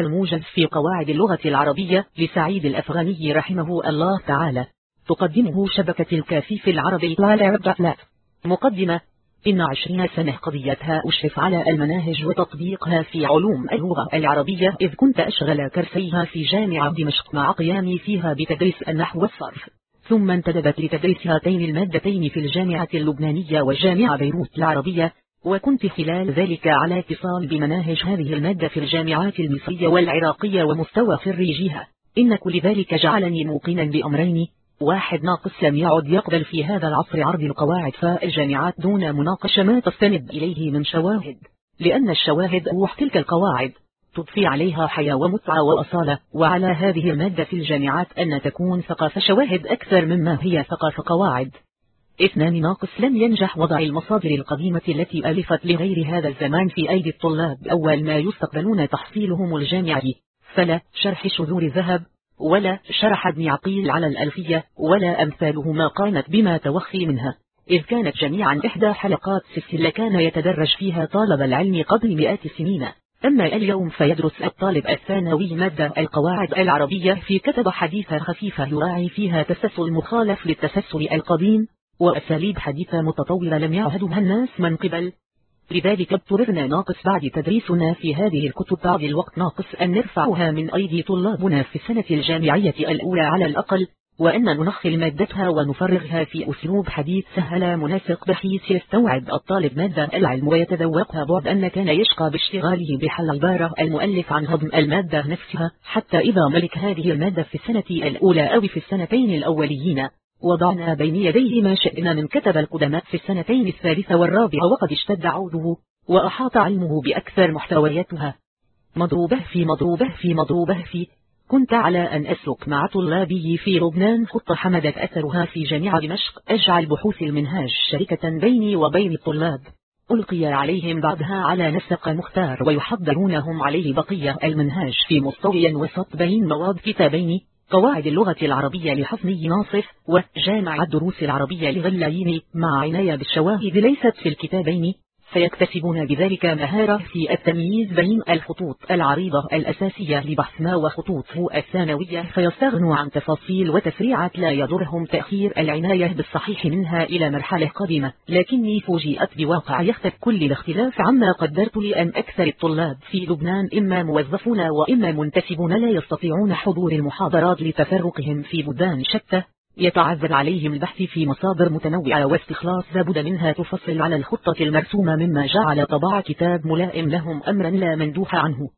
الموجز في قواعد اللغة العربية لسعيد الأفغاني رحمه الله تعالى. تقدمه شبكة الكافيف العربي. مقدمة. إن عشرين سنة قضيتها أشرف على المناهج وتطبيقها في علوم اللغة العربية إذ كنت أشغل كرسيها في جامعة دمشق مع قيامي فيها بتدريس النحو والصرف. ثم انتدبت لتدريس هاتين المادتين في الجامعة اللبنانية والجامعة بيروت العربية. وكنت خلال ذلك على اتصال بمناهج هذه المادة في الجامعات المصرية والعراقية ومستوى خريجيها إن كل ذلك جعلني موقنا بأمرين. واحد ناقص لم يعد يقبل في هذا العصر عرض القواعد. فالجامعات دون مناقشة ما تستند إليه من شواهد. لأن الشواهد روح تلك القواعد. تضفي عليها حياة ومتعة وأصالة. وعلى هذه المادة في الجامعات أن تكون ثقافة شواهد أكثر مما هي ثقافة قواعد. اثنان ناقص لم ينجح وضع المصادر القديمة التي ألفت لغير هذا الزمان في أيدي الطلاب. أول ما يستقبلون تحصيلهم الجامعي. فلا شرح شذور ذهب ولا شرح ابن عقيل على الألفية ولا أمثالهما قامت بما توخي منها. إذ كانت جميعا إحدى حلقات سلسلة كان يتدرج فيها طالب العلم قبل مئات سنين أما اليوم فيدرس الطالب الثانوي مادة القواعد العربية في كتب حديثة خفيفة يراعي فيها تسلسل مخالف للتسلسل القديم. وأساليب حديثة متطورة لم يعهدها الناس من قبل. لذلك اضطررنا ناقص بعد تدريسنا في هذه الكتب بعد الوقت ناقص أن نرفعها من أيدي طلابنا في السنة الجامعية الأولى على الأقل وأن ننخل مادتها ونفرغها في أسلوب حديث سهل مناسق بحيث يستوعب الطالب مادة العلم ويتذوقها بعد أن كان يشقى باشتغاله بحل عبارة. المؤلف عن هضم المادة نفسها حتى إذا ملك هذه المادة في السنة الأولى أو في السنتين الأوليين. وضعنا بين يديه ما شئنا من كتب القدماء في السنتين الثالثة والرابعة وقد اشتد عوده وأحاط علمه بأكثر محتوياتها. مضروبه في مضروبه في مضروبه في. كنت على أن أسلك مع طلابي في لبنان خطة حمدت أثرها في جامعة دمشق. أجعل بحوث المنهاج شركة بيني وبين الطلاب. ألقي عليهم بعدها على نسق مختار ويحضرونهم عليه بقية المنهاج في مستوي وسط بين مواد كتابين. قواعد اللغة العربية لحفني ناصف وجامع الدروس العربية للغلاييني مع عناية بالشواهد ليست في الكتابين. فيكتسبون بذلك مهارة في التمييز بين الخطوط العريضة الأساسية لبحث ما وخطوطه الثانوية فيستغنوا عن تفاصيل وتفريعات لا يضرهم تأخير العناية بالصحيح منها إلى مرحلة قادمة. لكني فوجئت بواقع يختلف كل الاختلاف عما قدرت لأن أكثر الطلاب في لبنان إما موظفون وإما منتسبون لا يستطيعون حضور المحاضرات لتفرقهم في بلدان شتى. يتعذر عليهم البحث في مصادر متنوعة واستخلاص لابد منها تفصل على الخطة المرسومة مما جعل طباع كتاب ملائم لهم أمرا لا مندوح عنه.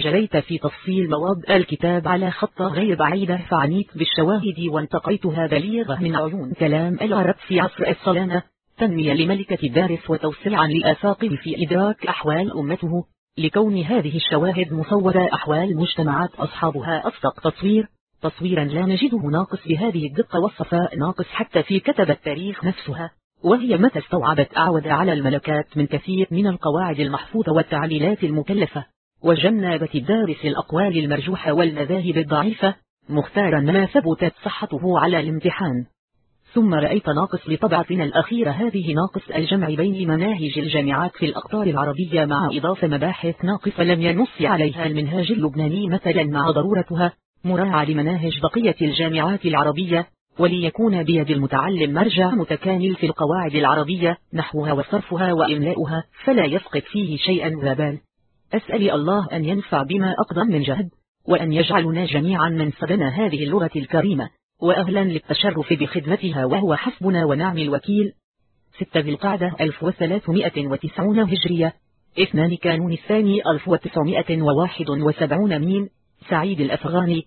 جريت في تفصيل مواد الكتاب على خطة غير بعيدة فعنيت بالشواهد وانتقيتها بليغة من عيون كلام العرب في عصر الصلانة تنمية لملكة الدارس وتوسيعا للآفاق في إدراك أحوال أمته لكون هذه الشواهد مصورة أحوال مجتمعات أصحابها أصدق تصوير تصويرا لا نجده ناقص بهذه الدقة والصفاء ناقص حتى في كتب التاريخ نفسها. وهي متى استوعبت أعود على الملكات من كثير من القواعد المحفوظة والتعليلات المكلفة. وجنبت الدارس الأقوال المرجوحة والمذاهب الضعيفة مختارا ما ثبتت صحته على الامتحان. ثم رأيت ناقص لطبعتنا الأخيرة هذه ناقص الجمع بين مناهج الجامعات في الأقطار العربية مع إضافة مباحث ناقصة لم ينص عليها المنهاج اللبناني مثلا مع ضرورتها. مراعى لمناهج بقية الجامعات العربية وليكون بيد المتعلم مرجع متكامل في القواعد العربية نحوها وصرفها وإملاؤها فلا يفقد فيه شيئا ذا أسأل الله أن ينفع بما أقدم من جهد وأن يجعلنا جميعا من صدنا هذه اللغة الكريمة. وأهلا للتشرف بخدمتها وهو حسبنا ونعم الوكيل. ستة ذي القعدة 1390 هجرية. اثنان كانون الثاني 1971 ميم سعيد الأفغاني.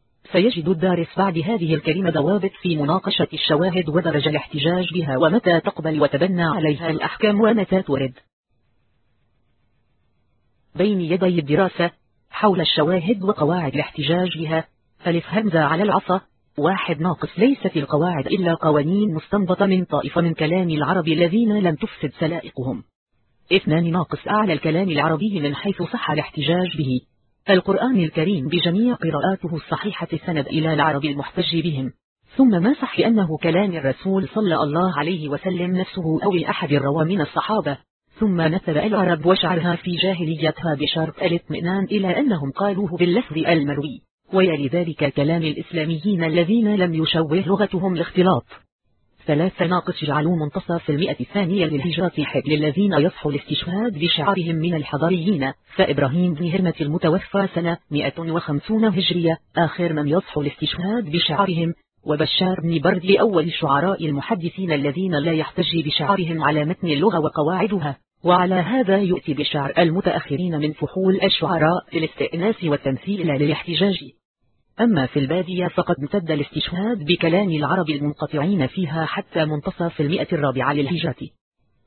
سيجد الدارس بعد هذه الكلمة ضوابط في مناقشة الشواهد ودرجة الاحتجاج بها ومتى تقبل وتبنى عليها الأحكام ومتى ترد بين يدي الدراسة حول الشواهد وقواعد الاحتجاج بها ألف همزة على العصا. واحد ناقص ليست القواعد إلا قوانين مستنبطة من طائفة من كلام العرب الذين لم تفسد سلائقهم. اثنان ناقص أعلى الكلام العربي من حيث صح الاحتجاج به. القرآن الكريم بجميع قراءاته الصحيحة سند إلى العرب المحتج بهم. ثم ما صح أنه كلام الرسول صلى الله عليه وسلم نفسه أو الأحد الروى من الصحابة. ثم نسب العرب وشعرها في جاهليتها بشرط الاطمئنان إلى أنهم قالوه باللفظ المروي. ويلي ذلك كلام الإسلاميين الذين لم يشوه لغتهم الاختلاط. ثلاثة ناقص جعلوا منتصف المئة الثانية للهجرة حب للذين يصح الاستشهاد بشعارهم من الحضريين فإبراهيم بن هرمة المتوفى سنة 150 هجرية. آخر من يصح الاستشهاد بشعارهم وبشار بن برد لأول شعراء المحدثين الذين لا يحتجي بشعارهم على متن اللغة وقواعدها. وعلى هذا يؤتي بشعر المتأخرين من فحول الشعراء للاستئناس والتمثيل للاحتجاج. أما في البادية فقد امتد الاستشهاد بكلام العرب المنقطعين فيها حتى منتصف المئة الرابعة للهجرة.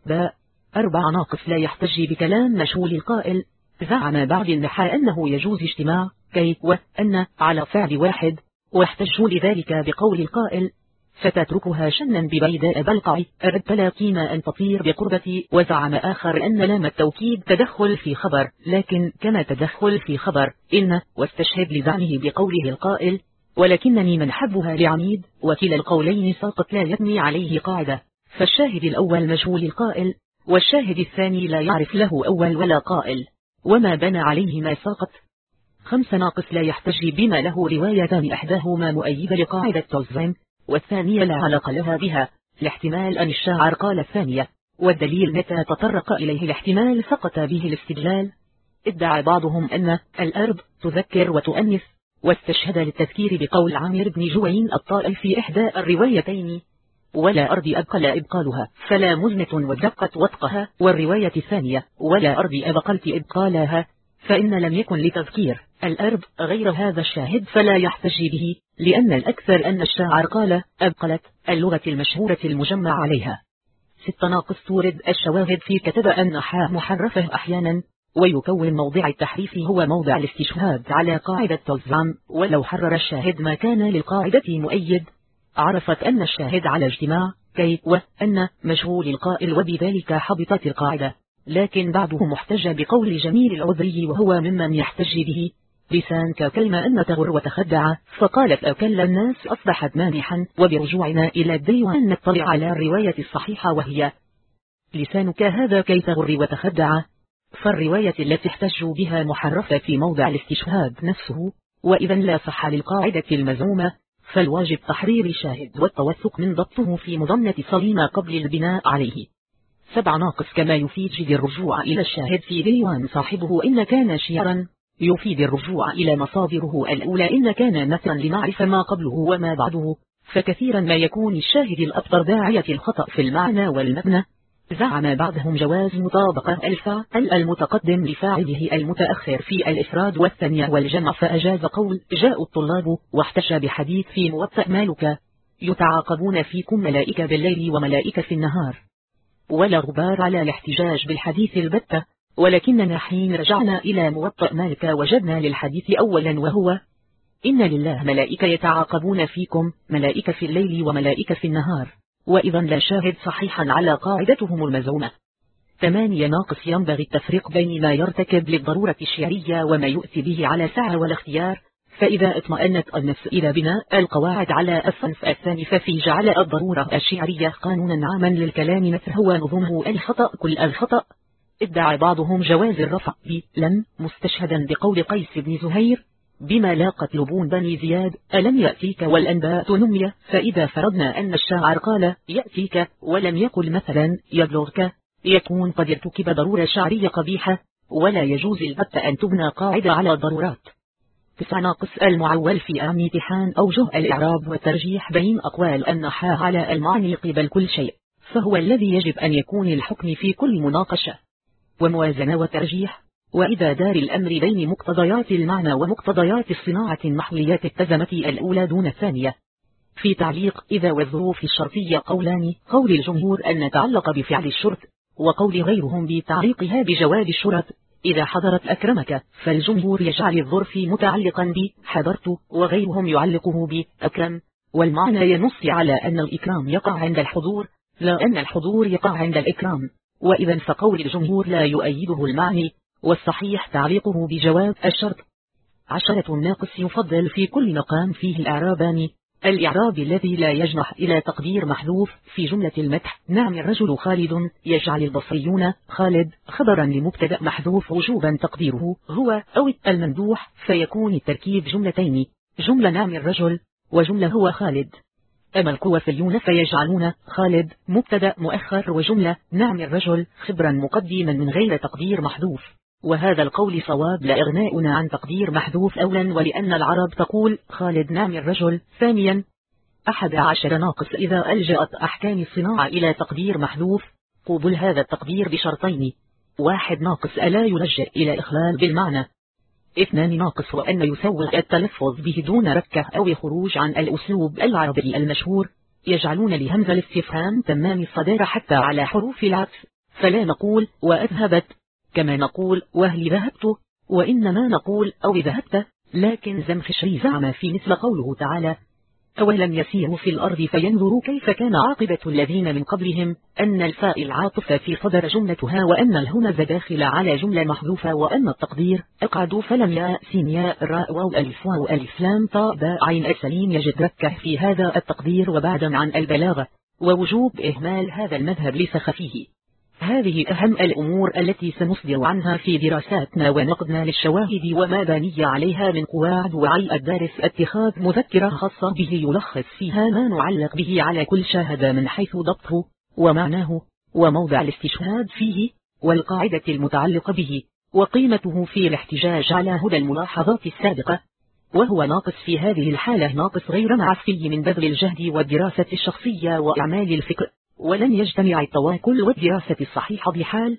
باء أربع ناقص لا يحتج بكلام مشهول القائل زعم بعض النحاء أنه يجوز اجتماع كي وأن على فعل واحد واحتجوا لذلك بقول القائل فتتركها شنا ببيداء بلقع. أردت لاقيما أن تطير بقربتي وزعم آخر أن لام التوكيد تدخل في خبر. لكن كما تدخل في خبر؟ إن واستشهد لزعمه بقوله القائل ولكنني منحبها لعميد وكلا القولين ساقط لا يبني عليه قاعدة. فالشاهد الأول مجهول القائل والشاهد الثاني لا يعرف له أول ولا قائل. وما بنى عليه ما ساقط. خمس ناقص لا يحتج بما له روايتان إحداهما مؤيدة لقاعدة تلزم والثانية لا. علاقة لها بها الاحتمال أن الشاعر قال الثانية والدليل متى تطرق إليه الاحتمال؟ سقط به الاستدلال. ادعى بعضهم أن الأرض تذكر وتؤنث واستشهد للتذكير بقول عامر بن جوين الطائل في إحدى الروايتين. ولا أرض أبقل إبقالها فلا مزنة ودقت وطقها والرواية الثانية ولا أرض أبقلت إبقالها فإن لم يكن لتذكير. الأرض غير هذا الشاهد فلا يحتج به لأن الأكثر أن الشاعر قال أبقلت اللغة المشهورة المجمع عليها. ست ناقص تورد الشواهد في كتب أن حاء محرفه أحيانا ويكون موضع التحريف هو موضع الاستشهاد على قاعدة تلزم ولو حرر الشاهد ما كان للقاعدة مؤيد. عرفت أن الشاهد على اجتماع كي وأن مشغول القائل وبذلك حبطت القاعدة. لكن بعده محتج بقول جميل العذري وهو ممن يحتج به. لسان ككلمة أن تغر وتخدع. فقالت أكل الناس أصبحت مانحا. وبرجوعنا إلى الديوان نطلع على الرواية الصحيحة وهي لسانك هذا كي تغر وتخدع؟ فالرواية التي احتجوا بها محرفة في موضع الاستشهاد نفسه. وإذا لا صح للقاعدة المزعومة. فالواجب تحرير الشاهد والتوثق من ضبطه في مظنة صليمة قبل البناء عليه. سبع ناقص كما يفيد جد الرجوع إلى الشاهد في ديوان صاحبه إن كان شيرا يفيد الرجوع إلى مصادره الأولى. إن كان مثلا لنعرف ما قبله وما بعده فكثيرا ما يكون الشاهد الأبطر داعية الخطأ في المعنى والمبنى. زعم بعضهم جواز مطابقة الفعل المتقدم لفاعله المتأخر في الإفراد والثانية والجمع. فأجاز قول جاء الطلاب واحتشى بحديث في موطأ مالك يتعاقبون فيكم ملائكة بالليل وملائكة في النهار. ولا غبار على الاحتجاج بالحديث البتة. ولكننا حين رجعنا إلى موطأ مالك وجدنا للحديث أولا وهو إن لله ملائكة يتعاقبون فيكم ملائكة في الليل وملائكة في النهار. وإذا لا شاهد صحيحا على قاعدتهم المزعومة ثمانية ناقص ينبغي التفريق بين ما يرتكب للضرورة الشعرية وما يؤتي به على سعة والاختيار. فإذا اطمأنت النفس إلى بناء القواعد على الصنف الثاني ففي جعل الضرورة الشعرية قانونا عاما للكلام مثل هو نظمه الخطأ كل الخطأ. ادعى بعضهم جواز الرفع لم مستشهدا بقول قيس بن زهير بما لاقت لبون بني زياد ألم يأتيك والأنباء نمية فإذا فرضنا أن الشاعر قال يأتيك ولم يقل مثلا يبلغك يكون قد ارتكب ضرورة شعرية قبيحة ولا يجوز البت أن تبنى قاعدة على الضرورات تسع ناقص المعول في امتحان أوجه الإعراب والترجيح بين أقوال النحاة على المعني قبل كل شيء فهو الذي يجب أن يكون الحكم في كل مناقشة. وموازنة وترجيح. وإذا دار الأمر بين مقتضيات المعنى ومقتضيات الصناعة النحويات اتزمت الأولى دون الثانية. في تعليق إذا والظروف الشرطية قولان قول الجمهور أن نتعلق بفعل الشرط وقول غيرهم بتعليقها بجواب الشرط إذا حضرت أكرمك فالجمهور يجعل الظرف متعلقا ب حضرت وغيرهم يعلقه ب أكرم. والمعنى ينص على أن الإكرام يقع عند الحضور لا أن الحضور يقع عند الإكرام. وإذا فقول الجمهور لا يؤيده المعني والصحيح تعليقه بجواب الشرط. عشرة ناقص يفضل في كل مقام فيه الإعرابان. الإعراب الذي لا يجنح إلى تقدير محذوف في جملة المدح. نعم الرجل خالد يجعل البصريون خالد خبرا لمبتدأ محذوف وجوبا تقديره هو أو الممدوح فيكون التركيب جملتين. جملة نعم الرجل وجملة هو خالد. أما الكوفيون فيجعلون خالد مبتدأ مؤخر وجملة. نعم الرجل خبرا مقدما من غير تقدير محذوف. وهذا القول صواب لا إغناؤنا عن تقدير محذوف أولا ولأن العرب تقول خالد نعم الرجل. ثانيا أحد عشر ناقص إذا ألجأت أحكام الصناعة إلى تقدير محذوف. قبل هذا التقدير بشرطين واحد ناقص ألا يلجأ إلى إخلال بالمعنى. اثنان ناقص وأن يسوغ التلفظ به دون ركة أو الخروج عن الأسلوب العربي المشهور. يجعلون لهمز الاستفهام تمام الصدارة حتى على حروف العطف. فلا نقول وأذهبت كما نقول وهل ذهبت وإنما نقول أو ذهبت. لكن زمخشري زعم في مثل قوله تعالى أولم يسيروا في الأرض فينظروا كيف كان عاقبة الذين من قبلهم أن الفاء العاطفة في صدر جملتها وأن الهمز داخل على جملة محذوفة وأن التقدير أقعدوا فلم يا سين يا راء واو ألف واو ألف لام طاء باء عين السليم يجد ركه في هذا التقدير وبعدا عن البلاغة ووجوب إهمال هذا المذهب لسخفيه هذه أهم الأمور التي سنصدر عنها في دراساتنا ونقدنا للشواهد وما بني عليها من قواعد وعي الدارس اتخاذ مذكرة خاصة به يلخص فيها ما نعلق به على كل شاهد من حيث ضبطه ومعناه وموضع الاستشهاد فيه والقاعدة المتعلقة به وقيمته في الاحتجاج على هدى الملاحظات السابقة. وهو ناقص في هذه الحالة ناقص غير معفي من بذل الجهد والدراسة الشخصية وإعمال الفكر. ولن يجتمع التواكل والدراسة الصحيحة بحال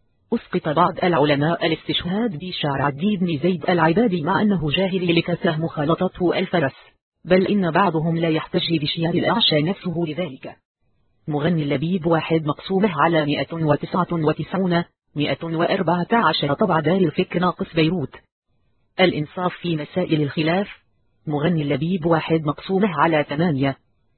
أسقط بعض العلماء الاستشهاد بشعر عدي بن زيد العبادي مع أنه جاهل لكسه مخالطته الفرس. بل إن بعضهم لا يحتجي بشيار الأعشى نفسه لذلك. مغني اللبيب واحد مقسومة على 199 114 طبع دار الفكر ناقص بيروت. الإنصاف في مسائل الخلاف. مغني اللبيب واحد مقسومة على ثمانية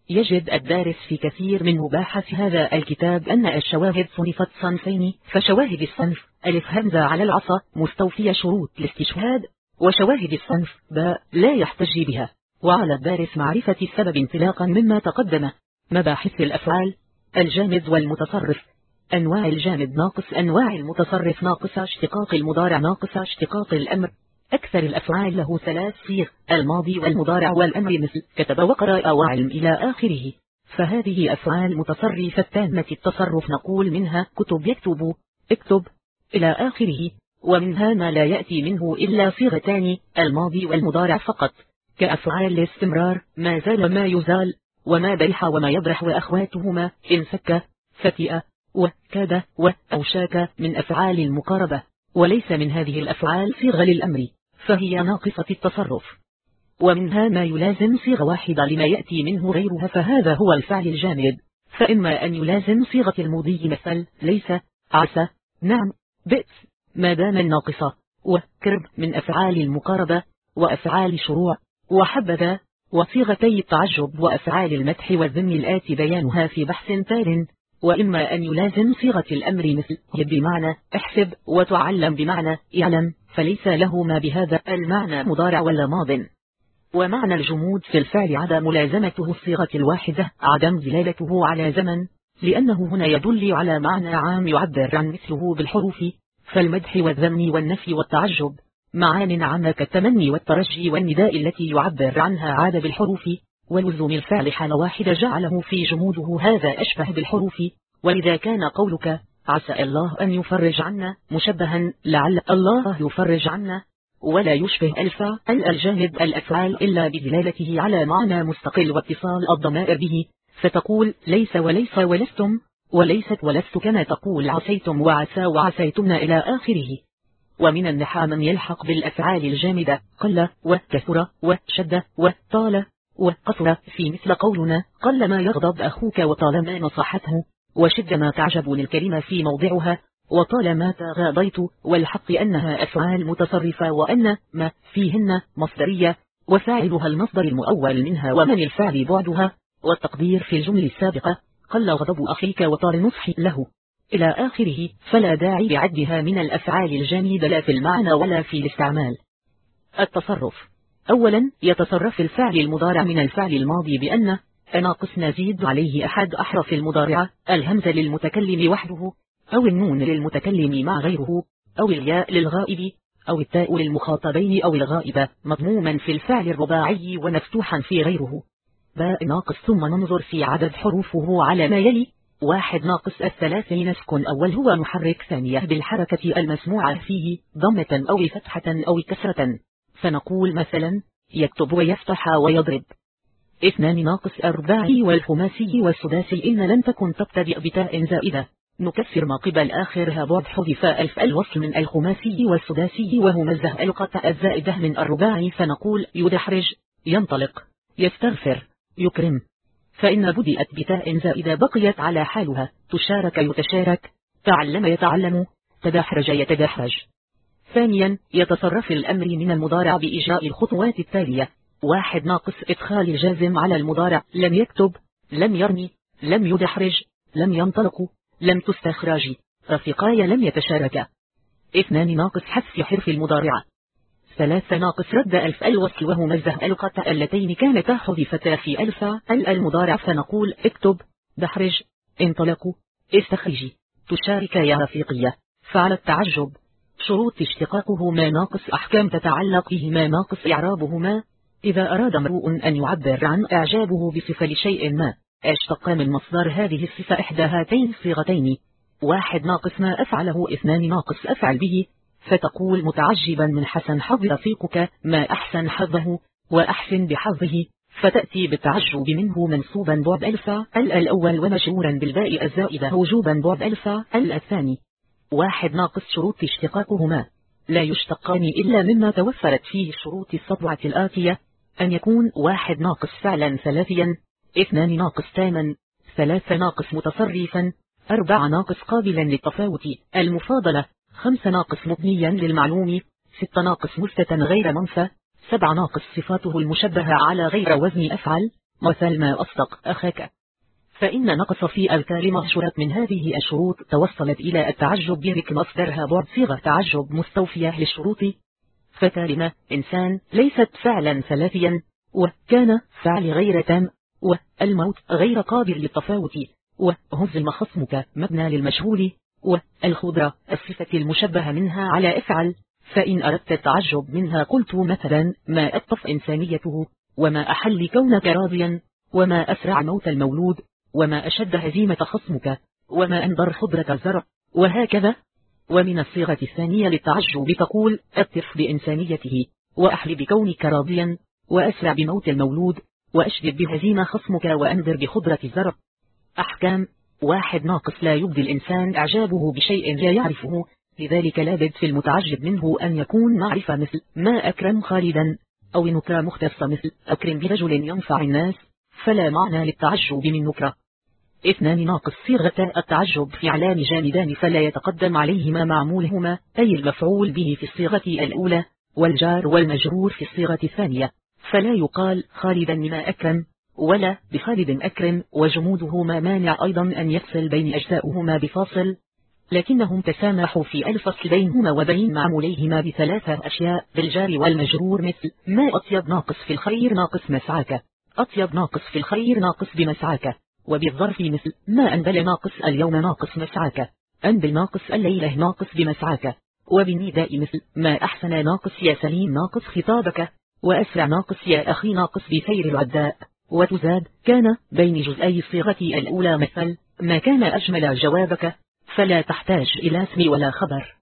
يجد الدارس في كثير من مباحث هذا الكتاب أن الشواهد صنفت صنفين فشواهد الصنف ألف همزة على العصا مستوفية شروط الاستشهاد وشواهد الصنف باء لا يحتج بها. وعلى الدارس معرفة السبب انطلاقا مما تقدم. مباحث الأفعال الجامد والمتصرف. أنواع الجامد ناقص أنواع المتصرف ناقص اشتقاق المضارع ناقص اشتقاق الأمر. أكثر الأفعال له ثلاث صيغ الماضي والمضارع والأمر مثل كتب وقرأ وعلم إلى آخره. فهذه أفعال متصرفة تامة التصرف نقول منها كتب يكتب اكتب إلى آخره ومنها ما لا يأتي منه إلا صيغتان الماضي والمضارع فقط. كأفعال الاستمرار ما زال ما يزال وما برح وما يبرح وأخواتهما انفك فتئ وكاد وأوشاك من أفعال المقاربة وليس من هذه الأفعال صيغة للأمر. فهي ناقصة التصرف. ومنها ما يلازم صيغة واحدة لما يأتي منه غيرها فهذا هو الفعل الجامد. فإما أن يلازم صيغة المضي مثل ليس عسى نعم بئس ما دام الناقصة وكرب من أفعال المقاربة وأفعال شروع وحبذا وصيغتي التعجب وأفعال المدح والذم الآتي بيانها في بحث تال وإما أن يلازم صيغة الأمر مثل بمعنى احسب وتعلم بمعنى اعلم. فليس له ما بهذا المعنى مضارع ولا ماض. ومعنى الجمود في الفعل عدم ملازمته الصيغة الواحدة عدم دلالته على زمن لأنه هنا يدل على معنى عام يعبر عن مثله بالحروف فالمدح والذم والنفي والتعجب معان عامة كالتمني والترجي والنداء التي يعبر عنها عاد بالحروف ولزوم الفعل حال واحدة جعله في جموده هذا أشبه بالحروف ولذا كان قولك عسى الله أن يفرج عنا مشبها لعل الله يفرج عنا ولا يشبه ألف الجانب الأفعال إلا بدلالته على معنى مستقل واتصال الضمائر به. فتقول ليس وليس ولستم وليست ولست كما تقول عسيتم وعسى وعسيتم إلى آخره. ومن النحى من يلحق بالأفعال الجامدة قل وكثر وشد وطال وقصر في مثل قولنا قل ما يغضب أخوك وطالما نصحته. وشد ما تعجب للكلمة في موضعها وطالما تغاضيت والحق أنها أفعال متصرفة وأن ما فيهن مصدرية وفاعلها المصدر المؤول منها ومن الفعل بعدها والتقدير في الجمل السابقة قل غضب أخيك وطال نصحي له. إلى آخره فلا داعي لعدها من الأفعال الجامدة لا في المعنى ولا في الاستعمال. التصرف. أولا يتصرف الفعل المضارع من الفعل الماضي بأن ناقص نزيد عليه أحد أحرف المضارعة الهمزة للمتكلم وحده أو النون للمتكلم مع غيره أو الياء للغائب أو التاء للمخاطبين أو الغائبة مضموما في الفعل الرباعي ومفتوحا في غيره. باء ناقص ثم ننظر في عدد حروفه على ما يلي. واحد ناقص الثلاثين نسكن أول هو محرك ثانية بالحركة المسموعة فيه ضمة أو فتحة أو كسرة. فنقول مثلا يكتب ويفتح ويضرب. اثنان ناقص أرباعي والخماسي والسداسي. إن لم تكن تبتدئ بتاء زائدة نكسر ما قبل آخرها بعد حذف ألف الوصل من الخماسي والسداسي. وهمزه القطع الزائدة من الرباعي فنقول يدحرج ينطلق يستغفر يكرم. فإن بدأت بتاء زائدة بقيت على حالها تشارك يتشارك تعلم يتعلم تدحرج يتدحرج. ثانيا يتصرف الأمر من المضارع بإجراء الخطوات التالية. واحد ناقص إدخال الجازم على المضارع. لم يكتب لم يرمي لم يدحرج لم ينطلق لم تستخرج. رفقاي لم يتشاركا. اثنان ناقص حذف حرف المضارعة ثلاثة ناقص رد ألف الوصل وهمزة القطع اللتين كانتا حذفتا في ألف المضارع. فنقول اكتب دحرج انطلقوا استخرجي تشارك يا رفيقية. فعل التعجب. شروط اشتقاقهما ناقص أحكام تتعلق بهما ناقص إعرابهما. إذا أراد امرؤ أن يعبر عن إعجابه بصفة لشيء ما اشتق من مصدر هذه الصفة إحدى هاتين الصيغتين. واحد ناقص ما أفعله. اثنان ناقص أفعل به. فتقول متعجبا من حسن حظ رفيقك. ما أحسن حظه؟ وأحسن بحظه. فتأتي بالتعجب منه منصوبا بعد ألفا ال الأول ومشهورا بالباء الزائدة. وجوبا بعد ألفا ال الثاني. واحد ناقص شروط اشتقاقهما. لا يشتقان إلا مما توفرت فيه شروط السطوعة الآتية. أن يكون واحد ناقص فعلا ثلاثيا اثنان ناقص تاما ثلاثة ناقص متصرفا أربعة ناقص قابلا للتفاوت. المفاضلة خمسة ناقص مبنيا للمعلوم ستة ناقص مثبتا غير منفى سبعة ناقص صفاته المشبهة على غير وزن أفعل. مثل ما أصدق أخاك. فإن نقص في الكلمة شرط من هذه الشروط توصلت إلى التعجب برك مصدرها بعد صيغة تعجب مستوفية للشروط. فكلمة إنسان ليست فعلا ثلاثيا وكان فعل غير تام والموت غير قابل للتفاوت وهزم خصمك مبنى للمجهول والخضرة الصفة المشبهة منها على أفعل فإن أردت التعجب منها قلت مثلا ما أطف إنسانيته وما أحل كونك راضيا وما أسرع موت المولود وما أشد هزيمة خصمك وما أنظر خضرة الزرع وهكذا. ومن الصيغة الثانية للتعجب تقول أطف بإنسانيته وأحل بكونك راضيا وأسرع بموت المولود وأشدد بهزيمة خصمك وأنذر بخضرة الزرع أحكام. واحد ناقص لا يبدي الإنسان إعجابه بشيء لا يعرفه لذلك لابد في المتعجب منه أن يكون معرفة مثل ما أكرم خالدا أو نكرة مختصة مثل أكرم برجل ينفع الناس فلا معنى للتعجب من نكرة. اثنان ناقص صيغة التعجب فعلان جامدان فلا يتقدم عليهما معمولهما أي المفعول به في الصيغة الأولى والجار والمجرور في الصيغة الثانية. فلا يقال خالدا لما أكرم ولا بخالد أكرم وجمودهما مانع أيضا أن يفصل بين أجزاؤهما بفاصل. لكنهم تسامحوا في الفصل بينهما وبين معموليهما بثلاثة أشياء بالجار والمجرور مثل ما أطيب ناقص في الخير ناقص مسعاك. أطيب ناقص في الخير ناقص بمسعاك. وبالظرف مثل ما أنبل ناقص اليوم ناقص مسعاك. أنبل ناقص الليلة ناقص بمسعاك. وبالنداء مثل ما أحسن ناقص يا سليم ناقص خطابك. وأسرع ناقص يا أخي ناقص بسير العداء. وتزاد كان بين جزئي الصيغة الأولى مثل ما كان أجمل جوابك. فلا تحتاج إلى اسم ولا خبر.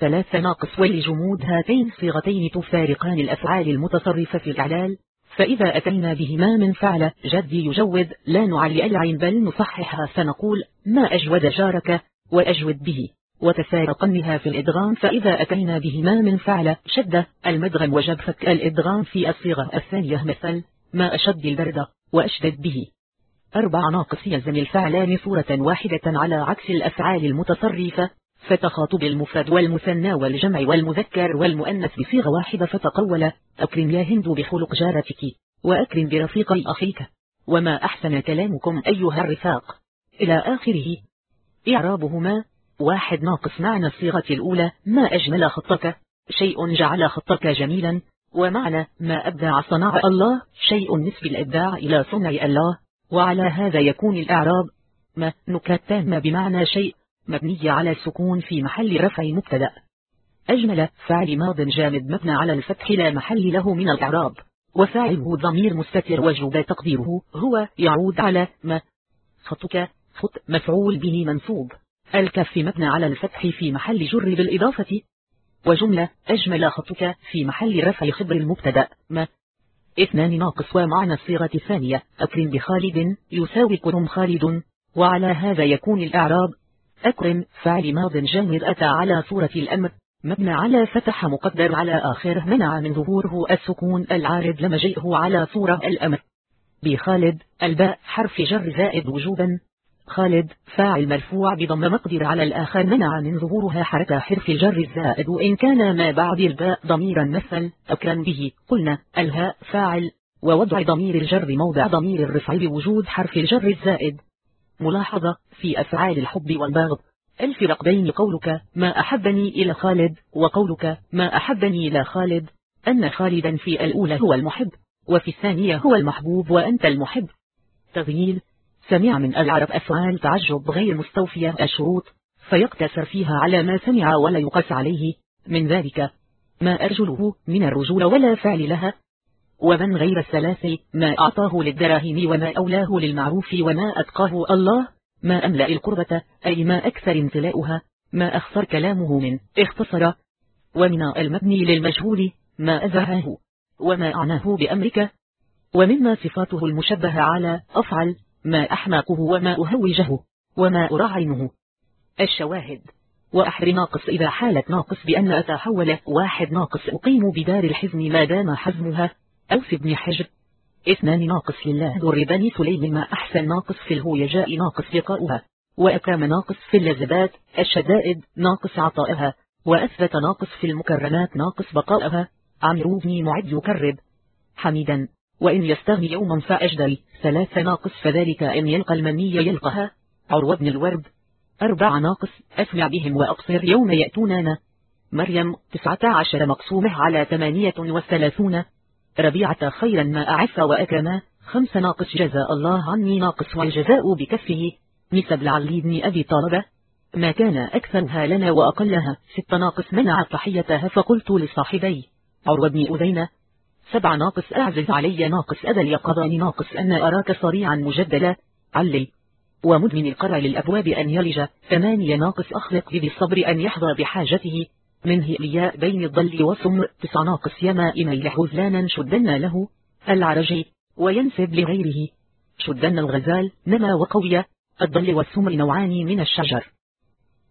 ثلاثة ناقص ولجمود هاتين الصيغتين تفارقان الأفعال المتصرفة في الإعلال. فإذا أتينا بهما من فعل جدي يجود لا نعلي العين بل نصححها فنقول ما أجود جارك وأجود به وتفارقنها في الإدغام. فإذا أتينا بهما من فعل شد المدغم وجب فك الإدغام في الصيغة الثانية مثل ما أشد البرد وأشدد به. أربع ناقص يلزم الفعلان صورة واحدة على عكس الأفعال المتصرفة. فتخاطب المفرد والمثنى والجمع والمذكر والمؤنث بصيغة واحدة فتقول أكرم يا هند بخلق جارتك وأكرم برفيق أخيك. وما أحسن كلامكم أيها الرفاق. إلى آخره. إعرابهما. واحد ناقص معنى الصيغة الأولى. ما أجمل خطك؟ شيء جعل خطك جميلا. ومعنى ما أبدع صنع الله. شيء نسبي الإبداع إلى صنع الله. وعلى هذا يكون الإعراب. ما نكات تامة بمعنى شيء. مبني على السكون في محل رفع مبتدأ. أجمل فعل ماض جامد مبنى على الفتح لا محل له من الإعراب. وفاعله ضمير مستتر وجوب تقديره. هو يعود على ما خطك. خط مفعول به منصوب. الكف مبنى على الفتح في محل جر بالإضافة. وجملة أجمل خطك في محل رفع خبر المبتدأ. ما اثنان ناقص ومعنى الصيغة الثانية. أكرم بخالد يساوي كرم خالد. وعلى هذا يكون الإعراب أكرم فعل ماض جامد أتى على صورة الأمر. مبنى على فتح مقدر على آخره منع من ظهوره السكون العارض. لمجيئه على صورة الأمر. بخالد الباء. حرف جر زائد وجوبا. خالد. فاعل مرفوع بضم مقدر على الآخر. منع من ظهورها حركة حرف الجر الزائد. وإن كان ما بعد الباء ضميرا مثل أكرم به. قلنا. الهاء. فاعل. ووضع ضمير الجر موضع ضمير الرفع بوجود حرف الجر الزائد. ملاحظة في أفعال الحب والبغض. الفرق بين قولك ما أحبني إلى خالد وقولك ما أحبني إلى خالد أن خالدا في الأولى هو المحب وفي الثانية هو المحبوب وأنت المحب. تغييل سمع من العرب أفعال تعجب غير مستوفية الشروط فيقتصر فيها على ما سمع ولا يقاس عليه. من ذلك ما أرجله من الرجول ولا فعل لها. ومن غير الثلاث ما أعطاه للدراهم وما أولاه للمعروف وما أتقاه الله؟ ما أملأ القربة؟ أي ما أكثر امتلاؤها؟ ما أخسر كلامه من اختصر ومن المبني للمجهول؟ ما أزهاه وما أعناه بأمرك؟ ومما صفاته المشبه على أفعل؟ ما أحماقه وما أهوجه؟ وما أرعينه الشواهد. وأحر ناقص إذا حالت ناقص بأن أتحول. واحد ناقص أقيم بدار الحزن ما دام حزمها أو في ابن حجر. اثنان ناقص لله ذر بني سليم ما أحسن ناقص في الهويجاء ناقص لقاؤها. وأكرم ناقص في اللذبات الشدائد ناقص عطائها. وأثبت ناقص في المكرمات ناقص بقائها عمرو بن معد يكرب. حميدا. وإن يستغني يوما فأجدل ثلاث ناقص فذلك إن يلقى المني يلقها عروة بن الورد أربع ناقص. أسمع بهم وأبصر يوم يأتوننا مريم تسعة عشر مقسومة على ثمانية وثلاثون. ربيعة خيرا ما أعف وأكرما خمس ناقص جزاء الله عني ناقص والجزاء بكفه. نسب لعلي بن أبي طالب. ما كان أكثرها لنا وأقلها. ست ناقص منع تحيتها فقلت لصاحبي. عروة بن أذينة. سبع ناقص أعزز علي ناقص أذى اليقظان ناقص أن أراك صريعا مجدلا. علي. ومدمن القرع للأبواب أن يلج. ثمانية ناقص أخلق بذي الصبر أن يحظى بحاجته. منه إلياء بين الضل وسم تسع ناقص يما إميل حزلانا شدن له العرجي وينسب لغيره. شدن الغزال نما وقوية الضل والسمر نوعان من الشجر.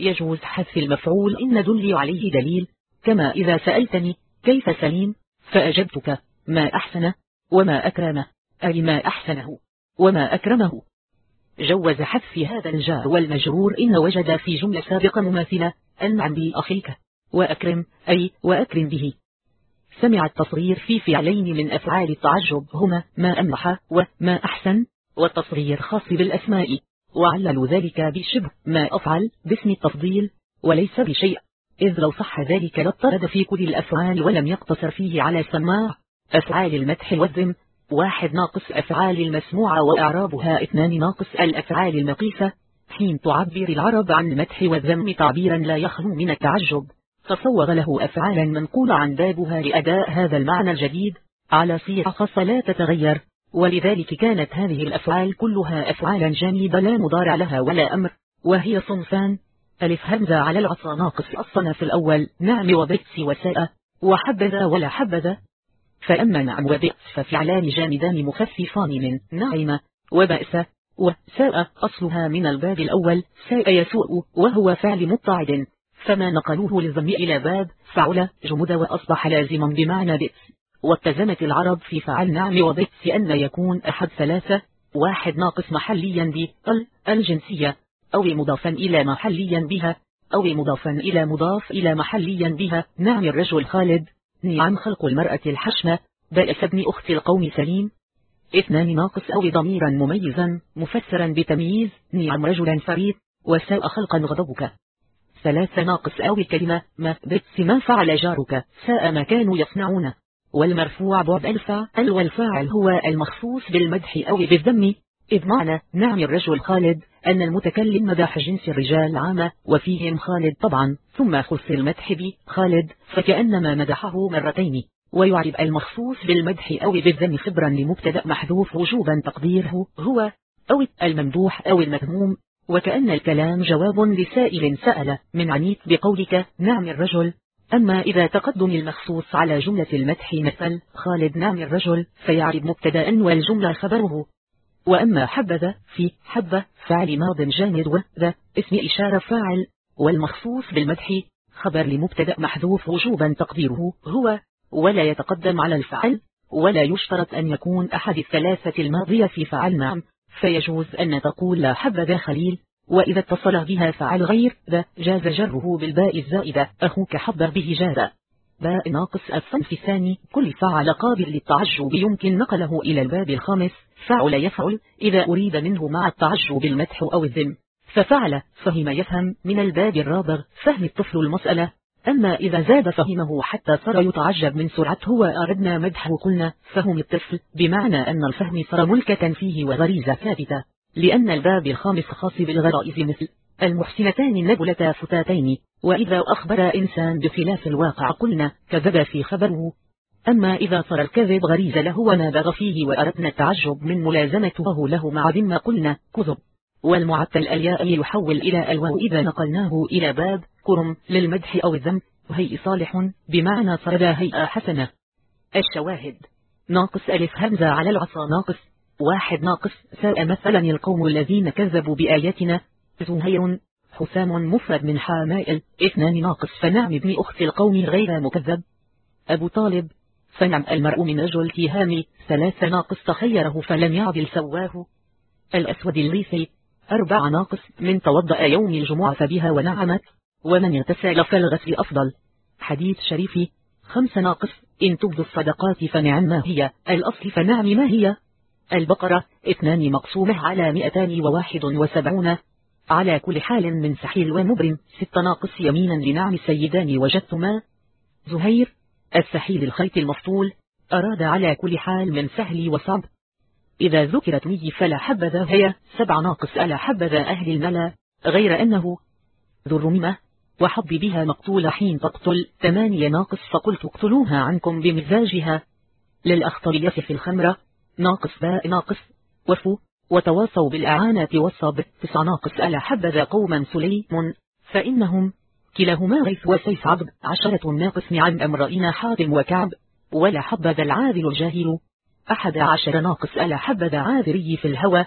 يجوز حذف المفعول إن دلي عليه دليل كما إذا سألتني كيف سليم؟ فأجبتك ما أحسن؟ وما أكرمه أي ما أحسنه؟ وما أكرمه؟ جوز حذف هذا الجار والمجرور إن وجد في جملة سابقة مماثلة أنعم بأخيك وأكرم أي وأكرم به. سمع التصغير في فعلين من أفعال التعجب هما ما أملح وما أحسن؟ والتصغير خاص بالأسماء. وعللوا ذلك بشبه ما أفعل؟ باسم التفضيل. وليس بشيء. إذ لو صح ذلك لاضطرد في كل الأفعال ولم يقتصر فيه على سماع أفعال المدح والذم. واحد ناقص أفعال المسموعة وإعرابها. اثنان ناقص الأفعال المقيسة. حين تعبر العرب عن المدح والذم تعبيرا لا يخلو من التعجب. تصوغ له أفعالا منقول عن بابها لأداء هذا المعنى الجديد. على صيغة لا تتغير. ولذلك كانت هذه الأفعال كلها أفعالا جامدة لا مضارع لها ولا أمر وهي صنفان. ألف همزة على العصا ناقص الصنف الأول نعم وبئس وساء وحبذا ولا حبذا. فأما نعم وبئس ففعلان جامدان مخففان من نعم وبأس وساء أصلها من الباب الأول ساء يسوء وهو فعل مبتعد. فما نقلوه للضم إلى باب فعل جمد وأصبح لازما بمعنى بئس. واتزمت العرب في فعل نعم وبئس أن يكون أحد ثلاثة واحد ناقص محليا ب الجنسية أو مضافا إلى محليا بها أو مضافا إلى مضاف إلى محليا بها. نعم الرجل خالد نعم خلق المرأة الحشمة. بأس ابن أخت القوم سليم. اثنان ناقص أو ضميرا مميزا مفسرا بتمييز. نعم رجلا فريد وساء خلقا غضبك. ثلاثة ناقص أو الكلمة ما بس ما فعل جارك. ساء ما كانوا يصنعون. والمرفوع بعد الفاعل والفاعل هو المخصوص بالمدح أو بالذم. إذ معنى نعم الرجل خالد أن المتكلم مدح جنس الرجال عامة وفيهم خالد طبعا ثم خص المدح بخالد فكأنما مدحه مرتين. ويعرب المخصوص بالمدح أو بالذم خبرا لمبتدأ محذوف وجوبا تقديره هو أو الممدوح أو المذموم. وكأن الكلام جواب لسائل سأل من عنيت بقولك نعم الرجل. أما إذا تقدم المخصوص على جملة المدح مثل خالد نعم الرجل فيعرب مبتدا والجملة خبره. وأما حبذا في حبة فعل ماض جامد وذا اسم إشارة فاعل. والمخصوص بالمدح خبر لمبتدأ محذوف وجوبا تقديره هو. ولا يتقدم على الفعل ولا يشترط أن يكون أحد الثلاثة الماضية في فعل نعم. فيجوز أن تقول لا حبذا خليل. وإذا اتصل بها فعل غير ذا جاز جره بالباء الزائدة. أخوك حب به جارا. باء ناقص الصنف الثاني. كل فعل قابل للتعجب. يمكن نقله إلى الباب الخامس. فعل يفعل. إذا أريد منه مع التعجب المدح أو الذم. ففعل. فهم يفهم. من الباب الرابع. فهم الطفل المسألة. أما إذا زاد فهمه حتى صار يتعجب من سرعته وأردنا مدحه قلنا. فهم الطفل. بمعنى أن الفهم صار ملكة فيه وغريزة ثابتة. لأن الباب الخامس خاص بالغرائز مثل المحسنتان النبلتا فتاتين وإذا أخبر إنسان بخلاف الواقع قلنا كذب في خبره. أما إذا صار الكذب غريز له ونابغ فيه وأردنا التعجب من ملازمته له مع ذمة قلنا كذب. والمعتل الياء يحول إلى الواو إذا نقلناه إلى باب كرم للمدح أو الذم وهي صالح بمعنى صرد هيئة حسنة. الشواهد ناقص ألف همزة على العصا ناقص واحد ناقص ساء مثلا القوم الذين كذبوا بآياتنا. زهير حسام مفرد من حامائل اثنان ناقص فنعم ابن أخت القوم غير مكذب. أبو طالب فنعم المرء من رجل تهام ثلاث ناقص تخيره فلم يعدل سواه. الأسود الليثي أربع ناقص من توضأ يوم الجمعة فبها ونعمت. ومن اغتسل فالغسل أفضل. حديث شريفي خمس ناقص. إن تبدو الصدقات فنعم ما هي. الأصل فنعم ما هي. البقرة اثنان مقسومة على مئتان وواحد وسبعون. على كل حال من سحيل ومبرم ست ناقص يمينا لنعم السيدان وجدتما. زهير السحيل الخيط المفصول. أراد على كل حال من سهل وصعب. إذا ذكرت مي فلا حبذا هي سبع ناقص ألا حبذا أهل الملا. غير أنه ذو الرميمة وحب بها مقتول حين تقتل. ثمانية ناقص فقلت اقتلوها عنكم بمزاجها. للأخطرية في الخمرة ناقص باء ناقص وفو وتواصوا بالأعانة والصب. تسع ناقص. ألا حبذا قوما سليم فإنهم كلاهما غيث وسيف عبد عشرة ناقص. نعم. أمرئنا حاتم وكعب. ولا حبذا العاذل الجاهل. أحد عشر ناقص. ألا حبذا عاذري في الهوى.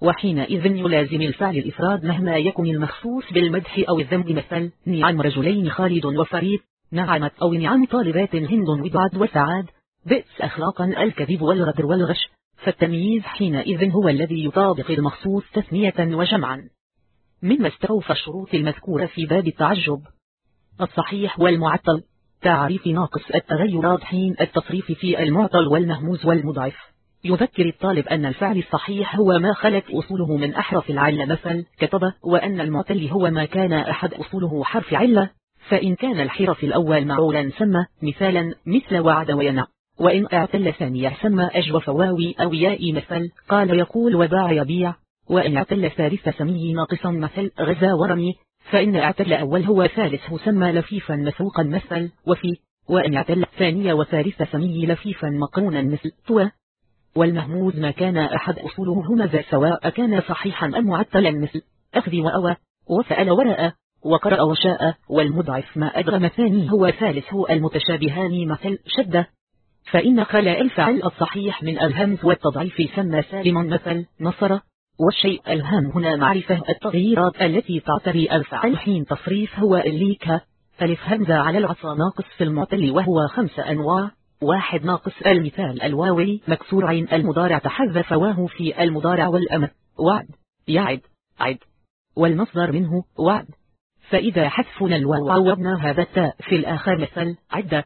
وحينئذ يلازم الفعل الإفراد مهما يكن المخصوص بالمدح أو الذم مثل نعم رجلين خالد وفريد نعمت أو نعم طالبات هند ودعد وسعاد. بئس أخلاقا الكذب والغدر والغش. فالتمييز حينئذ هو الذي يطابق المخصوص تثنية وجمعا. مما استوفى الشروط المذكورة في باب التعجب. الصحيح والمعطل. تعريف ناقص التغيرات حين التصريف في المعطل والمهموز والمضعف. يذكر الطالب أن الفعل الصحيح هو ما خلت أصوله من أحرف العلة مثل كتب وأن المعتل هو ما كان أحد أصوله حرف علة. فإن كان الحرف الأول معولا سمى مثالا مثل وعد وينع. وإن اعتل ثانية سمى أجوف واوي أو ياء مثل قال يقول وباع يبيع. وإن اعتل ثالث سمي ناقصا مثل غزا ورمي. فإن اعتل أول هو ثالث سمى لفيفا مسوقا مثل وفي. وإن اعتل ثانية وثالث سمي لفيفا مقرونا مثل تو والمهموز ما كان أحد أصوله همز سواء كان صحيحا أم معتلا مثل أخذ وأوى وسأل ورأى وقرأ وشاء والمضعف ما أدغم ثاني هو ثالث هو المتشابهان مثل شدة فإن خلاء الفعل الصحيح من الهمز والتضعيف سمى سالما مثل نصر. والشيء الهام هنا معرفة التغييرات التي تعتري الفعل حين تصريف هو الليكة ألف همزة على العصا ناقص في المعتل وهو خمس أنواع. واحد ناقص المثال الواوي مكسور عين المضارع تحذف واه في المضارع والأمر. وعد. يعد. عد. والمصدر منه. وعد. فإذا حذفنا الواو عوضنا هذا التاء في الآخر مثل. عدة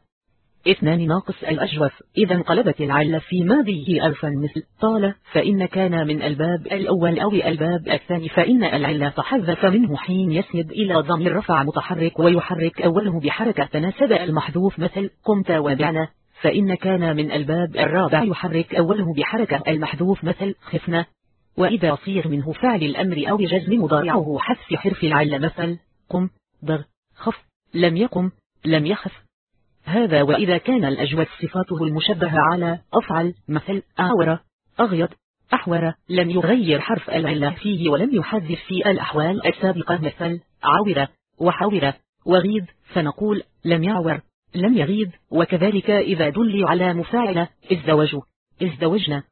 اثنان ناقص الأجوف إذا انقلبت العلة في ماضيه ألفا مثل. طال. فإن كان من الباب الأول أو الباب الثاني فإن العلة تحذف منه حين يسند إلى ضمير رفع متحرك ويحرك أوله بحركة تناسب المحذوف مثل. قمت وبعنا فإن كان من الباب الرابع يحرك أوله بحركة المحذوف مثل خفنا وإذا صيغ منه فعل الأمر أو جزم مضارعه حذف حرف العلة مثل قم ضغ خف لم يقم لم يخف. هذا وإذا كان الأجود صفاته المشبهة على أفعل مثل أعور أغيض أحور لم يغير حرف العلة فيه ولم يحذف في الأحوال السابقة مثل عور وحور وغيد فنقول لم يعور. لم يغيد وكذلك إذا دل على مفاعلة ازدوجوا. ازدوجنا.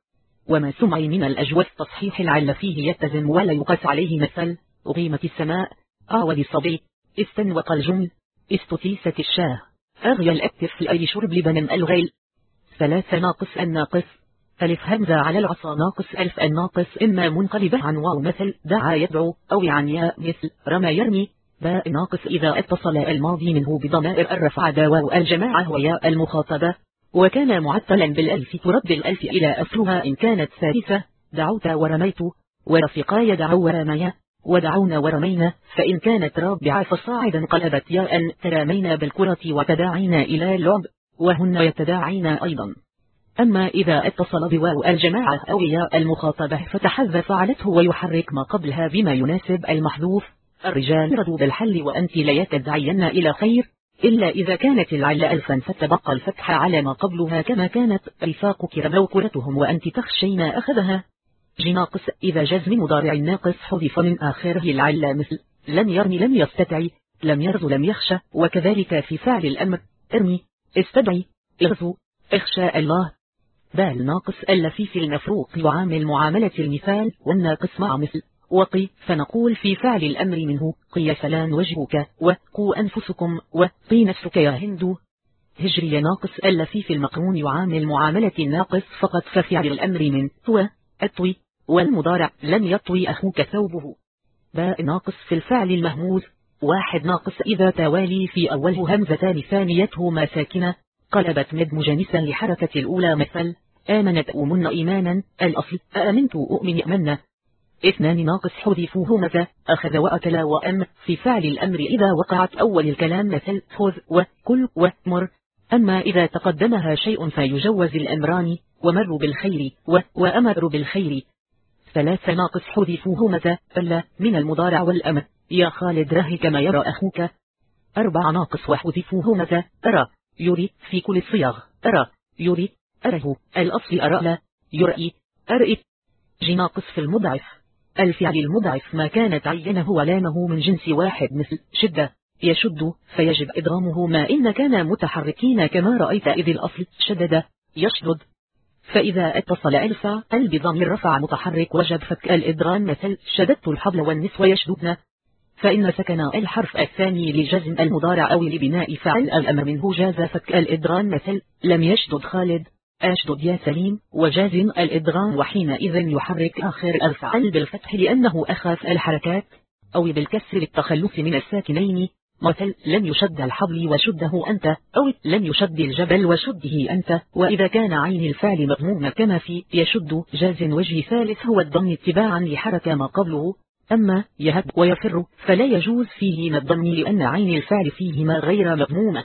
وما سمع من الأجود تصحيح العلة فيه يلتزم ولا يقاس عليه مثل. أغيمت السماء. أعول الصبي استنوق الجمل استتيست الشاة. أغيل الطفل أي شرب لبن الغيل. ثلاثة ناقص الناقص ألف همزة على العصا ناقص ألف الناقص إما منقلبة عن واو مثل. دعا يدعو. أو عن ياء مثل. رمى يرمي. باء ناقص إذا اتصل الماضي منه بضمائر الرفع عدا واو الجماعة وياء المخاطبة. وكان معطلا بالألف ترد الألف إلى أصلها إن كانت ثالثة دعوت ورميت. ورفقاي دعوا ورميا ودعونا ورمينا. فإن كانت رابعة فصاعدا قلبت ياء. ترامينا بالكرة وتداعينا إلى اللعب. وهن يتداعين أيضا. أما إذا اتصل بواو الجماعة أو ياء المخاطبة فتحذف علته ويحرك ما قبلها بما يناسب المحذوف. الرجال ردوا بالحل وأنت لا تدعين إلى خير إلا إذا كانت العل ألفا فتبقى الفتح على ما قبلها كما كانت رفاقك رموا كرتهم وأنت تخشين أخذها. ناقص إذا جزم مضارع ناقص حذف من آخره العلة مثل لم يرمي لم يستدعي لم يرز لم يخشى وكذلك في فعل الأمر ارمي استدعي اغزو اخشى الله. بال ناقص اللفيف المفروق يعامل معاملة المثال والناقص مع مثل. وقي فنقول في فعل الأمر منه قي فلان وجهك وقو أنفسكم وقي نفسك يا هند. هجري ناقص اللفيف المقرون يعامل معاملة الناقص فقط ففعل الأمر من هو الطوي والمضارع لن يطوي أخوك ثوبه. باء ناقص في الفعل المهموز واحد ناقص إذا توالي في أوله همزتان ثانيته ما ساكنة قلبت مد مجانسا لحركة الأولى مثل آمنت أؤمن إيمانا الأصل آمنت أؤمن أمنا اثنان ناقص حذفوا همزة أخذ وأكل وأم في فعل الأمر إذا وقعت أول الكلام مثل خذ وكل ومر أما إذا تقدمها شيء فيجوز الأمران ومروا بالخير و وأمروا بالخير. ثلاث ناقص حذفوا همزة فلا من المضارع والأمر. يا خالد ره كما يرى أخوك. أربع ناقص وحذفوا همزة أرى. يري في كل الصيغ أرى. يري. أره. الأصل أرى. لا. يرأي. أرئي. جناقص في المضعف الفعل المضعف ما كانت عينه ولامه من جنس واحد مثل شدة. يشد فيجب إدغامه ما إن كان متحركين كما رأيت إذ الأصل شدد. يشدد. فإذا اتصل ألفا ال بضمير رفع متحرك وجب فك الإدغام مثل شددت الحبل والنسوة يشددن. فإن سكن الحرف الثاني لجزم المضارع أو لبناء فعل الأمر منه جاز فك الإدغام مثل لم يشدد خالد. أشدد يا سليم وجازم الإدغام وحينئذ يحرك آخر الفعل بالفتح لأنه أخاف الحركات أو بالكسر للتخلص من الساكنين. مثل لم يشد الحبل وشده أنت أو لم يشد الجبل وشده أنت. وإذا كان عين الفعل مضمومة كما في يشد جاز وجه ثالث هو الضم اتباعا لحركة ما قبله. أما يهب ويفر فلا يجوز فيه الضم لأن عين الفعل فيهما غير مضمومة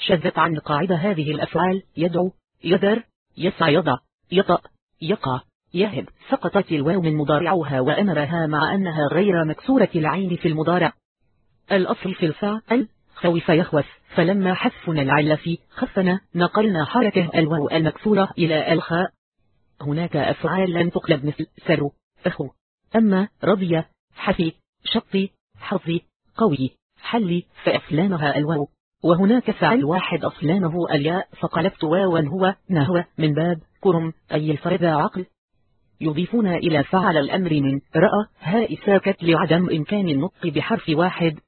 شذت عن قاعدة هذه الأفعال. يدعو يذر يسعى يضع يطأ يقع يهب. سقطت الواو من مضارعها وأمرها مع أنها غير مكسورة العين في المضارع. الأصل في الفعل خوف يخوف. فلما حذفنا العل في خفنا نقلنا حركة الواو المكسورة إلى الخاء. هناك أفعال لم تقلب مثل سر أخو. أما رضي حفي شطي حظي قوي حلي فأفلامها الواو. وهناك فعل واحد أصلانه الياء فقلبت واوا هو نهو من باب كرم أي الفرد عقل. يضيفون إلى فعل الأمر من رأى هاء ساكت لعدم إمكان النطق بحرف واحد.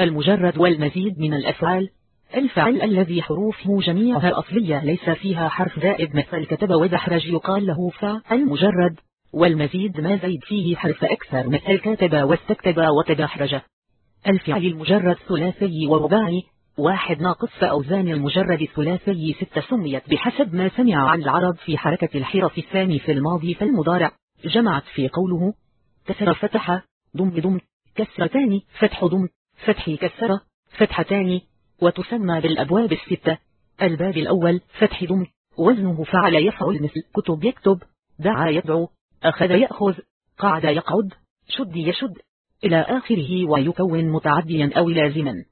المجرد والمزيد من الأفعال الفعل الذي حروفه جميعها أصلية ليس فيها حرف زائد مثل كتب ودحرج يقال له فعل مجرد والمزيد ما زيد فيه حرف أكثر مثل كتب واستكتب وتدحرج. الفعل المجرد ثلاثي ورباعي. واحد ناقص فأوزان المجرد الثلاثي ستة سميت بحسب ما سمع عن العرب في حركة الحرف الثاني في الماضي فالمضارع جمعت في قوله كسر فتح ضم ضم كسرتان فتح ضم فتح كسر فتحتان وتسمى بالأبواب الستة الباب الأول فتح ضم وزنه فعل يفعل مثل كتب يكتب دعا يدعو أخذ يأخذ قعد يقعد شد يشد إلى آخره ويكون متعديا أو لازما.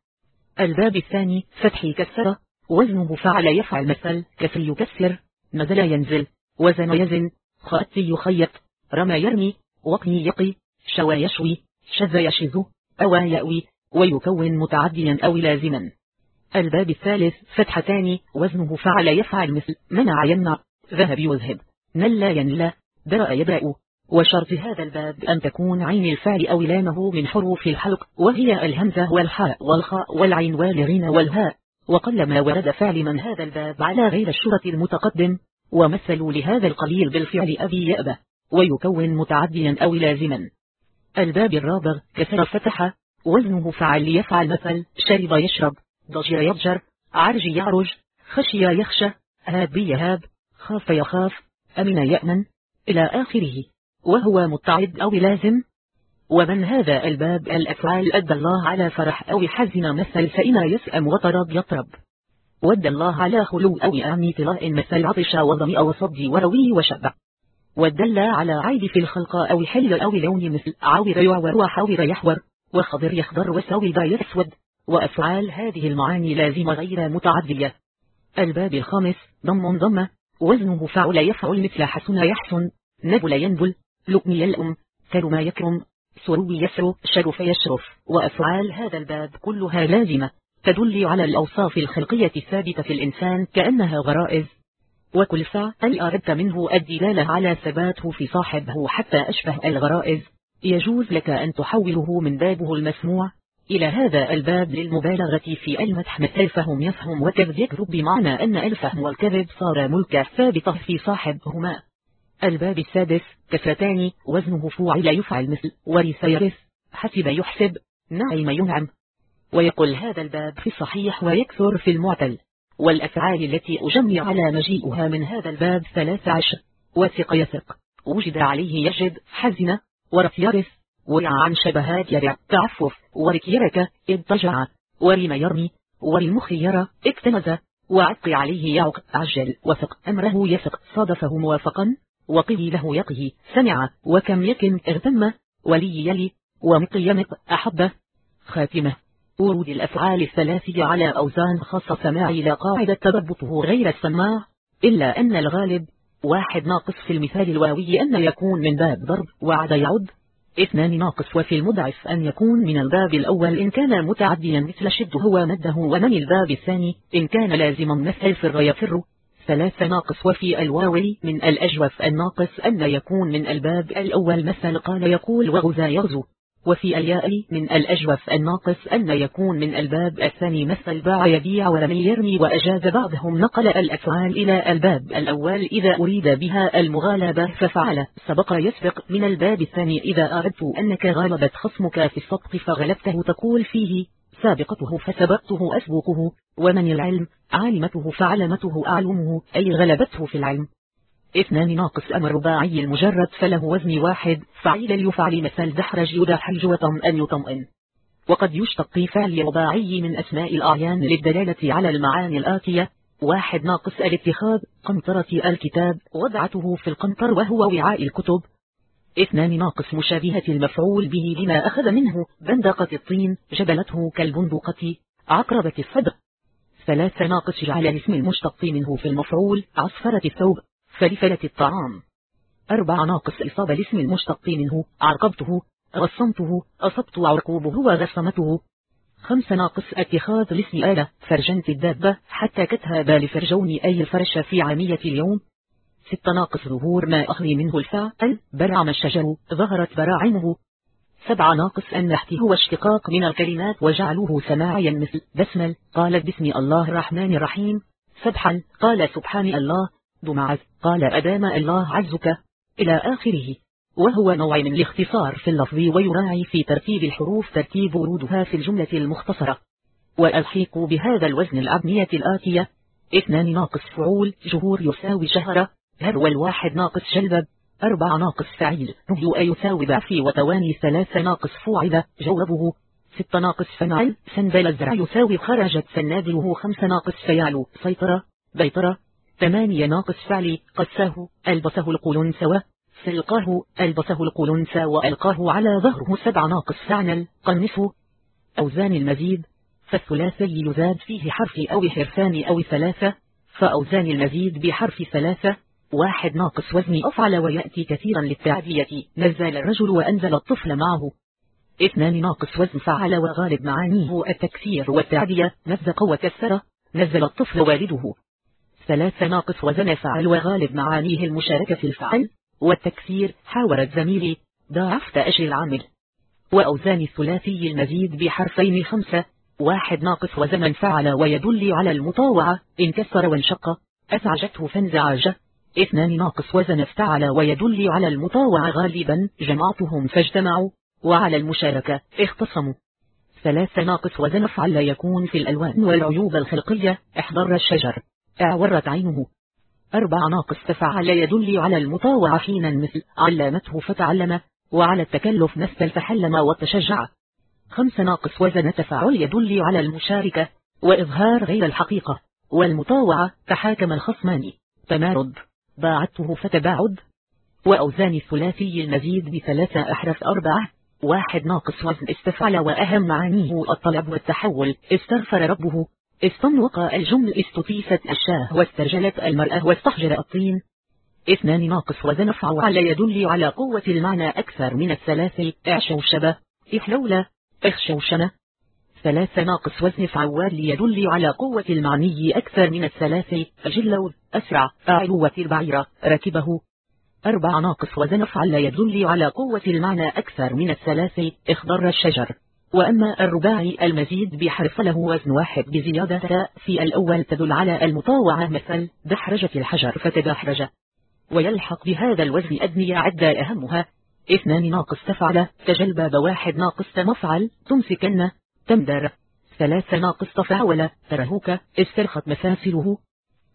الباب الثاني فتح كسر وزنه فعل يفعل مثل كسر يكسر نزل ينزل وزن يزن خأت يخيط رمى يرمي وقني يقي شوى يشوي شذ يشذ أوى يأوي ويكون متعديا أو لازما. الباب الثالث فتحتان وزنه فعل يفعل مثل منع يمنع ذهب يذهب نل ينلى درأ يدرأ وشرط هذا الباب أن تكون عين الفعل أو لامه من حروف الحلق وهي الهمزة والحاء والخاء والعين والغين والهاء. وقلما ورد فعل من هذا الباب على غير الشرط المتقدم ومثلوا لهذا القليل بالفعل أبي يأبى ويكون متعديا أو لازما. الباب الرابع كسر فتح وزنه فعل يفعل مثل شرب يشرب ضجر يضجر عرج يعرج خشي يخشى هاب يهاب خاف يخاف أمن يأمن إلى آخره. وهو متعد أو لازم؟ ومن هذا الباب الأفعال؟ أدى الله على فرح أو حزن مثل فإن يسأم وطرب يطرب. ود الله على خلو أو أعمي طلاء مثل عطش وضمئ وصد وروي وشبع. ودل على عيد في الخلق أو حل أو لون مثل عاور يعور وحاور يحور. وخضر يخضر وسود يسود وأفعال هذه المعاني لازمة غير متعدية. الباب الخامس ضم ضم. وزنه فعل يفعل مثل حسن يحسن. نبل ينبل. لؤم يلؤم كرم يكرم سرو يسرو شرف يشرف وأفعال هذا الباب كلها لازمة. تدل على الأوصاف الخلقية الثابتة في الإنسان كأنها غرائز. وكل فعل أردت منه الدلالة على ثباته في صاحبه حتى أشبه الغرائز؟ يجوز لك أن تحوله من بابه المسموع إلى هذا الباب للمبالغة في المدح مثل الفهم يفهم وكذب يكذب بمعنى أن الفهم والكذب صار ملك ثابته في صاحبهما. الباب السادس كسرتان وزنه فوعل يفعل مثل ورث يرث حسب يحسب. نعم. ينعم. ويقول هذا الباب في الصحيح ويكثر في المعتل. والأفعال التي أجمع على مجيئها من هذا الباب ثلاث عشر. وثق يثق. وجد عليه يجد. حزن. ورث يرث. ورع عن شبهات يرع. تعفف. ورك يرك. اضطجع ورم يرمي. ورمخ يرى. اكتنز وعق عليه يعق. عجل. وثق. أمره يثق. صادفه موافقا. وقه له يقه سمع وكم يكن اغتم ولي يلي ومق يمق أحب. خاتمة. ورود الأفعال الثلاثية على أوزان خاصة سماع إلى قاعدة تضبطه غير السماع. إلا أن الغالب واحد ناقص في المثال الواوي أن يكون من باب ضرب وعد يعد. اثنان ناقص وفي المضعف أن يكون من الباب الأول إن كان متعديا مثل شد هو مده ومن الباب الثاني إن كان لازما مثل فر يفر. ثلاثة ناقص وفي الواوي من الأجوف الناقص أن يكون من الباب الأول مثل قال يقول وغزا يغزو. وفي الياء من الأجوف الناقص أن يكون من الباب الثاني مثل باع يبيع ولم يرمي وأجاز بعضهم نقل الأفعال إلى الباب الأول إذا أريد بها المغالبة ففعل. سبق يسبق من الباب الثاني إذا أردت أنك غالبت خصمك في السبق فغلبته تقول فيه سابقته فسبقته أسبقه ومن العلم؟ عالمته فعلمته أعلمه أي غلبته في العلم؟ اثنان ناقص أمر رباعي المجرد فله وزن واحد فعيل يفعل مثل دحرج يدحرج وطمئن يطمئن. وقد يشتق فعل رباعي من أسماء الأعيان للدلالة على المعاني الآتية. واحد ناقص الاتخاذ قنطرة الكتاب وضعته في القنطر وهو وعاء الكتب. اثنان ناقص مشابهة المفعول به لما أخذ منه. بندقة الطين جبلته كالبندقة. عقربة الصدر. ثلاثة ناقص جعل الاسم المشتق منه في المفعول. عصفرة الثوب. فلفلة الطعام. أربع ناقص إصابة الاسم المشتق منه. عرقبته. غصمته أصبت عرقوبه وغصمته خمس ناقص اتخاذ الاسم آلة فرجنت الدابة. حتى كتها لفرجوني أي الفرش في عامية اليوم. ست ناقص ظهور ما أخلي منه الفاعل برعم الشجر ظهرت براعمه. سبع ناقص النحت هو اشتقاق من الكلمات وجعلوه سماعيا مثل بسمل. قالت بسم الله الرحمن الرحيم. سبحا. قال سبحان الله. دمعز قال أدام الله عزك. إلى آخره. وهو نوع من الاختصار في اللفظ ويراعي في ترتيب الحروف ترتيب ورودها في الجملة المختصرة. والألحيق بهذا الوزن الأبنية الآتية. اثنان ناقص فعول. جهور يساوي شهرة هرو الواحد ناقص شلبب أربع ناقص فعيل. نهيو يساوي ضعفي وتواني ثلاثة ناقص فوعل جوابه ست ناقص فنعل. سنبل الزرع يساوي خرجت سنابله خمس ناقص فيعل. سيطرة. بيطرة. ثمانية ناقص فعلي قساه. ألبسه القلنس سلقاه ألبسه القلنس وألقاه على ظهره سبع ناقص فعنل قنفه. أوزان المزيد. فالثلاثي يزاد فيه حرف أو حرفان أو ثلاثة. فأوزان المزيد بحرف ثلاثة. واحد ناقص وزن أفعل ويأتي كثيرا للتعدية نزل الرجل وأنزل الطفل معه. اثنان ناقص وزن فعل وغالب معانيه. التكسير والتعدية نزق وكسر نزل الطفل والده. ثلاثة ناقص وزن فعل وغالب معانيه المشاركة في الفعل والتكسير. حاور الزميل. ضاعفت أجر العامل. وأوزان الثلاثي المزيد بحرفين خمسة. واحد ناقص وزن فعل ويدل على المطاوعة. انكسر وانشق. أزعجته فانزعاج اثنان ناقص وزن افتعل ويدل على المطاوعة غالبا جمعتهم فاجتمعوا وعلى المشاركة اختصموا. ثلاثة ناقص وزن افعل يكون في الألوان والعيوب الخلقية احضر الشجر. اعورت عينه. أربع ناقص تفعل يدل على المطاوعة حينا مثل علمته فتعلم وعلى التكلف مثل فحلم وتشجع خمس ناقص وزن تفعل يدل على المشاركة وإظهار غير الحقيقة والمطاوعة تحاكم الخصمان. تمارض باعدته فتباعد وأوزان الثلاثي المزيد بثلاثة أحرف أربعة. واحد ناقص وزن استفعل وأهم معانيه الطلب والتحول. استغفر ربه. استنوق الجمل. استطيفت الشاه واسترجلت المرأة واستحجر الطين. اثنان ناقص وزن فعل يدل على قوة المعنى أكثر من الثلاثي اعشوشبة إحلولة اخشوشمة. ثلاثة ناقص وزن فعوال يدل على قوة المعني أكثر من الثلاثي جلو أسرع أعلوة البعيرة ركبه. أربع ناقص وزن فعل يدل على قوة المعنى أكثر من الثلاثي اخضر الشجر. وأما الرباعي المزيد بحرف له وزن واحد بزيادة. في الأول تدل على المطاوعة مثل دحرجة الحجر فتدحرج. ويلحق بهذا الوزن أدنية عدة أهمها. اثنان ناقص تفعل. تجلباب واحد ناقص تمفعل. تمسكن. تمدر ثلاثة ناقص تفعول ترهوك استرخت مفاصله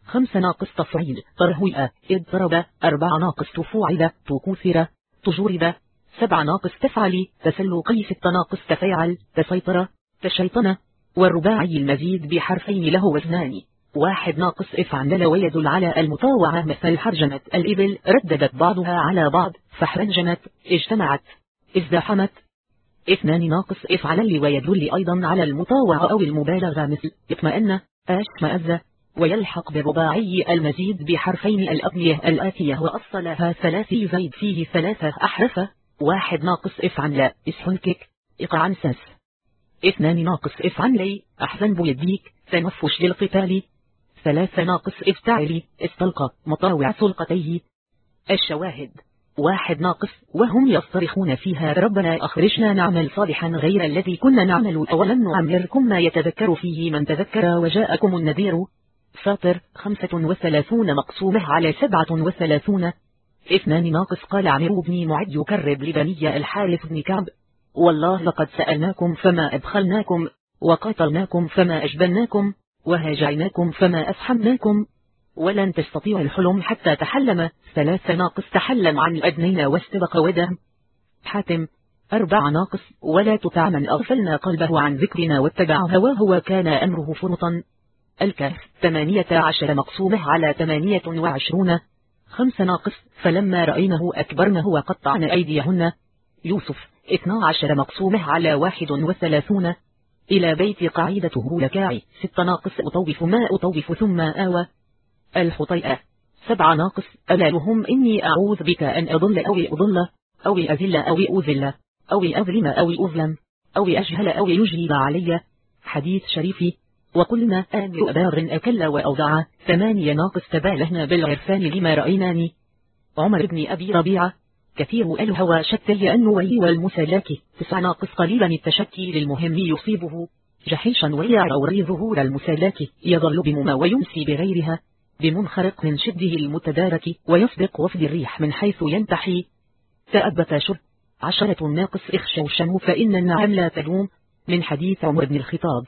خمس ناقص تفعيل ترهوئ اضطرب أربع ناقص تفوعل تكوثر. تجورب سبع ناقص تفعلي تسلقي. ست ناقص تفيعل تسيطر. تشيطن. والرباعي المزيد بحرفين له وزنان واحد ناقص افعل. ويدل على المطاوعة. مثل حرجمت الإبل. رددت بعضها على بعض. فحرنجمت اجتمعت. ازدحمت اثنان ناقص افعل ويدل أيضا على المطاوعة أو المبالغة مثل اطمئن اشمأز ويلحق بالرباعي المزيد بحرفين الأبنية الآتية وأصلها ثلاثي زيد فيه ثلاثة أحرف واحد ناقص افعل لا اسحنكك اقعن ساس. اثنان ناقص افعل لي أحسن بيديك تنفش للقتال. ثلاثة ناقص افتعلي استلقى مطاوع سلقتيه. الشواهد واحد ناقص وهم يصطرخون فيها ربنا أخرجنا نعمل صالحا غير الذي كنا نعمل أولا نعمركم ما يتذكر فيه من تذكر. وجاءكم النذير فاطر خمسة وثلاثون مقسومة على سبعة وثلاثون. اثنان ناقص قال عمرو بن معد يكرب لبني الحارث بن كعب والله لقد سألناكم فما أبخلناكم وقاتلناكم فما أجبناكم وهاجعناكم فما أفحمناكم ولن تستطيع الحلم حتى تحلم. ثلاث ناقص تحلم عن الأدنين واستبق ودهم حاتم أربع ناقص ولا تطع من أغفلنا قلبه عن ذكرنا واتبع هواه وكان أمره فرطا. الكهف ثمانية عشر مقسومة على ثمانية وعشرون. خمس ناقص فلما رأينه أكبرنه وقطعن أيديهن. يوسف اثنا عشر مقسومة على واحد وثلاثون. إلى بيت قاعدته لكاعي ست ناقص أطوف ما أطوف ثم آوى. الحطيئة سبع ناقص. ألالهم إني أعوذ بك أن أضل أو أضل أو أذل أو أذل أو أظلم أو أظلم أو أجهل أو يجلب علي. حديث شريفي. وقلنا آمر أبار أكل وأوضع. ثمانية ناقص. تبالهنا بالعرفان لما رأيناني. عمر بن أبي ربيعة. كثير الهوى شتي النوي والمسلاك. تسع ناقص. قليلا التشكي للمهم يصيبه. جحيشا ويعوري ظهور المسلاك. يظل بمما ويمسي بغيرها. بمنخرق من شده المتدارك ويسبق وفد الريح من حيث ينتحي. تأبت شر عشرة ناقص اخشوشن فإن النعم لا تدوم من حديث عمر بن الخطاب.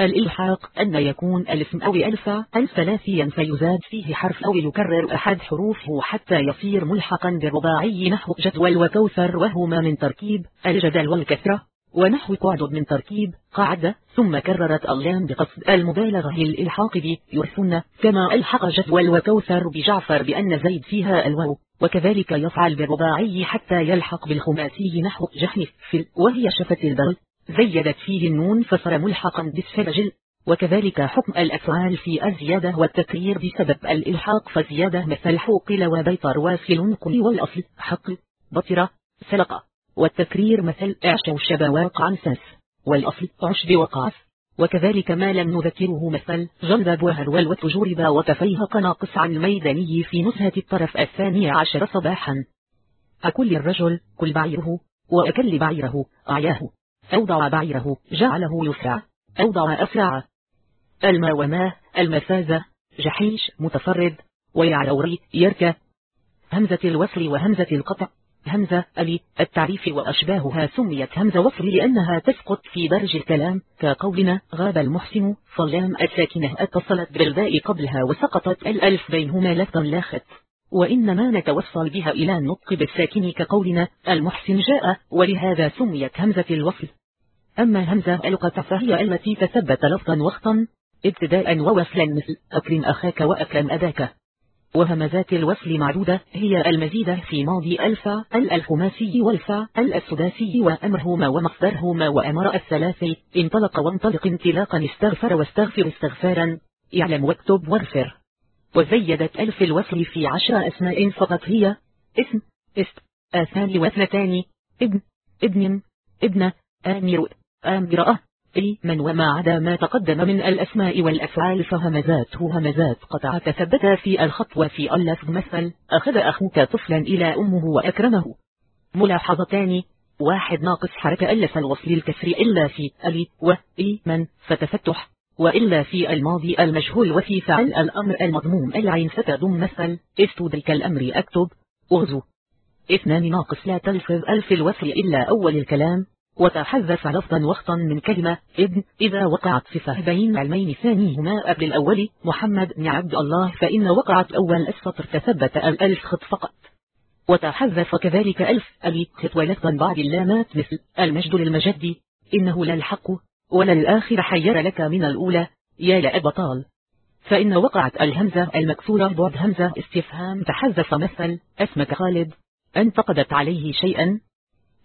الإلحاق أن يكون الاسم أو ألف ثلاثيا فيزاد فيه حرف أو يكرر أحد حروفه حتى يصير ملحقا بالرباعي نحو جدول وكوثر وهما من تركيب الجدل والكثرة ونحو قعد من تركيب قعد ثم كررت اللام بقصد المبالغة للإلحاق بيرثن كما ألحق جدول وكوثر بجعفر بأن زيد فيها الواو وكذلك يفعل بالرباعي حتى يلحق بالخماسي نحو جحنف وهي شفت البغل. زيدت فيه النون فصار ملحقا بالسرجل وكذلك حكم الأفعال في الزيادة والتكرير بسبب الإلحاق فزيادة مثل حوقل وبيطر وافل قل والأصل حق بطر سلق والتكرير مثل اعشوش بواق عنساس والأصل عشب وقاف وكذلك ما لم نذكره مثل جلب وهرول وتجورب وتفيهق ناقص عن الميداني في نزهة الطرف الثاني عشر صباحا. أكل الرجل كل بعيره وأكل بعيره أعياه. أوضع بعيره جعله يسرع. أوضع أسرع. الماء وماه المفازة جحيش متفرد. ويعلوري يركى همزة الوصل وهمزة القطع. همزة ألي التعريف وأشباهها سميت. همزة وصل لأنها تسقط في درج الكلام. كقولنا غاب المحسن. صلام الساكنة اتصلت بالباء قبلها وسقطت الألف بينهما لفظا لاخت وإنما نتوصل بها إلى النطق بالساكن كقولنا المحسن جاء ولهذا سميت همزة الوصل. أما همزة القطع فهي التي تثبت لفظا وخطا ابتداء ووصلا مثل أكرم أخاك وأكرم أباك. وهمزات الوصل معدودة هي المزيدة في ماضي الفا الخماسي والفا السداسي وأمرهما ومصدرهما وأمر الثلاثي انطلق وانطلق انطلاقا استغفر واستغفر استغفارا اعلم واكتب واغفر. وزيدت ألف الوصل في عشر أسماء فقط هي اسم است آثان واثنتان إبن إبن إبن آمر آمرأة من وما عدا ما تقدم من الأسماء والأفعال فهمزاته همزات قطع تثبت في الخط وفي اللفظ مثل أخذ أخوك طفلا إلى أمه وأكرمه. ملاحظتان واحد ناقص حركة ألف الوصل الكسر إلا في ألي و إي من فتفتح. وإلا في الماضي المجهول وفي فعل الأمر المضموم العين ستضم مثل استدرك الأمر أكتب أغزو. اثنان ناقص لا تلفظ ألف الوصل إلا أول الكلام وتحذف لفظا وخطا من كلمة ابن إذا وقعت صفة بين علمين ثانيهما قبل الأول محمد بن عبد الله فإن وقعت أول السطر تثبت الألف خط فقط. وتحذف كذلك ألف ألي خط ولفظا بعد اللامات مثل المجد للمجد إنه لا الحق. ولا الآخر حير لك من الأولى يا لأبطال فإن وقعت الهمزة المكسورة بعد همزة استفهام تحذف مثل اسمك خالد. انتقدت عليه شيئا؟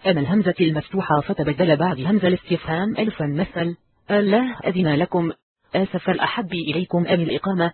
أما الهمزة المفتوحة فتبدل بعد همزة الاستفهام ألفا مثل الله أذن لكم آسف الأحب إليكم أم الإقامة؟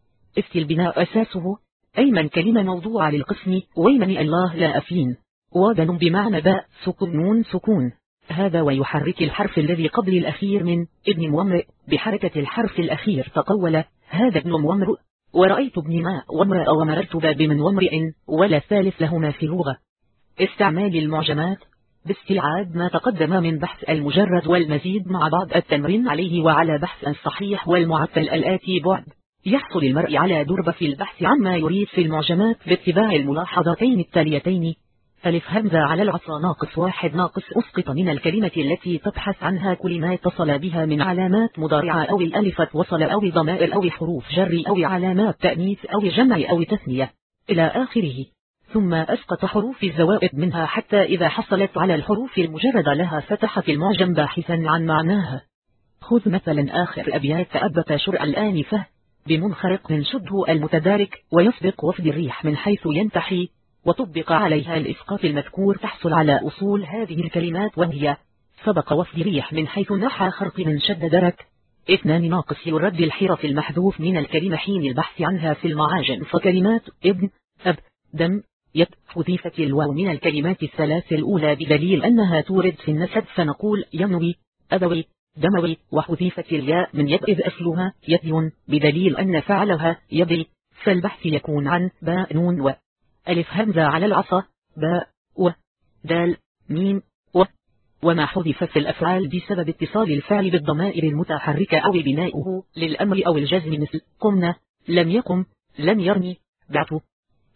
است البناء أساسه. أي من كلمة موضوعة للقسم. ويمن الله لا أفين. وابن بمعنى باء. سكون نون سكون. هذا ويحرك الحرف الذي قبل الأخير من ابن مومرئ بحركة الحرف الأخير تقول هذا ابن مومرئ ورأيت ابن ماء وامرأ ومررت باب من وامرئ ولا ثالث لهما في اللغة. استعمال المعجمات. باستيعاب ما تقدم من بحث المجرد والمزيد مع بعض التمرين عليه وعلى بحث الصحيح والمعتل الآتي بعد. يحصل المرء على دربة في البحث عما يريد في المعجمات باتباع الملاحظتين التاليتين. ألف همزة على العصا ناقص واحد ناقص أسقط من الكلمة التي تبحث عنها كل ما اتصل بها من علامات مضارعة أو الألف وصل أو ضمائر أو حروف جر أو علامات تأنيث أو جمع أو تثنية. إلى آخره. ثم أسقط حروف الزوائد منها حتى إذا حصلت على الحروف المجردة لها فتح في المعجم باحثا عن معناها. خذ مثلا آخر أبيات أبت شرع الآنفة. بمنخرق من شبه المتدارك ويسبق وفد الريح من حيث ينتحي وطبق عليها الإسقاط المذكور تحصل على أصول هذه الكلمات وهي سبق وفد ريح من حيث نحى خرق من شد درك. اثنان ناقص يرد الحرف المحذوف من الكلمة حين البحث عنها في المعاجم. فكلمات ابن أب دم يد. حذيفة الواو من الكلمات الثلاث الأولى بدليل أنها تورد في النسب فنقول ينوي أبوي. دموي وحذيفة الياء من يد إذ أصلها يدي بدليل أن فعلها يدي فالبحث يكون عن باء نون و ألف همزة على العصا باء و دال ميم و وما حذف في الأفعال بسبب اتصال الفعل بالضمائر المتحركة أو بنائه للأمر أو الجزم مثل قمنا لم يقم لم يرمي بعث.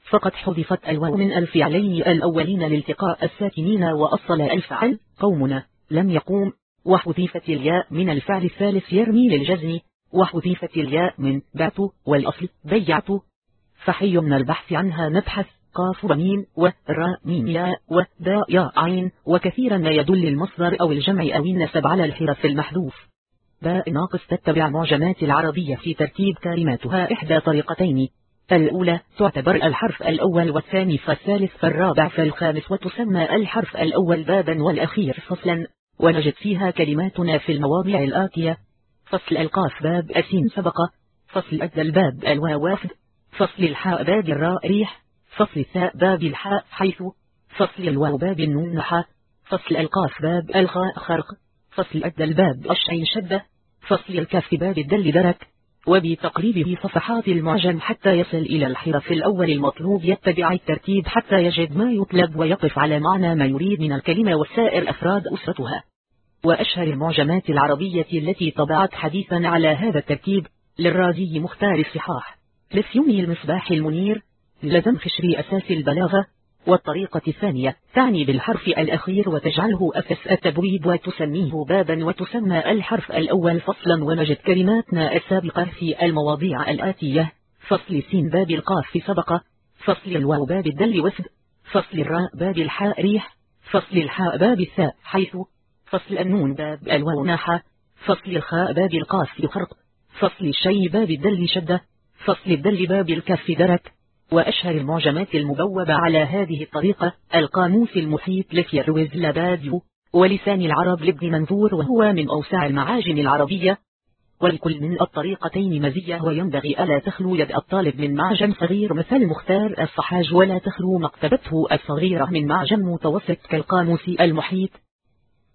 فقد حذفت الواو من الفعلين الأولين لالتقاء الساكنين وأصل الفعل قومنا لم يقوم. وحذيفت الياء من الفعل الثالث يرمي للجزم. وحذيفت الياء من بعت والأصل بيعت. فحي من البحث عنها نبحث قاف وميم وراء ميم ياء وداء ياء عين. وكثيرا ما يدل المصدر أو الجمع أو النسب على الحرف المحذوف. باء ناقص تتبع معجمات العربية في ترتيب كلماتها إحدى طريقتين. الأولى تعتبر الحرف الأول والثاني فالثالث فالرابع فالخامس وتسمى الحرف الأول بابا والأخير فصلا. ونجد فيها كلماتنا في المواضع الآتية. فصل القاف باب أسين سبق. فصل أدى الباب الواو وافد فصل الحاء باب الراء ريح فصل الثاء باب الحاء حيث. فصل الواو باب النون فصل القاف باب الخاء خرق. فصل أدى الباب الشعين شدة. فصل الكاف باب الدل درك. وبتقريبه صفحات المعجم حتى يصل إلى الحرف الأول المطلوب. يتبع الترتيب حتى يجد ما يطلب ويقف على معنى ما يريد من الكلمة وسائر أفراد أسرتها. وأشهر المعجمات العربية التي طبعت حديثا على هذا الترتيب للرازي مختار الصحاح لفيومي المصباح المنير لزم خشري أساس البلاغة والطريقة الثانية تعني بالحرف الأخير وتجعله أساس التبويب وتسميه بابا وتسمى الحرف الأول فصلا ونجد كلماتنا السابقة في المواضيع الآتية. فصل سين باب القاف سبق. فصل الواو باب الدل وفد فصل الراء باب الحاء ريح. فصل الحاء باب الثاء حيث. فصل النون باب الواو ناحة. فصل الخاء باب القاف يخرق. فصل الشي باب الدال شدة فصل الدال باب الكاف درك. وأشهر المعجمات المبوبة على هذه الطريقة القاموس المحيط للفيروز أبادي ولسان العرب لابن منظور وهو من أوسع المعاجم العربية. ولكل من الطريقتين مزية وينبغي ألا تخلو يد الطالب من معجم صغير مثل مختار الصحاج ولا تخلو مكتبته الصغيرة من معجم متوسط كالقاموس المحيط.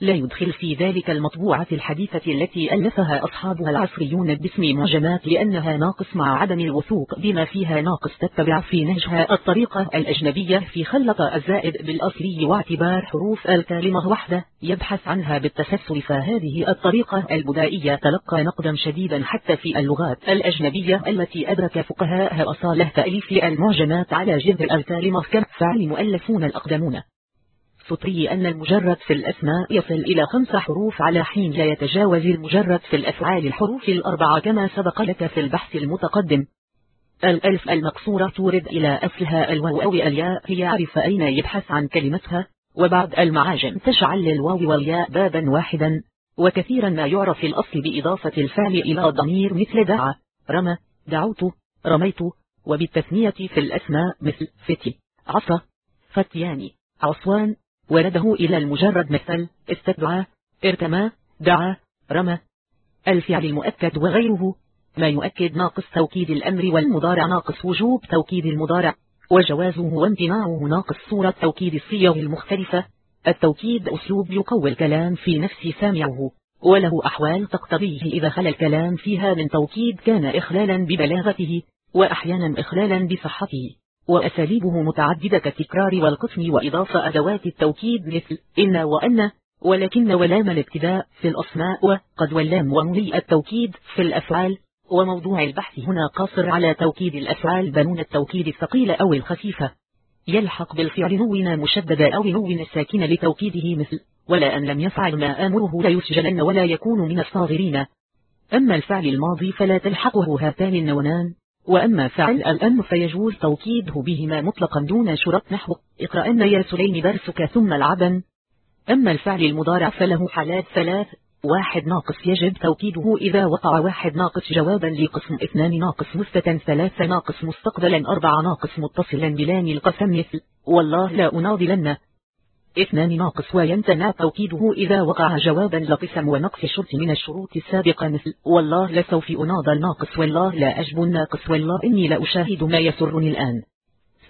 لا يدخل في ذلك المطبوعة الحديثة التي ألفها أصحابها العصريون باسم معجمات لأنها ناقص مع عدم الوثوق بما فيها ناقص تتبع في نهجها الطريقة الأجنبية في خلط الزائد بالأصلي واعتبار حروف الكلمة وحدة يبحث عنها بالتسلسل فهذه الطريقة البدائية تلقى نقدا شديدا حتى في اللغات الأجنبية التي أدرك فقهاء أصالة تأليف المعجمات على جذر الكلمة كفعل مؤلفون الأقدمون. سطري أن المجرد في الأسماء يصل إلى خمس حروف على حين لا يتجاوز المجرد في الأفعال الحروف الأربعة كما سبق لك في البحث المتقدم. الألف المقصورة تورد إلى أصلها الواو أو الياء ليعرف أين يبحث عن كلمتها. وبعد المعاجم تجعل للواو والياء بابا واحدا. وكثيرا ما يعرف الأصل بإضافة الفعل إلى ضمير مثل دعا رمى دعوت رميت. وبالتثنية في الأسماء مثل فتي عصا فتيان عصوان. ورده إلى المجرد مثل استدعى ارتمى دعا رمى. الفعل المؤكد وغيره. ما يؤكد ناقص توكيد الأمر والمضارع ناقص وجوب توكيد المضارع. وجوازه وامتناعه ناقص صورة توكيد الصيغ المختلفة. التوكيد أسلوب يقوي الكلام في نفس سامعه. وله أحوال تقتضيه إذا خل الكلام فيها من توكيد كان إخلالا ببلاغته وأحيانا إخلالا بصحته. وأساليبه متعددة كالتكرار والقسم وإضافة أدوات التوكيد مثل إن وأن ولكن ولام الابتداء في الأسماء وقد واللام وملي التوكيد في الأفعال وموضوع البحث هنا قاصر على توكيد الأفعال بنون التوكيد الثقيلة أو الخفيفة. يلحق بالفعل نون مشدد أو نون الساكن لتوكيده مثل ولا أن لم يفعل ما آمره ليسجلن ولا يكون من الصاغرين. أما الفعل الماضي فلا تلحقه هاتان النونان. وأما فعل الأم فيجوز توكيده بهما مطلقا دون شرط نحو اقرأن يا سليم درسك ثم العبن أما الفعل المضارع فله حالات ثلاث. واحد ناقص يجب توكيده إذا وقع واحد ناقص جوابا لقسم اثنان ناقص مثبتا ثلاثة ناقص مستقبلا أربعة ناقص متصلا بلان القسم مثل. والله لا أناضلن. اثنان ناقص وينتنى توكيده إذا وقع جوابا لقسم ونقص شرط من الشروط السابقة مثل والله لسوف أناض الناقص والله لا أجب الناقص والله إني لأشاهد ما يسرني الآن.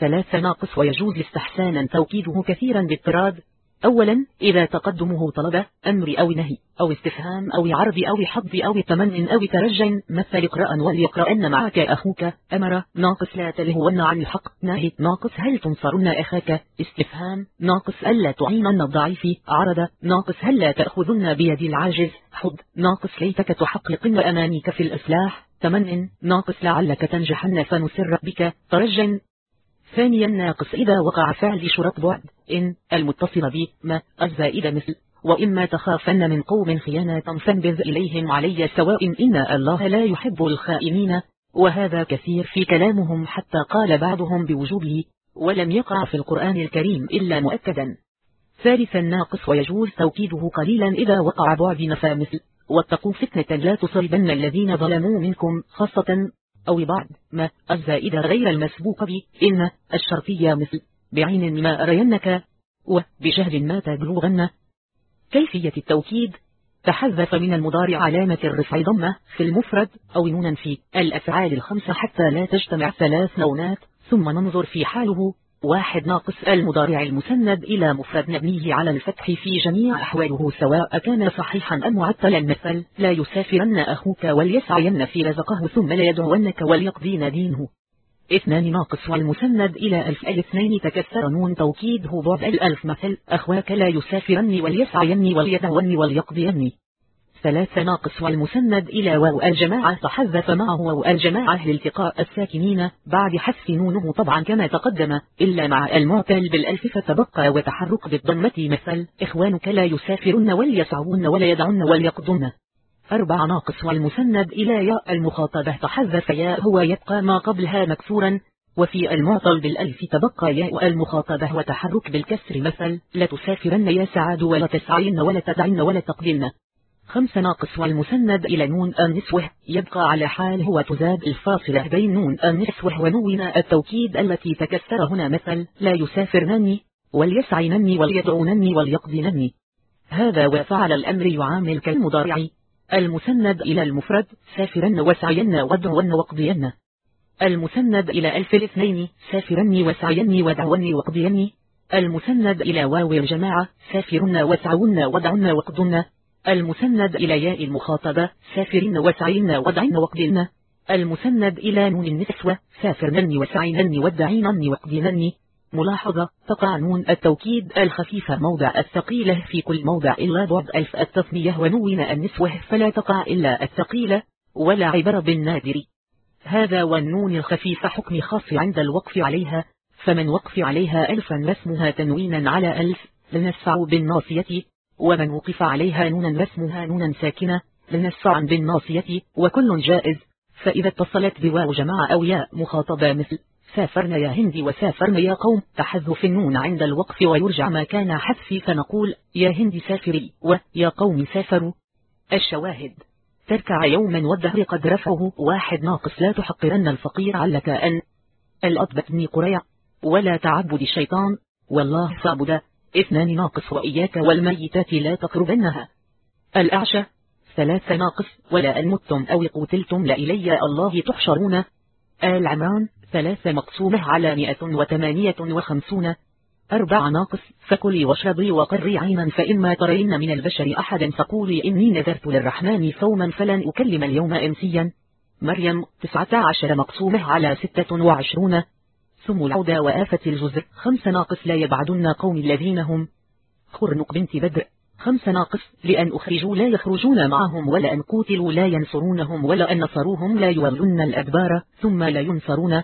ثلاثة ناقص ويجوز استحسانا توكيده كثيرا باضطراد أولا إذا تقدمه طلب أمر أو نهي أو استفهام أو عرض أو حظ أو تمن أو ترجن مثل اقرأ وليقرأن معك أخوك أمر. ناقص لا تلهون عن الحق. ناهي. ناقص هل تنصرن أخاك؟ استفهام. ناقص ألا تعينن الضعيف. عرض. ناقص هل لا تأخذن بيد العاجز؟ حض ناقص ليتك تحققن أمانيك في الإصلاح. تمن ناقص لعلك تنجحن فنسر بك. ترجن ثانيا ناقص إذا وقع فعل شرط بعد. إن المتصل ب ما الزائد مثل وإما تخافن من قوم خيانة فانبذ إليهم علي سواء إن الله لا يحب الخائنين. وهذا كثير في كلامهم حتى قال بعضهم بوجوبه ولم يقع في القرآن الكريم إلا مؤكدا. ثالثا ناقص ويجوز توكيده قليلا إذا وقع بعد نفى مثل واتقوا فتنة لا تصيبن الذين ظلموا منكم خاصة أو بعد ما الزائدة غير المسبوق ب إن الشرطية مثل بعين ما أرينك وبجهد ما تبلغن كيفية التوكيد؟ تحذف من المضارع علامة الرفع ضمة في المفرد أو نونا في الأفعال الخمسة حتى لا تجتمع ثلاث نونات ثم ننظر في حاله. واحد ناقص المضارع المسند إلى مفرد نبنيه على الفتح في جميع أحواله سواء كان صحيحا أم معتلا مثل لا يسافرن أخوك وليسعين في رزقه ثم لا يدعونك وليقضين دينه. اثنان ناقص والمسند إلى ألف الاثنين تكسر نون توكيده. بعد الألف مثل أخواك لا يسافرن وليسعين وليدعون وليقضين ثلاثة ناقص والمسند إلى واو الجماعة. تحذف معه واو الجماعة. لالتقاء الساكنين. بعد حذف نونه طبعا كما تقدم. إلا مع المعتل بالألف فتبقى وتحرك بالضمة مثل. إخوانك لا يسافرن وليسعون ولا يدعون وليقضون أربع ناقص والمسند إلى ياء المخاطبة. تحذف ياء هو يبقى ما قبلها مكسورا. وفي المعطل بالألف تبقى ياء المخاطبة. وتحرك بالكسر مثل. لا تسافرن يا سعاد ولا تسعين ولا تدعين ولا تقبلن خمس ناقص والمسند إلى نون النسوة يبقى على حال هو تزاد الفاصلة بين نون النسوة ونون التوكيد التي تكسر هنا مثل لا يسافرنني وليسعينني وليدعونني وليقضينني هذا وفعل الأمر يعامل كالمضارع. المسند إلى المفرد سافرن وسعين ودعون وقضين المسند إلى ألف الاثنين سافرني وسعيني ودعوني وقضيني المسند إلى واو الجماعة سافرن وسعون ودعون وقضن المسند إلى ياء المخاطبة سافرن وسعين ودعين وقضن المسند إلى نون النسوة سافرنني وسعينني ودعينني وقضنني ملاحظة تقع نون التوكيد الخفيفة موضع الثقيلة في كل موضع إلا بعد ألف التثنية ونون النسوة فلا تقع إلا الثقيلة ولا عبرة بالنادر. هذا وللنون الخفيفة حكم خاص عند الوقف عليها فمن وقف عليها ألفا لا رسمها تنوينا على ألف لنسفعا بالناصية. ومن وقف عليها نونا رسمها نونا ساكنة لنسفعن بالناصية وكل جائز. فإذا اتصلت بواو جماعة أو ياء مخاطبة مثل سافرن يا هند وسافرن يا قوم. تحذف النون عند الوقف ويرجع ما كان حذف فنقول يا هند سافري ويا قوم سافروا. الشواهد تركع يوما والدهر قد رفعه. واحد ناقص لا تحقرن الفقير علك أن الأطبت بن قريع. ولا تعبد الشيطان. والله فاعبد اثنان ناقص وإياك والميتات لا تقربنها. الأعشى ثلاثة ناقص ولا أن متم أو قتلتم لإلي الله تحشرون. آل عمران ثلاثة مقسومة على مئة وثمانية وخمسون. أربع ناقص فكلي واشربي وقري عينا فإما ترين من البشر أحدا فقولي إني نذرت للرحمن صوما فلن أكلم اليوم إنسيا. مريم تسعة عشر مقسومة على ستة وعشرون. ثم العودة وآفة الجزر. خمس ناقص لا يبعدن قوم الذين هم خرنق بنت بدر. خمس ناقص لأن أخرجوا لا يخرجون معهم ولا أن قوتلوا لا ينصرونهم ولا أن نصروهم لا يولون الأدبار. ثم لا ينصرون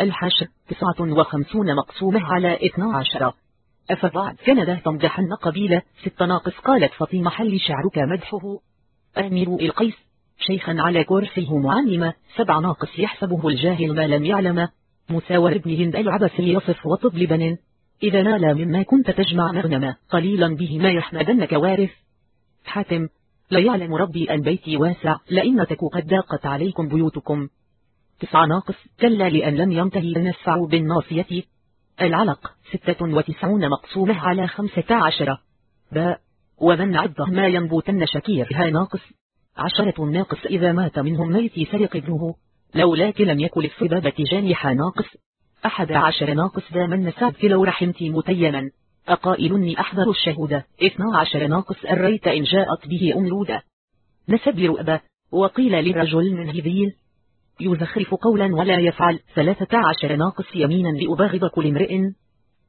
الحشر. تسعة وخمسون مقسومة على اثنى عشر. أفبعد كندا تمدحن قبيلة ست ناقص. قالت ففي محل شعرك مدحه. أمير القيس. شيخا على كرسيه معلمة. سبع ناقص. يحسبه الجاهل ما لم يعلم. مساور ابن هند العبسي يصف وطب لبن. إذا نال مما كنت تجمع مغنما. قليلا به ما يحمدنك وارث. حاتم. لا يعلم ربي أن بيتي واسع. لئن تكو قد ضاقت عليكم بيوتكم. تسع ناقص. كلا لأن لم ينتهي النسع بالناصية. العلق. ستة وتسعون مقسومة على خمسة عشر. باء. ومن عده ما ينبوتن شكيرها ناقص. عشرة ناقص. إذا مات منهم ميت سرق ابنه. لولاك لم يكن الصبابة جانحا ناقص أحد عشر ناقص ذا من لو رحمت متيما. أقائلني أحذر الشهودة اثنا عشر ناقص الريت إن جاءت به أملودة نسب رؤبة وقيل للرجل من هذيل. يزخرف قولا ولا يفعل. ثلاثة عشر ناقص يمينا لأباغض كل امرئ.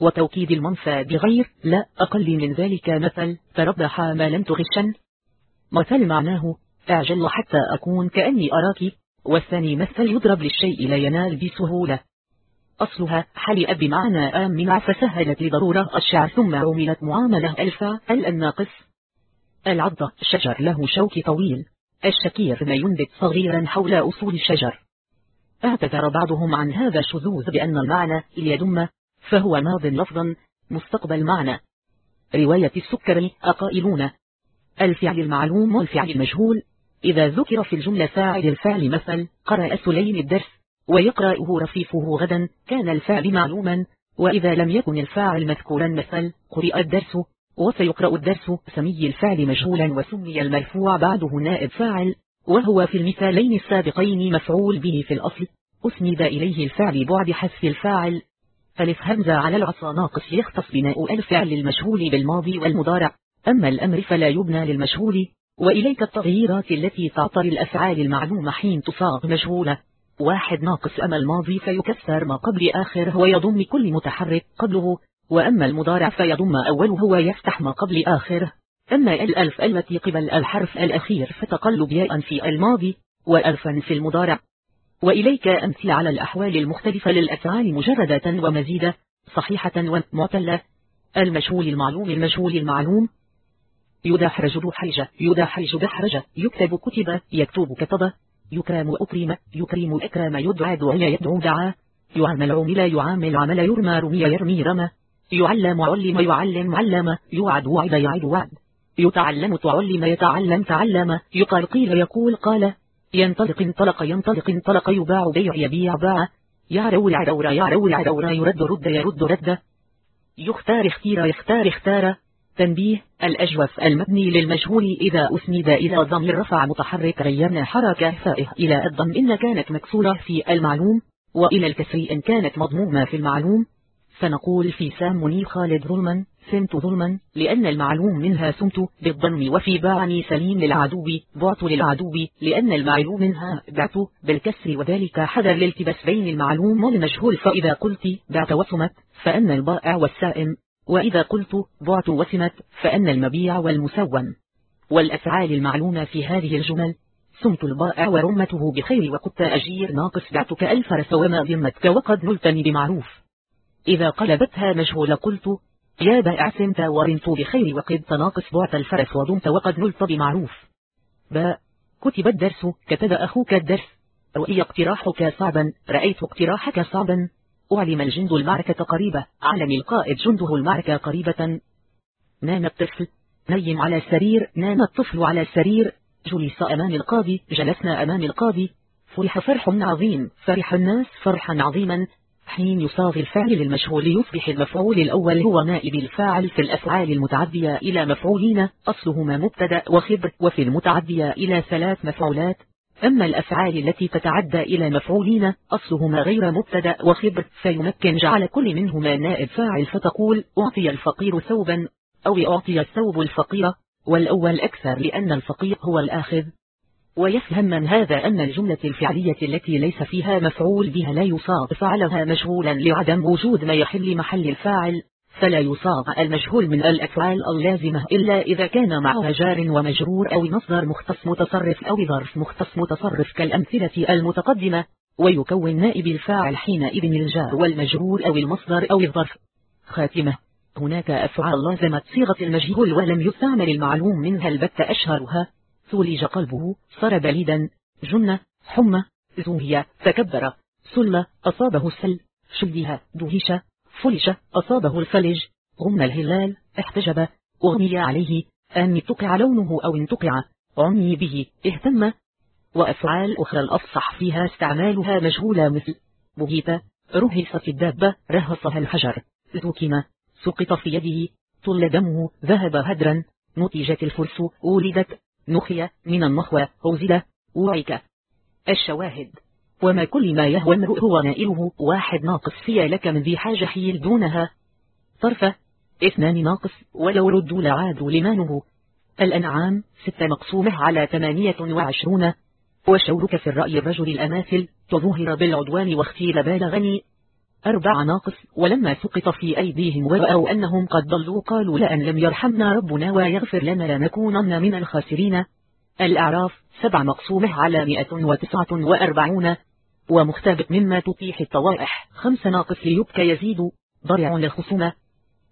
وتوكيد المنفى بغير لا أقل من ذلك مثل فربح ما لم تغشن مثل معناه أعجل حتى أكون كأني أراك والثاني مثل يضرب للشيء لا ينال بسهولة أصلها حلئ بمعنى آمن فسهلت لضرورة الشعر ثم عملت معاملة ألفا. الناقص العضة شجر له شوك طويل الشكير ما ينبت صغيرا حول أصول الشجر اعتذر بعضهم عن هذا الشذوذ بأن المعنى اليدم فهو ماض لفظا مستقبل معنى. رواية السكري أقائلون الفعل المعلوم والفعل المجهول. إذا ذكر في الجملة فاعل الفعل مثل قرأ سليم الدرس ويقرأه رفيفه غدا كان الفعل معلوما. وإذا لم يكن الفاعل مذكورا مثل قرئ الدرس وسيقرأ الدرس. سمي الفعل مجهولا وسمي المرفوع بعده نائب فاعل. وهو في المثالين السابقين مفعول به في الأصل. أسند إليه الفعل بعد حذف الفاعل. ألف همزة على العصا ناقص يختص بناء الفعل المشهول بالماضي والمضارع. أما الأمر فلا يبنى للمشهول وإليك التغييرات التي تعطر الأفعال المعلومة حين تصاغ مجهولة واحد ناقص أما الماضي فيكسر ما قبل آخر ويضم كل متحرك قبله. وأما المضارع فيضم أوله ويفتح ما قبل آخره أما الألف التي قبل الحرف الأخير فتقلب ياء في الماضي وألفا في المضارع. وإليك أمثلة على الأحوال المختلفة للأفعال مجردة ومزيدة صحيحة ومعتلة. المشهول المعلوم المشهول المعلوم. يدحرج دحرج يدحرج دحرج يكتب كتب يكتب كتب. يكرم أكرم يكرم أكرم يدعى دعي يدعو دعا يعمل عمل يعامل عمل. يرمى رمي يرمي رمى. يعلم علم يعلم علم. يوعد وعد يعد وعد. يتعلم تعلم يتعلم تعلم. يقال قيل يقول قال. ينطلق انطلق ينطلق انطلق يباع بيع يبيع باع. يعرو يعرور يعرو يعرور يرد رد يرد رد. يختار اختير يختار اختار. تنبيه الأجوف المبني للمجهول. إذا أسند إلى ضمير رفع متحرك. غيرنا حركة فائه إلى الضم إن كانت مكسورة في المعلوم. وإلى الكسر إن كانت مضمومة في المعلوم. فنقول في سام منير خالد ظلما. سمت ظلما لأن المعلوم منها سمت بالضم وفي باعني سليم للعدو بعت للعدو لأن المعلوم منها بعت بالكسر وذلك حذر الالتباس بين المعلوم والمجهول. فإذا قلت بعت وسمت فأن البائع والسائم وإذا قلت بعت وسمت فأن المبيع والمسوم والأفعال المعلومة في هذه الجمل. سمت البائع ورمته بخير وقدت أجير ناقص بعتك الفرس وما ذمتك وقد نلتني بمعروف. إذا قلبتها مجهول قلت يا بائع سمت ورمت بخير وقد تناقص بعت الفرس وضمت وقد نلت بمعروف. باء كتب الدرس كتب أخوك الدرس. رؤي اقتراحك صعبا رأيت اقتراحك صعبا. أعلم الجند المعركة قريبة علم القائد جنده المعركة قريبة. نام الطفل نيم على السرير نام الطفل على السرير. جلس أمام القاضي جلسنا أمام القاضي. فرح فرح عظيم فرح الناس فرحا عظيما. حين يصاغ الفعل للمشهول يصبح المفعول الأول هو نائب الفاعل في الأفعال المتعدية إلى مفعولين أصلهما مبتدأ وخبر وفي المتعدية إلى ثلاث مفعولات. أما الأفعال التي تتعدى إلى مفعولين أصلهما غير مبتدأ وخبر فيمكن جعل كل منهما نائب فاعل فتقول أعطي الفقير ثوبا أو أعطي الثوب الفقير. والأول أكثر لأن الفقير هو الآخذ. ويفهم من هذا أن الجملة الفعلية التي ليس فيها مفعول بها لا يصاغ فعلها مشغولا لعدم وجود ما يحل محل الفاعل فلا يصاغ المجهول من الأفعال اللازمة إلا إذا كان معها جار ومجرور أو مصدر مختص متصرف أو ظرف مختص متصرف كالأمثلة المتقدمة ويكون نائب الفاعل حينئذ الجار والمجرور أو المصدر أو الظرف. خاتمة. هناك أفعال لازمت صيغة المجهول ولم يستعمل المعلوم منها البت أشهرها. ثولج قلبه صار بليدا جنة حمى زوهي تكبر. سل أصابه السل. شبه دهش. فلش أصابه الفلج. غم الهلال احتجب. أغمي عليه. أن تقع لونه أو انتقع عمي به اهتم. وأفعال أخرى الأفصح فيها استعمالها مجهولة مثل بهيت رهصت الدابة رهصها الحجر. ذوكم سقط في يده. طل دمه ذهب هدرا. نتجت الفرس ولدت. نخي من النخوة أوزد وعك الشواهد. وما كل ما يهوى امرؤ هو نائله واحد ناقص في لك من ذي حاجة حيل دونها. طرفة اثنان ناقص. ولو ردوا لعادوا لمانه. الأنعام. ستة مقسومة على ثمانية وعشرون. وشورك في الرأي الرجل الأماثل. تظهر بالعدوان واختيل بالغني. أربع ناقص ولما سقط في أيديهم ورأوا أنهم قد ضلوا قالوا لأن لم يرحمنا ربنا ويغفر لنا لنكونن من الخاسرين. الأعراف سبع مقسومة على مئة وتسعة وأربعون ومختبئ مما تطيح الطوائح. خمس ناقص ليبكى يزيد ضرع للخصومة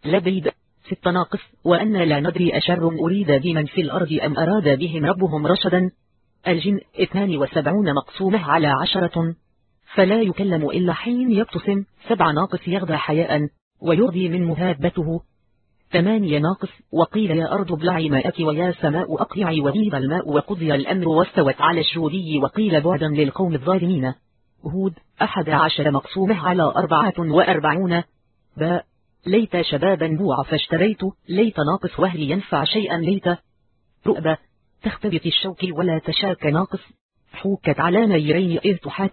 لبيد ست ناقص وأن لا ندري أشر أريد بمن في الأرض أم أراد بهم ربهم رشدا. الجن اثنان وسبعون مقسومة على عشرة. فلا يكلم إلا حين يبتسم. سبع ناقص يغدى حياء ويرضي من مهابته. ثمانية ناقص. وقيل يا أرض ابلعي ماءك ويا سماء أقلعي وغيب الماء وقضي الأمر واستوت على الشودي وقيل بعدا للقوم الظالمين. هود أحد عشر مقسومة على أربعة وأربعون. باء. ليت شبابا بوع فاشتريت. ليت ناقص وهل ينفع شيئا؟ ليت. رؤبة. تختبط الشوك ولا تشاك. ناقص. حوكت على نيرين إذ تحاك.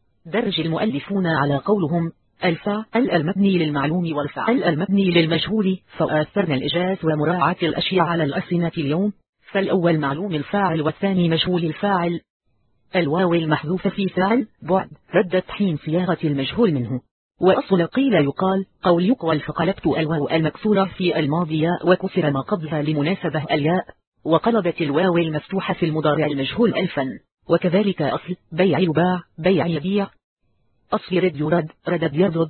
درج المؤلفون على قولهم الفعل المبني للمعلوم والفعل المبني للمجهول فأثرنا الإجاز ومراعاة الأشياء على الألسنة اليوم فالأول معلوم الفاعل والثاني مجهول الفاعل الواو المحذوفة في فعل بعد ردت حين صياغة المجهول منه وأصل قيل يقال قول يقول فقلبت الواو المكسورة في الماضية وكسر ما قبلها لمناسبة الياء وقلبت الواو المفتوحة في المضارع المجهول ألفا. وكذلك أصل بيع يباع بيع يبيع. أصل رد يرد ردد يردد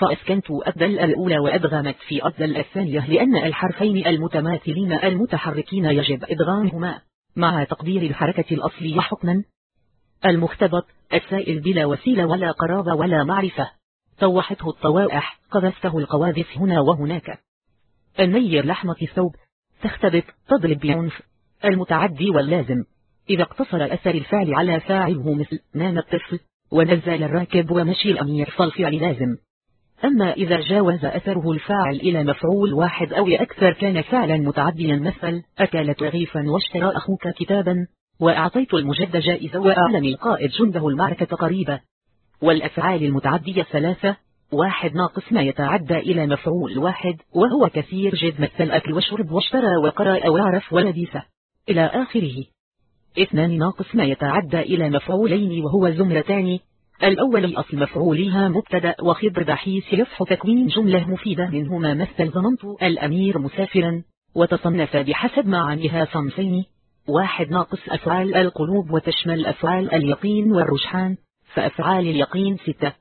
فأسكنت أبدل الأولى وأدغمت في أبدل الثانية لأن الحرفين المتماثلين المتحركين يجب إدغامهما. مع تقدير الحركة الأصلية حكما. المختبط السائل بلا وسيلة ولا قرابة ولا معرفة. طوحته الطوائح قذفته القواذف هنا وهناك. النير لحمة الثوب. تختبط تضرب بعنف. المتعدي واللازم. إذا اقتصر أثر الفعل على فاعله مثل نام الطفل ونزل الراكب ومشي الأمير فالفعل لازم. أما إذا جاوز أثره الفاعل إلى مفعول واحد أو أكثر كان فعلا متعديا مثل أكلت رغيفا واشترى أخوك كتابا وأعطيت المجد جائزة وأعلم القائد جنده المعركة قريبة والأفعال المتعدية ثلاثة واحد ناقص ما يتعدى إلى مفعول واحد وهو كثير جد مثل أكل وشرب واشترى وقرأ أو ولبيس إلى آخره. اثنان ناقص ما يتعدى إلى مفعولين وهو زمرتان الأول أصل مفعولها مبتدأ وخبر بحيث يصح تكوين جملة مفيدة منهما مثل ظننت الأمير مسافرا وتصنف بحسب معانيها صنفين. واحد ناقص أفعال القلوب وتشمل أفعال اليقين والرجحان فأفعال اليقين ستة.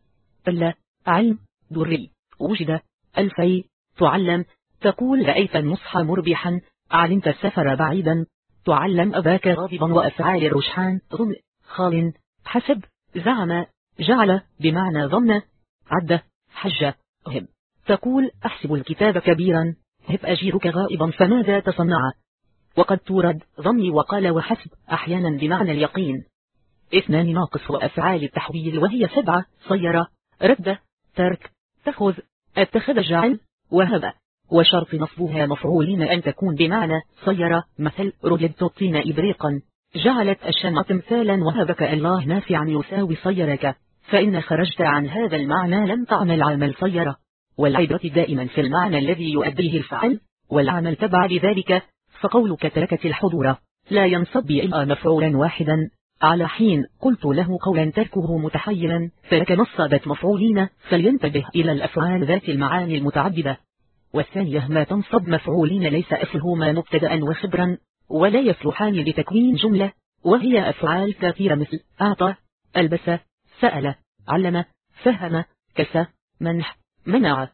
ألا علم. دري وجد. ألفي تعلم. تقول رأيت النصح مربحا. علمت السفر بعيدا. تعلم أباك غاضبا وأفعال الرجحان ظن خال حسب زعم جعل بمعنى ظن عد حج هب تقول أحسب الكتاب كبيرا هب أجيرك غائبا فماذا تصنع؟ وقد تورد ظني وقال وحسب أحيانا بمعنى اليقين. اثنان ناقص وأفعال التحويل وهي سبعة صير رد ترك تخذ اتخذ جعل وهب. وشرط نصبها مفعولين أن تكون بمعنى صير. مثل رجدت الطين إبريقا. جعلت الشمعة مثالا وهبك الله نافعا يساوي صيرك. فإن خرجت عن هذا المعنى لم تعمل عمل صيرة والعبرة دائما في المعنى الذي يؤديه الفعل. والعمل تبع لذلك. فقولك تركت الحضور. لا ينصب بإلا مفعولا واحدا. على حين قلت له قولا تركه متحيرا. فلك نصبت مفعولين. فلينتبه إلى الأفعال ذات المعاني المتعددة. والثانية ما تنصب مفعولين ليس أصلهما مبتدأ وخبرا ولا يصلحان لتكوين جملة وهي أفعال كثيرة مثل أعطى ألبس سأل علم فهم كسى منح منع.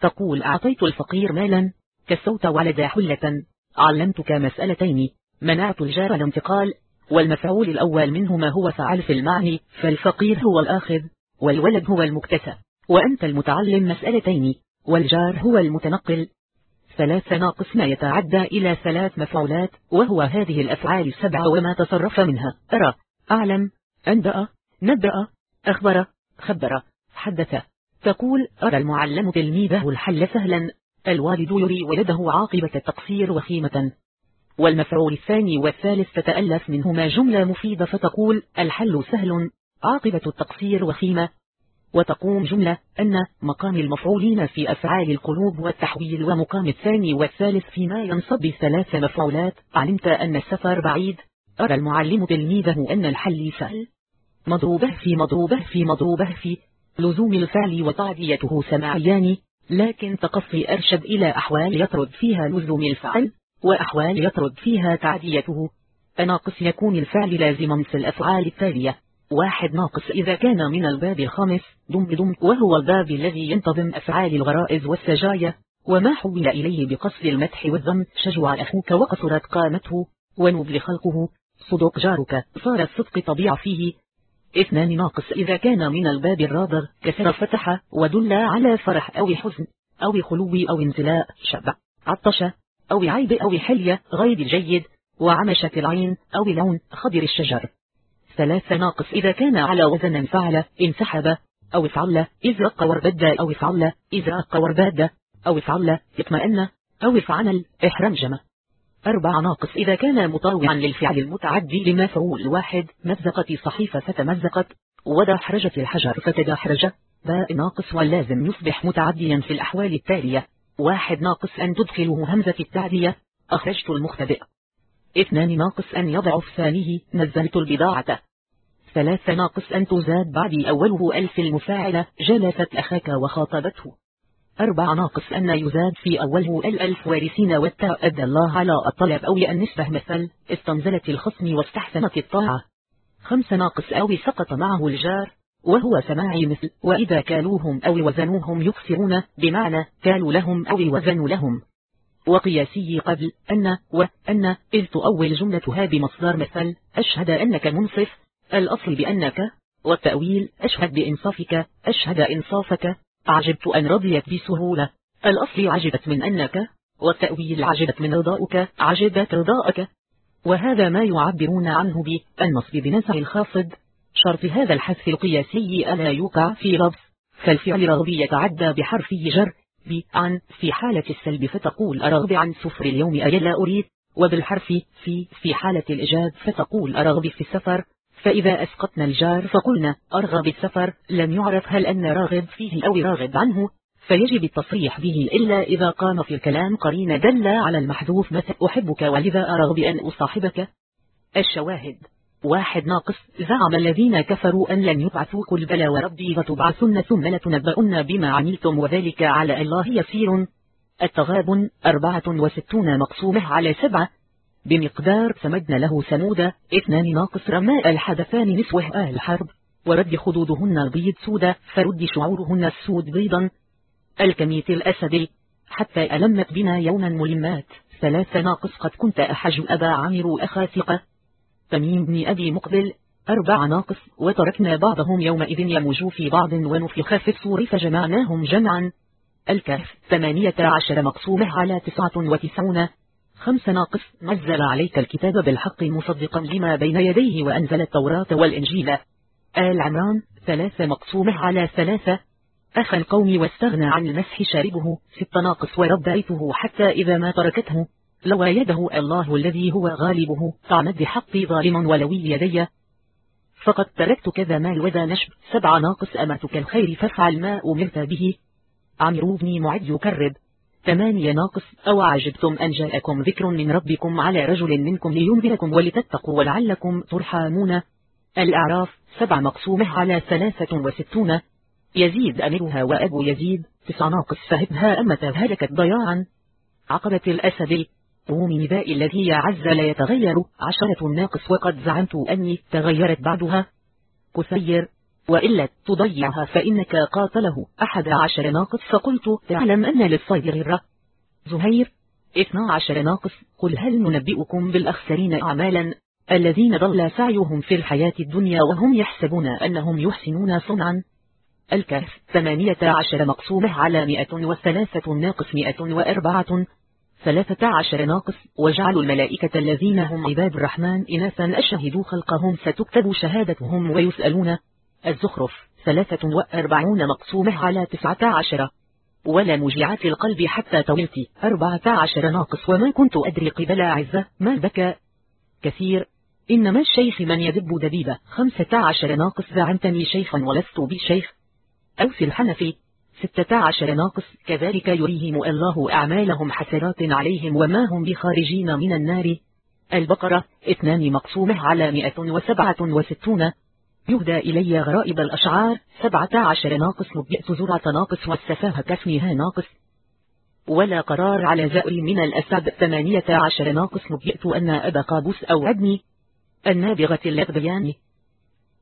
تقول أعطيت الفقير مالا كسوت ولد حلة. علمتك مسألتين منعت الجار الانتقال والمفعول الأول منهما هو فعل في المعني فالفقير هو الآخذ والولد هو المكتسى وأنت المتعلم مسألتين. والجار هو المتنقل. ثلاث ناقص ما يتعدى إلى ثلاث مفعولات وهو هذه الأفعال السبعة وما تصرف منها. أرى. أعلم. أنبأ. نبأ. أخبر. خبر. حدث. تقول أرى المعلم تلميذه الحل سهلا. الوالد يري ولده عاقبة التقصير وخيمة. والمفعول الثاني والثالث تتألف منهما جملة مفيدة فتقول الحل سهل. عاقبة التقصير وخيمة. وتقوم جملة أن مقام المفعولين في أفعال القلوب والتحويل ومقام الثاني والثالث فيما ينصب ثلاث مفعولات. علمت أن السفر بعيد. أرى المعلم تلميذه أن الحل سهل. مضروبه في مضروبه في مضروبه في لزوم الفعل وتعديته سماعيان. لكن تقصي أرشد إلى أحوال يطرد فيها لزوم الفعل وأحوال يطرد فيها تعديته. ناقص يكون الفعل لازما في الأفعال التالية. واحد ناقص. إذا كان من الباب الخامس دم دم وهو الباب الذي ينتظم أفعال الغرائز والسجايا وما حول إليه بقصد المدح والذم شجع أخوك وقصرت قامته ونبل خلقه. صدق جارك. صار الصدق طبيعة فيه. اثنان ناقص. إذا كان من الباب الرابع كسر فتح ودل على فرح أو حزن أو خلو أو امتلاء شبع عطش أو عيب أو حلية غير جيد وعمشة العين أو لون خضر الشجر. ثلاثة ناقص. إذا كان على وزن فعل انسحب. أو افعل. إزرق وربد أو افعل. إزرق ورباد أو افعل. اطمأن. أو افعل. احرمجم أربع ناقص. إذا كان مطاوعا للفعل المتعدي لمفعول واحد مزقت صحيفة فتمزقت. ودحرجت الحجر فتدحرج. باء ناقص. واللازم يصبح متعديا في الأحوال التالية. واحد ناقص. أن تدخله همزة التعدية. أخرجت المختبئ. اثنان ناقص أن يضعف ثانية نزلت البضاعة. ثلاثة ناقص أن تزاد بعد أوله ألف المفاعلة. جلست أخاك وخاطبته. أربع ناقص أن يزاد في أوله الألف وارثين. والتاء أدى الله على الطلب أو لأن نسبة مثل استنزلت الخصم واستحسنت الطاعة. خمس ناقص أو سقط معه الجار. وهو سماعي مثل وإذا كالوهم أو وزنوهم يكسرون بمعنى كالوا لهم أو وزنوا لهم. وقياسي قبل أن وأن إذ تؤول جملتها بمصدر مثل أشهد أنك منصف الأصل بأنك والتأويل أشهد بإنصافك أشهد إنصافك عجبت أن رضيت بسهولة الأصل عجبت من أنك والتأويل عجبت من رضاؤك عجبت رضاءك. وهذا ما يعبرون عنه بالنصب بنزع الخافض شرط هذا الحذف القياسي ألا يوقع في لفظ فالفعل رغبي يتعدى بحرف جر عن في حالة السلب فتقول أرغب عن سفر اليوم أجل أريد وبالحرف في في حالة الإجاب فتقول أرغب في السفر فإذا أسقطنا الجار فقلنا أرغب السفر لم يعرف هل أن راغب فيه أو راغب عنه فيجب التصريح به إلا إذا قام في الكلام قرين دل على المحذوف مثل أحبك ولذا أرغب أن أصاحبك. الشواهد واحد ناقص زعم الذين كفروا أن لن يبعثوا قل بلى وربي فتبعثن ثم لتنبؤن بما عملتم وذلك على الله يسير. التغاب أربعة وستون مقسومة على سبعة. بمقدار سمدنا له سمودة اثنان ناقص رماء الحدثان نسوة الحرب ورد خدودهن البيض سودا فرد شعورهن السود بيضا. الكميت الأسدي حتى ألمت بنا يوما ملمات. ثلاث ناقص قد كنت أحج أبا عامر أخا ثقة تميم بن أبي مقبل أربع ناقص وتركنا بعضهم يومئذ يموج في بعض ونفخ في الصور فجمعناهم جمعا. الكهف ثمانية عشر مقسومة على تسعة وتسعون. خمس ناقص نزل عليك الكتاب بالحق مصدقا لما بين يديه وأنزل التوراة والإنجيل. آل عمران ثلاثة مقسومة على ثلاثة. أخى القوم واستغنى عن المسح شاربه ست ناقص وربيته حتى إذا ما تركته. لو يده الله الذي هو غالبه فعمد حقي ظالم ولوي يدي. فقد تركت كذا مال وذا نشب سبع ناقص أمتك الخير فافعل ما أمرت به. عمرو بن معد يكرب. ثمانية ناقص أو عجبتم أن جاءكم ذكر من ربكم على رجل منكم لينذركم ولتتقوا ولعلكم ترحمون. الأعراف سبع مقسومة على ثلاثة وستون. يزيد أمرها وأبو يزيد تسع ناقص فهبها أمة هلكت ضياعا. عقبة الأسد قوم نداء الذي يعز لا يتغير. عشرة ناقص وقد زعمت أني تغيرت بعدها كثير وإلا تضيعها فإنك قاتله. أحد عشر ناقص فقلت تعلم أن للصيد غرة زهير. اثنا عشر ناقص. قل هل ننبئكم بالأخسرين أعمالا الذين ضل سعيهم في الحياة الدنيا وهم يحسبون أنهم يحسنون صنعا؟ الكهف. ثمانية عشر مقسومة على مئة وثلاثة ناقص مئة وأربعة. ثلاثة عشر ناقص وجعلوا الملائكة الذين هم عباد الرحمن إناثا أشهدوا خلقهم ستكتب شهادتهم ويسألون. الزخرف ثلاثة وأربعون مقسومة على تسعة عشر. ولا مجيعات القلب حتى طولت أربعة عشر ناقص. وما كنت أدري قبل عزة ما بكى؟ كثير. إنما الشيخ من يدب دبيبة. خمسة عشر ناقص. زعمتني شيخا ولست بشيخ. أوفي الحنفي. ستة عشر ناقص. كذلك يريهم الله أعمالهم حسرات عليهم وما هم بخارجين من النار. البقرة اثنان مقسومة على مئة وسبعة وستون. يهدى إلي غرائب الأشعار. سبعة عشر ناقص. نبئت زرعة ناقص والسفاهة كاسمها ناقص. ولا قرار على زائر من الأسد. ثمانية عشر ناقص. نبئت أن أبا قابوس أوعدني النابغة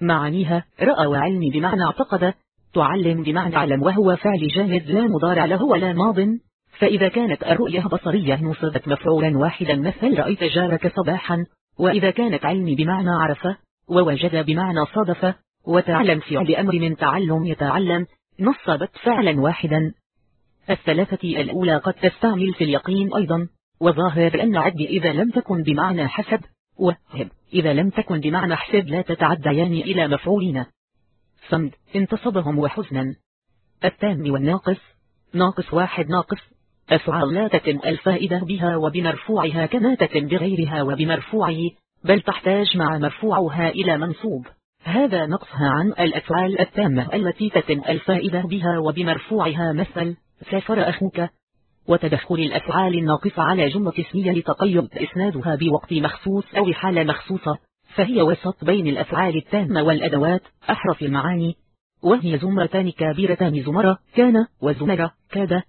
معانيها رأى وعلم بمعنى اعتقد تعلم بمعنى علم وهو فعل جاهد لا مضارع له ولا ماض. فإذا كانت الرؤية بصرية نصبت مفعولا واحدا مثل رأيت جارك صباحا وإذا كانت علم بمعنى عرف ووجد بمعنى صادف وتعلم فعل أمر من تعلم يتعلم نصبت فعلا واحدا. الثلاثة الأولى قد تستعمل في اليقين أيضا وظاهر أن عد إذا لم تكن بمعنى حسب. وهب إذا لم تكن بمعنى حسب لا تتعديان إلى مفعولين. صمد. انتصبهم وحزنا. التام والناقص. ناقص واحد ناقص. أفعال لا تتم الفائدة بها وبمرفوعها كما تتم بغيرها وبمرفوعه بل تحتاج مع مرفوعها إلى منصوب. هذا نقصها عن الأفعال التامة التي تتم الفائدة بها وبمرفوعها. مثل سافر أخوك. وتدخل الأفعال الناقصة على جملة اسمية لتقيد إسنادها بوقت مخصوص أو حالة مخصوصة فهي وسط بين الأفعال التامة والأدوات. أحرف المعاني. وهي زمرتان كبيرتان زمرة كان وزمرة كاد.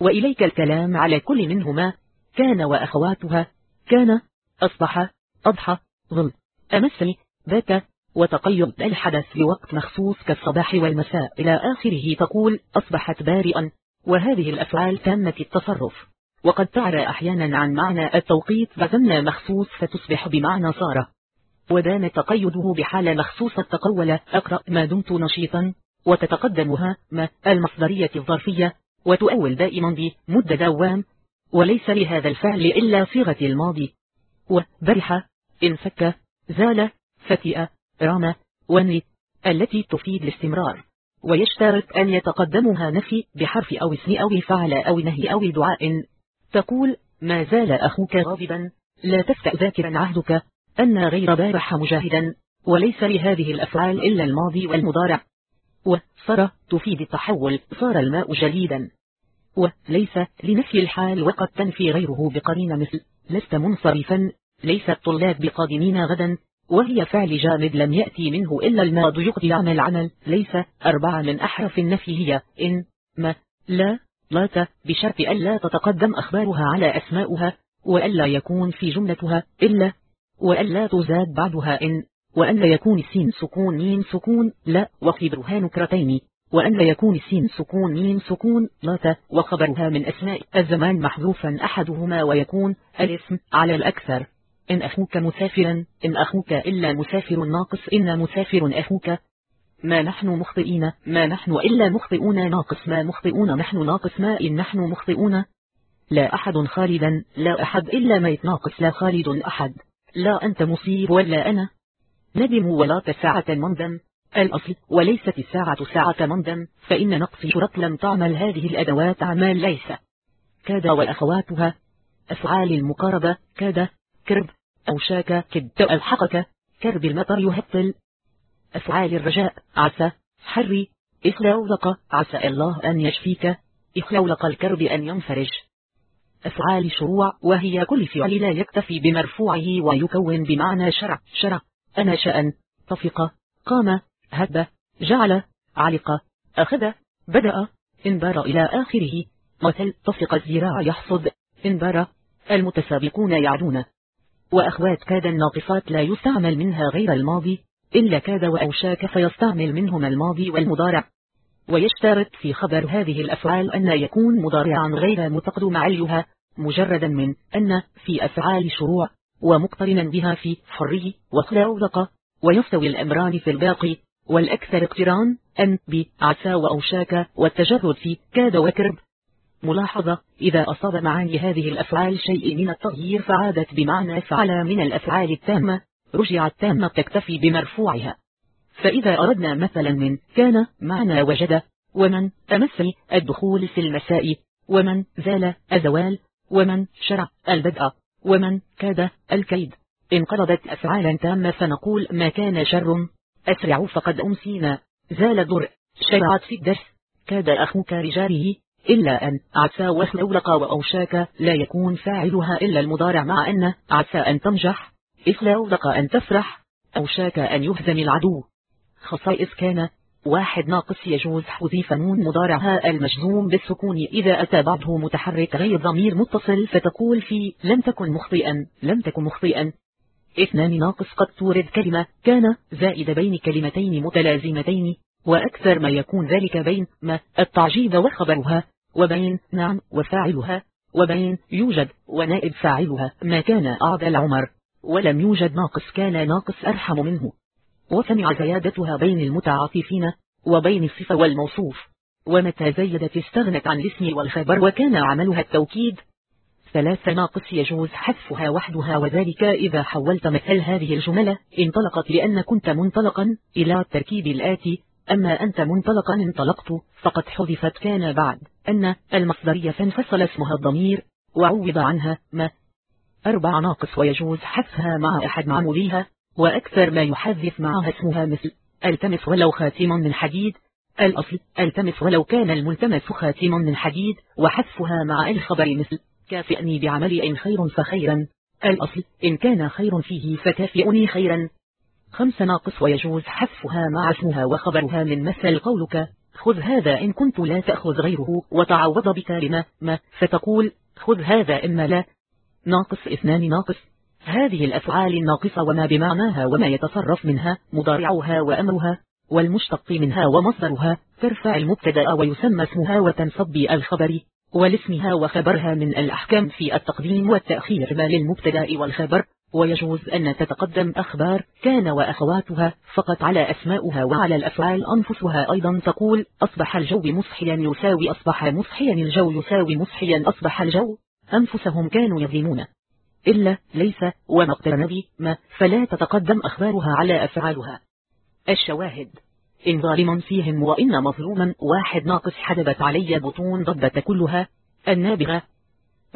وإليك الكلام على كل منهما. كان وأخواتها. كان أصبح أضحى. ظل. أمسني بات. وتقيد الحدث لوقت مخصوص كالصباح والمساء. إلى آخره تقول أصبحت بارئا. وهذه الأفعال تامة التصرف. وقد تعرى أحيانا عن معنى التوقيت بزمنا مخصوص فتصبح بمعنى صار. ودان تقيده بحالة مخصوصة تقول أقرأ ما دمت نشيطا. وتتقدمها ما المصدرية الظرفية. وتؤول دائما بمد دوام. وليس لهذا الفعل إلا صيغة الماضي. وبرح انفك زال فتئ رام وني التي تفيد الاستمرار. ويشترط أن يتقدمها نفي بحرف أو اسم أو فعل أو نهي أو دعاء. تقول ما زال أخوك غاضبا. لا تفتأ ذاكرا عهدك. أن غير بارح مجاهدا. وليس لهذه الأفعال إلا الماضي والمضارع. وصار تفيد التحول. صار الماء جليدا. وليس لنفي الحال وقد تنفي غيره بقرين مثل لست منصرفا. ليس الطلاب بقادمين غدا. وهي فعل جامد لم يأت منه إلا الماضي عمل عمل ليس أربعة من أحرف النفي هي إن ما لا لا بشرط ألا تتقدم أخبارها على أسمائها وألا يكون في جملتها إلا وألا تزاد بعدها إن وأن لا يكون السين سكون ميم سكون لا وخبرها نكرتين وأن لا يكون السين سكون ميم سكون لا وخبرها من أسماء الزمان محذوفا أحدهما ويكون الاسم على الأكثر. إن أخوك مسافرا إن أخوك إلا مسافر ناقص إن مسافر أخوك. ما نحن مخطئين ما نحن إلا مخطئون ناقص ما مخطئون نحن ناقص ما إن نحن مخطئون. لا أحد خالدا لا أحد إلا ما يتناقص لا خالد أحد. لا أنت مصيب ولا أنا. ندم ولا ساعة مندم الأصل وليست الساعة ساعة مندم فإن نقص شرط لم تعمل هذه الأدوات أعمال ليس. كاد وأخواتها. أفعال المقاربة. كاد. كرب أو شاك كد ألحقك. كرب المطر يهطل. أفعال الرجاء عسى. حري. إخلولق عسى الله أن يشفيك. إخلولق الكرب أن ينفرج. أفعال شروع وهي كل فعل لا يكتفي بمرفوعه ويكون بمعنى شرع. شرع. أنا شأن. طفق. قام. هب. جعل. علق. أخذ. بدأ. انبار إلى آخره. مثل. طفق الزراع يحصد انبار المتسابقون يعدون. وأخوات كاد الناقصات لا يستعمل منها غير الماضي إلا كاد وأوشاك فيستعمل منهما الماضي والمضارع. ويشترط في خبر هذه الأفعال أن يكون مضارعا غير متقدم عليها مجردا من أن في أفعال شروع ومقترنا بها في حري وخلاوذق ويستوي الأمران في الباقي. والأكثر اقتران أن بعسى وأوشاك والتجرد في كاد وكرب. ملاحظة إذا أصاب معاني هذه الأفعال شيء من التغيير فعادت بمعنى فعل من الأفعال التامة رجعت تامة تكتفي بمرفوعها. فإذا أردنا مثلا من كان معنى وجد ومن أمسي الدخول في المساء ومن زال أزوال ومن شرع البدء ومن كاد الكيد. انقرضت أفعالا تامة فنقول ما كان شر أسرعوا فقد أمسينا. زال الضر شرعت في الدرس كاد أخوك رجاله. إلا أن عسى وخلولق وأوشاك لا يكون فاعلها إلا المضارع مع أن عسى أن تنجح إخلولق أن تفرح أوشاك أن يهزم العدو. خصائص كان واحد ناقص يجوز حذيف نون مضارعها المجزوم بالسكون إذا أتى بعده متحرك غير ضمير متصل فتقول في لم تكن مخطئا لم تكن مخطئا. اثنان ناقص قد تورد كلمة كان زائد بين كلمتين متلازمتين وأكثر ما يكون ذلك بين ما التعجيب وخبرها. وبين نعم وفاعلها وبين يوجد ونائب فاعلها ما كان أعدى عمر ولم يوجد ناقص كان ناقص أرحم منه. وسمع زيادتها بين المتعاطفين وبين الصفة والموصوف ومتى زيدت استغنت عن الاسم والخبر وكان عملها التوكيد. ثلاث ناقص يجوز حذفها وحدها وذلك إذا حولت مثل هذه الجملة انطلقت لأن كنت منطلقا إلى التركيب الآتي أما أنت منطلقا انطلقت فقد حذفت كان بعد. أن المصدرية فانفصل اسمها الضمير وعوض عنها ما. أربع ناقص ويجوز حذفها مع أحد معموليها وأكثر ما يحذف معها اسمها مثل التمس ولو خاتم من حديد. الأصل التمس ولو كان الملتمس خاتم من حديد وحذفها مع الخبر مثل كافئني بعمل إن خير فخيرا. الأصل إن كان خير فيه فكافئني خيرا. خمس ناقص ويجوز حذفها مع اسمها وخبرها من مثل قولك. خذ هذا إن كنت لا تأخذ غيره وتعوض بكلمة ما فتقول خذ هذا إما لا. ناقص اثنان ناقص. هذه الأفعال الناقصة وما بمعناها وما يتصرف منها مضارعها وأمرها والمشتق منها ومصدرها. ترفع المبتدأ ويسمى اسمها وتنصب الخبر ولاسمها وخبرها من الأحكام في التقديم والتأخير. ما للمبتدأ والخبر؟ ويجوز أن تتقدم أخبار كان وأخواتها فقط على أسماؤها وعلى الأفعال أنفسها. أيضا تقول أصبح الجو مصحيا يساوي أصبح مصحيا الجو يساوي مصحيا أصبح الجو. أنفسهم كانوا يظلمون. إلا ليس وما اقترن ما فلا تتقدم أخبارها على أفعالها. الشواهد. إن ظالما فيهم وإن مظلوما واحد ناقص حدبت علي بطون ضبة كلها. النابغة.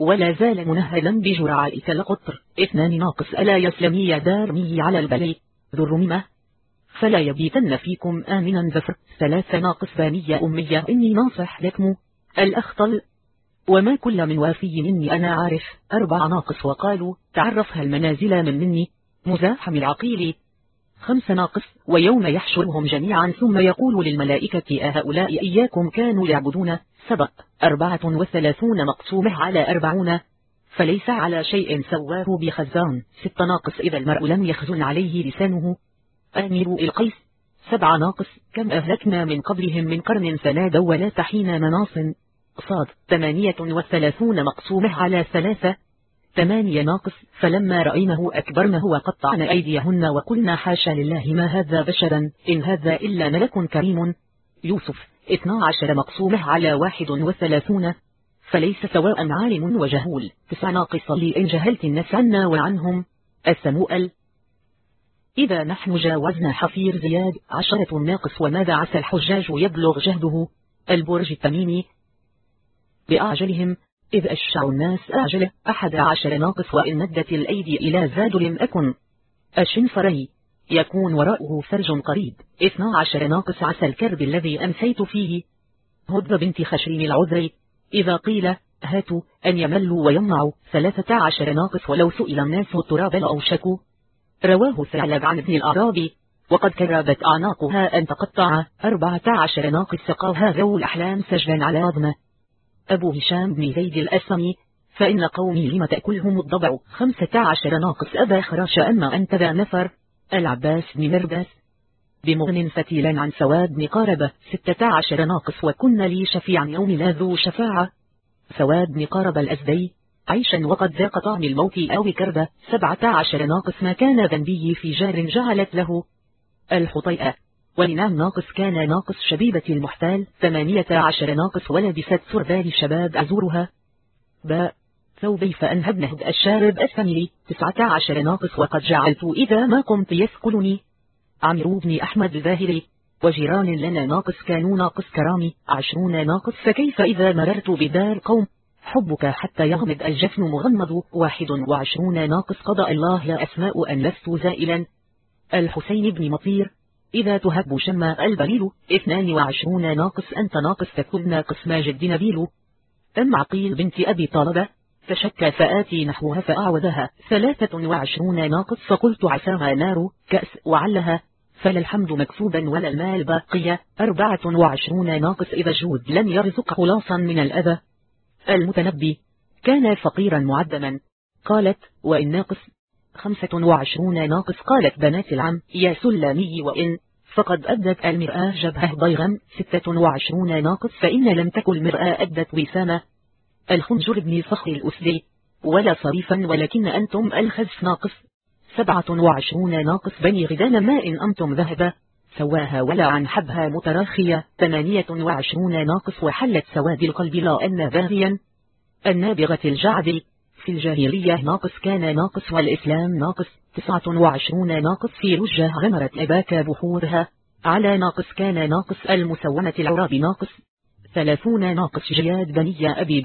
ولا زال منهلا بجرعائك لقطر اثنان ناقص ألا يسلمي دارمي على البلي ذو الرميمة فلا يبيتن فيكم آمنا زفر. ثلاثة ناقص بانية أمية. إني ناصح لكم. الأخطل. وما كل من وافي مني أنا عارف. أربع ناقص وقالوا تعرفها المنازل من مني. مزاحم العقيل خمس ناقص. ويوم يحشرهم جميعا. ثم يقول للملائكة أهؤلاء إياكم كانوا يعبدون. سبق أربعة وثلاثون مقسومة على أربعون فليس على شيء سواه بخزان. ست ناقص إذا المرء لم يخزن عليه لسانه. آمروا القيس. سبع ناقص كم أهلكنا من قبلهم من قرن فنادوا ولا تحين مناص. صاد ثمانية وثلاثون مقسومة على ثلاثة. ثمانية ناقص فلما رأينه أكبرنه وقطعن أيديهن وقلنا حاشا لله ما هذا بشرا. إن هذا إلا ملك كريم. يوسف اثنا عشر مقسومة على واحد وثلاثون فليس سواء عالم وجهول. تسع ناقص لي إن جهلت الناس عنا وعنهم. السموءل إذا نحن جاوزنا حفير زياد عشرة ناقص وماذا عسى الحجاج يبلغ جهده؟ البرج التميمي بأعجلهم إذ أشع الناس أعجله. أحد عشر ناقص وإن مدت الأيدي إلى زاد لم أكن. الشنفري يكون وراءه فرج قريب. اثنا عشر ناقص عسى الكرب الذي أمسيت فيه. هدب بنت خشرين العذري. إذا قيل هاتوا أن يملوا ويمنعوا. ثلاثة عشر ناقص ولو سئل الناس التراب لأوشكوا رواه ثعلب عن ابن الأعرابي وقد كربت أعناقها أن تقطع. أربعة عشر ناقص سقاها ذو الأحلام سجلا على عظمه أبو هشام بن زيد الأسمي. فإن قومي لم تأكلهم الضبع. خمسة عشر ناقص أبا خراش أما أنت ذا نفر. العباس بن مرداس بمغن فتيلا عن سواد بن قاربة ستة عشر ناقص وكن لي شفيعا يوم لا ذو شفاعة. سواد بن قاربة الأزدي عيشا وقد ذاق طعم الموت أو كربة سبعة عشر ناقص ما كان ذنبي في جار جعلت له. الحطيئة. ولنام ناقص كان ناقص شبيبة المحتال ثمانية عشر ناقص ولبست سربال شباب أزورها. باء. ثوبي فأنهب نهب الشارب تسعة عشر ناقص وقد جعلت إذا ما قمت يسكلني عمرو بن أحمد الظاهري وجيران لنا ناقص كانوا ناقص كرامي عشرون ناقص فكيف إذا مررت بدار قوم؟ حبك حتى يغمض الجفن مغمض واحد وعشرون ناقص قضى الله يا أسماء أن لست زائلا. الحسين بن مطير إذا تهب شم البليل اثنان وعشرون ناقص أنت ناقص تكون ناقص ماجد نبيل. أم عقيل بنت أبي طالب فشك فآتي نحوها فأعوذها. ثلاثة وعشرون ناقص فقلت عساها نار كأس وعلها. فلا الحمد مكسوبا ولا المال باقية. أربعة وعشرون ناقص إذا جود لم يرزق خلاصا من الأذى. المتنبي. كان فقيرا معدما. قالت وإن ناقص خمسة وعشرون ناقص قالت بنات العم يا سلامي وإن. فقد أدت المرآة جبهة ضيغا ستة وعشرون ناقص فإن لم تكن المرآة أدت وسامة. الخنجر بن صخر الأسدي. ولا صريفا ولكن أنتم الخزف ناقص. سبعة وعشرون ناقص بني غدان ما إن أنتم ذهب سواها ولا عن حبها متراخية. ثمانية وعشرون ناقص وحلت سواد القلب لا أن باغيا. النابغة الجعد. في الجاهلية ناقص كان ناقص والإسلام ناقص. تسعة وعشرون ناقص في رجة غمرت أباك بحورها. على ناقص كان ناقص. المسومة العراب ناقص. ثلاثون ناقص جياد بني أبي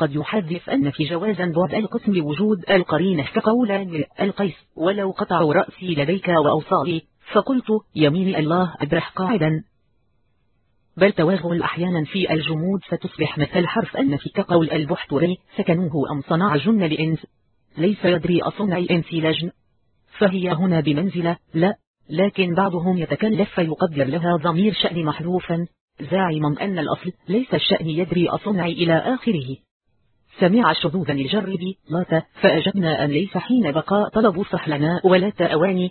قد يحدث أن في جوازا بعد القسم لوجود القرينة كقولا القيس ولو قطع رأسي لديك وأوصالي. فقلت يمين الله أبرح قاعدا. بل توغل أحيانا في الجمود فتصبح مثل حرف أن في كقول البحتري سكنوه أم صنع جن لإنس ليس يدري أصنع إنس لجن فهي هنا بمنزلة لا. لكن بعضهم يتكلف فيقدر لها ضمير شأن محذوفا. زاعما أن الأصل ليس الشأن يدري أصنع إلى آخره. سمع شذوذا الجرب لات فأجبنا أن ليس حين بقاء طلب صحلنا ولا تأواني.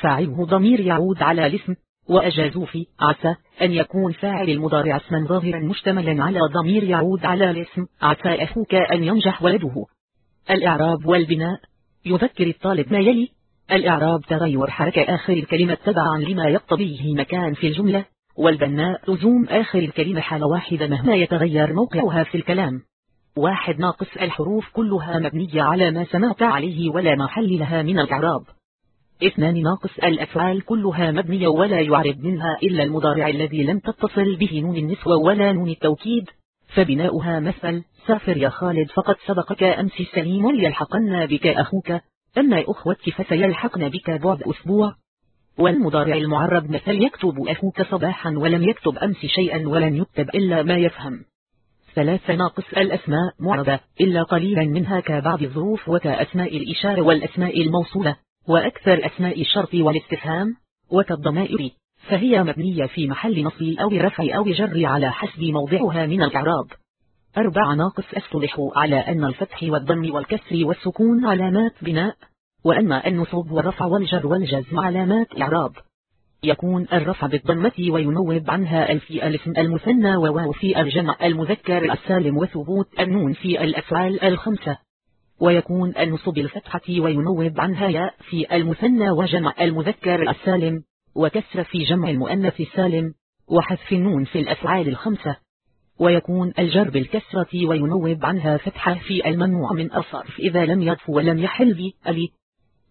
فاعله ضمير يعود على الاسم. وأجازوا في عسى أن يكون فاعل المضارع اسما ظاهرا مشتملا على ضمير يعود على الاسم. عسى أخوك أن ينجح ولده. الإعراب والبناء. يذكر الطالب ما يلي. الإعراب تغير حركة آخر الكلمة تبعا لما يقتضيه مكان في الجملة. والبناء لزوم آخر الكلمة حال واحدة مهما يتغير موقعها في الكلام. واحد ناقص الحروف كلها مبنية على ما سمعت عليه ولا محل لها من الإعراب. اثنان ناقص الأفعال كلها مبنية ولا يعرب منها إلا المضارع الذي لم تتصل به نون النسوة ولا نون التوكيد. فبناؤها مثل سافر يا خالد فقد سبقك أمس سليم ليلحقن بك أخوك. أما أخوتك فسيلحقن بك بعد أسبوع. والمضارع المعرب مثل يكتب أخوك صباحا ولم يكتب أمس شيئا ولن يكتب إلا ما يفهم. ثلاثة ناقص الأسماء معربة إلا قليلا منها كبعض الظروف وكأسماء الإشارة والأسماء الموصولة وأكثر أسماء الشرط والاستفهام وكالضمائر. فهي مبنية في محل نصب أو رفع أو جر على حسب موضعها من الإعراب. أربع ناقص أصطلح على أن الفتح والضم والكسر والسكون علامات بناء وأما النصب والرفع والجر والجزم علامات إعراب. يكون الرفع بالضمة وينوب عنها ألف في الاسم المثنى وواو في الجمع المذكر السالم وثبوت النون في الأفعال الخمسة. ويكون النصب بالفتحة وينوب عنها ياء في المثنى وجمع المذكر السالم وكسر في جمع المؤنث السالم وحذف النون في الأفعال الخمسة. ويكون الجر بالكسرة وينوب عنها فتحة في الممنوع من الصرف إذا لم يضف ولم يحل بأل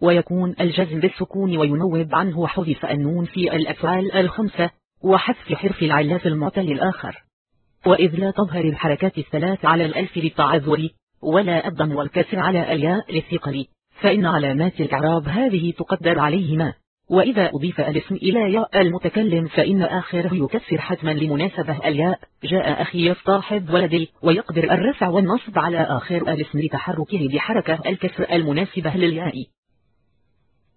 ويكون الجزم بالسكون وينوب عنه حذف النون في الأفعال الخمسة وحذف حرف العلاف المعتل الآخر. وإذ لا تظهر الحركات الثلاث على الألف للتعذر ولا الضم والكسر على الياء للثقل فإن علامات الإعراب هذه تقدر عليهما. وإذا أضيف الاسم إلى ياء المتكلم فإن آخره يكسر حتما لمناسبة الياء. جاء أخي يصطاحب ولدي ويقدر الرفع والنصب على آخر الاسم لتحركه بحركة الكسر المناسبة للياء.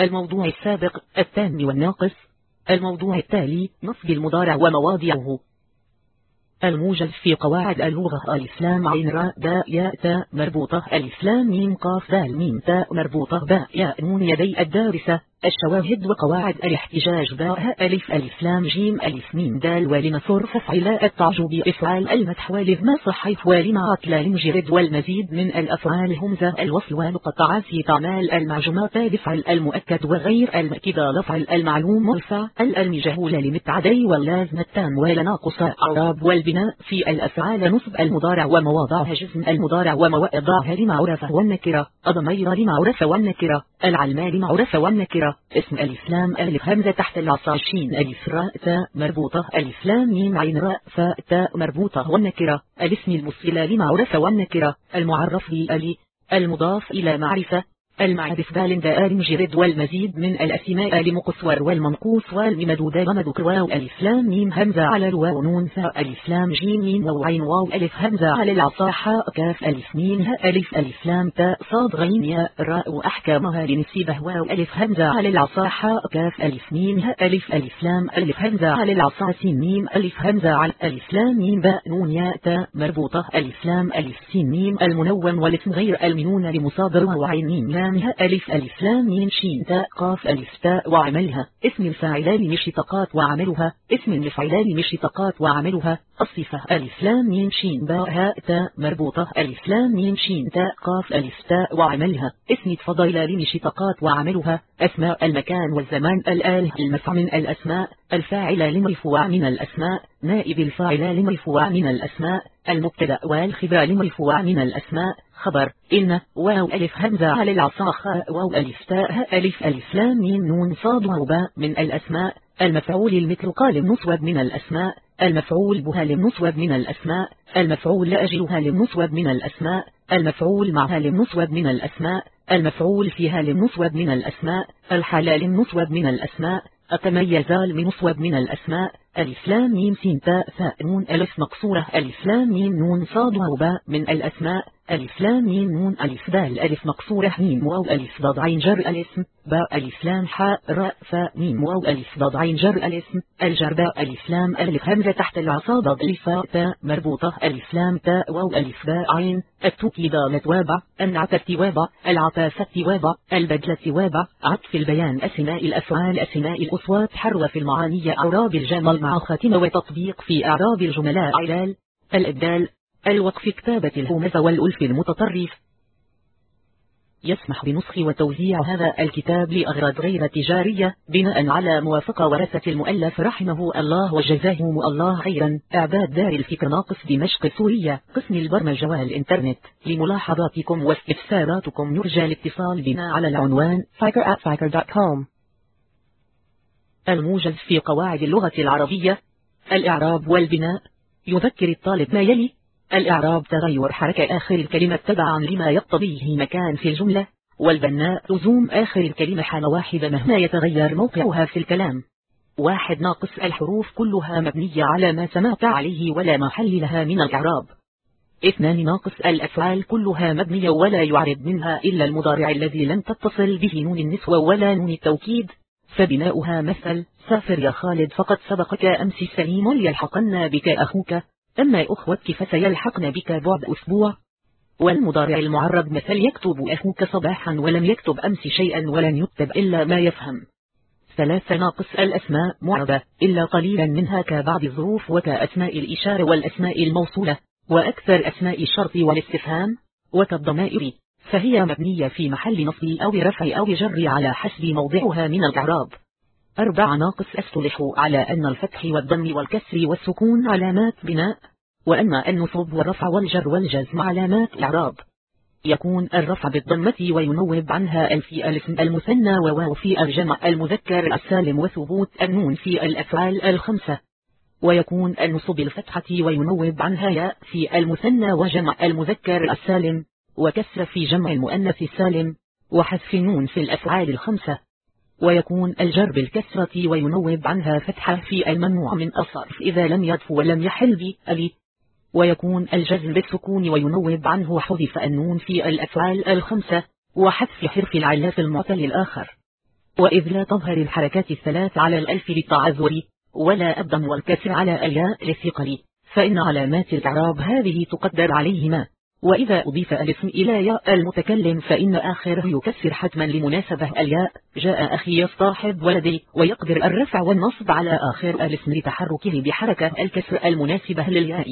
الموضوع السابق التام والناقص. الموضوع التالي نصب المضارع ومواضعه. الموجز في قواعد اللغة الإسلام عين راء باء ياء تاء مربوطة. الإسلام ميم قاف دال ميم تاء مربوطة. باء ياء نون يدي الدارسة. الشواهد وقواعد الاحتجاج باء ألف ألف لام جيم ألف ميم دال ولم صرف فعلاء التعجب إفعال المدح ما صحيح ولم عطل المجرد والمزيد من الأفعال همزة الوصل ونقطع في تعمال المعجمات دفعل المؤكد وغير المأكد لفعل المعلوم مرفع المجهول لمتعدي واللازم التام ولناقص أعراب والبناء في الأفعال نصب المضارع ومواضعها جسم المضارع ومواضعها لمعرفة والنكرة أضمير لمعرفة والنكرة. العلماء لمعرفة والنكرة اسم الإسلام ألف همزة تحت العصاشين ألف راء تاء مربوطة. الإسلام ميم عين راء فاء تاء مربوطة والنكرة الاسم المصلة لمعرفة والنكرة المعرف بألي المضاف إلى معرفة. المعرف دال دال والمزيد من الأسماء لمقصور والمنقوص والممدود ومدك واو الإسلام ميم همزة على الواو نون ثاء الإسلام جيم ميم وعين واو ألف همزة على العصا حاء كاف ألف ميم هاء ألف الإسلام تاء صاد غين ياء راء أحكامها لنسيبه واو ألف همزة على العصا حاء كاف ألف ميم هاء ألف الإسلام ألف همزة على العصا سين ميم ألف همزة على الإسلام ميم باء نون ياء تاء مربوطة الإسلام ألف سين ميم المنون والاسم غير المنون لمصادر وعين ميم لامها ألف ألف لام ميم شين تاء قاف ألف تاء وعملها. اسم الفاعلان مشتقات وعملها. اسم المفعلان مشتقات وعملها. الصفة ألف لام ميم شين باء هاء تاء مربوطة. ألف لام ميم شين تاء قاف ألف تاء وعملها. اسم فضيلة مشتقات وعملها. أسماء المكان والزمان. الآلة. المفع من الأسماء. الفاعل لمرفوع من الأسماء. نائب الفاعل لمرفوع من الأسماء. المبتدأ والخبر لمرفوع من الأسماء خبر إن واو ألف همزة على العصا خاء واو ألف تاء ألف ألف لام نون صاد وباء من الأسماء. المفعول المثل قال نصوب من الأسماء. المفعول بها لمصوب من الأسماء. المفعول لأجلها لمصوب من الأسماء. المفعول معها لمصوب من الأسماء. المفعول فيها لمصوب من الأسماء. الحلال المصوب من الأسماء. أتميز المنصوب من الأسماء. الإسلام ميم سين تاء ثاء نون ألف مقصورة. الإسلام ميم نون صاد وباء من الأسماء. ألف لام ميم ألف دال ألف مقصورة ميم واو ألف ضاد عين جر الاسم باء ألف لام حاء راء فاء ميم واو ألف ضاد عين جر الاسم الجر باء ألف لام ألف همزة تحت العصا ضاد ألف تاء مربوطة ألف لام تاء واو ألف باء عين التوكيد لتوابع النعت التوابع العطاف التوابع البدل التوابع عطف البيان أسماء الأفعال أسماء الأصوات حرف المعاني أعراب الجمل مع خاتمة وتطبيق في أعراب الجملاء علال الإبدال الوقف كتابة الهمزة والألف المتطرف. يسمح بنسخ وتوزيع هذا الكتاب لأغراض غير تجارية بناء على موافقة ورثة المؤلف رحمه الله وجزاهم الله خيرا. إعداد دار الفكر ناقص دمشق سوريا قسم البرمجة والإنترنت. لملاحظاتكم واستفساراتكم يرجى الاتصال بنا على العنوان fiker@fiker.com الموجز في قواعد اللغة العربية. الإعراب والبناء. يذكر الطالب ما يلي. الإعراب تغير حركة آخر الكلمة تبعا لما يقتضيه مكان في الجملة والبناء لزوم آخر الكلمة حال واحدة مهما يتغير موقعها في الكلام. واحد ناقص الحروف كلها مبنية على ما سمعت عليه ولا محل لها من الإعراب. اثنان ناقص الأفعال كلها مبنية ولا يعرب منها إلا المضارع الذي لم تتصل به نون النسوة ولا نون التوكيد. فبناؤها مثل سافر يا خالد فقد سبقك أمس سليم ليلحقن بك أخوك. أما أخوتك فسيلحقن بك بعد أسبوع. والمضارع المعرب مثل يكتب أخوك صباحا ولم يكتب أمس شيئا ولن يكتب إلا ما يفهم. ثلاثة ناقص الأسماء معربة إلا قليلا منها كبعض الظروف وكأسماء الإشارة والأسماء الموصولة وأكثر أسماء الشرط والاستفهام وكالضمائر. فهي مبنية في محل نصب أو رفع أو جر على حسب موضعها من الإعراب. أربع ناقص اصطلح على أن الفتح والضم والكسر والسكون علامات بناء وأما النصب والرفع والجر والجزم علامات إعراب. يكون الرفع بالضمة وينوب عنها ألف في المثنى وواو في الجمع المذكر السالم وثبوت النون في الأفعال الخمسة. ويكون النصب الفتحة وينوب عنها ياء في المثنى وجمع المذكر السالم وكسر في جمع المؤنث السالم وحذف النون في الأفعال الخمسة. ويكون الجر بالكسرة وينوب عنها فتحة في الممنوع من الصرف إذا لم يدف ولم يحل بألي ويكون الجزم بالسكون وينوب عنه حذف النون في الأفعال الخمسة وحذف حرف العلاف المعتل الآخر. وإذ لا تظهر الحركات الثلاث على الألف للتعذر ولا أبدم والكسر على الياء للثقل. فإن علامات الإعراب هذه تقدر عليهما. وإذا أضيف الاسم إلى ياء المتكلم فإن آخره يكسر حتما لمناسبة الياء. جاء أخي يصطاحب ولدي ويقدر الرفع والنصب على آخر الاسم لتحركه بحركة الكسر المناسبة للياء.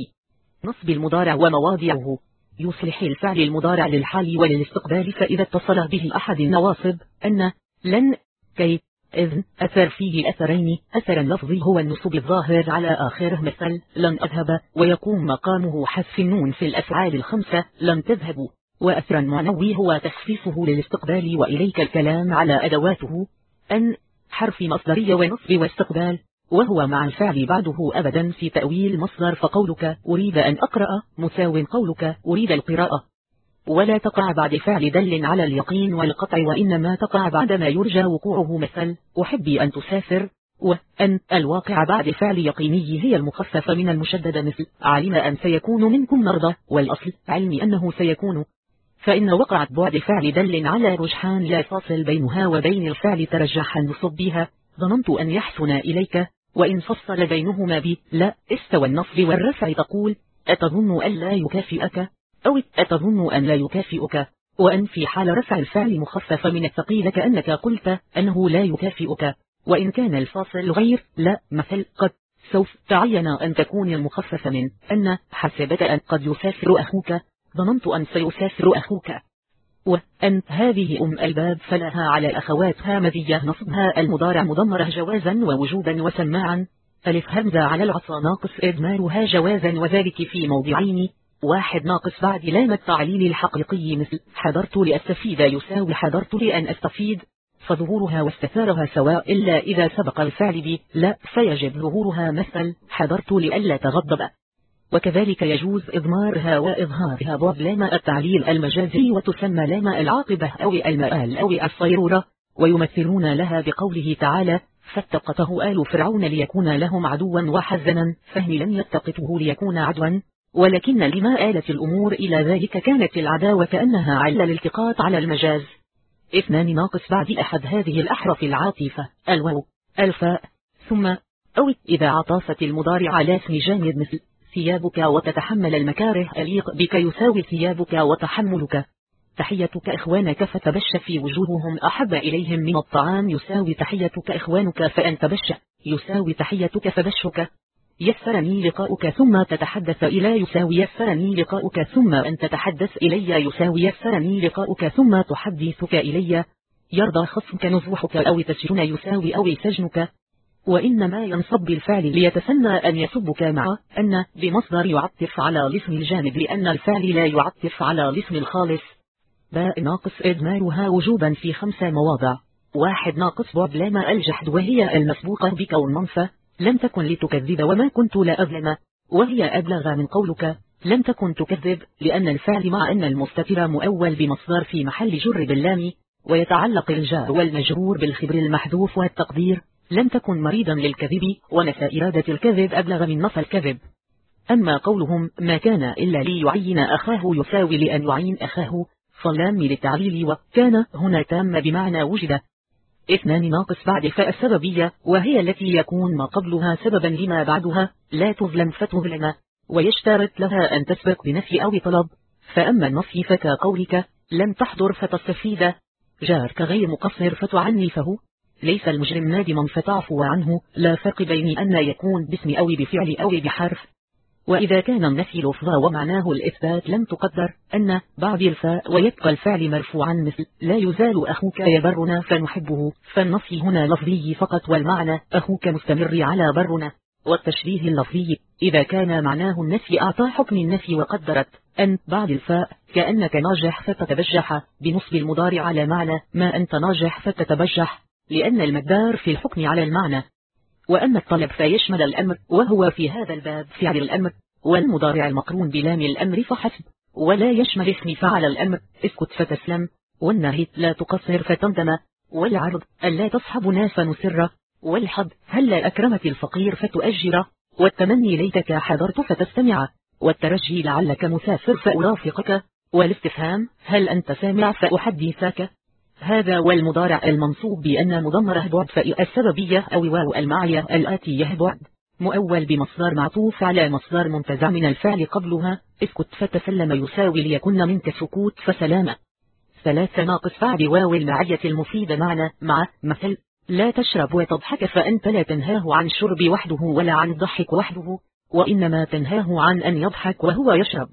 نصب المضارع ومواضعه. يصلح الفعل المضارع للحال وللاستقبال فإذا اتصل به أحد النواصب أن لن كي إذن أثر فيه أثرين أثر لفظي هو النصب الظاهر على آخره. مثل لن أذهب ويقوم مقامه. حذف النون في الأفعال الخمسة لن تذهبوا وأثرا معنوي هو تخفيفه للاستقبال وإليك الكلام على أدواته. أن حرف مصدرية ونصب واستقبال. وهو مع الفعل بعده أبدا في تأويل مصدر. فقولك أريد أن أقرأ. مساو قولك أريد القراءة. ولا تقع بعد فعل دل على اليقين والقطع وإنما تقع بعدما يرجى وقوعه. مثل أحبي أن تسافر وأن الواقع بعد فعل يقيني هي المخففة من المشددة مثل علم أن سيكون منكم مرضى. والأصل علمي أنه سيكون. فإن وقعت بعد فعل دل على رجحان لا فاصل بينها وبين الفعل ترجح النصب بها. ظننت أن يحسن إليك. وإن فصل بينهما ب لا استوى النصب والرفع. تقول أتظن أن لا يكافئك؟ أو أتظن أن لا يكافئك وأن في حال رفع الفعل مخفف من الثقيل كأنك قلت أنه لا يكافئك. وإن كان الفاصل غير لا مثل قد سوف تعين أن تكون المخفف من أن حسبت أن قد يسافر أخوك. ظننت أن سيسافر أخوك. وأن هذه أم الباب فلها على أخواتها مذية نصبها المضارع مضمرة جوازا ووجودا وسماعا. ألف همزة على العصا. ناقص إدمارها جوازا وذلك في موضعين. واحد ناقص بعد لام التعليل الحقيقي مثل حضرت لأستفيد يساوي حضرت لأن أستفيد. فظهورها واستثارها سواء إلا إذا سبق الفعل ب لا فيجب ظهورها مثل حضرت لألا تغضب. وكذلك يجوز إضمارها وإظهارها ضد لام التعليل المجازي وتسمى لام العاقبة أو المآل أو الصيرورة ويمثلون لها بقوله تعالى فاتقته آل فرعون ليكون لهم عدوا وحزنا فهم لم يتقته ليكون عدوا؟ ولكن لما آلت الأمور إلى ذلك كانت العداوة كأنها عل الالتقاط على المجاز. اثنان ناقص بعد أحد هذه الأحرف العاطفة الواو الفاء ثم أو إذا عطافت المضارع على اسم جامد مثل ثيابك وتتحمل المكاره أليق بك يساوي ثيابك وتحملك. تحيتك إخوانك فتبش في وجوههم أحب إليهم من الطعام يساوي تحيتك إخوانك فأن تبش يساوي تحيتك فبشك يسرني لقاؤك ثم تتحدث إلى يساوي يسرني لقاؤك ثم أن تتحدث إلي يساوي يسرني لقاؤك ثم تحدثك إلي. يرضى خصمك نزوحك أو تسجن يساوي أو سجنك. وإنما ينصب بالفعل ليتسنى أن يسبك مع أن بمصدر يعطف على الاسم الجانب لأن الفعل لا يعطف على الاسم الخالص. باء ناقص إدمارها وجوبا في خمسة مواضع. واحد ناقص بعد لما الجحد وهي المسبوقة بكون منفى. لم تكن لتكذب وما كنت لا أظلم. وهي أبلغ من قولك لم تكن تكذب لأن الفعل مع أن المستتر مؤول بمصدر في محل جر باللام ويتعلق الجار والمجرور بالخبر المحذوف والتقدير لم تكن مريضا للكذب ونفى إرادة الكذب أبلغ من نفى الكذب. أما قولهم ما كان إلا ليعين أخاه يساوي لأن يعين أخاه فلام للتعليل وكان هنا تام بمعنى وجد. اثنان ناقص بعد فاء السببية وهي التي يكون ما قبلها سببا لما بعدها لا تظلم فتظلم ويشترط لها أن تسبق بنفي أو طلب. فأما النفي فكقولك لم تحضر فتستفيد. جارك غير مقصر فتعنفه ليس المجرم نادما فتعفو عنه. لا فرق بين أن يكون باسم أو بفعل أو بحرف. وإذا كان النفي لفظا ومعناه الإثبات لم تقدر أن بعد الفاء ويبقى الفعل مرفوعا مثل لا يزال أخوك يبرنا فنحبه فالنفي هنا لفظي فقط والمعنى أخوك مستمر على برنا. والتشبيه اللفظي إذا كان معناه النفي أعطى حكم النفي وقدرت أن بعد الفاء كأنك ناجح فتتبجح بنصب المضارع على معنى ما أنت ناجح فتتبجح لأن المدار في الحكم على المعنى. وأما الطلب فيشمل الأمر وهو في هذا الباب فعل الأمر والمضارع المقرون بلام الأمر فحسب ولا يشمل اسم فعل الأمر اسكت فتسلم والنهي لا تقصر فتندم والعرض ألا تصحبنا فنسر والحظ هلا أكرمت الفقير فتؤجر والتمني ليتك حضرت فتستمع والترجي لعلك مسافر فأرافقك والاستفهام هل أنت سامع فأحدثك هذا والمضارع المنصوب بأن مضمره بعد فإ السببية أو واو المعية الآتية بعد مؤول بمصدر معطوف على مصدر منتزع من الفعل قبلها. اسكت فتسلم يساوي ليكن منك سكوت فسلامة ثلاثة ناقص فعل واو المعية المفيدة معنى مع مثل. لا تشرب وتضحك فأنت لا تنهاه عن الشرب وحده ولا عن الضحك وحده. وإنما تنهاه عن أن يضحك وهو يشرب.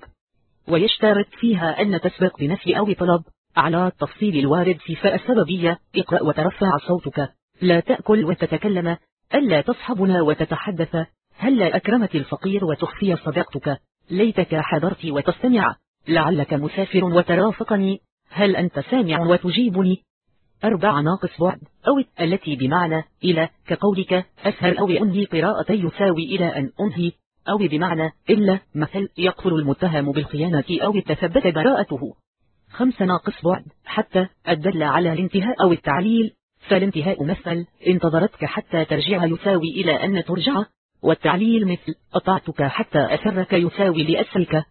ويشترط فيها أن تسبق بنفي أو طلب. على التفصيل الوارد في فاء السببية اقرأ وترفع صوتك. لا تأكل وتتكلم. ألا تصحبنا وتتحدث. هل أكرمت الفقير وتخفي صداقتك؟ ليتك حضرت وتستمع. لعلك مسافر وترافقني. هل أنت سامع وتجيبني؟ أربع ناقص بعد. أو التي بمعنى إلى كقولك. أسهر أو أنهي قراءة يساوي إلى أن أنهي. أو بمعنى إلا مثل يقتل المتهم بالخيانة أو تثبت براءته. خمس ناقص بعد حتى الدل على الانتهاء أو التعليل فالانتهاء مثل انتظرتك حتى ترجع يساوي إلى أن ترجع والتعليل مثل أطعتك حتى أسرك يساوي لأسرك.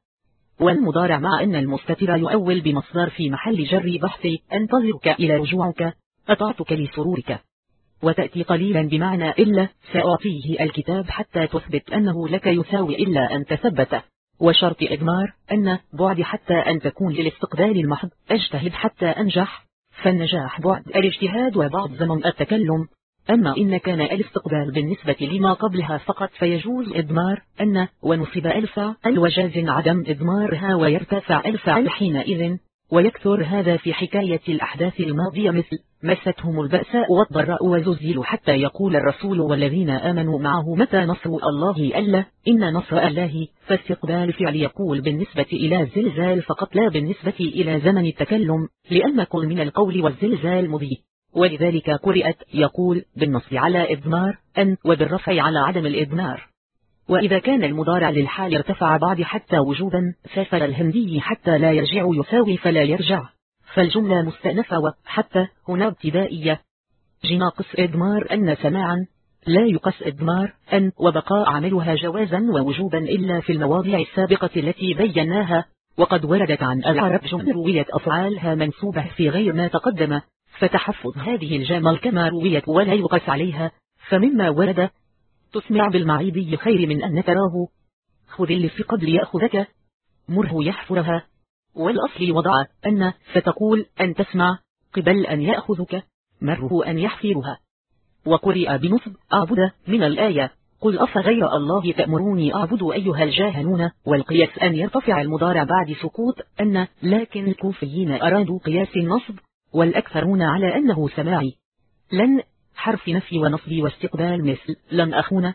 والمضارع مع أن المستتر يؤول بمصدر في محل جر بحث أنتظرك إلى رجوعك أطعتك لسرورك. وتأتي قليلا بمعنى إلا سأعطيه الكتاب حتى تثبت أنه لك يساوي إلا أن تثبت. وشرط إدمار أن بعد حتى أن تكون للاستقبال المحض أجتهد حتى أنجح. فالنجاح بعد الاجتهاد وبعض زمن التكلم. أما إن كان الاستقبال بالنسبة لما قبلها فقط فيجوز إدمار أن ونصب ألفع الوجاز عدم إدمارها ويرتفع ألفع حينئذ. ويكثر هذا في حكاية الأحداث الماضية مثل مستهم البأساء والضراء وزلزلوا حتى يقول الرسول والذين آمنوا معه متى نصر الله ألا؟ إن نصر الله فاستقبال فعل يقول بالنسبة إلى زلزال فقط لا بالنسبة إلى زمن التكلم لأن كل من القول والزلزال مضي. ولذلك قرأت يقول بالنصب على إضمار أن وبالرفع على عدم الإضمار وإذا كان المضارع للحال ارتفع بعد حتى وجوبا ففل الهندي حتى لا يرجع يساوي فلا يرجع. فالجملة مستأنفة وحتى هنا ابتدائية. جناقص إدمار أن سماعا لا يقص إدمار أن وبقاء عملها جوازا ووجوبا إلا في المواضع السابقة التي بيناها. وقد وردت عن العرب جمل روية أفعالها منصوبة في غير ما تقدم. فتحفظ هذه الجمل كما رويت ولا يقص عليها. فمما ورد تسمع بالمعيدي خير من أن تراه خذ اللي في قبل يأخذك. مره يحفرها. والأصل وضع أن فتقول أن تسمع قبل أن يأخذك. مره أن يحفرها. وقرئ بنصب أعبد من الآية. قل أفغير الله تأمروني أعبد أيها الجاهلون. والقياس أن يرتفع المضارع بعد سقوط أن لكن الكوفيين أرادوا قياس النصب. والأكثرون على أنه سماعي. لن حرف نفي ونصب واستقبال مثل لن أخون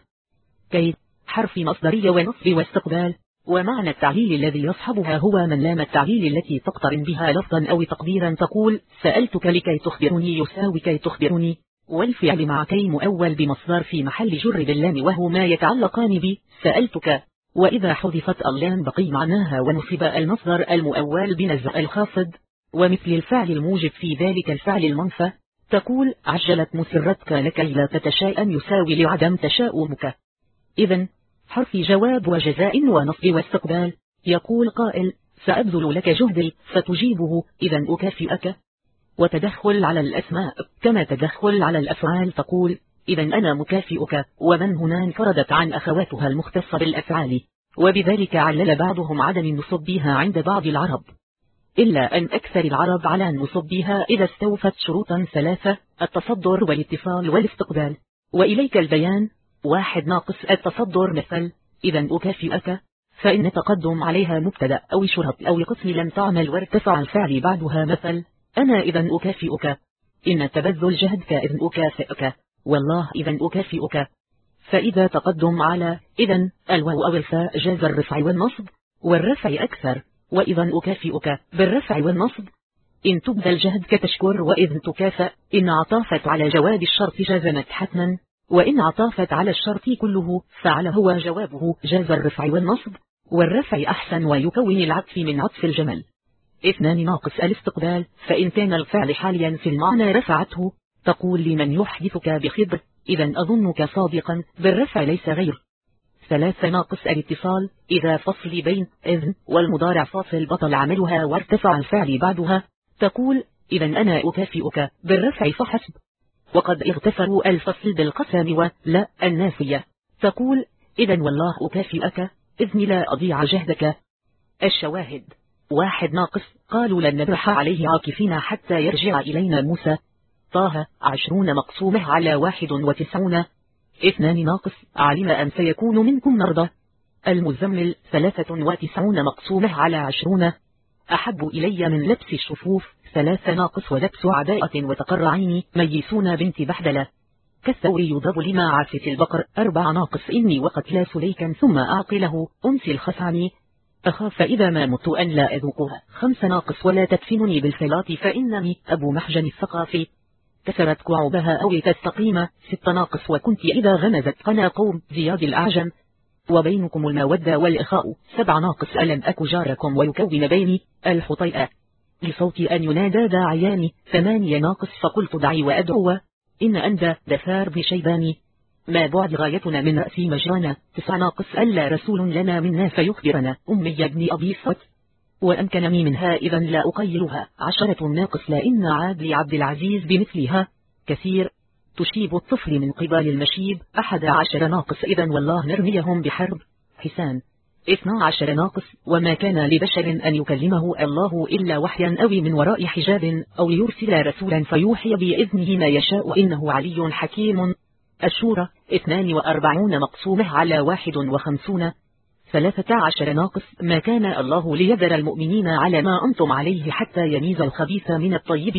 كي. حرف مصدرية ونصب واستقبال. ومعنى التعليل الذي يصحبها هو من لام التعليل التي تقترن بها لفظا أو تقديرا تقول سألتك لكي تخبرني يساوي كي تخبرني. والفعل مع كي مؤول بمصدر في محل جر باللام وهو ما يتعلقان ب سألتك. وإذا حذفت اللام بقي معناها ونصب المصدر المؤول بنزع الخافض ومثل الفعل الموجب في ذلك الفعل المنفى. تقول عجلت مسرتك لكي لا تتشاءم يساوي لعدم تشاؤمك. إذا حرف جواب وجزاء ونصب واستقبال. يقول قائل سأبذل لك جهدي فتجيبه إذا أكافئك. وتدخل على الأسماء. كما تدخل على الأفعال تقول إذا أنا مكافئك. ومن هنا انفردت عن أخواتها المختصة بالأفعال. وبذلك علل بعضهم عدم النصب بها عند بعض العرب. إلا أن أكثر العرب على النصب بها إذا استوفت شروطا ثلاثة التصدر والاتصال والاستقبال. وإليك البيان واحد ناقص التصدر مثل إذا أكافئك فإن تقدم عليها مبتدأ أو شرط أو قسم لم تعمل وارتفع الفعل بعدها مثل أنا إذا أكافئك. إن تبذل جهدك إذا أكافئك. والله إذا أكافئك. فإذا تقدم على إذا الواو أو الفاء جاز الرفع والنصب والرفع أكثر. وإذا أكافئك بالرفع والنصب. إن تبذل جهدك تشكر وإذ تكافأ إن عطافت على جواب الشرط جازمت حتما. وإن عطافت على الشرط كله فعل هو جوابه جاز الرفع والنصب. والرفع أحسن ويكون العطف من عطف الجمل. اثنان ناقص الاستقبال فإن كان الفعل حاليا في المعنى رفعته. تقول لمن يحدثك بخبر إذا أظنك صادقا بالرفع ليس غير. ثلاثة ناقص الاتصال إذا فصل بين إذن والمضارع فاصل بطل عملها وارتفع الفعل بعدها. تقول إذا أنا أكافئك بالرفع فحسب. وقد اغتفروا الفصل بالقسم ولا النافية تقول إذا والله أكافئك إذن لا أضيع جهدك. الشواهد. واحد ناقص. قالوا لن نبرح عليه عاكفين حتى يرجع إلينا موسى. طه عشرون مقسومة على واحد وتسعون. اثنان ناقص علم أن سيكون منكم مرضى المزمل ثلاثة وتسعون مقسومة على عشرون. أحب إلي من لبس الشفوف ثلاثة ناقص ولبس عداءة وتقرعين ميسون بنت بحدلة. كالثور يضرب لما عافت البقر أربع ناقص إني وقتلا سليكا ثم أعقله أنسي الخسعن أخاف إذا ما مت أن لا أذوقها. خمس ناقص ولا تدفنني بالفلاط فإنني أبو محجن الثقافي. كسرت كعوبها أو تستقيم ست ناقص وكنت إذا غمزت قنا قوم زياد الأعجم. وبينكم المودة والإخاء. سبع ناقص. ألم أك جاركم ويكون بيني. الحطيئة. لصوت أن ينادى داعيان ثمانية ناقص. فقلت دعي وأدعو. إن أندى دثار بشيباني. ما بعد غايتنا من رأسي مجرانا. تسع ناقص. ألا رسول لنا منا فيخبرنا. أمي ابن أبي صد وأمكنني منها إذا لا أقيلها. عشرة ناقص لا إن عاد لعبد العزيز بمثلها. كثير تشيب الطفل من قبال المشيب. أحد عشر ناقص إذا والله نرميهم بحرب. حسان اثنى عشر ناقص. وما كان لبشر أن يكلمه الله إلا وحيا أو من وراء حجاب أو يرسل رسولا فيوحي بإذنه ما يشاء. إنه علي حكيم. الشورى اثنان وأربعون مقسومة على واحد وخمسون. ثلاثة عشر ناقص ما كان الله ليذر المؤمنين على ما أنتم عليه حتى يميز الخبيث من الطيب.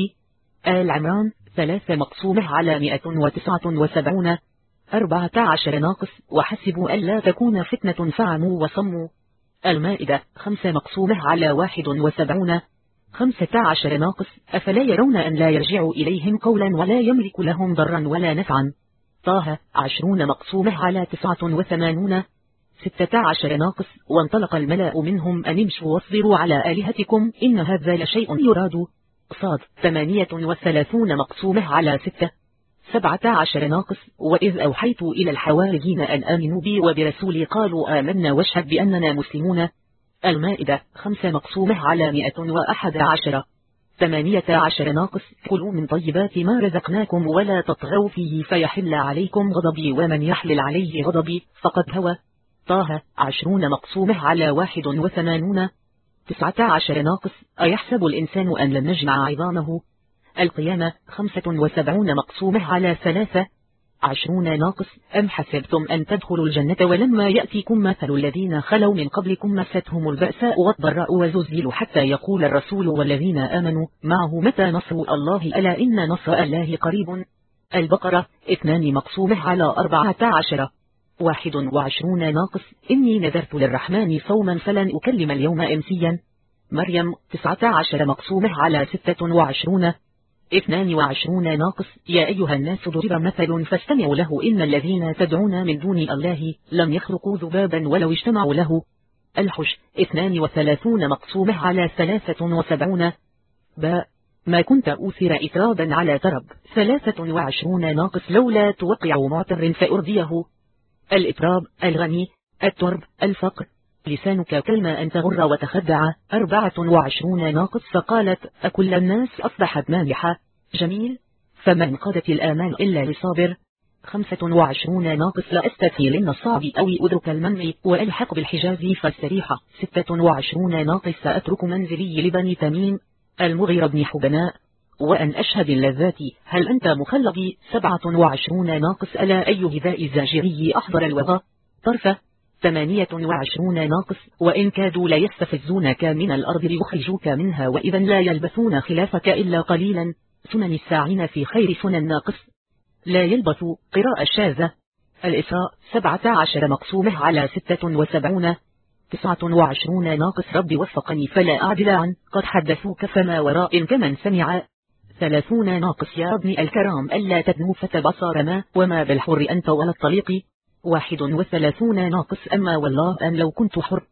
آل عمران ثلاثة مقسومة على مئة وتسعة وسبعون. أربعة عشر ناقص. وحسبوا ألا تكون فتنة فعموا وصموا. المائدة خمسة مقسومة على واحد وسبعون. خمسة عشر ناقص. أفلا يرون أن لا يرجعوا إليهم قولا ولا يملك لهم ضرا ولا نفعا. طه عشرون مقسومة على تسعة وثمانون. ستة عشر ناقص وانطلق الملأ منهم أن امشوا واصبروا على آلهتكم إن هذا لشيء يراد. صاد ثمانية وثلاثون مقسومة على ستة سبعة عشر ناقص وإذ أوحيت إلى الحواريين أن آمنوا بي وبرسولي قالوا آمنا واشهد بأننا مسلمون. المائدة خمسة مقسومة على مئة وأحد عشر ثمانية عشر ناقص كلوا من طيبات ما رزقناكم ولا تطغوا فيه فيحل عليكم غضبي ومن يحلل عليه غضبي فقد هوى. طه عشرون مقسومة على واحد وثمانون تسعة عشر ناقص أيحسب الإنسان أن لن نجمع عظامه؟ القيامة خمسة وسبعون مقسومة على ثلاثة عشرون ناقص أم حسبتم أن تدخلوا الجنة ولما يأتيكم مثل الذين خلوا من قبلكم مستهم البأساء والضراء وزلزلوا حتى يقول الرسول والذين آمنوا معه متى نصر الله ألا إن نصر الله قريب؟ البقرة اثنان مقسومة على أربعة عشر واحد وعشرون ناقص. إني نذرت للرحمن صوما فلن أكلم اليوم أمسيا. مريم تسعة عشر مقسومة على ستة وعشرون. اثنان وعشرون ناقص. يا أيها الناس ضرب مثل فاستمعوا له. إن الذين تدعون من دون الله لم يخلقوا ذبابا ولو اجتمعوا له. الحش اثنان وثلاثون مقسومة على ثلاثة وسبعون. باء ما كنت أوثر إثرابا على ترب. ثلاثة وعشرون ناقص. لولا توقع معتر فأرضيه. الإطراب الغني الترب الفقر. لسانك كلمة أن تغر وتخدع. أربعة وعشرون ناقص. فقالت أكل الناس أصبحت مالحة. جميل. فما قادت الآمال إلا لصابر. خمسة وعشرون ناقص. لا أستثي لن الصعب أو أدرك المنع وألحق بالحجاز. فاستريح. ستة وعشرون ناقص. سأترك منزلي لبني تميم. المغير بن حبناء. وأن أشهد اللذات هل أنت مخلبي سبعة وعشرون ناقص ألا أي هذاء الزاجري أحضر الوضى طرفة ثمانية وعشرون ناقص وإن كادوا ليستفزونك من الأرض ليخرجوك منها وإذا لا يلبثون خلافك إلا قليلا. سنن الساعين في خير سنن ناقص. لا يلبث قراءة الشاذة الإسراء سبعة عشر مقسومة على ستة وسبعون. تسعة وعشرون ناقص رب وفقني فلا أعدل عن قد حدثوك فما وراء كمن سمع. ثلاثون ناقص يا ابن الكرام ألا تدنو فتبصر ما وما بالحر أنت ولا الطليق؟ واحد وثلاثون ناقص أما والله أن لو كنت حر.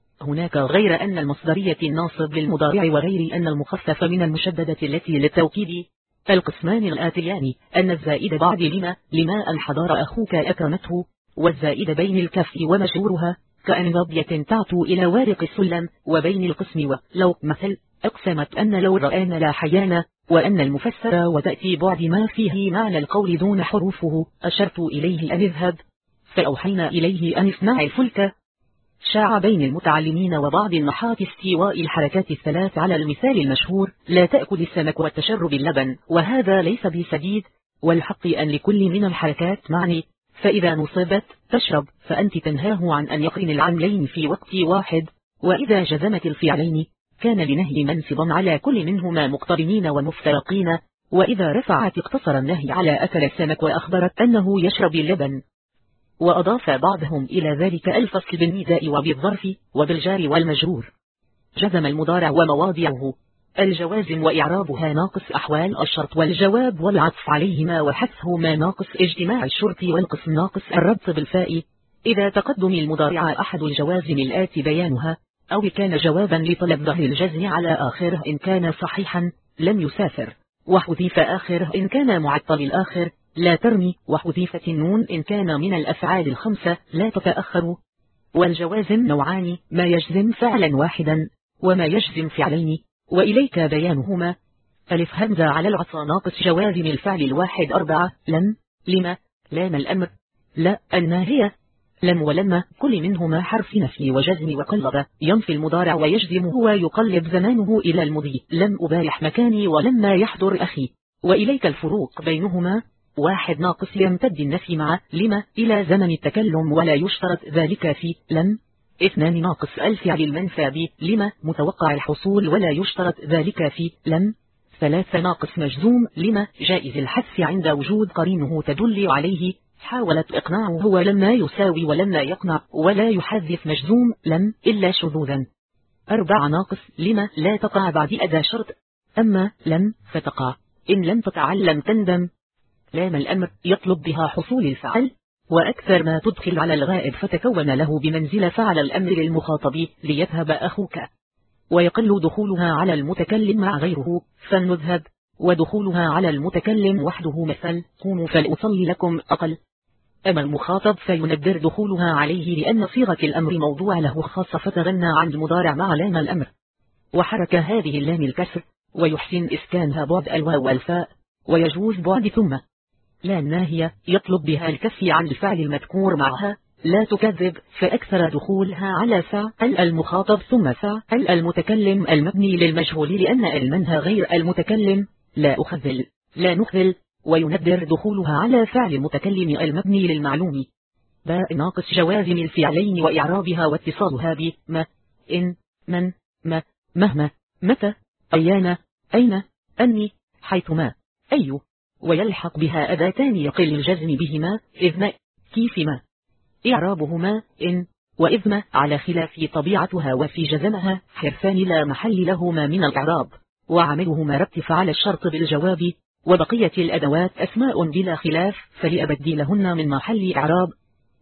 هناك غير أن المصدرية الناصب للمضارع وغير أن المخفف من المشددة التي للتوكيد القسمان الآتيان أن الزائد بعد لما؟ لما أن حضر أخوك أكرمته؟ والزائد بين الكف ومشهورها كأن ضبية تعتو إلى وارق السلم وبين القسم ولو مثل أقسمت أن لو رآنا لا حيانا وأن المفسر وتأتي بعد ما فيه معنى القول دون حروفه أشرت إليه أن اذهب. فأوحينا إليه أن اصنع الفلك. شاع بين المتعلمين وبعض النحات استواء الحركات الثلاث على المثال المشهور لا تأكل السمك والتشرب اللبن وهذا ليس بسديد والحق أن لكل من الحركات معني فإذا نصبت تشرب فأنت تنهاه عن أن يقرن العملين في وقت واحد وإذا جزمت الفعلين كان لنهي منصبا على كل منهما مقترنين ومفترقين وإذا رفعت اقتصر النهي على أكل السمك وأخبرت أنه يشرب اللبن. وأضاف بعضهم إلى ذلك الفصل بالنداء وبالظرف وبالجار والمجرور. جزم المضارع ومواضعه. الجوازم وإعرابها ناقص أحوال الشرط والجواب والعطف عليهما وحثهما ناقص اجتماع الشرط والقسم ناقص الربط بالفاء. إذا تقدم المضارع أحد الجوازم الآتي بيانها أو كان جوابا لطلب ظهر الجزم على آخره إن كان صحيحا لم يسافر. وحذيف آخره إن كان معطل الآخر لا ترمي وحذيفة النون إن كان من الأفعال الخمسة لا تتأخر. والجوازم نوعان ما يجزم فعلا واحدا وما يجزم فعلين وإليك بيانهما. ألف همزة على العصا ناقص جوازم الفعل الواحد أربعة. لم. لما. لام الأمر. لا. الناهية لم ولما. كل منهما حرف نفي وجزم وقلب. ينفي المضارع ويجزم هو يقلب زمانه إلى المضي. لم أبارح مكاني ولما يحضر أخي. وإليك الفروق بينهما. واحد ناقص يمتد النفي مع لما؟ إلى زمن التكلم ولا يشترط ذلك في لم؟ اثنان ناقص الفعل المنفى لما؟ متوقع الحصول ولا يشترط ذلك في لم؟ ثلاثة ناقص مجزوم. لما؟ جائز الحذف عند وجود قرينه تدل عليه. حاولت إقناعه هو لما يساوي ولما يقنع ولا يحذف مجزوم. لم؟ إلا شذوذا. أربع ناقص. لما؟ لا تقع بعد أدى شرط. أما لم فتقع. إن لم تتعلم تندم. لام الأمر يطلب بها حصول الفعل وأكثر ما تدخل على الغائب فتكون له بمنزل فعل الأمر للمخاطب ليذهب أخوك. ويقل دخولها على المتكلم مع غيره فلنذهب. ودخولها على المتكلم وحده مثل قوموا فلأصلي لكم أقل. أما المخاطب فيندر دخولها عليه لأن صيغة الأمر موضوع له خاصة فتغنى عن المضارع مع لام الأمر. وحرك هذه اللام الكسر ويحسن إسكانها بعد الواو والفاء ويجوز بعد ثم. لا الناهية يطلب بها الكفي عن الفعل المذكور معها. لا تكذب فأكثر دخولها على فعل المخاطب ثم فعل المتكلم المبني للمجهول لأن المنهى غير المتكلم. لا أخذل لا نخذل ويندر دخولها على فعل المتكلم المبني للمعلوم. باء ناقص جوازم الفعلين وإعرابها واتصالها ب ما إن من ما مهما متى أيان أين أني حيثما أي. ويلحق بها أداتان يقل الجزم بهما إذ ما إعرابهما إن وإذ على خلاف طبيعتها وفي جزمها حرفان لا محل لهما من الإعراب وعملهما رتف على الشرط بالجواب وبقية الأدوات أسماء بلا خلاف فلأبديلهن من محل إعراب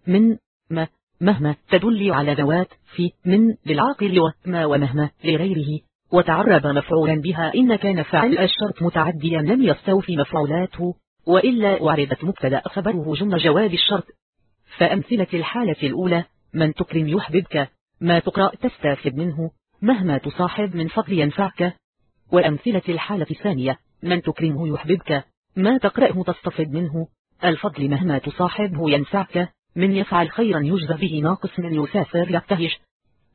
من ما؟ مهما تدل على ذوات في من للعاقل وما ومهما لغيره. وتعرب مفعولا بها. إن كان فعل الشرط متعديا لم يستوفي مفعولاته وإلا أعرضت مبتدأ خبره جمل جواب الشرط. فأمثلة الحالة الأولى من تكرم يحببك ما تقرأ تستافد منه مهما تصاحب من فضل ينفعك. وأمثلة الحالة الثانية من تكرمه يحببك ما تقرأه تستفد منه. الفضل مهما تصاحبه ينفعك من يفعل خيرا يجزى به ناقص من يسافر يبتهج.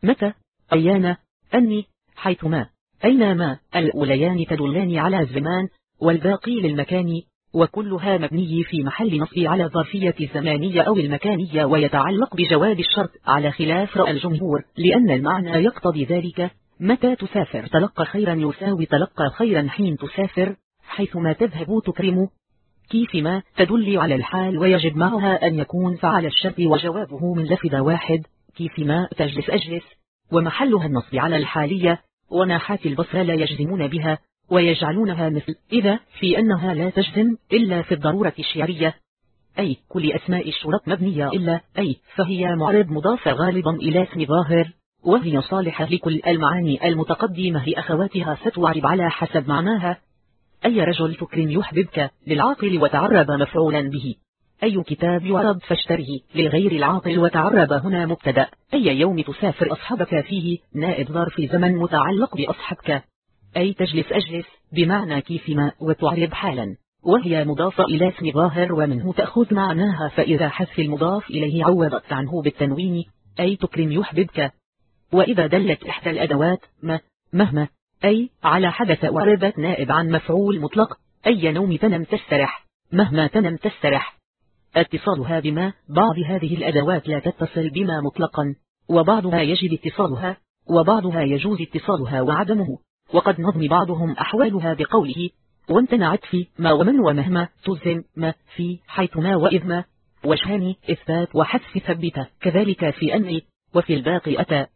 متى؟ أيانا. أني. حيثما أينما الأوليان تدلان على الزمان والباقي للمكان وكلها مبني في محل نصب على ظرفية الزمانية أو المكانية ويتعلق بجواب الشرط على خلاف رأى الجمهور لأن المعنى يقتضي ذلك. متى تسافر؟ تلقى خيرا يساوي تلقى خيرا حين تسافر. حيثما تذهب تكرم. كيف ما تدل على الحال ويجب معها أن يكون فعل الشرط وجوابه من لفظ واحد. كيف ما تجلس أجلس. ومحلها النصب على الحالية وناحات البصرة لا يجزمون بها ويجعلونها مثل إذا في أنها لا تجزم إلا في الضرورة الشعرية. أي كل أسماء الشرط مبنية إلا أي فهي معرض مضافة غالبا إلى اسم ظاهر وهي صالحة لكل المعاني المتقدمة لأخواتها ستعرب على حسب معناها. أي رجل فكر يحببك للعاقل وتعرب مفعولا به. أي كتاب يعرض فاشتره لغير العاقل وتعرب هنا مبتدأ. أي يوم تسافر أصحابك فيه؟ نائب ظرف زمن متعلق بأصحابك. أي تجلس أجلس؟ بمعنى كيفما وتعرب حالا. وهي مضافة إلى اسم ظاهر ومنه تأخذ معناها فإذا حذف المضاف إليه عوضت عنه بالتنوين. أي تكرم يحببك. وإذا دلت إحدى الأدوات ما؟ مهما. أي على حدث وردت نائب عن مفعول مطلق. أي نوم تنم تسترح. مهما تنم تسترح. اتصالها بما بعض هذه الأدوات لا تتصل بما مطلقا وبعضها يجب اتصالها وبعضها يجوز اتصالها وعدمه وقد نظم بعضهم أحوالها بقوله وامتنعت في ما ومن ومهما تزم ما في حيث ما وإذ ما وشهان إثبات وحذف ثبت كذلك في أن وفي الباقي أتى.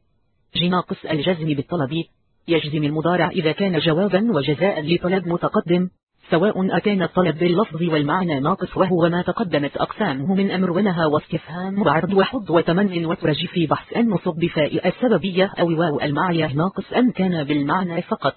جناقص الجزم بالطلب. يجزم المضارع إذا كان جوابا وجزاء لطلب متقدم. سواء أكان الطلب باللفظ والمعنى ناقص وهو ما تقدمت أقسامه من أمر ونهى واستفهام وعرض وحض وتمن وترج في بحث النصب بفاء السببية أو واو المعية ناقص أن كان بالمعنى فقط.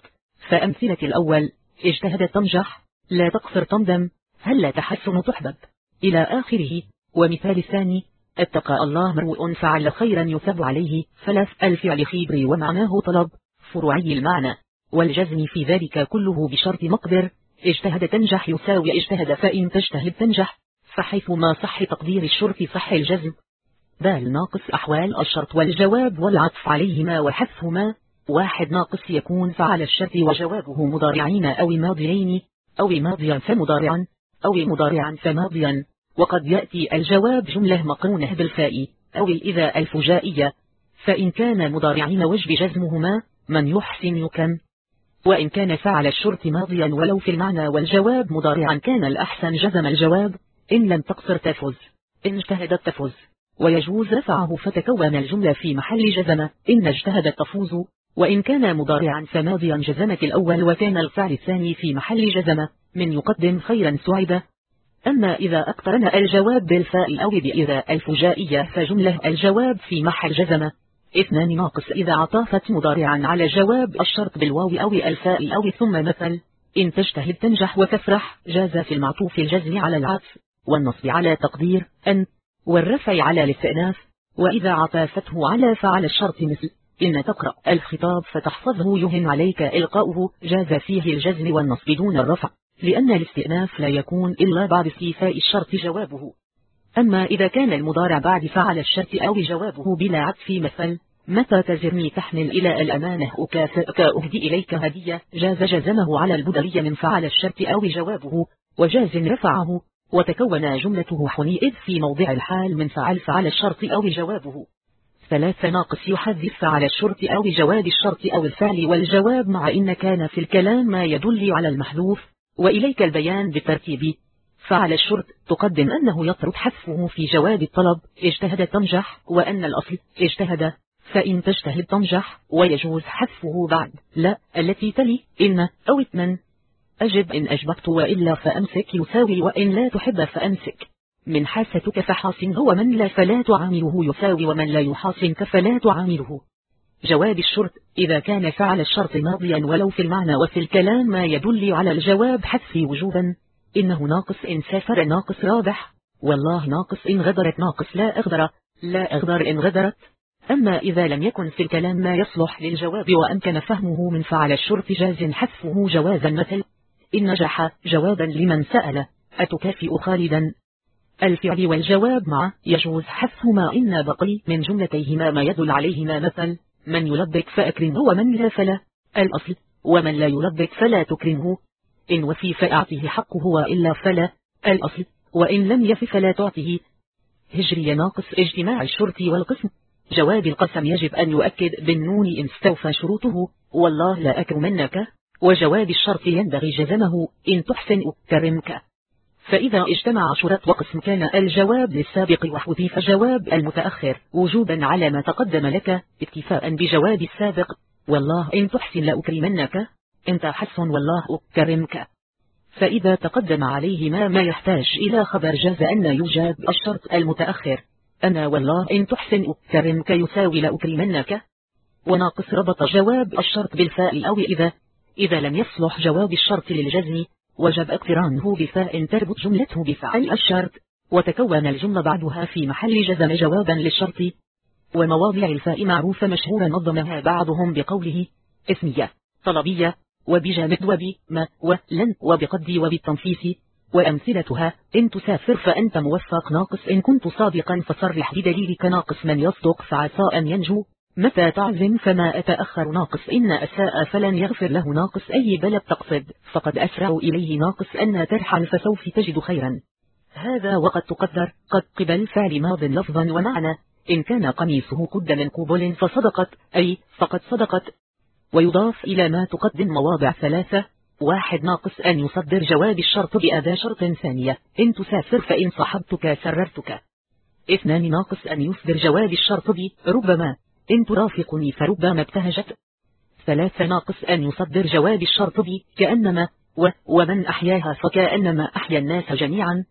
فأمثلة الأول اجتهد تنجح لا تقصر تندم هل لا تحسن تحبب؟ إلى آخره. ومثال الثاني اتقى الله مرء فعل خيرا يثب عليه ثلاث الفعل خبري ومعناه طلب فروعي المعنى. والجزم في ذلك كله بشرط مقدر. اجتهد تنجح يساوي اجتهد فإن تجتهد تنجح فحيث ما صح تقدير الشرط صح الجزم. بال ناقص أحوال الشرط والجواب والعطف عليهما وحذفهما. واحد ناقص يكون فعل الشرط وجوابه مضارعين أو ماضيين أو ماضيا فمضارعا أو مضارعا فماضيا. وقد يأتي الجواب جملة مقرونة بالفاء أو الإذا الفجائية. فإن كان مضارعين وجب جزمهما من يحسن يكم وإن كان فعل الشرط ماضيا ولو في المعنى والجواب مضارعا كان الأحسن جزم الجواب إن لم تقصر تفز إن اجتهدت تفز ويجوز رفعه فتكون الجملة في محل جزم. إن اجتهدت تفوز. وإن كان مضارعا فماضيا جزمت الأول وكان الفعل الثاني في محل جزم. من يقدم خيرا سعيدة. أما إذا أقترن الجواب بالفاء أو بإذا الفجائية فجملة الجواب في محل جزم. اثنان ناقص إذا عطافت مضارعا على جواب الشرط بالواو أو الفاء أو ثم مثل. إن تجتهد تنجح وتفرح. جاز في المعطوف الجزم على العطف. والنصب على تقدير. أن. والرفع على الاستئناف. وإذا عطافته على فعل الشرط مثل. إن تقرأ. الخطاب فتحفظه يهن عليك إلقاؤه. جاز فيه الجزم والنصب دون الرفع. لأن الاستئناف لا يكون إلا بعد استيفاء الشرط جوابه. أما إذا كان المضارع بعد فعل الشرط أو جوابه بلا عطف مثل متى تزرني تحمل إلى الأمانة؟ أكافئك أهدي إليك هدية. جاز جزمه على البدلية من فعل الشرط أو جوابه. وجاز رفعه. وتكون جملته حنيئذ في موضع الحال من فعل فعل الشرط أو جوابه. ثلاثة ناقص يحذف فعل الشرط أو جواب الشرط أو الفعل والجواب مع إن كان في الكلام ما يدل على المحذوف. وإليك البيان بالترتيب. فعل الشرط تقدم أنه يطرد حذفه في جواب الطلب اجتهد تنجح وأن الأصل اجتهد. فإن تجتهد تنجح ويجوز حذفه بعد. لا التي تلي إن أو اثمن أجب إن أجبت وإلا فأمسك يساوي وإن لا تحب فأمسك. من حاستك فحاصن هو من لا فلا تعامله يساوي ومن لا يحاصنك فلا تعامله. جواب الشرط إذا كان فعل الشرط ماضيا ولو في المعنى وفي الكلام ما يدل على الجواب حذف وجوبا. إنه ناقص إن سافر ناقص رابح. والله ناقص إن غدرت ناقص لا أغدر. لا أغدر إن غدرت. أما إذا لم يكن في الكلام ما يصلح للجواب وأمكن فهمه من فعل الشرط جاز حذفه جوازا مثل إن نجح جوابا لمن سأل. أتكافئ خالدا. الفعل والجواب مع يجوز حذفهما إن بقي من جملتيهما ما يدل عليهما مثل من يلبك فأكرمه ومن لا فلا. الأصل ومن لا يلبك فلا تكرمه. إن وفي فأعطه حقه وإلا فلا الأصل وإن لم يف فلا تعطه. هجري ناقص اجتماع الشرط والقسم. جواب القسم يجب أن يؤكد بالنون إن استوفى شروطه. والله لا أكرمنك. وجواب الشرط ينبغي جزمه. إن تحسن أكرمك. فإذا اجتمع شرط وقسم كان الجواب للسابق وحذف جواب المتأخر وجوبا على ما تقدم لك اكتفاء بجواب السابق. والله إن تحسن لأكرمنك. أنت حسن والله أكرمك فإذا تقدم عليه ما ما يحتاج إلى خبر جاز أن يجاب الشرط المتأخر. أنا والله إن تحسن أكرمك يساوي لأكرمنك وناقص ربط جواب الشرط بالفاء أو إذا إذا لم يصلح جواب الشرط للجزم وجب اقترانه بفاء تربط جملته بفعل الشرط. وتكون الجملة بعدها في محل جزم جوابا للشرط. ومواضع الفاء معروفة مشهورة نظمها بعضهم بقوله اسمية طلبية وبجامد وب ما ولن وبقد وبالتنفيس وأمثلتها إن تسافر فأنت موفق ناقص إن كنت صادقا فصرح بدليلك ناقص من يصدق فعسى أن ينجو. متى تعزم فما أتأخر ناقص إن أساء فلن يغفر له ناقص. أي بلد تقصد؟ فقد أسرع إليه ناقص أن ترحل فسوف تجد خيرا. هذا وقد تقدر قد قبل فعل ماض لفظا ومعنى. إن كان قميصه قد من قبل فصدقت أي فقد صدقت. ويضاف إلى ما تقدم مواضع ثلاثة. واحد ناقص أن يصدر جواب الشرط بأداة شرط ثانية. إن تسافر فإن صحبتك سررتك. اثنان ناقص أن يصدر جواب الشرط بربما إن ترافقني فربما ابتهجت. ثلاثة ناقص أن يصدر جواب الشرط كأنما. و ومن أحياها فكأنما أحيا الناس جميعا.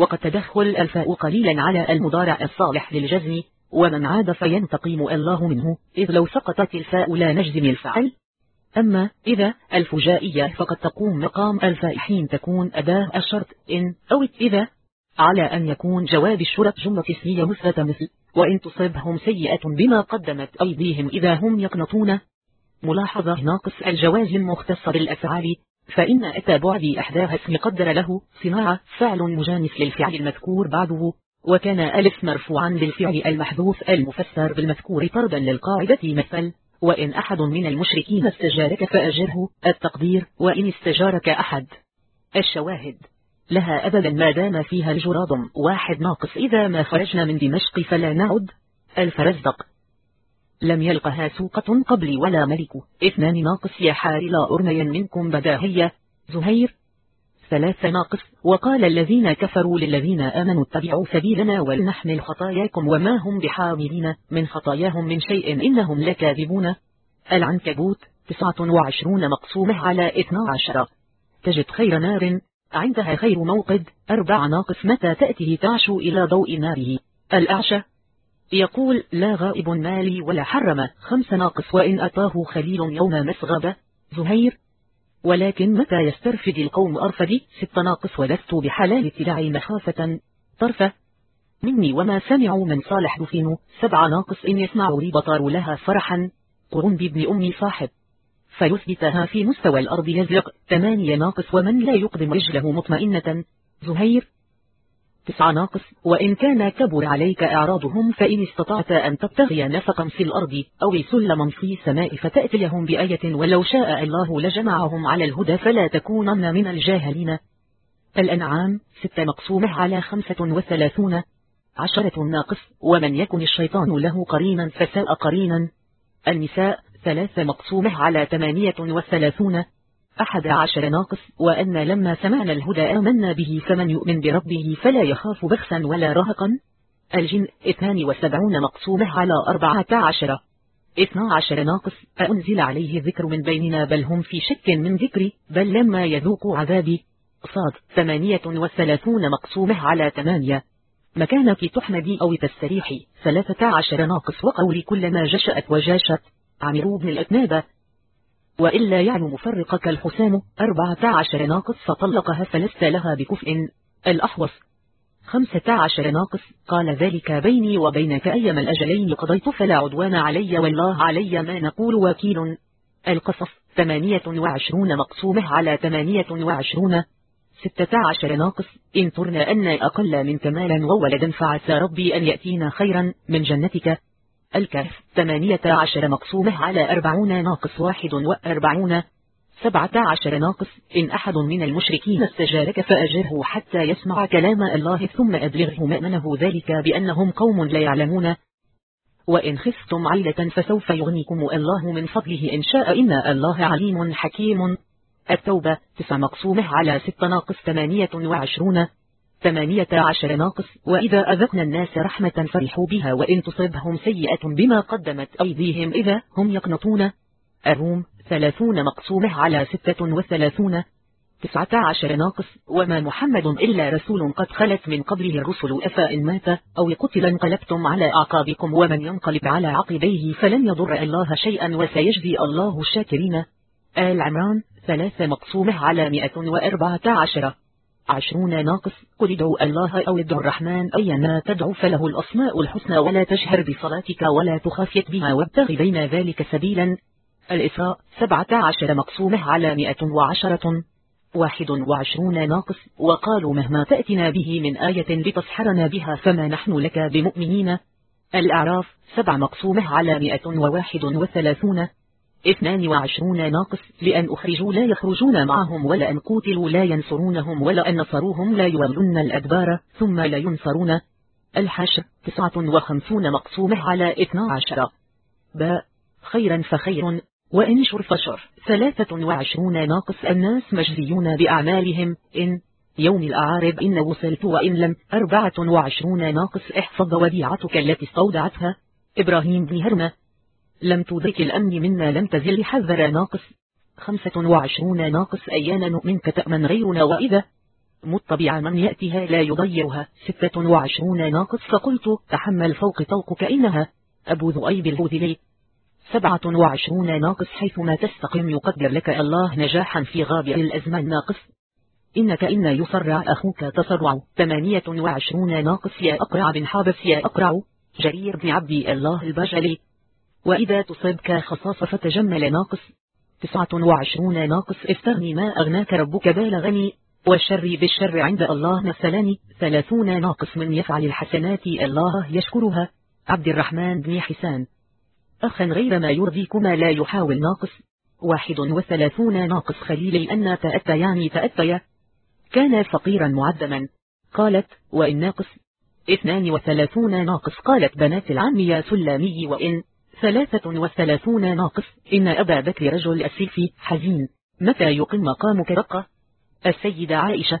وقد تدخل الفاء قليلا على المضارع الصالح للجزم. ومن عاد فينتقيم الله منه إذ لو سقطت الفاء لا نجزم الفعل أما إذا الفجائية فقد تقوم مقام الفاء حين تكون أداة الشرط إن أو إذا على أن يكون جواب الشرط جملة اسمية مثبتة مثل وإن تصبهم سيئة بما قدمت أيديهم إذا هم يقنطون. ملاحظة ناقص الجواز مختص بالأفعال فإن أتى بعد أحداها اسم قدر له صناعة فعل مجانس للفعل المذكور بعده. وكان ألف مرفوعا بالفعل المحذوف المفسر بالمذكور طردا للقاعدة مثل وإن أحد من المشركين استجارك فأجره التقدير وإن استجارك أحد الشواهد. لها أبدا ما دام فيها الجراد واحد ناقص. إذا ما خرجنا من دمشق فلا نعد الفرزدق. لم يلقها سوقة قبلي ولا ملك. اثنان ناقص يا حار لا أرميا منكم بداهية. زهير ثلاثة ناقص. وقال الذين كفروا للذين آمنوا اتبعوا سبيلنا ولنحمل خطاياكم وما هم بحاملين من خطاياهم من شيء إنهم لكاذبون. العنكبوت تسعة وعشرون مقسومة على اثنا عشر. تجد خير نار. عندها خير موقد. أربع ناقص. متى تأتي تعشو إلى ضوء ناره؟ الأعشى. يقول لا غائب مالي ولا حرم. خمس ناقص. وإن أتاه خليل يوم مسغب. زهير. ولكن متى يسترفد القوم أرفدي؟ ست ناقص ولست بحلال اتلاع مخافة طرفة. مني وما سمعوا من صالح دفين سبع ناقص إن يسمع ريبطار لها فرحا. قرن بابن أمي صاحب. فيثبتها في مستوى الأرض يزلق. ثمانية ناقص ومن لا يقدم رجله مطمئنة. زهير. تسعة ناقص وإن كان كبر عليك إعراضهم فإن استطعت أن تبتغي نفقا في الأرض أو سلما في السماء فتأتيهم بآية ولو شاء الله لجمعهم على الهدى فلا تكونن من الجاهلين. الأنعام ستة مقسومة على خمسة وثلاثون عشرة ناقص ومن يكن الشيطان له قرينا فساء قرينا. النساء ثلاثة مقسومة على ثمانية وثلاثون أحد عشر ناقص وأن لما سمعنا الهدى آمنا به فمن يؤمن بربه فلا يخاف بخسا ولا رهقا الجن اثنان وسبعون مقسومة على أربعة عشر. اثنا عشر ناقص أنزل عليه ذكر من بيننا بل هم في شك من ذكري بل لما يذوقوا عذابي. صاد ثمانية وثلاثون مقسومة على ثمانية. مكانك تحمدي أو تستريحي ثلاثة عشر ناقص. وقولي كلما جشأت وجاشت. عمرو بن الأتنابة وإلا يعني مفرقك الحسام. أربعة عشر ناقص فطلقها فلست لها بكفء. الأحوص. خمسة عشر ناقص قال ذلك بيني وبينك أيما الأجلين. قضيت فلا عدوان علي والله علي ما نقول وكيل. القصص. ثمانية وعشرون مقسومة على ثمانية وعشرون. ستة عشر ناقص إن ترنا أن أقل من كمالا وولدا فعسى ربي أن يأتينا خيرا من جنتك. الكهف ثمانية عشر مقسومة على أربعون ناقص واحد وأربعون سبعة عشر ناقص. إن أحد من المشركين استجارك فأجره حتى يسمع كلام الله ثم أبلغه مأمنه ذلك بأنهم قوم لا يعلمون. وإن خفتم عيلة فسوف يغنيكم الله من فضله. إن شاء إن الله عليم حكيم. التوبة تسع مقسومة على ست ناقص ثمانية وعشرون. ثمانية عشر ناقص وإذا أذقنا الناس رحمة فرحوا بها وإن تصبهم سيئة بما قدمت أيديهم إذا هم يقنطون. الروم ثلاثون مقسومة على ستة وثلاثون. تسعة عشر ناقص وما محمد إلا رسول قد خلت من قبله الرسل أفإن مات أو قتل انقلبتم على أعقابكم ومن ينقلب على عقبيه فلن يضر الله شيئا وسيجزي الله الشاكرين. آل عمران ثلاث مقسومة على مئة وأربعة عشر. عشرون ناقص قل ادعوا الله أو ادعوا الرحمن أيما تدعو فله الأسماء الحسنى ولا تشهر بصلاتك ولا تخافت بها وابتغ بين ذلك سبيلا. الإسراء سبعة عشر مقسومة على مئة وعشرة واحد وعشرون ناقص. وقالوا مهما تأتنا به من آية لتسحرنا بها فما نحن لك بمؤمنين؟ الأعراف سبع مقسومة على مئة وواحد وثلاثون. اثنان وعشرون ناقص لأن أخرجوا لا يخرجون معهم ولا أن قوتلوا لا ينصرونهم ولا أن نصروهم لا يولون الأدبار ثم لا ينصرون. الحشر تسعة وخمسون مقسومة على اثنا عشر. باء خيرا فخير وإن شر فشر ثلاثة وعشرون ناقص. الناس مجزيون بأعمالهم. إن يوم الأعارب إن وصلت وإن لم. أربعة وعشرون ناقص. احفظ وديعتك التي استودعتها. إبراهيم بن هرمة. لم تدرك الأمن منا لم تزل. حذر ناقص خمسة وعشرون ناقص. أيان نؤمنك تأمن غيرنا؟ وإذا مطبع من يأتها لا يضيرها ستة وعشرون ناقص. فقلت تحمل فوق طوقك إنها أبو ذؤيب سبعة وعشرون ناقص. حيثما تستقم يقدر لك الله نجاحا في غابر الأزمان. ناقص إنك إن يصرع أخوك تصرع ثمانية وعشرون ناقص. يا أقرع بن حابس. يا أقرع جرير بن عبد الله البجلي. وإذا تصبك خصاصة فتجمل ناقص تسعة وعشرون ناقص استغني ما أغناك ربك بالغني والشر بالشر عند الله مثلني ثلاثون ناقص من يفعل الحسنات الله يشكرها. عبد الرحمن بن حسان. أخا غير ما يرضيكما لا يحاول ناقص واحد وثلاثون ناقص خليلي أن تأتى يعني تأتي. كان فقيرا معدما. قالت وإن ناقص اثنان وثلاثون ناقص. قالت بنات العم يا سلامي وإن ثلاثة وثلاثون ناقص. إن أبا بكر رجل السيف حزين. متى يقم مقامك؟ رقة. السيدة عائشة.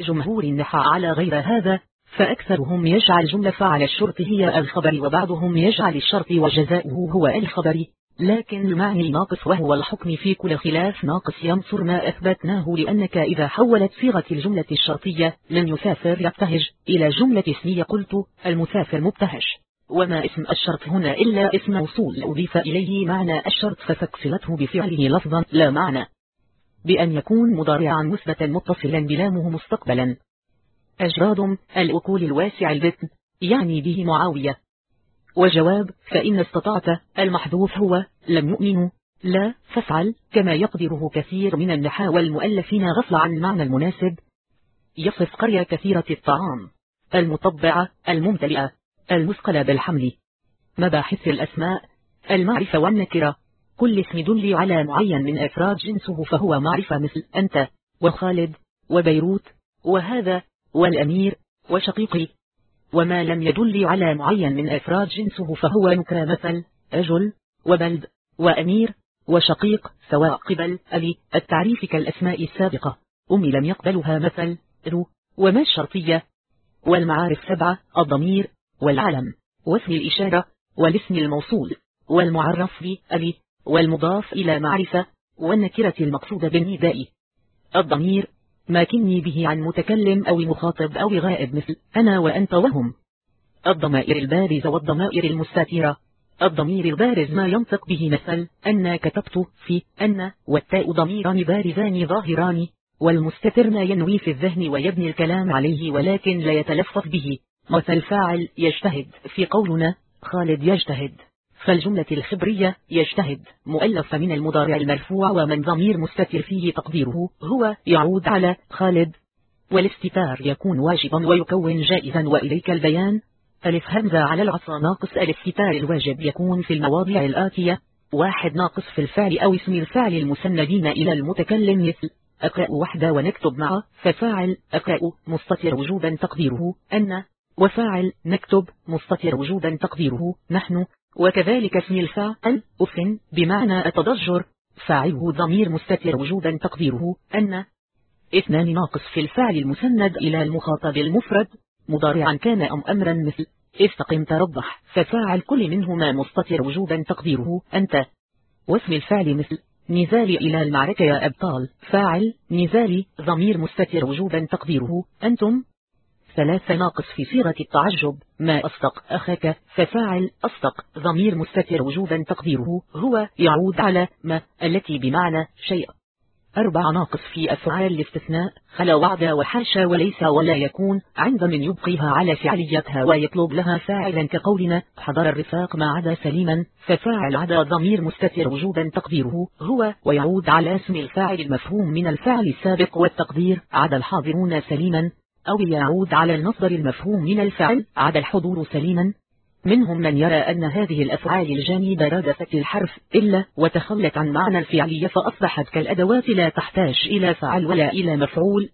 جمهور النحى على غير هذا فأكثرهم يجعل جملة فعل الشرط هي الخبر وبعضهم يجعل الشرط وجزاؤه هو الخبر. لكن المعنى ناقص وهو الحكم في كل خلاف ناقص ينصر ما أثبتناه لأنك إذا حولت صيغة الجملة الشرطية لن يسافر يبتهج إلى جملة اسمية قلت المسافر مبتهج. وما اسم الشرط هنا إلا اسم موصول أضيف إليه معنى الشرط فتكسلته بفعله لفظا لا معنى. بأن يكون مضارعا مثبتا متصلا بلامه مستقبلا. أجراد الأكول الواسع البطن يعني به معاوية. وجواب فإن استطعت المحذوف هو لم يؤمنوا. لا فافعل كما يقدره كثير من النحا والمؤلفين غفل عن المعنى المناسب. يصف قرية كثيرة الطعام. المطبعة الممتلئة. المثقلة بالحمل. مباحث الأسماء. المعرفة والنكرة. كل اسم دل على معين من أفراد جنسه فهو معرفة مثل أنت وخالد وبيروت وهذا والأمير وشقيقي. وما لم يدل على معين من أفراد جنسه فهو نكرى مثل أجل وبلد وأمير وشقيق سواء قبل أبي التعريف كالأسماء السابقة. أم لم يقبلها مثل ذو. وما الشرطية والمعارف سبعة الضمير والعلم واسم الإشارة والاسم الموصول والمعرف بأبي والمضاف إلى معرفة والنكرة المقصودة بالنداء. الضمير ما كني به عن متكلم أو مخاطب أو غائب مثل أنا وأنت وهم. الضمائر البارزة والضمائر المستترة الضمير البارز ما ينطق به مثل أن كتبت في أن والتاء ضميران بارزان ظاهران والمستتر ما ينوي في الذهن ويبني الكلام عليه ولكن لا يتلفظ به. مثل فاعل يجتهد في قولنا خالد يجتهد. فالجملة الخبرية يجتهد مؤلف من المضارع المرفوع ومن ضمير مستتر فيه تقديره هو يعود على خالد. والاستتار يكون واجبا ويكون جائزا. وإليك البيان. ألف همزة على العصا. ناقص ألف ستار الواجب يكون في المواضع الآتية. واحد ناقص في الفعل أو اسم الفعل المسندين إلى المتكلم. مثل أقرأ وحدة ونكتب مع. ففاعل. أقرأ. مستتر وجوبا تقديره. أن. وفاعل. نكتب. مستتر وجوبا تقديره. نحن. وكذلك اسم الفاعل أف بمعنى التضجر فاعله ضمير مستتر وجوبا تقديره أن اثنان ناقص في الفعل المسند إلى المخاطب المفرد مضارعا كان أم أمرا مثل استقم تربح ففاعل كل منهما مستتر وجوبا تقديره أنت. واسم الفعل مثل نزالي إلى المعركة يا أبطال فاعل نزالي ضمير مستتر وجوبا تقديره أنتم. ثلاثة ناقص في صيغة التعجب. ما أصدق أخاك. ففاعل أصدق. ضمير مستتر وجوبا تقديره هو يعود على ما التي بمعنى شيء. أربع ناقص في أفعال الاستثناء. خلا وعد وحاشا وليس ولا يكون. عند من يبقيها على فعليتها ويطلب لها فاعلا كقولنا. حضر الرفاق ما عدا سليما. ففاعل عدا ضمير مستتر وجوبا تقديره هو ويعود على اسم الفاعل المفهوم من الفعل السابق والتقدير. عدا الحاضرون سليما. أو يعود على المصدر المفهوم من الفعل عدا الحضور سليما. منهم من يرى أن هذه الأفعال الجامدة رادفت الحرف إلا وتخلت عن معنى الفعلية فأصبحت كالأدوات لا تحتاج إلى فعل ولا إلى مفعول.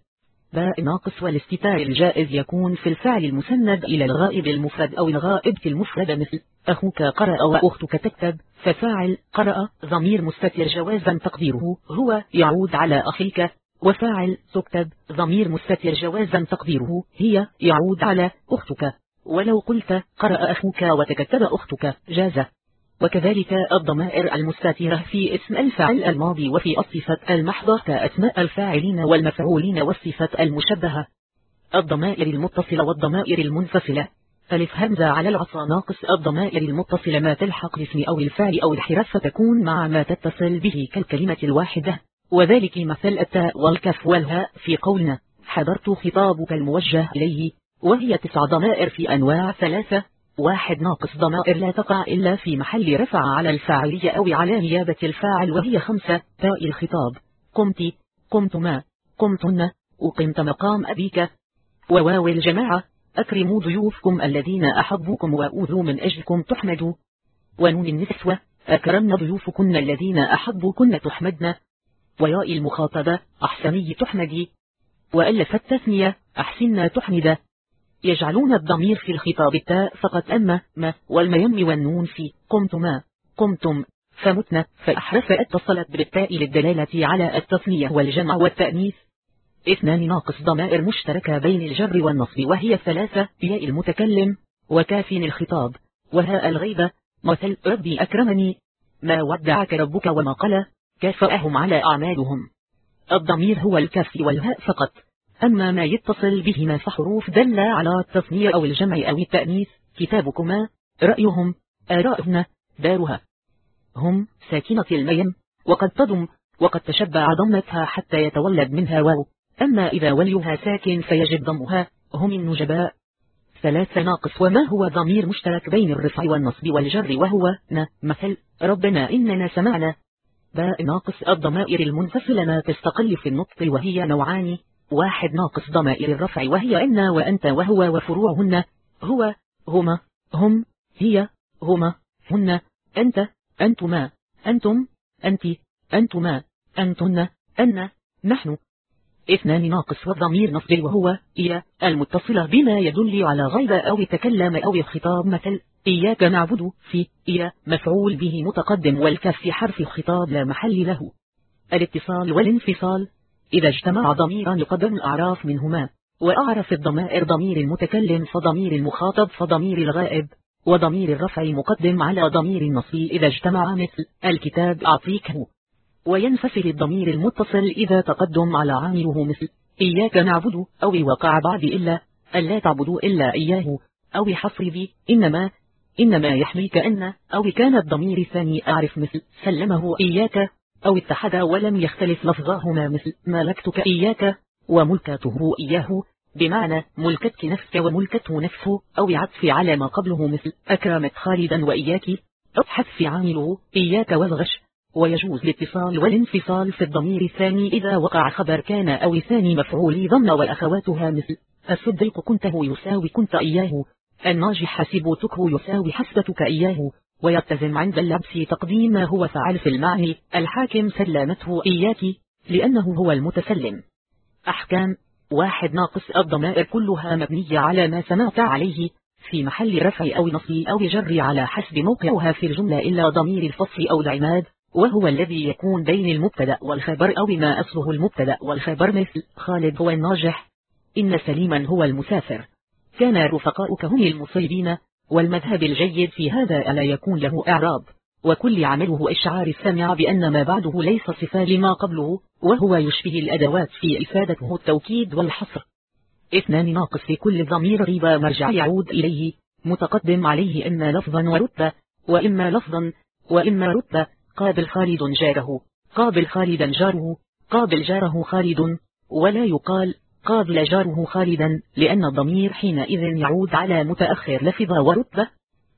باء ناقص والاستتار الجائز يكون في الفعل المسند إلى الغائب المفرد أو الغائبة المفردة مثل أخوك قرأ وأختك تكتب ففاعل قرأ ضمير مستتر جوازا تقديره هو يعود على أخيك. وفاعل تكتب ضمير مستتر جوازا تقديره. هي يعود على أختك. ولو قلت قرأ أخوك وتكتب أختك. جاز. وكذلك الضمائر المستترة في اسم الفعل الماضي وفي الصفة المحضة كأسماء الفاعلين والمفعولين والصفة المشبهة. الضمائر المتصلة والضمائر المنفصلة. ألف همزة على العصا ناقص. الضمائر المتصلة ما تلحق باسم أو الفعل أو الحرف فتكون مع ما تتصل به كالكلمة الواحدة. وذلك مثل التاء والكف والهاء في قولنا. حضرت خطابك الموجه إليه وهي تسع ضمائر في أنواع ثلاثة. واحد ناقص ضمائر لا تقع إلا في محل رفع على الفاعلية أو على نيابة الفاعل وهي خمسة. تاء الخطاب. قمت. قمتما قمتن. وقمت مقام أبيك. وواو الجماعة. أكرموا ضيوفكم الذين أحبوكم وأوذوا من أجلكم تحمدوا ونون النسوة. أكرمنا ضيوفكن الذين أحبوكن تحمدن. وياء المخاطبة أحسني تحمدي. وألف التثنية أحسن تحمد. يجعلون الضمير في الخطاب التاء فقط أما ما والميم والنون في قمتما قمتم. فمتن فأحرف اتصلت بالتاء للدلالة على التصنية والجمع والتأنيث. اثنان ناقص ضمائر مشتركة بين الجر والنصب وهي ثلاثة ياء المتكلم وكاف الخطاب وهاء الغيبة مثل ربي أكرمني. ما ودعك ربك وما قال كافأهم على أعمالهم. الضمير هو الكاف والهاء فقط. أما ما يتصل بهما فحروف دل على التصنيع أو الجمع أو التأنيث كتابكما رأيهم آراؤهن دارها. هم ساكنة الميم وقد تضم وقد تشبع ضمتها حتى يتولد منها واو. أما إذا وليها ساكن فيجب ضمها. هم النجباء. ثلاثة ناقص. وما هو ضمير مشترك بين الرفع والنصب والجر؟ وهو ن مثل. ربنا إننا سمعنا. باء ناقص الضمائر المنفصلة. ما تستقل في النطق وهي نوعان. واحد ناقص ضمائر الرفع وهي إن وأنت وهو وفروعهن. هو هما هم هي هما هن أنت أنتما أنتم أنت أنتما أنتن أن نحن. اثنان ناقص والضمير نصب وهو إيا المتصلة بما يدل على غيبة أو تكلم أو الخطاب مثل إياك نعبد في إيا مفعول به متقدم والكف حرف الخطاب لا محل له. الاتصال والانفصال. إذا اجتمع ضميران يقدم الأعراف منهما. وأعرف الضمائر ضمير المتكلم فضمير المخاطب فضمير الغائب وضمير الرفع مقدم على ضمير النصب. إذا اجتمع مثل الكتاب أعطيكه وينفصل الضمير المتصل إذا تقدم على عامله مثل إياك نعبد أو وقع بعد إلا ألا تعبدوا إلا إياه أو حصر بي إنما إنما يحميك أن أو كان الضمير الثاني أعرف مثل سلمه إياك أو اتحدا ولم يختلف لفظاهما مثل ملكتك إياك وملكته إياه بمعنى ملكتك نفسك وملكته نفسه أو عطف على ما قبله مثل أكرمت خالدا وإياك حذف عامله إياك والغش ويجوز الاتصال والانفصال في الضمير الثاني إذا وقع خبر كان أو ثاني مفعول ضم وأخواتها مثل الصديق كنته يساوي كنت إياه الناجح حسبتك يساوي حسبتك إياه ويلتزم عند اللبس تقديم ما هو فعل في المعنى الحاكم سلمته إياك لأنه هو المتسلم. أحكام واحد ناقص الضمائر كلها مبنية على ما سمعت عليه في محل رفع أو نصب أو جر على حسب موقعها في الجملة إلا ضمير الفصل أو العماد وهو الذي يكون بين المبتدأ والخبر أو ما أصله المبتدأ والخبر مثل خالد هو الناجح. إن سليما هو المسافر. كان رفقاؤك هم المصيبين والمذهب الجيد في هذا ألا يكون له إعراب. وكل عمله إشعار السمع بأن ما بعده ليس صفة لما قبله وهو يشبه الأدوات في إفادته التوكيد والحصر. اثنان ناقص في كل ضمير غيبة مرجع يعود إليه. متقدم عليه إما لفظا ورتبة وإما لفظا وإما رتبة. قابل خالد جاره. قابل خالدا جاره. قابل جاره خالد. ولا يقال قابل جاره خالدا لأن الضمير حينئذ يعود على متأخر لفظة ورتبة.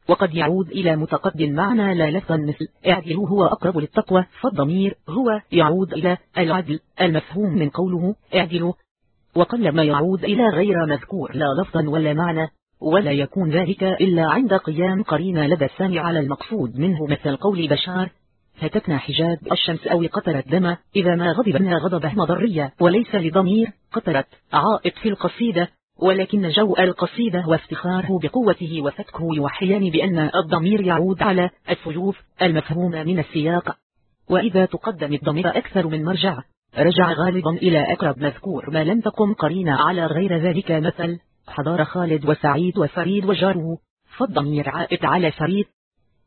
وقد يعود إلى متقدم معنى لا لفظا مثل اعدلوا هو أقرب للتقوى فالضمير هو يعود إلى العدل المفهوم من قوله اعدلوا وقل ما يعود إلى غير مذكور لا لفظا ولا معنى. ولا يكون ذلك إلا عند قيام قرين لدى السامع على المقصود منه مثل قول بشار هتكنا حجاب الشمس أو قطرت دم إذا ما غضبنا غضبه مضرية وليس لضمير. قطرت عائد في القصيدة ولكن جو القصيدة وافتخاره بقوته وفتكه يوحيان بأن الضمير يعود على السيوف المفهوم من السياق. وإذا تقدم الضمير أكثر من مرجع رجع غالبا إلى أقرب مذكور. ما لم تقم قرينة على غير ذلك مثل حضار خالد وسعيد وفريد وجاره. فالضمير عائد على فريد.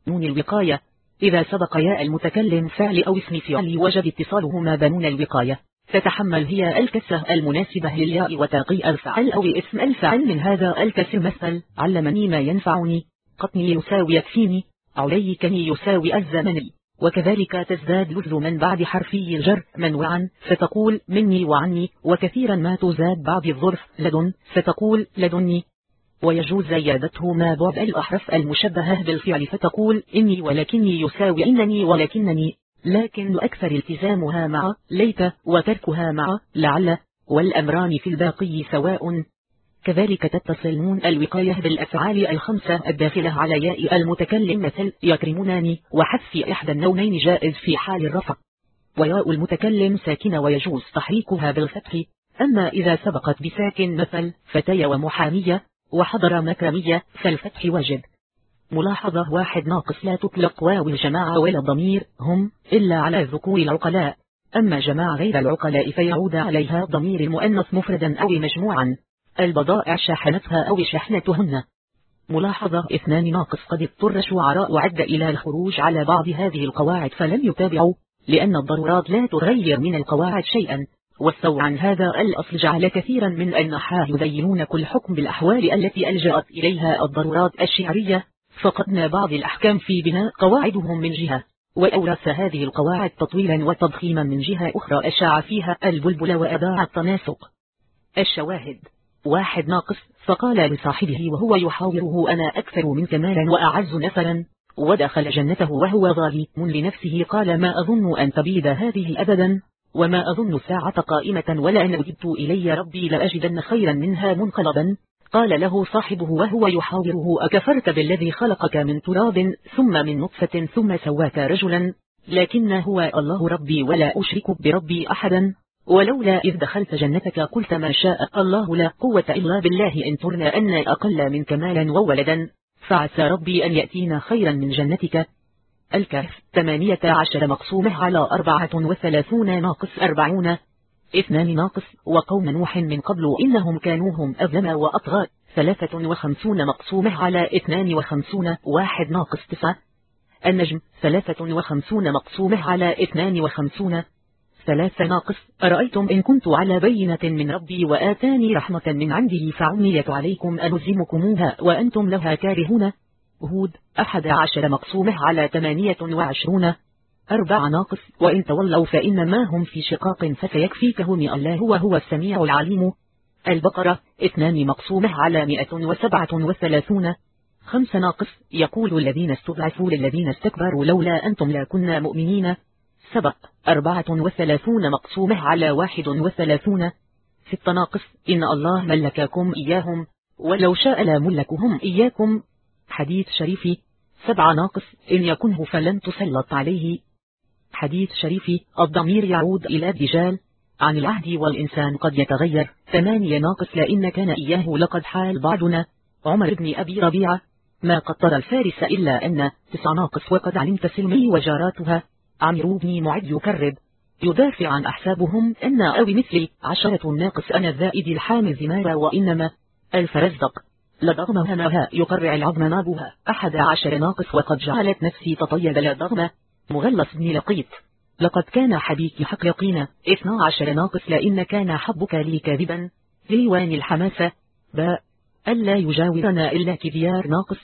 نون الوقاية. إذا سبق ياء المتكلم فعل أو اسم فعل وجب اتصالهما بنون الوقاية. تتحمل هي الكسة المناسبة للياء وتقي الفعل أو اسم الفعل من هذا الكسر مثل علمني ما ينفعني. قطني يساوي يكفيني عليكني يساوي الزمني وكذلك تزداد لزما بعد حرفي الجر منوعا. فتقول مني وعني. وكثيرا ما تزاد بعد الظرف لدن. فتقول لدني. ويجوز زيادته ما بعد الأحرف المشبهة بالفعل فتقول إني ولكني يساوي إنني ولكنني لكن أكثر التزامها مع ليت وتركها مع لعل والأمران في الباقي سواء. كذلك تتصل نون الوقاية بالأفعال الخمسة الداخلة على ياء المتكلم مثل يكرمونني وحذف إحدى النونين جائز في حال الرفع. وياء المتكلم ساكنة ويجوز تحريكها بالفتح. أما إذا سبقت بساكن مثل فتي ومحامية وحضر مكرمية فالفتح واجب ملاحظة واحد ناقص لا تطلق واو الجماعة ولا ضمير هم إلا على ذكور العقلاء. أما جماعة غير العقلاء فيعود عليها ضمير المؤنث مفردا أو مجموعا. البضائع شاحنتها أو شحنتهن. ملاحظة اثنان ناقص قد اضطر شعراء عد إلى الخروج على بعض هذه القواعد فلم يتابعوا لأن الضرورات لا تغير من القواعد شيئا. والسوء عن هذا الأصل جعل كثيرا من النحاة يبينون كل حكم بالأحوال التي ألجأت إليها الضرورات الشعرية. فقدنا بعض الأحكام في بناء قواعدهم من جهة وأورث هذه القواعد تطويلا وتضخيما من جهة أخرى أشاع فيها البلبل وأداع التناسق. الشواهد واحد ناقص فقال لصاحبه وهو يحاوره أنا أكثر منك مالا وأعز نفرا ودخل جنته وهو ظالم لنفسه قال ما أظن أن تبيد هذه أبدا. وما أظن الساعة قائمة ولا أن أجبت إلي ربي لأجدن خيرا منها منقلبا. قال له صاحبه وهو يحاوره أكفرت بالذي خلقك من تراب ثم من نطفة ثم سواك رجلا؟ لكن هو الله ربي ولا أشرك بربي أحدا. ولولا إذ دخلت جنتك قلت ما شاء الله لا قوة إلا بالله إن ترنا أن أقل منك مالا وولدا. فعسى ربي أن يأتينا خيرا من جنتك. الكهف ثمانية عشر مقسومة على أربعة وثلاثون ناقص أربعون. اثنان ناقص وقوم نوح من قبل إنهم كانوا هم أظلم وأطغى. ثلاثة وخمسون مقسومة على اثنان وخمسون واحد ناقص تسعة. النجم ثلاثة وخمسون مقسومة على اثنان وخمسون. ثلاثة ناقص أرأيتم إن كنت على بينة من ربي وآتاني رحمة من عنده فعميت عليكم أنزمكموها وأنتم لها كارهون. هود أحد عشر مقسومة على ثمانية وعشرون أربع ناقص وإن تولوا فإنما هم في شقاق فسيكفيكهم الله وهو السميع العليم. البقرة اثنان مقسومة على مئة وسبعة وثلاثون. خمس ناقص يقول الذين استضعفوا للذين استكبروا لولا أنتم لا كنا مؤمنين. سبق أربعة وثلاثون مقسومة على واحد وثلاثون. ست ناقص إن الله ملككم إياهم ولو شاء لا ملكهم إياكم. حديث شريفي سبع ناقص إن يكنه فلن تسلط عليه. حديث شريفي الضمير يعود إلى الرجال. عن العهد والإنسان قد يتغير. ثمانية ناقص لإن كان إياه لقد حال بعضنا. عمر بن أبي ربيعة. ما قطر الفارس إلا أن تسع ناقص وقد علمت سلمي وجاراتها. عمرو بن معد يكرب يدافع عن أحسابهم أن أو مثلي عشرة ناقص أنا الزائد الحامل مارا وإنما الفرزدق. لضغمها نها يقرع العظم نابها. أحد عشر ناقص وقد جعلت نفسي تطيب لضغمة مغلص بن لقيط لقد كان حبيك حق يقين. اثنا عشر ناقص لإن كان حبك لي كاذبا. ليوان الحماسة. باء ألا يجاورنا إلا كذيار ناقص.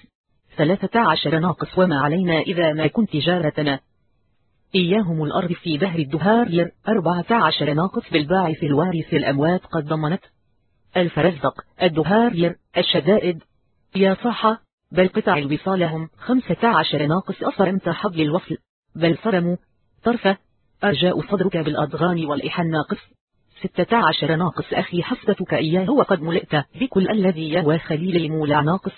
ثلاثة عشر ناقص وما علينا إذا ما كنت جارتنا. إياهم الأرض في دهر الدهار. أربعة عشر ناقص بالباعث الوارث الأموات قد ضمنت. الفرزدق الدهار الشدائد. يا صاحة بل قطع الوصالهم خمسة عشر ناقص أصرمت حبل الوصل. بل صرموا طرفة. أرجاء صدرك بالأضغان والإحن ناقص. ستة عشر ناقص أخي حسبتك إياه وقد ملئت بكل الذي يهوى خليل المولع ناقص.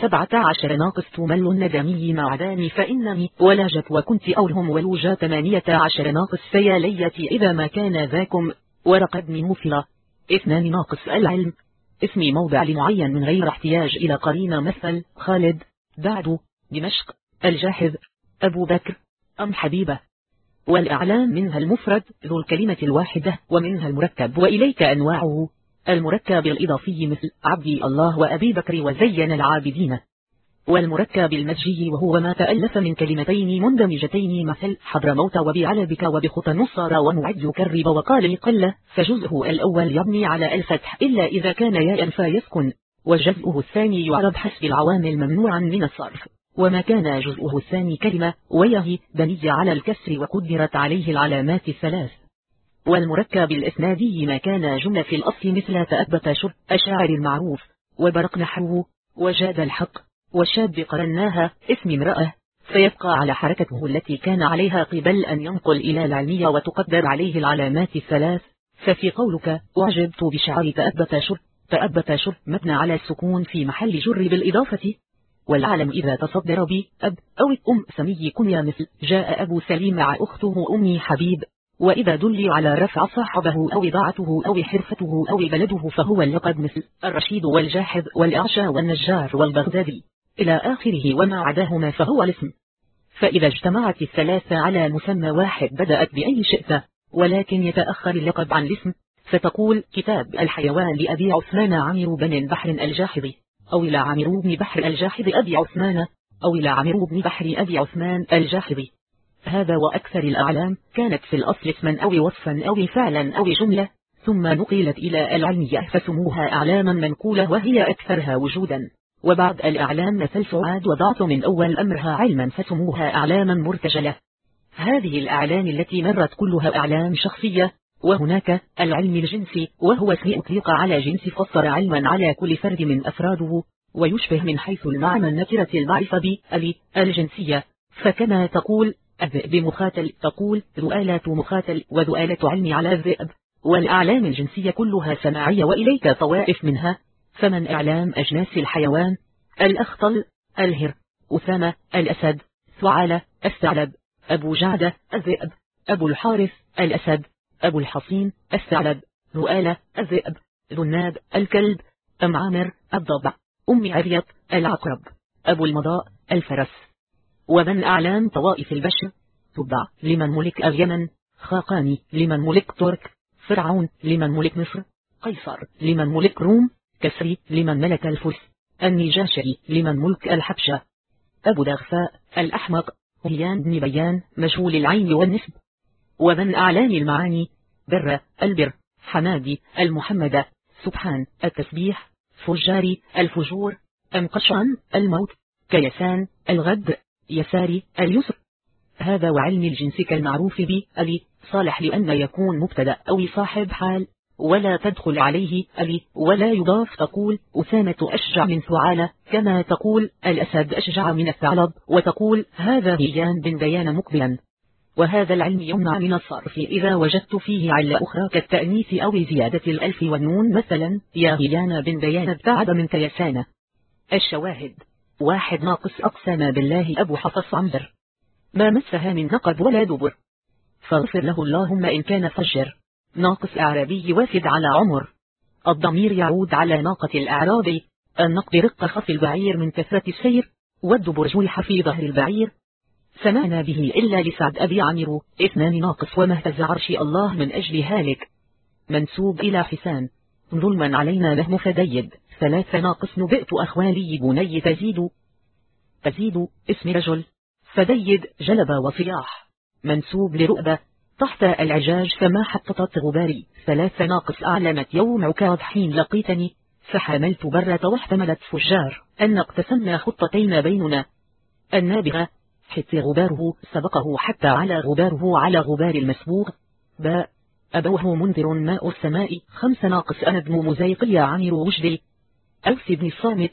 سبعة عشر ناقص تمل الندمي مع عداني فإنني ولجت وكنت أولهم ولوجا ثمانية عشر ناقص فيا ليتي إذا ما كان ذاكم ورقد موفلة اثنان ناقص العلم. اسمي موضع لمعين من غير احتياج إلى قرينة مثل خالد بعد دمشق الجاحظ أبو بكر أم حبيبة. والأعلام منها المفرد ذو الكلمة الواحدة ومنها المركب وإليك أنواعه. المركب الإضافي مثل عبدي الله وأبي بكر وزين العابدين. والمركب المسجي وهو ما تألف من كلمتين مندمجتين مثل حضرموت وبعلبك وبخط النصارى ومعد يكرب وقال قل فجزءه الأول يبني على الفتح إلا إذا كان ياء فيسكن وجزءه الثاني يعرب حسب العوامل ممنوعا من الصرف. وما كان جزءه الثاني كلمة ويه بني على الكسر وقدرت عليه العلامات الثلاث. والمركب الإسنادي ما كان جملة في الأصل مثل تأبت شر أشاعر المعروف وبرق نحوه وجاد الحق والشاب قرناها اسم امرأة فيبقى على حركته التي كان عليها قبل أن ينقل إلى العلمية وتقدر عليه العلامات الثلاث. ففي قولك أعجبت بشعار تأبت شر تأبت شر مبنى على السكون في محل جر بالإضافة. والعلم إذا تصدر بي أب أو أم سمي كنيا مثل. جاء أبو سليم مع أخته أمي حبيب. وإذا دلي على رفع صاحبه أو إضاعته أو حرفته أو بلده فهو اللقب مثل. الرشيد والجاحظ والأعشى والنجار والبغدادي. إلى آخره وما عداهما فهو الاسم. فإذا اجتمعت الثلاثة على مسمى واحد بدأت بأي شئت ولكن يتأخر اللقب عن الاسم فتقول كتاب الحيوان لأبي عثمان عمرو بن بحر الجاحظ أو إلى عمرو بن بحر الجاحظ أبي عثمان أو إلى عمرو بن بحر أبي عثمان الجاحظ. هذا وأكثر الأعلام كانت في الأصل اسما أو وصفا أو فعلا أو جملة ثم نقلت إلى العلمية فسموها أعلاما منقولة وهي أكثرها وجودا. وبعد الأعلام مثل سعاد وضعت من أول أمرها علما فسموها أعلاما مرتجلة هذه الأعلام التي مرت كلها أعلام شخصية وهناك العلم الجنسي وهو اسم أطلق على جنس فصر علما على كل فرد من أفراده ويشبه من حيث المعنى النكرة المعرفة بألي الجنسية. فكما تقول الذئب مخاتل تقول ذؤالة مخاتل وذؤالة علم على الذئب. والأعلام الجنسية كلها سماعية وإليك طوائف منها. فمن إعلام أجناس الحيوان؟ الأخطل الهر أسامة الأسد ثعالة الثعلب أبو جعدة الذئب أبو الحارث الأسد أبو الحصين الثعلب ذؤالة الذئب ذو الناب الكلب أم عامر الضبع أم عريط العقرب أبو المضاء الفرس. ومن أعلام طوائف البشر؟ تبع لمن ملك اليمن خاقاني لمن ملك ترك فرعون لمن ملك مصر قيصر لمن ملك روم كسري لمن ملك الفرس النجاشري لمن ملك الحبشة أبو دغفاء الأحمق. هيان بن بيان مجهول العين والنسب. ومن أعلام المعاني. بر البر. حمادي المحمدة سبحان التسبيح. فجاري الفجور. أمقشان الموت. كيسان الغد. يساري اليسر. هذا وعلم الجنس كالمعروف به أبي صالح لأن يكون مبتدأ أو صاحب حال. ولا تدخل عليه. ألي ولا يضاف تقول أسامة أشجع من ثعالة كما تقول الأسد أشجع من الثعلب وتقول هذا هيان بن بيان مقبلا. وهذا العلم يمنع من الصرف إذا وجدت فيه علة أخرى كالتأنيث أو زيادة الألف والنون. مثلا يا هيان بن بيان ابتعد من تيسان الشواهد. واحد ناقص أقسم بالله أبو حفص عنبر. ما مسها من نقب ولا دبر. فاغفر له اللهم إن كان فجر. ناقص أعرابي وافد على عمر. الضمير يعود على ناقة الأعرابي. النقب رق خف البعير من كثرة السير. والدبر جويح في ظهر البعير. سمعنا به إلا لسعد أبي عمرو. اثنان ناقص ومهتز عرش الله من أجل هالك. منسوب إلى حسان. ظلما علينا له فديد. ثلاثة ناقص نبئت أخوالي بني تزيد. تزيد اسم رجل. فديد جلب وصياح. منسوب لرؤبة. تحت العجاج فما حطت غباري. ثلاث ناقص أعلمت يوم عكاظ حين لقيتني. فحملت برة واحتملت فجار. أن اقتسمنا خطتين بيننا. النابغة. حتى غباره. سبقه حتى على غباره على غبار المسبوق باء أبوه منذر ماء السماء. خمس ناقص أنا ابن مزيقية عامر وجدي. أوس بن الصامت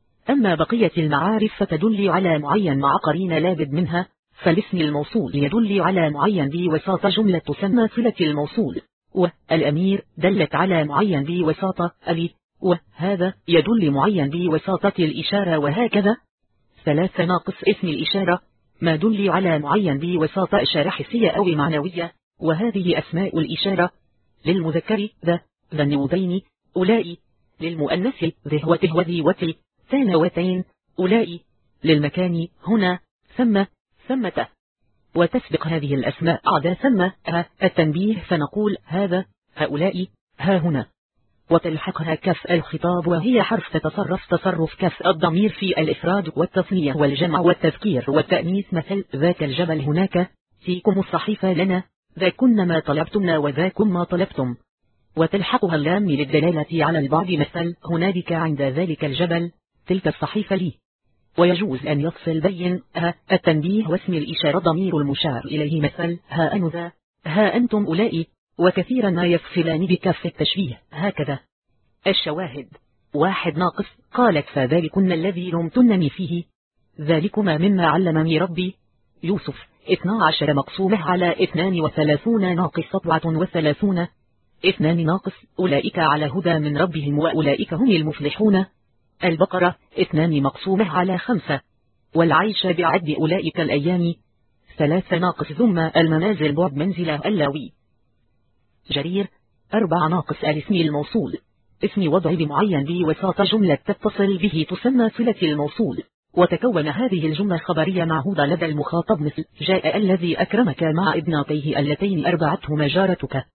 أما بقية المعارف فتدل على معين مع قرين لابد منها فالاسم الموصول يدل على معين بوساطة جملة تسمى صلة الموصول. والأمير دلت على معين بوساطة ألي وهذا يدل معين بوساطة الإشارة وهكذا. ثلاثة ناقص اسم الإشارة ما دل على معين بوساطة إشارة حسية أو معنوية. وهذه أسماء الإشارة. للمذكر ذا ذا النوذين أولئي. للمؤنث ذهوة وذي وتي ثانوتين أولئي للمكان هنا ثم ثمة. وتسبق هذه الأسماء أعدى ثم ها التنبيه فنقول هذا هؤلاء ها هنا. وتلحقها كف الخطاب وهي حرف تتصرف تصرف كف الضمير في الإفراد والتصنيع والجمع والتذكير والتأنيث. مثل ذاك الجبل هناك فيكم الصحيفة لنا ذاكن ما طلبتمنا وذاكم ما طلبتم. وتلحقها اللام للدلالة على البعض. مثل هنالك عند ذلك الجبل تلك الصحيفة لي. ويجوز أن يفصل بين ها التنبيه واسم الإشارة ضمير المشار إليه مثل ها أنذا ها أنتم أولئي وكثيرا ما يفصلان بكف التشبيه هكذا. الشواهد. واحد ناقص قالت فذلكن الذي لمتنني فيه. ذلكما مما علمني ربي. يوسف اثنا عشر مقسومة على اثنان وثلاثون ناقص سطوعة وثلاثون. اثنان ناقص أولئك على هدى من ربهم وأولئك هم المفلحون. البقرة اثنان مقسومة على خمسة والعيش بعد أولئك الأيام ثلاثة ناقص ثم المنازل بعد منزلة اللاوي. جرير أربع ناقص الاسم الموصول. اسم وضع بمعين بوساطة جملة تتصل به تسمى صلة الموصول. وتكون هذه الجملة الخبرية معهودة لدى المخاطب مثل جاء الذي أكرمك مع ابنتيه اللتين أربعتهما جارتك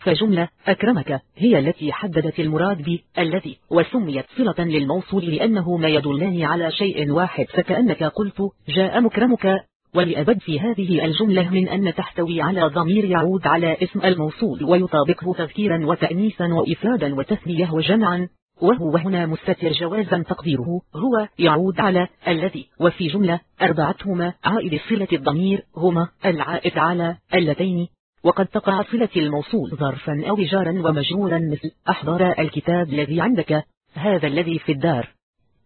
فجملة أكرمك هي التي حددت المراد ب الذي وسميت صلة للموصول لأنه ما يدلان على شيء واحد فكأنك قلت جاء مكرمك. ولأبد في هذه الجملة من أن تحتوي على ضمير يعود على اسم الموصول ويطابقه تذكيرا وتأنيسا وإفرادا وتثنية وجمعا. وهو هنا مستتر جوازا تقديره هو يعود على الذي وفي جملة أربعتهما عائد صلة الضمير هما العائد على اللتين. وقد تقع صلة الموصول ظرفا أو جارا ومجرورا مثل أحضر الكتاب الذي عندك هذا الذي في الدار.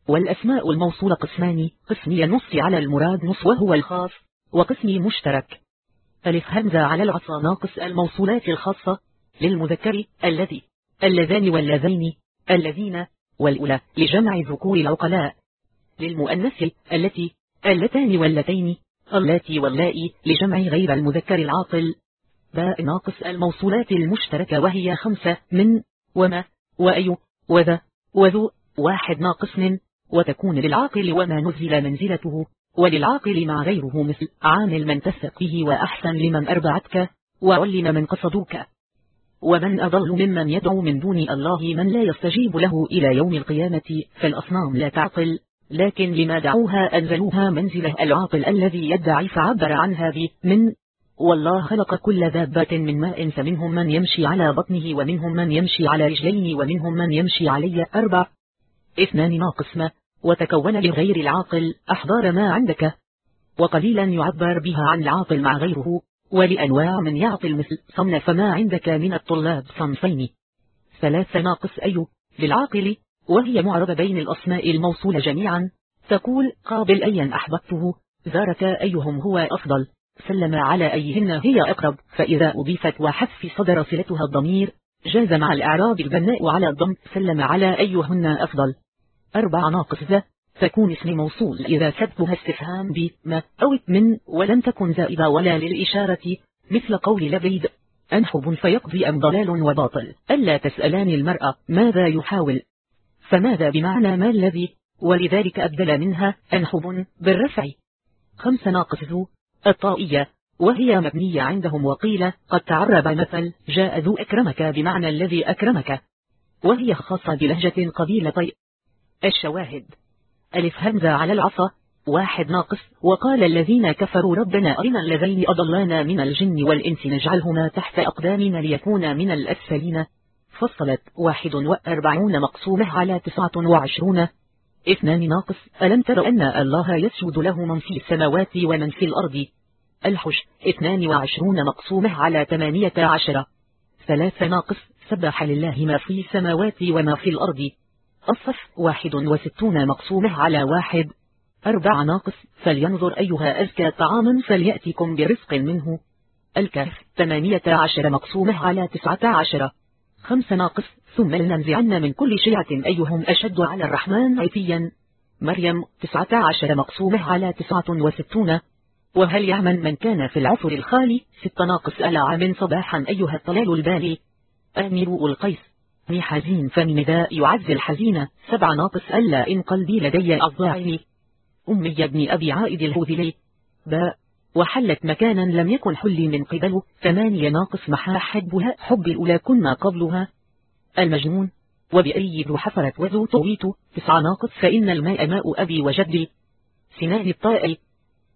والأسماء الموصولة قسمان قسم ينص على المراد نص وهو الخاص وقسم مشترك. ألف همزة على العصا ناقص الموصولات الخاصة للمذكر الذي اللذان واللذين الذين والأولى لجمع ذكور العقلاء للمؤنث التي اللتان واللتين اللاتي واللائي لجمع غير المذكر العاقل باء ناقص الموصولات المشتركة وهي خمسة من وما وأي وذا وذو واحد ناقص من وتكون للعاقل وما نزل منزلته وللعاقل مع غيره مثل عامل من تثق به وأحسن لمن أربعتك وعلم من قصدوك. ومن أضل ممن يدعو من دون الله من لا يستجيب له إلى يوم القيامة فالأصنام لا تعقل. لكن لما دعوها أنزلوها منزله العاقل الذي يدعي فعبر عنها ب من والله خلق كل دابة من ماء فمنهم من يمشي على بطنه ومنهم من يمشي على رجلين ومنهم من يمشي علي أربع. اثنان ناقص ما وتكون لغير العاقل أحضار ما عندك. وقليلا يعبر بها عن العاقل مع غيره ولأنواع من يعقل مثل صنف ما عندك من الطلاب صنفين. ثلاثة ناقص أي؟ للعاقل وهي معربة بين الأسماء الموصولة جميعا. تقول قابل أيا أحببته زارك أيهم هو أفضل. سلم على أيهن هي أقرب. فإذا أضيفت وحذف صدر صلتها الضمير جاز مع الإعراب البناء على الضم. سلم على أيهن أفضل. أربع ناقص ذا. تكون اسم موصول. إذا سبتها استفهام ب ما أو من ولم تكن زائدة ولا للإشارة. مثل قول لبيد. أنحب فيقضي أم ضلال وباطل. ألا تسألان المرأة ماذا يحاول؟ فماذا بمعنى ما الذي؟ ولذلك أبدل منها أنحب بالرفع. خمس ناقص ذو. الطائية وهي مبنية عندهم وقيل قد تعرب مثل جاء ذو أكرمك بمعنى الذي أكرمك. وهي خاصة بلهجة قبيلة الشواهد. ألف همزة على العصا واحد ناقص وقال الذين كفروا ربنا أرنا الذين أضلانا من الجن والإنس نجعلهما تحت أقدامنا ليكونا من الأسفلين. فصلت واحد وأربعون مقسومة على تسعة وعشرون. اثنان ناقص ألم تر أن الله يسجد له من في السماوات ومن في الأرض؟ الحش اثنان وعشرون مقسومة على ثمانية عشر. ثلاث ناقص سبح لله ما في السماوات وما في الأرض. الصف واحد وستون مقسومة على واحد. أربع ناقص فلينظر أيها أزكى طعاما فليأتكم برزق منه. الكهف ثمانية عشر مقسومة على تسعة عشر. خمس ناقص ثم لننزعن من كل شيعة أيهم أشد على الرحمن عتيا مريم تسعة عشر مقسومة على تسعة وستون. وهل يعمل من كان في العصر الخالي؟ ست ناقص ألا عام صباحا أيها الطلال البالي آمروا القيس. مي حزين ذا يعز الحزين. سبع ناقص ألا إن قلبي لدي الظاعم أمي ابن أبي عائد الهذلي. باء. وحلت مكانا لم يكن حلي من قبله. ثمانية ناقص محا. حبها حب الأولى كنا قبلها. المجنون. وبأي ذو حفرت وذو طويت. تسع ناقص. فإن الماء ماء أبي وجدي. سنان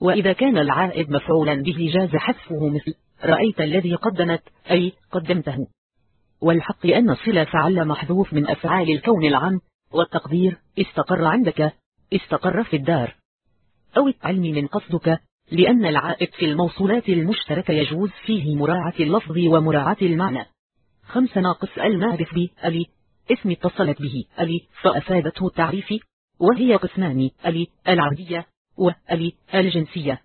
وإذا كان العائد مفعولا به جاز حذفه مثل رأيت الذي قدمت أي قدمته والحق أن الصلة فعل محذوف من أفعال الكون العام والتقدير استقر عندك استقر في الدار أو العلم من قصدك لأن العائد في الموصولات المشتركة يجوز فيه مراعاة اللفظ ومراعاة المعنى. خمس ناقص المعرف ب ألي اسم اتصلت به ألي فأفادته التعريف وهي قسمان ألي العربية وألي الجنسية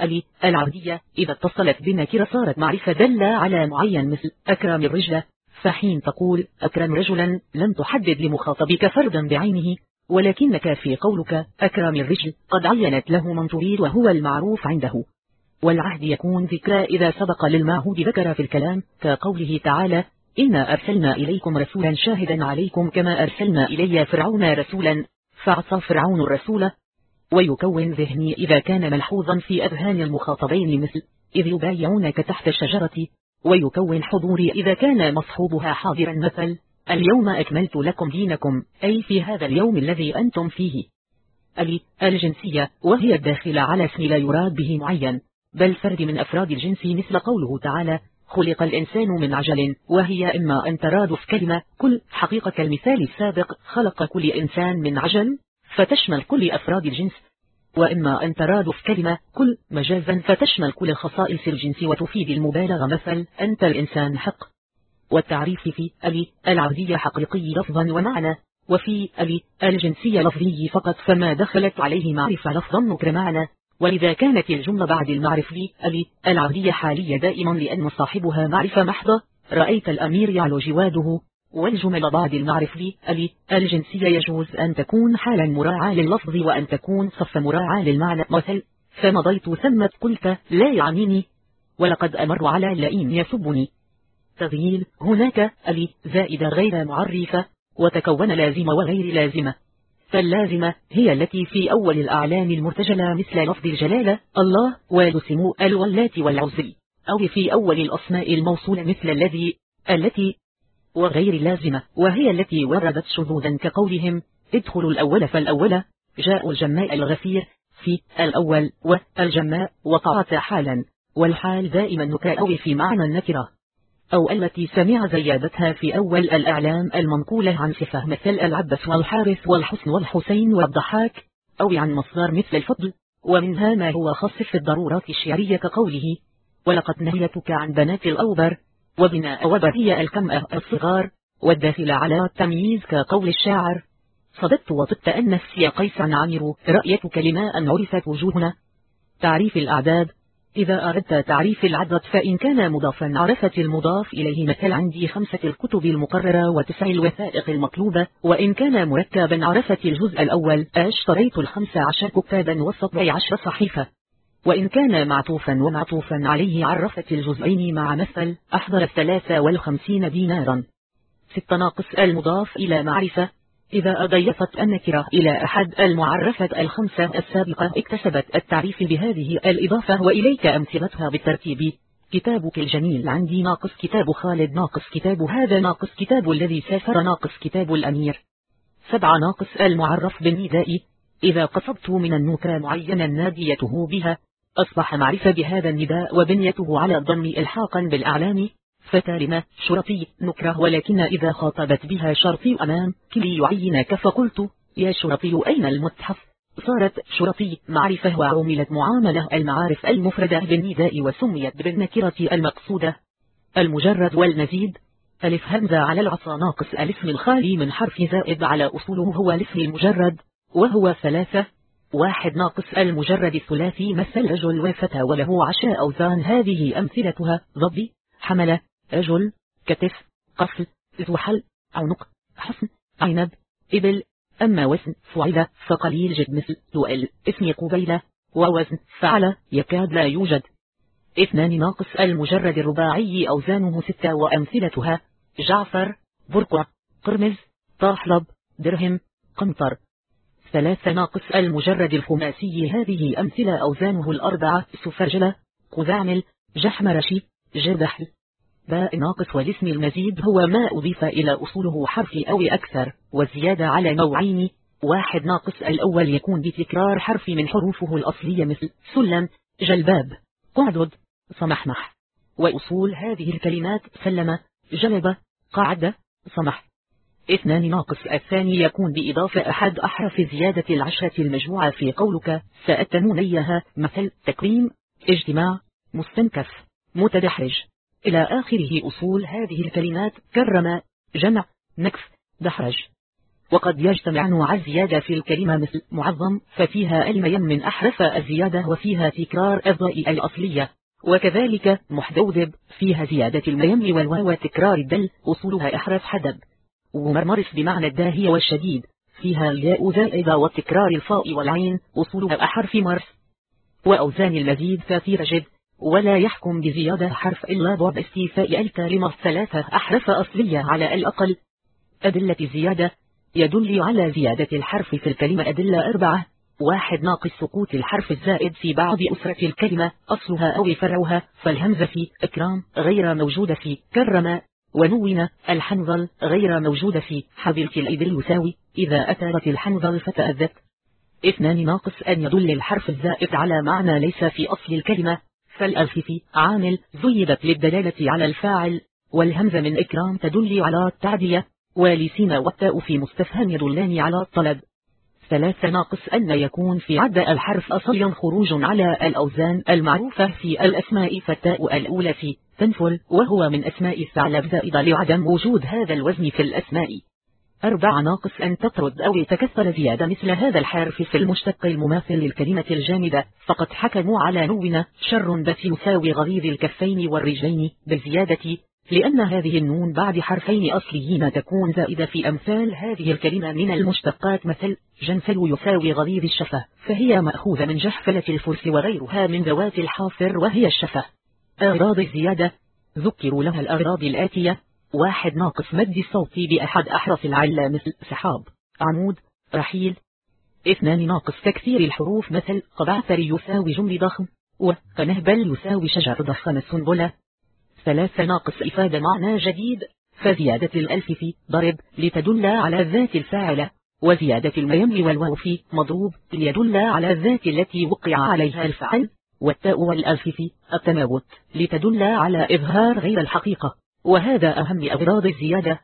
ألي العربية إذا اتصلت بنكرة صارت معرفة دل على معين مثل أكرم الرجل. فحين تقول أكرم رجلا لم تحدد لمخاطبك فردا بعينه ولكنك في قولك أكرم الرجل قد عينت له من تريد وهو المعروف عنده. والعهد يكون ذكرى إذا سبق للمعهود ذكر في الكلام كقوله تعالى إنا أرسلنا إليكم رسولا شاهدا عليكم كما أرسلنا إلي فرعون رسولا فعصى فرعون الرسول ويكون ذهني إذا كان ملحوظا في أذهان المخاطبين مثل إذ يبايعونك تحت الشجرة ويكون حضوري إذا كان مصحوبها حاضرا مثل اليوم أكملت لكم دينكم أي في هذا اليوم الذي أنتم فيه. ألي الجنسية وهي الداخلة على اسم لا يراد به معين بل فرد من أفراد الجنس مثل قوله تعالى خلق الإنسان من عجل وهي إما أن ترادف كلمة كل حقيقة كالمثال السابق خلق كل إنسان من عجل؟ فتشمل كل أفراد الجنس وإما أن ترادف كلمة كل مجازا فتشمل كل خصائص الجنس وتفيد المبالغة. مثل أنت الإنسان حق والتعريف في ألي العربية حقيقي لفظا ومعنى وفي ألي الجنسية لفظي فقط فما دخلت عليه معرفة لفظا معنى ولذا كانت الجملة بعد المعرف لي ألي العربية حالية دائما لأن صاحبها معرفة محضة. رأيت الأمير يعلو جواده والجمل بعد المعرف لي ألي الجنسية يجوز أن تكون حالا مراعاة لللفظ وأن تكون صف مراعاة للمعنى. مثل فمضيت ثمة قلت لا يعنيني ولقد أمر على لئيم يسبني. تغييل هناك ألي زائدة غير معرفة وتكون لازمة وغير لازمة. فاللازمة هي التي في أول الأعلام المرتجلة مثل لفظ الجلالة الله والسمو الولات والعزي أو في أول الأسماء الموصولة مثل الذي التي وغير اللازمة وهي التي وردت شذوذا كقولهم ادخلوا الأول فالأول جاء الجماء الغفير في الأول والجماء وقعت حالا والحال دائما نكاء في معنى النكرة أو التي سمع زيادتها في أول الأعلام المنقولة عن صفة مثل العبس والحارث والحسن والحسين والضحاك أو عن مصدر مثل الفضل ومنها ما هو خاص في الضرورات الشعرية كقوله ولقد نهيتك عن بنات الأوبر وبناء وبهي الكمأة الصغار والداخل على التمييز كقول الشاعر. صددت وطدت أن نفسي قيس عامر رأيتك لما أن عرفت وجوهنا. تعريف الأعداد. إذا أردت تعريف العدد فإن كان مضافا عرفت المضاف إليه مثل عندي خمسة الكتب المقررة وتسع الوثائق المطلوبة. وإن كان مركبا عرفت الجزء الأول. أشتريت الخمس عشر كتابا والسبع عشر صحيفة. وإن كان معطوفا ومعطوفا عليه عرفت الجزئين مع مثل أحضر الثلاثة والخمسين دينارا. ست ناقص المضاف إلى معرفة. إذا أضيفت النكرة إلى أحد المعرفة الخمسة السابقة اكتسبت التعريف بهذه الإضافة وإليك أمثلتها بالترتيب. كتابك الجميل عندي ناقص كتاب خالد ناقص كتاب هذا ناقص كتاب الذي سافر ناقص كتاب الأمير. سبع ناقص المعرف بالنداء إذا قصدت من النكرة معينا ناديته بها. أصبح معرفة بهذا النداء وبنيته على الضم إلحاقا بالأعلام. فتارمة شرطي نكرة ولكن إذا خاطبت بها شرطي أمام كلي يعينك فقلت يا شرطي أين المتحف؟ صارت شرطي معرفة وعملت معاملة المعارف المفردة بالنداء وسميت بالنكرة المقصودة. المجرد والمزيد ألف همزة على العصا ناقص الاسم الخالي من حرف زائد على أصوله هو الاسم المجرد وهو ثلاثة واحد ناقص المجرد الثلاثي مثل رجل وفتى وله عشاء أوزان. هذه أمثلتها ضبي حملة رجل كتف قفل زحل عنق حصن عنب إبل. أما وزن فعل فقليل جد مثل لؤل اسم قبيلة ووزن فعل يكاد لا يوجد. اثنان ناقص المجرد الرباعي أوزانه ستة. وأمثلتها جعفر برقع قرمز طاحلب درهم قنطر. ثلاثة ناقص المجرد الخماسي. هذه أمثلة أوزانه الأربعة. سفرجلة قذعمل جحمرشي جدحل. باء ناقص والاسم المزيد هو ما أضيف إلى أصوله حرف أو أكثر والزيادة على نوعين. واحد ناقص الأول يكون بتكرار حرف من حروفه الأصلية مثل سلم جلباب قعدد صمحمح. وأصول هذه الكلمات سلم جلب قعد صمح. اثنان ناقص الثاني يكون بإضافة أحد أحرف زيادة العشرة المجموعة في قولك. سأتنونيها مثل تكريم اجتماع. مستنكف. متدحرج. إلى آخره أصول هذه الكلمات. كرم. جمع. نكف. دحرج. وقد يجتمع نوع الزيادة في الكلمة مثل معظم. ففيها الميم من أحرف الزيادة وفيها تكرار الضاء الأصلية. وكذلك محدوذب فيها زيادة الميم والواو وتكرار الدل. أصولها أحرف حدب. ومرمرس بمعنى الداهية والشديد فيها الياء زائدة وتكرار الفاء والعين أصولها أحرف مرس. وأوزان المزيد ففي رجد ولا يحكم بزيادة حرف إلا ضرب استيفاء الكلمة الثلاثة أحرف أصلية على الأقل. أدلة الزيادة يدل على زيادة الحرف في الكلمة أدلة أربعة. واحد ناقص سقوط الحرف الزائد في بعض أسرة الكلمة أصلها أو فرعها فالهمزة في إكرام غير موجودة في كرم. ونون الحنظل غير موجودة في حبلت الإبل يساوي إذا أترت الحنظل فتأذت. اثنان ناقص أن يدل الحرف الزائد على معنى ليس في أصل الكلمة. فالألف في عامل زيدت للدلالة على الفاعل والهمزة من إكرام تدل على التعدية. ولسين والتاء في مستفهم يدلان على الطلب. ثلاثة ناقص أن يكون في عد الحرف أصليا خروج على الأوزان المعروفة في الأسماء فالتاء الأولى في تنفل وهو من أسماء الثعلب زائدة لعدم وجود هذا الوزن في الأسماء. أربع ناقص أن تطرد أو يتكثر زيادة مثل هذا الحرف في المشتق المماثل للكلمة الجامدة. فقد حكموا على نون شر بس يساوي غليظ الكفين والرجلين بالزيادة لأن هذه النون بعد حرفين أصليين تكون زائدة في أمثال هذه الكلمة من المشتقات. مثل جنفل يساوي غليظ الشفة فهي مأخوذة من جحفلة الفرس وغيرها من ذوات الحافر وهي الشفة. أغراض الزيادة ذكروا لها الأغراض الآتية. واحد ناقص مد الصوت بأحد أحرف العلة مثل سحاب عمود رحيل. اثنان ناقص تكثير الحروف مثل قبعثر يساوي جمل ضخم. وكنهبل يساوي شجر ضخم السنبلة. ثلاثة ناقص إفادة معنى جديد. فزيادة الألف في ضرب لتدل على الذات الفاعلة. وزيادة الميم والواو في مضروب ليدل على الذات التي وقع عليها الفعل. والتاء والألف في التناوت لتدل على إظهار غير الحقيقة. وهذا أهم أغراض الزيادة.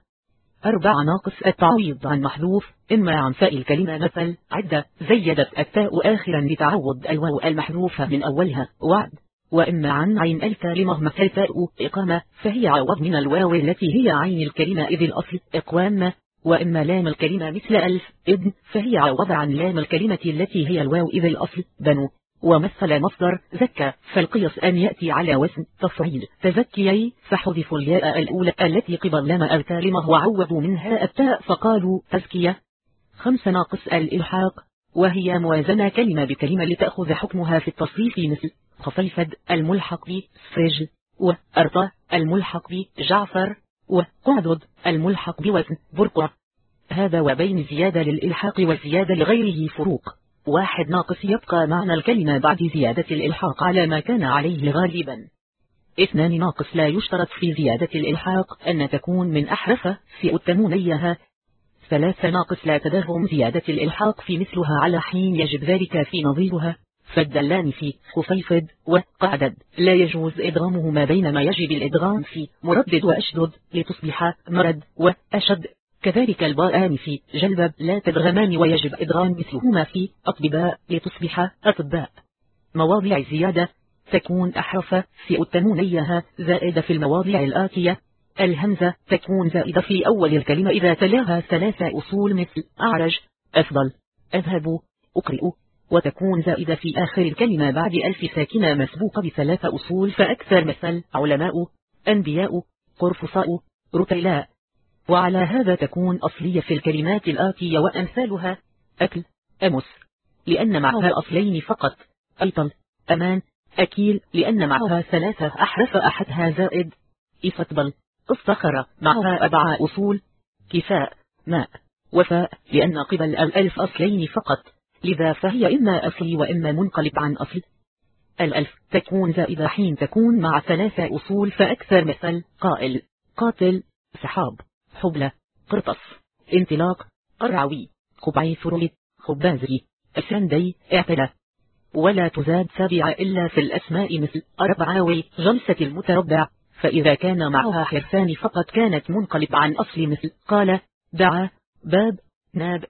أربع ناقص التعويض عن محذوف. إما عن فاء الكلمة مثل عدة زيدت التاء آخرا لتعوض الواو المحذوفة من أولها وعد. وإما عن عين الكلمة مثل تاء إقامة. فهي عوض من الواو التي هي عين الكلمة إذ الأصل إقوام. وإما لام الكلمة مثل ألف ابن فهي عوض عن لام الكلمة التي هي الواو إذ الأصل بنو. ومثل مصدر زكى فالقيص أن يأتي على وزن تفعيل تزكيي فحذف الياء الأولى التي قبل لما الكلمة وعوضوا منها التاء فقالوا تزكية. خمس ناقص الإلحاق. وهي موازنة كلمة بكلمة لتأخذ حكمها في التصريف مثل خفيفد الملحق بفرج وأرطى الملحق بجعفر وقعدد الملحق بوزن برقع. هذا وبين زيادة للإلحاق والزيادة لغيره فروق. واحد ناقص يبقى معنى الكلمة بعد زيادة الإلحاق على ما كان عليه غالبا اثنان ناقص لا يشترط في زيادة الإلحاق أن تكون من أحرف في التمونيها ثلاثة ناقص لا تدرهم زيادة الإلحاق في مثلها على حين يجب ذلك في نظيرها. فالدلان في خفيفد وقعدد لا يجوز إدغامهما بينما يجب الإدغام في مردد وأشدد لتصبح مرد وأشد. كذلك الباءان في جلبب لا تدغمان ويجب إدغام مثلهما في أطبباء لتصبح أطباء. مواضع الزيادة تكون أحرف في التنونيها زائدة في المواضع الآتية. الهمزة تكون زائدة في أول الكلمة إذا تلاها ثلاثة أصول مثل أعرج أفضل أذهب أقرئ وتكون زائدة في آخر الكلمة بعد ألف ساكنة مسبوقة بثلاثة أصول. فأكثر مثل علماء أنبياء قرفصاء رتيلاء وعلى هذا تكون أصلية في الكلمات الآتية وأمثالها أكل أمس لأن معها أصلين فقط. أيطل أمان أكيل لأن معها ثلاثة أحرف أحدها زائد. إفتبل افتخر معها أبع أصول. كفاء ماء. وفاء لأن قبل الألف أصلين فقط. لذا فهي إما أصلي وإما منقلب عن أصل. الألف تكون زائدة حين تكون مع ثلاثة أصول فأكثر مثل قائل قاتل سحاب. حبلة قرطس انطلاق قرعوي قبعي فرولي خبازي أسندي اعتلى ولا تزاد سابعة إلا في الأسماء مثل أربعاوي جلسة المتربع. فإذا كان معها حرفان فقط كانت منقلب عن أصل مثل قال دعا باب ناب.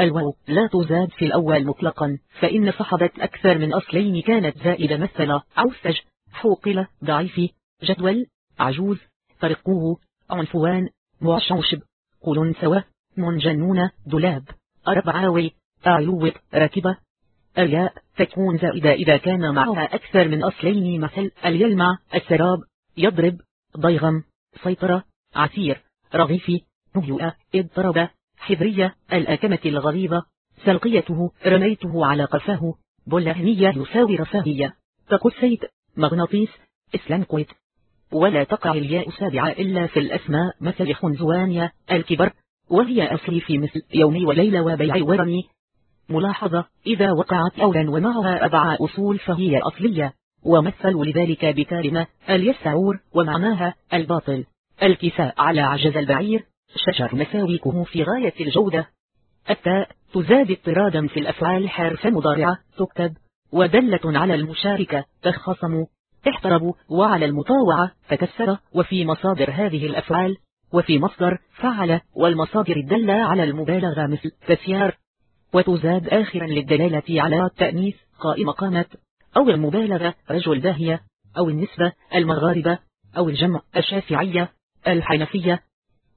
الواو لا تزاد في الأول مطلقا فإن صحبت أكثر من أصلين كانت زائدة مثل عوسج حوقلة ضعيف جدول عجوز. طرقوه عنفوان. معشوشب قول سوا. منجنون دولاب. أربعاوي. أعلو راكبة. الياء. تكون زائدة إذا كان معها أكثر من أصلين مثل اليلمع السراب يضرب ضيغم سيطرة عسير رغيفي مهيئة اضطرب حذرية الأكمة الغليظة سلقيته رميته على قفاه. بلهنية يساوي رفاهية تقسيت مغناطيس. اسلنكويت ولا تقع الياء سابعة إلا في الأسماء مثل خنزوانيا الكبر وهي أصلي في مثل يومي وليلة وبيع ورمي ملاحظة إذا وقعت أولا ومعها أبع أصول فهي أصلية. ومثلوا لذلك بكلمة اليسعور ومعناها الباطل. الكساء على عجز البعير. شجر مساويكه في غاية الجودة. التاء تزاد اضطرادا في الأفعال حرف مضارعة تكتب. ودلة على المشاركة تخصم. احتربوا وعلى المطاوعة تكسر وفي مصادر هذه الأفعال وفي مصدر فعل والمصادر الدالة على المبالغة مثل تسيار وتزاد آخرا للدلالة على التأنيث قائمة قامت. أو المبالغة رجل باهية. أو النسبة المغاربة. أو الجمع الشافعية. الحنفية.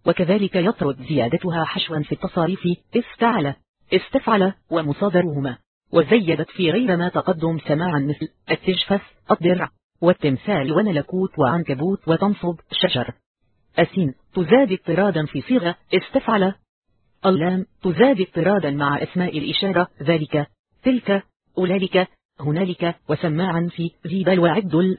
وكذلك يطرد زيادتها حشوا في التصاريف استعل استفعل ومصادرهما. وزيدت في غير ما تقدم سماعا مثل التجفف الضرع والتمثال ونلكوت وعنكبوت وتنصب شجر. السين تزاد اضطرادا في صيغة استفعل. اللام. تزاد اضطرادا مع أسماء الإشارة. ذلك. تلك. أولئك. هنالك. وسماعا في ذي وعد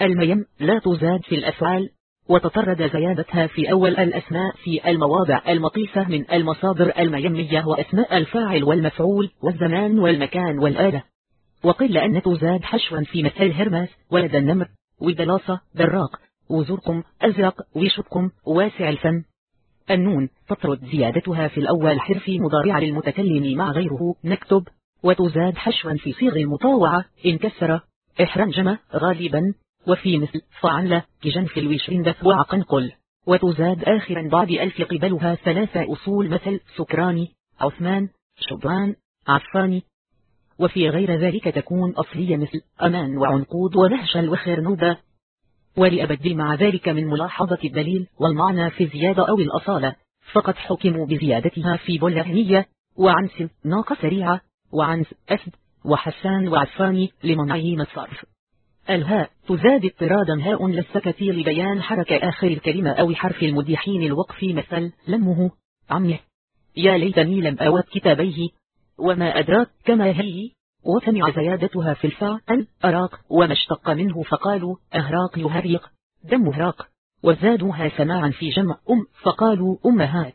الميم. لا تزاد في الأفعال. وتطرد زيادتها في أول الأسماء في المواضع المطيسة من المصادر الميمية وأسماء الفاعل والمفعول والزمان والمكان والآلة. وقل أن تزاد حشوا في مثل هرماس ولد النمر ودلاصة براق وزرقم أزرق وشبكم واسع الفم. النون تطرد زيادتها في الأول حرف مضارع للمتكلم مع غيره نكتب وتزاد حشوا في صيغ المطاوعة انكسر احرنجم غالبا. وفي مثل فعل كجنف الوشرندف وعقنقل وتزاد آخرا بعد ألف قبلها ثلاثة أصول مثل سكراني عثمان شبران عفاني. وفي غير ذلك تكون أصلية مثل أمان وعنقود ونهشل وخرنوبة ولأبدل مع ذلك من ملاحظة الدليل والمعنى في زيادة أو الأصالة فقد حكموا بزيادتها في بلغنية وعنس ناقة سريعة وعنس أسد وحسان وعفاني لمنعه من الصرف الهاء تزاد اضطرادا هاء للسكت لبيان حركة آخر الكلمة أو حرف المديحين الوقف مثل لمه عمه. يا ليتني لم أود كتابيه. وما أدراك كما هي؟ وسمع زيادتها في الفاعل أراق وما اشتق منه فقالوا أهراق يهريق. دم هراق. وزادوها سماعا في جمع أم فقالوا أمهات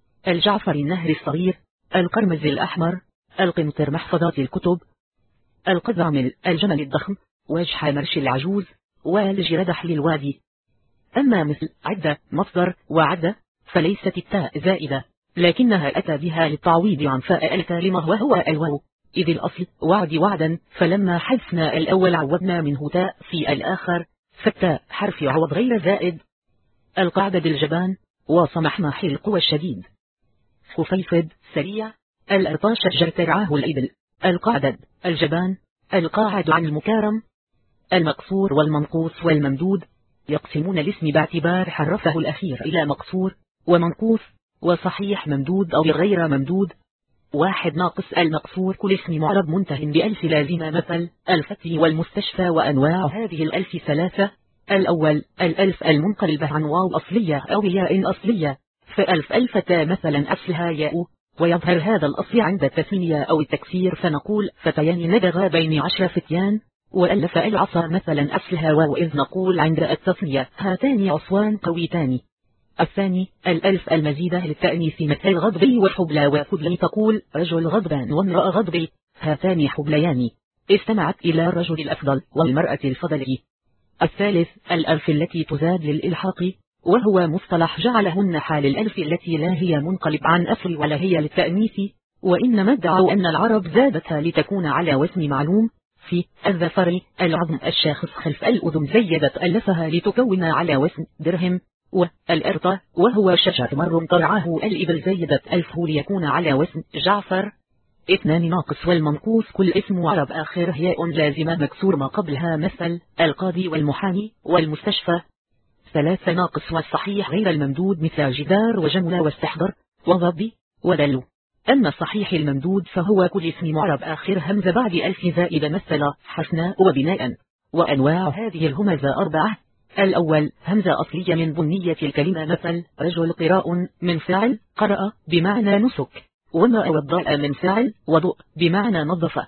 الجعفر النهر الصغير القرمز الأحمر القنطر محفظات الكتب القزعمل الجمل الضخم وجح مرش العجوز والجردح للوادي أما مثل عدة مصدر وعدة فليست التاء زائدة لكنها أتى بها للتعويض عن فاء الكلمة وهو الواو. إذ الأصل وعد وعدا فلما حذفنا الأول عوضنا منه تاء في الآخر فالتاء حرف عوض غير زائد. القعدة بالجبان وصمحنا حلق والشديد. خفيفد سريع. الأرطاش شجر ترعاه الإبل. القعدد. الجبان. القاعد عن المكارم. المقصور والمنقوص والممدود. يقسمون الاسم باعتبار حرفه الأخير إلى مقصور ومنقوص وصحيح ممدود أو غير ممدود. واحد ناقص المقصور. كل اسم معرب منتهٍ بألف لازمة. مثل الفتي والمستشفى وأنواع هذه الألف ثلاثة. الأول الألف المنقلبة عن واو أصلية أو ياء أصلية. فألف ألفة مثلا أصلها ياء ويظهر هذا الأصل عند التثنية أو التكسير فنقول فتيان ندغ بين عشر فتيان وألف العصا مثلا أصلها وإذ نقول عند التثنية هاتان عصوان قويتان. الثاني الألف المزيدة للتأنيث مثل غضبي وحبلى وفضلي تقول رجل غضبان وامرأة غضبي هاتان حبليان. استمعت إلى الرجل الأفضل والمرأة الفضل. الثالث الألف التي تزاد للإلحاق. وهو مصطلح جعلهن حال الألف التي لا هي منقلب عن أصل ولا هي للتأنيث وإنما ادعوا أن العرب زادتها لتكون على وزن معلوم. في الذفر العظم الشاخص خلف الأذن زيدت ألفها لتكون على وزن درهم. والإرطة وهو شجر مر طرعاه الإبل زيدت ألفه ليكون على وزن جعفر. اثنان ناقص والمنقوص كل اسم عرب آخر هياء لازمة مكسور ما قبلها مثل القاضي والمحامي والمستشفى. ثلاثة ناقص والصحيح غير الممدود مثل جدار وجمل واستحضر وضبي ودلو أما الصحيح الممدود فهو كل اسم معرب آخر همزة بعد ألف زائد مثل حسناء وبناء. وأنواع هذه الهمزة أربعة. الأول همزة أصلية من بنية الكلمة مثل رجل قراء من فعل قرأ بمعنى نسك. وما والضاء من فعل وضوء بمعنى نظف.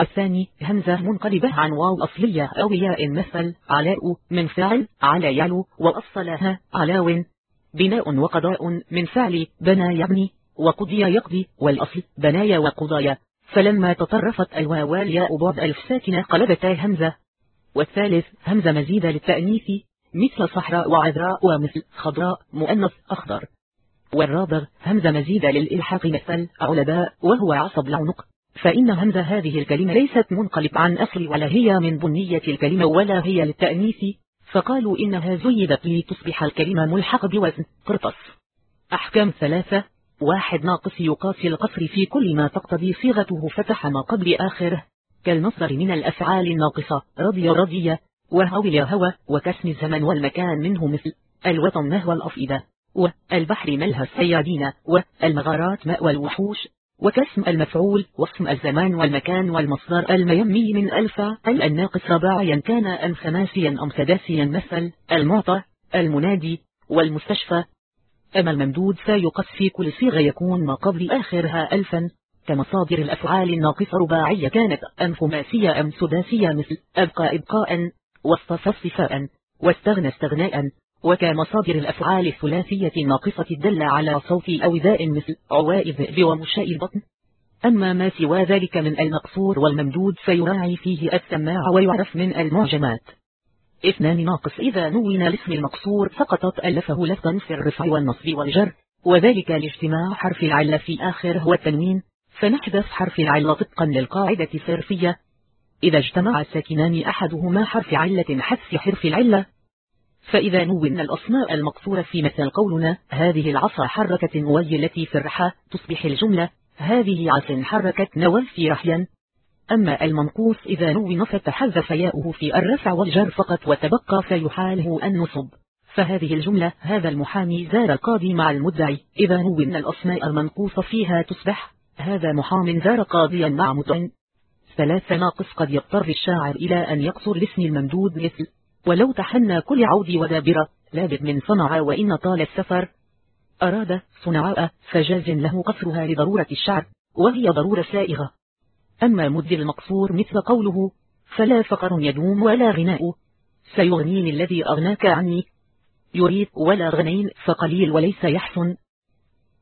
الثاني همزة منقلبة عن واو أصلية أو ياء مثل علاء من فعل على يعلو وأصلها علاو بناء وقضاء من فعل بنى يبني وقضي يقضي والأصل بنايا وقضايا. فلما تطرفت الواو والياء بعد ألف ساكنة قلبتا همزة. والثالث همزة مزيدة للتأنيث مثل صحراء وعذراء ومثل خضراء مؤنث أخضر. والرابع همزة مزيدة للإلحاق مثل علباء وهو عصب العنق. فإن همزة هذه الكلمة ليست منقلب عن أصل ولا هي من بنية الكلمة ولا هي للتأنيث. فقالوا إنها زيدت لتصبح الكلمة ملحق بوزن. قرطس أحكام ثلاثة. واحد ناقص يقاسي القصر في كل ما تقتضي صيغته فتح ما قبل آخره. كالمصدر من الأفعال الناقصة. رضي رضي. وهوي هوى. وكسم الزمن والمكان منه مثل. الوطن نهوى الأفئدة. والبحر ملهى السيادين. والمغارات مأوى الوحوش. وكسم المفعول واسم الزمان والمكان والمصدر الميمي من ألفا الناقص رباعيا كان أم خماسيا أم سداسيا مثل المعطى المنادي والمستشفى. أما الممدود فيقص في كل صيغة يكون ما قبل آخرها ألفا. كمصادر الأفعال الناقصة رباعية كانت أم خماسية أم سداسية مثل أبقى إبقاء واصطفى اصطفاء واستغنى استغناء. وكمصادر الأفعال الثلاثية الناقصة الدل على صوت أو ذاء مثل عواء الذئب ومشاء البطن. أما ما سوى ذلك من المقصور والممدود فيراعي فيه السماع ويعرف من المعجمات. اثنان ناقص إذا نون الاسم المقصور فقطت ألفه لفظا في الرفع والنصب والجر وذلك لاجتماع حرف العلة في آخره والتنوين فنحذف حرف العلة طبقا للقاعدة الصرفية. إذا اجتمع الساكنان أحدهما حرف علة حذف حرف العلة فإذا نون الأصماء المقصورة في مثل قولنا هذه العصا حركت نوي التي في الرحى تصبح الجملة هذه عص حركت نوى في رحيا. أما المنقوص إذا نون فتحذف ياؤه في الرفع والجر فقط وتبقى فيحاله النصب فهذه الجملة هذا المحامي زار القاضي مع المدعي إذا نون الأسماء المنقوصة فيها تصبح هذا محام زار قاضيا مع مطعن ثلاثة ناقص قد يضطر الشاعر إلى أن يقصر الاسم الممدود مثل ولو تحنى كل عود ودابرة لابد من صنع وإن طال السفر. أراد صنعاء فجاز له قصرها لضرورة الشعر وهي ضرورة سائغة. أما مد المقصور مثل قوله فلا فقر يدوم ولا غناء. سيغنيني الذي أغناك عني. يريد ولا غنين فقليل وليس يحسن.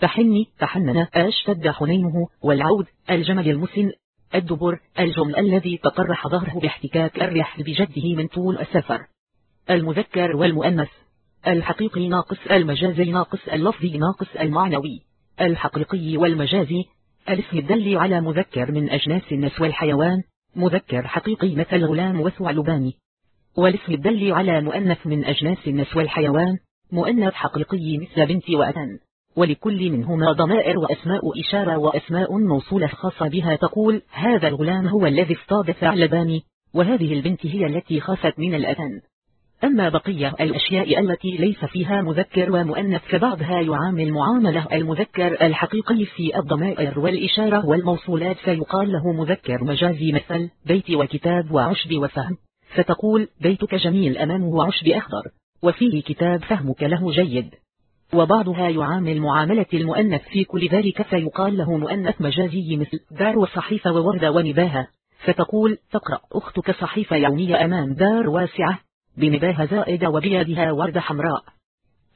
تحني تحنن أشتد حنينه والعود. الجمل المسن. الدبر. الجمل الذي تقرح ظهره باحتكاك الريح بجده من طول السفر. المذكر والمؤنث. الحقيقي ناقص المجازي ناقص اللفظي ناقص المعنوي. الحقيقي والمجازي الاسم الدل على مذكر من أجناس الناس والحيوان. مذكر حقيقي مثل غلام وثعلبان والاسم الدل على مؤنث من أجناس الناس والحيوان. مؤنث حقيقي مثل بنت وأتن ولكل منهما ضمائر وأسماء إشارة وأسماء موصولة خاصة بها تقول هذا الغلام هو الذي اصطاد ثعلبان وهذه البنت هي التي خافت من الأتن أما بقية الأشياء التي ليس فيها مذكر ومؤنث فبعضها يعامل معاملة المذكر الحقيقي في الضمائر والإشارة والموصولات فيقال له مذكر مجازي مثل بيت وكتاب وعشب وفهم. فتقول بيتك جميل أمامه عشب أخضر وفيه كتاب فهمك له جيد. وبعضها يعامل معاملة المؤنث في كل ذلك فيقال له مؤنث مجازي مثل دار وصحيفة ووردة ونباهة فتقول تقرأ أختك صحيفة يومية أمام دار واسعة بنباهة زائدة وبيدها وردة حمراء.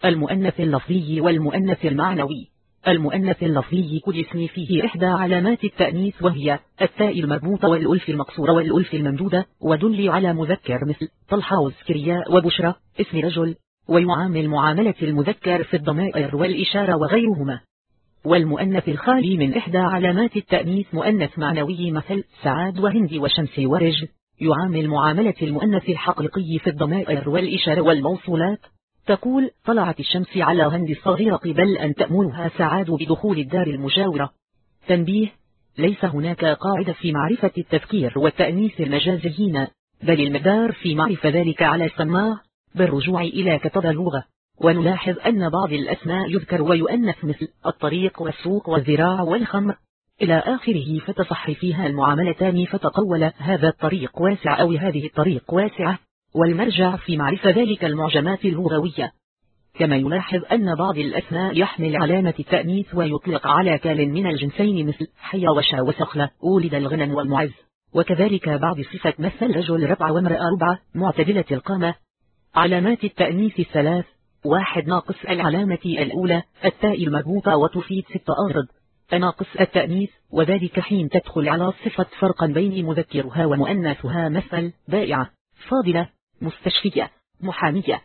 المؤنث اللفظي والمؤنث المعنوي. المؤنث اللفظي كل اسم فيه إحدى علامات التأنيث وهي التاء المربوطة والألف المقصورة والألف الممدودة ودل على مذكر مثل طلحة وزكرياء وبشرى اسم رجل ويعامل معاملة المذكر في الضمائر والإشارة وغيرهما. والمؤنث الخالي من إحدى علامات التأنيث مؤنث معنوي مثل سعاد وهندي وشمس ورج. يعامل معاملة المؤنث الحقيقي في الضمائر والإشارة والموصولات. تقول طلعت الشمس على هند الصغيرة قبل أن تأمرها سعاد بدخول الدار المجاورة. تنبيه ليس هناك قاعدة في معرفة التذكير والتأنيث المجازيين بل المدار في معرفة ذلك على السماع بالرجوع إلى كتب اللغة ونلاحظ أن بعض الأسماء يذكر ويؤنث مثل الطريق والسوق والذراع والخمر. إلى آخره فتصح فيها المعاملتان فتقول هذا الطريق واسع أو هذه الطريق واسعة والمرجع في معرفة ذلك المعجمات اللغوية كما يلاحظ أن بعض الأسماء يحمل علامة التأنيث ويطلق على كال من الجنسين مثل حيا وشا وسخلة أولد الغنم والمعز. وكذلك بعض صفة مثل رجل ربع وامرأة ربعة معتدلة القامة. علامات التأنيث ثلاث واحد ناقص العلامة الأولى التاء المربوطة وتفيد ست أرض. ناقص التأنيث وذلك حين تدخل على صفة فرقا بين مذكرها ومؤنثها مثل بائعة. فاضلة. مستشفية. محامية.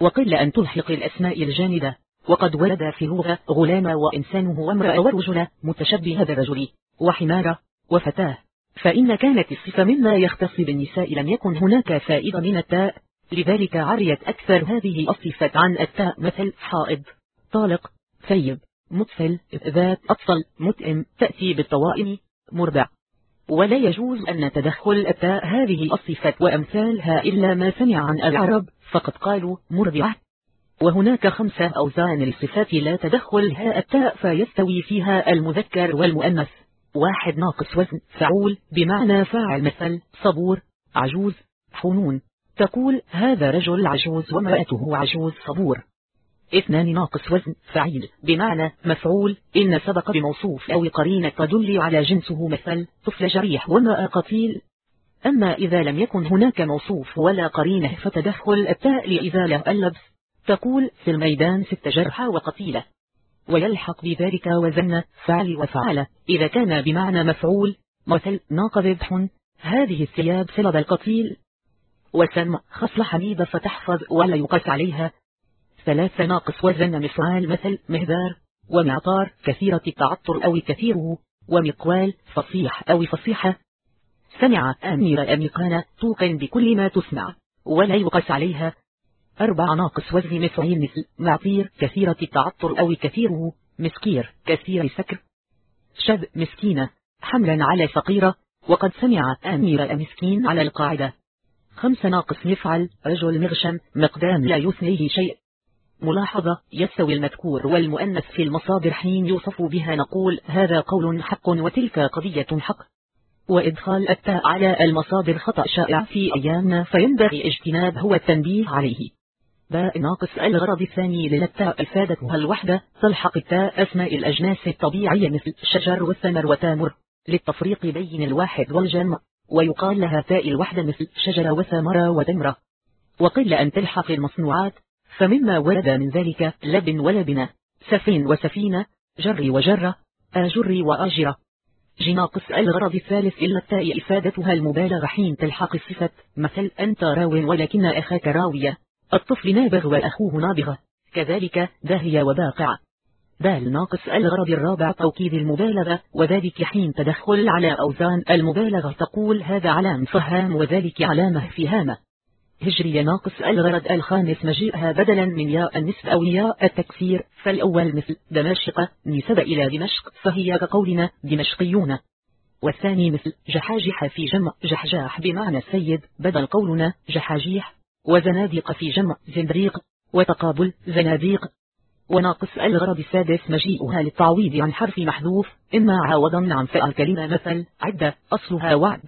وقل أن تلحق الأسماء الجامدة. وقد ولد في اللغة غلام وإنسانه وامرأة ورجل متشبه بالرجل وحمارة. وفتاة. فإن كانت الصفة مما يختص بالنساء لم يكن هناك فائدة من التاء. لذلك عريت أكثر هذه الصفات عن التاء مثل حائض طالق ثيب مطفل ذات أطفل متئم تأتي بالطوائم مربع. ولا يجوز أن تدخل التاء هذه الصفات وأمثالها إلا ما سمع عن العرب فقد قالوا مربعة. وهناك خمسة أوزان الصفات لا تدخل هاء التاء فيستوي فيها المذكر والمؤنث. واحد ناقص وزن فعول بمعنى فاعل مثل صبور عجوز حنون. تقول هذا رجل عجوز وامرأته عجوز صبور. اثنان ناقص وزن فعيل. بمعنى مفعول إن سبق بموصوف أو قرينة تدل على جنسه مثل طفل جريح وامرأة قتيل. أما إذا لم يكن هناك موصوف ولا قرينة فتدخل التاء لإزالة اللبس. تقول في الميدان ست جرحى وقتيلة. ويلحق بذلك وزن فعل وفعل. إذا كان بمعنى مفعول مثل ناق ذبح. هذه الثياب سلب القتيل. وسم خصل حبيبة فتحفظ ولا يقاس عليها. ثلاثة ناقص وزن مفعال مثل مهذار ومعطار كثيرة التعطر أو كثيره ومقوال فصيح أو فصيحة. سمع أمير أميقان توقن بكل ما تسمع ولا يقاس عليها. أربع ناقص وزن مفعيل مثل معطير كثيرة التعطر أو كثيره مسكير كثير سكر شذ مسكينة حملا على فقيرة. وقد سمع أمير مسكين على القاعدة. خمس ناقص مفعل رجل مغشم. مقدام لا يثنيه شيء. ملاحظة. يستوي المذكور والمؤنث في المصادر حين يوصف بها. نقول هذا قول حق وتلك قضية حق. وإدخال التاء على المصادر خطأ شائع في أيامنا. فينبغي اجتناب هو التنبيه عليه. باء ناقص الغرض الثاني للتاء إفادتها الوحدة. تلحق التاء أسماء الأجناس الطبيعية مثل الشجر والثمر وتامر. للتفريق بين الواحد والجمع. ويقال لها تاء الوحدة مثل شجرة وثمرة وتمرة. وقل أن تلحق المصنوعات فمما ورد من ذلك لب ولبنة سفين وسفينة جر وجرة آجر وآجرة. جناقص الغرض الثالث إلا التاء إفادتها المبالغة حين تلحق الصفة مثل أنت راو ولكن أخاك راوية. الطفل نابغ وأخوه نابغة. كذلك داهية وباقع دال ناقص الغرض الرابع توكيد المبالغة وذلك حين تدخل على أوزان المبالغة تقول هذا علام فهام وذلك علامة فهامة. هجري ناقص الغرض الخامس مجيئها بدلا من ياء النسب أو ياء التكسير فالأول مثل دماشق نسب إلى دمشق فهي كقولنا دمشقيون. والثاني مثل جحاجح في جمع جحجاح بمعنى السيد بدل قولنا جحاجيح. وزناديق في جمع زندريق وتقابل زناديق. وناقص الغرض السادس مجيئها للتعويض عن حرف محذوف إما عوضا عن فعل كلمة مثل عدة أصلها وعد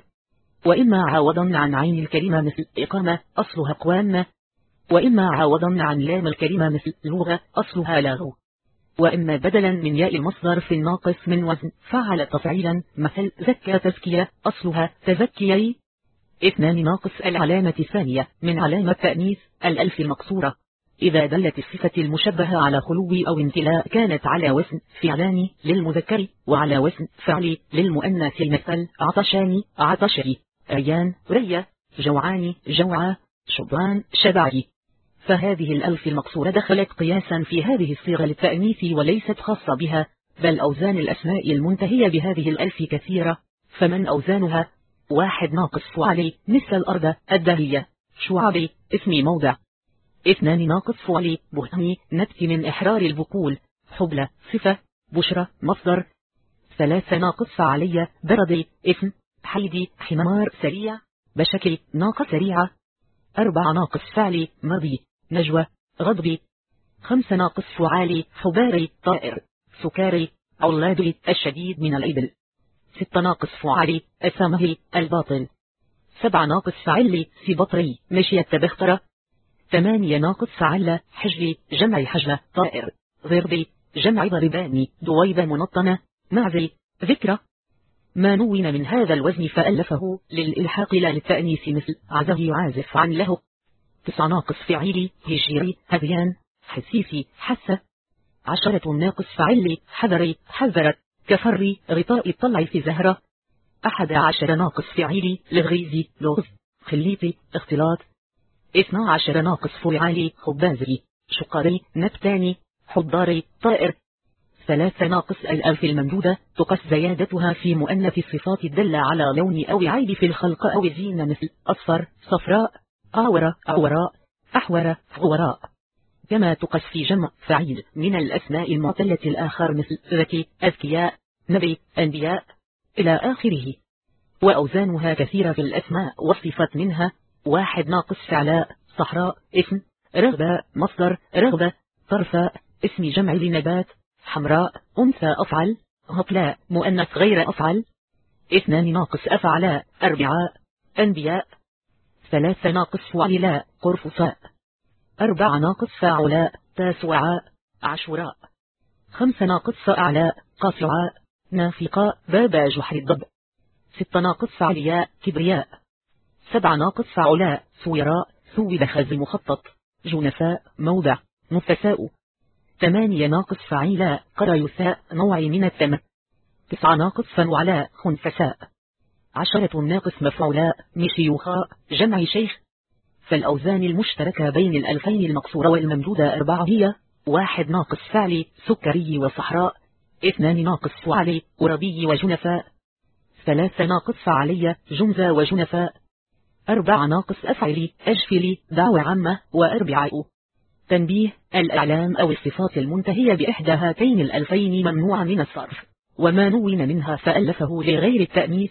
وإما عوضا عن عين الكلمة مثل إقامة أصلها قوامة وإما عوضا عن لام الكلمة مثل لغة أصلها لاغو وإما بدلا من ياء المصدر في الناقص من وزن فعل تفعيلا مثل زكى تزكية أصلها تزكيي اثنان ناقص العلامة الثانية من علامة تأنيث الألف المقصورة. إذا دلت الصفة المشبهة على خلو أو امتلاء كانت على وزن فعلان للمذكر وعلى وزن فعل للمؤنث مثل عطشان عطشري ريان ريا جوعان جوعا شبان شبعي. فهذه الألف المقصورة دخلت قياسا في هذه الصيغة للتأنيث وليست خاصة بها بل أوزان الأسماء المنتهية بهذه الألف كثيرة. فمن أوزانها؟ واحد ناقص فعلي مثل الأرض الدهية. شعبي اسمي موضع. اثنان ناقص فعلي بهمي نبت من إحرار البقول. حبلة صفة بشرة مصدر. ثلاثة ناقص فعلية بردي اسم حيدي حمار سريع. بشكل ناقة سريعة أربع ناقص فعلي مضي. نجوى غضبي خمس ناقص فعالي حباري طائر. سكاري علادي الشديد من الإبل. ست ناقص فعالي أسامه الباطل. سبع ناقص فعلي سبطري مشي تبخترة ثمانية ناقص فعل حجلي جمع حجلة طائر. ضربي جمع ضرباني دويبة منطنة. معزي ذكرى. ما نون من هذا الوزن فألفه للإلحاق لا للتأنيث مثل عزه يعازف عن له. تسع ناقص فعيلي هجيري هذيان. حسيسي حسة عشرة ناقص فعلي حذري حذرت كفري غطاء الطلع في زهرة. أحد عشر ناقص فعيلي لغيزي لغز. خليطي اختلاط. اثنى عشر ناقص فعالي خبازي شقاري نبتاني حضاري طائر. ثلاثة ناقص الألف الممدودة تقص زيادتها في مؤنث الصفات الدالة على لون أو عيب في الخلق أو الزينة مثل أصفر صفراء أعورة أعوراء أحور غوراء كما تقص في جمع فعيل من الأسماء المعتلة الآخر مثل ذكي أذكياء نبي أنبياء إلى آخره. وأوزانها كثيرة في الأسماء وصفت منها واحد ناقص فعلاء صحراء اسم رغبة مصدر رغبة طرفاء اسم جمع لنبات حمراء أنثى أفعل هطلاء مؤنث غير أفعل اثنان ناقص أفعلاء أربعاء أنبياء ثلاثة ناقص فعلاء قرفصاء أربع ناقص فاعلاء تاسعاء عشراء خمس ناقص فأعلاء قاصعاء نافقاء بابا جحر الضب ست ناقص فعلياء كبرياء. سبع ناقص فعلاء سويراء سود خز مخطط. جنفاء موضع. نفساء ثمانية ناقص فعيلاء قريثاء نوع من التم تسعة ناقص فنعلاء خنفساء. عشرة ناقص مفعولاء مشيوخاء جمع شيخ. فالأوزان المشتركة بين الألفين المقصورة والممدودة أربعة هي واحد ناقص فعلي سكري وصحراء. اثنان ناقص فعلي وربي وجنفاء. ثلاثة ناقص فعلي جمزة وجنفاء. أربع ناقص أفعلي أجفلي دعوة عامة وأربعاء تنبيه. الإعلام أو الصفات المنتهية بإحدى هاتين الألفين ممنوع من الصرف. وما نون منها فألفه لغير التأنيث.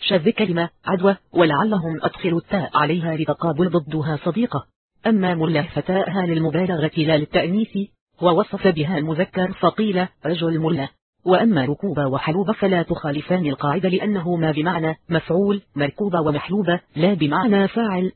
شذ كلمة عدوى ولعلهم أدخلوا التاء عليها لتقابل ضدها صديقة. أما مله فتاءها للمبالغة لا للتأنيث ووصف بها المذكر فقيل رجل مله وأما ركوب وحلوب فلا تخالفان القاعدة لأنهما بمعنى مفعول مركوبة ومحلوبة لا بمعنى فاعل.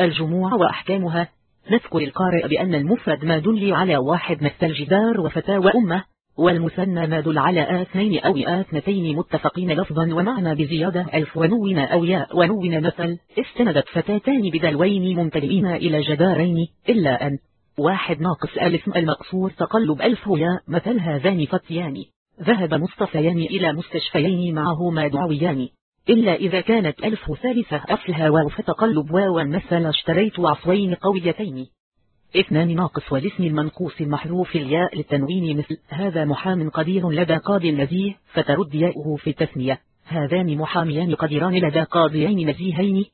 الجموع وأحكامها. نذكر القارئ بأن المفرد ما دل على واحد مثل الجدار وفتاة وأمة والمثنى ما دل على آثنين أو آثنتين متفقين لفظا ومعنى بزيادة ألف ونون أو ياء ونون مثل استندت فتاتان بدلوين ممتلئين إلى جدارين إلا أن واحد ناقص ألف المقصور تقلب ألف ياء مثل هذان فتيان. ذهب مصطفيان إلى مستشفيين معهما دعويان. إلا إذا كانت ألف ثالثة أصلها واو فتقلب واو مثل اشتريت عصوين قويتين. اثنان ناقص والاسم المنقوص المحروف الياء للتنوين مثل هذا محام قدير لدى قاضي نزيه فترد ياؤه في التثنية هذان محاميان قديران لدى قاضيين نزيهين.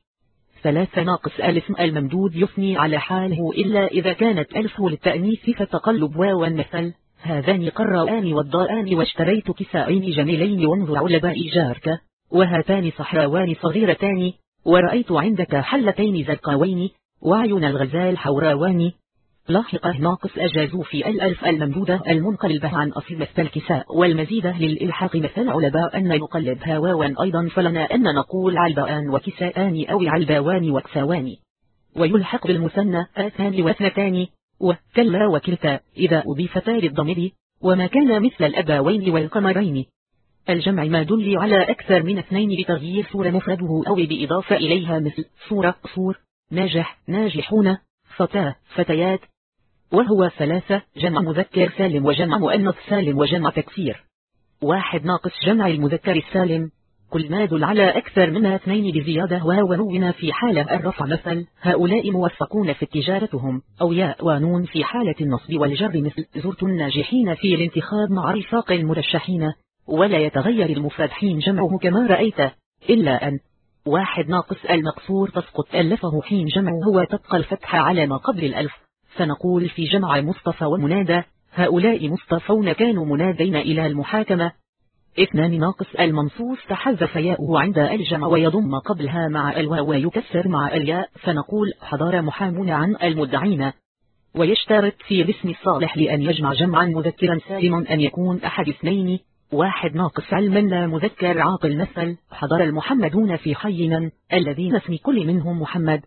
ثلاثة ناقص ألف الممدود يثني على حاله إلا إذا كانت ألف للتأنيث فتقلب واو مثل هذان قراءان والضاءان واشتريت كسائين جميلين وانظر علباء جارك وهاتان صحراوان صغيرتان ورأيت عندك حلتين زرقاوين وعيون الغزال حوراوان. لاحقه ناقص أجازوا في الألف الممدودة المنقلبة عن أصل الكساء والمزيدة للإلحاق مثل علباء أن نقلب هواوا أيضا فلنا أن نقول علباءان وكساءان أو علباوان وكساوان. ويلحق بالمثنى آثان واثنتان. وكلا وكلتا. إذا أضيفتا للضمير وما كان مثل الأباوين والقمرين. الجمع ما دل على أكثر من اثنين بتغيير صورة مفرده أو بإضافة إليها مثل صورة صور ناجح ناجحون فتاة فتيات وهو ثلاثة جمع مذكر سالم وجمع مؤنث سالم وجمع تكسير واحد ناقص جمع المذكر السالم. كل ما دل على أكثر من اثنين بزيادة واو ونون في حالة الرفع مثل هؤلاء موفقون في تجارتهم أو ياء ونون في حالة النصب والجر مثل زرت الناجحين في الانتخاب مع رفاق المرشحين. ولا يتغير المفرد حين جمعه كما رأيت. إلا أن واحد ناقص المقصور تسقط ألفه حين جمعه وتبقى الفتحة على ما قبل الألف. فنقول في جمع مصطفى ومنادى هؤلاء مصطفون كانوا منادين إلى المحاكمة. اثنان ناقص المنصوص تحذف ياؤه عند الجمع ويضم قبلها مع الواو ويكسر مع الياء فنقول حضر محامون عن المدعين. ويشترط في الاسم الصالح لأن يجمع جمعا مذكرا سالما أن يكون أحد اثنين. واحد ناقص علما لا مذكر عاقل مثل حضر المحمدون في حينا الذين اسم كل منهم محمد.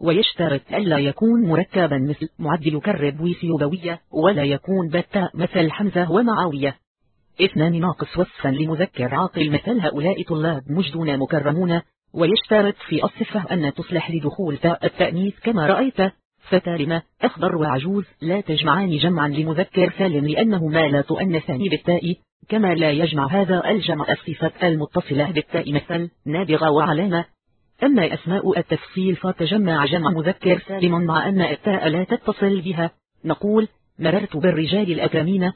ويشترط ألا يكون مركبا مثل معدل كرب وسيوبوية ولا يكون بتاء مثل حمزة ومعاوية. اثنان ناقص وصفا لمذكر عاقل مثل هؤلاء طلاب مجدون مكرمون. ويشترط في الصفة أن تصلح لدخول تاء التأنيث كما رأيت. فتارمة أخضر وعجوز لا تجمعان جمعا لمذكر سالم لأنهما لا تؤنثان بالتاء. كما لا يجمع هذا الجمع الصفة المتصلة بالتاء مثل نابغة وعلامة. أما أسماء التفصيل فتجمع جمع مذكر سالم مع أن التاء لا تتصل بها. نقول مررت بالرجال الأكرمين.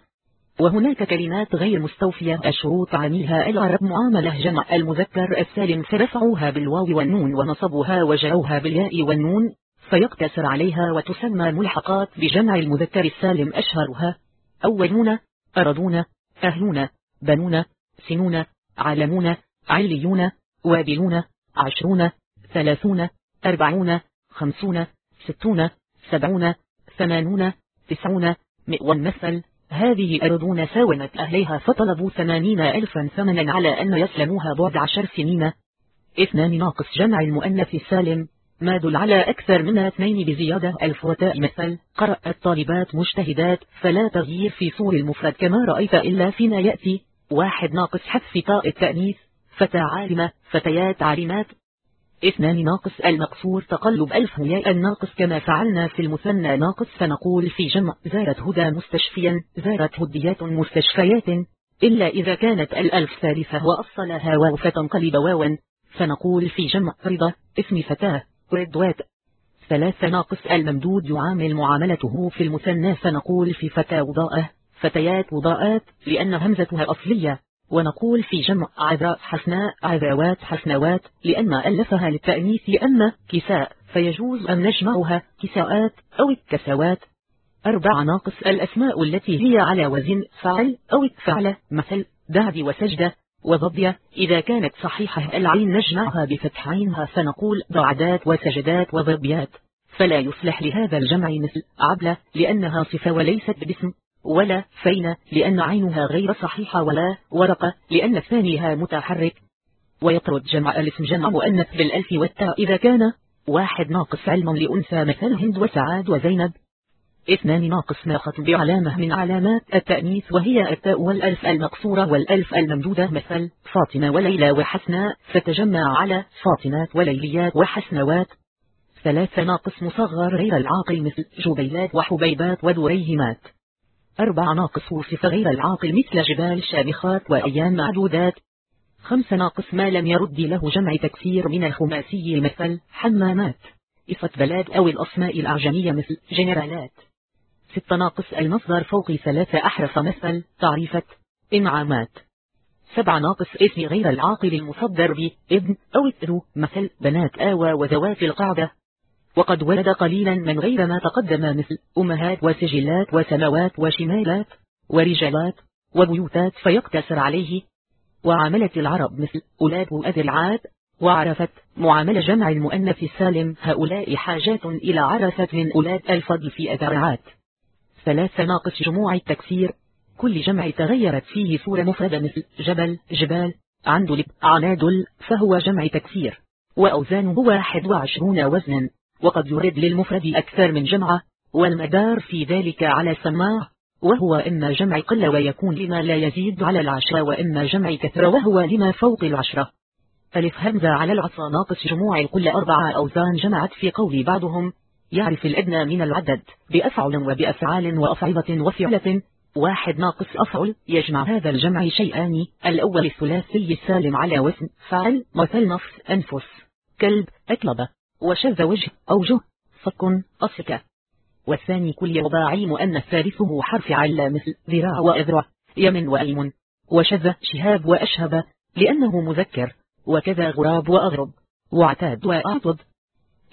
وهناك كلمات غير مستوفية الشروط عنيها العرب معاملة جمع المذكر السالم فرفعوها بالواو والنون ونصبوها وجروها بالياء والنون. فيقتصر عليها وتسمى ملحقات بجمع المذكر السالم أشهرها. أولون أرضون أهلون بنون سنون علمون عليون وابلون. عشرون ثلاثون أربعون خمسون ستون سبعون ثمانون تسعون مئة. مثل هذه أرضون ساومت أهليها فطلبوا ثمانين ألفا ثمنا على أن يسلموها بعد عشر سنين. اثنان ناقص جمع المؤنث السالم ما دل على أكثر من اثنين بزيادة. الفرتاء مثل قرأ الطالبات مجتهدات فلا تغيير في صور المفرد كما رأيت إلا فينا يأتي. واحد ناقص حذف طاء التأنيث. فتى عالمة فتيات عالمات. اثنان ناقص المقصور تقلب ألف ياء الناقص كما فعلنا في المثنى ناقص فنقول في جمع زارت هدى مستشفيا زارت هديات مستشفيات. إلا إذا كانت الألف ثالثة وأصلها واو فتنقلب واوا فنقول في جمع رضا اسم فتاة ردوات ثلاثة ناقص الممدود يعامل معاملته في المثنى فنقول في فتى وضاءة فتيات وضاءات لأن همزتها أصلية. ونقول في جمع عذراء حسناء عذاوات حسنوات لأن ألفها للتأنيث لأن كساء فيجوز أن نجمعها كساءات أو الكسوات. أربع ناقص الأسماء التي هي على وزن فعل أو فعل مثل دعد وسجدة وضبية. إذا كانت صحيحة العين نجمعها بفتح عينها فنقول ضعدات وسجدات وضبيات. فلا يصلح لهذا الجمع مثل عبلة لأنها صفة وليست باسم. ولا فين لأن عينها غير صحيحة ولا ورقة لأن ثانيها متحرك. ويطرد جمع الاسم جمع مؤنث بالألف والتاء إذا كان. واحد ناقص علما لأنثى مثل هند وسعاد وزينب. اثنان ناقص ناقص بعلامة من علامات التأنيث وهي التاء والألف المقصورة والألف الممدودة. مثل فاطمة وليلى وحسناء فتجمع على فاطمات وليليات وحسنوات. ثلاثة ناقص مصغر غير العاقل مثل جبيلات وحبيبات ودريهمات أربع ناقص وصف غير العاقل مثل جبال شامخات وأيام معدودات خمس ناقص ما لم يرد له جمع تكسير من الخماسي المثل حمامات. إصة بلاد أو الأسماء الأعجمية مثل جنرالات. ست ناقص المصدر فوق ثلاثة أحرف مثل تعريفة إنعامات. سبع ناقص اسم غير العاقل المصدر ب ابن أو ابن مثل بنات آوى وذوات القعدة. وقد ورد قليلا من غير ما تقدم مثل أمهات وسجلات وسماوات وشمالات ورجالات وبيوتات فيقتصر عليه. وعاملت العرب مثل أولاد وأذلعات وعرفت معاملة جمع المؤنث السالم. هؤلاء حاجات إلى عرفت من أولاد الفضل في أذرعات ثلاثة ناقص جموع التكسير كل جمع تغيرت فيه صورة مفردة مثل جبل جبال عندلب عنادل فهو جمع تكسير وأوزانه واحد وعشرون وزنا. وقد يرد للمفرد أكثر من جمعة والمدار في ذلك على سماع وهو إما جمع قل ويكون لما لا يزيد على العشرة وإما جمع كثرة وهو لما فوق العشرة. ألف همزة على العصا ناقص جموع الكل أربعة أوزان جمعت في قول بعضهم يعرف الأدنى من العدد بأفعل وبأفعال وأفعظة وفعلة. واحد ناقص أفعل يجمع هذا الجمع شيئان الأول الثلاثي السالم على وزن فعل مثل نفس أنفس. كلب أكلب. وشذ وجه أوجه فك أصك والثاني كل رباعي مؤنث ثالثه حرف على مثل ذراع وأذرع يمن وأيمن وشذ شهاب وأشهب لأنه مذكر. وكذا غراب وأغرب. وعتاد وأعطد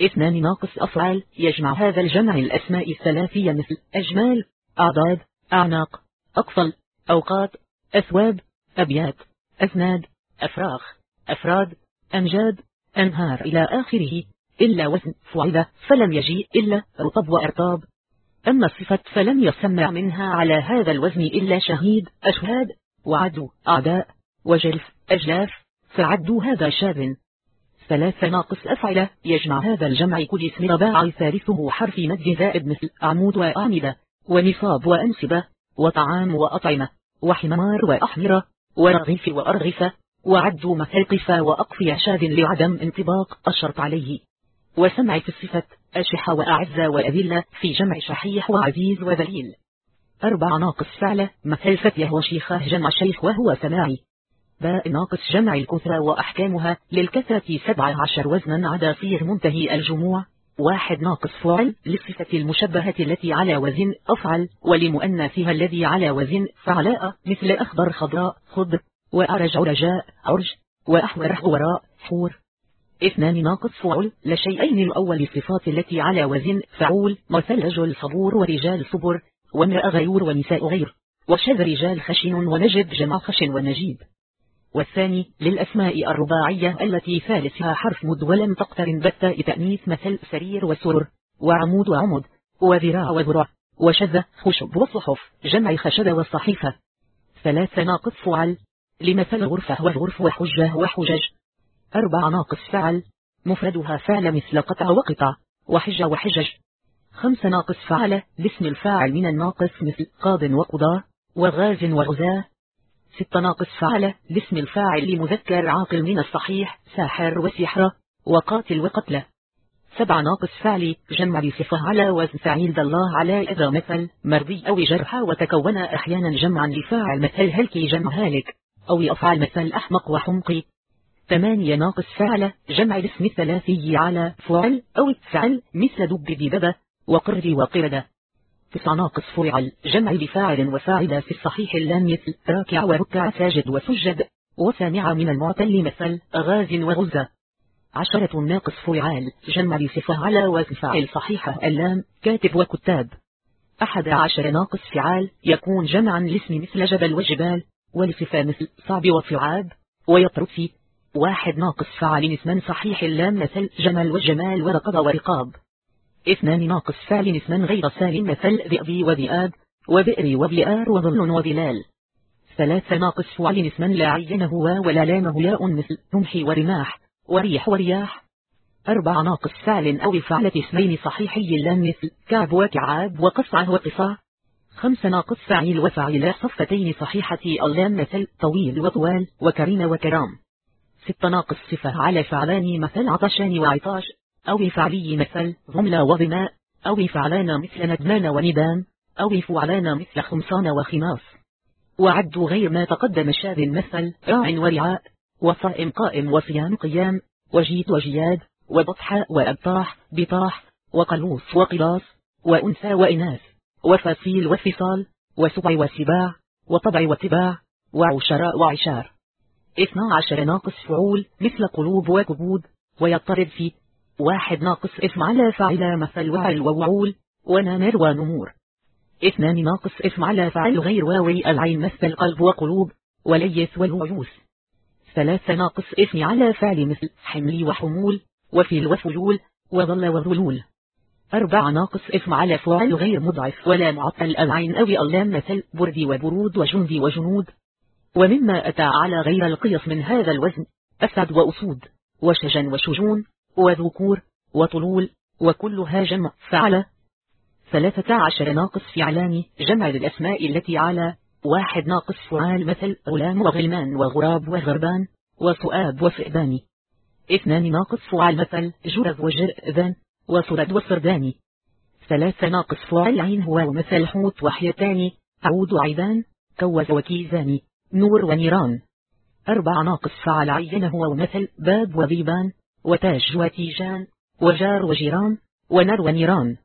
اثنان ناقص أفعال يجمع هذا الجمع الأسماء الثلاثية مثل أجمال أعداد أعناق أقفل أوقات أثواب أبيات أزناد أفراخ أفراد أمجاد أنهار إلى آخره. إلا وزن فعل فلم يجيء إلا رطب وأرطاب. أما الصفة فلم يسمع منها على هذا الوزن إلا شهيد أشهاد وعدو أعداء وجلف أجلاف. فعدوا هذا شاب. ثلاث ناقص أفعل يجمع هذا الجمع كل اسم رباع ثالثه حرف مد زائد مثل أعمود وأعمدة ونصاب وأنسبة وطعام وأطعمة وحمار وأحمرة ورغيف وأرغفة وعدوا مثل قفا وأقفي شاد لعدم انطباق الشرط عليه. وسمع في الصفة أشح وأعز وأذل في جمع شحيح وعزيز وذليل. أربع ناقص فعل مثل فتيه وشيخه جمع شيخ وهو سماعي. باء ناقص جمع الكثرة وأحكامها للكثرة سبع عشر وزنا عدا صيغ منتهي الجموع. واحد ناقص فعل للصفة المشبهة التي على وزن أفعل ولمؤنثها الذي على وزن فعلاء مثل أخضر خضراء خضر وأرج عرجاء عرج وأحور وراء حور. اثنان ناقص فعل لشيئين الأول الصفات التي على وزن فعول مثل رجل صبور ورجال صبر وامرأة غيور ونساء غير وشذ رجال خشن ونجد جمع خشن ونجيب. والثاني للأسماء الرباعية التي ثالثها حرف مد ولم تقترن بتاء تأنيث مثل سرير وسرر وعمود وعمد وذراع وذرع وشذ خشب وصحف جمع خشد والصحيفة ثلاث ناقص فعل لمثل غرفة وغرف وحجة وحجج. أربع ناقص فعل. مفردها فعل مثل قطع وقطع. وحجة وحجج. خمس ناقص فعل. لاسم الفاعل من الناقص مثل قاض وقضاء. وغاز وغزاة ست ناقص فعل. لاسم الفاعل لمذكر عاقل من الصحيح. ساحر وسحرة. وقاتل وقتله سبع ناقص فعل. جمع بصفة على وزن فعيل الله على إذا مثل. مرضي أو جرحى وتكون أحيانا جمعا لفاعل مثل. هلكي جمع هالك؟ أو أفعل مثل أحمق وحمقي. ثمانية ناقص فعل جمع الاسم الثلاثي على فعل أو فعل مثل دب بببة وقرد. وقردة تسع ناقص فعل جمع بفاعل وفاعل في الصحيح اللام مثل راكع وركع ساجد وسجد. وسامع من المعتل مثل غاز وغزة. عشرة ناقص فعال جمع بصفة على وزن فاعل صحيحة اللام كاتب وكتاب. أحد عشر ناقص فعال يكون جمعا لاسم مثل جبل وجبال ولصفة مثل صعب وصعاب ويطرف واحد ناقص فعل اسما صحيح اللام مثل جمل وجمال ورقب ورقاب اثنان ناقص فعل اسما غير سالم مثل ذئبي وذئاب وبئر وبئار وظل وظلال. ثلاث ناقص فعل اسما لا عينه ولا لامه ياء مثل رمحي ورماح وريح ورياح. أربع ناقص فعل أو فعلة اسمين صحيحي اللام مثل كعب وكعاب وقصعة وقصع خمس ناقص فعيل وفعيل صفتين صحيحة اللام مثل طويل وطوال وكريم وكرام. ست ناقص صفة على فعلان مثل عطشان وعطاش أو فعلي مثل ظملا وظماء أو فعلان مثل ندمان وندام أو فعلان مثل خمسان وخماس وعدوا غير ما تقدم شاذ مثل راع ورعاء وصائم قائم وصيام قيام وجيد وجياد وبطحاء وأبطاح بطاح وقلوص وقلاص وأنثى وإناث وفصيل وفصال وسبع وسباع وطبع وطباع وعشراء وعشار. اثنا عشر ناقص فعول مثل قلوب وكبود ويضطرب في واحد ناقص اسم على فعل مثل وعل ووعول ونمر ونمور. اثنان ناقص اسم على فعل غير واوي العين مثل قلب وقلوب وليث والوعوث ثلاثة ناقص اسم على فعل مثل حملي وحمول وفيل وفلول وظل وظلول. أربع ناقص اسم على فعل غير مضعف ولا معطل العين أو اللام مثل برد وبرود وجند وجنود. ومما أتى على غير القيص من هذا الوزن أسد وأسود وشجن وشجون وذكور وطلول وكلها جمع فعل ثلاثة عشر ناقص فعلان جمع للأسماء التي على واحد ناقص فعال مثل غلام وغلمان وغراب وغربان وسؤاب وفئبان اثنان ناقص فعال مثل جرذ وجرذان وصرد وصردان ثلاثة ناقص فعل عين هو مثل حوت وحيتان عود وعيدان كوز وكيزان. نور ونيران. أربع ناقص فعل عينه ومثل باب وذيبان وتاج وتيجان وجار وجيران ونر ونيران.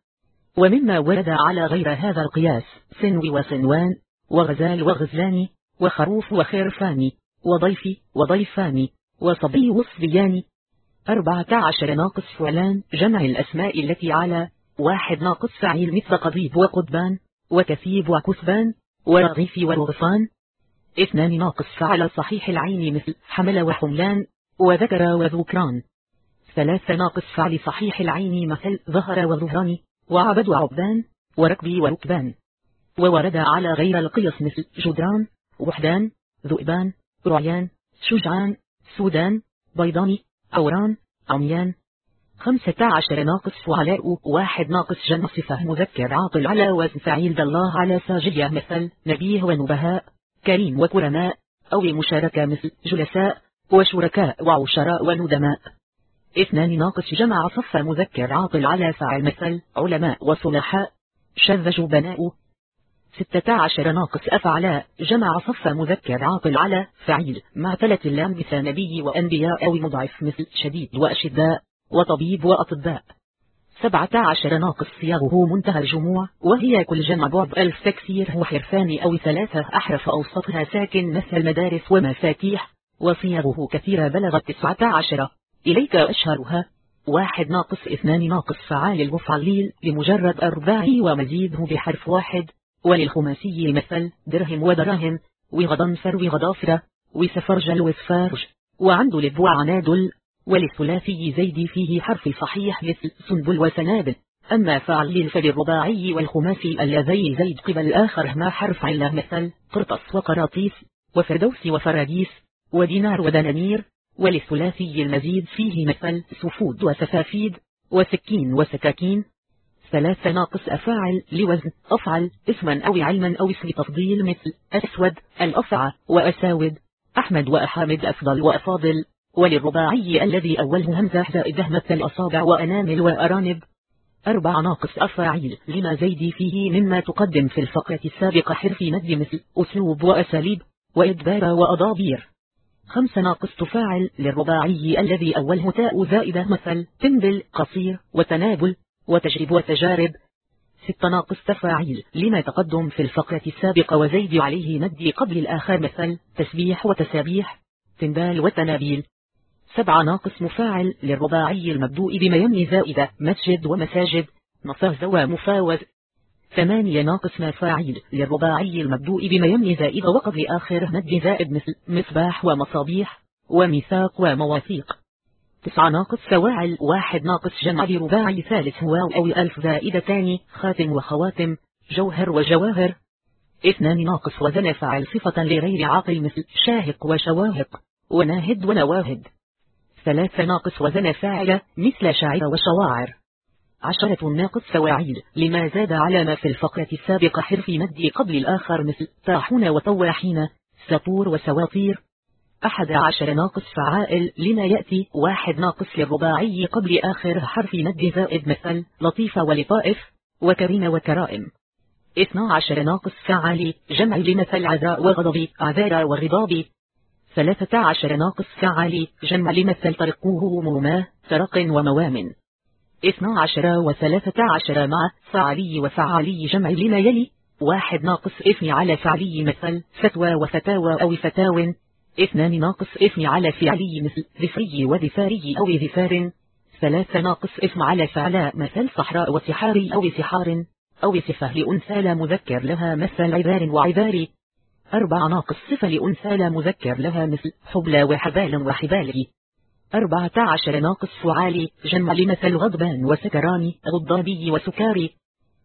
ومما ورد على غير هذا القياس سنو وسنوان وغزال وغزلان وخروف وخرفان وضيف وضيفان وصبي وصبيان. أربعة عشر ناقص فعلان جمع الأسماء التي على واحد ناقص فعيل مثل قضيب وقضبان وكثيب وكثبان ورغيف ورغفان. اثنان ناقص فعل صحيح العين مثل حمل وحملان وذكر وذكران. ثلاثة ناقص فعل صحيح العين مثل ظهر وظهران وعبد وعبدان وركبي وركبان. وورد على غير القيص مثل جدران وحدان ذؤبان رعيان شجعان سودان بيضان عوران عميان. خمسة عشر ناقص فعلاء واحد ناقص جمع صفة مذكر عاطل على وزن فعيل الله على ساجية مثل نبيه ونبهاء. كريم وكرماء أو مشاركة مثل جلساء وشركاء وعشراء وندماء. اثنان ناقص جمع صف مذكر عاطل على فاعل مثل علماء وصلحاء. شذ جبناء ستة عشر ناقص أفعلاء جمع صف مذكر عاطل على فعيل مع اللام مثل نبي وأنبياء أو مضعف مثل شديد وأشداء وطبيب وأطباء. سبعة عشر ناقص صياغه منتهى الجموع وهي كل جمع بعض ألف تكسير هو حرفان أو ثلاثة أحرف أوسطها ساكن مثل مدارس ومفاتيح وصياغه كثيرة بلغت تسعة عشر. إليك أشهرها. واحد ناقص اثنان ناقص فعال المفعليل لمجرد أرباعي ومزيده بحرف واحد. وللخماسي مثل درهم ودراهم وغضنفر وغضافرة وسفرجل وسفارج وعندلب وعنادل وللثلاثي زيد فيه حرف صحيح مثل سنبل وسنابل أما فعل فللرباعي والخماسي اللذي زيد قبل آخر ما حرف علة مثل قرطس وقراطيس وفردوس وفراديس ودينار ودنانير. وللثلاثي المزيد فيه مثل سفود وسفافيد وسكين وسكاكين. ثلاثة ناقص أفاعل لوزن. أفعل اسما أو علما أو اسم تفضيل مثل أسود الأفعى وأساود. أحمد وأحامد أفضل وأفاضل. وللرباعي الذي أوله همزة زائدة مثل أصابع وأنامل وأرانب أربع ناقص أفاعيل لما زيد فيه مما تقدم في الفقرة السابقة حرف مد مثل أسلوب وأساليب وإدبار وأضابير. خمس ناقص تفاعل للرباعي الذي أوله تاء زائدة مثل تنبل قصير وتنابل وتجرب وتجارب. ست ناقص تفاعيل لما تقدم في الفقرة السابقة وزيد عليه مد قبل الآخر مثل تسبيح وتسابيح تنبال وتنابيل. سبع ناقص مفاعل للرباعي المبدوء بميم زائدة مسجد ومساجد. مفاز ومفاوز ثمانية ناقص مفاعيل للرباعي المبدوء بميم زائدة وقبل آخر مد زائد مثل مصباح ومصابيح وميثاق ومواثيق. تسعة ناقص فواعل واحد ناقص جمع رباعي ثالث واو أو ألف زائدتان خاتم وخواتم جوهر وجواهر. اثنان ناقص وزن فاعل صفة لغير عاقل مثل شاهق وشواهق وناهد ونواهد. ثلاثة ناقص وزن فاعل مثل شاعر وشواعر عشرة ناقص فواعيل. لما زاد على ما في الفقرة السابقة حرف مد قبل الآخر مثل طاحون وطواحين. سطور وسواطير. أحد عشر ناقص فعائل. لما يأتي واحد ناقص للرباعي قبل آخر حرف مد زائد مثل لطيفة ولطائف. وكريم وكرائم. اثنا عشر ناقص فعالي جمع لمثل عذاء وغضب. عذار وغضاب. ثلاثة عشر ناقص فعالي جمع لمثل طرقوه موماه فرق وموام. اثنا عشر وثلاثة عشر مع فعلي وفعالي جمع لما يلي. واحد ناقص اثني على فعلي مثل فتوى وفتاوى أو فتاو. اثنان ناقص اثني على فعلي مثل ذفري وذفاري أو ذفار. ثلاثة ناقص اثم على فعلاء مثل صحراء وسحاري أو سحار أو صفة لأنثى لا مذكر لها مثل عذار وعذار. أربع ناقص صفة لأنثى لا مذكر لها مثل حبلى وحبال وحبال. أربعة عشر ناقص فعالي جمع لمثل غضبان وسكران غضابي وسكاري.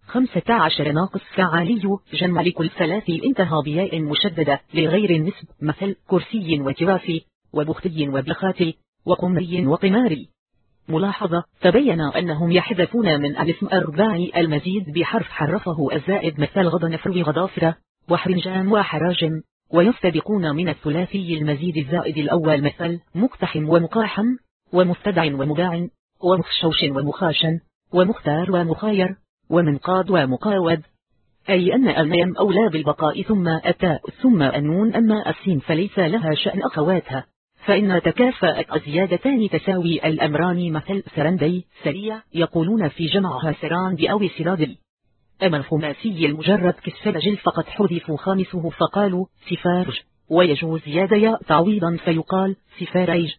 خمسة عشر ناقص فعالي جمع لكل ثلاث انتهى بياء مشددة لغير النسب مثل كرسي وتراسي وبختي وبخاتي وقمري وقماري. ملاحظة تبين أنهم يحذفون من الاسم أرباع المزيد بحرف حرفه الزائد مثل غضنفر وغضافرة. وحرنجام وحراجم ويستبقون من الثلاثي المزيد الزائد الأول مثل مقتحم ومقاحم ومفتدع ومباع ومخشوش ومخاشن ومختار ومخاير ومنقاد ومقاود. أي أن ألميم أولى بالبقاء ثم أتاء ثم النون أما السين فليس لها شأن أخواتها. فإن تكافأت الزيادتان تساوي الأمران مثل سرندي سريع يقولون في جمعها سراند أو سرادل أما الخماسي المجرد كالسلجل فقد حذف خامسه فقالوا سفارج ويجوز زيادة تعويضا فيقال سفاريج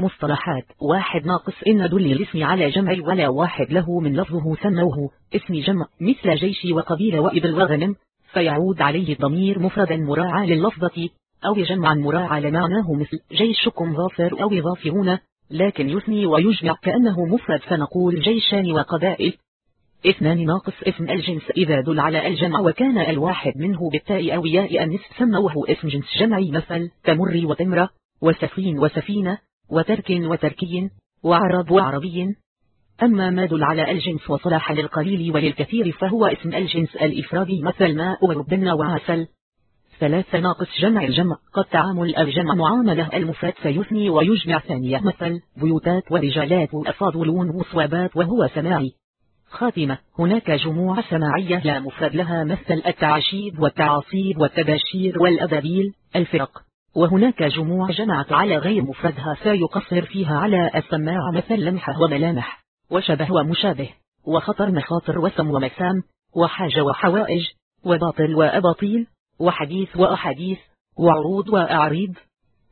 مصطلحات واحد ناقص إن دل الاسم على جمع ولا واحد له من لفظه سموه اسم جمع مثل جيش وقبيل وإبل وغنم فيعود عليه الضمير مفردا مراعى لللفظة أو يجمع مراعى معناه مثل جيشكم ظافر أو ظافرون لكن يثني ويجمع كأنه مفرد فنقول جيشان وقبائل اثنان ناقص اسم الجنس إذا دل على الجمع وكان الواحد منه بالتاء أو ياء النصف سموه اسم جنس جمعي مثل تمر وتمرة وسفين وسفينة وترك وتركي وعرب وعربي. أما ما دل على الجنس وصلاح للقليل وللكثير فهو اسم الجنس الإفرادي مثل ماء وربنا وعسل. ثلاثة ناقص جمع الجمع قد تعامل الجمع معاملة المفرد فيثني ويجمع ثانية مثل بيوتات ورجالات وأفاضلون وصوابات وهو سماعي. خاتمة. هناك جموع سماعية لا مفرد لها مثل التعشيب والتعاصيب والتباشير والأبابيل الفرق. وهناك جموع جمعت على غير مفردها فيقصر فيها على السماع مثل لمحة وملامح وشبه ومشابه وخطر مخاطر وسم ومسام وحاجة وحوائج وباطل وأباطيل وحديث وأحاديث وعروض وأعريض.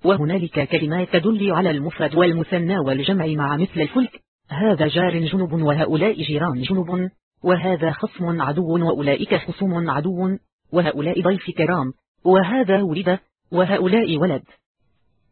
وهنالك كلمات تدل على المفرد والمثنى والجمع مع مثل الفلك. هذا جار جنب وهؤلاء جيران جنب وهذا خصم عدو وأولئك خصوم عدو وهؤلاء ضيف كرام وهذا ولد وهؤلاء ولد.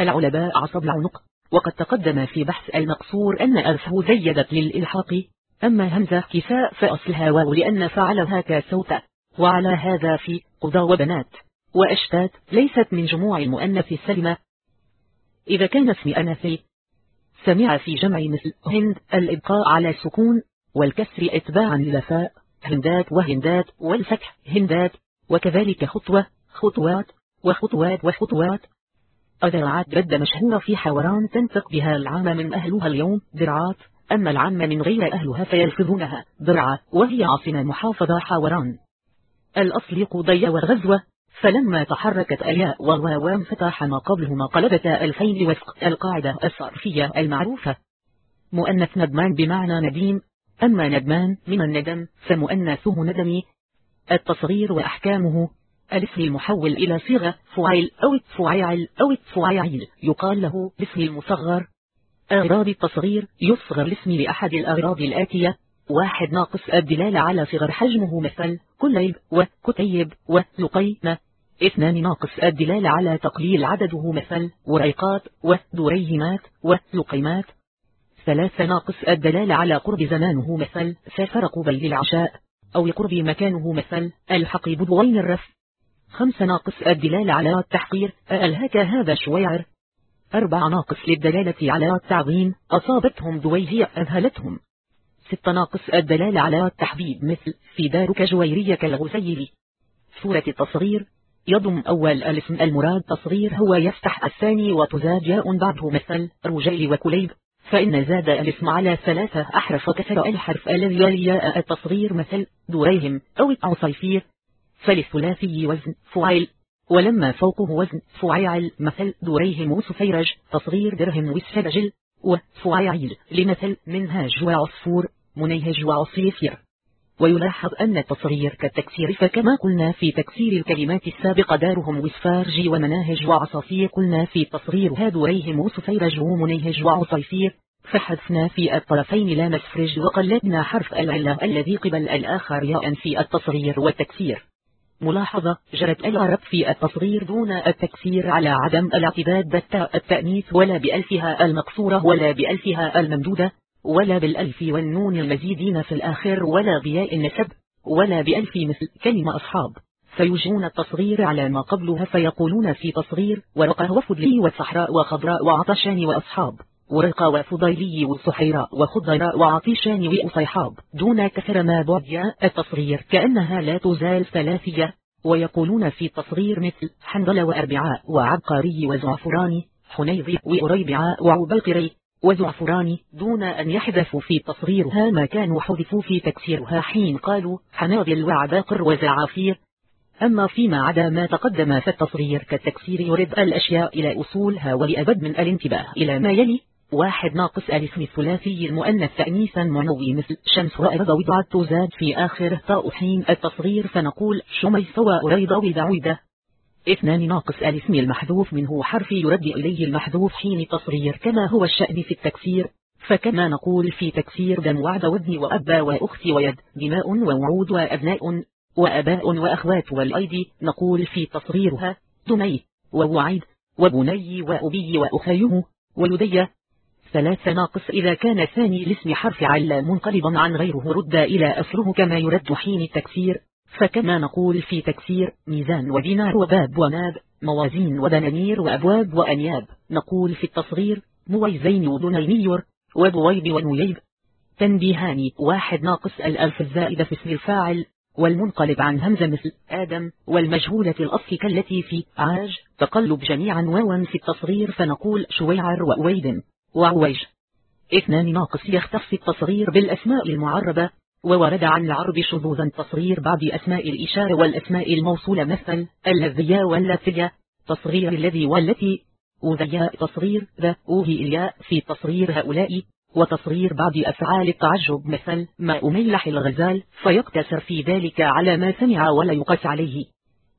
العلباء عصب العنق وقد تقدم في بحث المقصور أن أرفه زيدت للإلحاق. أما همزة كساء فأصلها واو لأن فعلها كسوت وعلى هذا في قضى وبنات. وأشتات ليست من جموع المؤنث السلمة. إذا كان اسم أنثي سمع في جمع مثل هند الإبقاء على السكون والكسر اتباعا للفاء هندات وهندات والفتح هندات وكذلك خطوة خطوات وخطوات وخطوات. أدرعات رد مشهورة في حوران تنطق بها العامة من أهلها اليوم. درعات أما العامة من غير أهلها فيلفظونها. درعة وهي عاصمة محافظة حوران الأصل قضي وغزوة فلما تحركت الياء والواو فتح ما قبلهما قلبتا ألفين وفق. القاعدة الصرفية المعروفة. مؤنث ندمان بمعنى نديم. أما ندمان من الندم فمؤنثه ندمي. التصغير وأحكامه. الاسم المحول إلى صيغة فعيل أو فعيل أو فعيل. يقال له باسم المصغر. أغراض التصغير. يصغر الاسم لأحد الأغراض الآتية. واحد ناقص الدلالة على صغر حجمه مثل كليب وكتيب ولقيمة اثنان ناقص الدلالة على تقليل عدده مثل وريقات ودريهمات ولقيمات ثلاثة ناقص الدلالة على قرب زمانه مثل ففرق بين العشاء أو قرب مكانه مثل الحق بدوين الرف. خمسة ناقص الدلالة على التحقير. ألهك هذا شويعر أربع ناقص للدلالة على التعظيم. أصابتهم دويهية أذهلتهم. ست ناقص الدلالة على التحبيب مثل في دارك جويرية كالغسيل. سورة التصغير. يضم أول الاسم المراد تصغير هو يفتح الثاني وتزاد ياء بعده مثل رجيل وكليب. فإن زاد الاسم على ثلاثة أحرف وكسر الحرف الذي يلي التصغير مثل دريهم أو عصيفير فللثلاثي وزن فعيل. ولما فوقه وزن فعيل مثل دريهم وسفيرج تصغير درهم وسفرجل وفعيل لمثل منهاج وعصفور منيهج وعصيفير ويلاحظ أن التصغير كالتكسير فكما قلنا في تكسير الكلمات السابقة دراهم وسفارج ومناهج وعصافير قلنا في تصغيرها دريهم وسفيرج ومنيهج وعصيفير فحذفنا في الطرفين لا مسفرج وقلبنا حرف العلة الذي قبل الآخر ياء في التصغير والتكسير. ملاحظة جرت العرب في التصغير دون التكسير على عدم الاعتداد بالتاء التأنيث ولا بألفها المقصورة ولا بألفها الممدودة ولا بالألف والنون المزيدين في الآخر ولا بياء النسب ولا بألف مثل كلمة أصحاب. فيجون التصغير على ما قبلها فيقولون في تصغير ورقة وفدلي وصحراء وخضراء وعطشان وأصحاب. ورقة وفضيلي وصحيراء وخضراء وعطيشان وأصيحاب دون كثر ما بعد التصغير كأنها لا تزال ثلاثية. ويقولون في التصغير مثل حنظل وأربعاء وعبقاري وزعفراني حنيظي وأريبعاء وعبقري وزعفراني دون أن يحذفوا في تصغيرها ما كانوا حذفوا في تكسيرها حين قالوا حناظل وعباقر وزعافير. أما فيما عدا ما تقدم فالتصغير كالتكسير يرد الأشياء إلى أصولها ولأبد من الانتباه إلى ما يلي واحد ناقص الاسم الثلاثي المؤنث تأنيثا معنوي مثل شمس وأرض وضعت تزاد في آخر تاء حين التصغير فنقول شميس وأريض ودعوده اثنان ناقص الاسم المحذوف منه حرف يرد إليه المحذوف حين تصغير كما هو الشأن في التكسير. فكما نقول في تكسير دم وعد ودن وأبا وأخت ويد دماء ووعود وأبناء وأباء وأخوات والأيدي نقول في تصغيرها دمي ووعيد وبني وأبي وأخيه ولدي ثلاث ناقص إذا كان ثاني الاسم حرف عل منقلبا عن غيره رد إلى أصله كما يرد حين التكسير. فكما نقول في تكسير ميزان ودينار وباب وناب موازين ودنانير وأبواب وأنياب. نقول في التصغير مويزين ودنينير وبويب ونييب. تنبيهان واحد ناقص الألف الزائدة في اسم الفاعل والمنقلب عن همزة مثل آدم والمجهولة الأصل كالتي في عاج. تقلب جميعا واوا في التصغير فنقول شويعر وأويد وعويج اثنان ناقص يختص التصغير بالأسماء المعربة وورد عن العرب شذوذا تصغير بعض أسماء الإشارة والأسماء الموصولة مثل الذيا واللاتية تصغير الذي والتي أوذياء تصغير ذا أوهي إلياء في تصغير هؤلاء وتصغير بعض أفعال التعجب مثل ما أميلح الغزال فيقتصر في ذلك على ما سمع ولا يقس عليه.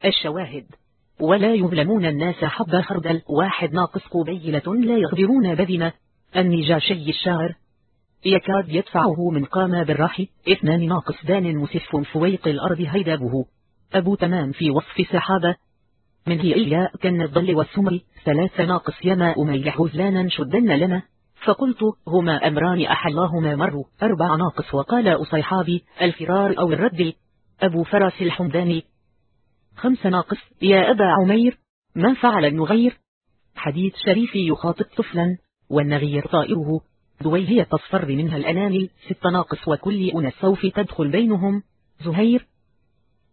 الشواهد. ولا يظلمون الناس حب خردل واحد ناقص قبيلة لا يغدرون بذمة. النجاشي الشاعر. يكاد يدفعه من قام بالراح اثنان ناقص دان مسف فويق الأرض هيدابه. أبو تمام في وصف سحابة من هي إياء كان الظل والسمر. ثلاث ناقص يما أميح غزلانا شدن لنا. فقلت هما أمران أحلاهما مروا أربع ناقص وقال أصيحابي الفرار أو الرد. أبو فرس الحمداني. خمس ناقص يا أبا عمير. ما فعل النغير؟ حديث شريفي يخاطب طفلا. والنغير طائره. دويهية تصفر منها الأنامل ست ناقص وكل أنس سوف تدخل بينهم. زهير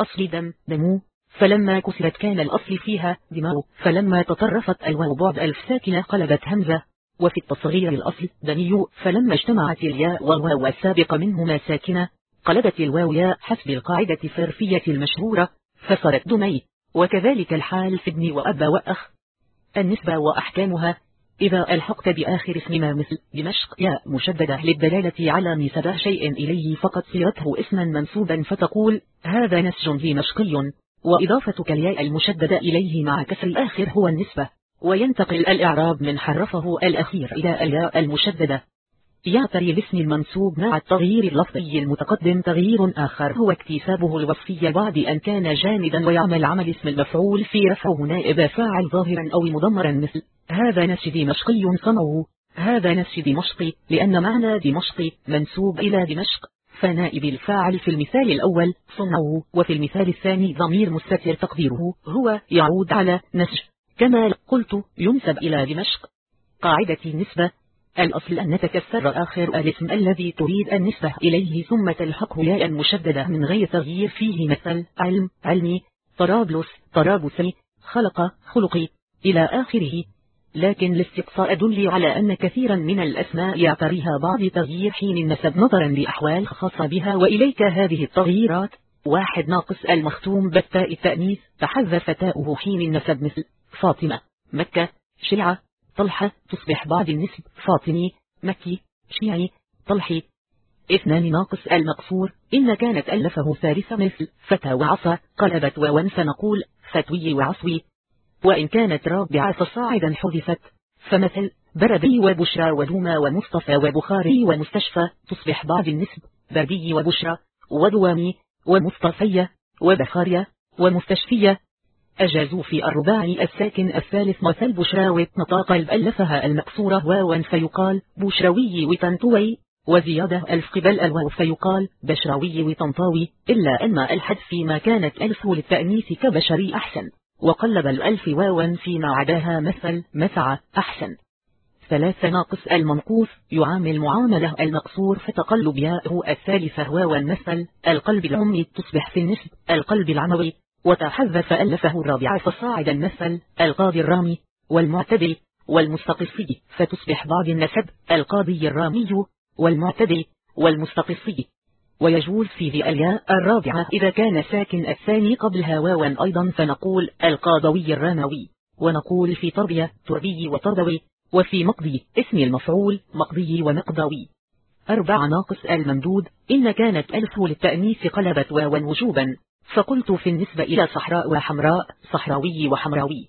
أصل دم دمو. فلما كسرت كان الأصل فيها دماء. فلما تطرفت الواو بعد ألف ساكنة قلبت همزة. وفي التصغير الأصل دني فلما اجتمعت الياء والواو السابق منهما ساكنة قلبت الواو ياء حسب القاعدة الصرفية المشهورة فصارت دمي. وكذلك الحال في ابن وأب وأخ. النسبة وأحكامها إذا ألحقت بآخر اسم ما مثل دمشق ياء مشددة للدلالة على نسبة شيء إليه فقد صيرته اسما منسوبا فتقول هذا نسج دمشقي. وإضافتك الياء المشددة إليه مع كسر الآخر هو النسبة. وينتقل الإعراب من حرفه الأخير إلى الياء المشددة. يعتري الاسم المنسوب مع التغيير اللفظي المتقدم تغيير آخر. هو اكتسابه الوصفي بعد أن كان جامدا ويعمل عمل اسم المفعول في رفعه نائب فاعل ظاهرا أو مضمرا مثل هذا نسج دمشقي صنعه هذا نسج دمشقي لأن معنى دمشقي منسوب إلى دمشق. فنائب الفاعل في المثال الأول صنعه وفي المثال الثاني ضمير مستتر تقديره هو يعود على نسج. كما قلت ينسب إلى دمشق. قاعدة النسبة الأصل أن تكسر آخر الاسم الذي تريد النسبة إليه ثم تلحقه ياء مشددة من غير تغيير فيه مثل علم علمي طرابلس طرابلسي خلق خلقي إلى آخره. لكن الاستقصاء دل على أن كثيرا من الأسماء يعتريها بعض تغيير حين النسب نظرا لأحوال خاصة بها. وإليك هذه التغييرات. واحد ناقص المختوم بالتاء التأنيث. تحذف تاؤه حين النسب مثل فاطمة. مكة. شيعة طلحة تصبح بعد النسب فاطمي مكي شيعي طلحي. اثنان ناقص المقصور إن كانت ألفه ثالثة مثل فتى وعصا قلبت وون فنقول فتوي وعصوي. وإن كانت رابعة فصاعدا حذفت فمثل بردي وبشرى ودوما ومصطفى وبخاري ومستشفى تصبح بعد النسب بردي وبشرى ودوامي ومصطفية وبخارية ومستشفية. أجازوا في الرباعي الساكن الثالث مثل بشرى وطنطاق ألفها المكسورة واوا فيقال بشروي وتنطوي وزيادة ألف قبل الواو فيقال بشراوي وطنطاوي إلا أن الحذف ما كانت ألفه للتأنيث كبشري أحسن وقلب الألف واوا فيما عداها مثل مسعى أحسن. ثلاث ناقص المنقوص يعامل معاملة المقصور فتقلب ياءه الثالثة واو المثل القلب العمي تصبح في النسب القلب العموي وتحذف ألفه الرابعة فصاعد المثل القاضي الرامي والمعتدل والمستقصي فتصبح بعض النسب القاضي الرامي والمعتدل والمستقصي ويجوز فيه الياء الرابعة إذا كان ساكن الثاني قبلها واوا أيضا فنقول القاضوي الراموي. ونقول في تربية تربي وتربوي. وفي مقضي اسم المفعول مقضي ومقضوي أربع ناقص الممدود إن كانت ألف للتأنيث قلبت واوا وجوبا. فقلت في النسبة إلى صحراء وحمراء صحراوي وحمراوي.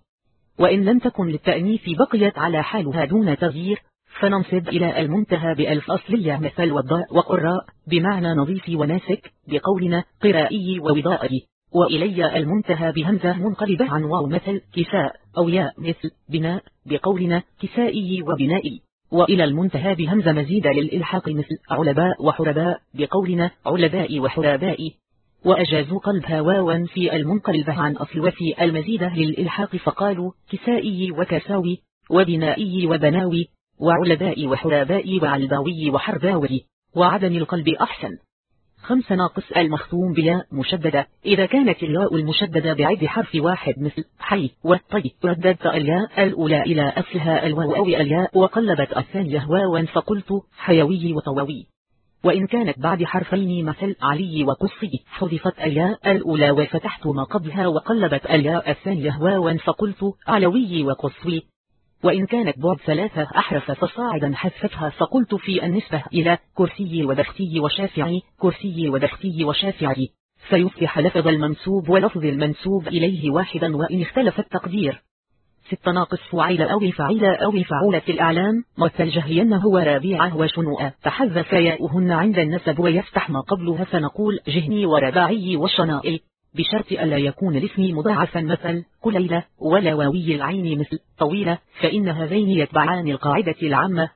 وإن لم تكن للتأنيث بقيت على حالها دون تغيير فننصب إلى المنتهى بألف أصلية مثل وضاء وقراء بمعنى نظيف وناسك بقولنا قرائي ووضائي. وإلي المنتهى بهمزة منقلبة عن واو مثل كساء أو ياء مثل بناء بقولنا كسائي وبنائي. وإلى المنتهى بهمزة مزيدة للإلحاق مثل علباء وحرباء بقولنا علباء وحرباء. وأجازوا قلبها واوا في المنقلبة عن أصل وفي المزيدة للإلحاق فقالوا كسائي وكساوي وبنائي وبناوي وعلباء وحراباء وعلباوي وحرباوي وعدم القلب أحسن. خمس ناقص المختوم بياء مشددة. إذا كانت الياء المشددة بعد حرف واحد مثل حي وطي رددت الياء الأولى إلى أصلها الواو أو الياء وقلبت الثانية واوا فقلت حيوي وطووي وإن كانت بعد حرفين مثل علي وقصي حذفت الياء الأولى وفتحت ما قبلها وقلبت الياء الثانية واوا فقلت علوي وقصوي وإن كانت بعد ثلاثة أحرف فصاعدا حذفتها فقلت في النسبة إلى كرسي ودختي وشافعي كرسي ودختي وشافعي. فيصبح لفظ المنسوب ولفظ المنسوب إليه واحدا وإن اختلف التقدير. ست ناقص فعيل أو فعيل أو فعولة الأعلام مثل جهينه ورابيعه وشنوء تحذف ياؤهن عند النسب ويفتح ما قبلها فنقول جهني ورباعي وشنائي. بشرط ألا يكون الاسم مضاعفا مثل قليلة ولا واوي العين مثل طويلة فإن هذين يتبعان القاعدة العامة.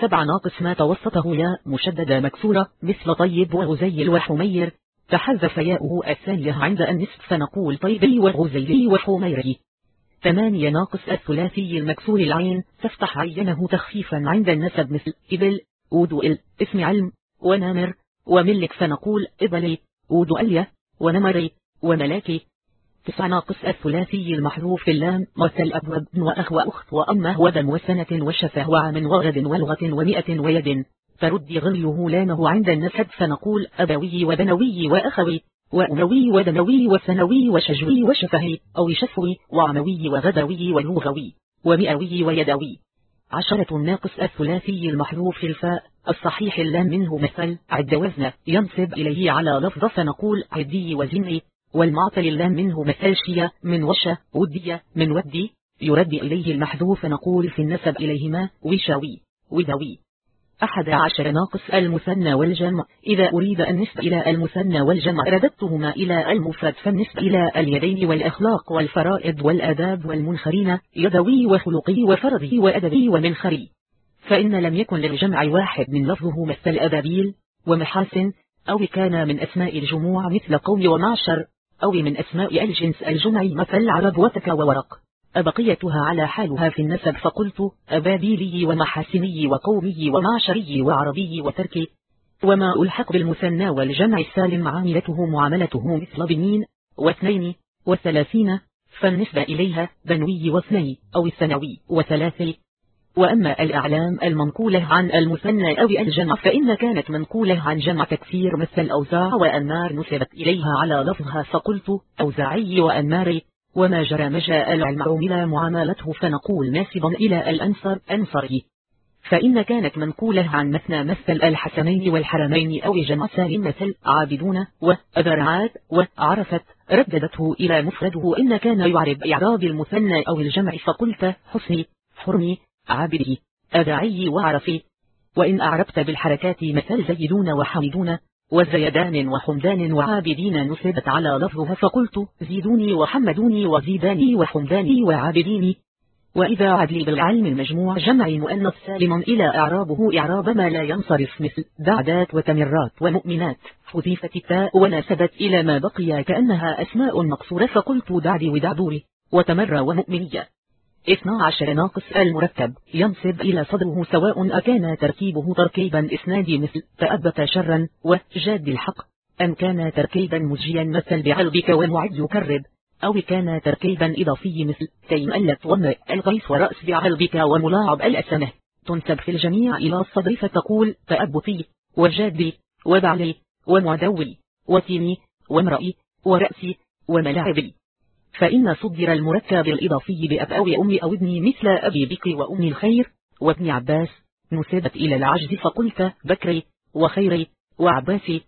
سبع ناقص ما توسطه ياء مشددة مكسورة مثل طيب وغزيل وحمير. تحذف ياؤه الثانية عند النصف فنقول طيبي وغزيلي وحميري ثمانية ناقص الثلاثي المكسور العين تفتح عينه تخفيفا عند النسب مثل إبل أودؤل اسم علم ونامر وملك فنقول إبلي أودؤلية ونمري وملاكي. تسع ناقص الثلاثي المحذوف اللام مثل أبواب وأخ وأخت وأمة ودم وسنة وشفة وعام وغد ولغة ومئة ويد. فرد غليه لامه عند النسب فنقول أبوي وبنوي وأخوي. وأموي ودموي وسنوي وشجوي وشفهي أو شفوي وعموي وغدوي ولغوي ومئوي ويدوي. عشرة الناقص الثلاثي المحذوف الفاء الصحيح اللام منه مثل عد وزن ينصب إليه على لفظ فنقول عدي وزني. والمعطل اللام منه مثل شيا من وشة ودية من ودي. يرد إليه المحذوف نقول في النسب إليهما وشاوي ودوي. أحد عشر ناقص المثنى والجمع. إذا أريد النسب إلى المثنى والجمع رددتهما إلى المفرد فالنسب إلى اليدين والأخلاق والفرائض والآداب والمنخرين يدوي وخلقي وفرضي وأدبي ومنخري فإن لم يكن للجمع واحد من لفظه مثل أبابيل ومحاسن أو كان من أسماء الجموع مثل قوم ومعشر أو من أسماء الجنس الجمع مثل عرب وتك وورق. أبقيتها على حالها في النسب فقلت أبابيلي ومحاسني وقومي ومعشري وعربي وتركي وما ألحق بالمثنى والجمع السالم عاملته معاملته مثل بنين واثنين وثلاثين فالنسبة إليها بنوي واثني أو الثانوي وثلاثي. وأما الأعلام المنقولة عن المثنى أو الجمع فإن كانت منقولة عن جمع تكثير مثل أوزاع وأنمار نسبت إليها على لفظها فقلت أوزاعي وأنماري. وما جرى مجاء عمل معاملته فنقول ناسبا إلى الأنصر أنصري فإن كانت منقولة عن مثنى مثل الحسنين والحرمين أو جمع سالم مثل عابدون وأذرعات وعرفت رددته إلى مفرده إن كان يعرب إعراب المثنى أو الجمع فقلت حسني حرمي عابدي أدعي وعرفي. وإن أعربت بالحركات مثل زيدون وحمدون وزيدان وحمدان وعابدين نسبت على لفظها فقلت زيدوني وحمدوني وزيداني وحمداني وعابديني. وإذا عدلي بالعلم المجموع جمع مؤنث سالما إلى إعرابه إعراب ما لا ينصرف مثل دعدات وتمرات ومؤمنات. حذيفت التاء ونسبت إلى ما بقي كأنها أسماء مقصورة فقلت دعدي ودعدوري وتمر ومؤمنية. 12 ناقص المركب ينصب إلى صدره سواء أكان تركيبه تركيبا إسنادي مثل تأبت شرا وجاد الحق أم كان تركيبا مجيا مثل بعلبك ومعد يكرب أو كان تركيبا إضافي مثل تيم ألف ومرء الغيث ورأس بعلبك وملاعب الأسمه تنسب في الجميع إلى الصدر فتقول تأبطي وجادي وبعلي ومعدوي وتيمي وامرئي ورأسي وملاعبي. فإن صدر المركب الإضافي بأب أو أم أو ابني مثل أبي بكر وأم الخير وابن عباس نسبت إلى العجز فقلت بكري وخيري وعباسي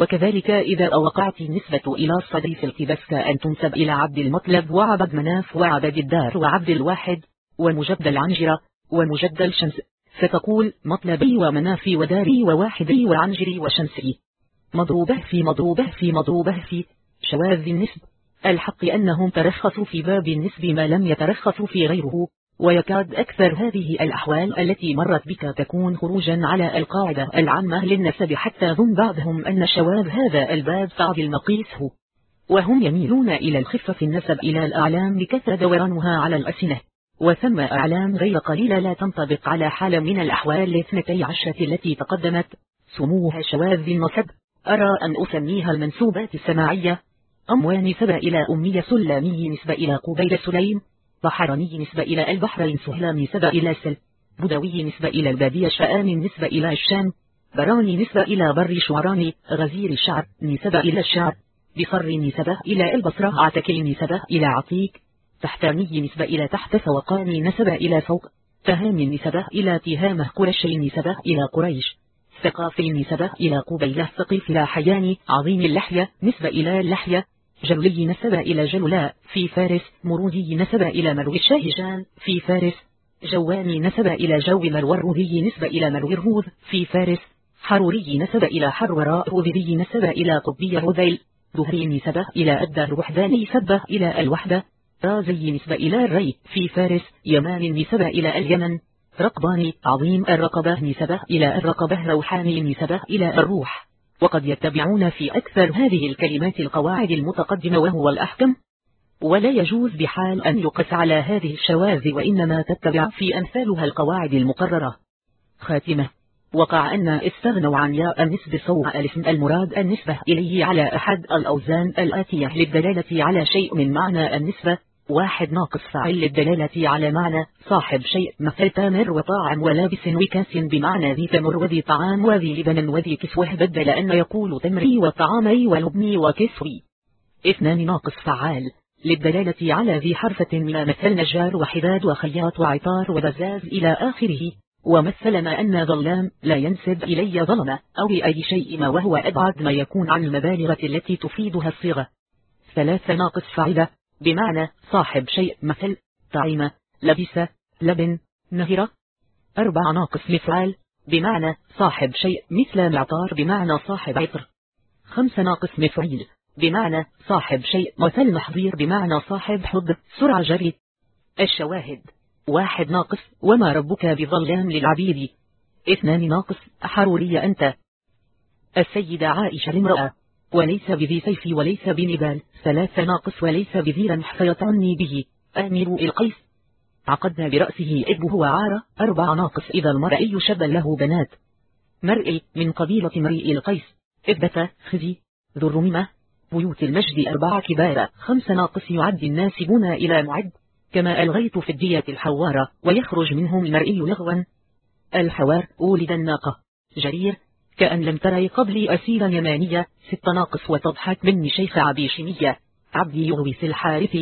وكذلك إذا وقعت النسبة إلى الصدر في التبس أن تنسب إلى عبد المطلب وعبد مناف وعبد الدار وعبد الواحد ومجد العنجرة ومجد الشمس فتقول مطلبي ومنافي وداري وواحدي وعنجري وشمسي. مضروبه في مضروبه في مضروبه في شواذ النسب. الحق أنهم ترخصوا في باب النسب ما لم يترخصوا في غيره ويكاد أكثر هذه الأحوال التي مرت بك تكون خروجا على القاعدة العامة للنسب حتى ظن بعضهم أن شواذ هذا الباب صعب المقيس. هو وهم يميلون إلى الخفة في النسب إلى الأعلام لكثر دورانها على الأسنة. وثم أعلام غير قليلة لا تنطبق على حال من الأحوال الاثنتي عشرة التي تقدمت. سموها شواذ النسب أرى أن أسميها المنسوبات السماعية. أموان نسبة إلى أمي سلامي نسبة إلى قبيل سليم بحراني نسبة إلى البحرين سهلام نسبة إلى سل بدوي نسبة إلى البادية شآن نسبة إلى الشام براني نسبة إلى بر شعراني غزير الشعر نسبة إلى الشعر بصر نسبة إلى البصرة عتكي نسبة إلى عتيك تحتاني نسبة إلى تحت فوقاني نسبة إلى فوق تهام نسبة إلى تهامه قرشي نسبة إلى قريش ثقافي نسبة إلى قبيلة لا حياني عظيم اللحية نسبة إلى اللحية جلولي نسب إلى جلولاء في فارس مرودي نسب إلى مروي الشاهجان في فارس جواني نسب إلى جو مروي نسب إلى مروي الروذ في فارس حروري نسب إلى حروراء روذي نسب إلى قبي هذيل ظهري نسب إلى الدهر وحداني سبه إلى الوحدة رازي نسب إلى الري في فارس يمان نسب إلى اليمن رقباني عظيم الرقبة نسبة إلى الرقبة روحاني نسبة إلى الروح. وقد يتبعون في أكثر هذه الكلمات القواعد المتقدمة وهو الأحكم. ولا يجوز بحال أن يقس على هذه الشواذ وإنما تتبع في أمثالها القواعد المقررة. خاتمة. وقع أن استغنوا عن ياء النسب صوع ألف المراد النسبة إليه على أحد الأوزان الآتية للدلالة على شيء من معنى النسبة. واحد ناقص فاعل للدلالة على معنى صاحب شيء مثل تامر وطاعم ولابس وكاس بمعنى ذي تمر وذي طعام وذي لبن وذي كسوه بدل أن يقول تمري وطعامي ولبني وكسوي اثنان ناقص فعال. للدلالة على ذي حرفة من مثل نجار وحداد وخياط وعطار وبزاز إلى آخره. ومثل ما أن ظلام لا ينسب إلي ظلمة أو أي شيء ما وهو أبعد ما يكون عن المبالغة التي تفيدها الصيغة. ثلاثة ناقص فعلة بمعنى صاحب شيء مثل طعيمة لبس لبن نهرة. أربع ناقص مفعال بمعنى صاحب شيء مثل معطار بمعنى صاحب عطر. خمس ناقص مفعيل بمعنى صاحب شيء مثل محضير بمعنى صاحب حضر سرعة جري. الشواهد. واحد ناقص وما ربك بظلام للعبيد. اثنان ناقص حرورية أنت. السيدة عائشة المرأة. وليس بذي سيف وليس بنبال. ثلاث ناقص وليس بذي رمح فيطعني به. آمر القيس. عقدنا برأسه إبه وعارة أربع ناقص. إذا المرئي شب له بنات. مرئي من قبيلة مرئي القيس. إبة خزي. ذو الرميمة بيوت المجد أربع كبار. خمس ناقص يعد الناسبون إلى معد. كما ألغيت في الدية الحوارة. ويخرج منهم المرئي لغوا. الحوار. أولد الناقة. جرير. كأن لم تري قبلي أسيرا يمانية ست ناقص وتضحك مني شيخ عبيشمية عبدي يغويس الحارث.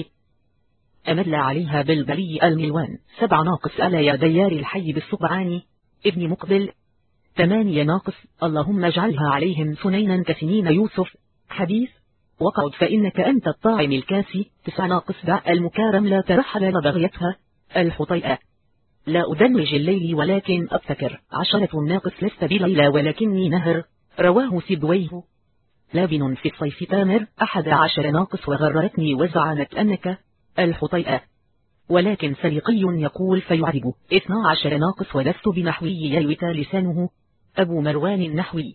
أمل عليها بالبلي الملوان. سبع ناقص ألا يا ديار الحي بالصبعان. ابن مقبل. ثمانية ناقص. اللهم اجعلها عليهم سنينا كسنين يوسف. حديث. وقعد فإنك أنت الطاعم الكاسي. تسع ناقص دع المكارم لا ترحل بغيتها الحطيئة. لا أدمج الليل ولكن أبتكر. عشرة ناقص لست بليلى ولكني نهر. رواه سبويه لابن في الصيف تامر. أحد عشر ناقص وغررتني وزعمت أنك الحطيئة. ولكن سرقي يقول فيعرب اثنا عشر ناقص ولست بنحوي. يلوت لسانه. أبو مروان النحوي.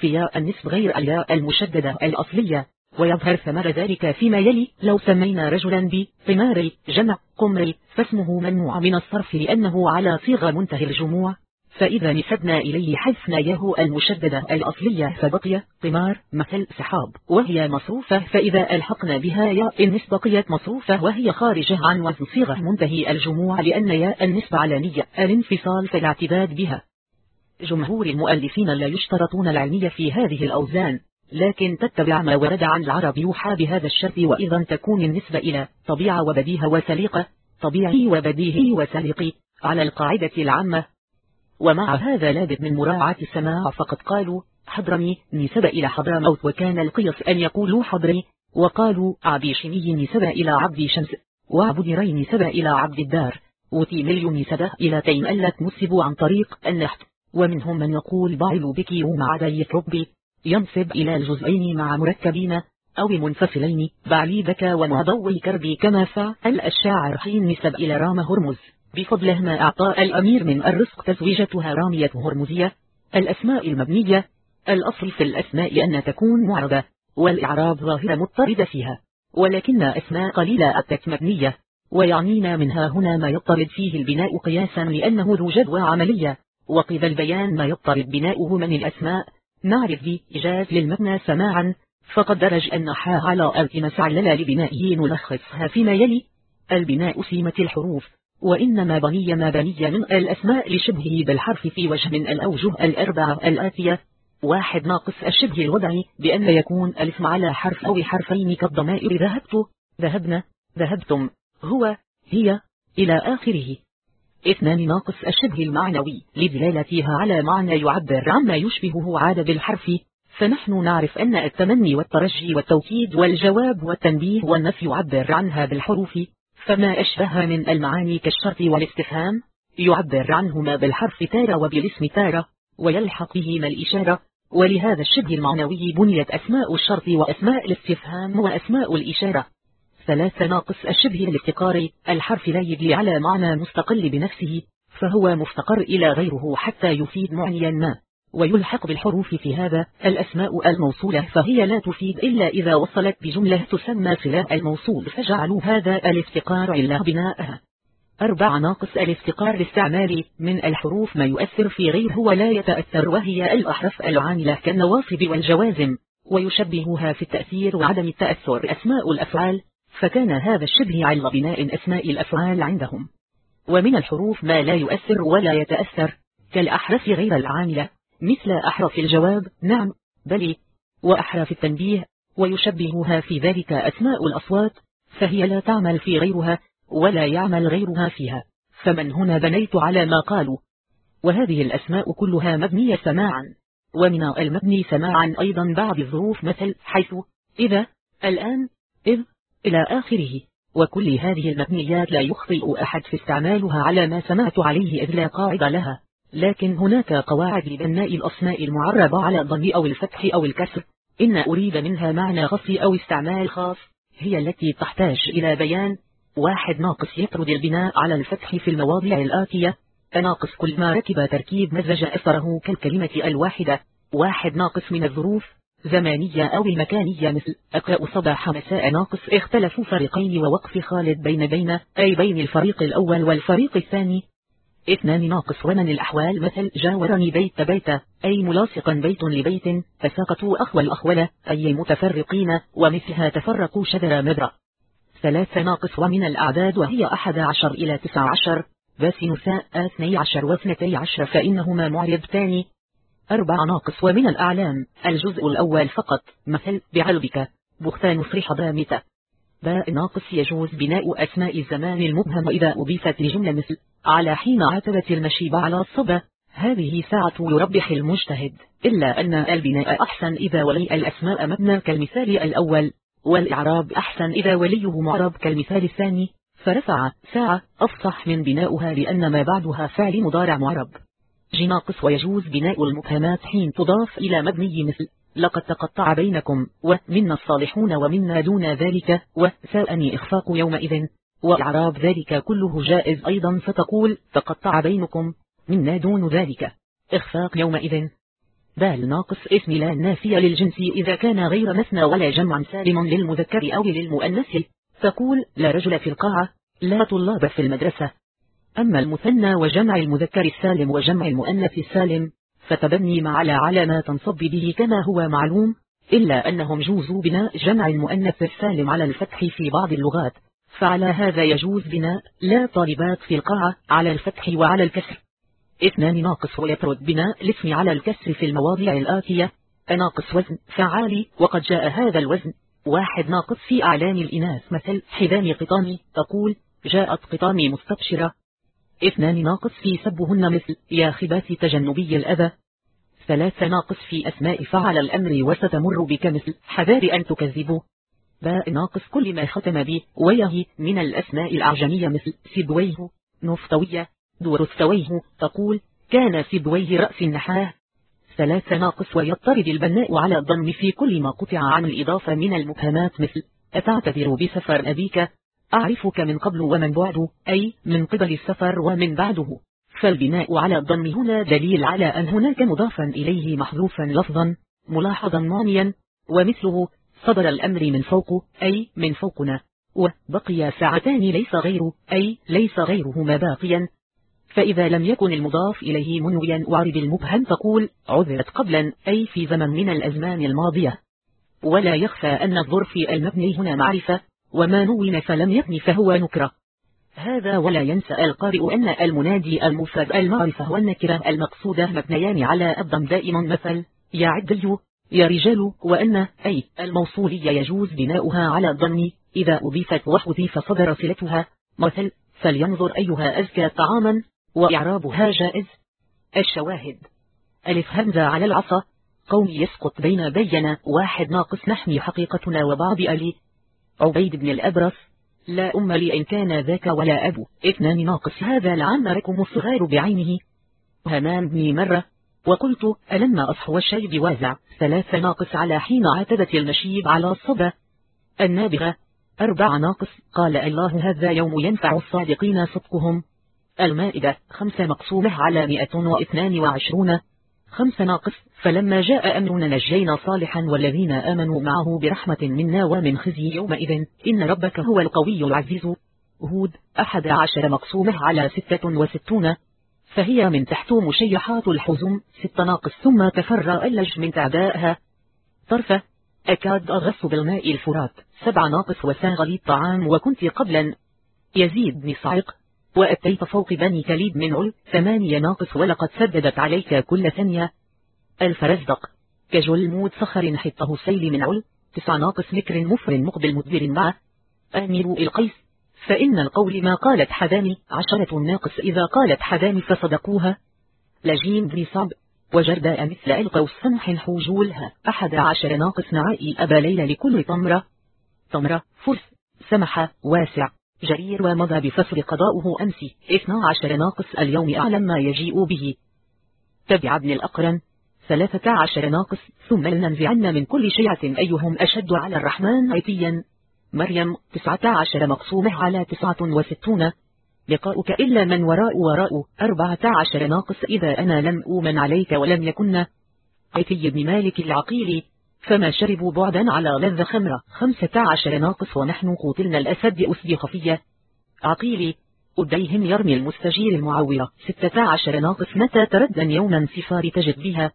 في النسب غير الياء المشددة الأصلية ويظهر ثمر ذلك فيما يلي لو سمينا رجلا بقمار جمع قمر فاسمه ممنوع من الصرف لأنه على صيغة منتهي الجموع. فإذا نسبنا إليه حذفنا ياه المشددة الأصلية فبقي قمار مثل سحاب وهي مصروفة فإذا ألحقنا بها ياء النسب بقيت مصروفة وهي خارجة عن وزن صيغة منتهي الجموع لأن ياء النسب علانية الانفصال فالاعتداد بها. جمهور المؤلفين لا يشترطون العلمية في هذه الأوزان لكن تتبع ما ورد عن العرب يوحى بهذا الشرط وإذا تكون النسبة إلى طبيعة وبديهة وسليقة طبيعي وبديهي وسليقي على القاعدة العامة. ومع هذا لابد من مراعاة السماع فقد قالوا حضرمي نسب إلى حضرموت. وكان القياس أن يقولوا حضري وقالوا عبي شمي نسب إلى عبد شمس. وعبدري نسب إلى عبد الدار. وتيملي نسب إلى تيم ألت نسب عن طريق النحت. ومنهم من يقول بعل بك ومع دي ربي ينصب إلى الجزئين مع مركبين أو منفصلين. بعلي بك ومعضوي كربي كما فعل الشاعر حين نسب إلى رام هرمز بفضله ما أعطى الأمير من الرزق تزويجتها رامية هرمزية. الأسماء المبنية. الأصل في الأسماء أن تكون معربة. والإعراب ظاهرة مضطردة فيها. ولكن أسماء قليلة أتت مبنية. ويعنينا منها هنا ما يضطرد فيه البناء قياسا لأنه ذو جدوى عملية. وقذ البيان ما يضطرد بناؤه من الأسماء. نعرف إيجاز للمبنى سماعا. فقد درج النحا على التمس علل لبنائه نلخصها فيما يلي. البناء سيمة الحروف. وإنما بني ما بني من الأسماء لشبهه بالحرف في وجه من الأوجه الأربعة الآتية. واحد ناقص الشبه الوضعي بأن يكون الاسم على حرف أو حرفين كالضمائر. ذهبت. ذهبنا. ذهبتم. هو. هي. إلى آخره. اثنان ناقص الشبه المعنوي. لدلالتها على معنى يعبر عما يشبهه عاد بالحرف. فنحن نعرف أن التمني والترجي والتوكيد والجواب والتنبيه والنفي يعبر عنها بالحروف. فما أشبه من المعاني كالشرط والاستفهام؟ يعبر عنهما بالحرف تارة وبالاسم تارة ويلحق بهما الإشارة. ولهذا الشبه المعنوي بنيت أسماء الشرط وأسماء الاستفهام وأسماء الإشارة. ثلاثة ناقص الشبه الافتقاري الحرف لا يدلي على معنى مستقل بنفسه فهو مفتقر إلى غيره حتى يفيد معنيا ما ويلحق بالحروف في هذا الأسماء الموصولة فهي لا تفيد إلا إذا وصلت بجملة تسمى صلة الموصول فجعلوا هذا الافتقار إلا بناءها أربع ناقص الافتقار لاستعمال من الحروف ما يؤثر في غيره ولا يتأثر وهي الأحرف العاملة كالنواصب والجوازم ويشبهها في التأثير وعدم التأثر أسماء الأفعال فكان هذا الشبه على بناء أسماء الأفعال عندهم. ومن الحروف ما لا يؤثر ولا يتأثر كالأحرف غير العاملة مثل أحرف الجواب نعم بل وأحرف التنبيه ويشبهها في ذلك أسماء الأصوات فهي لا تعمل في غيرها ولا يعمل غيرها فيها. فمن هنا بنيت على ما قالوا. وهذه الأسماء كلها مبنية سماعا. ومن المبني سماعا أيضا بعض الظروف مثل حيث إذا الآن إذ إلى آخره. وكل هذه المبنيات لا يخطئ أحد في استعمالها على ما سمعت عليه إذ لا قاعدة لها. لكن هناك قواعد لبناء الأسماء المعربة على الضم أو الفتح أو الكسر. إن أريد منها معنى خاص أو استعمال خاص هي التي تحتاج إلى بيان. واحد ناقص يطرد البناء على الفتح في المواضع الآتية. ناقص كل ما ركب تركيب مزج أثره كالكلمة الواحدة. واحد ناقص من الظروف. زمانية أو المكانية مثل أقرأ صباح مساء ناقص اختلفوا فريقين ووقف خالد بين بين أي بين الفريق الأول والفريق الثاني. اثنان ناقص ومن الأحوال مثل جاورني بيت بيت أي ملاصقا بيت لبيت فساقطوا أخوى الأخولة أي المتفرقين ومثلها تفرقوا شذر مدرة ثلاثة ناقص ومن الأعداد وهي أحد عشر إلى تسع عشر بس نساء اثني عشر واثنتي عشر فإنهما معربتان أربع ناقص ومن الأعلام الجزء الأول فقط مثل بعلبك بختان صريح ضامتة باء ناقص يجوز بناء أسماء الزمان المبهم إذا أضيفت لجملة مثل على حين عتبت المشيب على الصبا. هذه ساعة يربح المجتهد إلا أن البناء أحسن إذا ولي الأسماء مبنى كالمثال الأول والإعراب أحسن إذا وليه معرب كالمثال الثاني. فرفع ساعة أفصح من بناؤها لأن ما بعدها فعل مضارع معرب. جناقص ويجوز بناء المبهمات حين تضاف إلى مبني مثل لقد تقطع بينكم ومنا الصالحون ومنا دون ذلك وساءني إخفاق يومئذ وإعراب ذلك كله جائز أيضا فتقول تقطع بينكم منا دون ذلك إخفاق يومئذ. بال ناقص اسم لا نافية للجنس إذا كان غير مثنى ولا جمع سالم للمذكر أو للمؤنث تقول لا رجل في القاعة لا طلاب في المدرسة أما المثنى وجمع المذكر السالم وجمع المؤنث السالم فتبني مع لا على ما تنصب به كما هو معلوم إلا أنهم جوزوا بناء جمع المؤنث السالم على الفتح في بعض اللغات فعلى هذا يجوز بناء لا طالبات في القاعة على الفتح وعلى الكسر. اثنان ناقص ويطرد بناء الاسم على الكسر في المواضع الآتية ناقص وزن فعالي وقد جاء هذا الوزن. واحد ناقص في أعلام الإناث مثل حزام قطامي تقول جاءت قطامي مستبشرة. اثنان ناقص في سبهن مثل يا خبات تجنبي الأذى. ثلاثة ناقص في أسماء فعل الأمر وستمر بك مثل حذار أن تكذبوا باء ناقص كل ما ختم به ويه من الأسماء الأعجمية مثل سبويه. نفطوية دورستويه تقول كان سبويه رأس النحاة. ثلاثة ناقص ويضطرد البناء على الضم في كل ما قطع عن الإضافة من المبهمات مثل أتعتذر بسفر أبيك؟ أعرفك من قبل ومن بعد أي من قبل السفر ومن بعده. فالبناء على الضم هنا دليل على أن هناك مضافا إليه محذوفا لفظا ملاحظا معنيا. ومثله صدر الأمر من فوق أي من فوقنا. وبقي ساعتان ليس غيره أي ليس غيرهما باقيا. فإذا لم يكن المضاف إليه منويا وعرب المبهم تقول عذرت قبلا أي في زمن من الأزمان الماضية. ولا يخفى أن الظرف المبني هنا معرفة. وما نون فلم يبن فهو نكرة. هذا ولا ينسى القارئ أن المنادي المفرد المعرفة والنكرة المقصودة مبنيان على الضم دائما مثل يا عدي يا رجال وأن أي الموصولية يجوز بناؤها على الضم إذا أضيفت وحذيف صدر صلتها مثل فلينظر أيها أزكى طعاما وإعرابها جائز. الشواهد. ألف همزة على العصا. قوم يسقط بين بين واحد ناقص نحمي حقيقتنا وبعض ألي. عبيد بن الأبرص. لا أم لي إن كان ذاك ولا أبو اثنان ناقص. هذا لعمركم الصغار بعينه. همام بن مرة. وقلت ألما أصحو الشيب وازع. ثلاثة ناقص على حين عاتبت المشيب على الصبا. النابغة. أربع ناقص. قال الله هذا يوم ينفع الصادقين صدقهم. المائدة. خمسة مقسومة على مئة واثنان وعشرون. خمس ناقص. فلما جاء أمرنا نجينا صالحا والذين آمنوا معه برحمة منا ومن خزي يومئذ. إن ربك هو القوي العزيز. هود أحد عشر مقسومة على ستة وستون. فهي من تحت مشيحات الحزم. ست ناقص. ثم تفري اللجم من تعدائها طرفة. أكاد أغص بالماء الفرات. سبع ناقص. وساغ لي الطعام. وكنت قبلا يزيد بن صعق وأتيت فوق بني كليب من عل ثمانية ناقص ولقد سددت عليك كل ثانية. الفرزدق كجلمود صخر حطه السيل من عل تسع ناقص مكر مفر مقبل مدبر معه آمر القيس. فإن القول ما قالت حداني عشرة ناقص إذا قالت حداني فصدقوها. لجيم بن صعب. وجرداء مثل ألقوا سمح حوجولها أحد عشر ناقص نعائي أبا ليلى لكل تمرة. تمرة. فرس. سمح. واسع. جرير ومضى بفصل قضاؤه أمس 12 ناقص اليوم أعلم ما يجيء به. تبع ابن الأقرن 13 ناقص ثم لننزعن من كل شيعة أيهم أشد على الرحمن عتيا. مريم 19 مقسومة على 69 لقاؤك إلا من وراء وراء 14 ناقص إذا أنا لم أومن عليك ولم يكن. عتي بن مالك العقيل فما شربوا بعدا على لذ خمرة. خمسة عشر ناقص ونحن قوتلنا الأسد أسد خفية. عقيلي أديهم يرمي المستجير المعورة. ستة عشر ناقص. متى تردا يوما سفار تجد بها؟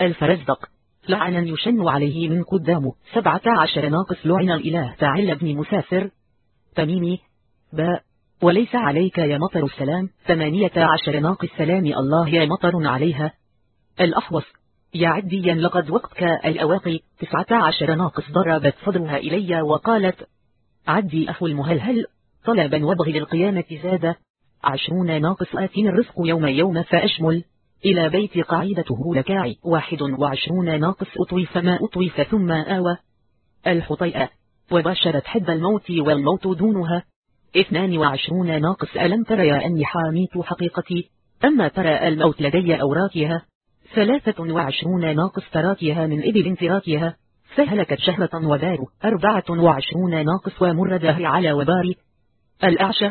الفرزدق. لعنا يشن عليه من قدامه. سبعة عشر ناقص. لعن الإله. تعل ابن مسافر. تميمي. باء. وليس عليك يا مطر السلام. ثمانية عشر ناقص. سلام الله يا مطر عليها. الأحوص. يا عديا لقد وقتك الأواقي تسعة عشر ناقص ضربت صدرها إلي وقالت عدي أخو المهلهل طلبا وابغي للقيامة زاد. عشرون ناقص آتين الرزق يوم يوم فأشمل. إلى بيت قاعدته لكاعي واحد وعشرون ناقص أطوف ما أطوف ثم آوى. الحطيئة. وبشرت حب الموت والموت دونها. اثنان وعشرون ناقص ألم ترى يا أني حاميت حقيقتي؟ أما ترى الموت لدي أوراكها ثلاثة وعشرون ناقص تراكها من إبل تراكها فهلكت شهرة وبار. أربعة وعشرون ناقص ومر دهر على وبار. الأعشى.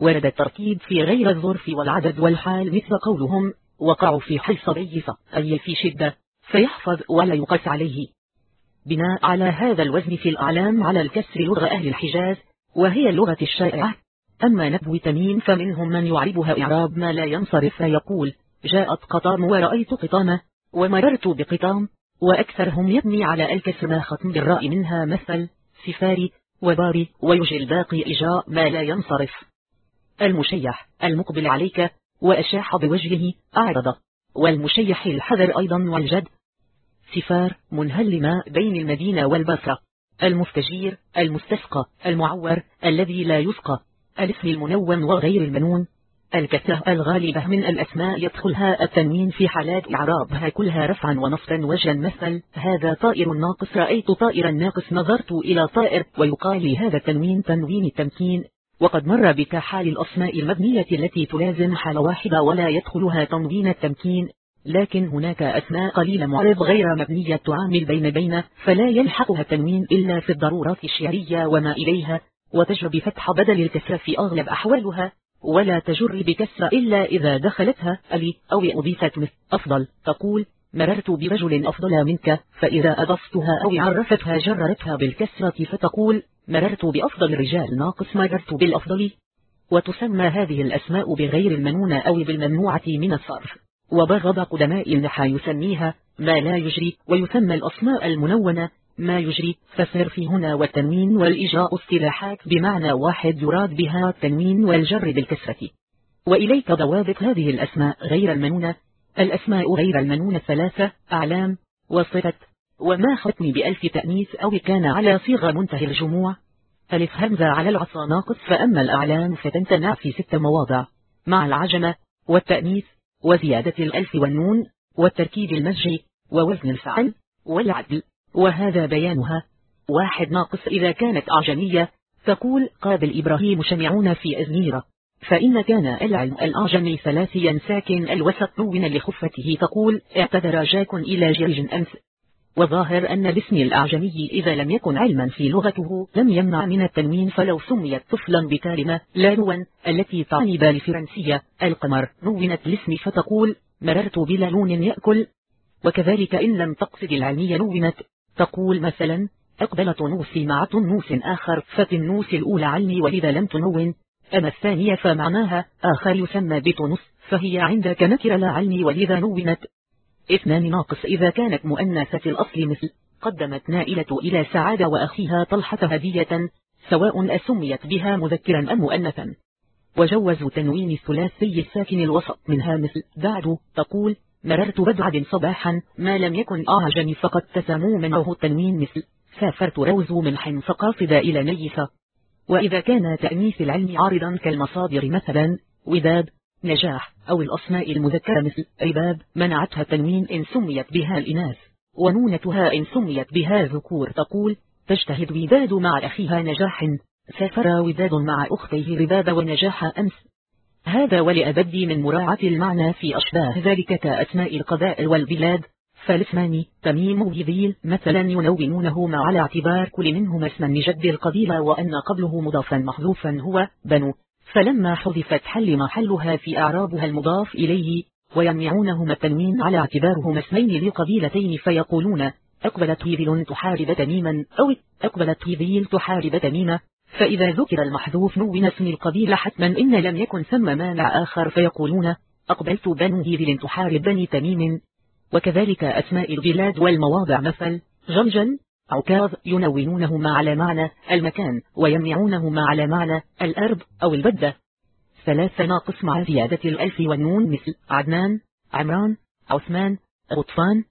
ورد التركيب في غير الظرف والعدد والحال مثل قولهم وقعوا في حيص بيصة أي في شدة فيحفظ ولا يقس عليه. بناء على هذا الوزن في الأعلام على الكسر لغة أهل الحجاز وهي اللغة الشائعة. أما نبو تميم فمنهم من يعربها إعراب ما لا ينصرف فيقول جاءت قطام ورأيت قطامة ومررت بقطام وأكثرهم يبني على الكسر ما ختم بالراء منها مثل سفاري وباري ويجي الباقي إجاء ما لا ينصرف. المشيح المقبل عليك وأشاح بوجهه أعرض. والمشيح الحذر أيضا والجد. سفار منهل ماء بين المدينة والبصرة. المستجير المستسقى المعور الذي لا يسقى. الاسم المنون وغير المنون. الكثرة الغالبة من الأسماء يدخلها التنوين في حالات إعرابها كلها رفعا ونصبا وجها مثل هذا طائر ناقص رأيت طائرا ناقص نظرت إلى طائر ويقال لهذا التنوين تنوين التمكين. وقد مر بك حال الأسماء المبنية التي تلازم حال واحدة ولا يدخلها تنوين التمكين لكن هناك أسماء قليلة معرض غير مبنية تعامل بين بين فلا يلحقها التنوين إلا في الضرورات الشعرية وما إليها وتجر بفتح بدل الكسر في أغلب أحوالها ولا تجر بكسر إلا إذا دخلتها ألي أو أضيفت مثل أفضل تقول مررت برجل أفضل منك فإذا أضفتها أو عرفتها جررتها بالكسرة فتقول مررت بأفضل الرجال ناقص مررت بالأفضل. وتسمى هذه الأسماء بغير المنونة أو بالممنوعة من الصرف. وبغض قدماء النحى يسميها ما لا يجري ويسمى الأسماء المنونة ما يجري فصرف هنا والتنوين والإجراء اصطلاحات بمعنى واحد يراد بها التنوين والجر بالكسرة. وإليك ضوابط هذه الأسماء غير المنونة الأسماء غير المنونة ثلاثة أعلام وصفة. وما ختم بألف تأنيث أو كان على صيغة منتهي الجموع؟ ألف همزة على العصا ناقص فأما الأعلام فتمتنع في ست مواضع. مع العجمة والتأنيث وزيادة الألف والنون والتركيب المزجي ووزن الفعل والعدل. وهذا بيانها. واحد ناقص إذا كانت أعجمية تقول قابل إبراهيم شمعون في أزنيرة فإن كان العلم الأعجمي ثلاثيا ساكن الوسط نون لخفته تقول اعتذر جاك إلى جرج أمس وظاهر أن الاسم الأعجمي إذا لم يكن علما في لغته لم يمنع من التنوين فلو سميت طفلا بكلمة la lune التي تعني بالفرنسية القمر نونت الاسم فتقول مررت ب la lune يأكل. وكذلك إن لم تقصد العلمية نونت تقول مثلا أقبلت تونس مع تونس آخر فتونس الأولى علمي وإذا لم تنون أما الثانية فمعناها آخر يسمى بتونس فهي عندك نكر لا علمي ولذا نونت اثنان ناقص إذا كانت مؤنثة الأصل مثل قدمت نائلة إلى سعادة وأخيها طلحة هدية سواء أسميت بها مذكرا أم مؤنثا. وجوز تنوين الثلاثي الساكن الوسط منها مثل بعد تقول مررت بدعد صباحا ما لم يكن أعجم فقد تسموا منه التنوين مثل سافرت روز منح فقاصد إلى نيفة وإذا كان تأنيث العلم عارضا كالمصادر مثلا وداد نجاح أو الأسماء المذكرة مثل عباب منعتها التنوين إن سميت بها الإناث ونونتها إن سميت بها ذكور تقول تجتهد وداد مع أخيها نجاح سافر وداد مع أختيه رباب ونجاح أمس. هذا ولأبد من مراعاة المعنى في أشباه ذلك كأسماء القبائل والبلاد. فالاسمان تميم وذيل مثلا ينونونهما على اعتبار كل منهما اسما لجد القبيلة وأن قبله مضافا محذوفا هو بنو. فلما حذفت حل محلها في أعرابها المضاف إليه ويمنعونهما التنوين على اعتبارهما اسمين لقبيلتين فيقولون أقبلت هيذل تحارب تميما أو أقبلت هيذيل تحارب تميمة فإذا ذكر المحذوف نون اسم القبيلة حتما إن لم يكن ثم مانع آخر فيقولون أقبلت بنو هيذل تحارب بني تميم. وكذلك أسماء البلاد والمواضع. مثل جلجل عكاظ ينونونهما على معنى المكان ويمنعونهما على معنى الأرض أو البدة. ثلاثة ناقص مع زيادة الألف والنون مثل عدنان عمران عثمان غطفان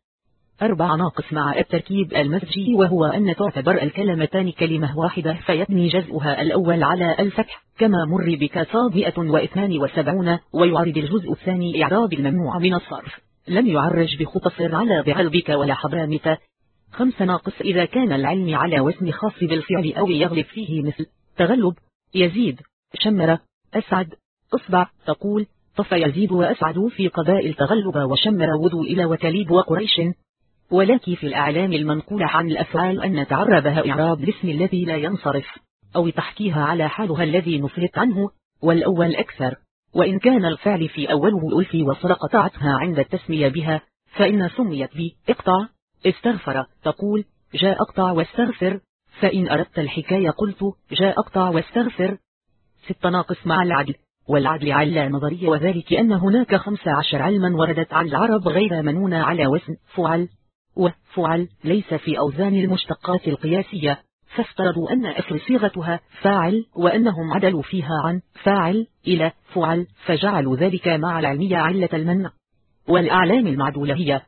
أربع ناقص مع التركيب المزجي وهو أن تعتبر الكلمتان كلمة واحدة فيبني جزءها الأول على الفتح. كما مر بك صابئة واثنان وسبعون ويعرض الجزء الثاني إعراب الممنوع من الصرف. لم يعرج بختصر على بعربك ولا حضامك خمس ناقص إذا كان العلم على وزن خاص بالفعل أو يغلب فيه مثل تغلب يزيد شمر أسعد أصبع تقول طف يزيد وأسعد في قبائل تغلب وشمر وذو إلى وتليب وقريش. ولكن في الأعلام المنقولة عن الأفعال أن تعربها إعراب الاسم الذي لا ينصرف أو تحكيها على حالها الذي نصرت عنه والأول أكثر. وإن كان الفعل في أوله ألفي وصل قطعتها عند التسمية بها فإن سميت ب اقطع استغفر تقول جاء اقطع واستغفر فإن أردت الحكاية قلت جاء اقطع واستغفر. ست ناقص مع العدل والعدل على نظرية وذلك أن هناك خمس عشر علما وردت عن العرب غير منونة على وزن فعل وفعل ليس في أوزان المشتقات القياسية. فافترضوا أن أصل صيغتها فاعل وأنهم عدلوا فيها عن فاعل إلى فعل فجعلوا ذلك مع العلمية علة المنع والأعلام المعدولة هي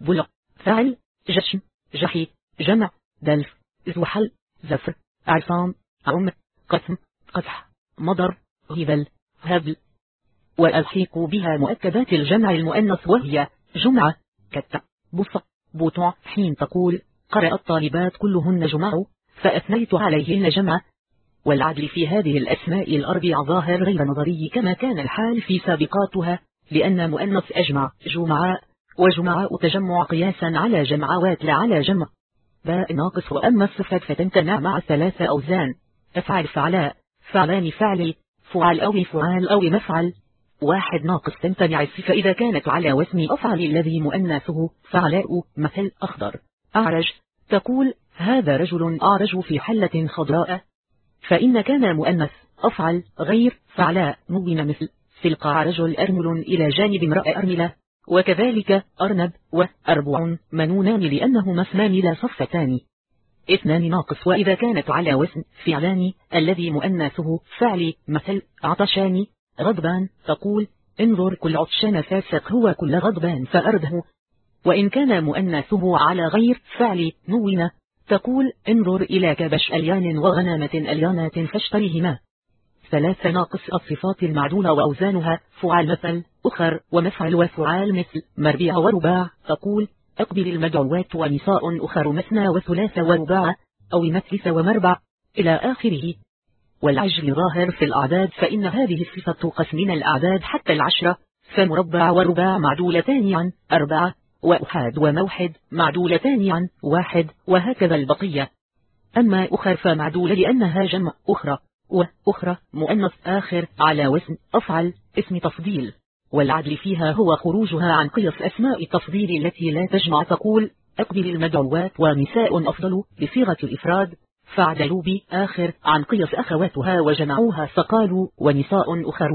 بلق فاعل جشم جحي جمع دلف زحل زفر عصام عم قسم قزح مضر هبل هبل. وألحيق بها مؤكدات الجمع المؤنث وهي جمعة كت بص بوتع حين تقول قرأ الطالبات كلهن جمع. فأثنيت عليهن جمع والعدل في هذه الأسماء الأربع ظاهر غير نظري كما كان الحال في سابقاتها لأن مؤنث أجمع جمعاء وجمعاء تجمع قياسا على جمعوات لا على جمع. باء ناقص وأما الصفات فتمتنع مع ثلاثة أوزان. أفعل فعلاء فعلان فعلي فعل أو فعال أو مفعل. واحد ناقص تمتنع الصفة إذا كانت على وزن أفعل الذي مؤنثه. فعلاء مثل أخضر. أعرج. تقول هذا رجل أعرج في حلة خضراء. فإن كان مؤنث أفعل غير فعلاء نون مثل. سلقى رجل أرمل إلى جانب امرأة أرملة. وكذلك أرنب وأربع منونان لأنهما اثنان لا صفتان. اثنان ناقص. وإذا كانت على وزن فعلان الذي مؤنثه فعلي مثل. عطشان غضبان. تقول انظر كل عطشان فاسق. هو كل غضبان فأرده. وإن كان مؤنثه على غير فعل نون تقول انظر إلى كبش أليان وغنامة أليانات فاشتريهما. ثلاث ناقص الصفات المعدولة وأوزانها فعال مثل أخر ومفعل وفعال مثل مربيع ورباع. تقول اقبل المدعوات ونساء أخر مثنى وثلاث ورباع أو مثلث ومربع. إلى آخره. والعجل ظاهر في الأعداد فإن هذه الصفة تقسم من الأعداد حتى العشرة. فمربع ورباع معدولتان عن أربعة. وأحاد وموحد معدولتان عن واحد وهكذا البقية. أما أخر فمعدولة لأنها جمع أخرى وأخرى مؤنث آخر على وزن أفعل اسم تفضيل. والعدل فيها هو خروجها عن قياس أسماء التفضيل التي لا تجمع تقول أقبل المدعوات ونساء أفضل بصيغة الإفراد. فعدلوا آخر عن قياس أخواتها وجمعوها فقالوا ونساء أخر.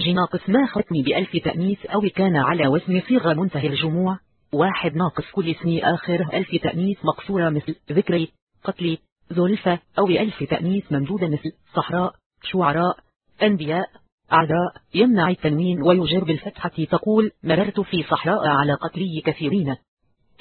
جناقص ما ختم بألف تأنيث أو كان على وزن صيغة منتهي الجموع. واحد ناقص كل اسم آخر. ألف تأنيث مقصورة مثل ذكري قتلي ذلفة أو ألف تأنيث ممدودة مثل صحراء شعراء أنبياء أعداء. يمنع التنوين ويجر بالفتحة. تقول مررت في صحراء على قتلي كثيرين.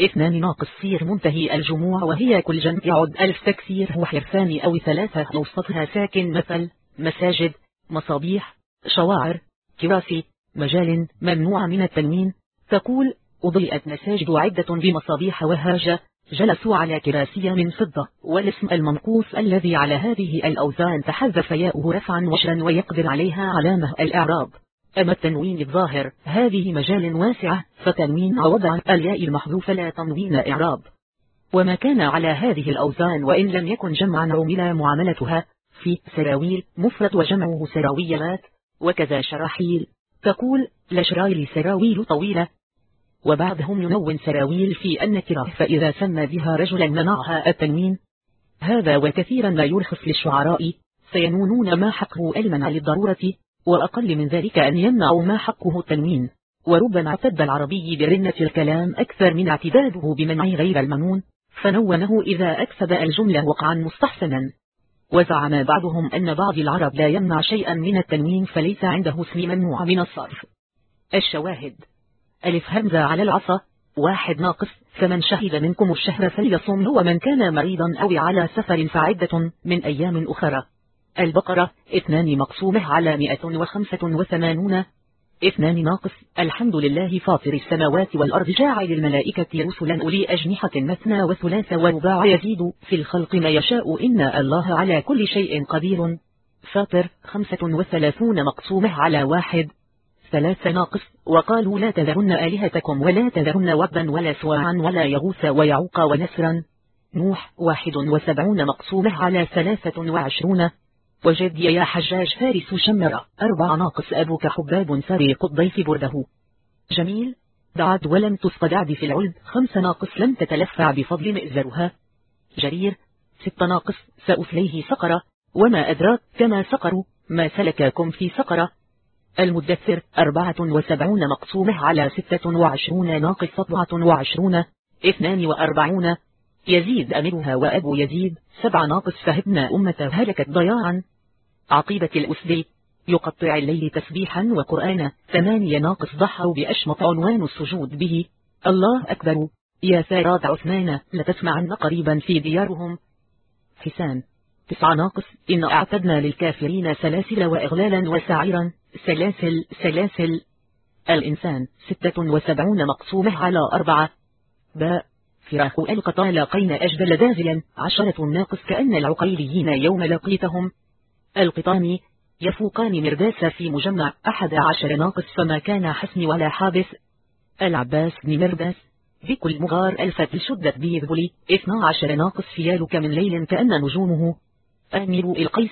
اثنان ناقص سير منتهي الجموع. وهي كل جمع يعد ألف تكسير وحرفان أو ثلاثة. أوسطها ساكن مثل مساجد مصابيح شواعر كراسي مجال ممنوع من التنوين. تقول أضيئت مساجد عدة بمصابيح وهاجة جلسوا على كراسي من فضة والاسم المنقوص الذي على هذه الأوزان تحذف ياؤه رفعا وشرا ويقدر عليها علامة الإعراب. أما التنوين الظاهر هذه مجال واسعة فتنوين وضع الياء المحذوف لا تنوين إعراب. وما كان على هذه الأوزان وإن لم يكن جمعا عمل معاملتها في سراويل مفرد وجمعه سراويلات وكذا شراحيل. تقول لشرايل سراويل طويلة. وبعضهم ينون سراويل في النكرة فإذا سمى بها رجلا منعها التنوين. هذا وكثيرا ما يرخص للشعراء سينونون ما حقه المنع للضرورة وأقل من ذلك أن يمنعوا ما حقه التنوين. وربما اعتد العربي برنة الكلام أكثر من اعتداده بمنع غير المنون. فنونه إذا أكسب الجملة وقعا مستحسنا. وزعم بعضهم أن بعض العرب لا يمنع شيئا من التنوين فليس عنده اسم ممنوع من الصرف. الشواهد. ألف همزة على العصا. واحد ناقص. فمن شهد منكم الشهر فليصم. من كان مريضا أو على سفر فعدة من أيام أخرى. البقرة. اثنان مقسومة على مئة وخمسة وثمانون. اثنان ناقص. الحمد لله فاطر السماوات والأرض. جاعل الملائكة رسلا أولي أجنحة مثنى وثلاث ورباع. يزيد في الخلق ما يشاء. إن الله على كل شيء قدير. فاطر. خمسة وثلاثون مقسومة على واحد. ثلاث ناقص وقالوا لا تذرن آلهتكم ولا تذرن وبا ولا سواعا ولا يغوث ويعوق ونسرا. نوح واحد وسبعون مقسومه على ثلاثة وعشرون. وجدي يا حجاج فارس شمر. أربع ناقص أبوك حباب فريق الضيف برده. جميل. دعد ولم تفقد عد في العلد خمس ناقص لم تتلفع بفضل مئزرها جرير. ست ناقص سأفليه سقرة وما أدراك كما سقروا ما سلككم في سقرة المدثر أربعة وسبعون مقسومة على ستة وعشرون ناقص سبعة وعشرون اثنان وأربعون. يزيد أمرها وأبو يزيد سبع ناقص فهبنا أمة هلكت ضياعا. عقيبة الأسد. يقطع الليل تسبيحا وقرآنا. ثمانية ناقص ضحوا بأشمط عنوان السجود به. الله أكبر. يا ثارات عثمان لتسمعن قريبا في ديارهم. حسان. تسعة ناقص. إن أعتدنا للكافرين سلاسل وإغلالا وسعيرا. سلاسل سلاسل. الإنسان ستة وسبعون مقسومة على أربعة. باء فراخ القطا لاقين أجدل دازلا عشرة ناقص كأن العقيليين يوم لقيتهم. القطان. يفوقان مرداس في مجمع أحد عشر ناقص فما كان حسن ولا حابس. العباس بن مرداس. بكل مغار ألفت شدت بيذبلي اثنا عشر ناقص فيالك من ليل كأن نجومه. أمير القيس.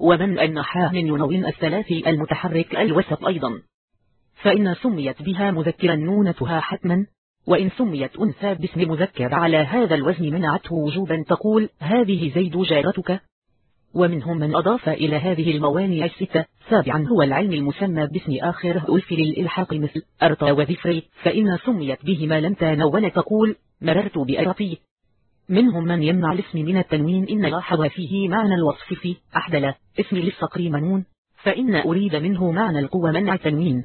ومن النحاه من ينون الثلاثي المتحرك الوسط أيضا. فإن سميت بها مذكرا نونتها حتما وإن سميت أنثى باسم مذكر على هذا الوزن منعته وجوبا تقول هذه زيد جارتك. ومنهم من أضاف إلى هذه الموانع الستة سابعا هو العلم المسمى باسم آخر ألف للإلحاق مثل أرطى وذفري فإن سميت بهما لم تنون تقول مررت بأرطي. منهم من يمنع الاسم من التنوين إن لاحظ فيه معنى الوصف في أحدل اسم للصقر منون فإن أريد منه معنى القوة منع تنوين.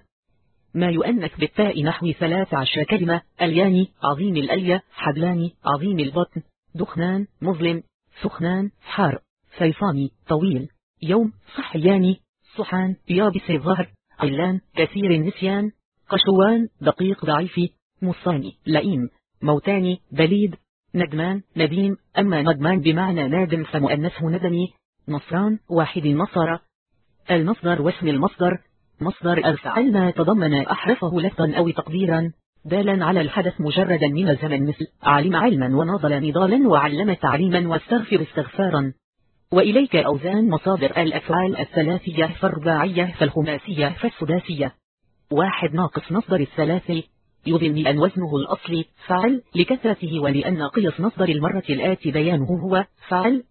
ما يؤنث بالتاء نحو ثلاث عشر كلمة الياني عظيم الألية حبلاني عظيم البطن دخنان مظلم سخنان حار فيصاني طويل يوم صحياني صحان يابس الظهر علان كثير النسيان قشوان دقيق ضعيف مصاني لئيم موتاني بليد ندمان نديم أما ندمان بمعنى نادم فمؤنثه ندمي نصران واحد نصر المصدر واسم المصدر. مصدر الفعل ما تضمن أحرفه لفظا أو تقديرا؟ دالا على الحدث مجردا من الزمن مثل علم علما وناضل نضالا وعلم تعليما واستغفر استغفارا وإليك أوزان مصادر الأفعال الثلاثية فالرباعية فالخماسية فالسداسية واحد ناقص مصدر الثلاثي. يظن أن وزنه الأصلي. فعل لكثرته ولأن قيس مصدر المرة الآتي بيانه هو فعل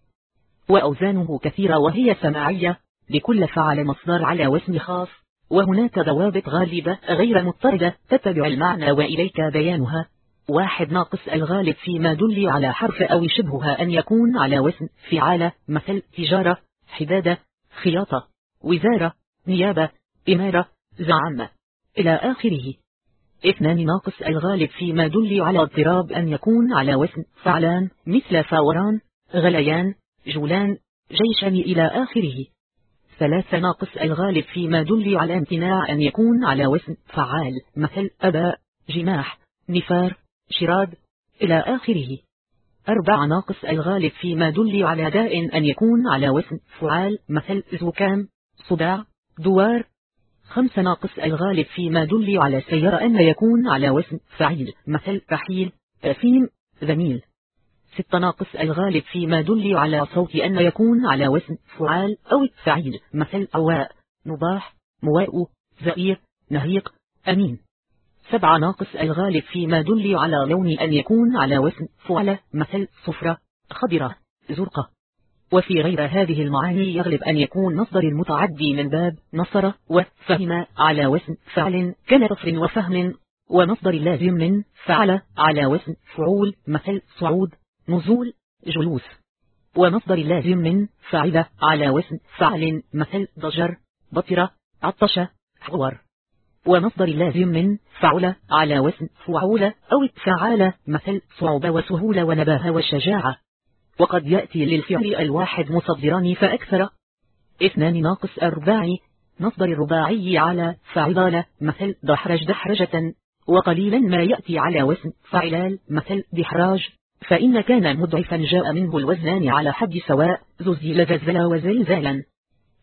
وأوزانه كثيرة وهي سماعية لكل فعل مصدر على وزن خاص. وهناك ضوابط غالبة غير مضطردة تتبع المعنى وإليك بيانها. واحد ناقص الغالب فيما دل على حرف أو شبهها أن يكون على وزن فعالة مثل تجارة حدادة خياطة وزارة نيابة إمارة زعامة. إلى آخره. اثنان ناقص الغالب فيما دل على اضطراب أن يكون على وزن فعلان مثل فاوران غليان جولان جيشان إلى آخره. ثلاث ناقص الغالب فيما دل على امتناع أن يكون على وزن فعال مثل أباء جماح نفار شراد إلى آخره. أربع ناقص الغالب فيما دل على داء أن يكون على وزن فعال مثل زكام صداع دوار. خمس ناقص الغالب فيما دل على سيارة أن يكون على وزن فعيل مثل رحيل أثيم ذميل. ست ناقص الغالب فيما دل على صوت أن يكون على وزن فعال أو فعيل مثل عواء نباح مواء زئير نهيق أمين. سبع ناقص الغالب فيما دل على لون أن يكون على وزن فعل مثل صفرة خضرة زرقة. وفي غير هذه المعاني يغلب أن يكون مصدر المتعدي من باب نصر وفهم على وزن فعل كنصر وفهم ومصدر لازم من فعل على وزن فعول. مثل صعود نزول جلوس. ومصدر لازم من فعل على وزن فعل مثل ضجر بطر عطش حور ومصدر لازم من فعل على وزن فعول أو فعال مثل صعوبة وسهولة ونباهة وشجاعة. وقد يأتي للفعل الواحد مصدران فأكثر. اثنان ناقص أرباعي. مصدر الرباعي على فعضال مثل دحرج دحرجة. وقليلا ما يأتي على وزن فعلال مثل دحراج. فإن كان مضعفا جاء منه الوزنان على حد سواء زلزل زلزلا وزلزالا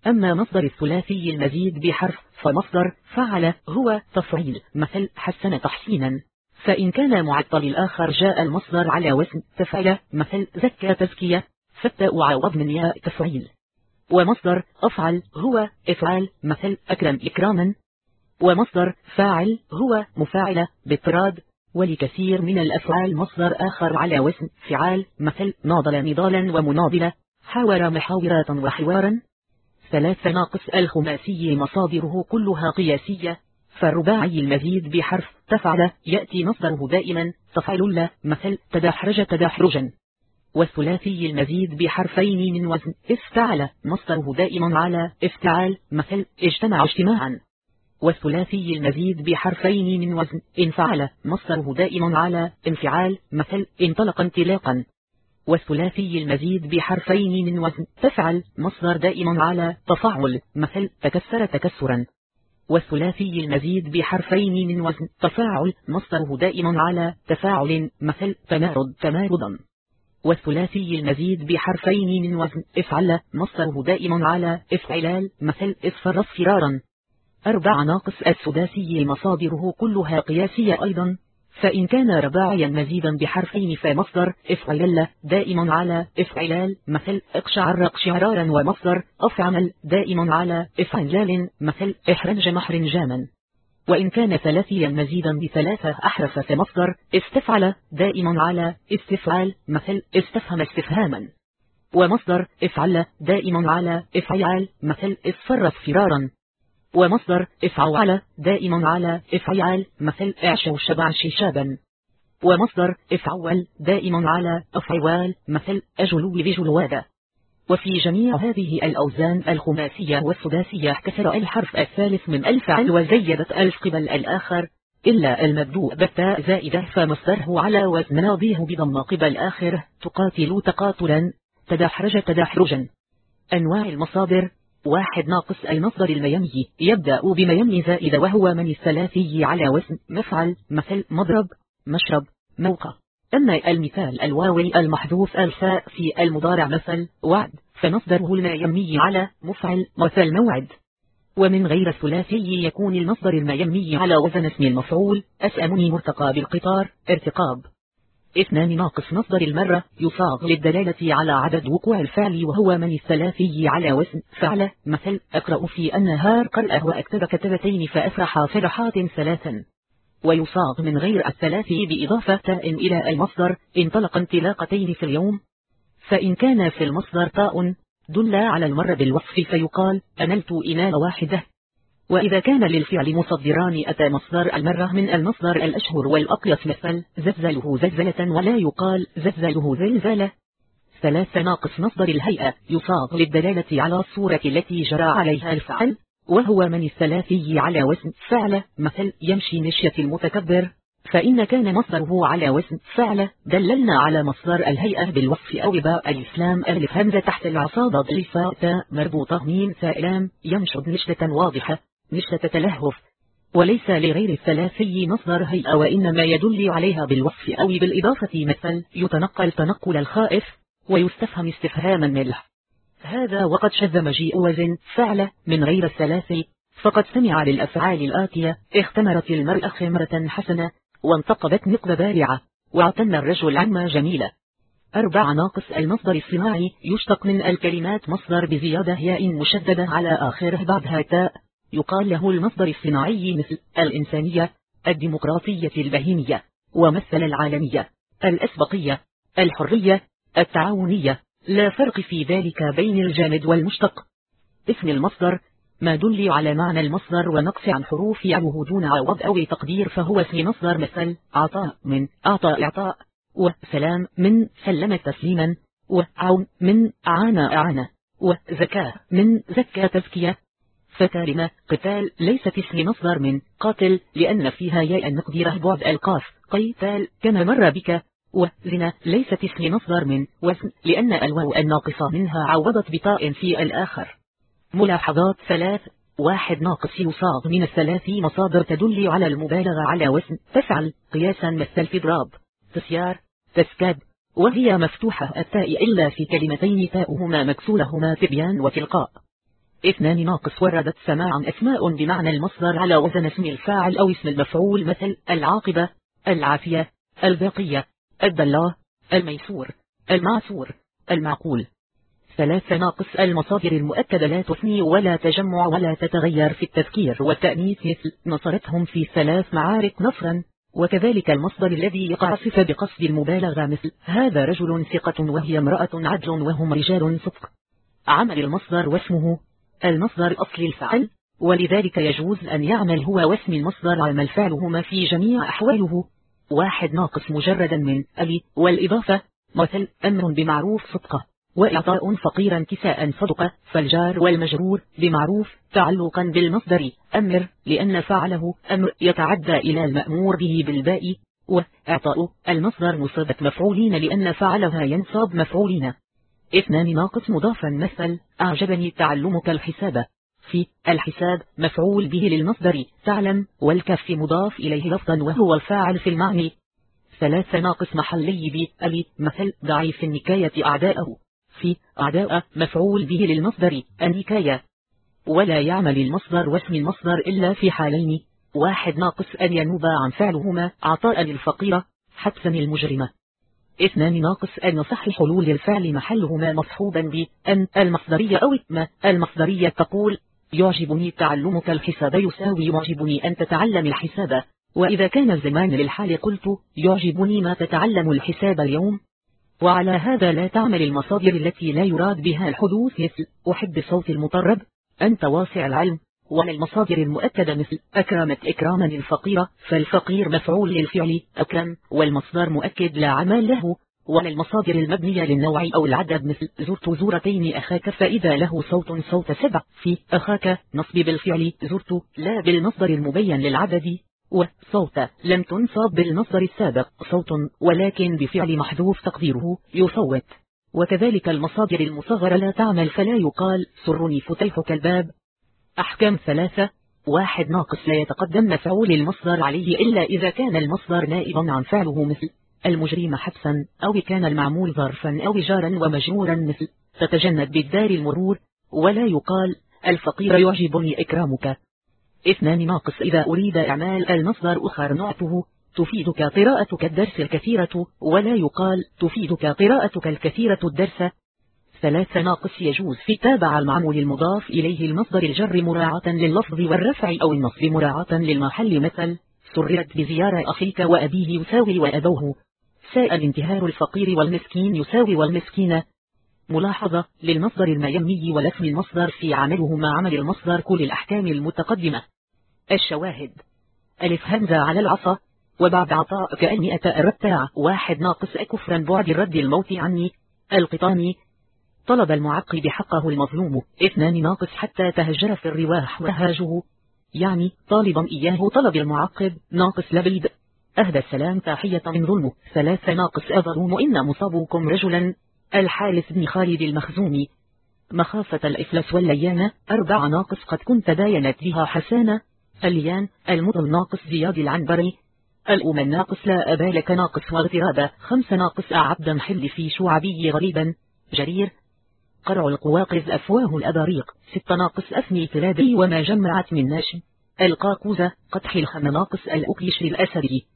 أما مصدر الثلاثي المزيد بحرف فمصدر فعل هو تفعيل مثل حسن تحسينا. فإن كان معطل الآخر جاء المصدر على وزن تفعل مثل زكى تزكية فتاء عوض من ياء تفعيل. ومصدر أفعل هو إفعال مثل أكرم إكراما. ومصدر فاعل هو مفاعلة بالطراد ولكثير من الأفعال مصدر آخر على وزن فعال مثل ناضل نضالا ومناضلة حاور محاورات وحوارا. ثلاث ناقص الخماسي مصادره كلها قياسية. فالرباعي المزيد بحرف تفعل يأتي مصدره دائما تفعل لا مثل تدحرج تدحرجا. والثلاثي المزيد بحرفين من وزن افتعل مصدره دائما على افتعال مثل اجتمع اجتماعا. والثلاثي المزيد بحرفين من وزن. انفعل. مصدره دائما على. انفعال. مثل. انطلق انطلاقا. والثلاثي المزيد بحرفين من وزن. تفعل. مصدر دائما على. تفاعل. مثل. تكسر تكسرا. والثلاثي المزيد بحرفين من وزن. تفاعل. مصدره دائما على. تفاعل. مثل. تمارض تمارضا والثلاثي المزيد بحرفين من وزن. افعل. مصدره دائما على. افعلال. مثل. اصفر اصفرارا. أربع ناقص السداسي مصادره كلها قياسية أيضا فإن كان رباعيا مزيدا بحرفين فمصدر افعلل دائما على إفعلال مثل اقشعر اقشعرارا ومصدر أفعمل دائما على إفعلال مثل إحرنج محرنجاما. وإن كان ثلاثيا مزيدا بثلاثة أحرف فمصدر استفعل دائما على استفعال مثل استفهم استفهاما. ومصدر إفعل دائما على إفعال مثل اصفر اصفرارا. ومصدر افعل دائما على افعال مثل اعشو شبع شيشابا ومصدر افعول دائما على افعوال مثل اجلو بجلوادا وفي جميع هذه الأوزان الخماسية والسداسية كسر الحرف الثالث من الفعل وزيدت ألف قبل الآخر إلا المبدوء بالتاء زائدة فمصدره على وزن ناضيه بضم قبل آخر تقاتل تقاتلا تدحرج تدحرجا. أنواع المصادر واحد ناقص المصدر الميمي يبدأ بميمي زائد وهو من الثلاثي على وزن. مفعل مثل مضرب مشرب موقع. أما المثال الواوي المحذوف الفاء في المضارع مثل وعد فمصدره الميمي على مفعل مثل موعد. ومن غير الثلاثي يكون المصدر الميمي على وزن اسم المفعول. أسأمني مرتقى بالقطار. ارتقاب. اثنان ناقص مصدر المرة يصاغ للدلالة على عدد وقوع الفعل وهو من الثلاثي على وزن. فعل. مثل. أقرأ في النهار قرأه وأكتب كتبتين فأفرح فرحات ثلاثا. ويصاغ من غير الثلاثي بإضافة تاء إلى المصدر. انطلق انطلاقتين في اليوم. فإن كان في المصدر تاء دل على المر بالوصف فيقال أنلت إناء واحدة. وإذا كان للفعل مصدران أتى مصدر المرة من المصدر الأشهر والأقيس مثل زلزله زلزلة ولا يقال زلزله زلزالة. ثلاث ناقص مصدر الهيئة يصاغ للدلالة على الصورة التي جرى عليها الفعل وهو من الثلاثي على وزن فعل مثل يمشي مشية المتكبر. فإن كان مصدره على وزن فعل دللنا على مصدر الهيئة بالوصف أو باء الإسلام ألف همزة تحت ضلفة تاء مربوطة ميم سائلام ينشد نشدة واضحة. نشدة تلهف وليس لغير الثلاثي مصدر هيئة وإنما يدل عليها بالوصف أو بالإضافة مثل يتنقل تنقل الخائف ويستفهم استفهاما ملح هذا وقد شذ مجيء وزن فعل من غير الثلاثي. فقد سمع للأفعال الآتية. اختمرت المرأة خمرة حسنة وانتقبت نقب بارعة. واعتن الرجل عما جميلة. أربع ناقص المصدر الصناعي. يشتق من الكلمات مصدر بزيادة ياء مشددة على آخره بعدها تاء. يقال له المصدر الصناعي مثل الإنسانية الديمقراطية البهيمية ومثل العالمية الأسبقية الحرية التعاونية. لا فرق في ذلك بين الجامد والمشتق. اسم المصدر ما دل على معنى المصدر ونقص عن حروف يعوه دون عوض أو تقدير فهو اسم مصدر مثل عطاء من أعطى إعطاء وسلام من سلم تسليما وعون من أعان أعان وزكاة من زكى تزكية. فتالمة قتال ليست اسم مصدر من قاتل لأن فيها ياء النقديرة بعد القاف. قيتال كما مر بك. وزنا ليست اسم مصدر من وزن لأن الواو الناقصة منها عوضت بطاء في الآخر. ملاحظات ثلاث واحد ناقص يصاغ من الثلاث مصادر تدل على المبالغة على وزن. تفعل قياسا مثل في ضراب تسيار. تسكاب. وهي مفتوحة التاء إلا في كلمتين تاؤهما مكسولهما تبيان وتلقاء. اثنان ناقص وردت سماعا أسماء بمعنى المصدر على وزن اسم الفاعل أو اسم المفعول مثل العاقبة العافية الباقية الدلاه الميسور المعسور المعقول. ثلاث ناقص المصادر المؤكدة لا تثني ولا تجمع ولا تتغير في التذكير والتأنيث مثل نصرتهم في ثلاث معارك نصرا. وكذلك المصدر الذي يقع صفة بقصد المبالغة مثل هذا رجل ثقة وهي امرأة عدل وهم رجال صدق. عمل المصدر واسمه المصدر أصل الفعل ولذلك يجوز أن يعمل هو واسم المصدر عمل فعلهما في جميع أحواله. واحد ناقص مجردا من ألي. والإضافة مثل أمر بمعروف صدقة. وإعطاء فقيرا كساء صدقة. فالجار والمجرور بمعروف. تعلقا بالمصدر أمر لأن فعله أمر يتعدى إلى المأمور به بالباء. وإعطاء المصدر مصابة مفعولين لأن فعلها ينصاب مفعولين. اثنان ناقص مضافا مثل أعجبني تعلمك الحساب. في الحساب مفعول به للمصدر. تعلم والكف مضاف إليه لفظا وهو الفاعل في المعنى ثلاث ناقص محلي بألي مثل ضعيف النكاية أعداءه. في أعداء مفعول به للمصدر. النكاية. ولا يعمل المصدر واسم المصدر إلا في حالين. واحد ناقص أن ينوب عن فعلهما عطاء للفقيرة حبسا المجرمة اثنان ناقص أن صح حلول الفعل محلهما مصحوبا بأن المصدرية أو ما المصدرية تقول يعجبني تعلمك الحساب يساوي يعجبني أن تتعلم الحساب. وإذا كان الزمان للحال قلت يعجبني ما تتعلم الحساب اليوم. وعلى هذا لا تعمل المصادر التي لا يراد بها الحدوث مثل أحب صوت المطرب. أنت واسع العلم. ومن المصادر المؤكدة مثل أكرمت إكراما الفقيرة فالفقير مفعول للفعل أكرم والمصدر مؤكد لا عمال له. ومن المصادر المبنية للنوع أو العدد مثل زرت زورتين أخاك فإذا له صوت صوت سبع في أخاك نصب بالفعل زرت لا بالمصدر المبين للعدد. وصوت لم تنصب بالمصدر السابق صوت ولكن بفعل محذوف تقديره يصوت. وكذلك المصادر المصغرة لا تعمل فلا يقال سرني فتيحك الباب. أحكام ثلاثة. واحد ناقص. لا يتقدم مفعول المصدر عليه إلا إذا كان المصدر نائبا عن فعله مثل المجرم حبسا أو كان المعمول ظرفا أو جارا ومجرورا مثل تتجنب بالدار المرور. ولا يقال الفقير يعجبني إكرامك. اثنان ناقص. إذا أريد إعمال المصدر أخر نعته تفيدك قراءتك الدرس الكثيرة. ولا يقال تفيدك قراءتك الكثيرة الدرس. ثلاثة ناقص يجوز في تابع المعمول المضاف إليه المصدر الجر مراعاة لللفظ والرفع أو النصب مراعاة للمحل مثل سررت بزيارة أخيك وأبيه يساوي وأبوه. ساء الانتهار الفقير والمسكين يساوي والمسكين ملاحظة للمصدر الميمي ولسم المصدر في عمله مع عمل المصدر كل الأحكام المتقدمة. الشواهد. ألف همزة على العصا. وبعد عطاء كأني الرتاع واحد ناقص أكفرا بعد الرد الموت عني. القطاني. طلب المعقب حقه المظلوم اثنان ناقص حتى تهجر في الرواح وهاجه يعني طالبا إياه طلب المعقب ناقص لبيد. أهدى السلام تحية من ظلمه. ثلاثة ناقص أظلوم إن مصابكم رجلا. الحارث بن خالد المخزومي. مخافة الإفلاس والليانة. أربع ناقص قد كنت داينت بها حسانة. الليان المضل ناقص زياد العنبري. ألؤما ناقص لا أبالك ناقص واغترابا. خمس ناقص أعبدا حل في شعبي غريبا. جرير. قرع القواقز أفواه الأباريق ست ناقص أفني تلابي وما جمعت من ناشم القاقوزة قدح الخم ناقص الأكلش الأسدي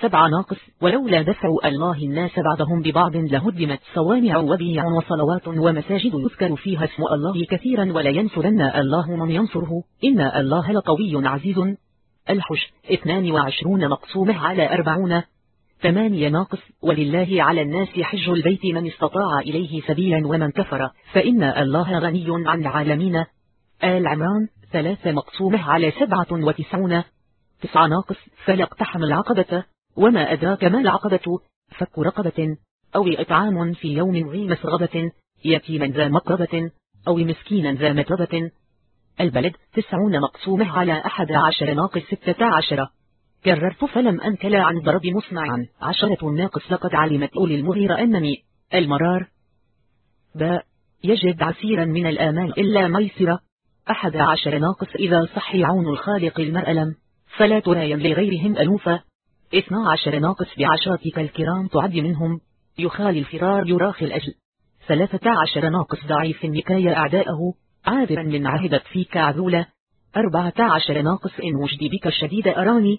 سبع ناقص ولولا دفع الله الناس بعضهم ببعض لهدمت صوامع وبيع وصلوات ومساجد يذكر فيها اسم الله كثيرا ولينصرن الله من ينصره. إن الله لقوي عزيز. الحش 22 مقسومة على 40 ثمانية ناقص ولله على الناس حج البيت من استطاع إليه سبيلا ومن كفر. فإن الله غني عن العالمين. آل عمران ثلاثة مقسومة على سبعة وتسعون. تسعة ناقص فلاقتحم العقبة. وما أدراك ما العقبة؟ فك رقبة. أو إطعام في يوم ذي مسغبة. يتيما ذا مقربة. أو مسكينا ذا متربة البلد تسعون مقسومة على أحد عشر ناقص ستة عشر. كررت فلم أنكل عن ضرب مسمعا عشرة ناقص لقد علمت أولي المغير أنني المرار باء يجد عسيرا من الآمال إلا ميسرة. أحد عشر ناقص إذا صحي عون الخالق المرألم فلا تراين لغيرهم ألوفا اثنا عشر ناقص بعشرتك الكرام تعد منهم. يخالي الفرار يراخي الأجل. ثلاثة عشر ناقص ضعيف نكاية أعداءه. عاذرا من عهدت فيك عذولة. أربعة عشر ناقص إن وجدي بك الشديد أراني.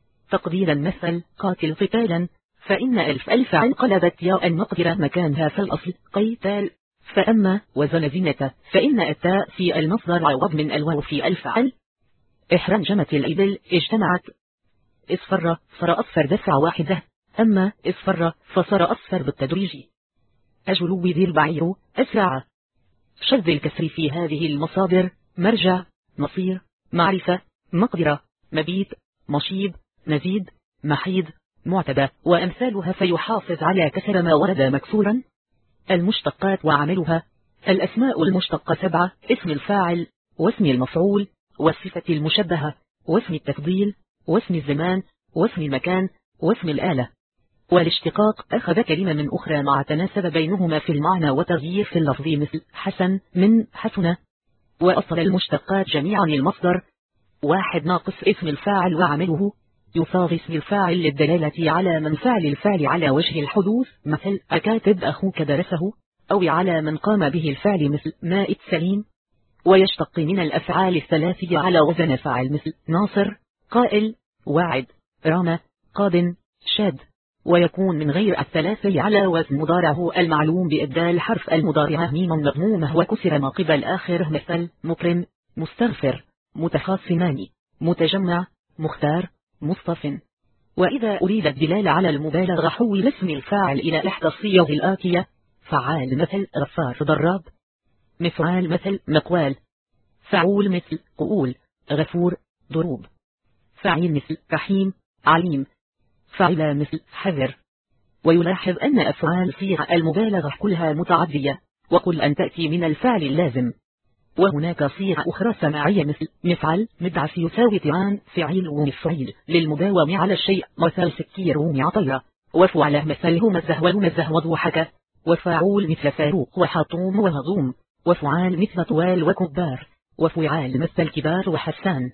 تقدير المثل قاتل قتالا. فإن ألف ألف انقلبت ياء مقدرة مكانها في الأصل قيتال فأما وزلزنة فإن التاء في المصدر عوض من الواو في الفعل احرنجمت الإبل اجتمعت. إصفر صر أصفر دفع واحدة. أما إصفر فصر أصفر بالتدريج. أجلو ذي البعير أسرع. شذ الكسر في هذه المصادر. مرجع مصير معرفة مقدرة مبيت مشيب نزيد محيد معتدى وأمثالها فيحافظ على كسر ما ورد مكسورا. المشتقات وعملها الأسماء المشتقة سبعة اسم الفاعل واسم المفعول والصفة المشبهة واسم التفضيل واسم الزمان واسم المكان واسم الآلة. والاشتقاق أخذ كلمة من أخرى مع تناسب بينهما في المعنى وتغيير في اللفظ مثل حسن من حسن. وأصل المشتقات جميعا المصدر. واحد ناقص اسم الفاعل وعمله. يصاغ اسم الفاعل للدلالة على من فعل الفعل على وجه الحدوث مثل أكاتب أخوك درسه أو على من قام به الفعل مثل مائت سليم ويشتق من الأفعال الثلاثية على وزن فاعل مثل ناصر قائل واعد رام قاد شاد ويكون من غير الثلاثي على وزن مضارعه المعلوم بإبدال حرف المضارعة ميما مضمومة وكسر ما قبل آخره مثل مكرم مستغفر متخاصمان متجمع مختار مصطف. وإذا أريد الدلالة على المبالغة حول اسم الفاعل إلى إحدى الصيغ الآتية. فعال مثل غفار ضراب. مفعال مثل مقوال. فعول مثل قؤول. غفور ضروب. فعيل مثل رحيم عليم. فعل مثل حذر. ويلاحظ أن أفعال صيغ المبالغة كلها متعدية. وكل أن تأتي من الفعل اللازم. وهناك صيغة أخرى سماعية مثل مفعل مدعس يساوي طعان فعيل ومفعيل للمداوم على الشيء. مثل سكير ومعطيرة وفعل مثل همزه وهمزه وضوحك وفاعول مثل فاروق وحطوم وهضوم. وفعال مثل طوال وكبار. وفعال مثل كبار وحسان.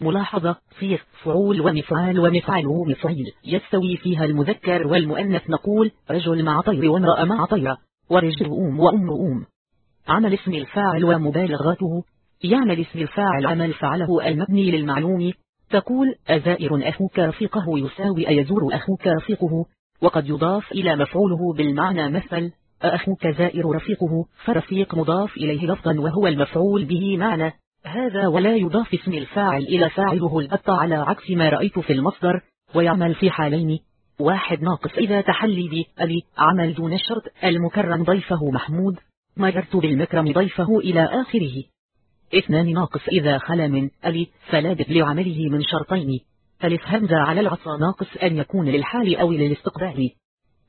ملاحظة صيغ فعول ومفعال ومفعل ومفعيل يستوي فيها المذكر والمؤنث. نقول رجل مع طير وامرأة مع طيرة. ورجل أم وأم أم. عمل اسم الفاعل ومبالغاته يعمل اسم الفاعل عمل فعله المبني للمعلوم. تقول أزائر أخوك رفيقه يساوي أيزور أخوك رفيقه. وقد يضاف إلى مفعوله بالمعنى مثل أخوك زائر رفيقه. فرفيق مضاف إليه لفظا وهو المفعول به معنى. هذا ولا يضاف اسم الفاعل إلى فاعله البتة على عكس ما رأيت في المصدر. ويعمل في حالين. واحد ناقص. إذا تحلي بألي عمل دون الشرط المكرم ضيفه محمود. مررت بالمكرم ضيفه إلى آخره. اثنان ناقص إذا خلا من ألي فلابد لعمله من شرطين. ألف همزة على العصا ناقص أن يكون للحال أو للاستقبال.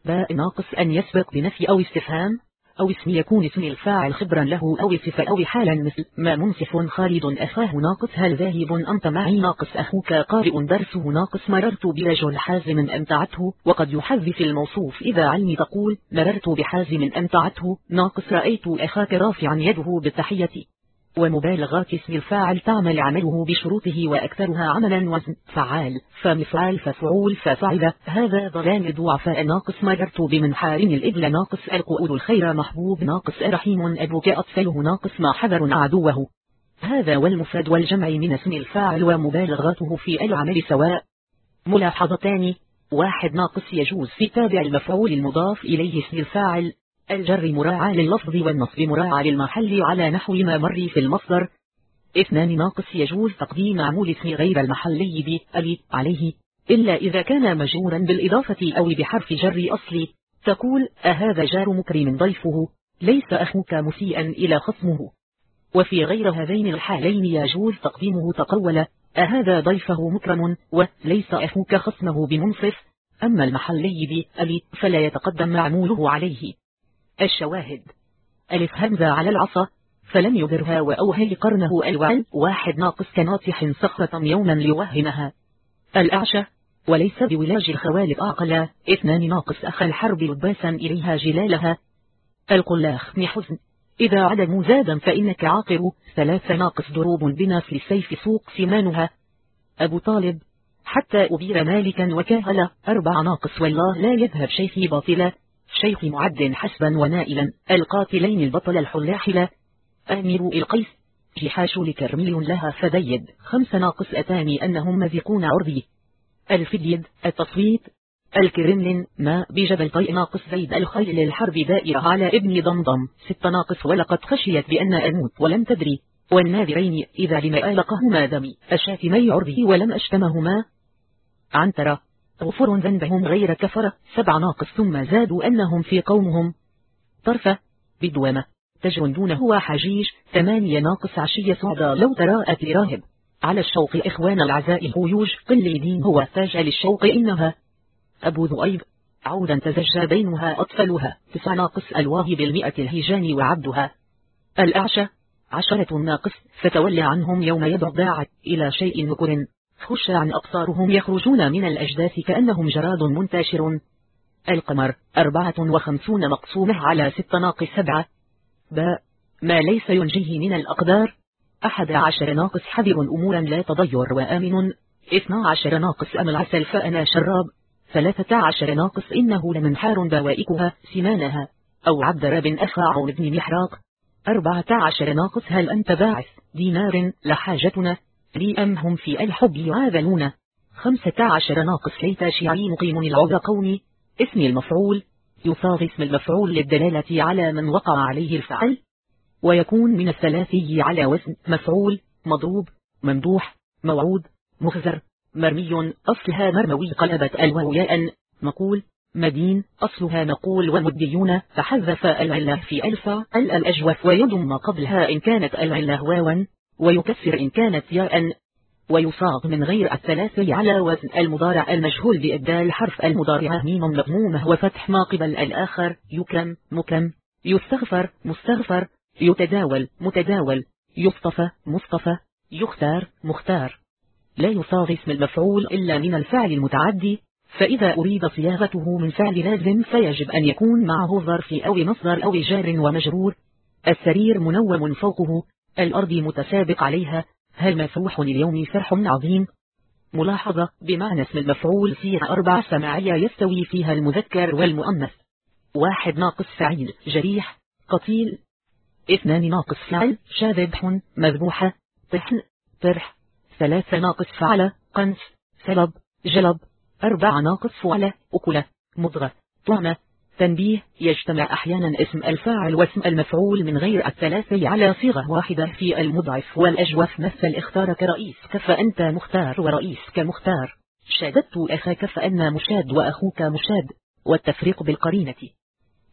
باء ناقص أن يسبق بنفي أو استفهام. أو اسم يكون اسم الفاعل خبرا له أو صفة أو حالا مثل ما منصف خالد أخاه ناقص هل ذاهب أنت معي ناقص أخوك قارئ درسه ناقص مررت برجل حازم أمتعته وقد يحذف الموصوف إذا علم تقول مررت بحازم أمتعته ناقص رأيت أخاك رافعا يده بالتحية ومبالغات اسم الفاعل تعمل عمله بشروطه وأكثرها عملا وزن فعال فمفعال ففعول ففعل هذا ظلام ضعفاء ناقص مررت بمنحار الإبل ناقص القؤول الخير محبوب ناقص رحيم أبوك أطفله ناقص ما حذر عدوه. هذا والمفرد والجمع من اسم الفاعل ومبالغاته في العمل سواء ملاحظتان. واحد ناقص يجوز في تابع المفعول المضاف إليه اسم الفاعل. الجر مراعى لللفظ والنصب مراعى للمحل على نحو ما مر في المصدر. اثنان ناقص يجوز تقديم عمول اسم غير المحلي ب ألي عليه. إلا إذا كان مجرورا بالإضافة أو بحرف جر أصلي. تقول أهذا جار مكرم ضيفه. ليس أخوك مسيئا إلى خصمه. وفي غير هذين الحالين يجوز تقديمه تقول أهذا ضيفه مكرم وليس أخوك خصمه بمنصف. أما المحلي ب ألي فلا يتقدم معموله عليه. الشواهد. ألف همزة على العصا. فلم يدرها وأوهل قرنه الوعل واحد ناقص كناطح صخرة يوما ليوهمها. الأعشى. وليس بولاج الخوالق أعقلا اثنان ناقص أخ الحرب لباسا إليها جلالها. القلاخ حزن إذا عدموا زادا فإنك عاقر. ثلاثة ناقص دروب بنا في السيف سوق سمانها. أبو طالب. حتى أبير مالكا وكاهلا. أربع ناقص والله لا يذهب شيخي باطلا. شيخ معد حسبا ونائلا القاتلين البطل الحلاحلة آمر القيس جحاش لكرميل لها فديد خمس ناقص أتاني أنهم مذيقون عرضي. الفديد التصويت. الكرملين ما بجبل طيء ناقص زيد الخيل الحرب دائرة على ابن ضمضم. ست ناقص ولقد خشيت بأن أموت ولم تدري. والناذرين إذا لما آلقهما دمي. الشاتمي عرضه ولم أشتمهما. عنترة. غفر ذنبهم غير كفرة. سبع ناقص ثم زادوا أنهم في قومهم. طرفة بدوامة. تجرندونه وحجيج. ثمانية ناقص عشية سعدى لو تراءت لراهب على الشوق إخوان العزاء حيوج قل دين هو تاج للشوق إنها. أبو ذؤيب. عودا تزجى بينها أطفلها. تسع ناقص الواهب المئة الهيجان وعبدها. الأعشى. عشرة ناقص. فتولى عنهم يوم يدعو داعت إلى شيء نكر خش عن أبصارهم يخرجون من الأجداث كأنهم جراد منتشر. القمر أربعة وخمسون مقسومة على ست ناقص سبعة. باء ما ليس ينجيه من الأقدار. أحد عشر ناقص حذر أمورا لا تضير. وآمن اثنى عشر ناقص أم العسل فأنا شراب. ثلاثة عشر ناقص إنه لمنحار بوائكها سمانها. أو عبد راب أخاع بن محراق. أربعة عشر ناقص هل أنت باعث دينار؟ لحاجتنا لي أم هم في الحب يعاذلون. خمسة عشر ناقص ليت شيعي مقيم العذر قومي. اسم المفعول. يصاغ اسم المفعول للدلالة على من وقع عليه الفعل. ويكون من الثلاثي على وزن مفعول. مضروب ممدوح موعود مخزر مرمي. أصلها مرموي قلبت الواو ياء. مقول مدين. أصلها مقول ومديون. فحذف العلة في ألفا الأجوف. ويضم قبلها إن كانت العلة واوا. ويكسر إن كانت ياء ويصاغ من غير الثلاثي على وزن المضارع المجهول بإبدال حرف المضارعة ميم مضمومة وفتح ما قبل الآخر يكرم مكم يستغفر مستغفر يتداول متداول يصطفى مصطفى يختار مختار. لا يصاغ اسم المفعول إلا من الفعل المتعدي فإذا أريد صياغته من فعل لازم فيجب أن يكون معه ظرف أو مصدر أو جار ومجرور. السرير منوم فوقه الأرض متسابق عليها هل مفروح اليوم فرح عظيم؟ ملاحظة بمعنى اسم المفعول فيها أربع سماعية يستوي فيها المذكر والمؤنث. واحد ناقص فعيل جريح قتيل. اثنان ناقص فعل شاذبح مذبوحة. طحن طرح. ثلاثة ناقص فعل قنس سلب جلب. أربع ناقص فعل أكلة. مضغة. طعمة. تنبيه يجتمع أحيانا اسم الفاعل واسم المفعول من غير الثلاثة على صيغة واحدة في المضعف والأجوف مثل اختارك رئيس فأنت مختار؟ ورئيس كمختار. شاددت أخاك فأنا مشاد؟ وأخوك مشاد. والتفريق بالقرينة.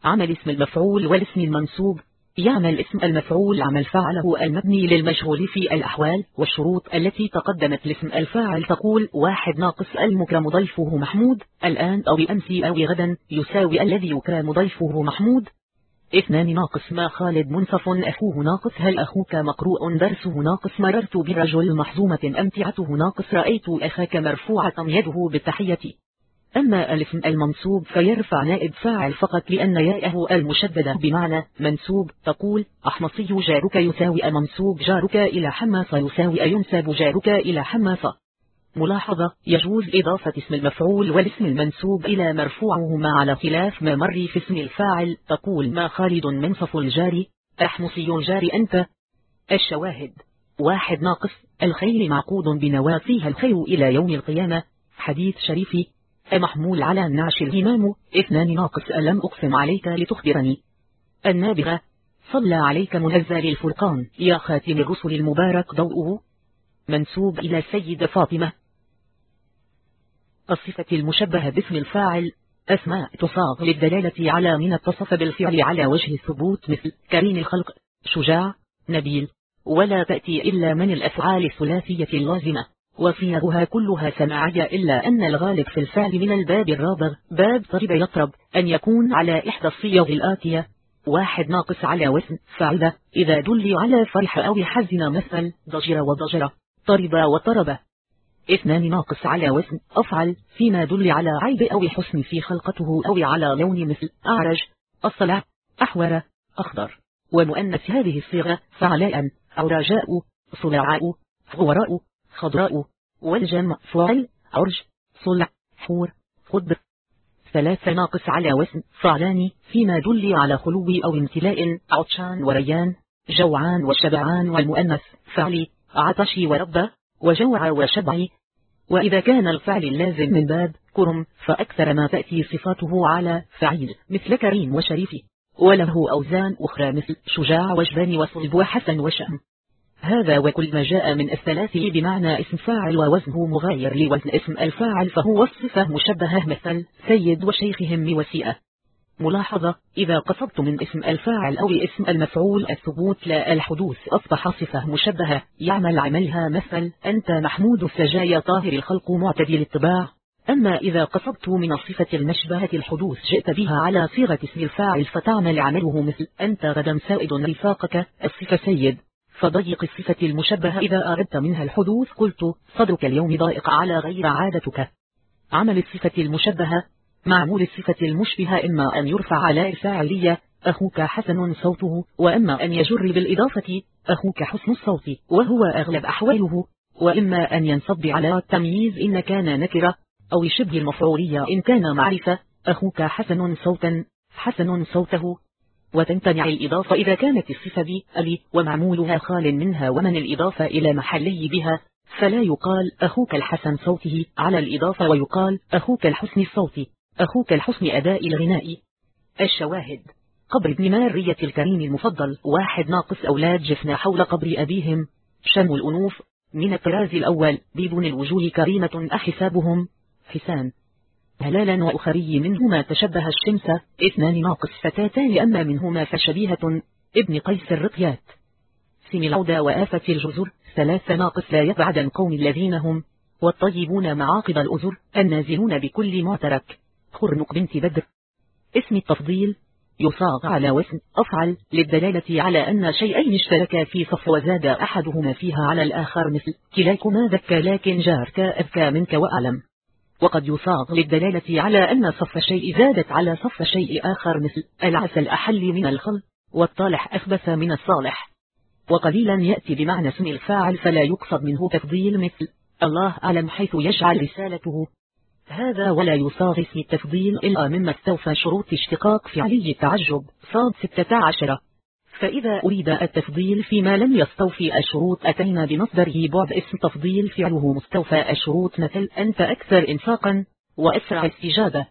عمل اسم المفعول والاسم المنصوب. يعمل اسم المفعول عمل فعله المبني للمشغول في الأحوال والشروط التي تقدمت لاسم الفاعل تقول واحد ناقص المكرم ضيفه محمود الآن أو بأمس أو غدا يساوي الذي يكرم ضيفه محمود. اثنان ناقص ما خالد منصف أخوه ناقص هل أخوك مقروء درسه ناقص مررت برجل محزومة أمتعته ناقص رأيت أخاك مرفوعة يده بالتحية. أما ألف المنصوب فيرفع نائب فاعل فقط لأن ياءه المشددة بمعنى منسوب تقول أحمصي جارك يساوي منصوب جارك إلى حماص يساوي ينسب جارك إلى حماص ملاحظة يجوز إضافة اسم المفعول والاسم المنسوب إلى مرفوعهما على خلاف ما مر في اسم الفاعل تقول ما خالد منصف الجاري أحمصي جاري أنت. الشواهد واحد ناقص الخيل معقود بنواصيها الخير إلى يوم القيامة. حديث شريفي. محمول على نعش الهمام اثنان ناقص. ألم أقسم عليك لتخبرني؟ النابغة. صلى عليك منزل الفرقان. يا خاتم الرسل المبارك ضوءه. منسوب إلى سيد فاطمة. الصفة المشبهة باسم الفاعل. أسماء تصاغ للدلالة على من اتصف بالفعل على وجه الثبوت مثل كريم الخلق شجاع نبيل. ولا تأتي إلا من الأفعال الثلاثية اللازمة. وصيغها كلها سماعية إلا أن الغالب في الفعل من الباب الرابغ باب طرب يطرب أن يكون على إحدى الصيغ الآتية. واحد ناقص على وزن فعل إذا دل على فرح أو حزن مثل ضجر وضجر. طرب وطرب. اثنان ناقص على وزن أفعل. فيما دل على عيب أو حسن في خلقته أو على لون مثل أعرج. أصلع أحور أخضر. ومؤنث هذه الصيغة فعلاء. عراجاء صلعاء غوراء. خضراء والجمع فعل عرج صلع حور خضر. ثلاثة ناقص على وزن فعلان فيما دل على خلو أو امتلاء عطشان وريان جوعان وشبعان والمؤنث فعلي عطشي ورب وجوع وشبع وإذا كان الفعل اللازم من باب كرم فأكثر ما تأتي صفاته على فعيل مثل كريم وشريف. وله أوزان أخرى مثل شجاع وجبان وصلب وحسن وشأم. هذا وكل ما جاء من الثلاثي بمعنى اسم فاعل ووزنه مغاير لوزن اسم الفاعل فهو الصفة مشبهة مثل سيد وشيخهم وسيئة. ملاحظة إذا قصدت من اسم الفاعل أو اسم المفعول الثبوت لا الحدوث أصبح صفة مشبهة. يعمل عملها مثل أنت محمود السجايا طاهر الخلق معتدي الطباع أما إذا قصدت من الصفة المشبهة الحدوث جئت بها على صيغة اسم الفاعل فتعمل عمله مثل أنت غدا سائد رفاقك الصفة سيد. فضيق الصفة المشبهة إذا أردت منها الحدوث قلت صدرك اليوم ضائق على غير عادتك. عمل الصفة المشبهة معمول الصفة المشبهة إما أن يرفع على الفاعلية أخوك حسن صوته وأما أن يجر بالإضافة أخوك حسن الصوت وهو أغلب أحواله وإما أن ينصب على التمييز إن كان نكرة أو شبه المفعولية إن كان معرفة أخوك حسن صوتا حسن صوته. وتمتنع الإضافة إذا كانت الصفة بأبي ومعمولها خال منها ومن الإضافة إلى محله بها فلا يقال أخوك الحسن صوته على الإضافة ويقال أخوك الحسن الصوت أخوك الحسن أداء الغناء. الشواهد قبر ابن مارية الكريم المفضل واحد ناقص أولاد جفنا حول قبر أبيهم. شم الأنوف من الطراز الأول بيبن الوجوه كريمة أحسابهم حسان. هلالا وأخري منهما تشبه الشمس اثنان ناقص فتاتان أما منهما فشبيهة. ابن قيس الرقيات. سم العودة وآفة الجزر ثلاث ناقص لا يبعد قوم الذين هم والطيبون معاقب الأزر النازلون بكل معترك خرنق بنت بدر. اسم التفضيل. يصاغ على وزن أفعل للدلالة على أن شيئين اشتركا في صف وزاد أحدهما فيها على الآخر مثل كلاكما ذكى لكن جارك أذكى منك وأعلم. وقد يصاغ للدلالة على أن صف شيء زادت على صف شيء آخر مثل العسل أحل من الخل والطالح أخبث من الصالح. وقليلا يأتي بمعنى اسم الفاعل فلا يقصد منه تفضيل مثل الله أعلم حيث يجعل رسالته. هذا ولا يصاغ اسم التفضيل إلا مما استوفى شروط اشتقاق فعلي التعجب صاد ستة عشر. فإذا أريد التفضيل فيما لم يستوفي الشروط أتينا بمصدره بعد اسم تفضيل فعله مستوفى الشروط مثل أنت أكثر إنفاقا وأسرع استجابة.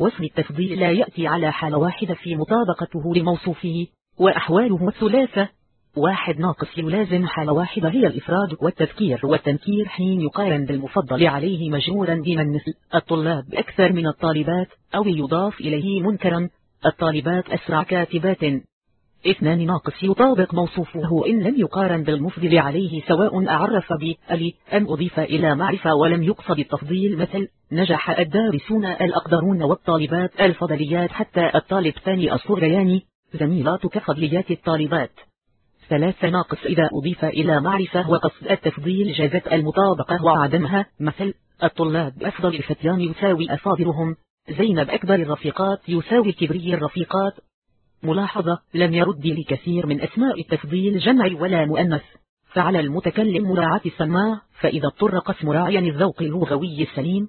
واسم التفضيل لا يأتي على حال واحدة في مطابقته لموصوفه وأحواله الثلاثة. واحد ناقص يلازم حالة واحدة هي الإفراد والتذكير والتنكير حين يقارن بالمفضل عليه مجرورا بمن مثل الطلاب أكثر من الطالبات أو يضاف إليه منكرا. الطالبات أسرع كاتبات. اثنان ناقص يطابق موصوفه إن لم يقارن بالمفضل عليه سواء أعرف بألي أم أضيف إلى معرفة ولم يقصد التفضيل مثل نجح الدارسون الأقدرون والطالبات الفضليات حتى الطالب ثاني الصغيران. زميلات كفضليات الطالبات. ثلاثة ناقص إذا أضيف إلى معرفة وقصد التفضيل جازت المطابقة وعدمها مثل الطلاب أفضل الفتيان يساوي أفاضلهم زينب أكبر الرفيقات يساوي كبري الرفيقات. ملاحظة لم يرد لكثير من أسماء التفضيل جمع ولا مؤنث. فعلى المتكلم مراعاة السماع فإذا اضطر قسم راعيا الذوق اللغوي السليم.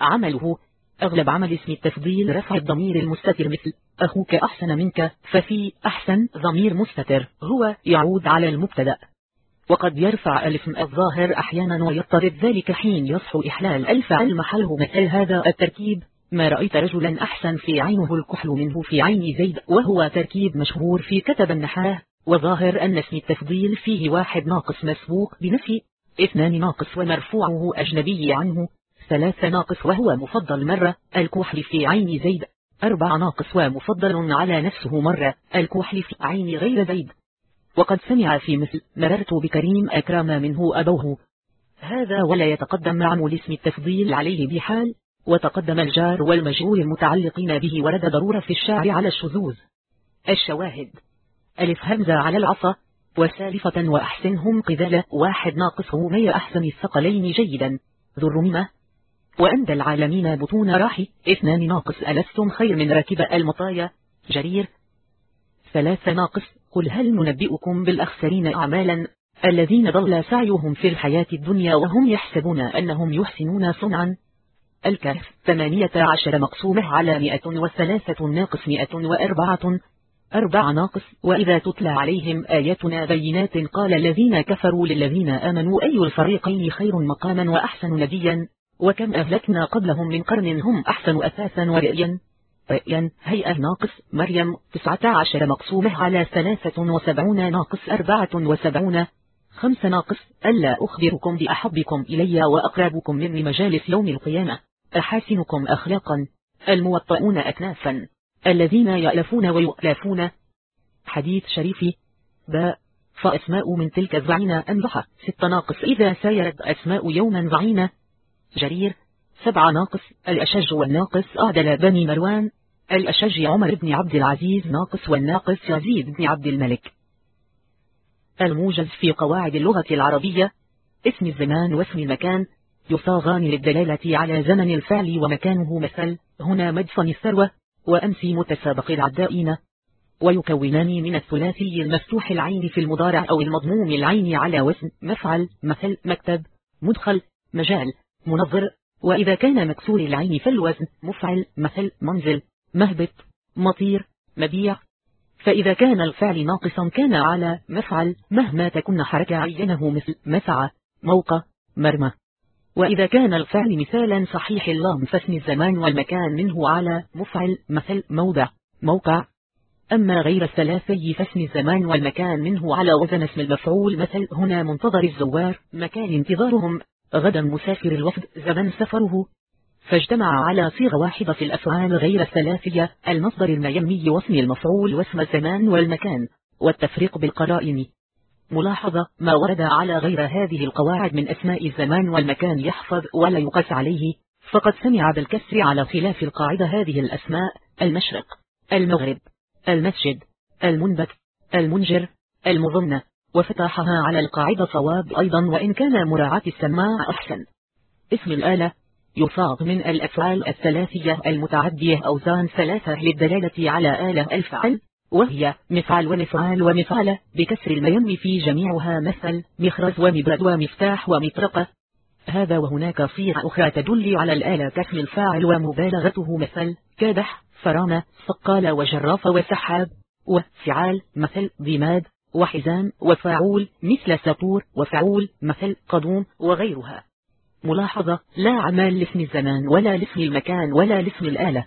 عمله أغلب عمل اسم التفضيل رفع الضمير المستتر مثل أخوك أحسن منك ففي أحسن ضمير مستتر هو يعود على المبتدأ. وقد يرفع الاسم الظاهر أحيانا ويضطرد ذلك حين يصح إحلال الفعل محله مثل هذا التركيب. ما رأيت رجلا أحسن في عينه الكحل منه في عين زيد وهو تركيب مشهور في كتب النحاة وظاهر أن اسم التفضيل فيه واحد ناقص مسبوق بنفي اثنان ناقص ومرفوعه أجنبي عنه ثلاثة ناقص وهو مفضل مرة الكحل في عين زيد أربع ناقص ومفضل على نفسه مرة الكحل في عين غير زيد. وقد سمع في مثل مررت بكريم أكرم منه أبوه. هذا ولا يتقدم معمول اسم التفضيل عليه بحال. وتقدم الجار والمجرور المتعلقين به ورد ضرورة في الشعر على الشذوذ. الشواهد. ألف همزة على العصا وسالفة وأحسنهم قذالة واحد ناقص مي أحسن الثقلين جيدا. ذو الرميمة. وأندى العالمين بطون راحي اثنان ناقص ألستم خير من راكب المطايا. جرير. ثلاثة ناقص قل هل ننبئكم بالأخسرين أعمالا؟ الذين ضل سعيهم في الحياة الدنيا وهم يحسبون أنهم يحسنون صنعا. الكهف ثمانية عشر مقسومة على مئة وثلاثة ناقص مئة وأربعة أربع ناقص. وإذا تتلى عليهم آياتنا بينات قال الذين كفروا للذين آمنوا أي الفريقين خير مقاما وأحسن نديا وكم أهلكنا قبلهم من قرن هم أحسن أثاثا ورئيا؟ رئيا هيئة ناقص. مريم تسعة عشر مقسومة على ثلاثة وسبعون ناقص أربعة وسبعون. خمس ناقص. ألا أخبركم بأحبكم إلي وأقربكم مني مجالس يوم القيامة. أحاسنكم أخلاقا. الموطئون أكنافا. الذين يألفون ويؤلفون. حديث شريفي باء فأسماء من تلك الزعينة أنضحة ست ناقص. إذا سايرت أسماء يوما زعينة. جرير. سبعة ناقص. الأشج والناقص. أعدل بني مروان. الأشج عمر بن عبد العزيز. ناقص والناقص يزيد بن عبد الملك. الموجز في قواعد اللغة العربية. اسم الزمان واسم المكان. يصاغان للدلالة على زمن الفعل ومكانه مثل هنا مدفن الثروة وأمس متسابق العدائين. ويكونان من الثلاثي المفتوح العين في المضارع أو المضموم العين على وزن مفعل مثل مكتب مدخل مجال منظر. وإذا كان مكسور العين فالوزن مفعل مثل منزل مهبط مطير مبيع. فإذا كان الفعل ناقصا كان على مفعل مهما تكن حركة عينه مثل مسعى موقع مرمى. وإذا كان الفعل مثالا صحيح اللام فاسم الزمان والمكان منه على مفعل مثل موضع موقع. أما غير الثلاثي فاسم الزمان والمكان منه على وزن اسم المفعول مثل هنا منتظر الزوار مكان انتظارهم. غدا مسافر الوفد زمن سفره. فاجتمع على صيغة واحدة في الأفعال غير الثلاثية المصدر الميمي واسم المفعول واسم الزمان والمكان والتفريق بالقرائن. ملاحظة ما ورد على غير هذه القواعد من أسماء الزمان والمكان يحفظ ولا يقاس عليه. فقد سمع بالكسر على خلاف القاعدة هذه الأسماء المشرق المغرب المسجد المنبت المنجر المظنة وفتحها على القاعدة صواب أيضا وإن كان مراعاة السماع أحسن. اسم الآلة يصاغ من الأفعال الثلاثية المتعدية أوزان ثلاثة للدلالة على آلة الفعل وهي مفعل ومفعال ومفعلة بكسر الميم في جميعها مثل مخرج ومبرد ومفتاح ومطرقة. هذا وهناك صيغة أخرى تدل على الآلة كاسم الفاعل ومبالغته مثل كادح فرامة فقال وجراف وسحاب وفعال مثل ضماد وحزام وفاعول مثل سطور وفعول مثل قدوم وغيرها. ملاحظة لا عمال لاسم الزمان ولا لاسم المكان ولا لاسم الآلة.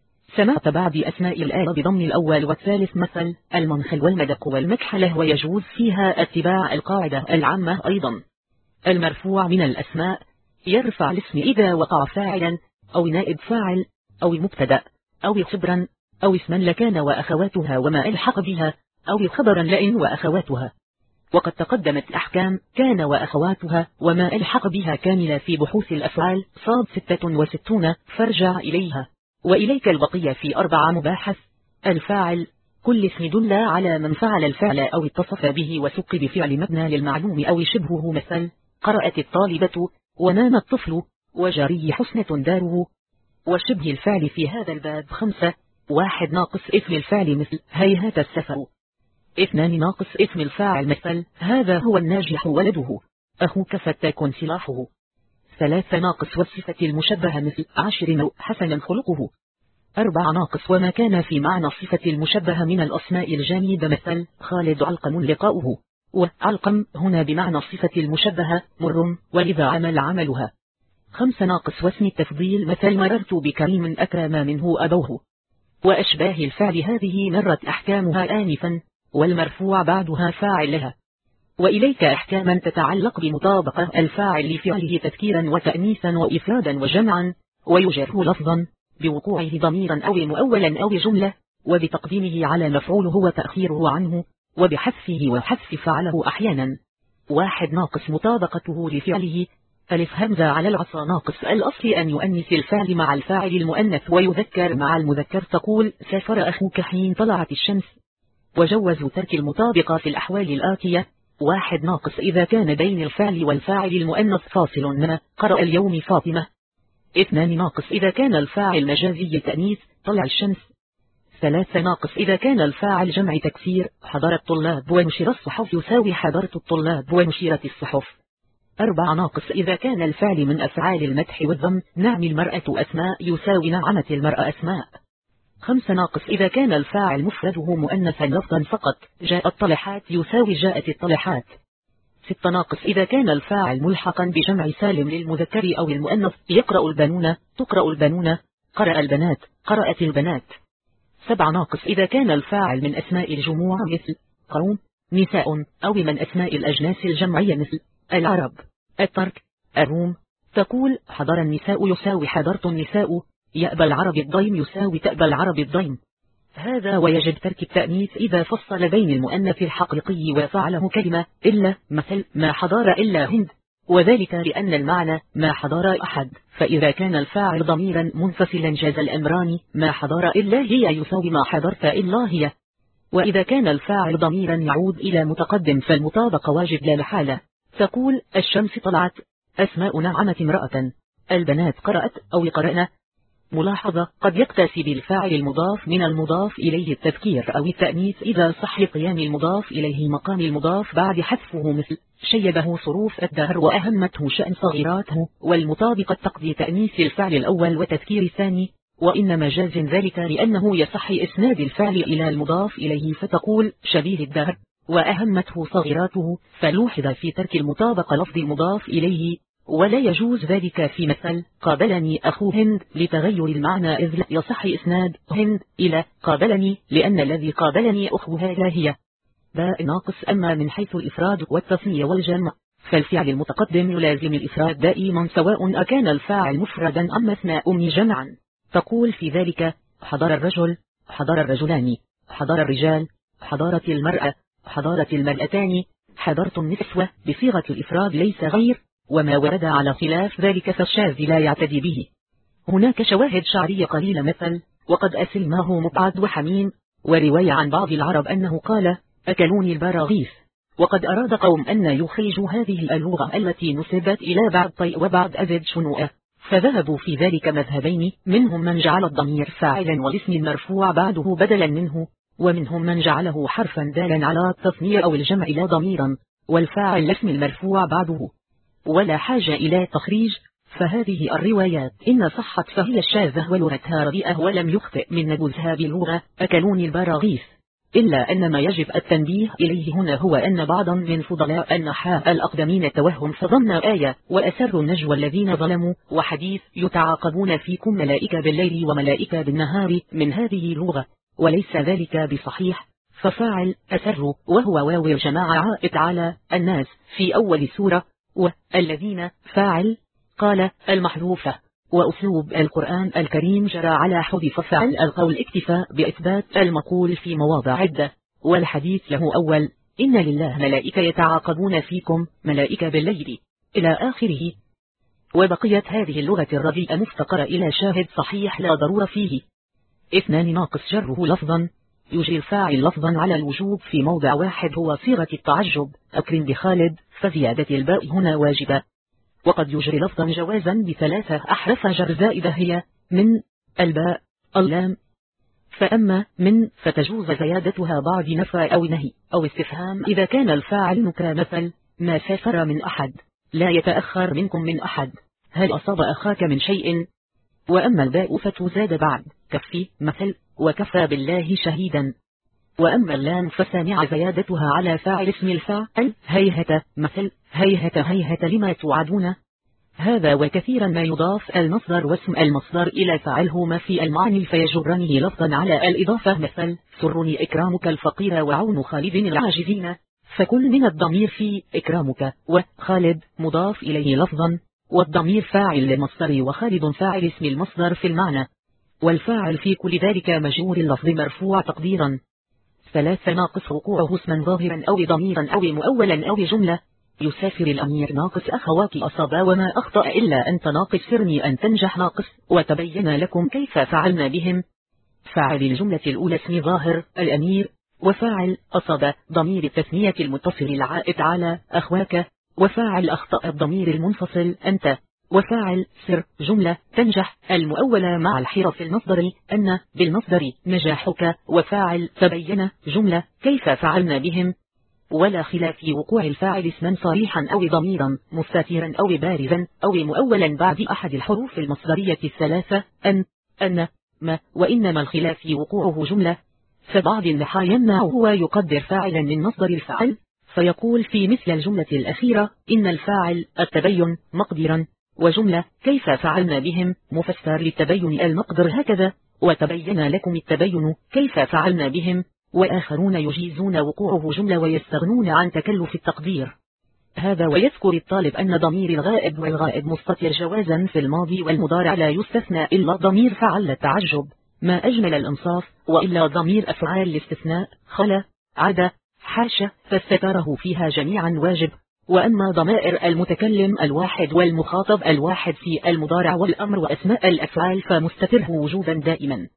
سمعت بعض أسماء الآية بضم الأول والثالث مثل المنخل والمدق والمكحلة ويجوز فيها اتباع القاعدة العامة أيضا. المرفوع من الأسماء يرفع الاسم إذا وقع فاعلا أو نائب فاعل أو مبتدأ أو خبرا أو اسما لكان وأخواتها وما ألحق بها أو خبرا لئن وأخواتها. وقد تقدمت أحكام كان وأخواتها وما ألحق بها كاملة في بحوث الأفعال صاد 66 فارجع إليها. وإليك البقية في أربع مباحث. الفاعل كل اسم دل على من فعل الفعل أو اتصف به وسق بفعل مبنى للمعلوم أو شبهه مثل قرأت الطالبة ونام الطفل وجري حسنة داره. وشبه الفعل في هذا الباب خمسة واحد ناقص اسم الفعل مثل هيهات السفر. اثنان ناقص اسم الفاعل مثل هذا هو الناجح ولده. أخوك فتاك سلاحه. ثلاثة ناقص والصفة المشبهة مثل عشر حسنا خلقه. أربع ناقص وما كان في معنى الصفة المشبهة من الأسماء الجامدة مثل خالد علقم لقاؤه. وعلقم هنا بمعنى الصفة المشبهة مر ولذا عمل عملها. خمس ناقص واسم التفضيل مثل مررت بكريم أكرم منه أبوه. وأشباه الفعل هذه مرت أحكامها آنفا والمرفوع بعدها فاعل لها وإليك أحكاما تتعلق بمطابقة الفاعل لفعله تذكيرا وتأنيثا وإفرادا وجمعا ويجر لفظا بوقوعه ضميرا أو مؤولا أو جملة وبتقديمه على مفعوله وتأخيره عنه وبحذفه وحذف فعله أحيانا. واحد ناقص مطابقته لفعله. ألف همزة على العصا ناقص الأصل أن يؤنث الفعل مع الفاعل المؤنث ويذكر مع المذكر تقول سافر أخوك حين طلعت الشمس. وجوز ترك المطابقة في الأحوال الآتية. واحد ناقص إذا كان بين الفعل والفاعل المؤنث فاصل ما. قرأ اليوم فاطمة. اثنان ناقص إذا كان الفاعل مجازي تأنيث طلع الشمس. ثلاثة ناقص إذا كان الفاعل جمع تكسير حضر الطلاب ونشر الصحف يساوي حضرت الطلاب ونشرت الصحف. أربع ناقص إذا كان الفعل من أفعال المدح والذم نعم المرأة أسماء يساوي نعمت المرأة أسماء. خمس ناقص. إذا كان الفاعل مفرده مؤنثا لفظا فقط جاء الطلحات يساوي جاءت الطلحات. ست ناقص. إذا كان الفاعل ملحقا بجمع سالم للمذكر أو المؤنث يقرأ البنون تقرأ البنون. قرأ البنات. قرأت البنات. سبع ناقص. إذا كان الفاعل من أسماء الجموع مثل قوم نساء أو من أسماء الأجناس الجمعية مثل العرب الترك الروم تقول حضر النساء يساوي حضرت النساء. يأبى العرب الضيم يساوي تأبى العرب الضيم. هذا ويجب ترك التأنيث إذا فصل بين المؤنث الحقيقي وفعله كلمة إلا مثل ما حضر إلا هند. وذلك لأن المعنى ما حضر أحد. فإذا كان الفاعل ضميرا منفصلا جاز الأمران ما حضر إلا هي يساوي ما حضرت إلا هي. وإذا كان الفاعل ضميرا يعود إلى متقدم فالمطابقة واجب لا محالة. تقول الشمس طلعت. أسماء نعمت امرأة. البنات قرأت أو قرأنا. ملاحظة قد يقتسي بالفاعل المضاف من المضاف إليه التذكير أو التأنيث إذا صح قيام المضاف إليه مقام المضاف بعد حذفه مثل شيبه صروف الدهر وأهمته شأن صغيراته والمطابقة تقضي تأنيث الفعل الأول وتذكير الثاني وإنما جاز ذلك لأنه يصح إسناد الفعل إلى المضاف إليه فتقول شبيه الدهر وأهمته صغيراته فلوحظ في ترك المطابقة لفظ المضاف إليه ولا يجوز ذلك في مثل قابلني أخو هند لتغير المعنى إذ لا يصح إسناد هند إلى قابلني لأن الذي قابلني أخوها لا هي باء ناقص أما من حيث الإفراد والتصنية والجمع فالفعل المتقدم يلازم الإفراد دائما سواء أكان الفاعل مفردا أم أثناء جمعا. تقول في ذلك حضر الرجل حضر الرجلان حضر الرجال حضرت المرأة حضرت المرأتان حضرت النسوة بصيغة الإفراد ليس غير وما ورد على خلاف ذلك فالشاذ لا يعتدي به. هناك شواهد شعرية قليلة مثل وقد أسلماه مبعد وحميم ورواية عن بعض العرب أنه قال أكلوني البراغيث وقد أراد قوم أن يخرجوا هذه اللغة التي نسبت إلى بعض طيء وبعض أزد شنوءة. فذهبوا في ذلك مذهبين منهم من جعل الضمير فاعلا والاسم المرفوع بعده بدلا منه ومنهم من جعله حرفا دالا على التصنيع أو الجمع لا ضميرا والفاعل الاسم المرفوع بعده. ولا حاجة إلى تخريج فهذه الروايات إن صحت فهي الشاذة ولغتها رديئة ولم يخطئ من نبوذها باللغة أكلوني البراغيث. إلا أن ما يجب التنبيه إليه هنا هو أن بعضا من فضلاء النحاء الأقدمين توهم فظن آية وأسروا النجوى الذين ظلموا وحديث يتعاقبون فيكم ملائكة بالليل وملائكة بالنهار من هذه اللغة وليس ذلك بصحيح. ففاعل أسروا وهو واو عائد على الناس في أول سورة. والذين فاعل قال المحذوفة وأسلوب القرآن الكريم جرى على حذف فعل القول اكتفاء بإثبات المقول في مواضع عدة والحديث له أول إن لله ملائكة يتعاقبون فيكم ملائكة بالليل إلى آخره. وبقيت هذه اللغة الرديئة مفتقرة إلى شاهد صحيح لا ضرورة فيه. اثنان ناقص جره لفظا يجري الفاعل لفظا على الوجوب في موضع واحد هو صيغة التعجب أكرم بخالد. فزيادة الباء هنا واجبة. وقد يجري لفظا جوازا بثلاثة أحرف جر زائدة هي من الباء اللام. فأما من فتجوز زيادتها بعد نفع أو نهي أو استفهام. إذا كان الفاعل كمثل ما سافر من أحد لا يتأخر منكم من أحد. هل أصاب أخاك من شيء؟ وأما الباء فتزاد بعد كفي مثل وكفى بالله شهيدا. وأما اللام فسامع زيادتها على فاعل اسم الفاعل هيهة مثل هيهة هيهة لما توعدون؟ هذا وكثيرا ما يضاف المصدر واسم المصدر إلى فاعله في المعنى فيجرنه لفظا على الإضافة مثل سرني إكرامك الفقير وعون خالد العاجزين. فكل من الضمير في إكرامك وخالد مضاف إليه لفظا والضمير فاعل للمصدر وخالد فاعل اسم المصدر في المعنى. والفاعل في كل ذلك مجور اللفظ مرفوع تقديرا. ثلاثة ناقص وقوعه اسما ظاهرا أو ضميرا أو مؤولا أو جملة. يسافر الأمير ناقص أخواك أصابا وما أخطأ إلا أنت ناقص. سرني أن تنجح ناقص. وتبين لكم كيف فعلنا بهم. فاعل الجملة الأولى اسم ظاهر. الأمير. وفاعل أصاب ضمير التثنية المتصل العائد على أخواك. وفاعل أخطأ. الضمير المنفصل. أنت. وفاعل سر جملة تنجح. المؤولة مع الحرف المصدري أن بالمصدر نجاحك وفاعل تبين جملة كيف فعلنا بهم. ولا خلاف في وقوع الفاعل اسما صريحا أو ضميرا مستترا أو بارزا أو مؤولا بعد أحد الحروف المصدرية الثلاثة. أن أن ما وإنما الخلاف في وقوعه جملة. فبعض النحا يمنعه ويقدر فاعلا من مصدر الفعل فيقول في مثل الجملة الأخيرة إن الفاعل التبين مقدرا. وجملة كيف فعلنا بهم؟ مفسر للتبين المقدر هكذا. وتبين لكم التبين كيف فعلنا بهم؟ وآخرون يجيزون وقوعه جملة ويستغنون عن تكلف التقدير. هذا ويذكر الطالب أن ضمير الغائب والغائب مستطر جوازا في الماضي والمضارع لا يستثنى إلا ضمير فعل التعجب. ما أجمل الأنصاف وإلا ضمير أفعال الاستثناء خلا عدا حاشا فاستتره فيها جميعا واجب. وأما ضمائر المتكلم الواحد والمخاطب الواحد في المضارع والأمر وأسماء الأفعال فمستتره وجودا دائما.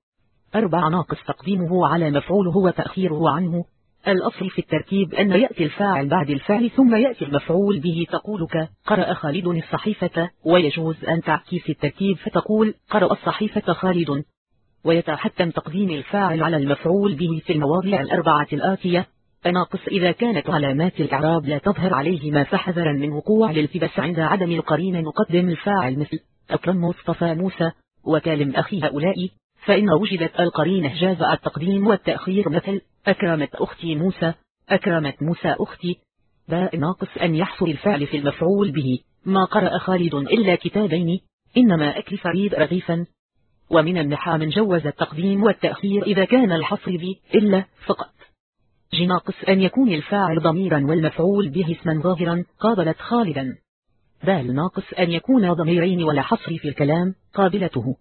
أربع ناقص تقديمه على مفعوله وتأخيره عنه. الأصل في الترتيب أن يأتي الفاعل بعد الفعل ثم يأتي المفعول به تقولك قرأ خالد الصحيفة. ويجوز أن تعكيس الترتيب فتقول قرأ الصحيفة خالد. ويتحتم تقديم الفاعل على المفعول به في المواضع الأربعة الآتية. ناقص إذا كانت علامات الإعراب لا تظهر عليهما فحذرا من وقوع الالتباس عند عدم القرين نقدم الفاعل مثل أكرم مصطفى موسى وكالم أخي هؤلاء فإن وجدت القرينة جاز التقديم والتأخير مثل أكرمت أختي موسى أكرمت موسى أختي. باء ناقص أن يحصل الفعل في المفعول به. ما قرأ خالد إلا كتابين. إنما أكل فريد رغيفا. ومن النحا من جوز التقديم والتأخير إذا كان الحصر به إلا فقط. ج ناقص أن يكون الفاعل ضميرا والمفعول به اسما ظاهرا قابلت خالدا. دال ناقص أن يكون ضميرين ولا حصر في الكلام قابلته.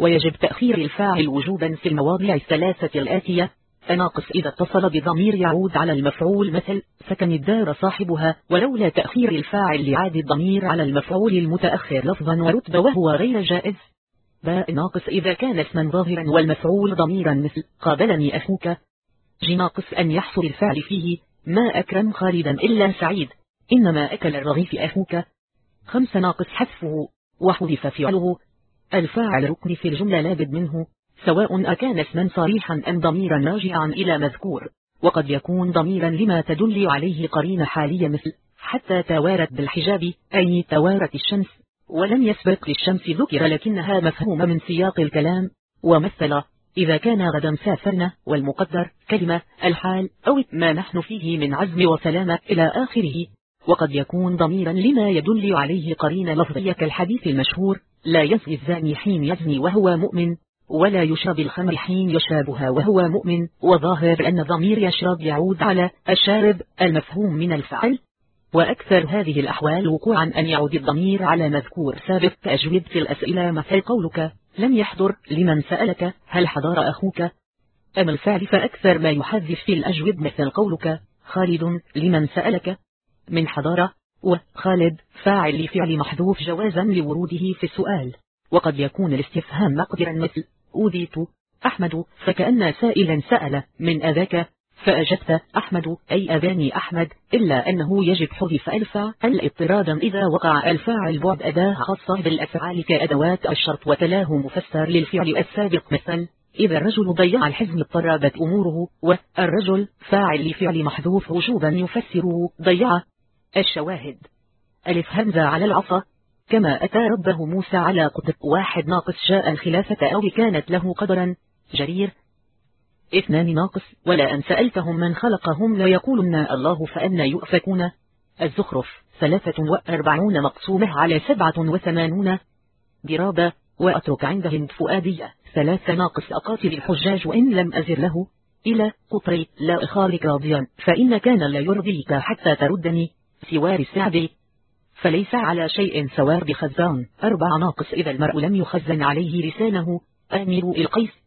ويجب تأخير الفاعل وجوبا في المواضع الثلاثة الآتية. ناقص إذا اتصل بضمير يعود على المفعول مثل سكن الدار صاحبها ولولا تأخير الفاعل لعاد الضمير على المفعول المتأخر لفظا ورتبة وهو غير جائز. باء ناقص إذا كان اسما ظاهرا والمفعول ضميرا مثل قابلني أخوك ناقص أن يحصل الفعل فيه. ما أكرم خالدا إلا سعيد. إنما أكل الرغيف أخوك خمس ناقص حذفه. وحذف فعله. الفاعل ركن في الجملة لابد منه. سواء أكان اسما صريحا أم ضميرا راجعا إلى مذكور. وقد يكون ضميرا لما تدل عليه قرين حالية مثل حتى توارت بالحجاب أي توارت الشمس. ولم يسبق للشمس ذكر لكنها مفهومة من سياق الكلام. ومثل إذا كان غدا سافرنا والمقدر كلمة الحال أو ما نحن فيه من عزم وسلامة إلى آخره. وقد يكون ضميرا لما يدل عليه قرين لفظية كالحديث المشهور لا يزني الزاني حين يزني وهو مؤمن ولا يشرب الخمر حين يشربها وهو مؤمن. وظاهر أن ضمير يشرب يعود على الشارب المفهوم من الفعل. وأكثر هذه الأحوال وقوعا أن يعود الضمير على مذكور سابق. كأجوب في الأسئلة مثل قولك. لم يحضر لمن سألك هل حضر أخوك؟ أما الفعل فأكثر ما يحذف في الأجوب مثل قولك خالد لمن سألك؟ من حضارة وخالد فاعل لفعل محذوف جوازا لوروده في السؤال وقد يكون الاستفهام مقدرا مثل أوذيت أحمد فكأن سائلا سأل من أذاك؟ فأجبت أحمد أي أذاني أحمد إلا أنه يجب حذف الفاعل اضطرادا إذا وقع الفاعل بعد أداة خاصة بالأفعال كأدوات الشرط وتلاه مفسر للفعل السابق مثل إذا الرجل ضيع الحزم اضطربت أموره والرجل فاعل لفعل محذوف وجوبا يفسره ضيع الشواهد. ألف همزة على العصا. كما أتى ربه موسى على قطب واحد ناقص شاء الخلافة أو كانت له قدرا. جرير. اثنان ناقص ولا أن سألتهم من خلقهم ليقولن الله فأن يؤفكون. الزخرف ثلاثة وأربعون مقسومة على سبعة وثمانون ضرابة وأترك عندهم فؤادية. ثلاثة ناقص أقاتل الحجاج وإن لم أزر له. إلى قطري لا أخالك راضيا فإن كان لا يرضيك حتى تردني. سوار السعد فليس على شيء سوار بخزان. أربع ناقص إذا المرء لم يخزن عليه لسانه. آمروا القيس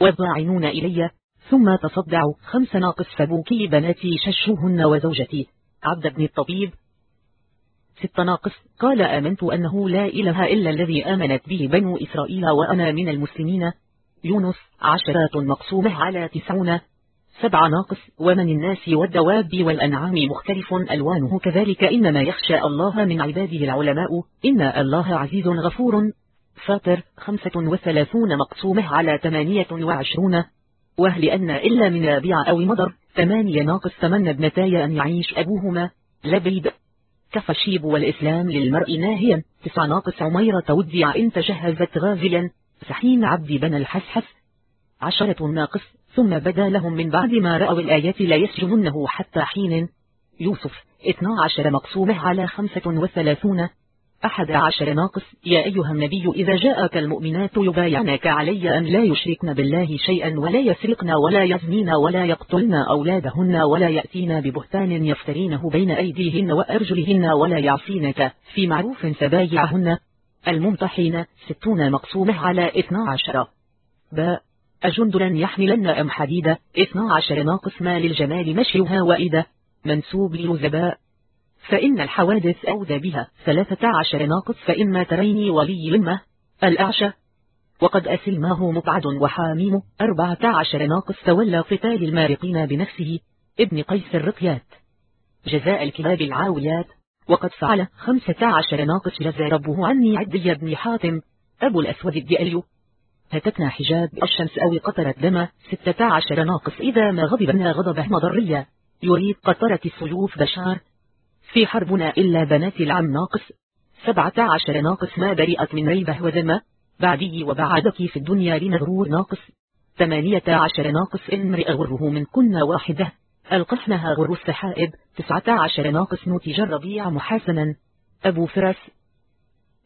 والضاعنون إلي. ثم تصدعوا خمس ناقص فبوكي بناتي ششوهن وزوجتي. عبد بن الطبيب. ست ناقص. قال آمنت أنه لا إله إلا الذي آمنت به بنو إسرائيل وأنا من المسلمين. يونس عشرات مقسومة على تسعون. سبع ناقص. ومن الناس والدواب والأنعام مختلف ألوانه. كذلك إنما يخشى الله من عباده العلماء. إن الله عزيز غفور. فاطر خمسة وثلاثون مقسومة على ثمانية وعشرون. وهل أن إلا من ربيع أو مضر ثمانية ناقص ثمن ابنتاي أن يعيش أبوهما؟ لبيد. كفى الشيب والإسلام للمرء ناهيا تسع ناقص عميرة ودع إن تجهزت غازيا. سحين عبد بن الحسحس. عشرة ناقص ثم بدا لهم من بعد ما رأوا الآيات لا يسجننه حتى حين. يوسف 12 مقسومة على 35 أحد عشر ناقص. يا أيها النبي إذا جاءك المؤمنات يبايعنك علي أن لا يشركن بالله شيئا ولا يسرقن ولا يزنين ولا يقتلن أولادهن ولا يأتين ببهتان يفترينه بين أيديهن وأرجلهن ولا يعصينك. في معروف فبايعهن. الممتحين ستون مقسومة على 12 باء أجندلا يحملن أم حديدة. 12 ناقص. ما للجمال مشيها وإذا. منسوب للزباء فإن الحوادث أودى بها. ثلاثة عشر ناقص فإما تريني ولي لمة. الأعشى. وقد أسلماه مبعد وحاميم. أربعة عشر ناقص تولى قتال المارقين بنفسه. ابن قيس الرقيات. جزاء الكلاب العاويات. وقد فعل. خمسة عشر ناقص جزى ربه عني عدي بن حاتم. أبو الأسود الدئلي هتكنا حجاب الشمس أو قطرت دم ستة عشر ناقص إذا ما غضبنا غضبه مضرية يريد قطرة السيوف بشار. في حربنا إلا بنات العم ناقص. سبعة عشر ناقص ما برئت من ريبة وذمة. بعدي وبعدك في الدنيا لمغرور ناقص. ثمانية عشر ناقص امرئ غره من كنا واحدة. ألقحنها غر السحائب. تسعة عشر ناقص نتج الربيع محاسنا. أبو فرس.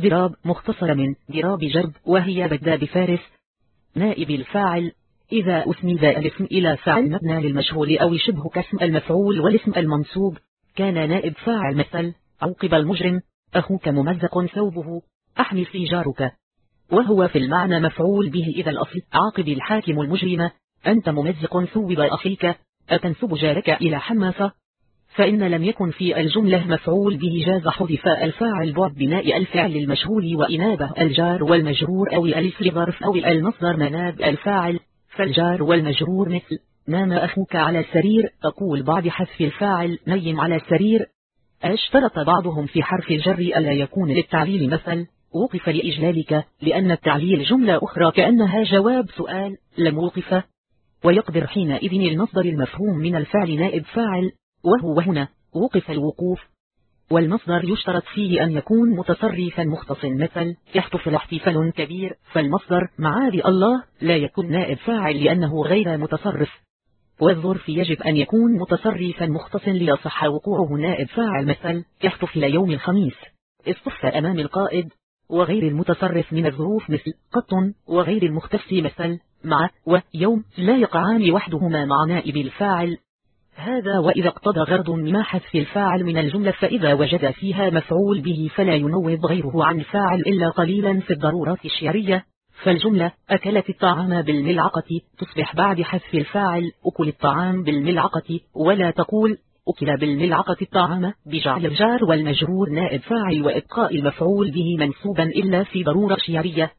ضراب مختصرة من ضراب جرب وهي بدأ بفارس. نائب الفاعل. إذا أسند الاسم إلى فاعل مبنى للمشغول أو شبه كاسم المفعول والاسم المنصوب كان نائب فاعل مثل. عوقب المجرم. أخوك ممزق ثوبه. أحمي في جارك وهو في المعنى مفعول به إذا الأصل. عاقب الحاكم المجرم. أنت ممزق ثوب أخيك. أتنسب جارك إلى حماسة فإن لم يكن في الجملة مفعول به جاز حذف الفاعل بعد بناء الفعل المشهور وإنابة الجار والمجرور أو الألف لظرف أو المصدر مناب الفاعل فالجار والمجرور مثل نام أخوك على السرير؟ تقول بعد حذف الفاعل نيم على السرير اشترط بعضهم في حرف الجر ألا يكون للتعليل مثل وقف لإجلالك لأن التعليل جملة أخرى كأنها جواب سؤال لم وقف ويقدر حينئذ المصدر المفهوم من الفعل نائب فاعل وهو هنا وقف الوقوف. والمصدر يشترط فيه أن يكون متصرفا مختص مثل يحتفل احتفال كبير. فالمصدر معاذ الله لا يكون نائب فاعل لأنه غير متصرف. والظرف يجب أن يكون متصرفا مختص ليصح وقوعه نائب فاعل مثل يحتفل يوم الخميس. اصطف أمام القائد. وغير المتصرف من الظروف مثل قط. وغير المختص مثل مع ويوم لا يقعان وحدهما مع نائب الفاعل. هذا وإذا اقتضى غرض ما حذف الفاعل من الجملة فإذا وجد فيها مفعول به فلا ينوب غيره عن فاعل إلا قليلا في الضرورات الشعرية. فالجملة أكلت الطعام بالملعقة تصبح بعد حذف الفاعل أكل الطعام بالملعقة ولا تقول أكل بالملعقة الطعام بجعل الجار والمجرور نائب فاعل وإبقاء المفعول به منصوبا إلا في ضرورة شعرية.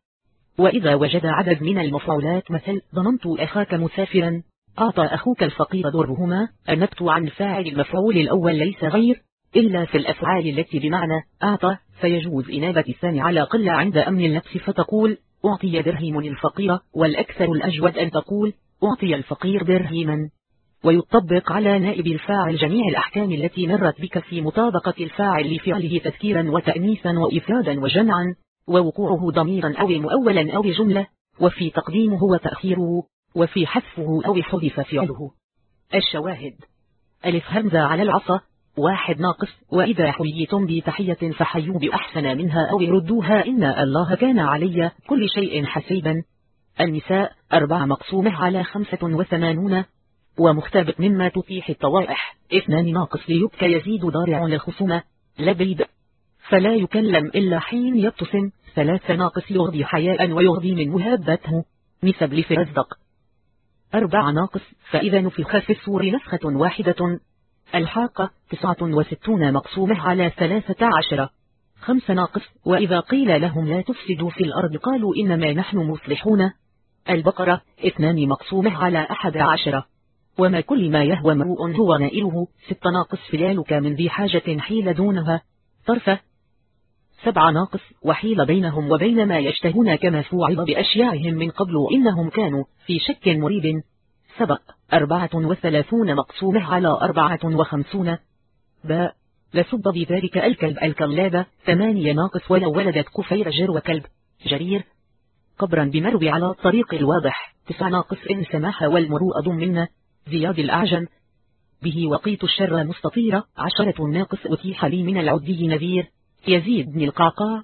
وإذا وجد عدد من المفعولات مثل ظننت أخاك مسافرا أعطى أخوك الفقير ضرهما النبت عن فاعل المفعول الأول ليس غير إلا في الأفعال التي بمعنى أعطى فيجوز إنابة الثاني على قل عند أمن النفس فتقول أعطي درهم الفقير والأكثر الأجود أن تقول أعطي الفقير درهما. ويطبق على نائب الفاعل جميع الأحكام التي مرت بك في مطابقة الفاعل لفعله تذكيرا وتأنيثا وإفرادا وجمعا ووقوعه ضميرا أو مؤولا أو جملة وفي تقديمه وتأخيره وفي حذفه أو حذف فعله الشواهد. ألف همزة على العصا. واحد ناقص. وإذا حييتم بتحية فحيوا بأحسن منها أو ردوها إن الله كان علي كل شيء حسيبا. النساء. أربع مقسومة على خمسة وثمانون. ومختبط مما تطيح الطوائح. اثنان ناقص ليبكى يزيد ضارع الخصومة لبيد. فلا يكلم إلا حين يبتسم. ثلاثة ناقص يغضي حياء ويغضي من مهابته. نسب لفرزدق. أربع ناقص فإذا نفخ في السور نفخة واحدة. الحاقة تسعة وستون مقسومة على ثلاثة عشر. خمس ناقص وإذا قيل لهم لا تفسدوا في الأرض قالوا إنما نحن مصلحون. البقرة اثنان مقسومة على أحد عشر. وما كل ما يهوى مروء هو نائله. ست ناقص فلالك من ذي حاجة حيل دونها. طرفة سبع ناقص وحيل بينهم وبين ما يشتهون كما فوعظ بأشياعهم من قبل إنهم كانوا في شك مريب. سبق أربعة وثلاثون مقسومة على أربعة وخمسون. باء لسب بذلك الكلب الكلاب. ثمانية ناقص ولو ولدت كفير جر وكلب جرير. قبرا بمروي على الطريق الواضح. تسع ناقص إن سماح والمروء ضمنا زياد الأعجم. به وقيت الشر مستطيرة. عشرة ناقص أتيح لي من العدي نذير. يزيد بن القعقاع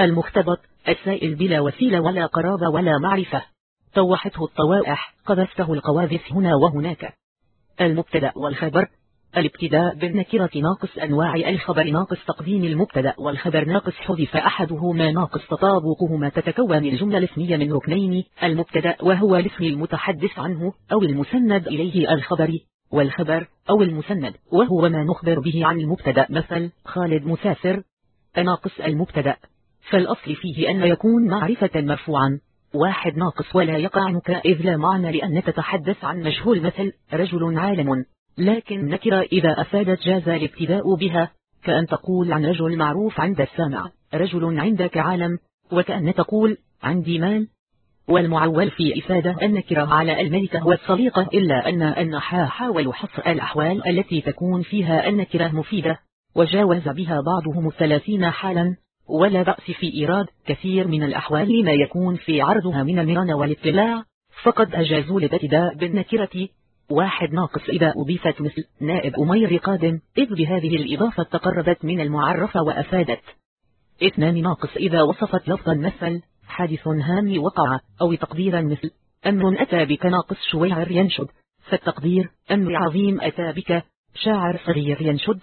المختبط السائل بلا وسيلة ولا قرابة ولا معرفة. طوحته الطوائح قذفته القواذف هنا وهناك. المبتدأ والخبر. الابتداء بالنكرة ناقص أنواع الخبر ناقص تقديم المبتدأ والخبر ناقص حذف أحدهما ناقص تطابقهما تتكون الجملة الاسمية من ركنين المبتدأ وهو الاسم المتحدث عنه أو المسند إليه الخبر والخبر أو المسند وهو ما نخبر به عن المبتدأ. مثل خالد مسافر. ناقص المبتدأ. فالأصل فيه أن يكون معرفة مرفوعا. واحد ناقص ولا يقع إذ لا معنى لأن تتحدث عن مجهول مثل رجل عالم. لكن نكرة إذا أفادت جاز الابتداء بها كأن تقول عن رجل معروف عند السامع رجل عندك عالم وكأن تقول عندي مال. والمعول في إفادة النكرة على الملكة والصليقة إلا أن النحا حاول حصر الأحوال التي تكون فيها النكرة مفيدة وجاوز بها بعضهم الثلاثين حالا. ولا بأس في إيراد كثير من الأحوال ما يكون في عرضها من المران والاطلاع. فقد أجازوا الابتداء بالنكرة. واحد ناقص إذا أضيفت مثل نائب أمير قادم إذ بهذه الإضافة تقربت من المعرفة وأفادت. اثنان ناقص إذا وصفت لفظا مثل حادث هام وقع أو تقديرا مثل أمر أتى بك ناقص شويعر ينشد. فالتقدير أمر عظيم أتى بك شاعر صغير ينشد.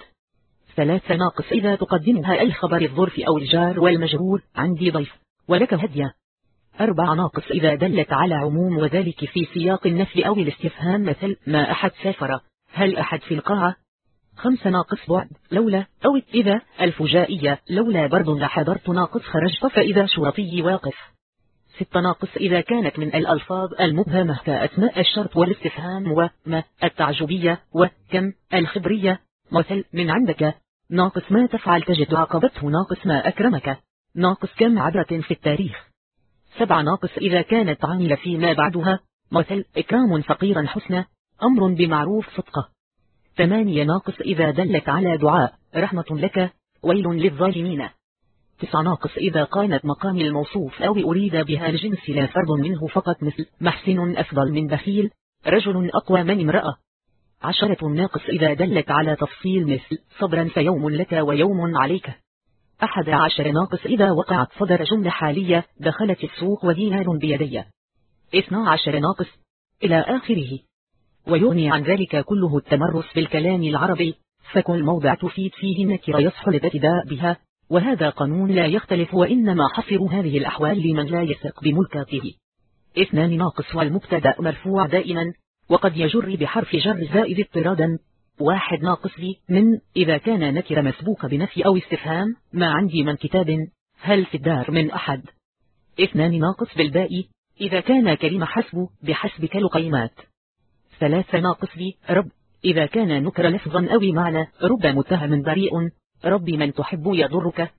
ثلاثة ناقص إذا تقدمها الخبر الظرف أو الجار والمجرور عندي ضيف ولك هدية. أربع ناقص إذا دلت على عموم وذلك في سياق النفي أو الاستفهام. مثل ما أحد سافر. هل أحد في القاعة؟ خمس ناقص بعد. لولا. أو إذا. الفجائية لولا برد لحضرت ناقص خرجت فإذا شرطي واقف. ست ناقص إذا كانت من الألفاظ المبهمة. كأسماء الشرط والاستفهام وما التعجبية. وكم الخبرية. مثل من عندك. ناقص ما تفعل تجد عقبته ناقص ما أكرمك. ناقص كم عبرة في التاريخ؟ سبع ناقص إذا كانت عاملة فيما بعدها. مثل إكرام فقيرا حسنى أمر بمعروف صدقة. ثمانية ناقص إذا دلت على دعاء رحمة لك. ويل للظالمين. تسع ناقص إذا كانت مقام الموصوف أو أريد بها الجنس لا فرد منه فقط. مثل محسن أفضل من بخيل. رجل أقوى من امرأة. عشرة ناقص إذا دلت على تفصيل مثل صبرا فيوم لك ويوم عليك. أحد عشر ناقص إذا وقعت صدر جملة حالية دخلت السوق ودينار بيدي. اثنى عشر ناقص إلى آخره. ويغني عن ذلك كله التمرس بالكلام العربي. فكل موضع تفيد فيه النكرة يصح الابتداء بها وهذا قانون لا يختلف وإنما حصر هذه الأحوال لمن لا يثق بملكاته. اثنان ناقص والمبتدأ مرفوع دائما. وقد يجر بحرف جر زائد اضطرادا. واحد ناقص لي من إذا كان نكر مسبوق بنفي أو استفهام. ما عندي من كتاب. هل في الدار من أحد؟ اثنان ناقص بالباء. إذا كان كلمة حسب بحسب كالقيمات ثلاثة ناقص لي. رب. إذا كان نكر لفظا أو معنى. رب متهم بريء. رب من تحب يضرك.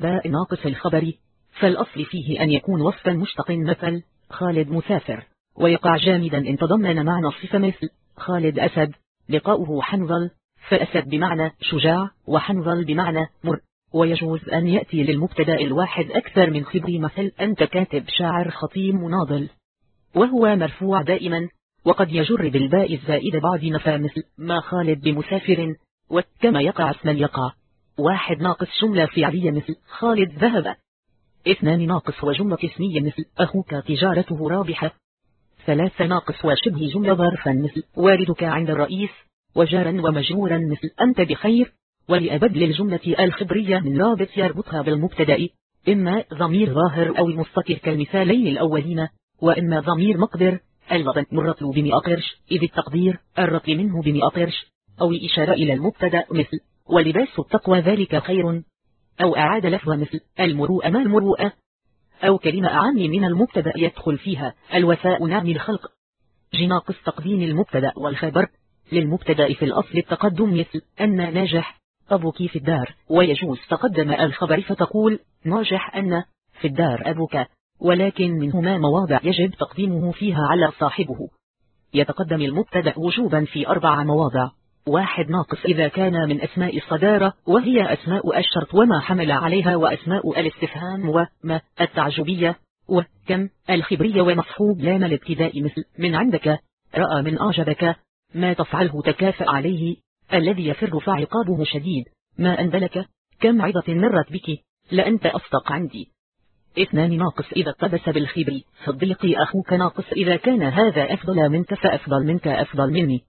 باء ناقص الخبر. فالأصل فيه أن يكون وصفا مشتق مثل خالد مسافر. ويقع جامدا إن تضمن معنى الصفة مثل خالد أسد. لقاؤه حنظل. فأسد بمعنى شجاع وحنظل بمعنى مر. ويجوز أن يأتي للمبتدأ الواحد أكثر من خبر مثل أنت كاتب شاعر خطيم مناضل وهو مرفوع دائما. وقد يجر بالباء الزائد بعد نفى مثل ما خالد بمسافر. وكما يقع اسما يقع واحد ناقص جملة فعلية مثل خالد ذهب. اثنان ناقص وجملة اسمية مثل أخوك تجارته رابحة. ثلاثة ناقص وشبه جملة ظرفا مثل والدك عند الرئيس وجارا ومجرورا مثل أنت بخير ولأبد للجملة الخبرية من رابط يربطها بالمبتدأ إما ضمير ظاهر أو مستتر كالمثالين الأولين وإما ضمير مقدر اللبن مرتل بمئة قرش إذ التقدير الرطل منه بمئة قرش أو إشارة إلى المبتدأ مثل ولباس التقوى ذلك خير أو أعاد لفظ مثل المروءة ما المروءة أو كلمة أعم من المبتدأ يدخل فيها. الوفاء نعم الخلق. جناقص تقديم المبتدأ والخبر. للمبتدأ في الأصل التقدم مثل أن ناجح. أبوك في الدار. ويجوز تقدم الخبر فتقول ناجح أن في الدار أبوك. ولكن منهما مواضع يجب تقديمه فيها على صاحبه. يتقدم المبتدأ وجوبا في أربع مواضع. واحد ناقص. إذا كان من أسماء الصدارة وهي أسماء الشرط وما حمل عليها وأسماء الاستفهام وما التعجبية وكم الخبرية ومصحوب لام الابتداء مثل من عندك. رأى من أعجبك. ما تفعله تكافأ عليه. الذي يفر فعقابه شديد. ما أنزلك؟ كم عظة مرت بك؟ لأنت أصدق عندي. اثنان ناقص. إذا اقتبس بالخبر صديقي أخوك ناقص. إذا كان هذا أفضل منك فأفضل منك أفضل مني.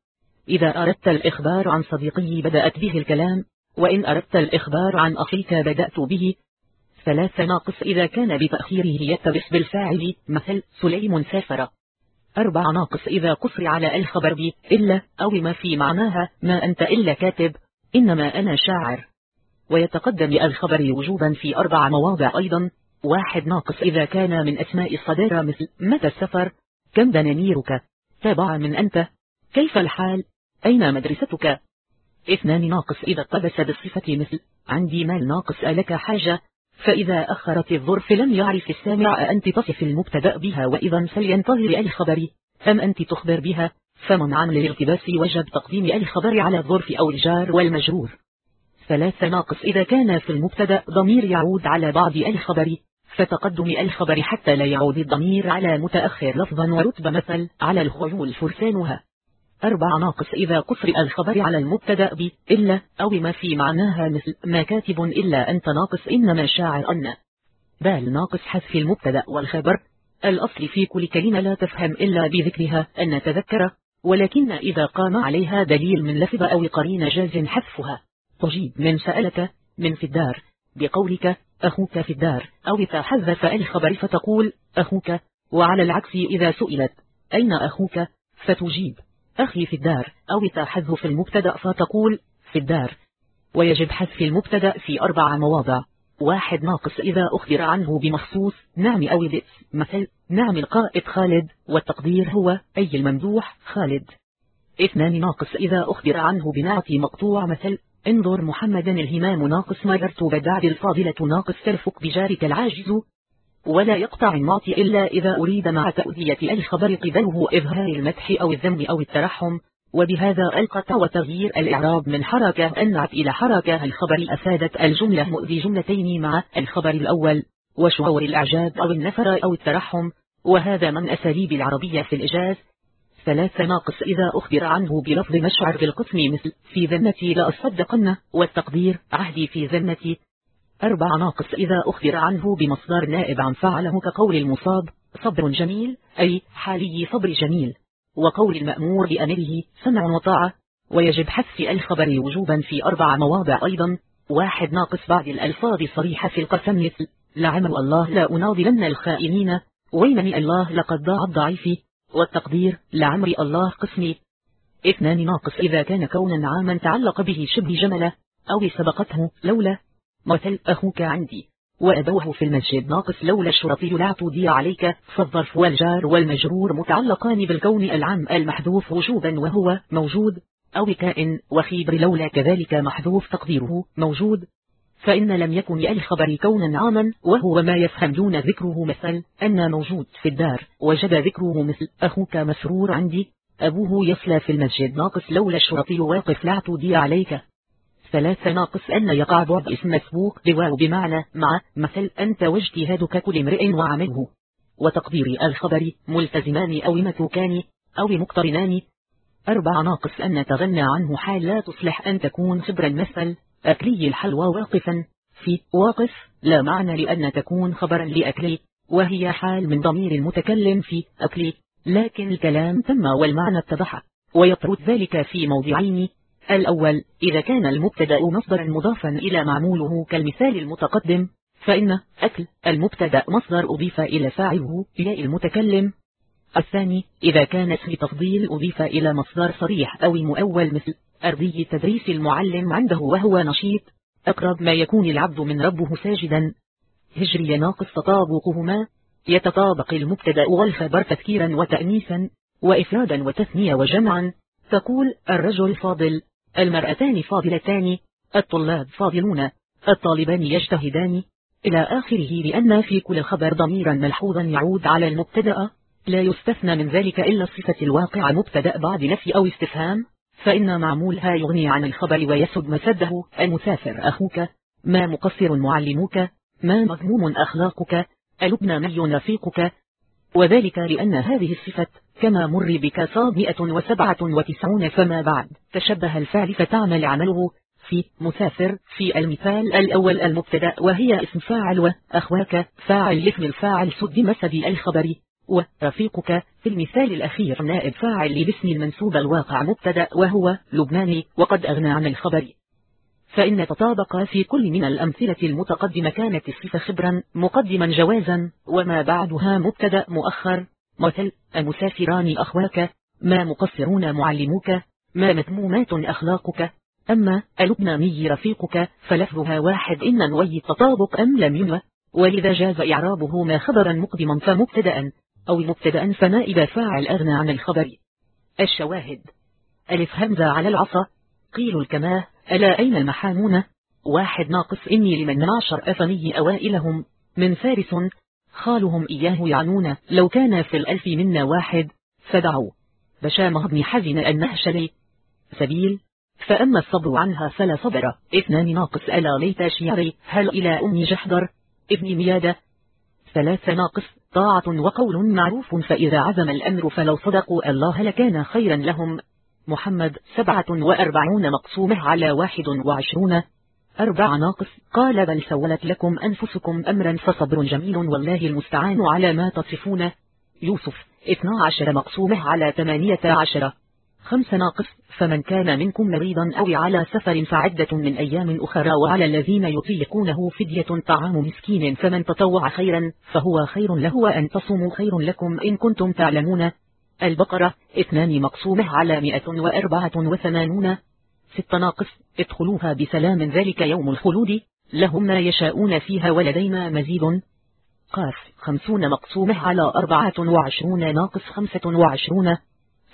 إذا أردت الإخبار عن صديقي بدأت به الكلام وإن أردت الإخبار عن أخيك بدأت به. ثلاثة ناقص إذا كان بتأخيره يتبس بالفاعل مثل سليم سافر. أربع ناقص إذا قصر على الخبر ب إلا أو ما في معناها ما أنت إلا كاتب إنما أنا شاعر. ويتقدم الخبر وجوبا في أربع مواضع أيضا. واحد ناقص إذا كان من أسماء الصدارة مثل متى السفر؟ كم دنانيرك؟ تابع من أنت؟ كيف الحال؟ أين مدرستك؟ اثنان ناقص إذا اقتبس بالصفة مثل عندي مال ناقص ألك حاجة؟ فإذا أخرت الظرف لم يعرف السامع أنت تصف المبتدأ بها وإذا فلينتظر الخبر أم أنت تخبر بها؟ فمنعا للالتباس وجب تقديم الخبر على الظرف أو الجار والمجرور. ثلاثة ناقص إذا كان في المبتدأ ضمير يعود على بعض الخبر فتقدم الخبر حتى لا يعود الضمير على متأخر لفظا ورتب مثل على الخيول فرسانها. أربع ناقص إذا قصر الخبر على المبتدأ ب إلا أو ما في معناها مثل ما كاتب إلا أنت ناقص إنما شاعر أن. بال ناقص حذف المبتدأ والخبر. الأصل في كل كلمة لا تفهم إلا بذكرها أن نتذكر ولكن إذا قام عليها دليل من لفظ أو قرين جاز حذفها. تجيب من سألك. من في الدار. بقولك أخوك في الدار. أو إذا حذف الخبر فتقول أخوك. وعلى العكس إذا سئلت أين أخوك؟ فتجيب. أخي في الدار أو إذا حذف المبتدأ فتقول في الدار ويجب حذف المبتدأ في أربع مواضع. واحد ناقص إذا أخبر عنه بمخصوص. نعم أو بئس مثل نعم القائد خالد والتقدير هو أي الممدوح خالد. اثنان ناقص إذا أخبر عنه بنعت مقطوع. مثل انظر محمدا الهمام ناقص مررت بدعد الفاضلة ناقص ترفق بجارك العاجز. ولا يقطع المعطي إلا إذا أريد مع تأذية الخبر قبله إظهار المدح أو الذم أو الترحم. وبهذا القطع وتغيير الإعراب من حركة النعت إلى حركة. الخبر أفادت الجملة مؤذي جملتين مع الخبر الأول وشعور الإعجاب أو النفر أو الترحم. وهذا من أساليب العربية في الإجاز. ثلاثة ناقص إذا أخبر عنه بلفظ مشعر بالقسم مثل في ذمتي لأصدقن والتقدير عهدي في ذمتي أربع ناقص إذا أخبر عنه بمصدر نائب عن فعله كقول المصاب صبر جميل أي حالي صبر جميل. وقول المأمور بأمره سمع وطاعة. ويجب حذف الخبر وجوبا في أربع مواضع أيضا. واحد ناقص بعد الألفاظ صريحة في القسم مثل لعمل الله لا أناضلن الخائنين. ويمني الله لقد ضاع الضعيف. والتقدير لعمر الله قسمي اثنان ناقص إذا كان كونا عاما تعلق به شبه جملة أو سبقته لولا. مثل أخوك عندي وأبوه في المسجد ناقص لولا الشرطي لا تضيع عليك فالظرف والجار والمجرور متعلقان بالكون العام المحذوف وجوبا وهو موجود أو كائن وخيبر لولا كذلك محذوف تقديره موجود. فإن لم يكن الخبر كونا عاما وهو ما يفهمون ذكره مثل أن موجود في الدار وجد ذكره مثل أخوك مسرور عندي. أبوه يصلى في المسجد ناقص لولا الشرطي واقف لا تضيع عليك. ثلاثة ناقص أن يقع بعض اسم مسبوق بواو بمعنى مع مثل أنت واجتهادك كل امرئ وعمله. وتقدير الخبر ملتزمان أو متوكان أو مقترنان. أربع ناقص أن تغنى عنه حال لا تصلح أن تكون خبرا مثل أكلي الحلوى واقفا في واقف لا معنى لأن تكون خبرا لأكلي وهي حال من ضمير المتكلم في أكلي لكن الكلام تم والمعنى اتضح. ويطرد ذلك في موضعين. الأول إذا كان المبتدأ مصدرا مضافا إلى معموله كالمثال المتقدم فإن أكل المبتدأ مصدر أضيف إلى فاعله ياء المتكلم. الثاني إذا كان اسم تفضيل أضيف إلى مصدر صريح أو مؤول مثل أرضي تدريس المعلم عنده وهو نشيط. أقرب ما يكون العبد من ربه ساجدا. هجري ناقص تطابقهما. يتطابق المبتدأ والخبر تذكيرا وتأنيسا وإفرادا وتثنية وجمعا. تقول الرجل فاضل. المرأتان فاضلتان الطلاب فاضلون الطالبان يجتهدان. إلى آخره لأن في كل خبر ضميرا ملحوظا يعود على المبتدأ. لا يستثنى من ذلك إلا الصفة الواقع مبتدأ بعد نفي أو استفهام. فإن معمولها يغني عن الخبر ويسد مسده. المسافر أخوك. ما مقصر معلموك ما مذموم أخلاقك. ألبنا مي رفيقك وذلك لأن هذه الصفة كما مر بك صاد 197 فما بعد. تشبه الفعل فتعمل عمله. في مسافر. في المثال الأول المبتدأ وهي اسم فاعل وأخواك فاعل لاسم الفاعل سد مسد الخبر ورفيقك في المثال الأخير نائب فاعل لباسم المنسوب الواقع مبتدأ وهو لبناني وقد أغنى عن الخبر. فإن تطابق في كل من الأمثلة المتقدمة كانت الصفة خبرا مقدما جوازا. وما بعدها مبتدأ مؤخر. مثل المسافران أخواك ما مقصرون معلموك ما مذمومات أخلاقك أما اللبناني رفيقك فلفظها واحد إن نوي التطابق أم لم ينوى ولذا جاز إعرابه ما خبرا مقدما فمبتدأ أو مبتدا فنائب فاعل أغنى عن الخبر. الشواهد ألف همزة على العصا قيل الكماه ألا أين المحامون؟ واحد ناقص إني لمن معشر أفني أوائلهم من فارس خالهم إياه يعنون لو كان في الألف منا واحد فدعوا. بشامه بن حزن النهشلي سبيل. فأما الصبر عنها فلا صبر. اثنان ناقص ألا ليت شيعري هل إلى أم جحدر ابن ميادة ثلاثة ناقص. طاعة وقول معروف فإذا عزم الأمر فلو صدقوا الله لكان خيرا لهم. محمد سبعة وأربعون مقسومة على واحد وعشرون. أربع ناقص. قال بل سولت لكم أنفسكم أمرا فصبر جميل والله المستعان على ما تصفون. يوسف 12 مقسومة على 18 خمس ناقص. فمن كان منكم مريضا أو على سفر فعدة من أيام أخرى وعلى الذين يطيقونه فدية طعام مسكين فمن تطوع خيرا فهو خير له وأن تصوموا خير لكم إن كنتم تعلمون. البقرة اثنان مقسومة على 184 ست ناقص ادخلوها بسلام ذلك يوم الخلود. لهم ما يشاءون فيها ولدينا مزيد. قاف خمسون مقسومة على أربعة وعشرون ناقص خمسة وعشرون.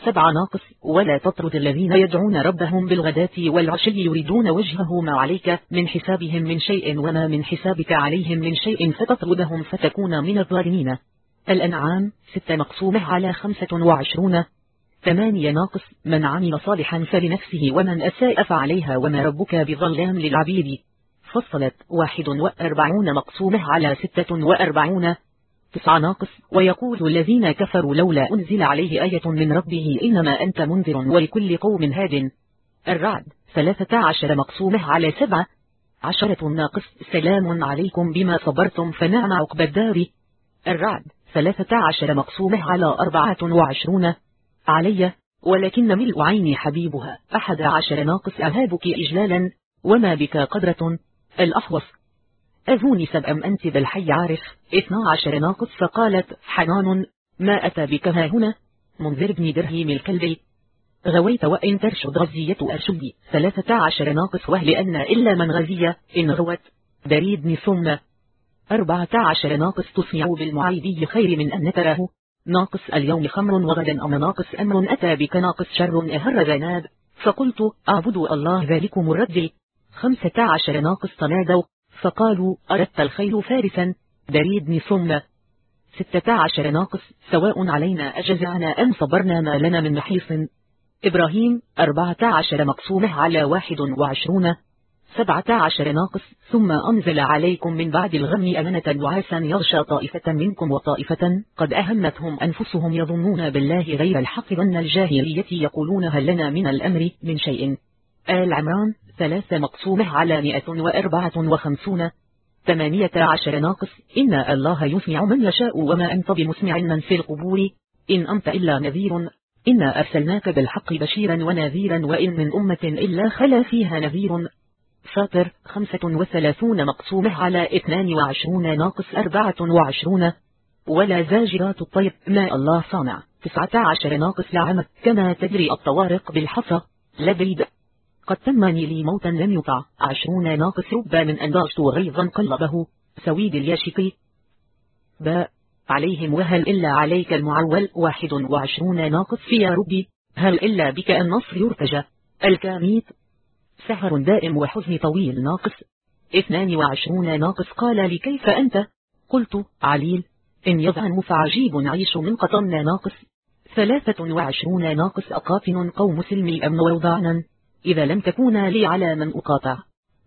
سبع ناقص ولا تطرد الذين يدعون ربهم بالغداة والعشي يريدون وجهه ما عليك من حسابهم من شيء وما من حسابك عليهم من شيء فتطردهم فتكون من الظالمين. الأنعام ست مقسومة على خمسة وعشرون. ثمانية ناقص من عمل صالحا فلنفسه ومن أساء فعليها وما ربك بظلام للعبيد. فصلت واحد وأربعون مقسومة على ستة وأربعون. تسعة ناقص ويقول الذين كفروا لولا أنزل عليه آية من ربه إنما أنت منذر ولكل قوم هاد. الرعد ثلاثة عشر مقسومة على سبعة. عشرة ناقص سلام عليكم بما صبرتم فنعم عقب الدار. الرعد ثلاثة عشر مقسومة على أربعة وعشرون. علي ولكن ملء عيني حبيبها. أحد عشر ناقص أهابك إجلالا وما بك قدرة. الأحوص أذوني أم أنت بالحي عارف. اثنا عشر ناقص فقالت حنان ما أتى بك ها هنا؟ منذر بن درهم الكلب. غويت وإن ترشد غزية أرشدي ثلاثة عشر ناقص وهل أن إلا من غزية؟ إن غوت. بريد ثم أربعة عشر ناقص تصنع بالمعايدي خير من أن تراه. ناقص اليوم خمر وغدا أم ناقص أمر أتى بك ناقص شر أهر ذناب فقلت أعبدوا الله ذلكم الرد. خمسة عشر ناقص تنادوا فقالوا أردت الخيل فارسا. بريد ثم. ستة عشر ناقص. سواء علينا أجزعنا أم صبرنا ما لنا من محيص. إبراهيم أربعة عشر مقسومة على واحد وعشرون. سبعة عشر ناقص ثم أنزل عليكم من بعد الغم أمنة وعاسا يغشى طائفة منكم وطائفة قد أهمتهم أنفسهم يظنون بالله غير الحق ظن الجاهلية يقولون هل لنا من الأمر من شيء. آل عمران ثلاث مقسومة على مئة وأربعة وخمسون. ثمانية عشر ناقص إن الله يسمع من يشاء وما أنت بمسمع من في القبور. إن أنت إلا نذير. إنا أرسلناك بالحق بشيرا ونذيرا وإن من أمة إلا خلا فيها نذير. خمسة وثلاثون مقسومة على اثنان وعشرون ناقص أربعة وعشرون. ولا زاجرات الطيب ما الله صانع. تسعة عشر ناقص لعمة كما تجري الطوارق بالحصى. لبيد قد تمني لي موتا لم يطع. عشرون ناقص ربا من أنداشت غيظا قلبه. سويد الياشقي. باء عليهم. وهل إلا عليك المعول. واحد وعشرون ناقص. في يا ربي. هل إلا بك النصر يرتجى. الكاميت. سهر دائم وحزن طويل ناقص. اثنان وعشرون ناقص. قال لي كيف أنت؟ قلت عليل. إن يضعن فعجيب عيش من قطنا ناقص. ثلاثة وعشرون ناقص. أقافن قوم سلمي أمن وضعنا إذا لم تكونا لي على من أقاطع.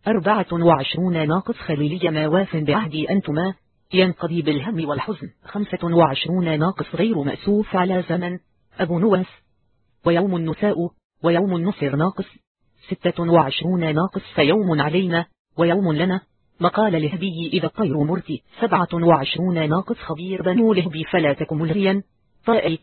أربعة وعشرون ناقص. خليلي ما واف بعهدي أنتما؟ ينقضي بالهم والحزن. خمسة وعشرون ناقص. غير مأسوف على زمن. أبو نواس. ويوم النساء. ويوم النصر ناقص. ستة وعشرون ناقص فيوم علينا ويوم لنا. مقال لهبي إذا الطير مرتي. سبعة وعشرون ناقص خبير بنو لهبي فلا تكم ملغيا. طائي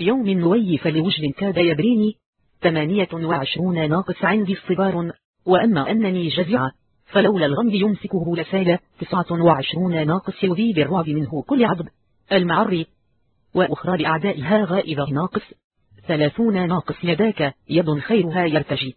يوم نوي فلوجد كاد يبريني. ثمانية وعشرون ناقص عندي الصبار وأما أنني جزع فلولا الغمد يمسكه لسالة تسعة وعشرون ناقص يذي بالرعب منه كل عضب. المعري وأخرى لأعدائها غائبة ناقص. ثلاثون ناقص يداك. يد خيرها يرتجي.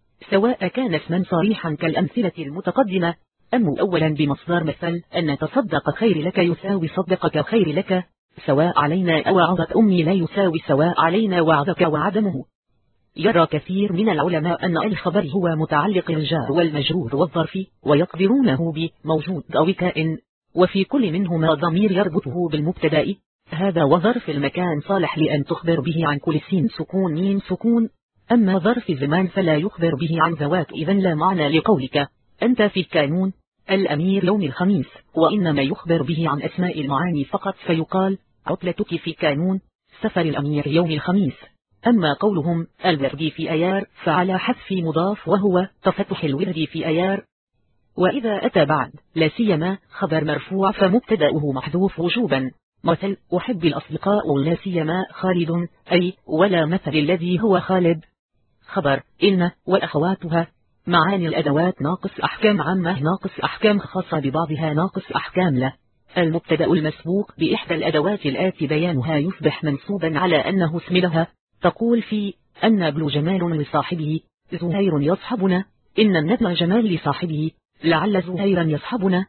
سواء كان اسما صريحا كالأمثلة المتقدمة أم أولا بمصدر مثل أن تصدق خير لك يساوي صدقك خير لك سواء علينا أو عظت أمي لا يساوي سواء علينا وعظك وعدمه. يرى كثير من العلماء أن الخبر هو متعلق الجار والمجرور والظرف ويقدرونه بموجود أو كائن وفي كل منهما ضمير يربطه بالمبتدأ. هذا وظرف المكان صالح لأن تخبر به عن كل سين سكون مين سكون. أما ظرف الزمان فلا يخبر به عن ذوات إذا لا معنى لقولك. أنت في الكانون الأمير يوم الخميس وإنما يخبر به عن أسماء المعاني فقط فيقال عطلتك في كانون سفر الأمير يوم الخميس. أما قولهم الورد في أيار فعلى حذف مضاف وهو تفتح الورد في أيار. وإذا أتى بعد لا سيما خبر مرفوع فمبتدأه محذوف وجوبا. مثل أحب الأصدقاء لا سيما خالد أي ولا مثل الذي هو خالد. خبر إن وأخواتها معاني الأدوات ناقص أحكام عامة ناقص أحكام خاصة ببعضها ناقص أحكام له. المبتدأ المسبوق بإحدى الأدوات الآتي بيانها يصبح منصوبا على أنه اسم لها. تقول في أن ابن جمال لصاحبه زهير يصحبنا إن النبل جمال لصاحبه لعل زهيرا يصحبنا.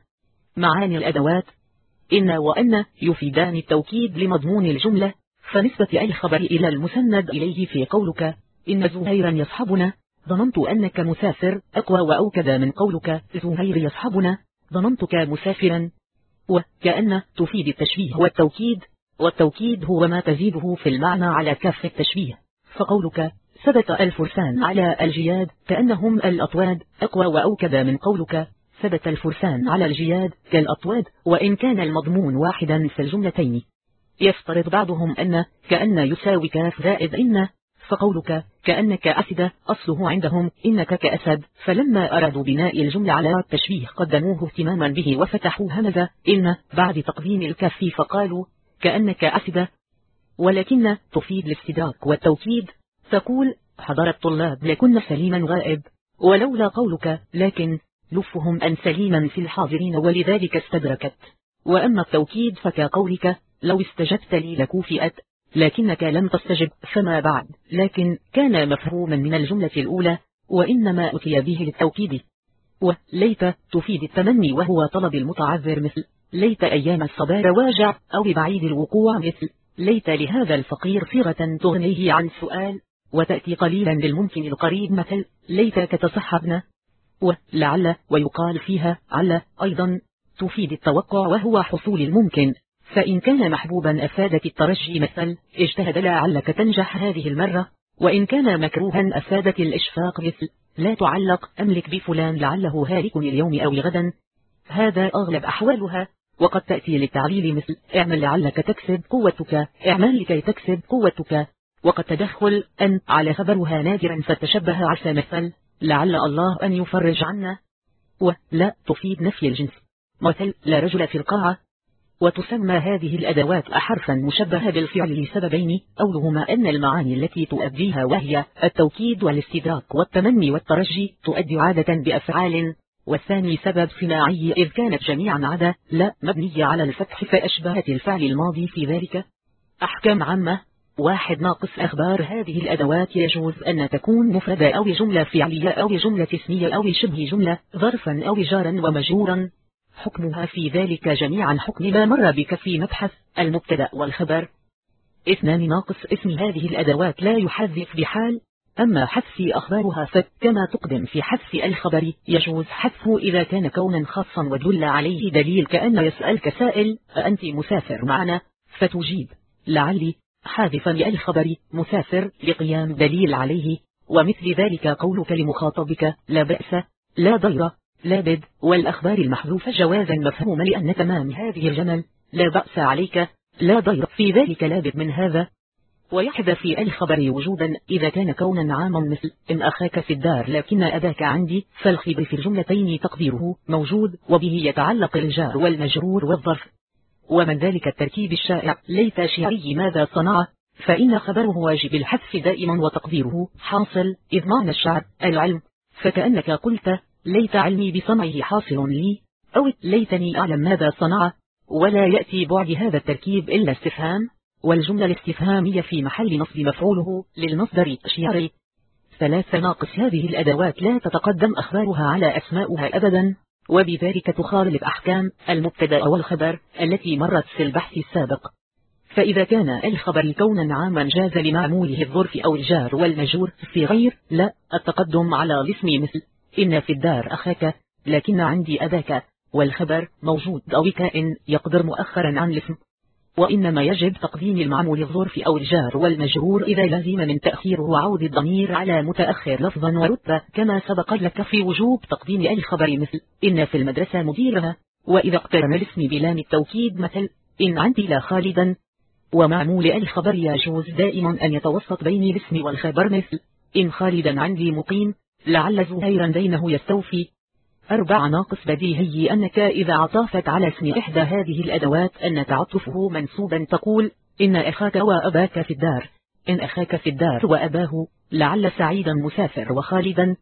معاني الأدوات إن وأن يفيدان التوكيد لمضمون الجملة. فنسبة أي الخبر إلى المسند إليه في قولك. إن زهيرا يصحبنا. ظننت أنك مسافر. أقوى وأوكد من قولك. زهير يصحبنا. ظننتك مسافرا. وكأن تفيد التشبيه والتوكيد. والتوكيد هو ما تزيده في المعنى على كاف التشبيه. فقولك ثبت الفرسان على الجياد. كأنهم الأطواد. أقوى وأوكد من قولك ثبت الفرسان على الجياد. كالأطواد. وإن كان المضمون واحدا في الجملتين. يفترض بعضهم أن كأن يساوي كاف زائد إن. فقولك كأنك أسد أصله عندهم إنك كأسد. فلما أرادوا بناء الجملة على التشبيه قدموه اهتماما به وفتحوا همزة. إن بعد تقديم الكاف فقالوا كأنك أسد. ولكن تفيد الاستدراك والتوكيد. تقول حضر الطلاب لكن سليما غائب ولولا قولك لكن لفهم أن سليما في الحاضرين ولذلك استدركت. وأما التوكيد فكقولك لو استجبت لي لكوفئت. لكنك لم تستجب فما بعد. لكن كان مفهوما من الجملة الأولى وإنما أتي به للتوكيد. وليت تفيد التمني وهو طلب المتعذر مثل ليت أيام الصبا رواجع أو بعيد الوقوع مثل ليت لهذا الفقير صيغة تغنيه عن سؤال وتأتي قليلا للممكن القريب مثل ليتك تصحبنا ولعل ويقال فيها على أيضا تفيد التوقع وهو حصول الممكن. فإن كان محبوبا أفادت الترجي مثل اجتهد لعلك تنجح هذه المرة. وإن كان مكروها أفادت الإشفاق مثل لا تعلق أملك بفلان لعله هالك اليوم أو غدا. هذا أغلب أحوالها. وقد تأتي للتعليل مثل اعمل لعلك تكسب قوتك اعمل لكي تكسب قوتك. وقد تدخل أن على خبرها نادرا فتشبه عسى مثل لعل الله أن يفرج عنا. ولا تفيد نفي الجنس. مثل لا رجل في القاعة. وتسمى هذه الأدوات أحرفا مشبهة بالفعل لسببين. أولهما أن المعاني التي تؤديها وهي التوكيد والاستدراك والتمني والترجي تؤدي عادة بأفعال. والثاني سبب صناعي إذ كانت جميعا عادة لا مبنية على الفتح فأشبهت الفعل الماضي في ذلك. أحكام عامة. واحد ناقص أخبار. هذه الأدوات يجوز أن تكون مفردة أو جملة فعلية أو جملة اسمية أو شبه جملة ظرفا أو جارا ومجرورا. حكمها في ذلك جميعا حكم ما مر بك في مبحث المبتدأ والخبر. اثنان ناقص اسم هذه الأدوات لا يحذف بحال. أما حذف أخبارها فكما تقدم في حذف الخبر يجوز حذفه إذا كان كونا خاصا ودل عليه دليل كأن يسألك سائل أنت مسافر معنا؟ فتجيب. لعلي حاذفا للخبر مسافر لقيام دليل عليه. ومثل ذلك قولك لمخاطبك لا بأس لا ضير. لا بد والأخبار المحذوفة جوازا مفهوما لأن تمام هذه الجمل. لا بأس عليك لا ضير في ذلك لا بد من هذا. ويحذف في الخبر وجودا إذا كان كونا عاما مثل إن أخاك في الدار لكن أباك عندي فالخبر في الجملتين تقديره موجود وبه يتعلق الجار والمجرور والظرف. ومن ذلك التركيب الشائع ليت شعري ماذا صنع؟ فإن خبره واجب الحذف دائما وتقديره حاصل إذ معنى الشعر العلم. فكأنك قلت ليت علمي بصنعه حاصل لي أو ليتني أعلم ماذا صنع ولا يأتي بعد هذا التركيب إلا استفهام والجملة الاستفهامية في محل نصب مفعوله للمصدر شعري. ثلاث ناقص هذه الأدوات لا تتقدم أخبارها على أسماؤها أبدا وبذلك تخالف أحكام المبتدأ والخبر التي مرت في البحث السابق. فإذا كان الخبر كونا عاما جاز لمعموله الظرف أو الجار والمجور في غير لا التقدم على الاسم مثل إن في الدار أخاك لكن عندي أباك والخبر موجود. أو كائن يقدر مؤخرا عن الاسم. وإنما يجب تقديم المعمول الظرف أو الجار والمجرور إذا لزم من تأخير وعود الضمير على متأخر لفظا ورتبة. كما سبق لك في وجوب تقديم أي خبر مثل إن في المدرسة مديرها. وإذا اقترن الاسم بلام التوكيد مثل إن عندي لا خالدا. ومعمول الخبر يجوز دائما أن يتوسط بين الاسم والخبر مثل إن خالدا عندي مقيم. لعل زهيرا دينه يستوفي. أربع ناقص بديهي أنك إذا عطافت على اسم إحدى هذه الأدوات أن تعطفه منصوبا تقول إن أخاك وأباك في الدار. إن أخاك في الدار وأباه. لعل سعيدا مسافر وخالدا.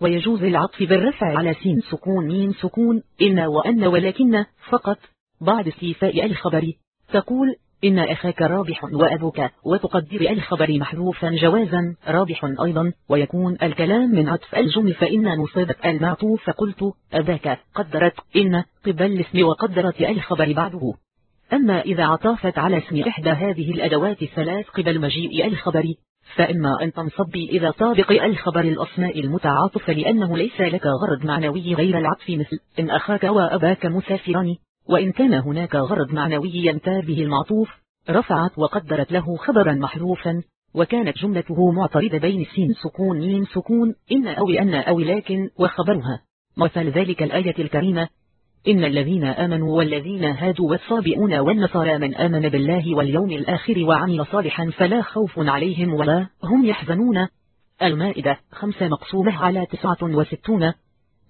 ويجوز العطف بالرفع على سين سكون مين سكون إن وأن ولكن فقط. بعد استيفاء الخبر. تقول إن أخاك رابح وأبوك وتقدر الخبر محذوفا جوازا رابح أيضا ويكون الكلام من عطف الجمل فإن نصبت المعطوف قلت أباك قدرت إن قبل الاسم وقدرت الخبر بعده. أما إذا عطافت على اسم إحدى هذه الأدوات الثلاث قبل مجيء الخبر فإما أن تنصب إذا طابق الخبر الأسماء المتعاطفة لأنه ليس لك غرض معنوي غير العطف مثل إن أخاك وأباك مسافران. وإن كان هناك غرض معنوي ينتار به المعطوف رفعت وقدرت له خبرا محذوفا وكانت جملته معترضة بين سين سكون ميم سكون إن أو أن أو لكن وخبرها. مثل ذلك الآية الكريمة إن الذين آمنوا والذين هادوا والصابئون والنصارى من آمن بالله واليوم الآخر وعمل صالحا فلا خوف عليهم ولا هم يحزنون. المائدة خمسة مقسومة على تسعة وستون.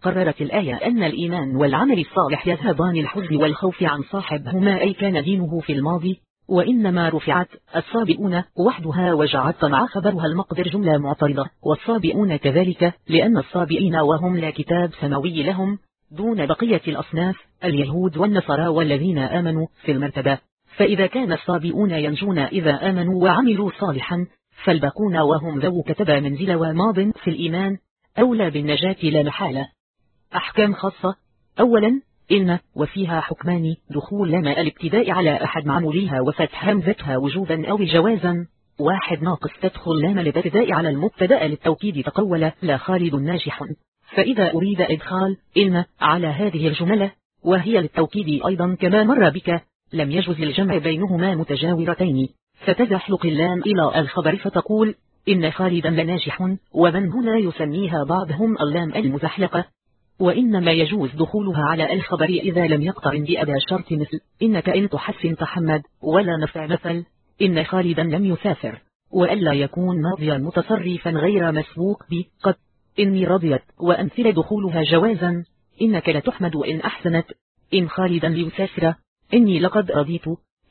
قررت الآية أن الإيمان والعمل الصالح يذهبان الحزن والخوف عن صاحبهما أي كان دينه في الماضي وإنما رفعت الصابئون وحدها وجعت مع خبرها المقدر جملة معترضة. والصابئون كذلك لأن الصابئين وهم لا كتاب سماوي لهم دون بقية الأصناف اليهود والنصارى والذين آمنوا في المرتبة. فإذا كان الصابئون ينجون إذا آمنوا وعملوا صالحا فالباقون وهم ذو كتب منزل وماض في الإيمان أولى بالنجاة لا محالة. أحكام خاصة. أولا إن وفيها حكمان دخول لما الابتداء على أحد معموليها وفتح همزتها وجوبا أو جوازا. واحد ناقص تدخل لام الابتداء على المبتدأ للتوكيد تقول لا خالد ناجح. فإذا أريد إدخال إن على هذه الجملة وهي للتوكيد أيضا كما مر بك لم يجوز الجمع بينهما متجاورتين. فتزحلق اللام إلى الخبر فتقول إن خالدا لناجح ومن هنا يسميها بعضهم اللام المزحلقة. وإنما يجوز دخولها على الخبر إذا لم يقترن بأدى شرط مثل إنك إن تحسن تحمد ولا نفع مثل إن خالدا لم يسافر وألا يكون ماضيا متصرفا غير مسبوق بقد إني رضيت وأمثل دخولها جوازا إنك لتحمد إن أحسنت إن خالدا ليسافر إني لقد رضيت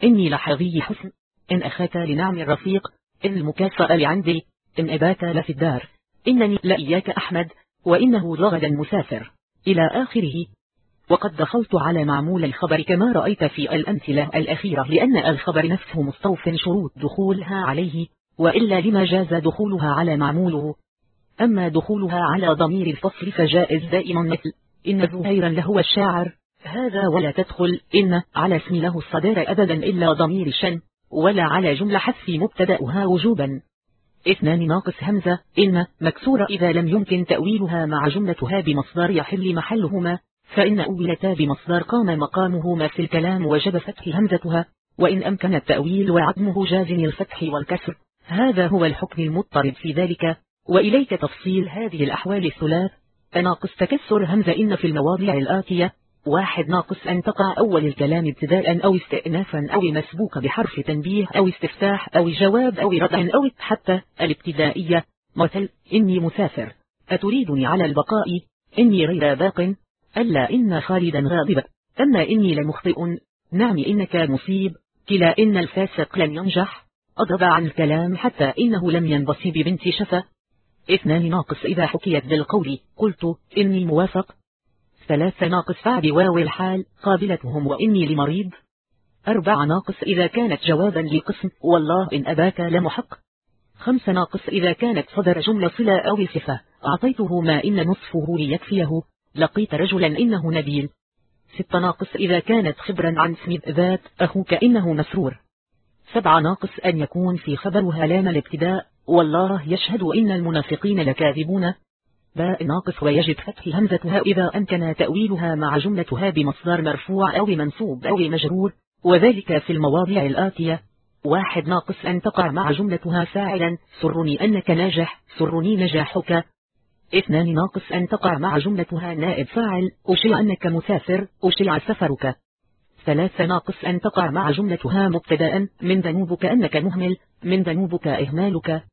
إني لحظي حسن إن أخاك لنعم الرفيق إن المكافأة لعندي إن أباك لفي الدار إنني لإياك أحمد وإنه لغدا مسافر. إلى آخره. وقد دخلت على معمول الخبر كما رأيت في الأمثلة الأخيرة لأن الخبر نفسه مستوف شروط دخولها عليه وإلا لما جاز دخولها على معموله. أما دخولها على ضمير الفصل فجائز دائما مثل إن زهيرا لهو الشاعر هذا ولا تدخل إن على اسم له الصدار أبدا إلا ضمير الشن ولا على جملة حذف مبتدأها وجوبا. اثنان ناقص همزة إن مكسورة إذا لم يمكن تأويلها مع جملتها بمصدر يحل محلهما فإن أولتا بمصدر قام مقامهما في الكلام وجب فتح همزتها وإن أمكن التأويل وعدمه جازم الفتح والكسر. هذا هو الحكم المضطرب في ذلك وإليك تفصيل هذه الأحوال الثلاث. ناقص تكسر همزة إن في المواضع الآتية. واحد ناقص أن تقع أول الكلام ابتداء أو استئنافا أو مسبوق بحرف تنبيه أو استفتاح أو جواب أو ردع أو حتى الابتدائية. مثل إني مسافر. أتريدني على البقاء؟ إني غير باق. ألا إن خالدا غاضبا. أما إني لمخطئ. نعم إنك مصيب. كلا إن الفاسق لم ينجح. أضرب عن الكلام حتى إنه لم ينبصي ببنت شفا. اثنان ناقص إذا حكيت بالقول. قلت إني موافق. ثلاثة ناقص فعل واو الحال قابلتهم وإني لمريض. أربع ناقص إذا كانت جوابا لقسم والله إن أباك لمحق. خمس ناقص إذا كانت صدر جملة صلة أو صفة أعطيته ما إن نصفه ليكفيه. لقيت رجلا إنه نبيل. ست ناقص إذا كانت خبرا عن اسم ذات أخوك إنه مسرور. سبعة ناقص أن يكون في خبرها لام الابتداء والله يشهد إن المنافقين لكاذبون. باء ناقص ويجب فتح همزتها إذا أمكن تأويلها مع جملتها بمصدر مرفوع أو منصوب أو مجرور. وذلك في المواضع الآتية. واحد ناقص أن تقع مع جملتها فاعلا. سرني أنك ناجح. سرني نجاحك. اثنان ناقص أن تقع مع جملتها نائب فاعل. أشيع أنك مسافر. أشيع سفرك. ثلاثة ناقص أن تقع مع جملتها مبتدا من ذنوبك أنك مهمل. من ذنوبك إهمالك.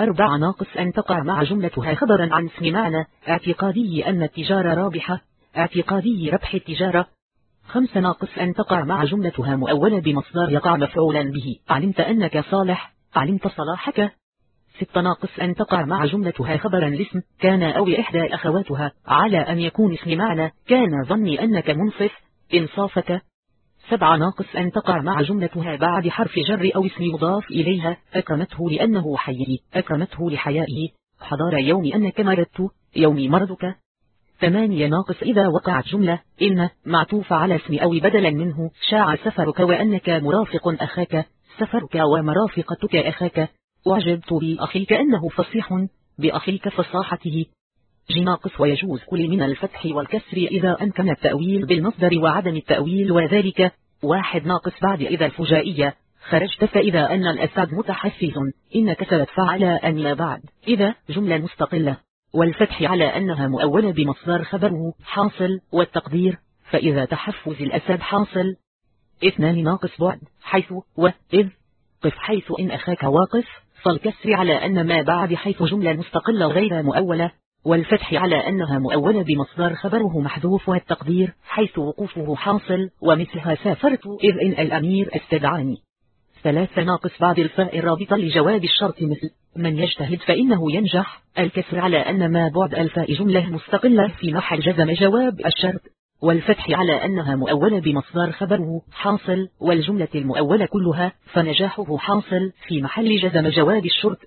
أربع ناقص أن تقع مع جملتها خبرا عن اسم معنى. اعتقادي أن التجارة رابحة. اعتقادي ربح التجارة. خمس ناقص أن تقع مع جملتها مؤولة بمصدر يقع مفعولا به. علمت أنك صالح. علمت صلاحك. ست ناقص أن تقع مع جملتها خبرا لاسم كان أو إحدى أخواتها. على أن يكون اسم معنى. كان ظني أنك منصف. إنصافك. سبع ناقص أن تقع مع جملتها بعد حرف جر أو اسم مضاف إليها. أكرمته لأنه حي. أكرمته لحيائه. حضار يوم أنك مرضت. يوم مرضك. ثمانية ناقص إذا وقعت جملة. إن معطوف على اسم أو بدلا منه. شاع سفرك وأنك مرافق أخاك. سفرك ومرافقتك أخاك. وعجبت بأخيك أنه فصيح. بأخيك فصاحته. ناقص ويجوز كل من الفتح والكسر إذا أمكن التأويل بالمصدر وعدم التأويل وذلك. واحد ناقص بعد إذا الفجائية. خرجت فإذا أن الأسد متحفز. إن كسبت فعل أن لا بعد. إذا جملة مستقلة. والفتح على أنها مؤولة بمصدر خبره حاصل والتقدير. فإذا تحفز الأسد حاصل. اثنان ناقص بعد. حيث وإذ قف. حيث إن أخاك واقف. فالكسر على أن ما بعد. حيث جملة مستقلة غير مؤولة. والفتح على أنها مؤولة بمصدر خبره محذوف والتقدير حيث وقوفه حاصل ومثلها سافرت إذ إن الأمير استدعاني. ثلاثة ناقص بعد الفاء الرابطة لجواب الشرط مثل من يجتهد فإنه ينجح. الكسر على أن ما بعد الفاء جملة مستقلة في محل جزم جواب الشرط. والفتح على أنها مؤولة بمصدر خبره حاصل والجملة المؤولة كلها فنجاحه حاصل في محل جزم جواب الشرط.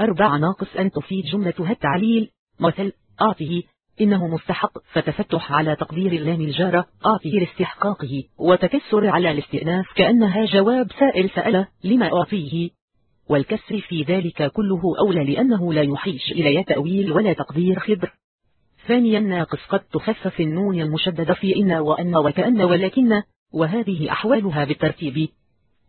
أربع ناقص أن تفيد جملتها التعليل. مثل أعطه إنه مستحق فتفتح على تقدير اللام الجارة أعطه لاستحقاقه وتكسر على الاستئناف كأنها جواب سائل سأل لما أعطيه؟ والكسر في ذلك كله أولى لأنه لا يحيش إلى تأويل ولا تقدير خبر. ثانيا ناقص قد تخفف النون المشددة في إن وأن وكأن ولكن وهذه أحوالها بالترتيب.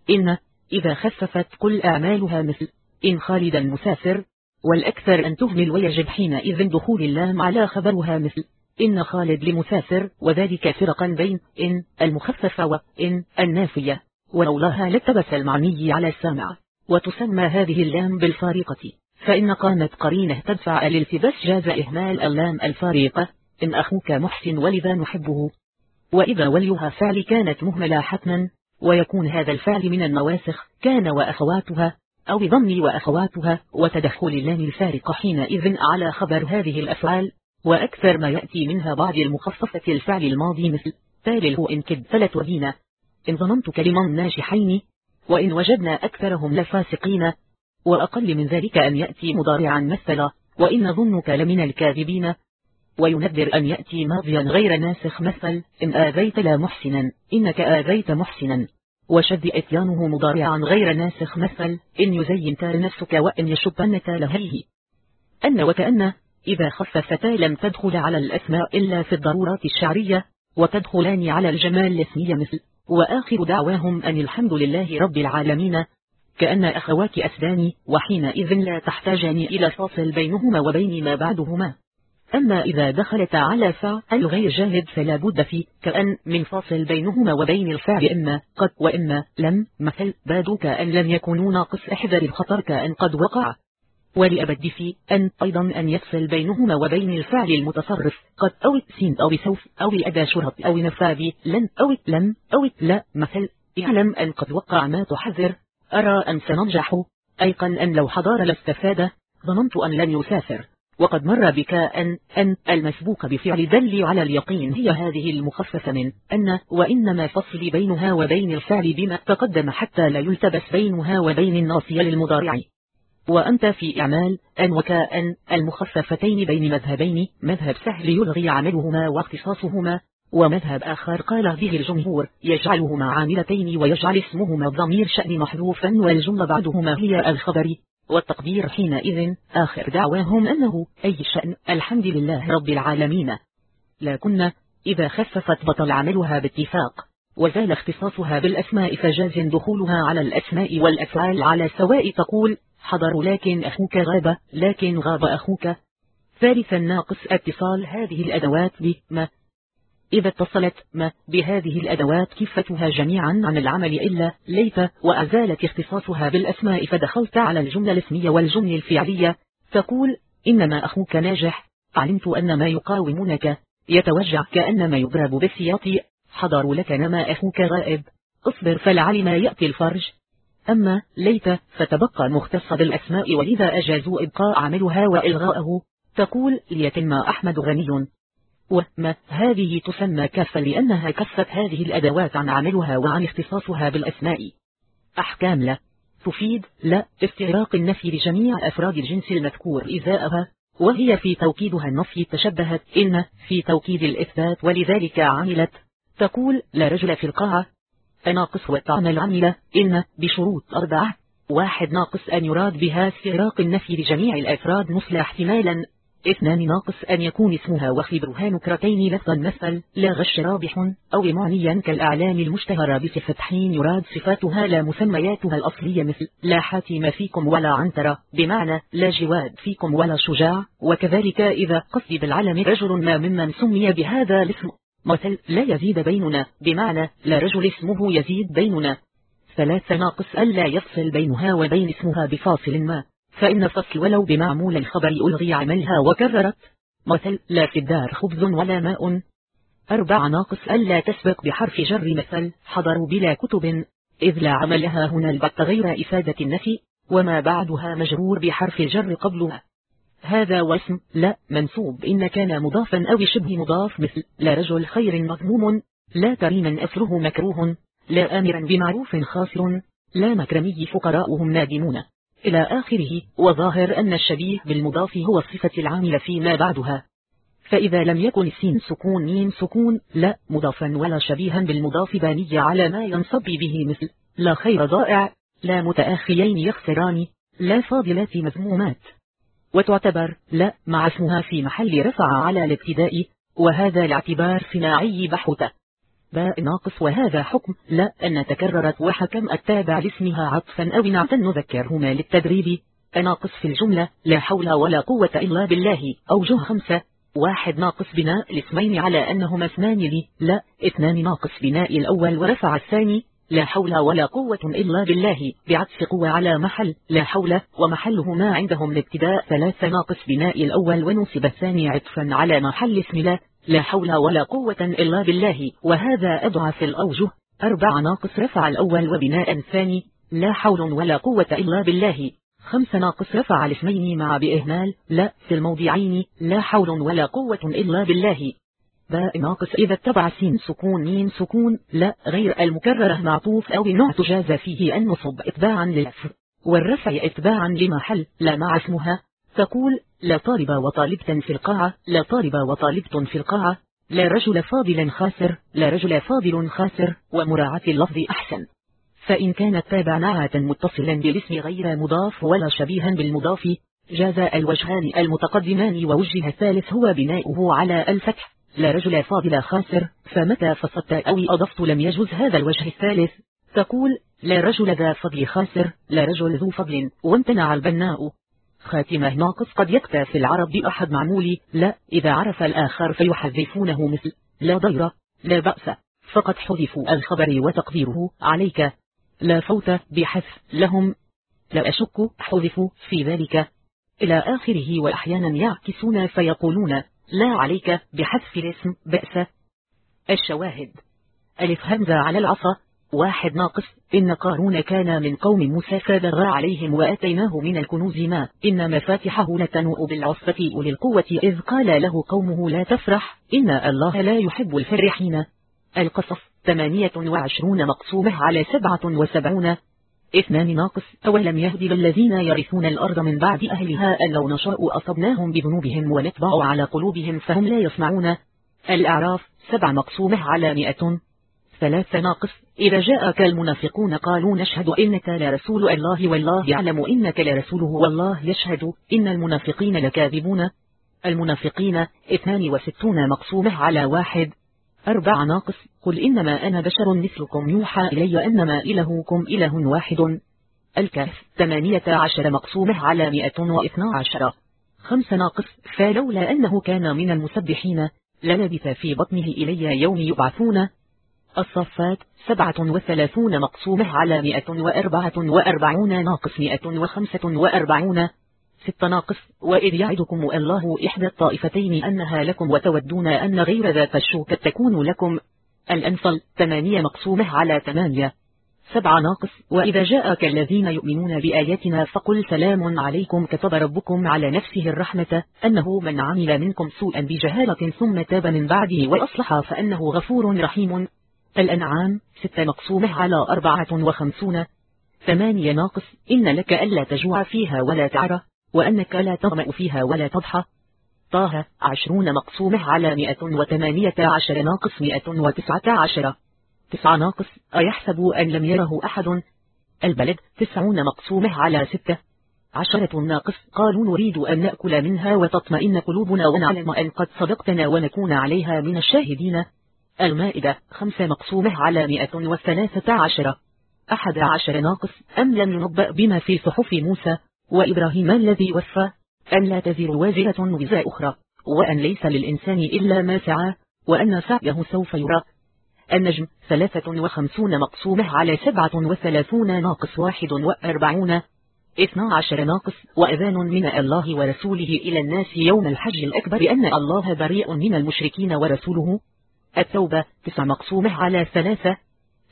إن إذا خففت كل أعمالها مثل إن خالدا مسافر والأكثر أن تهمل ويجب حينئذ دخول اللام على خبرها مثل إن خالد لمسافر وذلك فرقا بين إن المخففة وإن النافية ولولاها لتبس المعني على السامع. وتسمى هذه اللام بالفارقة. فإن قامت قرينة تدفع الالتباس جاز إهمال اللام الفارقة. إن أخوك محسن ولذا نحبه. وإذا وليها فعل كانت مهملة حتما. ويكون هذا الفعل من النواسخ كان وأخواتها. أو ضمني وأخواتها وتدخل اللام الفارق حينئذ على خبر هذه الأفعال وأكثر ما يأتي منها بعض المخصصة الفعل الماضي مثل تالله إن كد ودينا إن ظننت كلما ناجحين وإن وجدنا أكثرهم لفاسقين وأقل من ذلك أن يأتي مضارعا مثلا وإن ظنك لمن الكاذبين وينذر أن يأتي ماضيا غير ناسخ مثل إن آذيت لا محسنا إنك آذيت محسنا. وشد إتيانه مضارعا غير ناسخ مثل إن يزينت نفسك وإن يشبنك لهيه. أن وكأن إذا خففتا لم تدخل على الأسماء إلا في الضرورات الشعرية وتدخلان على الجمال الاسمية مثل. وآخر دعواهم أن الحمد لله رب العالمين. كأن أخوات أسداني وحينئذ لا تحتاجان إلى فاصل بينهما وبين ما بعدهما. أما إذا دخلت على فعل غير جاهد فلا بد في كأن من فاصل بينهما وبين الفعل إما قد وإما لم مثل بادوك أن لم يكونوا ناقص احذر الخطر كأن قد وقع. ولأبد في أن أيضا أن يفصل بينهما وبين الفعل المتصرف قد أو سين أو سوف أو أدى شرط أو نفاذ لن أو لم أو لا مثل اعلم أن قد وقع ما تحذر أرى أن سننجح أيقن أن لو حضار لاستفاد ظننت أن لن يسافر. وقد مر بك أن أن المسبوق بفعل دل على اليقين هي هذه المخففة من أن وإنما فصل بينها وبين الفعل بما تقدم حتى لا يلتبس بينها وبين الناصية للمضارع. وأنت في إعمال أن وكأن المخففتين بين مذهبين مذهب سهل يلغي عملهما واختصاصهما ومذهب آخر قال به الجمهور يجعلهما عاملتين ويجعل اسمهما ضمير شأن محذوفا والجملة بعدهما هي الخبر. والتقدير حينئذ آخر دعواهم أنه أي شأن الحمد لله رب العالمين. لكن إذا خففت بطل عملها باتفاق وزال اختصاصها بالأسماء فجاز دخولها على الأسماء والأفعال على سواء تقول حضر لكن أخوك غاب لكن غاب أخوك. ثالثا ناقص اتصال هذه الأدوات بما إذا اتصلت ما بهذه الأدوات كفتها جميعا عن العمل إلا ليت وأزالت اختصاصها بالأسماء فدخلت على الجملة الاسمية والجملة الفعلية. تقول إنما أخوك ناجح. علمت أن ما يقاومونك يتوجع كأنما يضرب بالسياط. حضروا لك نما أخوك غائب. اصبر فلعل ما يأتي الفرج. أما ليت فتبقى مختصة بالأسماء ولذا أجازوا إبقاء عملها وإلغاءه. تقول ليتم أحمد غني. وما هذه تسمى كافة لأنها كفت هذه الأدوات عن عملها وعن اختصاصها بالأسماء. أحكام لا. تفيد لا. استغراق النفي لجميع أفراد الجنس المذكور. إزاءها. وهي في توكيدها النفي تشبهت. إن في توكيد الإثبات. ولذلك عملت. تقول لا رجل في القاعة. ناقص وتعمل عمل إن بشروط أربعة. واحد ناقص أن يراد بها استغراق النفي لجميع الأفراد مثل احتمالا. اثنان ناقص أن يكون اسمها وخبرها نكرتين لفظا مثل لا غش رابح أو معنيا كالأعلام المشتهرة بصفة حين يراد صفاتها لا مسمياتها الأصلية مثل لا حاتم فيكم ولا عنترة بمعنى لا جواد فيكم ولا شجاع وكذلك إذا قصد بالعلم رجل ما ممن سمي بهذا الاسم مثل لا يزيد بيننا بمعنى لا رجل اسمه يزيد بيننا. ثلاثة ناقص ألا يفصل بينها وبين اسمها بفاصل ما. فإن فصل ولو بمعمول الخبر ألغي عملها وكررت. مثل لا في الدار خبز ولا ماء. أربع ناقص ألا تسبق بحرف جر. مثل حضروا بلا كتب. إذ لا عملها هنا البت غير إفادة النفي. وما بعدها مجرور بحرف الجر قبلها. هذا واسم لا منصوب. إن كان مضافا أو شبه مضاف. مثل لا رجل خير مضموم لا كريما أسره مكروه. لا آمرا بمعروف خاسر لا مكرمي فقراؤهم نادمون. إلى آخره وظاهر أن الشبيه بالمضاف هو الصفة العاملة فيما بعدها. فإذا لم يكن السين سكون ميم سكون لا مضافا ولا شبيها بالمضاف باني على ما ينصب به مثل لا خير ضائع لا متآخيين يخسران لا فاضلات مذمومات. وتعتبر لا مع اسمها في محل رفع على الابتداء وهذا الاعتبار صناعي بحوته باء ناقص وهذا حكم. لا أن تكررت وحكم التابع لاسمها عطفا أو نعتا نذكرهما للتدريب. ناقص في الجملة لا حول ولا قوة إلا بالله. أوجه خمسة واحد ناقص بناء الاسمين على أنهما اسمان لي. لا اثنان ناقص بناء الأول ورفع الثاني. لا حول ولا قوة إلا بالله. بعطف قوة على محل. لا حول ومحله ما عندهم الابتداء ثلاثة ناقص بناء الأول ونصب الثاني عطفا على محل اسم لا. لا حول ولا قوة إلا بالله وهذا أضعف الأوجه. أربع ناقص رفع الأول وبناء ثاني لا حول ولا قوة إلا بالله. خمس ناقص رفع الاسمين مع بإهمال. لا في الموضعين. لا حول ولا قوة إلا بالله. باء ناقص. إذا اتبع سين سكون ميم سكون. لا غير المكررة. معطوف أو النوع تجاز فيه النصب اتباعا للف والرفع اتباعا لمحل. لا مع اسمها. تقول لا طالب وطالبة في القاعة لا طالب وطالبت في القاعة لا رجل فاضل خاسر لا رجل فاضل خاسر ومراعاة اللفظ أحسن. فإن كانت تابع نعة متصلا بالاسم غير مضاف ولا شبيها بالمضاف جاز الوجهان المتقدمان ووجه الثالث هو بناؤه على الفتح. لا رجل فاضل خاسر فمتى فصدت أو أضفت لم يجوز هذا الوجه الثالث؟ تقول لا رجل ذا فضل خاسر لا رجل ذو فضل وامتنع البناء. خاتمة ناقص قد يكتى في العرب بأحد معمول لا إذا عرف الآخر فيحذفونه مثل لا ضير لا بأس فقد حذفوا الخبر وتقديره عليك لا فوت بحذف لهم لا أشك حذفوا في ذلك إلى آخره وأحيانا يعكسون فيقولون لا عليك بحذف الاسم بأس. الشواهد. ألف همزة على العصا. واحد ناقص إن قارون كان من قوم موسى فبغى عليهم وآتيناه من الكنوز ما إن مفاتحه لتنوء بالعصفة أولي القوة إذ قال له قومه لا تفرح إن الله لا يحب الفرحين. القصص ثمانية وعشرون مقسومة على سبعة وسبعون. اثنان ناقص أولم يهدي الذين يرثون الأرض من بعد أهلها أن لو نشاء أصبناهم بذنوبهم ونطبع على قلوبهم فهم لا يسمعون. الأعراف سبع مقسومة على مئة. ثلاثة ناقص. إذا جاءك المنافقون قالوا نشهد إنك لرسول الله والله يعلم إنك لرسوله والله يشهد إن المنافقين لكاذبون. المنافقين اثنان وستون مقسومة على واحد. أربع ناقص. قل إنما أنا بشر مثلكم. يوحى إلي أنما إلهكم إله واحد. الكهف. ثمانية عشر مقسومة على مئة واثنى عشر. خمس ناقص. فلولا أنه كان من المسبحين للبث في بطنه إلي يوم يبعثون. الصفات سبعة وثلاثون مقسومة على مئة وأربعة وأربعون ناقص مئة وخمسة وأربعون ست ناقص. وإذ يعدكم الله إحدى الطائفتين أنها لكم وتودون أن غير ذات الشوكة تكون لكم. الأنفل ثمانية مقسومة على ثمانية سبع ناقص. وإذا جاءك الذين يؤمنون بآياتنا فقل سلام عليكم. كتب ربكم على نفسه الرحمة أنه من عمل منكم سوءا بجهالة ثم تاب من بعده وأصلح فأنه غفور رحيم. الأنعام ستة مقسومة على أربعة وخمسون. ثمانية ناقص. إن لك ألا تجوع فيها ولا تعرى وأنك لا تغمأ فيها ولا تضحى. طه عشرون مقسومة على مئة وثمانية عشر ناقص مئة وتسعة عشر. تسعة ناقص. أيحسب أن لم يره أحد. البلد تسعون مقسومة على ستة. عشرة ناقص. قالوا نريد أن نأكل منها وتطمئن قلوبنا ونعلم أن قد صدقتنا ونكون عليها من الشاهدين. المائدة خمسة مقسومة على مئة وثلاثة عشر. أحد عشر ناقص. أم لم ينبأ بما في صحف موسى وإبراهيم الذي وفى؟ أن لا تزر وازرة وزاء أخرى. وأن ليس للإنسان إلا ما سعى. وأن سعيه سوف يرى. النجم ثلاثة وخمسون مقسومة على سبعة وثلاثون ناقص واحد وأربعون. اثنى عشر ناقص. وأذان من الله ورسوله إلى الناس يوم الحج الأكبر. أن الله بريء من المشركين ورسوله. التوبة تسع مقسومة على ثلاثة.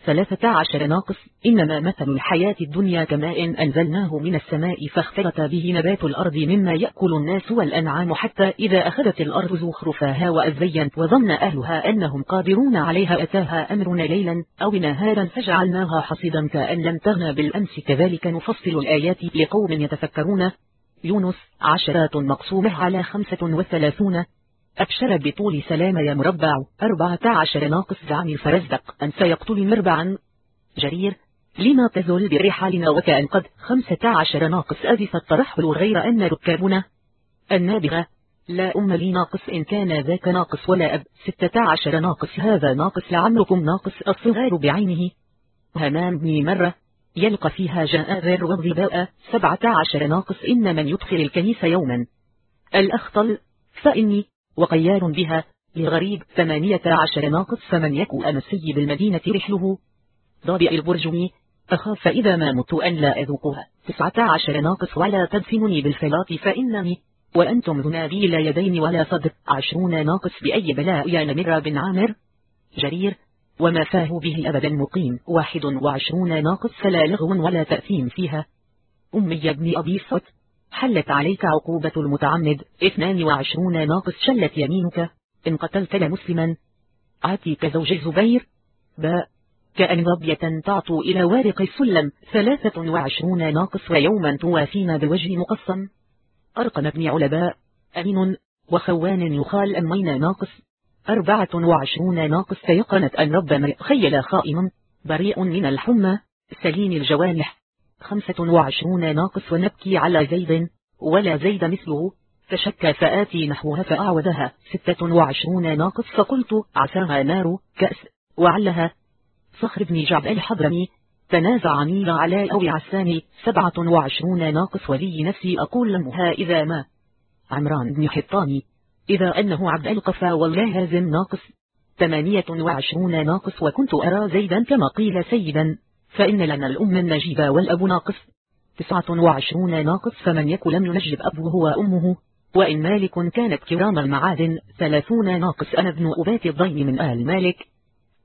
ثلاثة عشر ناقص. إنما مثل الحياة الدنيا كماء أنزلناه من السماء فاختلط به نبات الأرض مما يأكل الناس والأنعام حتى إذا أخذت الأرض زخرفاها وأزينت وظن أهلها أنهم قادرون عليها أتاها أمرنا ليلا أو نهارا فجعلناها حصيدا كأن لم تغنى بالأمس. كذلك نفصل الآيات لقوم يتفكرون. يونس عشرات مقسومة على خمسة وثلاثون. أبشر بطول سلام يا مربع. أربعة عشر ناقص دعم الفرزدق أن سيقتل مربعا. جرير. لما تزل برحالنا وكأن قد خمسة عشر ناقص. أذف الترحل غير أن ركابنا النابغة. لا أم لي ناقص. إن كان ذاك ناقص ولا أب. ستة عشر ناقص. هذا ناقص. لعمركم ناقص. الصغار بعينه. همام بن مرة. يلقى فيها جآذر والظباء سبعة عشر ناقص. إن من يدخل الكنيس يوما. الأخطل. فإني وقيار بها لغريب ثمانية عشر ناقص فمن يكو أمسي بالمدينة رحله؟ ضابئ البرجمي أخاف إذا ما مت أن لا أذوقها. تسعة عشر ناقص ولا تدفنني بالفلاط فإنني وأنتم ذنابي لا يدين ولا صدر. عشرون ناقص بأي بلاء يا نمر بن عامر؟ جرير وما فاه به أبدا مقيم. واحد وعشرون ناقص فلا لغو ولا تأثيم فيها. أمي ابن أبي صوت حلت عليك عقوبة المتعمد. اثنان وعشرون ناقص شلت يمينك. إن قتلت لمسلما. عاتيك زوج الزبير. باء كأن ضبية تعطو إلى وارق السلم. ثلاثة وعشرون ناقص ويوما توافينا بوجه مقصم. أرقم ابن علباء. أمين. وخوان يخال أمين ناقص. أربعة وعشرون ناقص. فيقنت أن رب خيل خائن. بريء من الحمى. سليم الجوانح. خمسة وعشرون ناقص ونبكي على زيد ولا زيد مثله فشك فآتي نحوها ستة وعشرون ناقص فقلت عساها نار كأس وعلها. صخر بن جعب الحضرمي تنازع ميل على أو عساني سبعة وعشرون ناقص ولي نفسي أقول لمها إذا ما. عمران بن حطاني إذا أنه عبد القفا والله هازم ناقص. ثمانية وعشرون ناقص وكنت أرى زيدا كما قيل سيدا. فإن لنا الأم النجيب والأب ناقص. تسعة وعشرون ناقص فمن يك لم ينجب أبوه وأمه وإن مالك كانت كرام المعادن ثلاثون ناقص. أنا ابن أبات الضيم من آل مالك.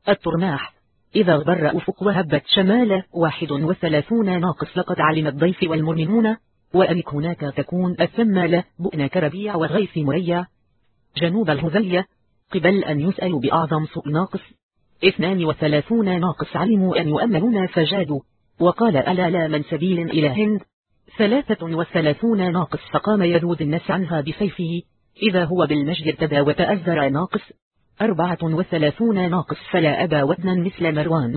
الترماح إذا غبر أفق وهبت شمال. واحد وثلاثون ناقص. لقد علم الضيف والمرمنون. وأنك هناك تكون الثمال. بؤنك ربيع والغيث مريع. جنوب الهذلية. قبل أن يسأل بأعظم سوء ناقص. اثنان وثلاثون ناقص علموا أن يؤمنون فجادوا. وقال ألا لا من سبيل إلى هند. ثلاثة وثلاثون ناقص فقام يذود الناس عنها بسيفه. إذا هو بالمجد ارتدى وتأذر ناقص. أربعة وثلاثون ناقص فلا أبا وزنا مثل مروان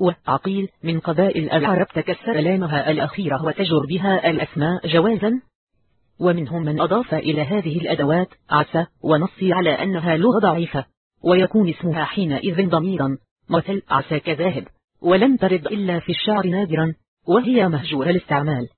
وعقيل من قبائل العرب تكسر لامها الأخيرة وتجر بها الأسماء جوازا. ومنهم من أضاف إلى هذه الأدوات عسى ونصي على أنها لغة ضعيفة ويكون اسمها حينئذ ضميرا. مثل عسى كذاهب ولم ترد إلا في الشعر نادرا وهي مهجورة الاستعمال.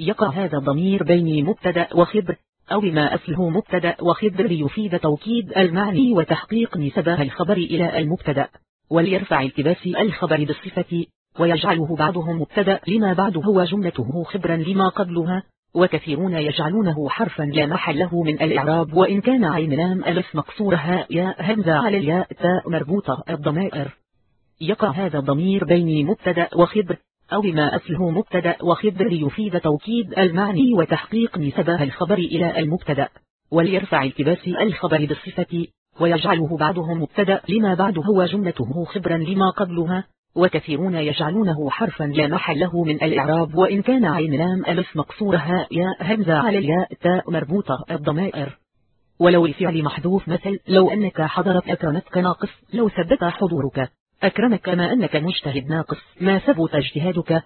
يقع هذا الضمير بين مبتدأ وخبر أو ما أصله مبتدأ وخبر ليفيد توكيد المعني وتحقيق نسبة الخبر إلى المبتدأ. وليرفع التباس الخبر بالصفة ويجعله بعضهم مبتدأ لما بعده هو جملته خبرا لما قبلها وكثيرون يجعلونه حرفا لا محله من الإعراب وإن كان عين لام ألف مقصورها يا همزة على الياء تاء مربوطة الضمائر. يقع هذا الضمير بين مبتدأ وخبر أو ما أصله مبتدأ وخبر ليفيد توكيد المعني وتحقيق نسبة الخبر إلى المبتدأ. وليرفع التباس الخبر بالصفة ويجعله بعضهم مبتدأ لما بعده هو جملته خبرا لما قبلها وكثيرون يجعلونه حرفا لا محله من الإعراب وإن كان عين لام ألف مقصورها يا همزة على الياء تاء مربوطة الضمائر. ولو الفعل محذوف مثل لو أنك حضرت أكرمتك ناقص لو ثبت حضورك أكرمك ما أنك مجتهد ناقص ما ثبت اجتهادك؟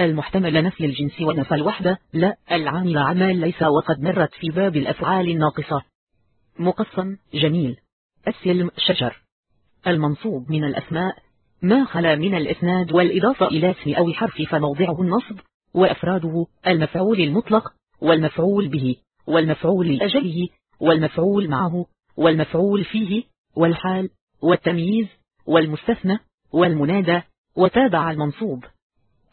المحتمل نفي الجنس ونفى الوحدة لا العامل عمال ليس وقد مرت في باب الأفعال الناقصة. مقصم جميل. السلم شجر. المنصوب من الأسماء. ما خلا من الإسناد والإضافة إلى اسم أو حرف فموضعه النصب وأفراده. المفعول المطلق والمفعول به والمفعول لأجله والمفعول معه والمفعول فيه والحال والتمييز والمستثنى والمنادى. وتابع المنصوب.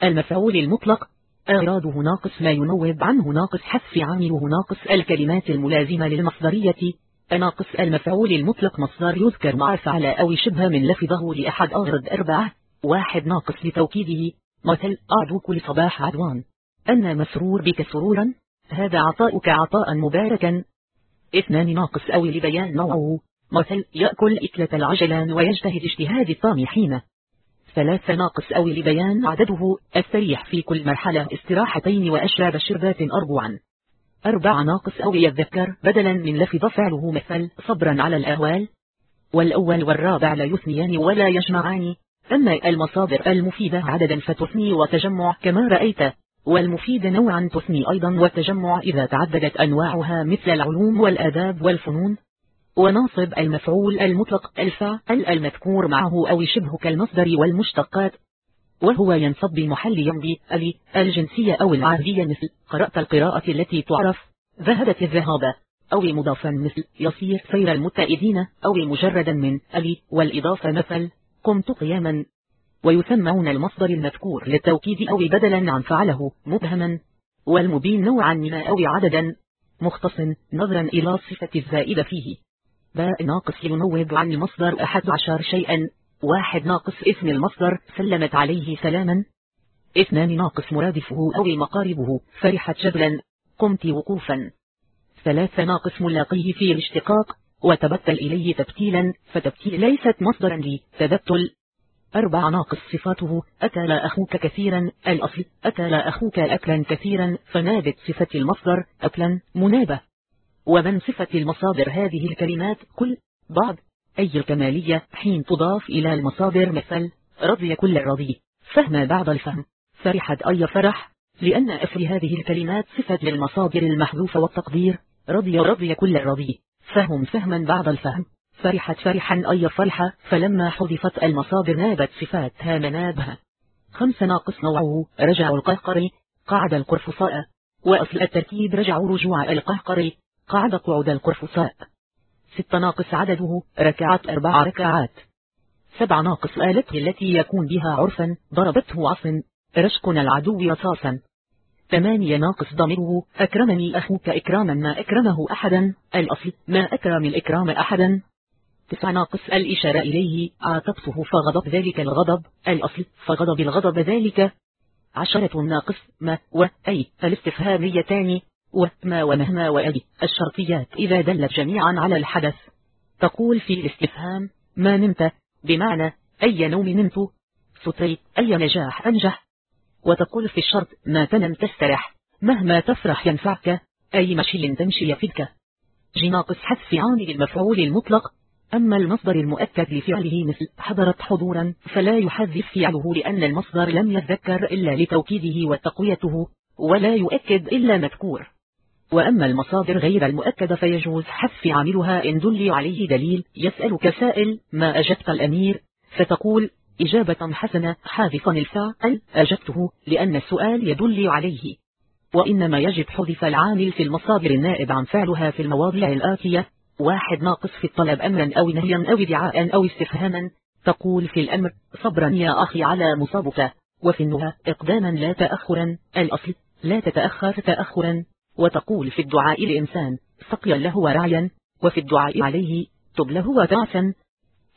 المفعول المطلق أغراضه ناقص ما ينوب عنه ناقص حذف عامله ناقص الكلمات الملازمة للمصدرية ناقص المفعول المطلق مصدر يذكر مع فعل أو شبه من لفظه لأحد أغرد أربعة واحد ناقص لتوكيده مثل أعدو كل صباح عدوان. أن مسرور بك سرورا هذا عطاؤك عطاء مباركا. اثنان ناقص أو لبيان نوعه مثل يأكل إكلة العجلان ويجتهد اجتهاد الطامحين. ثلاثة ناقص أو لبيان عدده السريح في كل مرحلة استراحتين وأشرب شربات أربعا. أربع ناقص أو يذكر بدلا من لفظ فعله مثل صبرا على الأهوال. والأول والرابع لا يثنيان ولا يجمعان أما المصادر المفيدة عددا فتثني وتجمع كما رأيت. والمفيد نوعا تثني أيضا والتجمع إذا تعددت أنواعها مثل العلوم والآداب والفنون. وناصب المفعول المطلق الفعل المذكور معه أو شبه كالمصدر والمشتقات. وهو ينصب بمحل يمضي ألي الجنسية أو العادية مثل قرأت القراءة التي تعرف. ذهبت الذهاب أو مضافا مثل يصير سير المتائدين أو مجردا من ألي والإضافة مثل قمت قياما. ويسمعون المصدر المذكور للتوكيد أو بدلا عن فعله مبهما. والمبين نوعا ما أو عددا. مختص نظرا إلى الصفة الزائدة فيه. باء ناقص ينوب عن المصدر أحد عشر شيئا. واحد ناقص اسم المصدر. سلمت عليه سلاما. اثنان ناقص مرادفه أو مقاربه. فرحت جبلا. قمت وقوفا. ثلاثة ناقص ملاقيه في الاشتقاق. وتبتل إليه تبتيلا. فتبتيل ليست مصدرا لي. تبتل. أربع ناقص صفاته. أكل أخوك كثيرا. الأصل. أكل أخوك أكلا كثيرا. فنابت صفة المصدر. أكلا. منابة. ومن صفة المصادر هذه الكلمات كل بعض أي الكمالية حين تضاف إلى المصادر مثل رضي كل الرضي فهم بعض الفهم فرحت أي فرح لأن أصل هذه الكلمات صفة للمصادر المحذوفة والتقدير رضي رضي كل الرضي فهم فهما بعض الفهم فرحت فرحا أي فرحة فلما حذفت المصادر نابت صفاتها منابها. خمس ناقص نوعه رجع القهقري قعد القرفصاء وأصل التركيب رجع رجوع القهقري. قعد قعود القرفصاء ست ناقص عدده ركعت أربع ركعات. سبع ناقص آلته التي يكون بها عرفا ضربته عص رشكن العدو رصاصا. ثمانية ناقص ضميره أكرمني أخوك إكراما ما أكرمه أحدا. الأصل ما أكرم الإكرام أحدا. تسع ناقص الإشارة إليه عاتبته فغضب ذلك الغضب. الأصل فغضب الغضب ذلك. عشرة ناقص ما و أي. الاستفهاميتان. وما ومهما وأي الشرطيات إذا دلت جميعا على الحدث. تقول في الاستفهام ما نمت؟ بمعنى أي نوم نمت؟ ستري أي نجاح أنجح؟ وتقول في الشرط ما تنم تسترح مهما تفرح ينفعك أي مشي تمشي يفدك جناقص حذف عامل المفعول المطلق. أما المصدر المؤكد لفعله مثل حضرت حضورا فلا يحذف فعله لأن المصدر لم يذكر إلا لتوكيده وتقويته ولا يؤكد إلا مذكور. وأما المصادر غير المؤكدة فيجوز حذف عاملها إن دل عليه دليل يسألك سائل ما أجبت الأمير؟ فتقول إجابة حسنة حاذفا الفعل أجبته لأن السؤال يدل عليه. وإنما يجب حذف العامل في المصادر النائب عن فعلها في المواضع الآتية. واحد ناقص في الطلب أمرا أو نهيا أو ادعاء أو استفهاما. تقول في الأمر صبرا يا أخي على مصابك. وفي النهى إقداما لا تأخرا. الأصل لا تتأخر تأخرا. وتقول في الدعاء لإنسان سقيا له ورعيا وفي الدعاء عليه تب له وتعسا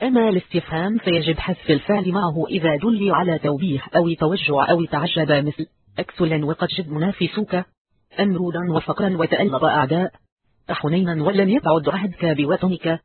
أما الاستفهام فيجب حذف الفعل معه إذا دل على توبيح أو توجع أو تعجب مثل أكسلا وقد جد منافسوك أمرودا وفقرا وتألب أعداء. حنينا ولم يبعد عهدك بوطنك.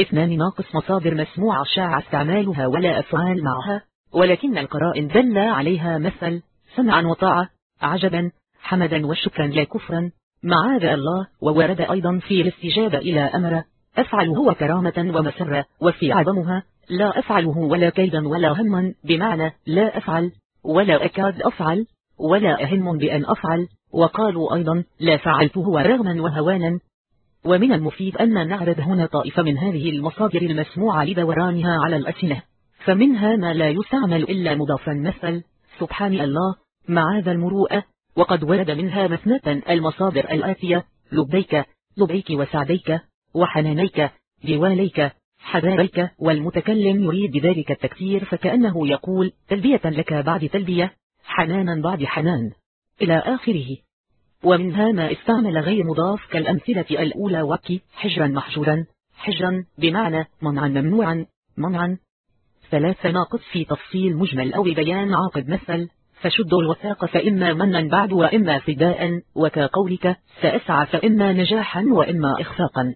إثنان ناقص مصادر مسموع شاع استعمالها ولا أفعال معها. ولكن القرائن دل عليها مثل سمعا وطاعة عجبا. حمدا وشكرا لا كفرا. معاذ الله وورد أيضا في الاستجابة إلى أمر أفعل هو كرامة ومسرة وفي عظمها لا أفعله ولا كيدا ولا هما بمعنى لا أفعل ولا أكاد أفعل ولا أهم بأن أفعل وقالوا أيضا لا فعلته رغما وهوانا. ومن المفيد أن نعرض هنا طائفة من هذه المصادر المسموعة لدورانها على الأسنة. فمنها ما لا يستعمل إلا مضافا مثل سبحان الله معاذ المروءة وقد ورد منها مثنة المصادر الآتية لبيك لبيك وسعديك وحنانيك جواليك حذاريك والمتكلم يريد بذلك التكثير فكأنه يقول تلبية لك بعد تلبية حنانا بعد حنان إلى آخره. ومنها ما استعمل غير مضاف كالأمثلة الأولى وكي حجرا محجورا حجرا بمعنى منعا ممنوعا منعا. ثلاثة ناقص في تفصيل مجمل أو بيان عاقد مثل فشدوا الوثاق فإما منا بعد وإما فداء وكقولك سأسعى فإما نجاحا وإما إخفاقا.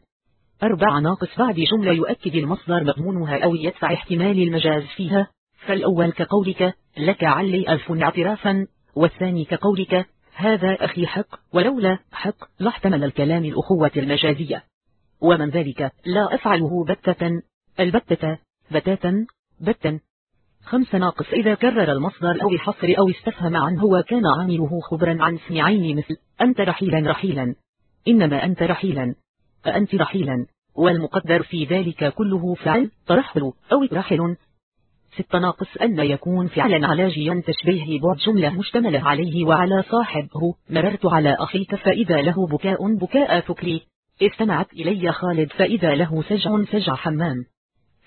أربع ناقص بعد جملة يؤكد المصدر مضمونها أو يدفع احتمال المجاز فيها. فالأول كقولك لك علي ألف اعترافا والثاني كقولك هذا أخي حق ولولا حق لاحتمل الكلام الأخوة المجازية. ومن ذلك لا أفعله بتة البتة بتاتا بتا خمس ناقص إذا كرر المصدر أو الحصر أو استفهم عنه وكان عامله خبرا عن اسم مثل أنت رحيلا رحيلا. إنما أنت رحيلا. أنت رحيلا. والمقدر في ذلك كله فعل ترحل أو رحل ست ناقص أن يكون فعلا علاجيا تشبيه بعد جملة مشتملة عليه وعلى صاحبه. مررت على أخيك فإذا له بكاء بكاء فكري. استمعت إلي خالد فإذا له سجع سجع حمام.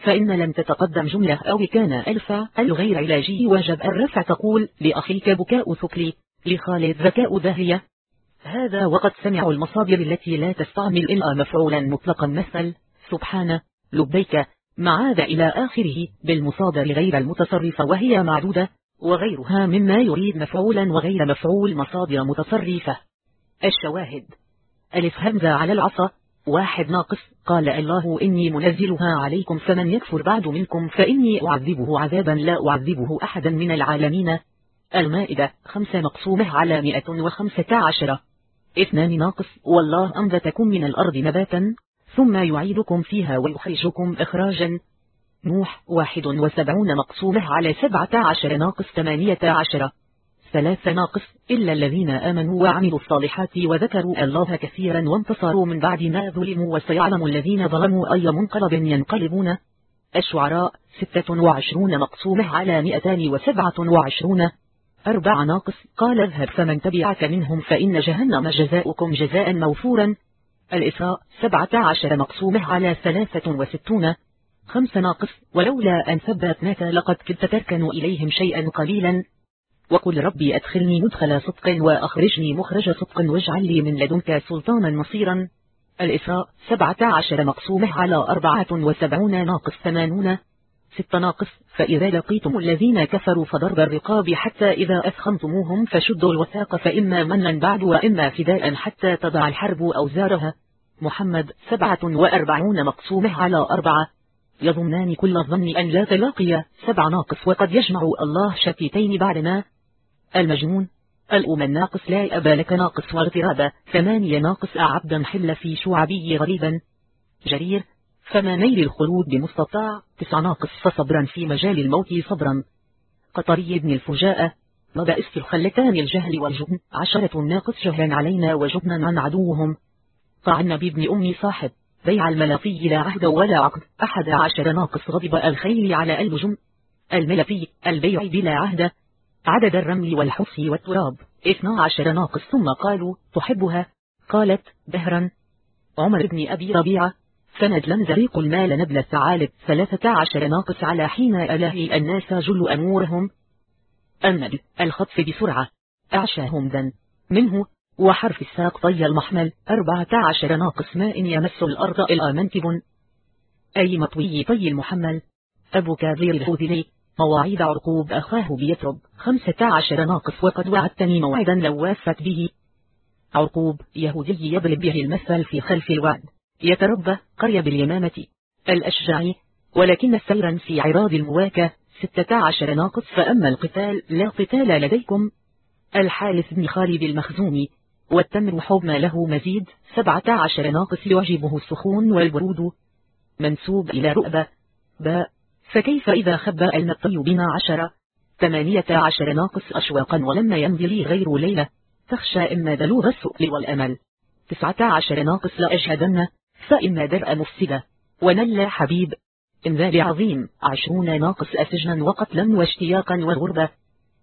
فإن لم تتقدم جملة أو كان الفا الغير علاجي. وجب الرفع تقول لأخيك بكاء ثكلي لخالد ذكاء ذهية هذا وقد سمعوا المصادر التي لا تستعمل إلا مفعولا مطلقا. مثل سبحانه لبيك معاذ إلى آخره. بالمصادر غير المتصرفة وهي معدودة وغيرها مما يريد مفعولا وغير مفعول مصادر متصرفة. الشواهد ألف همزة على العصا. واحد ناقص قال الله إني منزلها عليكم فمن يكفر بعد منكم فإني أعذبه عذابا لا أعذبه أحدا من العالمين. المائدة خمسة مقسومة على مئة وخمسة عشرة اثنان ناقص والله أنبتكم من الأرض نباتا ثم يعيدكم فيها ويخرجكم إخراجا. نوح واحد وسبعون مقسومة على سبعة عشر ناقص ثمانية عشر. ثلاثة ناقص إلا الذين آمنوا وعملوا الصالحات وذكروا الله كثيرا وانتصروا من بعد ما ظلموا وسيعلم الذين ظلموا أي منقلب ينقلبون. الشعراء ستة وعشرون مقسومة على مئتان وسبعة وعشرون. أربع ناقص قال اذهب فمن تبعك منهم فإن جهنم جزاؤكم جزاء موفورا. الإسراء سبعة عشر مقسومة على ثلاثة وستون. خمس ناقص ولولا أن ثبتناك لقد كنت تركن إليهم شيئا قليلا. وقل ربي أدخلني مدخل صدق وأخرجني مخرج صدق واجعل لي من لدنك سلطانا نصيرا الإسراء سبعة عشر مقسومة على أربعة وسبعون ناقص ثمانون. ست ناقص فإذا لقيتم الذين كفروا فضرب الرقاب حتى إذا أثخنتموهم فشدوا الوثاق فإما منا بعد وإما فداء حتى تضع الحرب أوزارها. محمد سبعة وأربعون مقسومة على أربعة. يظنان كل الظن أن لا تلاقي. سبع ناقص وقد يجمع الله شتيتين بعدما المجنون. الأم الناقص لا أبا لك ناقص واغترابا ثمانية ناقص أعبدا حل في شعبي غريبا. جرير. فما نيل الخلود بمستطاع. تسع ناقص فصبرا في مجال الموت صبرا. قطري ابن الفجاءة مضى الخلتان الجهل والجبن عشرة ناقص جهلا علينا وجبنا عن عدوهم. طعن بابن أمي صاحب. بيع الملفي لا عهد ولا عقد. أحد عشر ناقص غضب الخيل على البجم الملفي البيع بلا عهد. عدد الرمل والحص والتراب. اثنا عشر ناقص. ثم قالوا تحبها؟ قالت دهرا عمر بن أبي ربيعة. سند لم زريق المال نبل الثعالب. ثلاثة عشر ناقص. على حين ألاهي الناس جل أمورهم. النبل الخطف بسرعة. أعشاهم ذن منه وحرف الساق طي المحمل. أربعة عشر ناقص. ماء يمس الأرض إلى منكب. أي مطوي طي المحمل. أبو كاظير الهوذلي مواعيد عرقوب أخاه بيترب خمسة عشر ناقص وقد وعدتني موعدا لو وافت به. عرقوب يهودي يضرب به المثل في خلف الوعد. يتربى قرية باليمامة. الأشجعي. ولكن سيرا في عراض المواكة. ستة عشر ناقص. فأما القتال لا قتال لديكم. الحارث بن خالد المخزومي. والتمر حب له مزيد. سبعة عشر ناقص. يعجبه السخون والبرود. منسوب إلى رؤبة. باء. فكيف إذا خب المطي بنا عشرة ثمانية عشر ناقص أشواقا ولما يمضي لي غير ليلة. تخشى إما بلوغ السؤل والأمل. تسعة عشر ناقص لأجهدن فإما درء مفسدة. ونأي حبيب. إن ذا عظيم عشرون ناقص أسجنا وقتلا واشتياقا وغربة.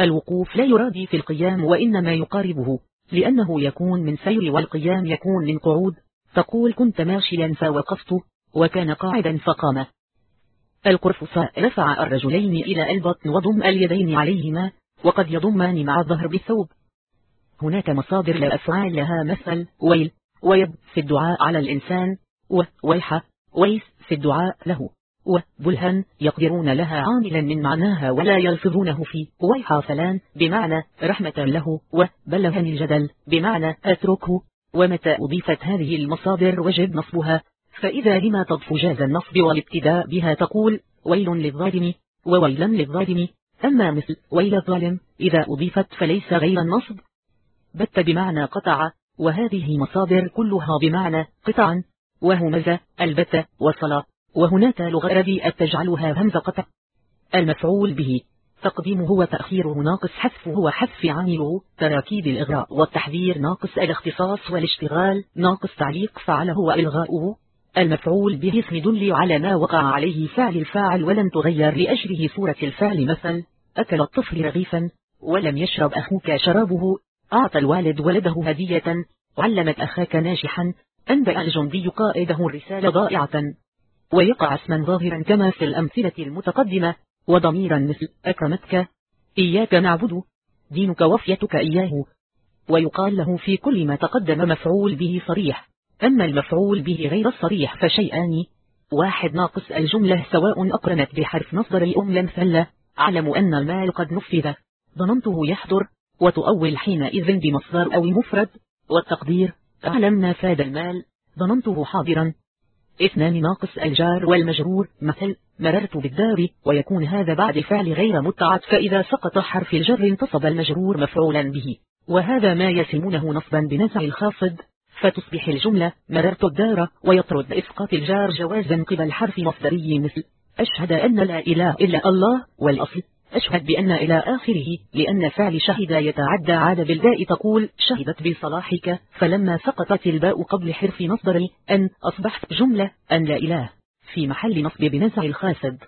الوقوف لا يرادي في القيام وإنما يقاربه لأنه يكون من سير والقيام يكون من قعود. تقول كنت ماشيا فوقفت وكان قاعدا فقام. القرفصاء رفع الرجلين إلى البطن وضم اليدين عليهما وقد يضمان مع الظهر بالثوب. هناك مصادر لأفعال لها مثل ويل ويب في الدعاء على الإنسان وويح ويس في الدعاء له. وبلهن يقدرون لها عاملا من معناها ولا يلفظونه في ويحا فلان بمعنى رحمة له وبلهن الجدل بمعنى أتركه ومتى أضيفت هذه المصادر وجب نصبها. فإذا لما تضف جاز النصب والابتداء بها تقول ويل للظالم وويلا للظالم. أما مثل ويل الظالم إذا أضيفت فليس غير النصب. بت بمعنى قطع وهذه مصادر كلها بمعنى قطعا. وهمز البت وصلا وهناك لغة تجعلها همز قطع. المفعول به. تقديمه وتأخيره ناقص حذفه وحذف عامله تراكيب الإغراء والتحذير ناقص الاختصاص والاشتغال ناقص تعليق فعله وإلغاؤه. المفعول به اسم دل على ما وقع عليه فعل الفاعل ولم تغير لأجله صورة الفعل مثل أكل الطفل رغيفا ولم يشرب أخوك شرابه. أعطى الوالد ولده هدية. علمت أخاك ناجحا. أنبأ الجندي قائده الرسالة ضائعة. ويقع اسما ظاهرا كما في الأمثلة المتقدمة وضميرا مثل أكرمتك. إياك نعبد دينك وفيتك إياه. ويقال له في كل ما تقدم مفعول به صريح. أما المفعول به غير الصريح فشيئان. واحد ناقص الجملة سواء أقرنت بحرف مصدر الأم لم فل. أعلم أن المال قد نفذ. ظننته يحضر. وتؤول حينئذ بمصدر أو مفرد. والتقدير أعلم فاد المال. ظننته حاضرا. اثنان ناقص الجار والمجرور مثل مررت بالدار ويكون هذا بعد فعل غير متعد فإذا سقط حرف الجر انتصب المجرور مفعولا به. وهذا ما يسمونه نصبا بنزع الخافض فتصبح الجملة مررت الدار ويطرد إسقاط الجار جوازا قبل حرف مصدري مثل أشهد أن لا إله إلا الله والأصل أشهد بأن إلى آخره لأن فعل شهد يتعدى عاد بالباء تقول شهدت بصلاحك فلما سقطت الباء قبل حرف مصدر أن أصبحت جملة أن لا إله في محل نصب بنزع الخاسد.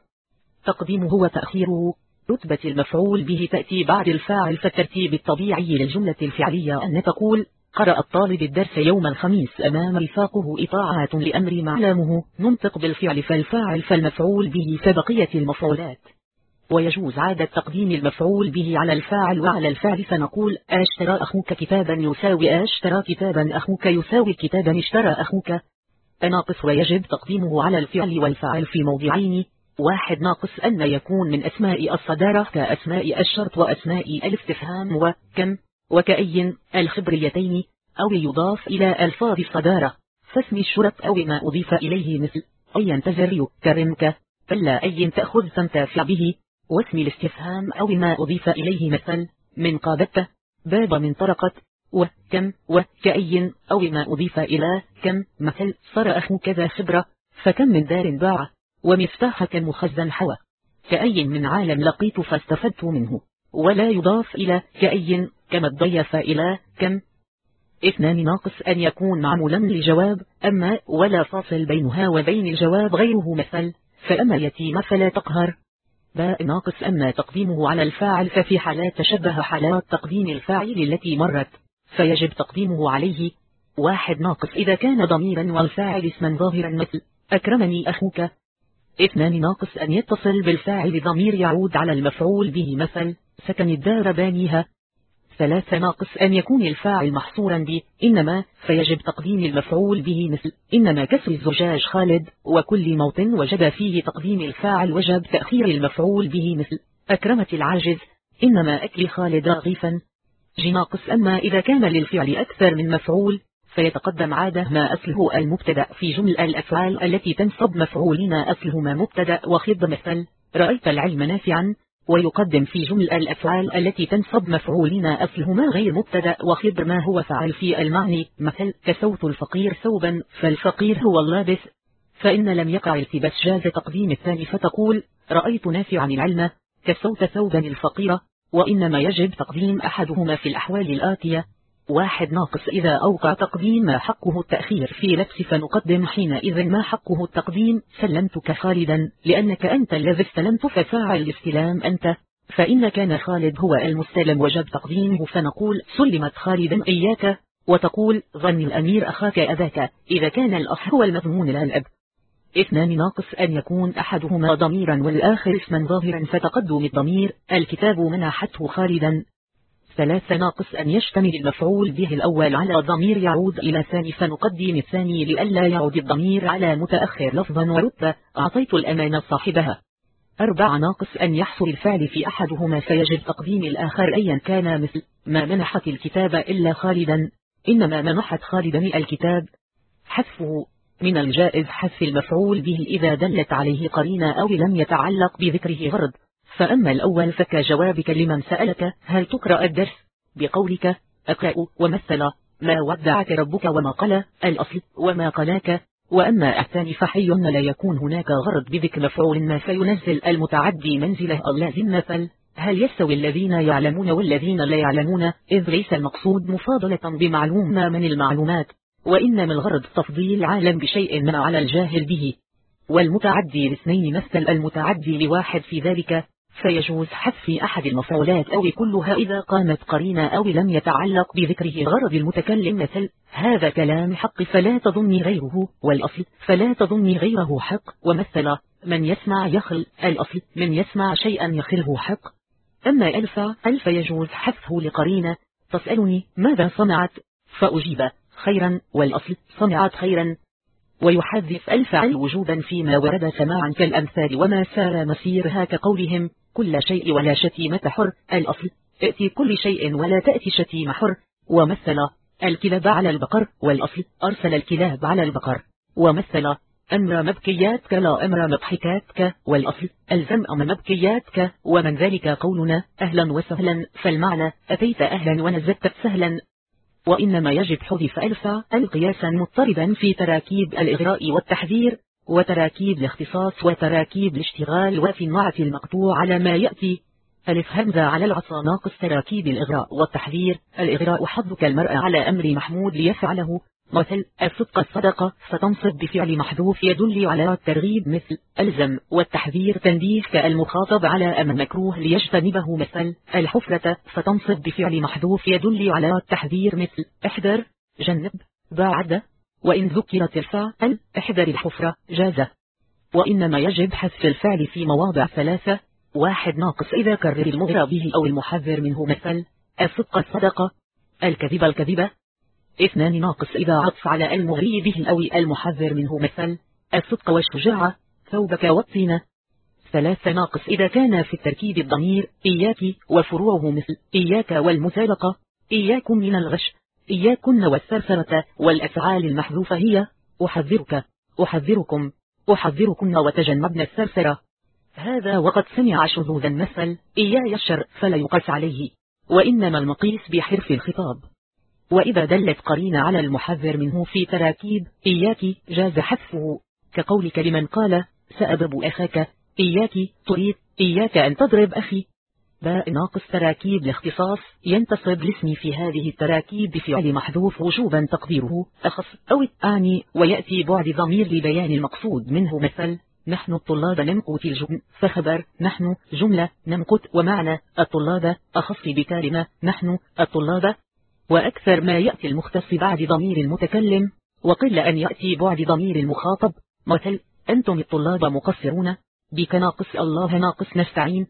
تقديمه وتأخيره رتبة المفعول به تأتي بعد الفاعل فالترتيب الطبيعي للجملة الفعلية أن تقول قرأ الطالب الدرس يوم الخميس أمام رفاقه إطاعات لأمر معلامه ننطق بالفعل فالفاعل فالمفعول به فبقية المفعولات. ويجوز عادة تقديم المفعول به على الفاعل وعلى الفعل فنقول أشترى أخوك كتابا يساوي أشترى كتابا أخوك يساوي كتابا اشترى أخوك. ناقص ويجب تقديمه على الفعل والفاعل في موضعين. واحد ناقص أن يكون من أسماء الصدارة كأسماء الشرط وأسماء الاستفهام وكم وكأي الخبريتين أو يضاف إلى ألفاظ الصدارة. فاسم الشرط أو ما أضيف إليه مثل أي ينتظر يكرمك فلا أي تأخذ تنتفع به. واسم الاستفهام أو ما أضيف إليه مثل من قابت باب من طرقت وكم وكأي أو ما أضيف إلى كم مثل صار أخو كذا خبرة فكم من دار باع ومفتاح كالمخزن حوى. كأي من عالم لقيت فاستفدت منه. ولا يضاف إلى كأي كما الضيف إلى كم. اثنان ناقص أن يكون معمولا لجواب أما ولا فاصل بينها وبين الجواب غيره مثل فأما يتيم فلا تقهر. باء ناقص أما تقديمه على الفاعل ففي حالات تشبه حالات تقديم الفاعل التي مرت فيجب تقديمه عليه. واحد ناقص. إذا كان ضميرا والفاعل اسما ظاهرا مثل أكرمني أخوك. اثنان ناقص. أن يتصل بالفاعل ضمير يعود على المفعول به مثل سكن الدار بانيها. ثلاثة ناقص أن يكون الفاعل محصورا ب إنما فيجب تقديم المفعول به مثل إنما كسر الزجاج خالد وكل موطن وجب فيه تقديم الفاعل وجب تأخير المفعول به مثل أكرمت العاجز إنما أكل خالد رغيفا. جناقص أما إذا كان للفعل أكثر من مفعول فيتقدم عادة ما أصله المبتدأ في جمل الأفعال التي تنصب مفعولين أصلهما مبتدأ وخض مثل رأيت العلم نافعا. ويقدم في جمل الأفعال التي تنصب مفعولين أصلهما غير مبتدأ وخبر ما هو فعل في المعني. مثل كسوت الفقير ثوبا فالفقير هو اللابس. فإن لم يقع التباس جاز تقديم الثاني فتقول رأيت نافعا العلم. كسوت ثوبا الفقيرة وإنما يجب تقديم أحدهما في الأحوال الآتية. واحد ناقص إذا أوقع تقديم ما حقه التأخير في لبس فنقدم حينئذ ما حقه التقديم سلمتك خالدا لأنك أنت الذي استلمت ففاعل الاستلام أنت. فإن كان خالد هو المستلم وجب تقديمه فنقول سلمت خالدا إياك. وتقول ظن الأمير أخاك أذاك. إذا كان الأخ هو المضمون لا الأب. اثنان ناقص أن يكون أحدهما ضميرا والآخر اسما ظاهرا فتقدم الضمير. الكتاب منحته خالدا. ثلاثة ناقص أن يشتمل المفعول به الأول على ضمير يعود إلى ثاني فنقدم الثاني لئلا يعود الضمير على متأخر لفظا ورتبة. أعطيت الأمانة صاحبها. أربع ناقص أن يحصل الفعل في أحدهما فيجب تقديم الآخر أيا كان مثل ما منحت الكتاب إلا خالدا. إنما منحت خالدا الكتاب. حذفه من الجائز حذف المفعول به إذا دلت عليه قرينة أو لم يتعلق بذكره غرض فأما الأول فكجوابك لمن سألك هل تقرأ الدرس؟ بقولك أقرأ ومثل ما ودعك ربك وما قال الأصل وما قلاك. وأما الثاني فحي لا يكون هناك غرض بذكر مفعول ما فينزل المتعدي منزله اللازم مثل. هل يستوي الذين يعلمون والذين لا يعلمون؟ إذ ليس المقصود مفاضلة بمعلوم ما من المعلومات. وإنما الغرض تفضيل عالم بشيء ما على الجاهل به. والمتعدي لاثنين مثل المتعدي لواحد في ذلك. فيجوز حذف أحد المفعولات أو كلها إذا قامت قرينة أو لم يتعلق بذكره غرض المتكلم مثل هذا كلام حق فلا تظني غيره والأصل فلا تظني غيره حق ومثل من يسمع يخل الأصل من يسمع شيئا يخله حق. أما ألف ألف يجوز حذفه لقرينة؟ تسألني ماذا صنعت؟ فأجيب خيرا والأصل صنعت خيرا. ويحذف الفعل وجوبا فيما ورد سماعا كالأمثال. وما سار مسيرها كقولهم كل شيء ولا شتيمة حر. الأصل ائتي كل شيء ولا تأتي شتيمة حر. ومثل الكلاب على البقر. والأصل أرسل الكلاب على البقر. ومثل أمر مبكيات كلا أمر مضحكات ك والأصل ألزم أمر مبكيات ك ومن ذلك قولنا أهلا وسهلا. فالمعنى أتيت أهلا ونزلت سهلا. وإنما يجب حذف ألف القياسا مضطردا في تراكيب الإغراء والتحذير وتراكيب الاختصاص وتراكيب الاشتغال وفي النعت المقطوع على ما يأتي. ألف همزة على العصا ناقص تراكيب الإغراء والتحذير. الإغراء حظك المرأة على أمر محمود ليفعله. مثل الصدق الصدقة فتنصب بفعل محذوف يدل على الترغيب مثل ألزم والتحذير تنبيه كالمخاطب على أمر مكروه ليجتنبه مثل الحفرة فتنصب بفعل محذوف يدل على التحذير مثل احذر جنب بعد وإن ذكرت الفعل احذر الحفرة جازة وإنما يجب حذف الفعل في مواضع ثلاثة. واحد ناقص. إذا كرر المغرى به أو المحذر منه مثل الصدق الصدقة الكذب الكذبة. اثنان ناقص إذا عطف على المغري به أو المحذر منه مثل الصدق والشجاعة. ثوبك والطينة. ثلاثة ناقص إذا كان في التركيب الضمير. إياك وفروعه مثل. إياك والمسابقة إياكم من الغش. إياكن والثرثرة. والأفعال المحذوفة هي. أحذرك. أحذركم. أحذركن وتجنبن الثرثرة. هذا وقد سمع شذوذ المثل إياي الشر فلا يقاس عليه. وإنما المقيس بحرف الخطاب. وإذا دلت قرينة على المحذر منه في تراكيب إياك جاز حذفه. كقولك لمن قال سأضرب أخاك. إياك تريد. إياك أن تضرب أخي. باء ناقص تراكيب الاختصاص ينتصب الاسم في هذه التراكيب بفعل محذوف وجوبا تقديره. أخص. أو الثاني ويأتي بعد ضمير لبيان المقصود منه مثل نحن الطلاب نمقت الجبن فخبر نحن جملة نمقت ومعنى الطلاب. أخص بكلمة نحن الطلاب. وأكثر ما يأتي المختص بعد ضمير المتكلم وقل أن يأتي بعد ضمير المخاطب. مثل أنتم الطلاب مقصرون. بك ناقص الله ناقص نستعين.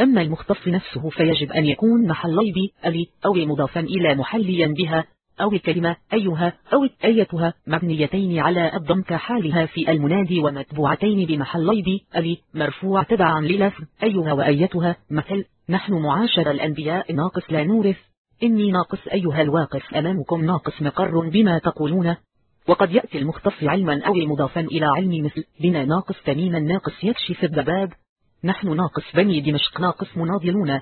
أما المختص نفسه فيجب أن يكون محلي ب ألي أو مضافا إلى محليا بها أو الكلمة أيها أو أيتها مبنيتين على الضم كحالها في المنادي ومتبوعتين بمحلي ب ألي مرفوع تبعا للفظ أيها وأيتها. مثل نحن معاشر الأنبياء ناقص لا نورث. إني ناقص أيها الواقف أمامكم ناقص مقر بما تقولون. وقد يأتي المختص علما أو مضافا إلى علم مثل بنا ناقص تميما ناقص يكشف الضباب نحن ناقص بني دمشق ناقص مناضلون.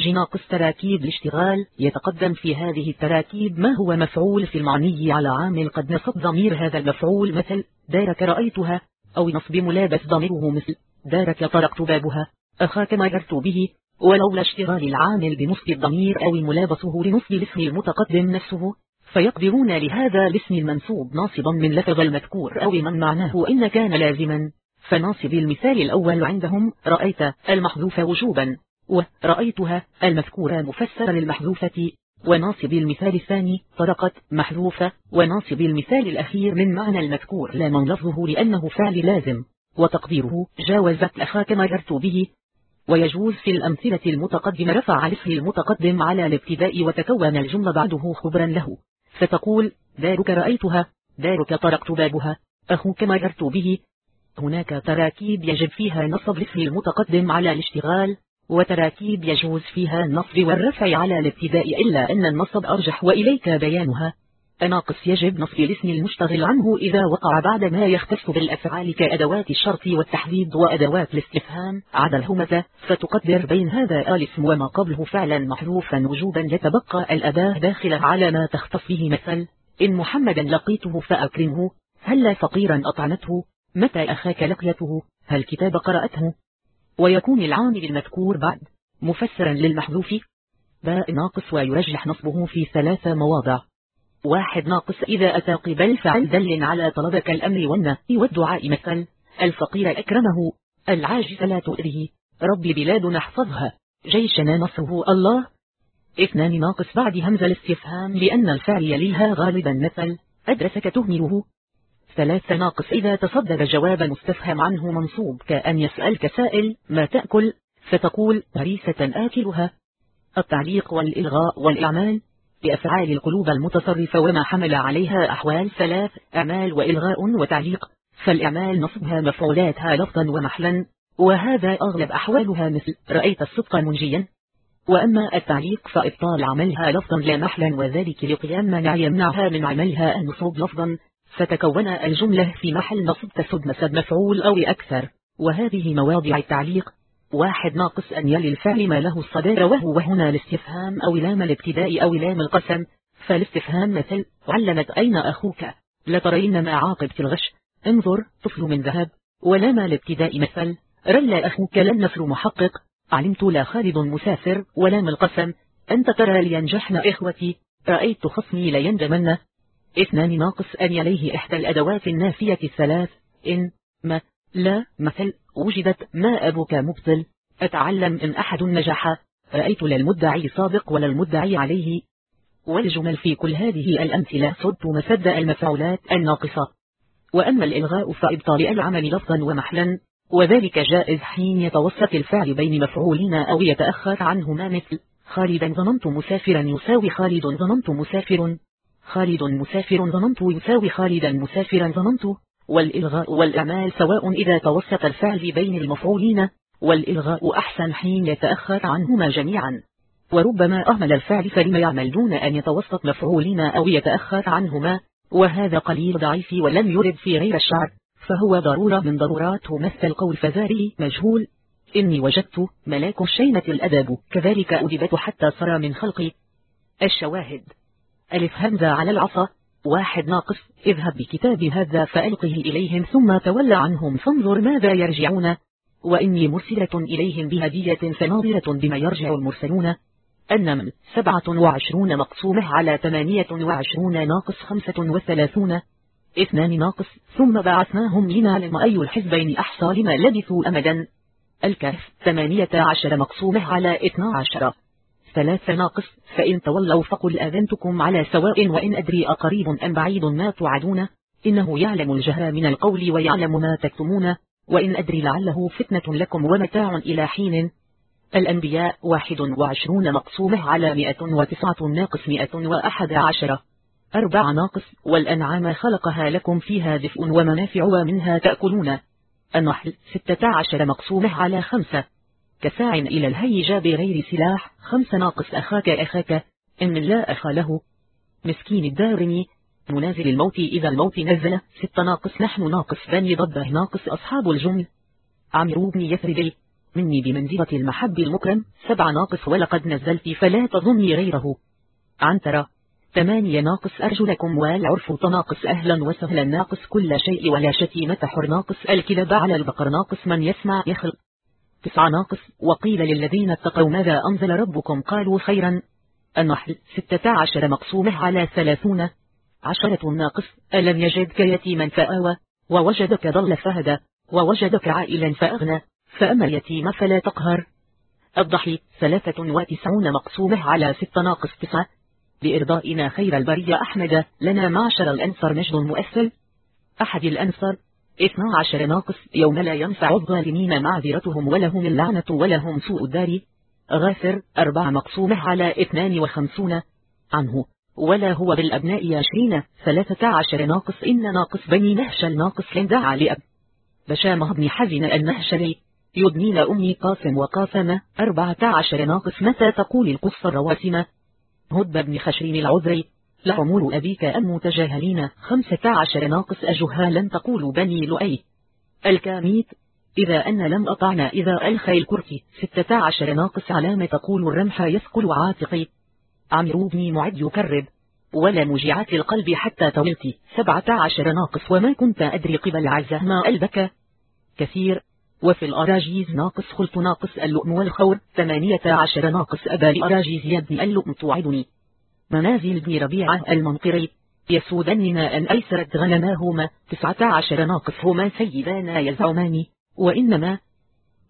جي ناقص تراكيب الاشتغال. يتقدم في هذه التراكيب ما هو مفعول في المعني على عامل قد نصب ضمير هذا المفعول مثل دارك رأيتها. أو نصب ملابس ضميره مثل دارك طرقت بابها. أخاك مررت به. ولولا اشتغال العامل بنصب الضمير أو ملابسه لنصب الاسم المتقدم نفسه فيقدرون لهذا الاسم المنصوب ناصبا من لفظ المذكور أو من معناه. إن كان لازما فناصب المثال الأول عندهم رأيت المحذوف وجوبا ورأيتها المذكورة مفسرة للمحذوفة وناصب المثال الثاني طرقت محذوفة وناصب المثال الأخير من معنى المذكور. لا من لفظه لأنه فعل لازم وتقديره جاوزت أخاك مررت به. ويجوز في الأمثلة المتقدمة رفع الاسم المتقدم على الابتداء وتكون الجملة بعده خبرا له. فتقول دارك رأيتها دارك طرقت بابها أخوك مررت به. هناك تراكيب يجب فيها نصب الاسم المتقدم على الاشتغال وتراكيب يجوز فيها النصب والرفع على الابتداء إلا أن النصب أرجح وإليك بيانها. ناقص يجب نصب الاسم المشتغل عنه إذا وقع بعد ما يختص بالأفعال كأدوات الشرط والتحديد وأدوات الاستفهام. عدا الهمزة فتقدر بين هذا الاسم وما قبله فعلا محذوفا وجوبا يتبقى الأداة داخلة على ما تختص به مثل إن محمدا لقيته فأكرمه. هل فقيرا أطعنته؟ متى أخاك لقيته؟ هل كتاب قرأته؟ ويكون العامل المذكور بعد. مفسرا للمحذوف باء ناقص ويرجح نصبه في ثلاث مواضع. واحد ناقص. إذا أتى قبل فعل دل على طلبك الأمر والنهي والدعاء مثل الفقير أكرمه. العاجز لا تؤذه رب بلادنا احفظها. جيشنا نصره الله. اثنان ناقص بعد همزة الاستفهام. لأن الفعل يليها غالبا مثل. أدرسك تهمله. ثلاثة ناقص. إذا تصدر جواب مستفهم عنه منصوب. كأن يسألك سائل. ما تأكل؟ فتقول. مريسة آكلها. التعليق والإلغاء والإعمال. بأفعال القلوب المتصرفة وما حمل عليها أحوال ثلاث أعمال وإلغاء وتعليق. فالإعمال نصبها مفعولاتها لفظا ومحلا وهذا أغلب أحوالها مثل رأيت الصدق منجيا. وأما التعليق فإبطال عملها لفظا لا محلا وذلك لقيام منع يمنعها من عملها النصوب لفظا. فتكون الجملة في محل نصب تسد مسد مفعول أو أكثر. وهذه مواضع التعليق واحد ناقص أن يلي الفعل ما له الصدارة وهو هنا الاستفهام أو لام الابتداء أو لام القسم. فالاستفهام مثل علمت أين أخوك؟ لترين ما عاقبت الغش. انظر طفل من ذهب. ولام الابتداء مثل رل أخوك لن نفر محقق. علمت لا خالد مسافر. ولا من القسم أنت ترى لينجحن إخوتي. رأيت خصمي ليندمن اثنان ناقص أن يليه إحدى الأدوات النافية الثلاث. إن ما لا مثل وجدت ما أبوك مبطل. أتعلم إن أحد نجح. رأيت لا المدعي صادق ولا المدعي عليه. والجمل في كل هذه الأمثلة صدت مسد المفعولات الناقصة. وأما الإلغاء فإبطال العمل لفظا ومحلا. وذلك جائز حين يتوسط الفعل بين مفعولين أو يتأخر عنهما مثل خالدا ظننت مسافرا يساوي خالد ظننت مسافر. خالد مسافر ظننت يساوي خالدا مسافرا ظننت والإلغاء والإعمال سواء إذا توسط الفعل بين المفعولين والإلغاء أحسن حين يتأخر عنهما جميعا. وربما أهمل الفعل فلما يعمل دون أن يتوسط مفعولين أو يتأخر عنهما وهذا قليل ضعيف ولم يرد في غير الشعر فهو ضرورة من ضرورات مثل القول فذاري مجهول. إني وجدت ملاك الشينة الأدب كذلك أدبت حتى صار من خلقي. الشواهد. ألف همزة على العصا. واحد ناقص اذهب بكتاب هذا فألقه إليهم ثم تولى عنهم فانظر ماذا يرجعون. وإني مرسلة إليهم بهدية فناظرة بما يرجع المرسلون. النمل سبعة وعشرون مقسومة على ثمانية وعشرون ناقص خمسة وثلاثون. اثنان ناقص ثم بعثناهم لنعلم أي الحزبين أحصى لما لبثوا أمدا. الكهف ثمانية عشر مقسومة على اثنا عشر. ثلاث ناقص فإن تولوا فقل آذنتكم على سواء وإن أدري أقريب أم بعيد ما توعدون. إنه يعلم الجهر من القول ويعلم ما تكتمون. وإن أدري لعله فتنة لكم ومتاع إلى حين. الأنبياء واحد وعشرون مقسومة على مئة وتسعة ناقص مئة وأحد عشر. أربع ناقص والأنعام خلقها لكم فيها دفء ومنافع ومنها تأكلون. النحل ستة عشر مقسومة على خمسة. كساع إلى الهيج بغير سلاح خمس ناقص أخاك أخاك إن لا أخا له. مسكين الدارمي منازل الموت إذا الموت نزل ست ناقص نحن ناقص بني ضده ناقص أصحاب الجمل عمرو بن يثربي مني بمنزلة المحب المكرم سبع ناقص ولقد نزلت فلا تظني غيره. عنترة ثمانية ناقص أرجلكم والعرف تناقص أهلا وسهلا ناقص كل شيء ولا شتيمة حر ناقص الكلب على البقر ناقص من يسمع يخلق. تسعة ناقص. وقيل للذين اتقوا ماذا أنزل ربكم؟ قالوا خيرا. النحل ستة عشر مقسومة على ثلاثون عشرة ناقص. ألم يجدك يتيما فآوى؟ ووجدك ضل فهدى. ووجدك عائلا فأغنى. فأما اليتيم فلا تقهر. الضحي ثلاثة وتسعون مقسومة على ست ناقص تسعة. لإرضائنا خير البرية أحمد. لنا معشر الأنصر مجد مؤثل أحد الأنصر اثنا عشر ناقص يوم لا ينفع الظالمين معذرتهم ولهم اللعنة ولهم سوء الدار. غافر أربع مقسومة على اثنان وخمسون. عنه. ولا هو بالأبناء عشرين ثلاثة عشر ناقص إن ناقص بني نهشل ناقص لندع لأب. بشامة بن حزن النهشلي يدنين أمي قاسم وقاسم. أربعة عشر ناقص متى تقول القصة الرواسم هدب بن خشرين العذري. لعمول أبيك أم متجاهلين خمسة عشر ناقص أجهالا تقول بني لؤي. الكاميت. إذا أن لم أطعنا إذا ألخي الكرسي ستة عشر ناقص علامة تقول الرمح يثقل عاتقي. عمرو بن معد يكرب. ولا مجيعات القلب حتى طولت سبعة عشر ناقص. وما كنت أدري قبل عزة. ما ألبك كثير. وفي الأراجيز ناقص. خلط ناقص اللؤم والخور. ثمانية عشر ناقص. أبا لأراجيز يدني اللؤم توعدني. منازل بن ربيعة المنقري. يسودننا أن أيسرت غنماهما. تسعة عشر ناقص هما سيدانا يزعمان. وإنما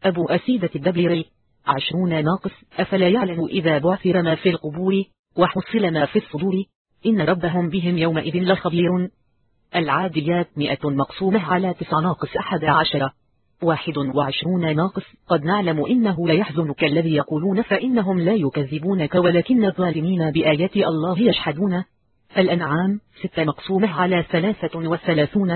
أبو أسيدة الدبلري عشرون ناقص. أفلا يعلم إذا بعثر ما في القبور وحصل ما في الصدور. إن ربهم بهم يومئذ لخبير. العاديات مئة مقسومة على تسع ناقص أحد عشر. واحد وعشرون ناقص. قد نعلم إنه ليحزنك الذي يقولون فإنهم لا يكذبونك ولكن الظالمين بآيات الله يشحدون الأنعام ست مقسومة على ثلاثة وثلاثون.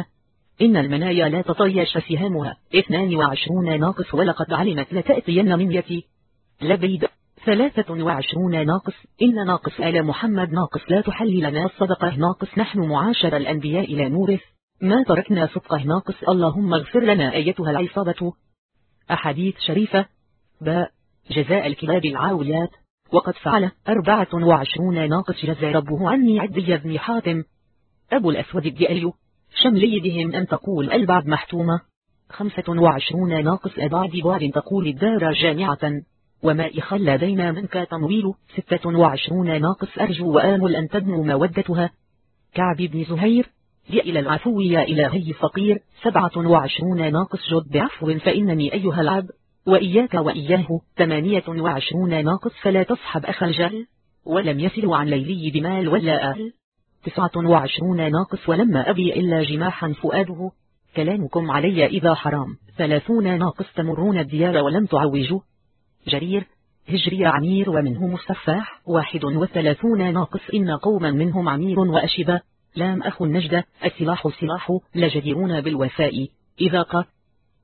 إن المنايا لا تطيش سهامها. اثنان وعشرون ناقص. ولقد علمت لتأتين من يتي. لبيد. ثلاثة وعشرون ناقص. إن ناقص. آل محمد ناقص. لا تحل لنا الصدقة ناقص. نحن معاشر الأنبياء لا نورث. ما تركنا صدقه ناقص. اللهم اغفر لنا أيتها العصابة. أحاديث شريفة. باء جزاء الكلاب العاويات. وقد فعل. أربعة وعشرون ناقص. جزى ربه عني عدي بن حاتم. أبو الأسود الدئلي شملي بهم أن تقول البعد محتومة. خمسة وعشرون ناقص. أبعد بعد تقول الدار جامعة. وما إخل لدينا منك تمويل ستة وعشرون ناقص. أرجو وآمل أن تدنو مودتها. كعب بن زهير. إلى العفو يا إلهي فقير سبعة وعشرون ناقص جد بعفو فإنني أيها العبد وإياك وإياه. ثمانية وعشرون ناقص فلا تصحب أخ الجهل ولم يسلوا عن ليلي بمال ولا أهل. تسعة وعشرون ناقص ولما أبي إلا جماحا فؤاده. كلامكم علي إذا حرام. ثلاثون ناقص تمرون الديار ولم تعوجوا جرير هجري عمير ومنهم السفاح واحد وثلاثون ناقص إن قوما منهم عمير وأشبا لام أخو النجدة السلاح سلاح لجديرون بالوفاء. إذا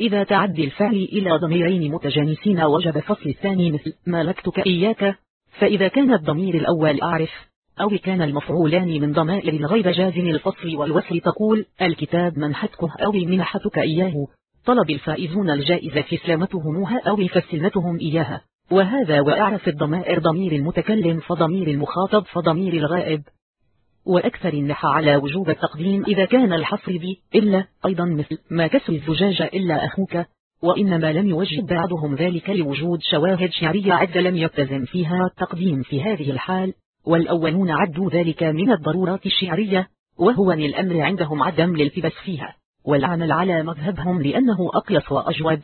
إذا تعدي الفعل إلى ضميرين متجانسين وجب فصل الثاني مثل ملكتك إياك فإذا كان الضمير الأول أعرف أو كان المفعولان من ضمائر غير جازم الفصل والوصل تقول الكتاب منحتك أو منحتك إياه طلب الفائزون الجائزة سلامتهمها أو فسلمتهم إياها. وهذا وأعرف الضمائر ضمير المتكلم فضمير المخاطب فضمير الغائب. وأكثر النحى على وجوب التقديم إذا كان الحصر بي إلا أيضا مثل ما كسر الزجاجة إلا أخوك. وإنما لم يوجد بعضهم ذلك لوجود شواهد شعرية عد لم يلتزم فيها التقديم في هذه الحال. والأولون عدوا ذلك من الضرورات الشعرية وهو الأمر عندهم عدم للتبس فيها. والعمل على مذهبهم لأنه أقيس وأجود.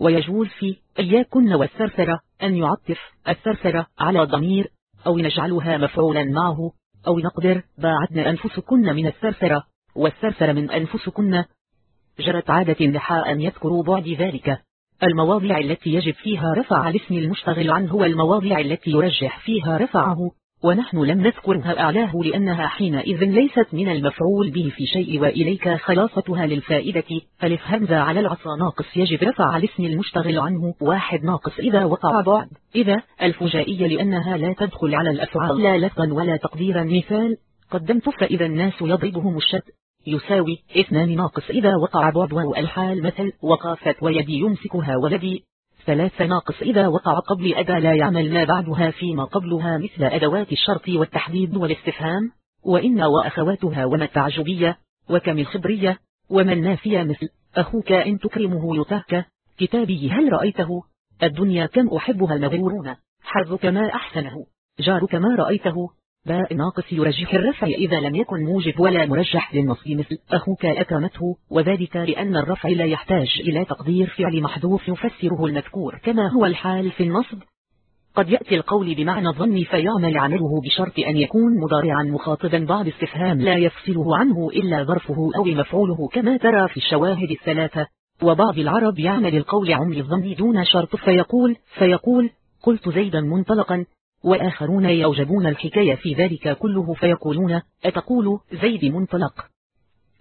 ويجوز في إياكن والثرثرة أن يعطف الثرثرة على ضمير أو نجعلها مفعولا معه. أو نقدر باعتنا أنفسكن من الثرثرة. والثرثرة من أنفسكن. جرت عادة النحاء أن يذكروا بعد ذلك. المواضع التي يجب فيها رفع الاسم المشتغل عنه والمواضع التي يرجح فيها رفعه. ونحن لم نذكرها أعلاه لأنها حينئذ ليست من المفعول به في شيء وإليك خلاصتها للفائدة. ألف همزة على العصا ناقص يجب رفع الاسم المشتغل عنه. واحد ناقص إذا وقع بعد إذا الفجائية لأنها لا تدخل على الأفعال. لا لفظا ولا تقديرا. مثال قدمت فإذا الناس يضربهم الشد. يساوي اثنان ناقص إذا وقع بعد والحال مثل وقافت ويدي يمسكها ولدي. ثلاث ناقص إذا وقع قبل أداة لا يعمل ما بعدها فيما قبلها مثل أدوات الشرط والتحديد والاستفهام. وإن وأخواتها وما التعجبية وكم الخبرية وما النافية مثل أخوك إن تكرمه يتاك كتابي هل رأيته؟ الدنيا كم أحبها المغرورون حظك ما أحسنه. جارك ما رأيته. باء ناقص يرجح الرفع إذا لم يكن موجب ولا مرجح للنصب مثل أخوك أكرمته وذلك لأن الرفع لا يحتاج إلى تقدير فعل محذوف يفسره المذكور. كما هو الحال في النصب قد يأتي القول بمعنى الظن فيعمل عمله بشرط أن يكون مضارعا مخاطبا بعد استفهام لا يفصله عنه إلا ظرفه أو مفعوله. كما ترى في الشواهد الثلاثة وبعض العرب يعمل القول عمل الظن دون شرط فيقول فيقول قلت زيدا منطلقا وآخرون يوجبون الحكاية في ذلك كله فيقولون أتقول زيد منطلق.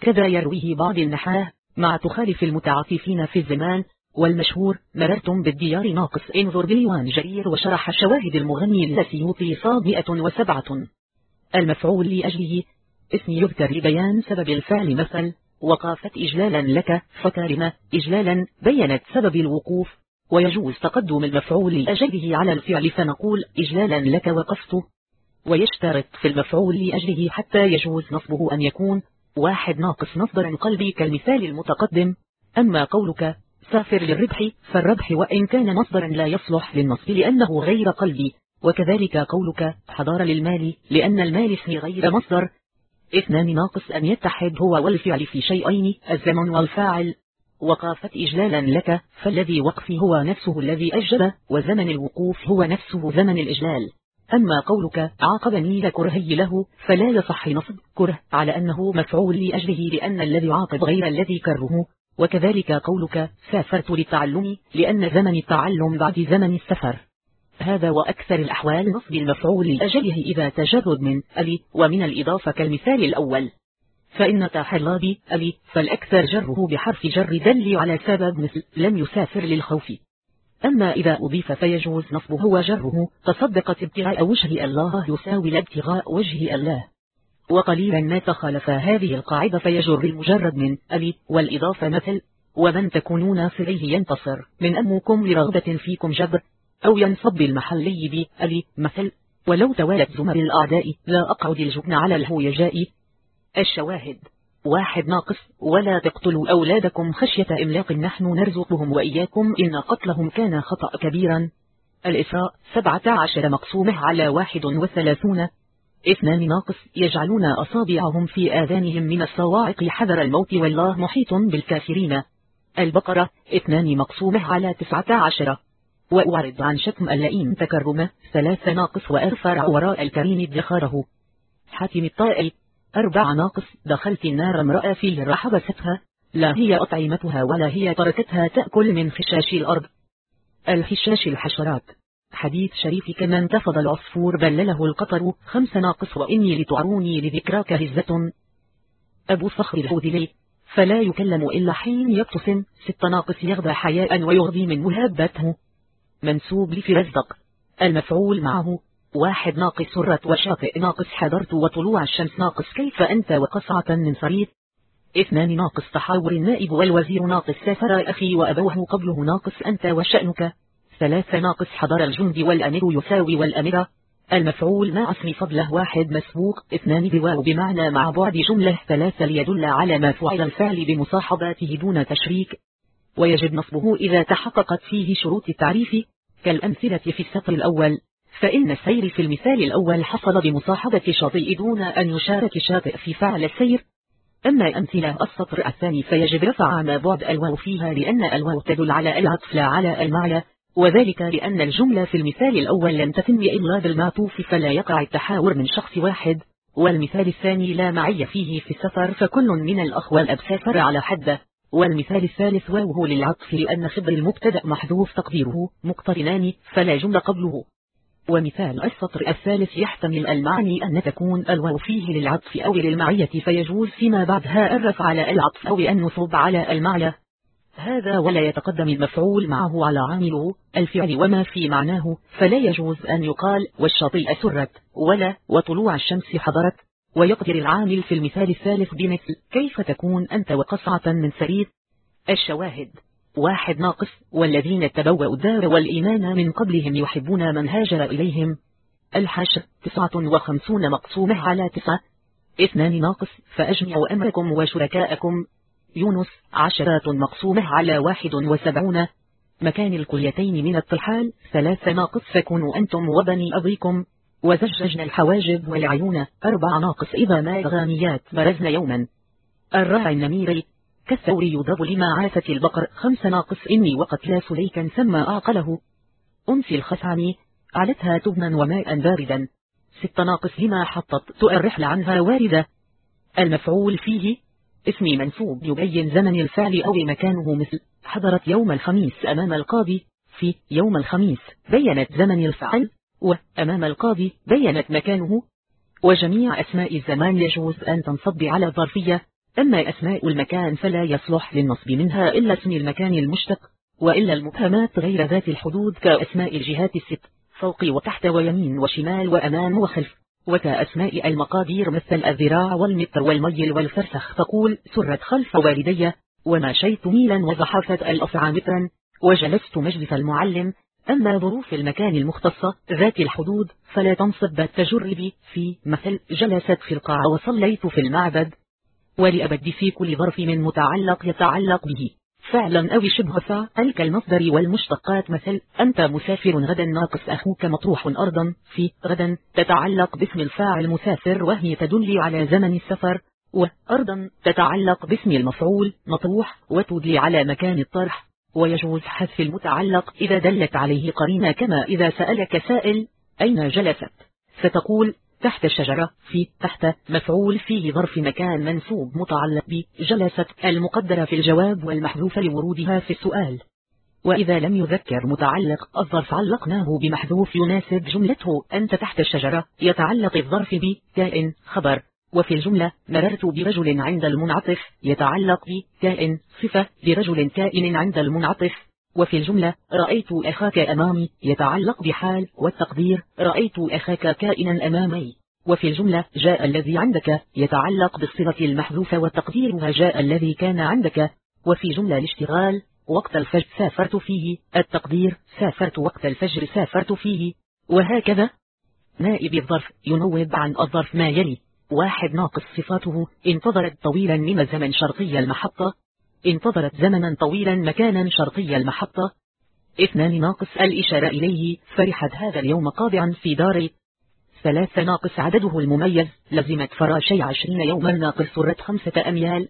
كذا يرويه بعض النحاة مع تخالف المتعاطفين في الزمان والمشهور مررتم بالديار ناقص انظر ديوان جرير وشرح شواهد المغني لسيوطي صابئة وسبعة. المفعول لأجله اسم يذكر لبيان سبب الفعل مثل وقافت إجلالا لك فكارمة إجلالا بينت سبب الوقوف ويجوز تقدم المفعول لأجله على الفعل فنقول إجلالا لك وقفت. ويشترط في المفعول لأجله حتى يجوز نصبه أن يكون واحد ناقص مصدر قلبي كالمثال المتقدم. أما قولك سافر للربح فالربح وإن كان مصدرا لا يصلح للنصب لأنه غير قلبي. وكذلك قولك حضار للمال لأن المال اسم غير مصدر. اثنان ناقص أن يتحد هو والفعل في شيئين الزمن والفاعل. وقافت إجلالا لك فالذي وقف هو نفسه الذي أجب وزمن الوقوف هو نفسه زمن الإجلال. أما قولك عاقبني لكرهي له فلا يصح نصب كره على أنه مفعول لأجله لأن الذي عاقب غير الذي كره وكذلك قولك سافرت للتعلم لأن زمن التعلم بعد زمن السفر. هذا وأكثر الأحوال نصب المفعول لأجله إذا تجرد من ألي ومن الإضافة كالمثال الأول. فإن تحلى ألي فالأكثر جره بحرف جر دل على سبب مثل لم يسافر للخوف. أما إذا أضيف فيجوز نصبه وجره تصدقت ابتغاء وجه الله يساوي لابتغاء وجه الله. وقليلا ما تخالف هذه القاعدة فيجر المجرد من ألي والإضافة مثل ومن تكونون في إليه ينتصر. من أمكم لرغبة فيكم جبر أو ينصب المحلي بألي مثل ولو توالت زمر الأعداء لا أقعد الجبن على الهويجاء. الشواهد. واحد ناقص. ولا تقتلوا أولادكم خشية إملاق. نحن نرزقهم وإياكم. إن قتلهم كان خطأ كبيرا. الإسراء. سبعة عشر مقسومة على واحد وثلاثون. اثنان ناقص. يجعلون أصابعهم في آذانهم من الصواعق حذر الموت. والله محيط بالكافرين. البقرة. اثنان مقسومة على تسعة عشر. وأعرض عن شتم اللئيم. تكرمه ثلاث ناقص. وأرفع وراء الكريم ادخاره. حاتم الطائل. أربع ناقص دخلت النار امرأة في حبستها. لا هي أطعمتها ولا هي تركتها تأكل من خشاش الأرض. الخشاش الحشرات. حديث شريف كما انتفض العصفور بلله القطر. خمس ناقص وإني لتعروني لذكراك هزة. أبو صخر الحوذلي فلا يكلم إلا حين يبتسم ست ناقص يغضى حياء ويغضي من مهابته منسوب لفرزدق. المفعول معه. واحد ناقص سرة وشاطئ ناقص حضرت وطلوع الشمس ناقص كيف أنت وقصعة من صريف اثنان ناقص تحاور النائب والوزير ناقص سافر أخي وأبوه قبله ناقص أنت وشأنك. ثلاثة ناقص حضر الجند والأمر يساوي والأمرة المفعول مع اسم فضله واحد مسبوق. اثنان بواو بمعنى مع بعد جملة. ثلاثة ليدل على ما فعل الفعل بمصاحباته دون تشريك. ويجب نصبه إذا تحققت فيه شروط التعريف. كالأمثلة في السطر الأول. فإن السير في المثال الأول حصل بمصاحبة شاطئ دون أن يشارك شاطئ في فعل السير. أما أمثلة السطر الثاني فيجب رفع ما بعد الواو فيها لأن الواو تدل على العطف لا على المعنى وذلك لأن الجملة في المثال الأول لم تتم إلا بالمعطوف فلا يقع التحاور من شخص واحد والمثال الثاني لا معي فيه في السفر فكل من الأخ والأب سافر على حدة والمثال الثالث واوه للعطف لأن خبر المبتدأ محذوف تقديره مقترنان فلا جملة قبله. ومثال السطر الثالث يحتمل المعني أن تكون الواو فيه للعطف أو للمعية فيجوز فيما بعدها الرفع على العطف أو النصب على المعية هذا ولا يتقدم المفعول معه على عامله الفعل وما في معناه فلا يجوز أن يقال والشاطئ سرت ولا وطلوع الشمس حضرت. ويقدر العامل في المثال الثالث بمثل كيف تكون أنت وقصعة من سرير الشواهد؟ واحد ناقص والذين اتبوأوا الدار والإيمان من قبلهم يحبون من هاجر إليهم. الحشر تسعة وخمسون مقسومة على تسعة. اثنان ناقص فأجمعوا أمركم وشركاءكم. يونس عشرات مقسومة على واحد وسبعون. مكان الكليتين من الطحال ثلاث ناقص فكونوا أنتم وبني أبيكم. وزججنا الحواجب والعيون أربع ناقص إذا ما غانيات برزن يوما. الراعي النميري كالثور يضرب لما عافت البقر. خمس ناقص إني وقتلا سليكا ثم أعقله. أنسي الخسعمي علتها تبنا وماء باردا. ست ناقص لما حطت تؤرحل عنها واردة. المفعول فيه اسمي منسوب يبين زمن الفعل أو مكانه مثل. حضرت يوم الخميس أمام القاضي. في يوم الخميس بينت زمن الفعل. وأمام القاضي بينت مكانه. وجميع أسماء الزمان يجوز أن تنصب على الظرفية. أما أسماء المكان فلا يصلح للنصب منها إلا اسم المكان المشتق وإلا المبهمات غير ذات الحدود كأسماء الجهات الست فوق وتحت ويمين وشمال وأمام وخلف. وكأسماء المقادير مثل الذراع والمتر والميل والفرسخ تقول سرت خلف والدي ومشيت ميلا وزحفت الأفعى مترا وجلست مجلس المعلم. أما ظروف المكان المختصة ذات الحدود فلا تنصب التجرب في مثل جلست في القاعة وصليت في المعبد. ولأبد في كل ظرف من متعلق يتعلق به. فعلا أو شبه فعل كالمصدر والمشتقات. مثل أنت مسافر غدا ناقص أخوك مطروح أرضا. في غدا تتعلق باسم الفاعل مسافر وهي تدل على زمن السفر. وأرضا تتعلق باسم المفعول مطروح وتدل على مكان الطرح. ويجوز حذف المتعلق إذا دلت عليه قرينة كما إذا سألك سائل أين جلست؟ فتقول تحت الشجرة في تحت مفعول فيه ظرف مكان منسوب متعلق بجلست المقدرة في الجواب والمحذوف لورودها في السؤال. وإذا لم يذكر متعلق الظرف علقناه بمحذوف يناسب جملته. أنت تحت الشجرة يتعلق الظرف بكائن خبر. وفي الجملة مررت برجل عند المنعطف يتعلق بكائن صفة برجل كائن عند المنعطف. وفي الجملة رأيت أخاك أمامي يتعلق بحال والتقدير رأيت أخاك كائنا أمامي. وفي الجملة جاء الذي عندك يتعلق بالصفة المحذوفة وتقديرها جاء الذي كان عندك. وفي جملة الاشتغال وقت الفجر سافرت فيه. التقدير سافرت وقت الفجر سافرت فيه. وهكذا. نائب الظرف ينوب عن الظرف ما يلي. واحد ناقص صفاته انتظرت طويلا من الزمن شرقي المحطة. انتظرت زمنا طويلا مكانا شرقي المحطة. اثنان ناقص الإشارة إليه فرحت هذا اليوم قابعا في داري ثلاثة ناقص عدده المميز لزمت فراشي عشرين يوما ناقص سرت خمسة أميال.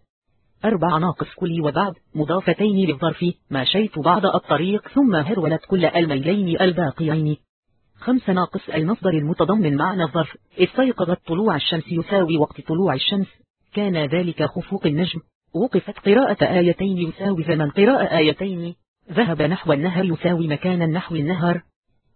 أربع ناقص كل وبعد مضافتين للظرف مشيت بعض الطريق ثم هرولت كل الميلين الباقيين. خمس ناقص المصدر المتضمن معنى الظرف استيقظت طلوع الشمس يساوي وقت طلوع الشمس. كان ذلك خفوق النجم. وقفت قراءة آيتين يساوي زمن قراءة آيتين. ذهب نحو النهر يساوي مكانا نحو النهر.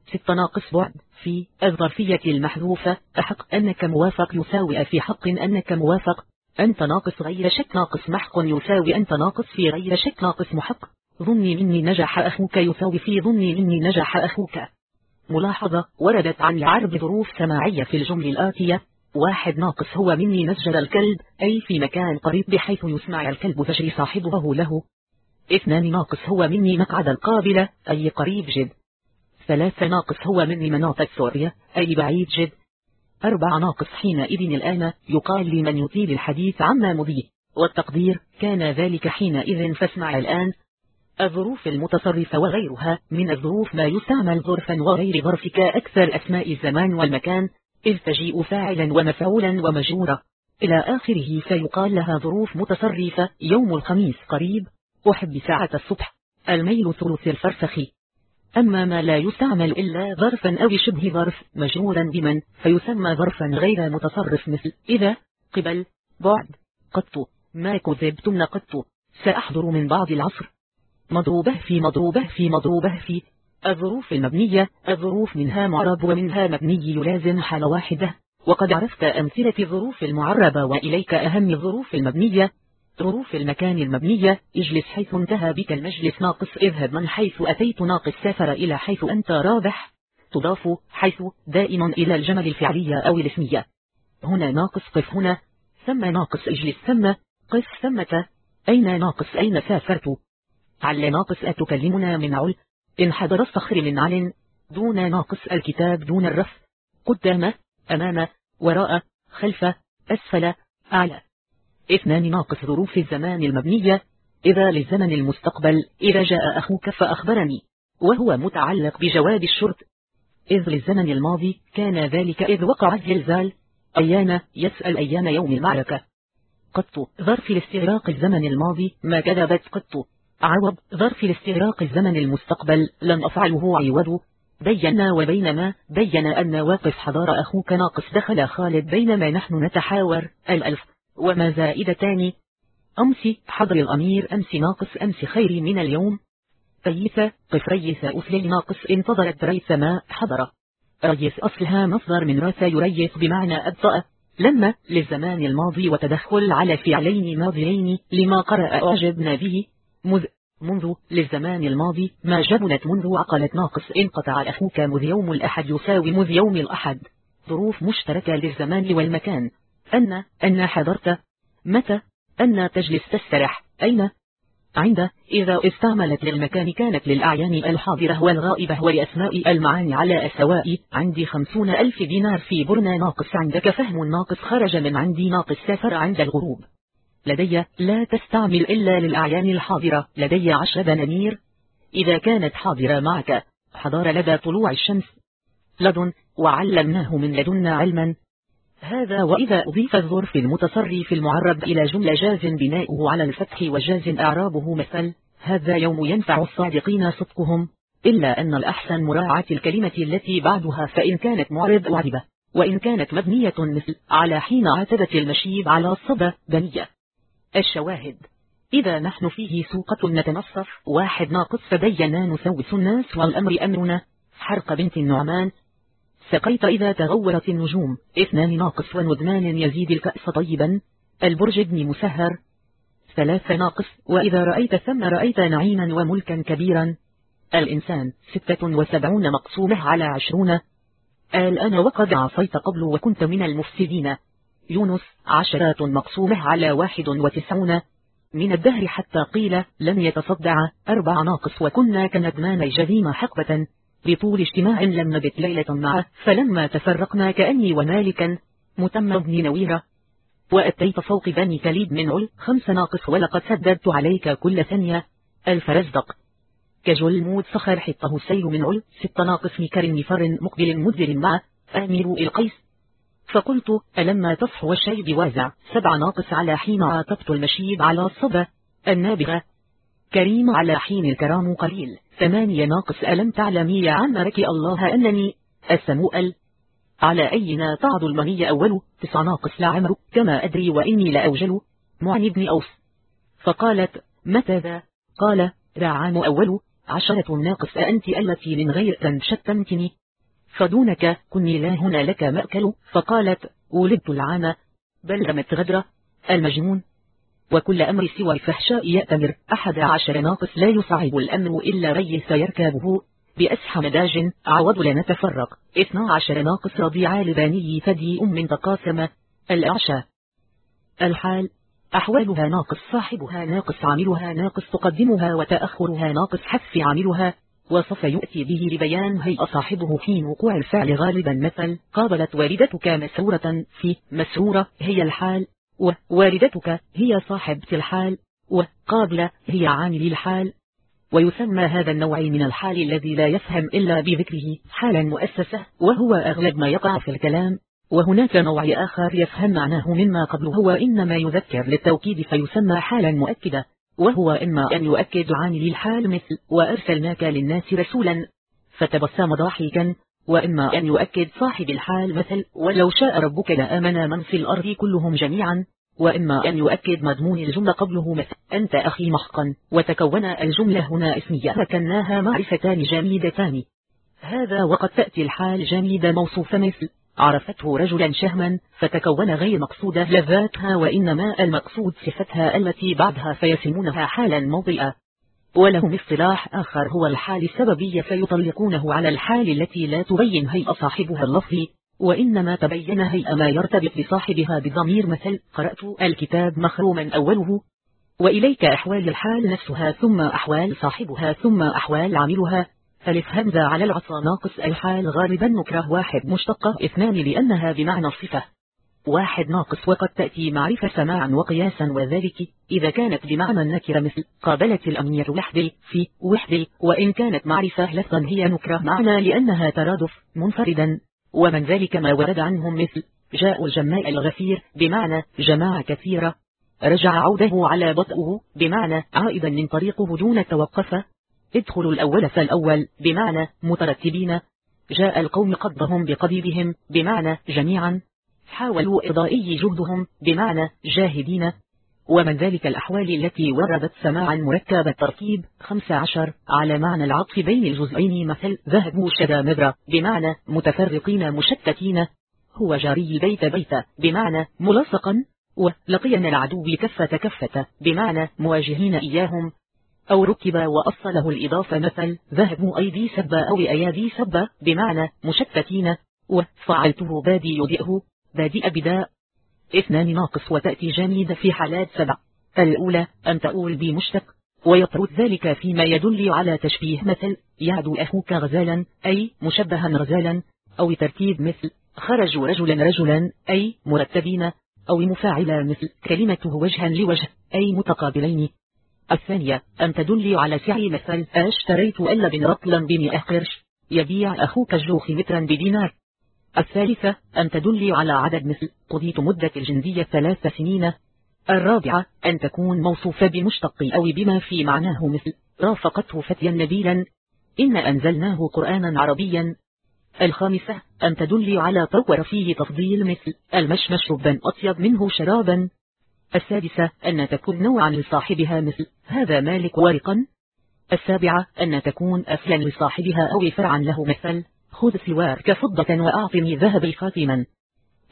ست ناقص بعد. في الظرفية المحذوفة. أحق أنك موافق يساوي. في حق أنك موافق. أنت ناقص غير شك. ناقص محق يساوي. أنت ناقص في غير شك. ناقص محق. ظني مني نجح أخوك يساوي. في ظني مني نجح أخوك. ملاحظة. وردت عن العرب ظروف سماعية في الجمل الآتية. واحد ناقص هو مني نسجر الكلب أي في مكان قريب بحيث يسمع الكلب زجر صاحبه له. اثنان ناقص هو مني مقعد القابلة أي قريب جد. ثلاثة ناقص هو مني مناطق سوريا أي بعيد جد. أربع ناقص حينئذ الآن يقال لمن يطيل الحديث عما مضي. والتقدير كان ذلك حينئذ فاسمع الآن. الظروف المتصرفة وغيرها من الظروف ما يستعمل ظرفا وغير ظرف كأكثر أسماء الزمان والمكان. إذ تجيء فاعلا ومفعولا ومجورا إلى آخره فيقال لها ظروف متصرفة. يوم الخميس قريب. أحب ساعة الصبح. الميل ثلث الفرسخ أما ما لا يستعمل إلا ظرفا أو شبه ظرف مجرورا بمن فيسمى ظرفا غير متصرف مثل. إذا قبل. بعد. قط. ما كذبتم قط سأحضر من بعض العصر. مضروبه في مضروبه في مضروبه في الظروف المبنية الظروف منها معرب ومنها مبني يلازم حال واحدة. وقد عرفت أمثلة الظروف المعربة وإليك أهم الظروف المبنية. ظروف المكان المبنية اجلس حيث انتهى بك المجلس ناقص اذهب من حيث أتيت ناقص سافر إلى حيث أنت رابح تضاف حيث دائما إلى الجمل الفعلية أو الاسمية. هنا ناقص قف هنا. ثم ناقص اجلس. ثم قف. ثمة. أين ناقص؟ أين سافرت؟ عل ناقص أتكلمنا من عل انحدر الصخر من عل دون ناقص الكتاب دون الرف قدام أمام وراء خلف أسفل أعلى. اثنان ناقص ظروف الزمان المبنية إذا للزمن المستقبل إذا جاء أخوك فأخبرني وهو متعلق بجواب الشرط. إذ للزمن الماضي كان ذلك إذ وقع الزلزال أيان يسأل أيان يوم المعركة. قط ظرف لاستغراق الزمن الماضي ما كذبت قط. عوض ظرف لاستغراق الزمن المستقبل لن أفعله عوض. بينا وبينما بين أن واقف حضار أخوك ناقص دخل خالد بينما نحن نتحاور. الألف. وما زائدتان. أمس حضر الأمير أمس ناقص أمس خير من اليوم. ريث قف ريث أفلي ناقص انتظرت ريث ما حضر. ريث أصلها مصدر من رث يريث بمعنى أبطأ. لما للزمان الماضي وتدخل على فعلين ماضيين لما قرأ أعجبنا به. مذ منذ للزمان الماضي ما جبنت منذ عقلت ناقص انقطع أخوك مذ يوم الأحد يساوي مذ يوم الأحد. ظروف مشتركة للزمان والمكان. أن أن حضرت متى؟ أن تجلس تسترح أين؟ عند. إذا استعملت للمكان كانت للأعيان الحاضرة والغائبة ولأسماء المعاني على السواء. عندي خمسون ألف دينار في برنا ناقص. عندك فهم ناقص. خرج من عندي ناقص. سافر عند الغروب. لدي لا تستعمل إلا للأعيان الحاضرة. لدي عشر دنانير إذا كانت حاضرة معك حضار لدى طلوع الشمس. لدن وعلمناه من لدنا علما. هذا وإذا أضيف الظرف المتصرف المعرب إلى جملة جاز بناؤه على الفتح وجاز أعرابه مثل هذا يوم ينفع الصادقين صدقهم. إلا أن الأحسن مراعاة الكلمة التي بعدها فإن كانت معرض وعدبة وإن كانت مبنية مثل على حين عتبت المشيب على الصدى بنية. الشواهد. إذا نحن فيه سوقة نتنصف. واحد ناقص فبينا نسوس الناس والأمر أمرنا. حرق بنت النعمان. سقيت إذا تغورت النجوم. اثنان ناقص وندمان يزيد الكأس طيبا. البرج ابن مسهر. ثلاثة ناقص. وإذا رأيت ثم رأيت نعيما وملكا كبيرا. الإنسان ستة وسبعون مقسومة على عشرون. الآن وقد عصيت قبل وكنت من المفسدين. يونس عشرات مقسومة على واحد وتسعون. من الدهر حتى قيل لم يتصدع. أربع ناقص وكنا كندمان جذيم حقبة. بطول اجتماع لم نبت ليلة معه فلما تفرقنا كأني ومالكا متمم ابن نويرة. وأتيت فوق بني كليب من عل خمس ناقص ولقد سددت عليك كل ثانية. الفرزدق كجلمود صخر حطه السيل من عل ست ناقص مكر مفر مقبل مدبر معا امرؤ القيس. فقلت ألما أصح والشيب وازع؟ سبع ناقص على حين عاتبت المشيب على الصبا النابغة. كريم على حين الكرام قليل. ثمانية ناقص. ألم تعلمي يا عمرك الله أنني السموءل على أينا تعض المني أول؟ تسع ناقص لعمر كما أدري وإني لأوجل معني بن أوس. فقالت متى ذا؟ قال رعام أول. عشرة ناقص. أنت التي من غير أن شتمتني. فدونك كني لا هنا لك مأكل. فقالت ولدت العام. بل رمت غدرة المجنون. وكل أمر سوى الفحشاء يأتمر. أحد عشر ناقص. لا يصعب الأمر إلا ريث يركابه بأسح مداج عوض لنتفرق اثنا عشر ناقص. رضيع لباني فدي أم تقاسم. الأعشى. الحال. أحوالها ناقص صاحبها ناقص عاملها ناقص تقدمها وتأخرها ناقص حث عاملها. وصف يؤتي به لبيان هيئ صاحبه حين وقوع الفعل غالبا. مثل قابلت والدتك مسرورة في مسرورة هي الحال ووالدتك هي صاحبة الحال وقابلة هي عامل الحال. ويسمى هذا النوع من الحال الذي لا يفهم إلا بذكره حالا مؤسسة وهو أغلب ما يقع في الكلام. وهناك نوع آخر يفهم معناه مما قبله هو إنما يذكر للتوكيد فيسمى حالا مؤكدة وهو إما أن يؤكد عامل الحال مثل وأرسلناك للناس رسولا فتبسم ضاحكا وإما أن يؤكد صاحب الحال مثل ولو شاء ربك لآمن من في الأرض كلهم جميعا وإما أن يؤكد مضمون الجملة قبله مثل أنت أخي محقا وتكون الجملة هنا اسمية فكناها معرفتان جميدتان. هذا وقد تأتي الحال جميدة موصوفة مثل عرفته رجلا شهما فتكون غير مقصودة لذاتها وإنما المقصود صفتها التي بعدها فيسمونها حالا موضئة ولهم اصطلاح آخر هو الحال السببية فيطلقونه على الحال التي لا تبين هيئ صاحبها اللفظي. وإنما تبين هيئ ما يرتبط بصاحبها بضمير مثل قرأت الكتاب مخروما أوله. وإليك أحوال الحال نفسها ثم أحوال صاحبها ثم أحوال عاملها. ألف همزة على العصا ناقص الحال غالبا نكره واحد مشتقة اثنان لأنها بمعنى الصفة. واحد ناقص وقد تأتي معرفة سماعا وقياسا وذلك. إذا كانت بمعنى النكرة مثل قابلت الأمير لحدي في وحدي وإن كانت معرفة لفظا هي نكرة معنى لأنها ترادف منفردا. ومن ذلك ما ورد عنهم مثل جاء الجماء الغفير بمعنى جماعة كثيرة. رجع عوده على بطئه بمعنى عائدا من طريقه دون توقف. ادخلوا الأول فالأول بمعنى مترتبين. جاء القوم قضهم بقضيبهم بمعنى جميعا. حاولوا إضائي جهدهم بمعنى جاهدين. ومن ذلك الأحوال التي وردت سماعا مركب التركيب. 15 على معنى العطف بين الجزئين مثل ذهبوا شدا مدرة بمعنى متفرقين مشتتين. هو جاري البيت بيت بمعنى ملصقا. ولقينا العدو كفة كفة بمعنى مواجهين إياهم. أو ركب وأصله الإضافة مثل ذهبوا أيدي سبا أو أيادي سبا بمعنى مشتتين. وفعلته بادي يدئه بادئ بداء اثنان ناقص وتأتي جامد في حالات سبع. الأولى أن تقول بمشتق. ويطرد ذلك فيما يدل على تشبيه مثل يعدو أخوك غزالا أي مشبها غزالا. أو ترتيب مثل خرجوا رجلا رجلا أي مرتبين. أو مفاعلا مثل كلمته وجها لوجه أي متقابلين. الثانية أن تدل على سعي مثل أشتريت ألا بن رطلا بمئة قرش. يبيع أخوك الجوخ مترا بدينار. الثالثة أن تدل على عدد مثل قضيت مدة الجندية ثلاث سنين. الرابعة أن تكون موصوفة بمشتق أو بما في معناه مثل رافقته فتيا نبيلا إن أنزلناه قرآنا عربيا. الخامسة أن تدل على طور فيه تفضيل مثل المشمش ربا أطيب منه شرابا. السادسة أن تكون نوعا لصاحبها مثل هذا مالك ورقا. السابعة أن تكون أفلا لصاحبها أو فرعا له مثل خذ سوارك فضة وأعطني ذهبي خاتما.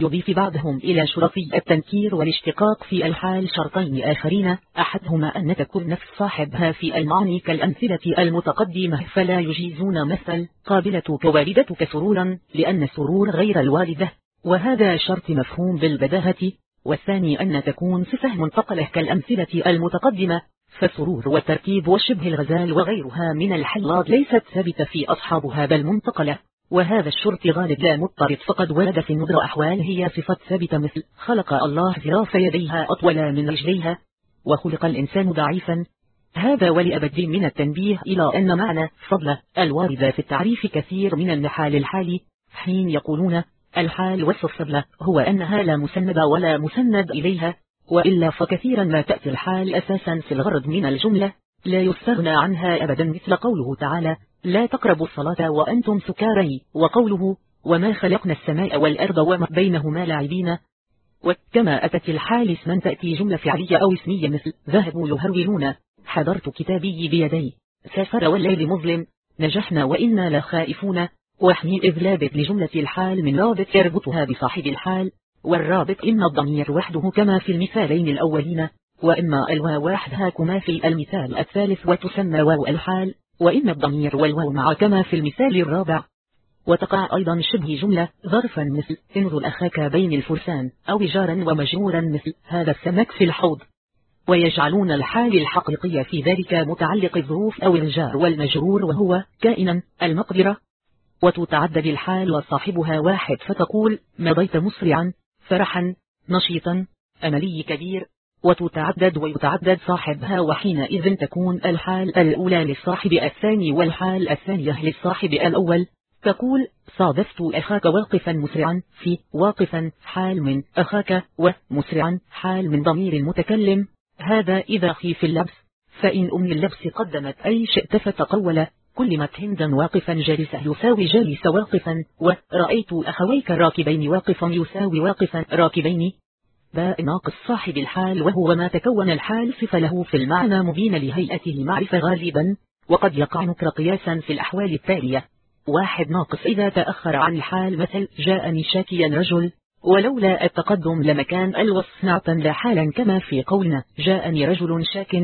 يضيف بعضهم إلى شرطي التنكير والاشتقاق في الحال شرطين آخرين أحدهما أن تكون نفس صاحبها في المعني كالأمثلة المتقدمة فلا يجيزون مثل قابلتك والدتك سرورا لأن السرور غير الوالدة وهذا شرط مفهوم بالبداهة. والثاني أن تكون صفة منتقلة كالأمثلة المتقدمة فالسرور والتركيب وشبه الغزال وغيرها من الحلات ليست ثابتة في أصحابها بل منتقلة. وهذا الشرط غالب لا مضطرد فقد ورد في النظر أحوال هي صفة ثابتة مثل خلق الله ذراف يديها أطول من رجليها وخلق الإنسان ضعيفا. هذا ولأبد من التنبيه إلى أن معنى فضل الوارد في التعريف كثير من النحال الحالي. حين يقولون الحال الفضل هو أنها لا مسند ولا مسند إليها وإلا فكثيرا ما تأتي الحال أساسا في الغرض من الجملة لا يستغنى عنها أبدا مثل قوله تعالى لا تقربوا الصلاة وأنتم سكاري وقوله وما خلقنا السماء والأرض وما بينهما لاعبين وكما أتت الحال اسما تأتي جملة فعلية أو اسمية مثل ذهبوا يهرولون حضرت كتابي بيدي سافر والليل مظلم نجحنا وإنا لخائفون واحمي إذ لابد لجملة الحال من رابط يربطها بصاحب الحال والرابط إما الضمير وحده كما في المثالين الأولين وإما الواو وحدها كما في المثال الثالث وتسمى واو الحال وإما الضمير والواو مع كما في المثال الرابع. وتقع أيضا شبه جملة ظرفا مثل انظر أخاك بين الفرسان أو جارا ومجرورا مثل هذا السمك في الحوض. ويجعلون الحال الحقيقية في ذلك متعلق الظروف أو الجار والمجرور وهو كائنا المقدرة. وتتعدد الحال وصاحبها واحد فتقول مضيت مسرعا فرحا نشيطا أملي كبير وتتعدد ويتعدد صاحبها وحينئذ تكون الحال الأولى للصاحب الثاني والحال الثانية للصاحب الأول. تقول صادفت أخاك واقفا مسرعا في واقفا حال من أخاك ومسرعا حال من ضمير المتكلم هذا إذا خيف اللبس فإن أم اللبس قدمت أي شئت فتقول كلمت هندا واقفا جالسة يساوي جالس واقفا ورأيت أخويك راكبين واقفا يساوي واقفا. راكبين؟ باء ناقص صاحب الحال وهو ما تكون الحال صفة له في المعنى مبين لهيئته معرفة غالبا وقد يقع نكر قياسا في الأحوال التالية. واحد ناقص إذا تأخر عن الحال مثل جاءني شاكيا رجل ولولا التقدم لمكان الوصف نعتا لا حالا كما في قولنا. جاءني رجل شاك.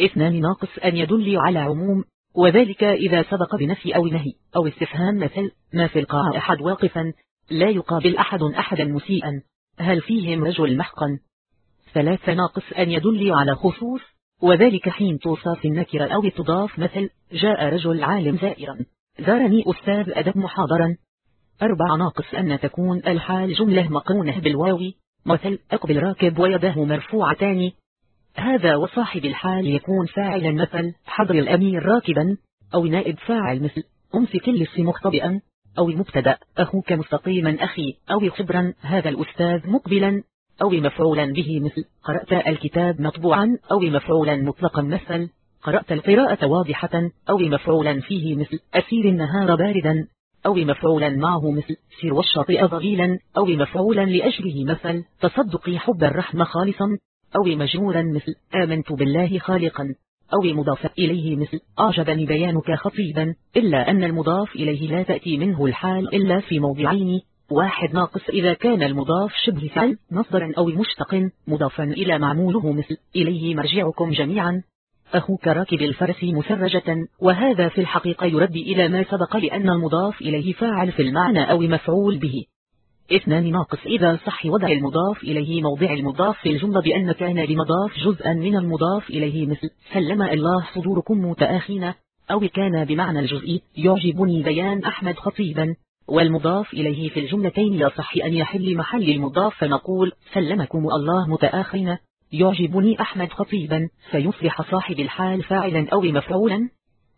اثنان ناقص أن يدل على عموم. وذلك إذا سبق بنفي أو نهي أو استفهام مثل ما في القاعة أحد واقفا لا يقابل أحد أحدا مسيئا. هل فيهم رجل محقا؟ ثلاثة ناقص أن يدل على خصوص. وذلك حين توصف النكرة أو تضاف مثل جاء رجل عالم زائرا. زارني أستاذ أدب محاضرا. أربع ناقص أن تكون الحال جملة مقرونة بالواو مثل أقبل راكب ويداه مرفوعتان. هذا وصاحب الحال يكون فاعلا مثل حضر الأمير راكبا أو نائب فاعل مثل أمسك اللص مختبئا أو مبتدا أخوك مستقيما أخي أو خبرا هذا الأستاذ مقبلا أو مفعولا به مثل قرأت الكتاب مطبوعا أو مفعولا مطلقا مثل قرأت القراءة واضحة أو مفعولا فيه مثل أسير النهار باردا أو مفعولا معه مثل سير والشاطئ ضغيلا أو مفعولا لأجله مثل تصدقي حب الرحمة خالصا. أو مجرورا مثل آمنت بالله خالقا أو مضاف إليه مثل أعجبني بيانك خطيبا إلا أن المضاف إليه لا تأتي منه الحال إلا في موضعين. واحد ناقص إذا كان المضاف شبه فعل مصدرا أو مشتق مضافا إلى معموله مثل إليه مرجعكم جميعا. أخوك راكب الفرس مسرجة وهذا في الحقيقة يرد إلى ما سبق لأن المضاف إليه فاعل في المعنى أو مفعول به. اثنان ناقص. إذا صح وضع المضاف إليه موضع المضاف في الجملة بأن كان لمضاف جزءا من المضاف إليه مثل سلم الله صدوركم متآخين أو كان بمعنى الجزء يعجبني بيان أحمد خطيبا. والمضاف إليه في الجملتين يصح أن يحل محل المضاف فنقول سلمكم الله متآخين يعجبني أحمد خطيبا. فيصبح صاحب الحال فاعلا أو مفعولا.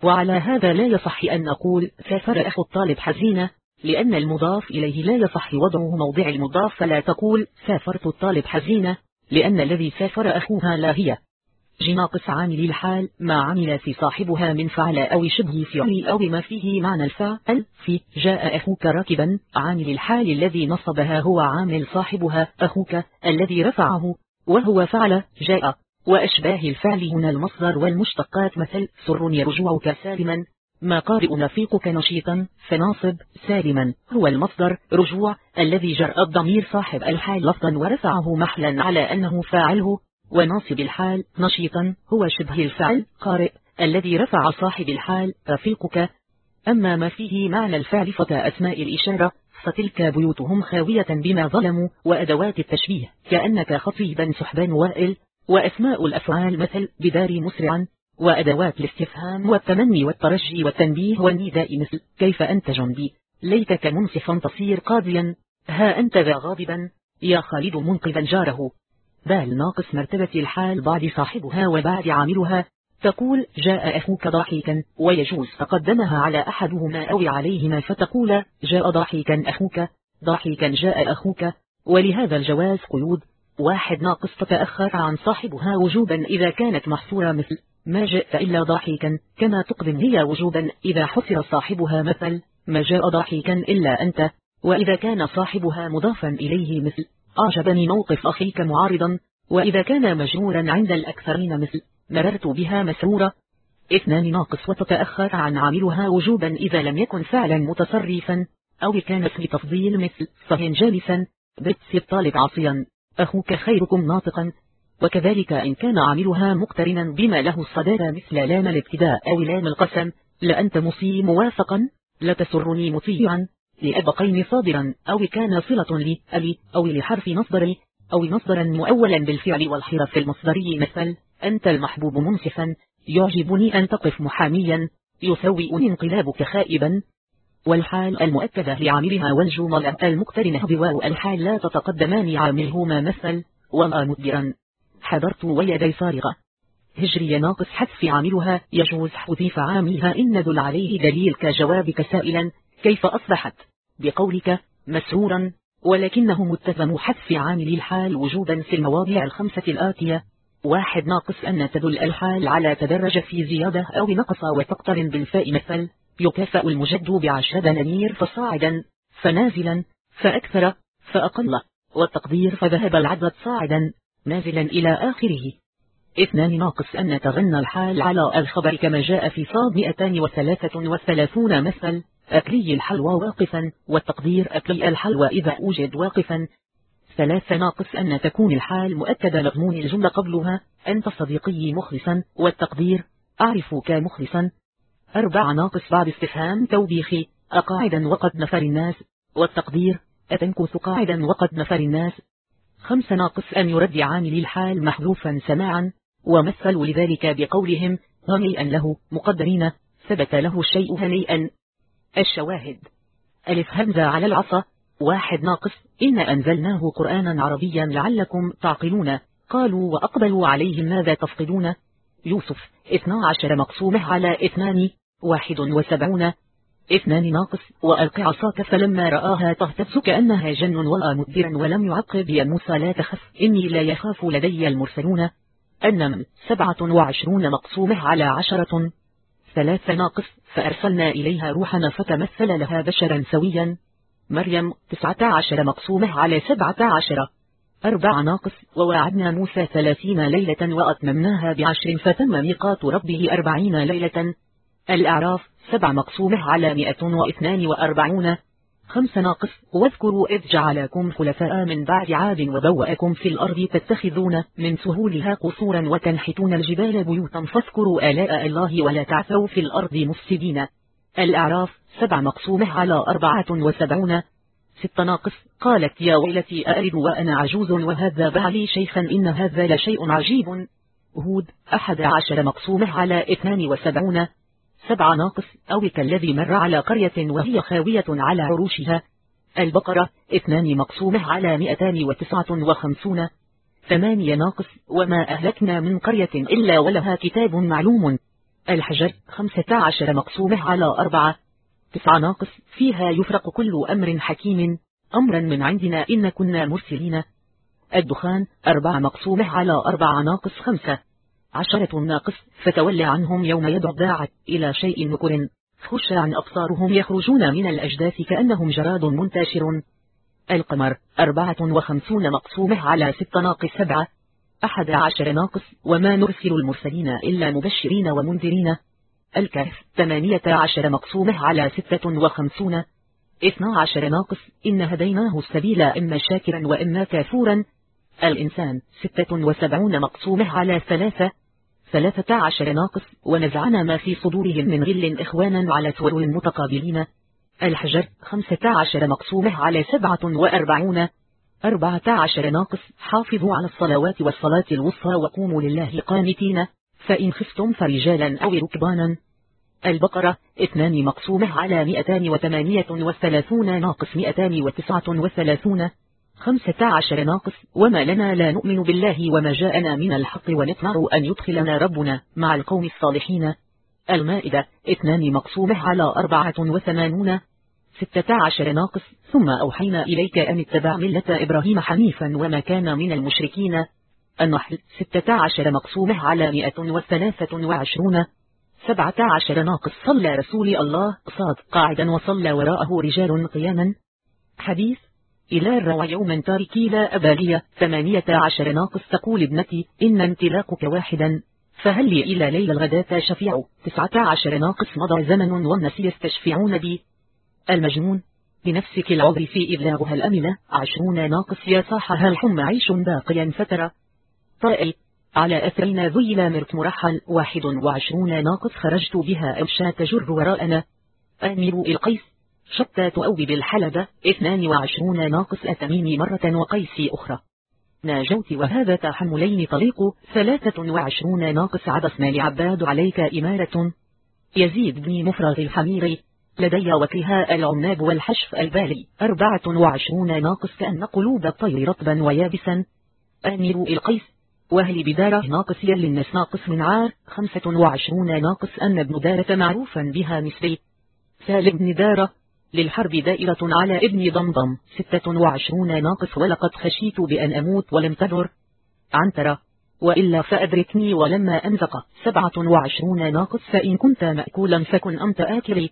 وعلى هذا لا يصح أن نقول سافر أخو الطالب حزينة لأن المضاف إليه لا يصح وضعه موضع المضاف فلا تقول سافرت الطالب حزينة لأن الذي سافر أخوها لا هي. جناقص عامل الحال ما عمل في صاحبها من فعل أو شبه فعل أو ما فيه معنى الفعل في جاء أخوك راكبا عامل الحال الذي نصبها هو عامل صاحبها أخوك الذي رفعه وهو فعل جاء. وأشباه الفعل هنا المصدر والمشتقات مثل سر يرجعك سالما. ما قارئ نفيقك نشيطا فناصب سالما. هو المصدر رجوع الذي جرأ الضمير صاحب الحال لفظا ورفعه محلا على أنه فاعله. وناصب الحال نشيطا هو شبه الفعل قارئ الذي رفع صاحب الحال رفيقك. أما ما فيه معنى الفعل فكأسماء الإشارة فتلك بيوتهم خاوية بما ظلموا وأدوات التشبيه كأنك خطيبا سحبان وائل. وأسماء الأفعال مثل بدار مسرعا وأدوات الاستفهام والتمني والترجي والتنبيه والنداء مثل كيف أنت جنبي ليتك منصفا تصير قاضيا. ها أنت ذا غاضبا. يا خالد منقذا جاره. بال ناقص مرتبة الحال بعد صاحبها وبعد عاملها. تقول جاء أخوك ضاحكا ويجوز تقدمها على أحدهما أو عليهما فتقول جاء ضاحكا أخوك. ضاحكا جاء أخوك. ولهذا الجواز قيود. واحد ناقص تتأخر عن صاحبها وجوبا إذا كانت محصورة مثل ما جاء إلا ضاحكا كما تقدم هي وجوبا إذا حصر صاحبها مثل ما جاء ضاحكا إلا أنت وإذا كان صاحبها مضافا إليه مثل أعجبني موقف أخيك معارضا وإذا كان مجرورا عند الأكثرين مثل مررت بها مسرورة. اثنان ناقص وتتأخر عن عاملها وجوبا إذا لم يكن فعلا متصرفا أو كان اسم تفضيل مثل صهن جالسا بتس الطالب عاصيا. أخوك خيركم ناطقا. وكذلك إن كان عاملها مقترنا بما له الصدارة مثل لام الابتداء أو لام القسم لأنت مصي موافقا لتسرني مطيعا لأبقين صادرا أو كان صلة لي ألي أو لحرف مصدري أو مصدرا مؤولا بالفعل والحرف المصدري مثل أنت المحبوب منصفا يعجبني أن تقف محاميا يسوئني انقلابك خائبا. والحال المؤكدة لعاملها والجملة المقترنة بواو الحال لا تتقدمان عاملهما. مثل وما مدبرا. حضرت ويدي صارغة هجري ناقص حذف عاملها يجوز حذيف عاملها إن دل عليه دليل كجوابك سائلا كيف أصبحت؟ بقولك مسرورا ولكنه متفم حذف عامل الحال وجوبا في المواضع الخمسة الآتية. واحد ناقص أن تدل الحال على تدرج في زيادة أو نقص وتقترن بالفاء مثل يكافأ المجد بعشر دنانير فصاعدا فنازلا فأكثر فأقل والتقدير فذهب العدد صاعدا. نازلا إلى آخره. اثنان ناقص أن تغنى الحال على الخبر كما جاء في صاد 233 مثل. أكلي الحلوى واقفا والتقدير أكلي الحلوى إذا أوجد واقفا. ثلاثة ناقص أن تكون الحال مؤكدة مضمون الجملة قبلها. أنت صديقي مخلصا والتقدير أعرفك مخلصا. أربعة ناقص بعد استفهام توبيخي أقاعدا وقد نفر الناس. والتقدير أتنكث قاعدا وقد نفر الناس. خمسة ناقص أن يرد عامل الحال محذوفا سماعا ومثلوا لذلك بقولهم هنيئا له مقدرين ثبت له الشيء هنيئا. الشواهد ألف همزة على العصا واحد ناقص إن أنزلناه قرآنا عربيا لعلكم تعقلون. قالوا وأقبلوا عليهم ماذا تفقدون؟ يوسف اثنا عشر مقسومة على اثنان واحد وسبعون. اثنان ناقص وألق عصاك فلما رآها تهتز كأنها جن ولا مدبرا ولم يعقب يا موسى لا تخف إني لا يخاف لدي المرسلون. النمل سبعة وعشرون مقسومة على عشرة. ثلاث ناقص فأرسلنا إليها روحنا فتمثل لها بشرا سويا. مريم تسعة عشر مقسومة على سبعة عشر. أربع ناقص وواعدنا موسى ثلاثين ليلة وأتممناها بعشر فتم ميقات ربه أربعين ليلة. الأعراف سبع مقسومة على مئة واثنان وأربعون خمس ناقص. واذكروا إذ جعلكم خلفاء من بعد عاد وبوأكم في الأرض تتخذون من سهولها قصورا وتنحتون الجبال بيوتا. فاذكروا آلاء الله ولا تعثوا في الأرض مفسدين. الأعراف سبع مقسومة على أربعة وسبعون. ست ناقص. قالت يا ويلتي أألد وأنا عجوز. وهذا بعلي شيخا إن هذا لشيء عجيب. هود أحد عشر مقسومة على اثنان وسبعون. سبع ناقص أو كالذي مر على قرية وهي خاوية على عروشها. البقرة اثنان مقسومة على مئتان وتسعة وخمسون. ثمانية ناقص وما أهلكنا من قرية إلا ولها كتاب معلوم. الحجر خمسة عشر مقسومة على أربعة. تسعة ناقص فيها يفرق كل أمر حكيم. أمرا من عندنا إن كنا مرسلين. الدخان أربعة مقسومة على أربعة ناقص خمسة. عشرة ناقص فتولى عنهم يوم يدعو الداعة إلى شيء نكر خش عن أبصارهم يخرجون من الأجداث كأنهم جراد منتشر. القمر أربعة وخمسون مقسومة على ست ناقص سبعة. أحد عشر ناقص وما نرسل المرسلين إلا مبشرين ومنذرين. الكهف ثمانية عشر مقسومة على ستة وخمسون. اثنا عشر ناقص إن هديناه السبيل إما شاكرا وإما كافورا. الإنسان ستة وسبعون مقسومة على ثلاثة. ثلاثة عشر ناقص ونزعنا ما في صدورهم من غل إخوانا على سور متقابلين الحجر خمسة عشر مقسومة على سبعة وأربعون. أربعة عشر ناقص حافظوا على الصلوات والصلاة الوسطى وقوموا لله قانتين. فإن خفتم فرجالا أو ركبانا. البقرة اثنان مقسومة على مئتان وثمانية وثلاثون ناقص مئتان وتسعة وثلاثون. خمسة عشر ناقص وما لنا لا نؤمن بالله وما جاءنا من الحق ونطمع أن يدخلنا ربنا مع القوم الصالحين. المائدة اثنان مقسومة على أربعة وثمانون. ستة عشر ناقص ثم أوحينا إليك أن اتبع ملة إبراهيم حنيفا وما كان من المشركين. النحل ستة عشر مقسومة على مئة وثلاثة وعشرون. سبعة عشر ناقص صلى رسول الله صاد قاعدا وصلى وراءه رجال قياما. حديث إلى الروى يوما تاركي لا أبالية ثمانية عشر ناقص تقول ابنتي إن انطلاقك واحدا. فهل لي إلى ليل الغداة شفيع تسعة عشر ناقص مضى زمن والناس يستشفعون بي. المجنون بنفسك العذر في إبلاغها الأملة عشرون ناقص يا صاحها الحم عيش باقيا فترى طائل على أثرنا ذيل مرت مرحل. واحد وعشرون ناقص خرجت بها أمشى تجر وراءنا. آمر القيس شتى تؤوي بالحلبة اثنان وعشرون ناقص أتميم مرة وقيسي أخرى. ناجوت وهذا تحملين طليق ثلاثة وعشرون ناقص عبسنا لعباد عليك إمارة. يزيد بن مفرغ الحمير لدي وكهاء العناب والحشف البالي أربعة وعشرون ناقص كأن قلوب الطير رطبا ويابسا. آمر القيس وهل بدارة ناقص يل الناس ناقص من عار خمسة وعشرون ناقص أن ابن دارة معروفا بها نسبي سالم بن دارة للحرب دائرة على ابن ضمضم ستة وعشرون ناقص ولقد خشيت بأن أموت ولم تدر. عنترة. وإلا فأدركني ولما أنفق سبعة وعشرون ناقص فإن كنت مأكولا فكن أنت آكلي.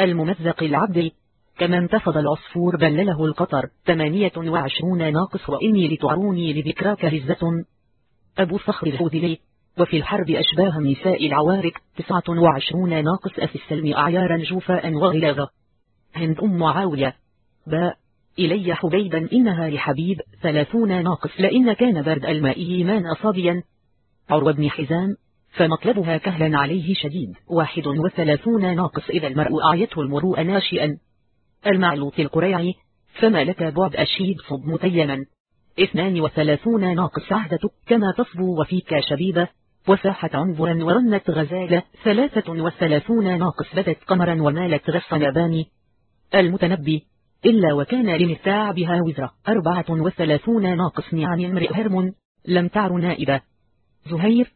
الممزق العبد. كما انتفض العصفور بلله القطر ثمانية وعشرون ناقص وإني لتعروني لذكراك هزة. أبو فخر الحوذلي. وفي الحرب أشباه نساء العوارك تسعة وعشرون ناقص أفي السلم أعيارا جوفاء وغلاظة. هند أم معاوية. باء إلي حبيبا إنها لحبيب ثلاثون ناقص. لإن كان برد الماء إيمان صابيا عروة بن حزام فمطلبها كهلا عليه شديد. واحد وثلاثون ناقص. إذا المرء أعيته المروء ناشئا. المعلوط القريعي فما لك بعد أشيد صب متيما. اثنان وثلاثون ناقص. عهدتك كما تصبو وفيك شبيبة. وساحت عنبرا ورنت غزالة. ثلاثة وثلاثون ناقص. بدت قمرا ومالت غص نباني المتنبي. إلا وكان لمثاع بها وزرة. أربعة وثلاثون ناقص نعم امرئ هرم. لم تعر نائبة. زهير.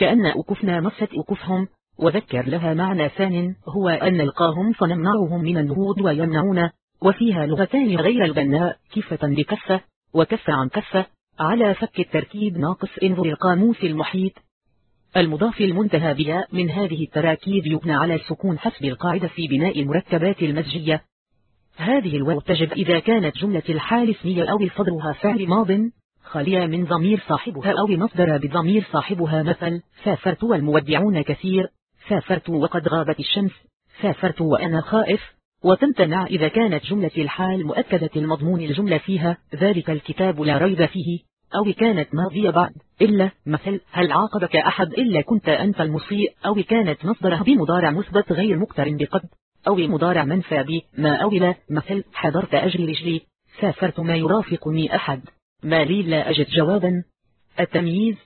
كأن أكفنا مست أكفهم وذكر لها معنى ثان هو أن نلقاهم فنمنعهم من النهوض ويمنعون وفيها لغتان غير البناء كفة بكفة وكفة عن كفة على فك التركيب ناقص انظر القاموس المحيط. المضاف المنتهى بياء من هذه التراكيب يبنى على السكون حسب القاعدة في بناء المركبات المزجية. هذه الواو تجد إذا كانت جملة الحال اسمية أو صدرها فعل ماض. خالية من ضمير صاحبها أو مصدر بضمير صاحبها مثل سافرت والمودعون كثير سافرت وقد غابت الشمس سافرت وأنا خائف وتمتنع إذا كانت جملة الحال مؤكدة المضمون الجملة فيها ذلك الكتاب لا ريب فيه أو كانت ماضية بعد إلا مثل هل عاقبك أحد إلا كنت أنت المسيء؟ أو كانت مصدرها بمضارع مثبت غير مقترن بقد أو مضارع منفى ما أو لا مثل حضرت أجري رجلي سافرت ما يرافقني أحد. ما لي لا أجد جوابا. التمييز.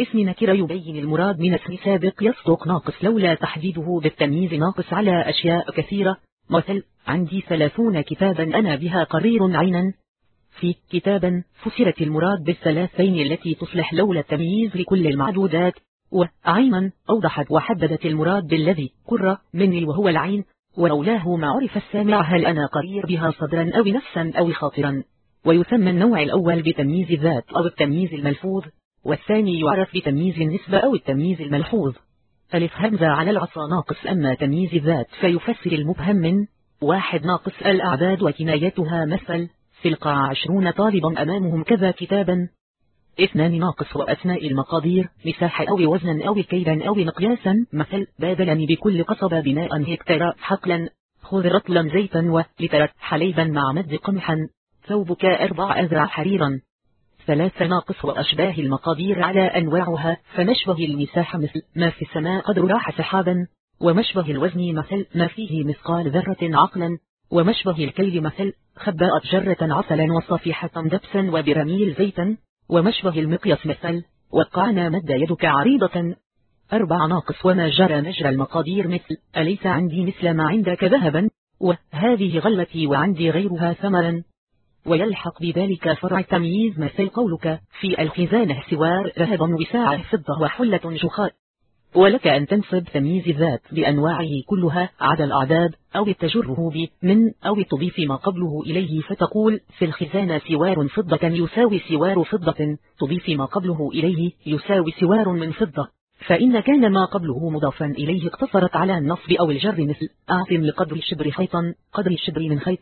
اسم نكرة يبين المراد من اسم سابق يصدق ناقص لولا تحديده بالتمييز ناقص على أشياء كثيرة. مثل عندي ثلاثون كتابا أنا بها قرير عينا. في كتابا فسرت المراد بالثلاثين التي تصلح لولا التمييز لكل المعدودات. وعيما أوضحت وحددت المراد بالذي قر مني وهو العين. ولولاه ما عرف السامع هل أنا قرير بها صدرا أو نفسا أو خاطرا. ويسمى النوع الأول بتمييز الذات أو التمييز الملفوظ والثاني يعرف بتمييز النسبة أو التمييز الملحوظ. ألف همزة على العصا ناقص أما تمييز الذات فيفسر المبهم من واحد ناقص الأعداد وكنايتها مثل القاع عشرون طالبا أمامهم كذا كتابا. اثنان ناقص وأثناء المقادير مساحة أو وزنا أو كيلا أو مقياسا. مثل بادلني بكل قصبة بناء هكتارا حقلا. خذ رطلا زيتا ولترت حليبا مع مد قمحا. ثوبك أربع أذرع حريرا. ثلاث ناقص وأشباه المقادير على أنواعها فمشبه المساحة مثل ما في السماء قدر راح سحابا ومشبه الوزن مثل ما فيه مثقال ذرة عقلا ومشبه الكيل مثل خباءت جرة عسلا وصفيحة دبسا وبرميل زيتا ومشبه المقياس مثل وقعنا مد يدك عريضة. أربع ناقص وما جرى مجرى المقادير مثل أليس عندي مثل ما عندك ذهبا؟ وهذه غلتي وعندي غيرها تمرا. ويلحق بذلك فرع التمييز. مثل قولك في الخزانة سوار ذهب وساعة فضة وحلة جوخا ولك أن تنصب تمييز الذات بأنواعه كلها عدا الأعداد أو أن تجره بمن أو تضيف ما قبله إليه فتقول في الخزانة سوار فضة يساوي سوار فضة تضيف ما قبله إليه يساوي سوار من فضة. فإن كان ما قبله مضافا إليه اقتصرت على النصب أو الجر مثل أعطم لقدر الشبر خيطا قدر الشبر من خيط.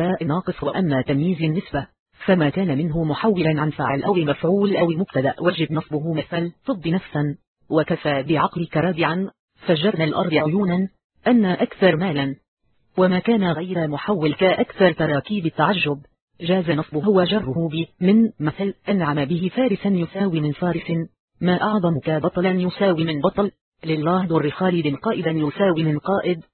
باء ناقص وأما تمييز النسبة فما كان منه محولا عن فاعل أو مفعول أو مبتدأ وجب نصبه مثل فض نفسا وكفى بعقلك رادعا فجرنا الأرض عيونا أن أكثر مالا. وما كان غير محول كأكثر تراكيب التعجب جاز نصبه وجره ب من مثل أنعم به فارسا يساوي من فارس. ما أعظمك بطلا يساوي من بطل لله در خالد قائدا يساوي من قائد.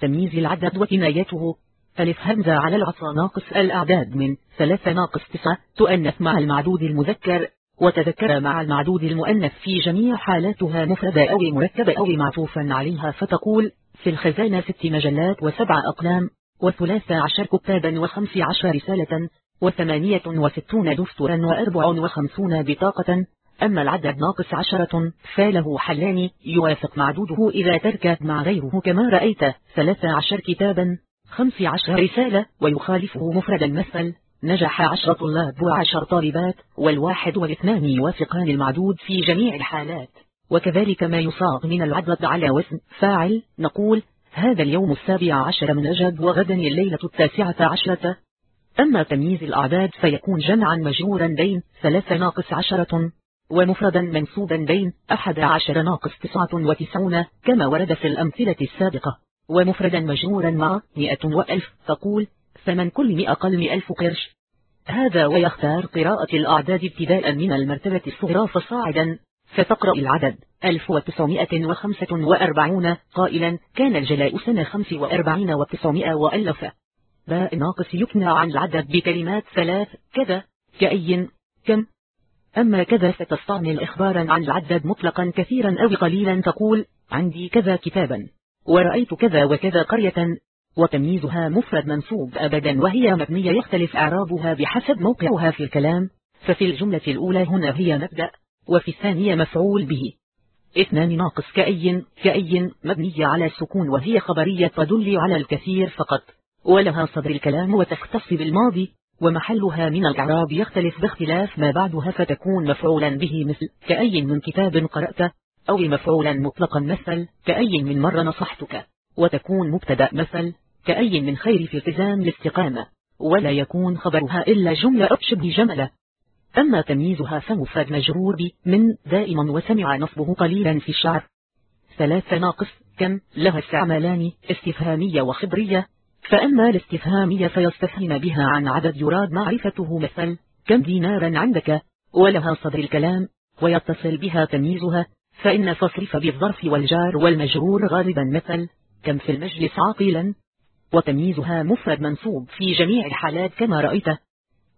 تمييز العدد وكنايته ألف همزة على العصا ناقص الأعداد من ثلاثة ناقص تسعة. تؤنث مع المعدود المذكر وتذكر مع المعدود المؤنث في جميع حالاتها مفردة أو مركبة أو معطوفا عليها فتقول في الخزانة ست مجلات وسبع أقلام وثلاثة عشر كتابا وخمس عشر رسالة وثمانية وستون دفترا وأربع وخمسون بطاقة. أما العدد ناقص عشرة فاله حلان يوافق معدوده إذا ترك مع غيره. كما رأيت ثلاثة عشر كتابا خمس عشر رسالة ويخالفه مفردا مثل نجح عشر طلاب وعشر طالبات والواحد والاثنان يوافقان المعدود في جميع الحالات. وكذلك ما يصاغ من العدد على وزن فاعل نقول هذا اليوم السابع عشر من أجد وغدا الليلة التاسعة عشرة. أما تمييز الأعداد فيكون جمعا مجرورا بين ثلاثة ناقص عشرة ومفردا منصوبا بين أحد عشر ناقص تسعة وتسعون كما ورد في الأمثلة السابقة. ومفردا مجرورا مع مئة وألف تقول فمن كل مئة قل ألف قرش؟ هذا ويختار قراءة الأعداد ابتداء من المرتبة الصغرى فصاعدا. فتقرأ العدد. 1945 قائلا كان الجلاء سنة 45 و900 وألف. باء ناقص يكنى عن العدد بكلمات ثلاث. كذا. كأي؟ كم؟ أما كذا ستستعمل إخبارا عن العدد مطلقا كثيرا أو قليلا تقول عندي كذا كتابا. ورأيت كذا وكذا قرية وتمييزها مفرد منصوب أبدا وهي مبنية يختلف إعرابها بحسب موقعها في الكلام. ففي الجملة الأولى هنا هي مبدأ وفي الثانية مفعول به. اثنان ناقص كأي كأي مبنية على السكون وهي خبرية تدل على الكثير فقط. ولها صدر الكلام وتختص بالماضي ومحلها من الإعراب يختلف باختلاف ما بعدها فتكون مفعولا به مثل كأي من كتاب قرأت أو مفعولا مطلقا مثل كأي من مرة نصحتك. وتكون مبتدأ مثل كأي من خير في التزام الاستقامة. ولا يكون خبرها إلا جملة أو شبه جملة. أما تمييزها فمفرد مجرور من دائما وسمع نصبه قليلا في الشعر. ثلاثة ناقص كم؟ لها استعمالان استفهامية وخبرية. فأما الاستفهامية فيستفهم بها عن عدد يراد معرفته مثل كم دينارا عندك؟ ولها صدر الكلام. ويتصل بها تمييزها فإن تصرف بالظرف والجار والمجرور غالبا مثل كم في المجلس عاقلا وتمييزها مفرد منصوب في جميع الحالات كما رأيت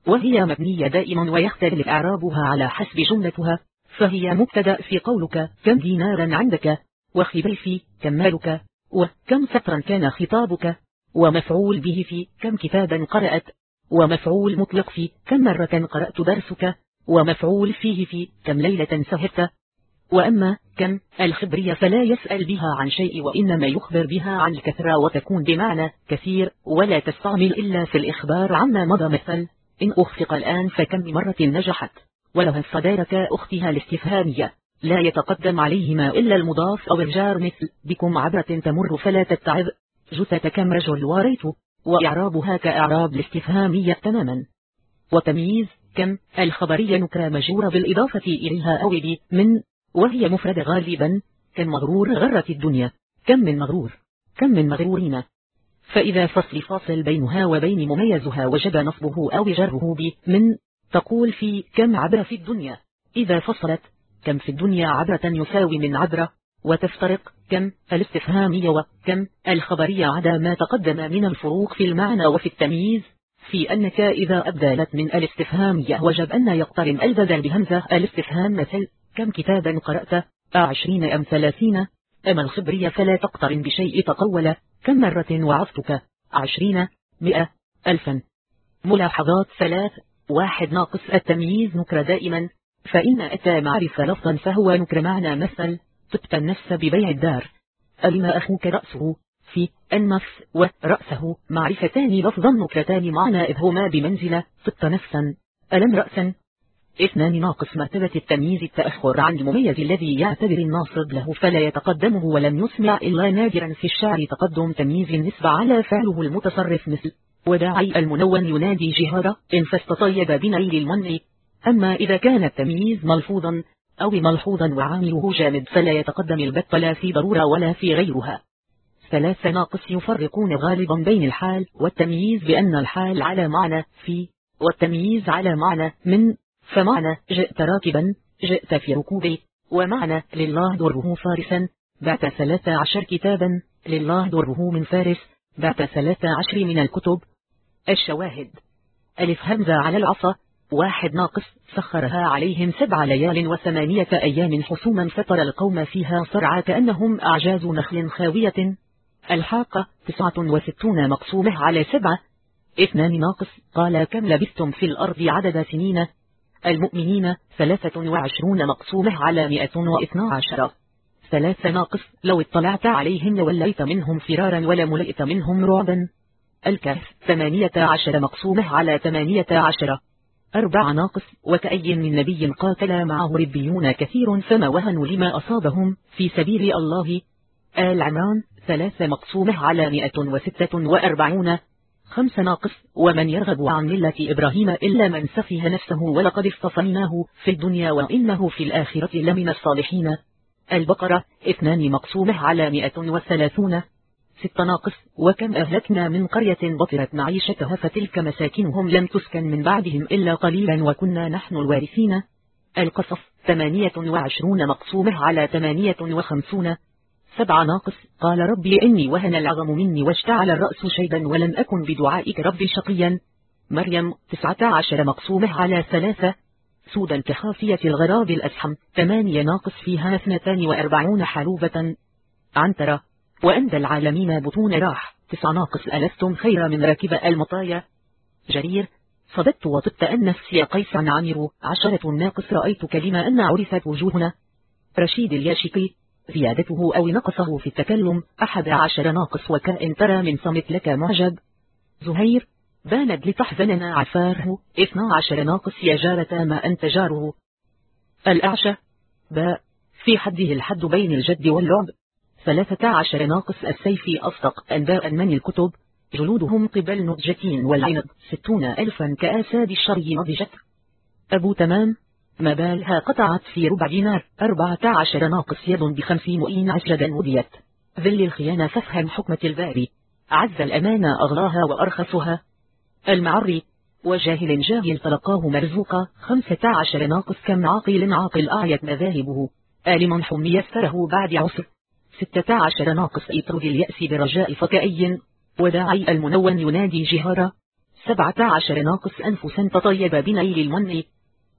وهي مبنية دائما ويختلف إعرابها على حسب جملتها. فهي مبتدأ في قولك كم دينارا عندك وخبر في كم مالك وكم سطرا كان خطابك ومفعول به في كم كتابا قرأت ومفعول مطلق في كم مرة قرأت درسك ومفعول فيه في كم ليلة سهرت. وأما كم الخبرية فلا يسأل بها عن شيء وإنما يخبر بها عن الكثرة وتكون بمعنى كثير ولا تستعمل إلا في الإخبار عما مضى مثل إن أخفق الآن فكم مرة نجحت؟ ولو صدارك أختها الاستفهامية. لا يتقدم عليهما إلا المضاف أو الجار مثل بكم عبرة تمر فلا تتعب جثة كم رجل واريت؟ وإعرابها كإعراب الاستفهامية تماما. وتمييز كم الخبرية نكرة مجورة بالإضافة إليها أو بي من وهي مفرد غالبا كم مغرور غرت الدنيا. كم من مغرور كم من مغرورين. فإذا فصل فاصل بينها وبين مميزها وجب نصبه أو جره ب من تقول في كم عبر في الدنيا. إذا فصلت كم في الدنيا عبرة يساوي من عبرة. وتفترق كم الاستفهامية وكم الخبرية عدا ما تقدم من الفروق في المعنى وفي التمييز. في أنك إذا أبدلت من الاستفهامية وجب أن يقترن البدل بهمزة الاستفهام مثل كم كتابا قرأت؟ عشرين أم ثلاثين؟ أما الخبرية فلا تقترن بشيء تقول كم مرة وعظتك؟ عشرين؟ مئة؟ ألفا؟ ملاحظات ثلاث؟ واحد ناقص التمييز نكر دائما؟ فإن أتى معرفة لفظا فهو نكر معنى مثل تبت النفس ببيع الدار. ألم أخوك رأسه؟ في النفس ورأسه. معرفتان لفظا نكرتان معنى إذ هما بمنزلة تبت نفسا. ألم رأسا؟ اثنان ناقص مرتبة التمييز التأخر عن المميز الذي يعتبر الناصب له فلا يتقدمه ولم يسمع إلا نادرا في الشعر تقدم تمييز النسبة على فعله المتصرف مثل وداعي المنون ينادي جهارا إن فاستطيب بنيل المنع أما إذا كان التمييز ملفوظا أو ملحوظا وعامله جامد فلا يتقدم البت لا في ضرورة ولا في غيرها. ثلاث ناقص يفرقون غالبا بين الحال والتمييز بأن الحال على معنى في والتمييز على معنى من فمعنى جئت راكبا جئت في ركوبي. ومعنى لله دره فارسا. بعت ثلاث عشر كتابا لله دره من فارس. بعت ثلاث عشر من الكتب. الشواهد. ألف همزة على العصا. واحد ناقص. سخرها عليهم سبع ليال وثمانية أيام حسوما. فطر القوم فيها صرعى كأنهم أعجاز نخل خاوية. الحاقة تسعة وستون مقسومة على سبعة. اثنان ناقص. قال كم لبثتم في الأرض عدد سنين؟ المؤمنين ثلاثة وعشرون مقسومة على مئة واثنى عشر. ثلاثة ناقص لو اطلعت عليهم لوليت منهم فرارا ولا ملئت منهم رعبا. الكهف ثمانية عشر مقسومة على ثمانية عشر. أربع ناقص وكأي من نبي قاتل معه ربيون كثير فما وهنوا لما أصابهم في سبيل الله. آل عمران ثلاث مقسومة على مئة وستة وأربعون. خمس ناقص ومن يرغب عن ملة إبراهيم إلا من سفه نفسه ولقد اصطفيناه في الدنيا وإنه في الآخرة لمن الصالحين. البقرة اثنان مقسومة على مئة وثلاثون. ست ناقص وكم أهلكنا من قرية بطرت معيشتها فتلك مساكنهم لم تسكن من بعدهم إلا قليلا وكنا نحن الوارثين. القصص ثمانية وعشرون مقسومة على ثمانية وخمسون. سبع ناقص. قال ربي إني وهن العظم مني واشتعل الرأس شيبا ولم أكن بدعائك ربي شقيا. مريم تسعة عشر مقسومة على ثلاثة. سودا كخافية الغراب الأسحم ثمانية ناقص فيها اثنتان وأربعون حروبة عنترة. وأندى العالمين بطون راح. تسع ناقص. ألستم خير من راكب المطايا. جرير. صددت وطبت أن نفسي عن عمرو عشرة ناقص. رأيت كلمة أن عرفت وجوهنا. رشيد الياشقي. زيادته أو نقصه في التكلم أحد عشر ناقص وكأن ترى من صمت لك معجب. زهير بانت لتحزننا عفاره اثنا عشر ناقص يا جارة ما أنت جاره. الأعشى باء في حده الحد بين الجد واللعب. ثلاثة عشر ناقص السيف أصدق أنباء من الكتب. جلودهم قبل نضج التين والعند ستون ألفا كآساد الشري نضجت. أبو تمام ما بالها قطعت في ربع دينار. أربعة عشر ناقص يد بخمسين مئين عسجد وديت. ذل الخيانة فافهم حكمة الباري. عز الأمانة أغلاها وأرخصها. المعري. وجاهل جاهل تلقاه مرزوقا. خمسة عشر ناقص كم عاقل عاقل أعيت مذاهبه. آلم حمي يسره بعد عصر. ستة عشر ناقص إطرد اليأس برجاء فكأي. وداعي المنون ينادي جهارا. سبعة عشر ناقص أنفسا تطيب بنيل المن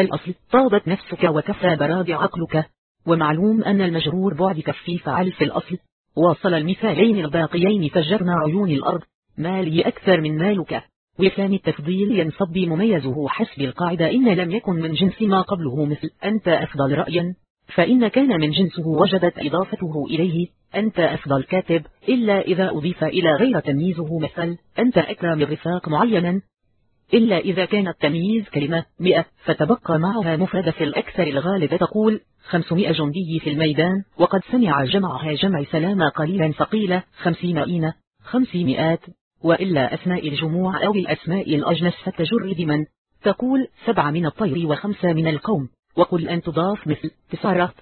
الأصل. طابت نفسك وكفى براد عقلك. ومعلوم أن المجرور بعد كفي فعل في الأصل. واصل المثالين الباقيين فجرنا عيون الأرض. مالي أكثر من مالك. وكان التفضيل ينصب مميزه حسب القاعدة. إن لم يكن من جنس ما قبله مثل أنت أفضل رأيا. فإن كان من جنسه وجبت إضافته إليه. أنت أفضل كاتب. إلا إذا أضيف إلى غير تمييزه مثل أنت أكرم الرفاق معينا. إلا إذا كان التمييز كلمة مئة فتبقى معها مفردة في الأكثر الغالب تقول خمسمائة جندي في الميدان وقد سمع جمعها جمع سلامة قليلا فقيل خمسين إين خمسمائات وإلا أثناء الجموع أو الأسماء الأجنس فتجرد من تقول سبعة من الطير وخمسة من القوم وقل أن تضاف مثل تسارت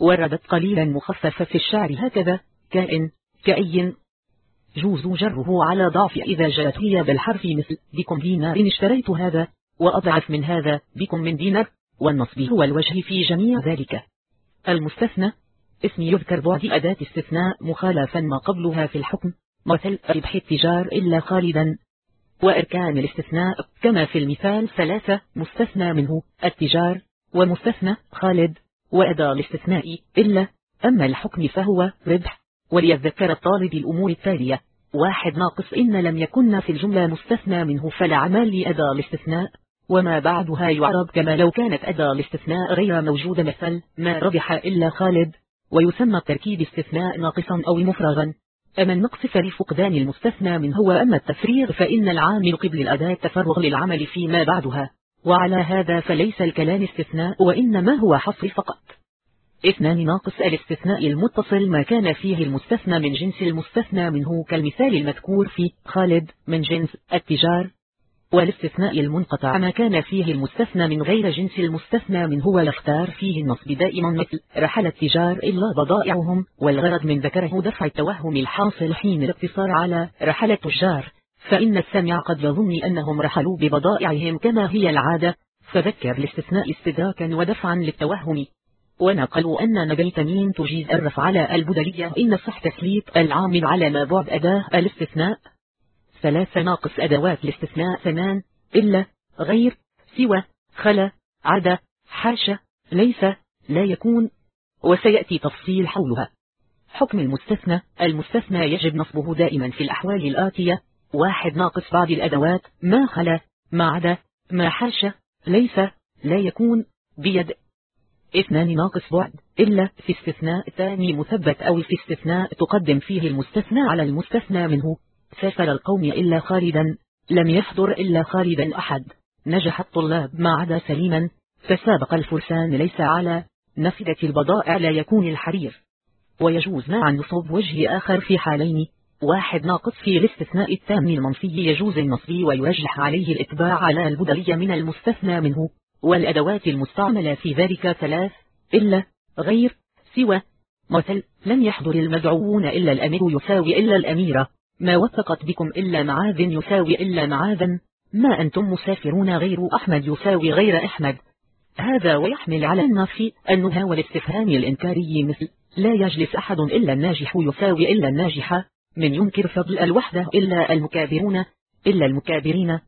وردت قليلا مخففة في الشعر هكذا كائن كأي جوز جره على ضعف إذا جاءت هي بالحرف مثل بكم دينار اشتريت هذا وأضعف من هذا بكم من دينار والنصب هو الوجه في جميع ذلك. المستثنى اسم يذكر بعد أداة استثناء مخالفا ما قبلها في الحكم مثل ربح التجار إلا خالدا وإركان الاستثناء كما في المثال ثلاثة مستثنى منه التجار ومستثنى خالد وأداة الاستثناء إلا أما الحكم فهو ربح. وليذكر الطالب الأمور التالية. واحد ناقص إن لم يكن في الجملة مستثنى منه فلا عمال لأداة الاستثناء. وما بعدها يعرب كما لو كانت أداة الاستثناء غير موجودة مثل ما ربح إلا خالد ويسمى التركيب استثناء ناقصا أو مفرغا. أما النقص فلفقدان المستثنى من هو أما التفريغ فإن العامل قبل الأداة تفرغ للعمل فيما بعدها. وعلى هذا فليس الكلام استثناء وإنما هو حصر فقط. اثنان ناقص الاستثناء المتصل ما كان فيه المستثنى من جنس المستثنى منه كالمثال المذكور في خالد من جنس التجار والاستثناء المنقطع ما كان فيه المستثنى من غير جنس المستثنى من هو لاختار فيه النصب دائما مثل رحل التجار إلا بضائعهم والغرض من ذكره دفع التوهم الحاصل حين الاقتصار على رحل التجار فإن السمع قد يظن أنهم رحلوا ببضائعهم كما هي العادة فذكر الاستثناء استدراكا ودفعا للتوهم. ونقلوا أن نبي تميم تجيز الرفع على البدلية. إن صح تسليط العامل على ما بعد أداة الاستثناء. ثلاثة ناقص أدوات الاستثناء. ثمان إلا غير سوى خلا عدا حاشا ليس لا يكون وسيأتي تفصيل حولها. حكم المستثنى. المستثنى يجب نصبه دائما في الأحوال الآتية. واحد ناقص بعض الأدوات. ما خلا ما عدا ما حاشا ليس لا يكون بيد. اثنان ناقص بعد. إلا في استثناء ثاني مثبت أو في استثناء تقدم فيه المستثنى على المستثنى منه. سافر القوم إلا خالدا. لم يحضر إلا خالدا أحد. نجح الطلاب ما عدا سليما. فسابق الفرسان ليس على نفدة البضائع لا يكون الحرير. ويجوز معا نصب وجه آخر في حالين. واحد ناقص في الاستثناء التام المنفي. يجوز النصب ويرجح عليه الإتباع على البدلية من المستثنى منه. والأدوات المستعملة في ذلك ثلاث إلا غير سوى. مثل لم يحضر المدعوون إلا الأمير يساوي إلا الأميرة. ما وثقت بكم إلا معاذ يساوي إلا معاذا. ما أنتم مسافرون غير أحمد يساوي غير أحمد. هذا ويحمل على النفي النهى والاستفهام الإنكاري مثل لا يجلس أحد إلا الناجح يساوي إلا الناجحة. من ينكر فضل الوحدة إلا المكابرون إلا المكابرين.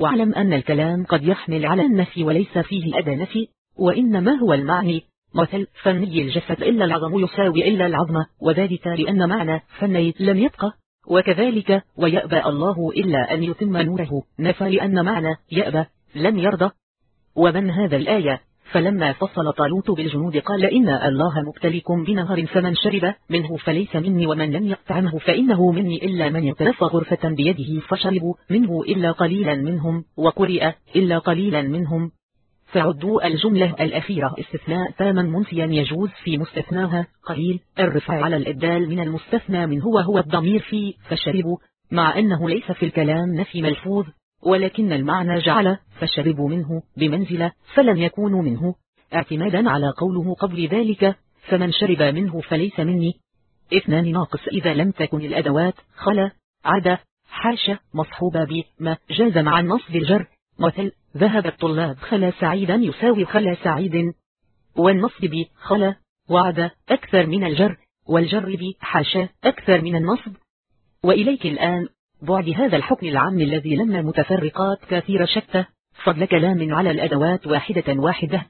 واعلم أن الكلام قد يحمل على النفي وليس فيه أدى نفي وإنما هو المعني مثل فني الجسد إلا العظم يساوي إلا العظم وذلك لأن معنى فني لم يبقى وكذلك ويأبى الله إلا أن يتم نوره نفى لأن معنى يأبى لم يرضى. ومن هذا الآية؟ فلما فصل طالوت بالجنود قال إن الله مبتليكم بنهر فمن شرب منه فليس مني ومن لم يطعمه فإنه مني إلا من يتلف غرفة بيده فشربوا منه إلا قليلا منهم وقرئ إلا قليلا منهم. فعدوا الجملة الأخيرة استثناء تاما منفيا يجوز في مستثناها قليل الرفع على الإبدال من المستثنى من هو هو الضمير في فشربوا مع أنه ليس في الكلام نفي ملفوظ ولكن المعنى جعل فشربوا منه بمنزلة فلم يكونوا منه. اعتمادا على قوله قبل ذلك فمن شرب منه فليس مني. اثنان ناقص إذا لم تكن الأدوات خلا عدا حاشا مصحوبة ب ما جاز مع النصب الجر. مثل ذهب الطلاب خلا سعيدا يساوي خلا سعيد. والنصب ب خلا وعد أكثر من الجر. والجر ب أكثر من النصب. وإليك الآن بعد هذا الحكم العام الذي لما متفرقات كثيرة شتى فضل كلام على الأدوات واحدة واحدة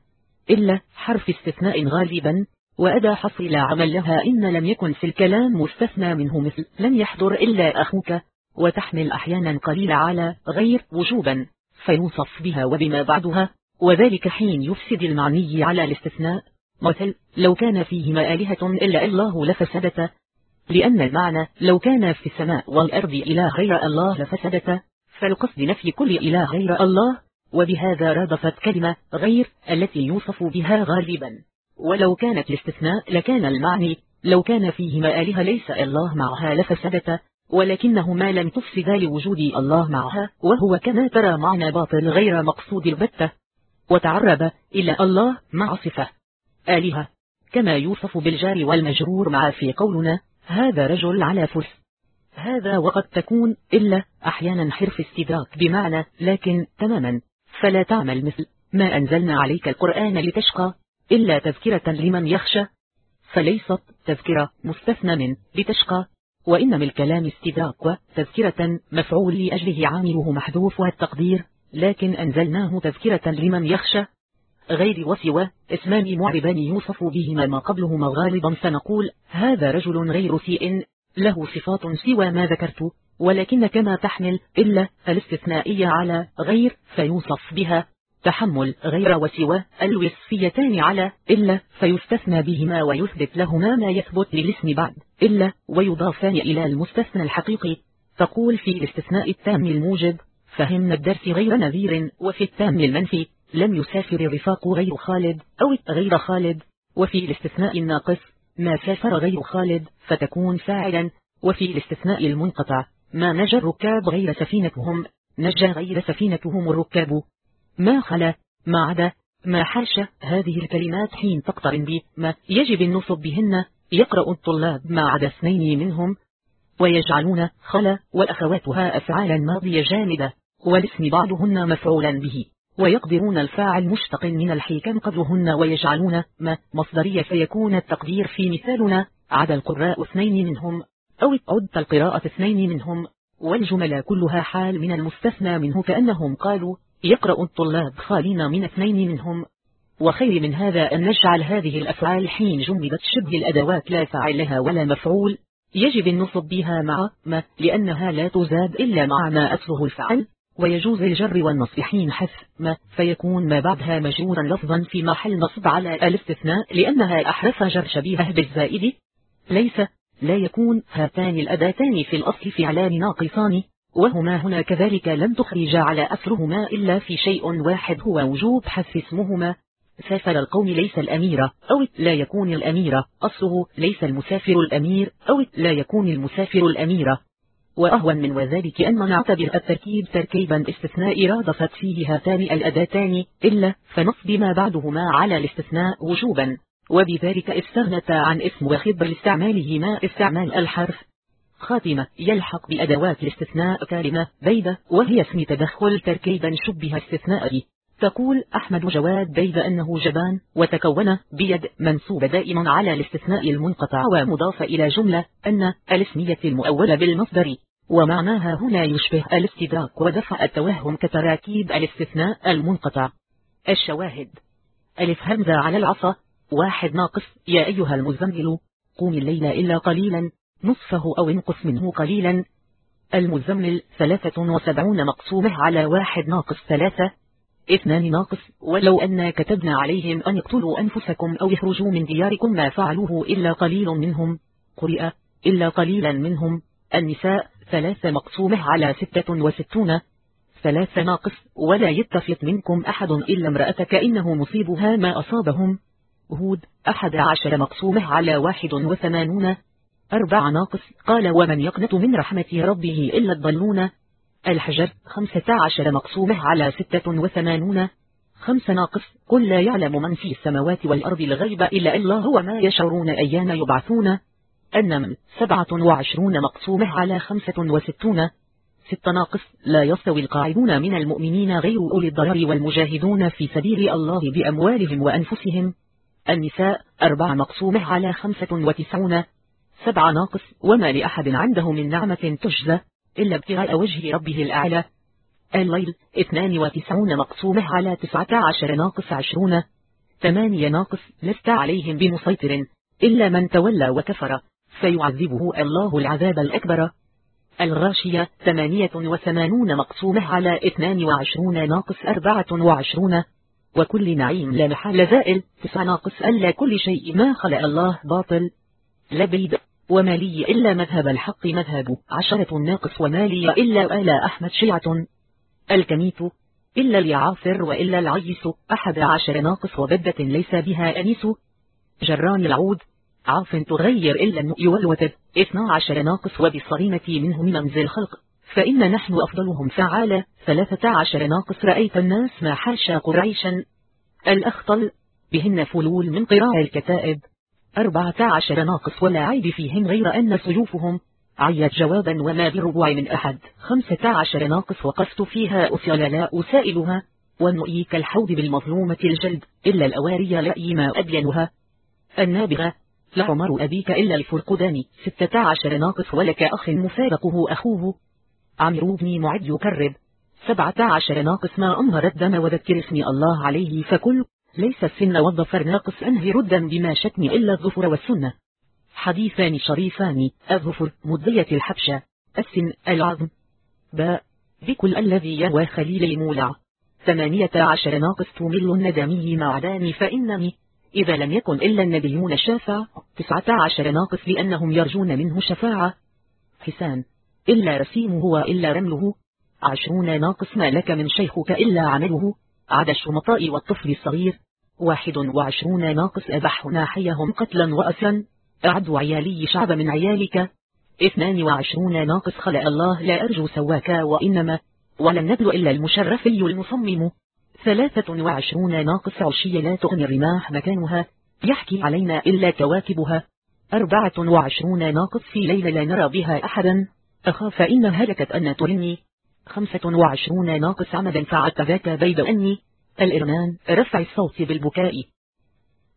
إلا حرف استثناء غالبا وأدى حصر لا عمل لها إن لم يكن في الكلام مستثنى منه مثل لم يحضر إلا أخوك وتحمل أحيانا قليل على غير وجوبا فيوصف بها وبما بعدها وذلك حين يفسد المعني على الاستثناء. مثل لو كان فيهما آلهة إلا الله لفسدتا لأن المعنى لو كان في السماء والأرض إله غير الله لفسدتا فالقصد نفي كل إله غير الله وبهذا رادفت كلمة غير التي يوصف بها غالبا. ولو كانت الاستثناء لكان المعني لو كان فيهما آلهة ليس الله معها لفسدتا ولكنهما لم تفسدا لوجود الله معها وهو كما ترى معنى باطل غير مقصود البتة. وتعرب إلى الله مع صفة آلهة كما يوصف بالجار والمجرور مع في قولنا. هذا رجل على فس هذا وقد تكون إلا أحيانا حرف استدراك بمعنى لكن تماما. فلا تعمل مثل ما أنزلنا عليك القرآن لتشقى إلا تذكرة لمن يخشى. فليست تذكرة مستثنى من لتشقى. وإن من الكلام استدراك وتذكرة مفعول لأجله عامله محذوف والتقدير لكن أنزلناه تذكرة لمن يخشى. غير وسوى اسمان معربان يوصف بهما ما قبلهما غالبا فنقول هذا رجل غير سيء له صفات سوى ما ذكرت ولكن كما تحمل إلا الاستثنائية على غير فيوصف بها تحمل غير وسوى الوصفيتان على إلا فيستثنى بهما ويثبت لهما ما يثبت للاسم بعد إلا ويضافان إلى المستثنى الحقيقي تقول في الاستثناء التام الموجب فهمنا الدرس غير نذير وفي التام المنفي لم يسافر الرفاق غير خالد أو غير خالد وفي الاستثناء الناقص ما سافر غير خالد فتكون فاعلا وفي الاستثناء المنقطع ما نجى الركاب غير سفينتهم نجى غير سفينتهم الركاب. ما خلا؟ ما عدا؟ ما حاش هذه الكلمات حين تقترن ب ما يجب النصب بهن؟ يقرأ الطلاب ما عدا اثنين منهم. ويجعلون خلا وأخواتها أفعالا ماضية جامدة والاسم بعضهن مفعولا به. ويقدرون الفاعل مشتق من الحيكم قدرهن ويجعلون ما مصدرية فيكون التقدير في مثالنا. عدا القراء اثنين منهم أو عد القراءة اثنين منهم. والجمل كلها حال من المستثنى منه كأنهم قالوا يقرأ الطلاب خالين من اثنين منهم. وخير من هذا أن نجعل هذه الأفعال حين جمدت شبه الأدوات لا فاعل لها ولا مفعول. يجب النصب بها مع ما لأنها لا تزاد إلا مع ما أصله الفعل ويجوز الجر والنصب حين ما فيكون ما بعدها مجرورا لفظا في محل نصب على الاستثناء لأنها أحرف جر شبيهة بالزائد. ليس لا يكون هاتان الأداتان في الأصل فعلان ناقصان وهما هنا كذلك لم تخرج على أثرهما إلا في شيء واحد هو وجوب حذف اسمهما. سافر القوم ليس الأميرة أو لا يكون الأميرة أصله ليس المسافر الأمير أو لا يكون المسافر الأميرة وأهون من وذلك أن نعتبر التركيب تركيبا استثناء رادفت فيه هاتان الأداتان إلا فنصب ما بعدهما على الاستثناء وجوبا. وبذلك استغنت عن اسم وخبر استعمالهما استعمال الحرف. خاتمة. يلحق بأدوات الاستثناء كلمة بيدة وهي اسم تدخل تركيبا شبه استثناء. تقول أحمد جواد بيد أنه جبان وتكون بيد منصوب دائما على الاستثناء المنقطع ومضاف إلى جملة أن الاسمية المؤولة بالمصدر. ومعناها هنا يشبه الاستدراك ودفع التوهم كتراكيب الاستثناء المنقطع. الشواهد. ألف همزة على العصا. واحد ناقص. يا أيها المزمل. قوم الليل إلا قليلا. نصفه أو انقص منه قليلا. المزمل ثلاثة وسبعون مقسومة على واحد ناقص ثلاثة. اثنان ناقص. ولو أن كتبنا عليهم أن يقتلوا أنفسكم أو يخرجوا من دياركم ما فعلوه إلا قليل منهم. قرئ. إلا قليلا منهم. النساء. ثلاث مقسومة على ستة وستون. ثلاث ناقص ولا يتفق منكم أحد إلا امرأتك إنه مصيبها ما أصابهم. هود أحد عشر مقسومة على واحد وثمانون. أربع ناقص قال ومن يقنط من رحمة ربه إلا الضلون الحجر خمسة عشر مقسومة على ستة وثمانون. خمس ناقص قل لا يعلم من في السماوات والأرض الغيب إلا الله وما يشعرون أيان يبعثون. النمل سبعة وعشرون مقسومة على خمسة وستون. ست ناقص. لا يستوي القاعدون من المؤمنين غير أولي الضرر والمجاهدون في سبيل الله بأموالهم وأنفسهم. النساء أربع مقسومة على خمسة وتسعون. سبع ناقص. وما لأحد عنده من نعمة تجزى إلا ابتغاء وجه ربه الأعلى. الليل. اثنان وتسعون مقسومة على تسعة عشر ناقص عشرون. ثمانية ناقص. لست عليهم بمسيطر إلا من تولى وكفر. فيعذبه الله العذاب الأكبر. الغاشية ثمانية وثمانون مقسومة على اثنان وعشرون ناقص أربعة وعشرون. وكل نعيم لا محال زائل. تسع ناقص ألا كل شيء ما خلق الله باطل. لبيد وما لي إلا مذهب الحق مذهب عشرة ناقص وما لي إلا آل أحمد شيعة. الكميت إلا اليعاثر وإلا العيس. أحد عشر ناقص وبدة ليس بها أنيس. جران العود عاف تغير إلا النؤي والوتد. اثنا عشر ناقص وبالصريمة منه منزل الخلق. فإن نحن أفضلهم فعالة ثلاثة عشر ناقص رأيت الناس ما حاشا قريشا. الأخطل. بهن فلول من قراع الكتائب. أربعة عشر ناقص ولا عيب فيهم غير أن سيوفهم. عيت جوابا وما بالربوع من أحد. خمسة عشر ناقص وقفت فيها أفعل لا أسائلها. ونؤي كالحوض بالمظلومة الجلد. إلا الأواري لأي ما أبينها النابغة. لعمر أبيك إلا الفرقدان ستة عشر ناقص ولك أخ مفارقه أخوه. عمرو بن معد يكرب سبعة عشر ناقص ما أمهر الدم وذكر اسم الله عليه فكل ليس السن والظفر ناقص أنه ردا بما شتم إلا الظفر والسنة. حديثان شريفان الظفر مدية الحبشة السن العظم. باء بكل الذي يهوى خليل المولع. ثمانية عشر ناقص تمل الندمي معدان فإنني إذا لم يكن إلا النبيون شافع تسعة عشر ناقص لأنهم يرجون منه شفاعة. حسان إلا رسيمه وإلا رمله. عشرون ناقص ما لك من شيخك إلا عمله. عدا الشمطاء والطفل الصغير. واحد وعشرون ناقص أبح ناحيهم قتلا وأسلا أعد عيالي شعب من عيالك. اثنان وعشرون ناقص خلق الله لا أرجو سواك وإنما. ولم نبل إلا المشرفي المصمم. ثلاثة وعشرون ناقص عشي لا تغني الرماح مكانها. يحكي علينا إلا كواكبها. أربعة وعشرون ناقص في ليلة لا نرى بها أحدا. أخاف إن هلكت أن ترني خمسة وعشرون ناقص عمدا فعلت ذاك بيد أني. الإرمان رفع الصوت بالبكاء.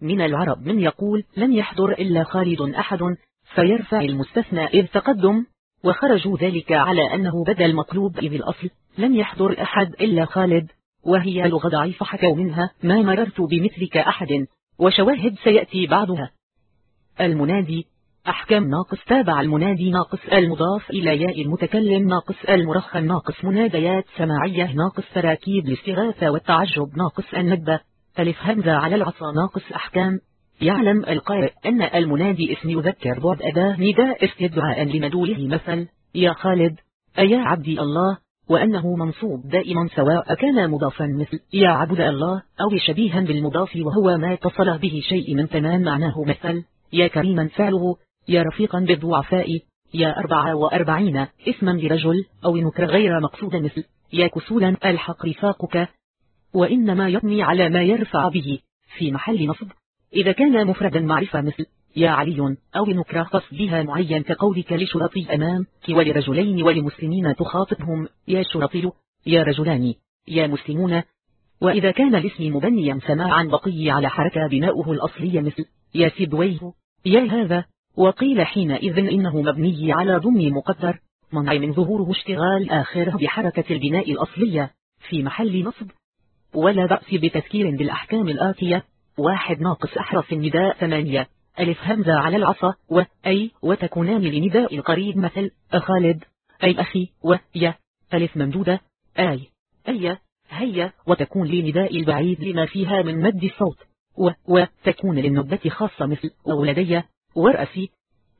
من العرب من يقول لم يحضر إلا خالد أحد فيرفع المستثنى إذ تقدم. وخرجوا ذلك على أنه بدل مطلوب إذ الأصل لم يحضر أحد إلا خالد وهي لغة ضعيفة حكوا منها ما مررت بمثلك أحد وشواهد سيأتي بعدها المنادي أحكام ناقص تابع المنادي ناقص المضاف إلى ياء المتكلم ناقص المرخم ناقص مناديات سماعية ناقص تراكيب الاستغاثة والتعجب ناقص الندبة. ألف همزة على العصا ناقص أحكام. يعلم القارئ أن المنادي اسم يذكر بعد أداة نداء استدعاء لمدوله مثل يا خالد أيا عبدي الله وأنه منصوب دائما سواء كان مضافا مثل يا عبد الله أو شبيها بالمضاف وهو ما اتصل به شيء من تمام معناه مثل يا كريما فعله يا رفيقا بالضعفاء يا أربعة وأربعين اسما لرجل أو نكر غير مقصود مثل يا كسولا الحق رفاقك وإنما يبني على ما يرفع به. في محل نصب. إذا كان مفردا معرفة مثل يا علي أو نكرة خص بها معين كقولك لشرطي أمام ولرجلين ولمسلمين تخاطبهم. يا شرطي يا رجلان يا مسلمون. وإذا كان الاسم مبنيا سماعا بقي على حركة بناؤه الأصلي مثل يا سيبويه يا هذا. وقيل حينئذ إنه مبني على ضم مقدر منع من ظهوره اشتغال آخره بحركة البناء الأصلية. في محل نصب. ولا بأس بتذكير بالأحكام الآتية. واحد ناقص أحرف النداء ثمانية. ألف همزة على العصا و أي وتكونان لنداء القريب مثل أخالد أي أخي و يا ألف ممدودة. آي. أي. هيا. وتكون لنداء البعيد لما فيها من مد الصوت. و وتكون للنبة خاصة مثل ولدي ورأسي.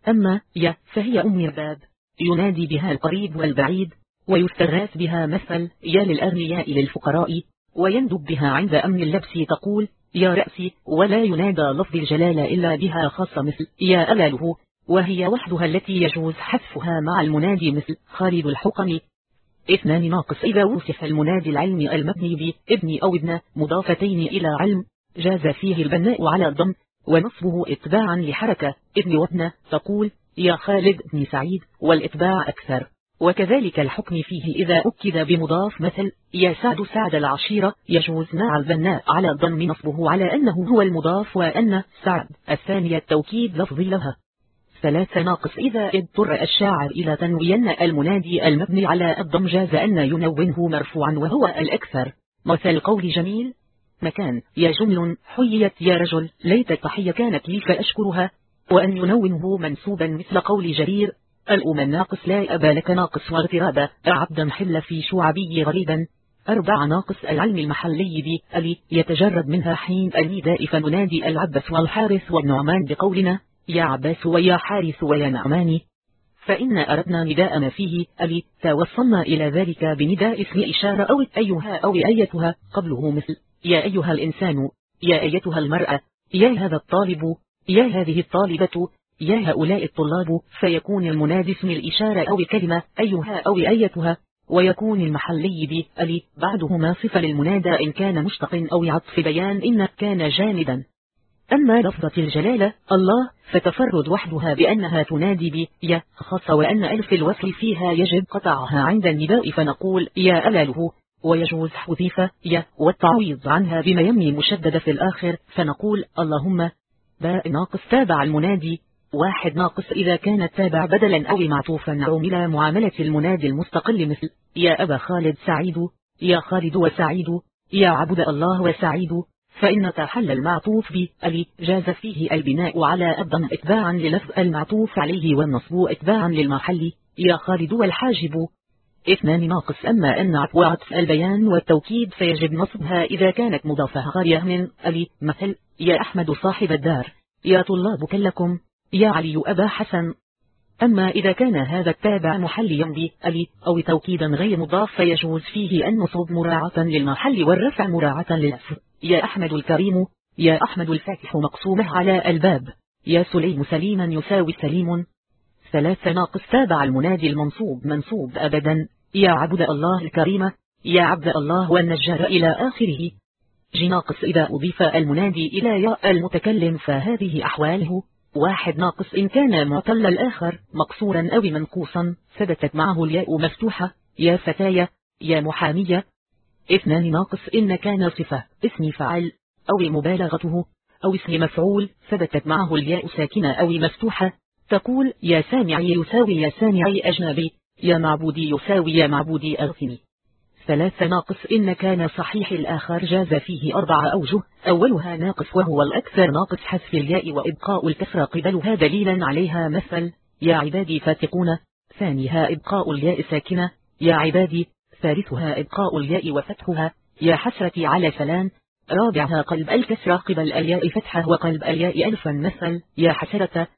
أما يا فهي أم الباب. ينادي بها القريب والبعيد. ويستغاث بها مثل يا للأغنياء للفقراء. ويندب بها عند أمن اللبس تقول يا رأسي ولا ينادى لفظ الجلالة إلا بها خاصة مثل يا ألاله وهي وحدها التي يجوز حذفها مع المنادي مثل خالد الحقم اثنان ناقص إذا وصف المنادي العلمي المبني بابن أو ابن مضافتين إلى علم جاز فيه البناء على الضم ونصبه اتباعا لحركة ابن وابن تقول يا خالد بن سعيد والاتباع أكثر. وكذلك الحكم فيه إذا أكد بمضاف مثل يا سعد سعد العشيرة يجوز مع البناء على الضم نصبه على أنه هو المضاف وأن سعد الثانية التوكيد لفظي لها ثلاثة ناقص إذا اضطر الشاعر إلى تنوين المنادي المبني على الضم جاز أن ينونه مرفوعا وهو الأكثر. مثل قول جميل مكان يا جمل حييت يا رجل ليت التحية كانت لي فأشكرها وأن ينونه منسوبا مثل قول جرير الأم الناقص لا أبا لك ناقص واغترابا. عبدا حل في شعبي غريبا. أربع ناقص العلم المحلي بألي يتجرد منها حين النداء فننادي العبس والحارث والنعمان بقولنا يا عباس ويا حارث ويا نعمان. فإن أردنا نداء ما فيه ألي توصلنا إلى ذلك بنداء اسم إشارة أو أيها أو أيتها. قبله مثل يا أيها الإنسان يا أيتها المرأة يا هذا الطالب يا هذه الطالبة. يا هؤلاء الطلاب فيكون المنادي اسم الإشارة أو كلمة أيها أو أيتها ويكون المحلي بألي بعدهما صفة للمنادى إن كان مشتق أو عطف بيان إن كان جامدا أما لفظة الجلالة الله فتفرد وحدها بأنها تنادي ب يا خاصة وأن ألف الوصل فيها يجب قطعها عند النداء فنقول يا ألاله. ويجوز حذيفة يا والتعويض عنها بما يمي مشددة في الآخر فنقول اللهم باء ناقص تابع المنادي. واحد ناقص إذا كانت تابع بدلا أو معطوفا عمل معاملة المنادي المستقل مثل يا أبا خالد سعيد يا خالد وسعيد يا عبد الله وسعيد فإن تحل المعطوف بألي جاز فيه البناء على الضم اتباعا للفظ المعطوف عليه والنصب اتباعا للمحل يا خالد والحاجب. اثنان ناقص أما أن عطف وعطف البيان والتوكيد فيجب نصبها إذا كانت مضافة خارية من ألي مثل يا أحمد صاحب الدار يا طلاب كلكم. يا علي أبا حسن. أما إذا كان هذا التابع محليا بألي أو توكيدا غير مضاف فيجوز فيه النصب مراعاة للمحل والرفع مراعاة للفظ يا أحمد الكريم يا أحمد الفاتح مقصومه على الباب. يا سليم سليما يساوي سليم. ثلاثة ناقص تابع المنادي المنصوب منصوب أبدا. يا عبد الله الكريم يا عبد الله والنجار إلى آخره. جناقص إذا أضيف المنادي إلى ياء المتكلم فهذه أحواله. واحد ناقص إن كان معتل الآخر مقصورا أو منقوصا ثبتت معه الياء مفتوحة يا فتايا يا محامية. اثنان ناقص إن كان صفة اسم فعل أو مبالغته أو اسم مفعول ثبتت معه الياء ساكنة أو مفتوحة. تقول يا سامعي يساوي يا سامعي أجنبي يا معبودي يساوي يا معبودي أغثني ثلاث ناقص إن كان صحيح الآخر جاز فيه أربع أوجه. أولها ناقص وهو الأكثر ناقص حذف الياء وإبقاء الكسرة. قبلها دليلا عليها مثل يا عبادي فاتقون. ثانيها إبقاء الياء ساكنة. يا عبادي. ثالثها إبقاء الياء وفتحها. يا حسرتي على فلان. رابعها قلب الكسرة. قبل الياء فتحة وقلب الياء ألفا مثل يا حسرة.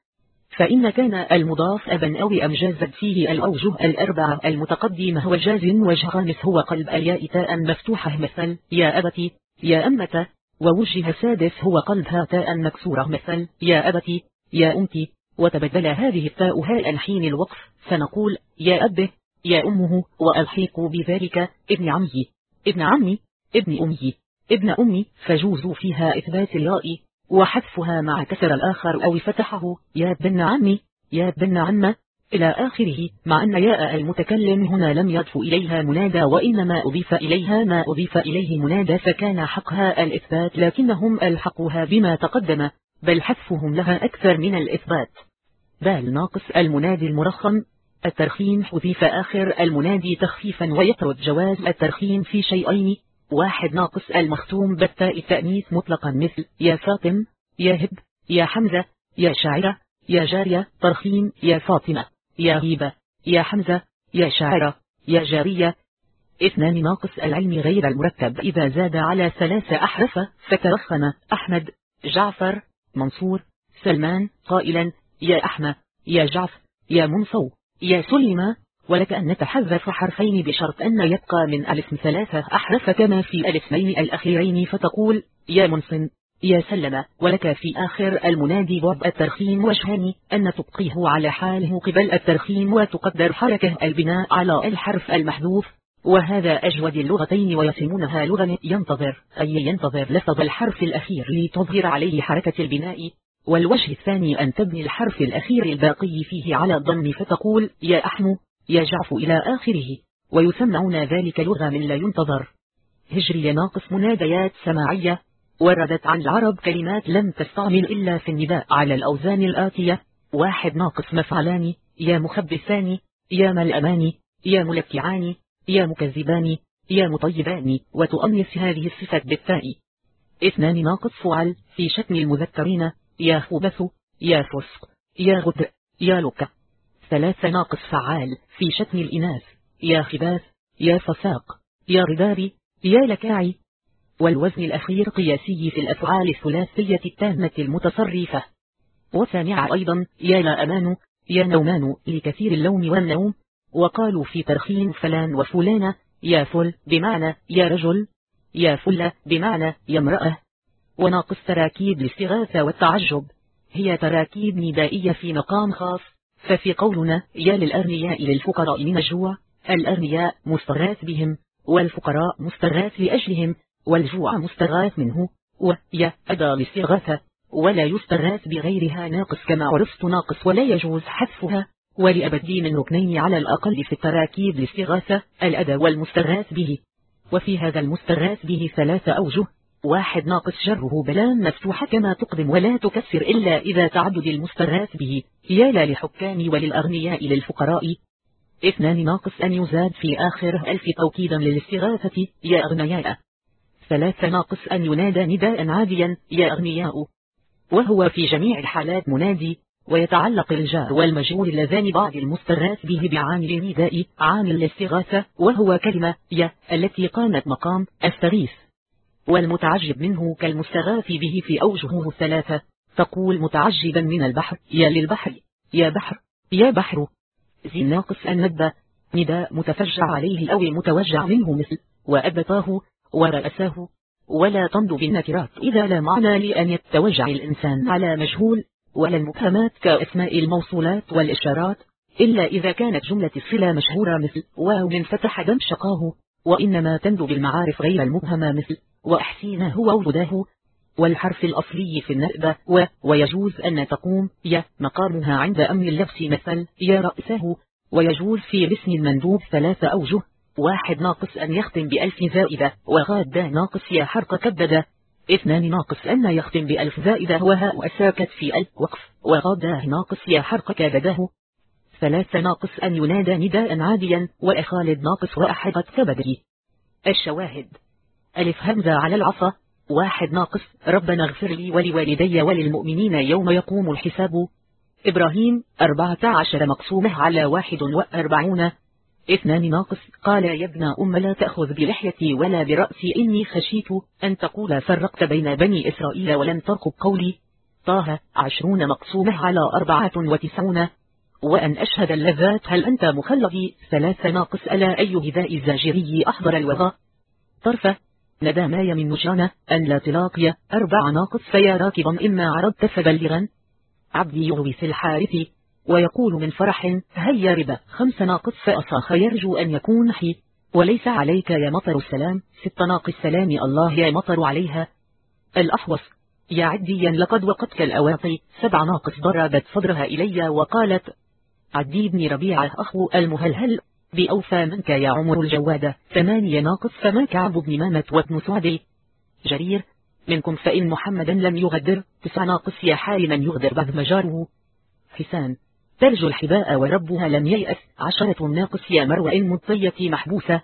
فإن كان المضاف أبا أو أمجازت فيه الأوجه الأربعة المتقدمة وجه خامس هو قلب الياء تاء مفتوحة مثل يا أبتي يا أمة ووجه سادس هو قلبها تاء مكسورة مثل يا أبتي يا أمتي وتبدل هذه التاء هاء حين الوقف فنقول يا أبه يا أمه وألحيق بذلك ابن عمي ابن عمي ابن أمي ابن أمي فجوز فيها إثبات الياء وحذفها مع كسر الآخر أو فتحه. يا بن عمي يا بن عمة. إلى آخره. مع أن ياء المتكلم هنا لم يضف إليها منادى وإنما أضيف إليها ما أضيف إليه منادى فكان حقها الإثبات لكنهم ألحقوها بما تقدم بل حذفهم لها أكثر من الإثبات. بال ناقص المنادي المرخم. الترخيم حذيف آخر المنادي تخفيفا ويطرد جواز الترخيم في شيئين. واحد ناقص المختوم بالتاء التأنيث مطلقا مثل يا فاطم يا هب يا حمزة يا شاعرة يا جارية ترخيم يا فاطمة يا هيبة يا حمزة يا شاعرة يا جارية. اثنان ناقص العلم غير المركب إذا زاد على ثلاث أحرف فترخم أحمد جعفر منصور سلمان قائلا يا أحمد يا جعفر يا منصو يا سلمة ولك أن نتحذف حرفين بشرط أن يبقى من الاسم ثلاثة أحرف كما في الاسمين الأخيرين فتقول يا منصن يا سلم ولك في آخر المنادي بعد الترخيم وجهان أن تبقيه على حاله قبل الترخيم وتقدر حركة البناء على الحرف المحذوف. وهذا أجود اللغتين ويسمونها لغة ينتظر أي ينتظر لفظ الحرف الأخير لتظهر عليه حركة البناء. والوجه الثاني أن تبني الحرف الأخير الباقي فيه على الضم فتقول يا أحمو يا جعف إلى آخره ويسمعون ذلك لغة من لا ينتظر. هجري ناقص مناديات سماعية وردت عن العرب كلمات لم تستعمل إلا في النداء على الأوزان الآتية. واحد ناقص مفعلان يا مخبثان يا ملأمان يا ملكعان يا مكذبان يا مطيبان وتؤنس هذه الصفة بالتاء اثنان ناقص فعل في شتم المذكرين يا خبث يا فسق يا غدر يا لك. ثلاثة ناقص فعال في شتم الإناث. يا خباث يا فساق يا رداري يا لكاعي. والوزن الأخير قياسي في الأفعال الثلاثية التامة المتصرفة. وسامع أيضا يا لا أمان يا نومان لكثير اللوم والنوم. وقالوا في ترخيم فلان وفلانة يا فل بمعنى يا رجل يا فل بمعنى يا امرأة. وناقص تراكيب الاستغاثة والتعجب. هي تراكيب ندائية في مقام خاص. ففي قولنا يا للأغنياء للفقراء من الجوع الأغنياء مستغاث بهم والفقراء مستغاث لأجلهم والجوع مستغاث منه ويا أدى الاستغاثة ولا يستغاث بغيرها ناقص كما عرفت ناقص ولا يجوز حذفها ولأبدي من ركنين على الأقل في التراكيب الاستغاثة الأدى والمستغاث به. وفي هذا المستغاث به ثلاثة أوجه. واحد ناقص جره بلام مفتوحة كما تقدم ولا تكسر إلا إذا تعدد المستغاث به. يا لا لحكام وللأغنياء للفقراء. اثنان ناقص أن يزاد في آخر ألف توكيدا للاستغاثة. يا أغنياء. ثلاثة ناقص أن ينادى نداء عاديا. يا أغنياء. وهو في جميع الحالات منادي. ويتعلق الجار والمجهول اللذان بعض المستغاث به بعامل النداء عامل الاستغاثة. وهو كلمة يا التي قامت مقام استغيث والمتعجب منه كالمستغاث به في أوجهه الثلاثة تقول متعجبا من البحر يا للبحر يا بحر يا بحر. زي ناقص الندى نداء متفجع عليه أو متوجع منه مثل وأبطاه ورأساه. ولا تمض بالنكرات إذا لا معنى لأن يتوجع الإنسان على مجهول. ولا المبهمات كأسماء الموصولات والإشارات إلا إذا كانت جملة الصلة مشهورة مثل واو من فتح دم شقاه. وإنما تندو بالمعارف غير المبهمة مثل وأحسينه وولداه والحرف الأصلي في النأبة و ويجوز أن تقوم ي مقامها عند أمر اللبس مثل يا رأسه. ويجوز في الاسم المندوب ثلاث أوجه واحد ناقص أن يختم بألف زائدة وغاد ناقص يا حرق كبدة اثنان ناقص أن يختم بألف زائدة وهاء أساكت في ألف وقف. وغاداه ناقص يا حرق كبده ثلاثة ناقص أن ينادى نداء عاديا وأخالد ناقص وأحدت كبده الشواهد ألف همزة على العصا. واحد ناقص. ربنا اغفر لي ولوالدي وللمؤمنين يوم يقوم الحساب. إبراهيم أربعة عشر مقسومة على واحد وأربعون. اثنان ناقص. قال يا ابن أم لا تأخذ بلحيتي ولا برأسي. إني خشيت أن تقول فرقت بين بني إسرائيل ولم ترقب قولي. طه عشرون مقسومة على أربعة وتسعون. وأن أشهد اللذات. هل أنت مخلدي ثلاث ناقص. ألا أي هذاء الزاجري أحضر الوضاء. طرفة ندى ما من نجانة أن لا تلاقي أربع ناقص فيا راكبا إما عرضت فبلغا. عبدي يغوي في الحارث ويقول من فرح هيا ربا خمس ناقص فأصاخ يرجو أن يكون حي. وليس عليك يا مطر السلام ست ناقص سلام الله يا مطر عليها. الأحوص يا عديا لقد وقتك الأواطي سبع ناقص ضربت صدرها إلي وقالت عدي بن ربيعة أخو المهلهل. بأوفى منك يا عمر الجوادة ثمانية ناقص فما كعب بن مامة وابن سعدي جرير. منكم فإن محمدا لم يغدر تسع ناقص. يا حال من يغدر بعد مجاره. حسان. ترجو الحباء وربها لم ييأس. عشرة ناقص. يا مروى مطية محبوسة.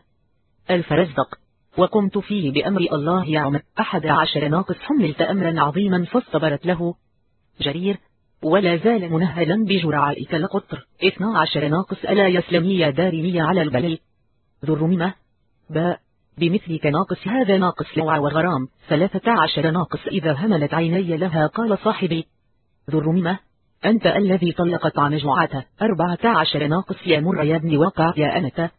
الفرزدق وقمت فيه بأمر الله يا عمر. أحد عشر ناقص. حملت أمرا عظيما فاصطبرت له. جرير. ولا زال منهلا بجرعائك لقطر اثنا عشر ناقص ألا يسلمي يا دارمي على البلي ذو الرميمة باء بمثلك ناقص هذا ناقص لوع وغرام ثلاثة عشر ناقص إذا هملت عيني لها قال صاحبي. ذو الرميمة أنت الذي طلقت عن أربعة عشر ناقص يا مر يا ابن واقع يا أنت.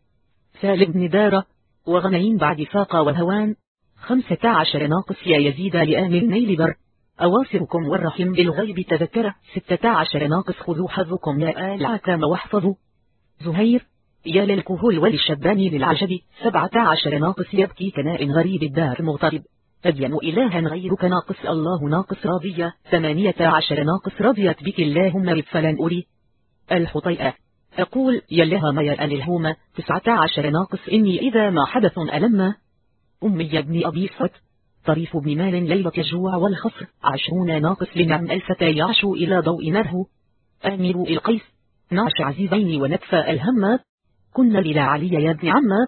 سالم بن دارة. وغنيم بعد فاقة وهوان. خمسة عشر ناقص يا يزيد لآمل نيل بر. أواصركم والرحم بالغيب. تذكره ستة عشر ناقص. خذوا حظكم. يا آل عكام واحفظوا. زهير يا للكهول وللشبان للعجب. سبعة عشر ناقص. يبكي كناء غريب. الدار مغترب. أدين إلها غيرك ناقص. الله ناقص. راضية. ثمانية عشر ناقص. رضيت بك. اللهم رب. فلن أري. الحطيئة. أقول يلها ما يلأل الهومة. تسعة عشر ناقص. إني إذا ما حدث ألم. أمي ابن أبي صت طريف بن مال ليلة الجوع والخصر عشرون ناقص لنعم الفتى يعشو إلى ضوء نره. آمر إلقيس. نعش عزيزين ونكفى الهم كنا بلا علي يا ابن عمّا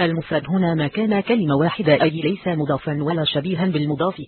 المفرد هنا ما كان كلمة واحدة أي ليس مضافا ولا شبيها بالمضاف.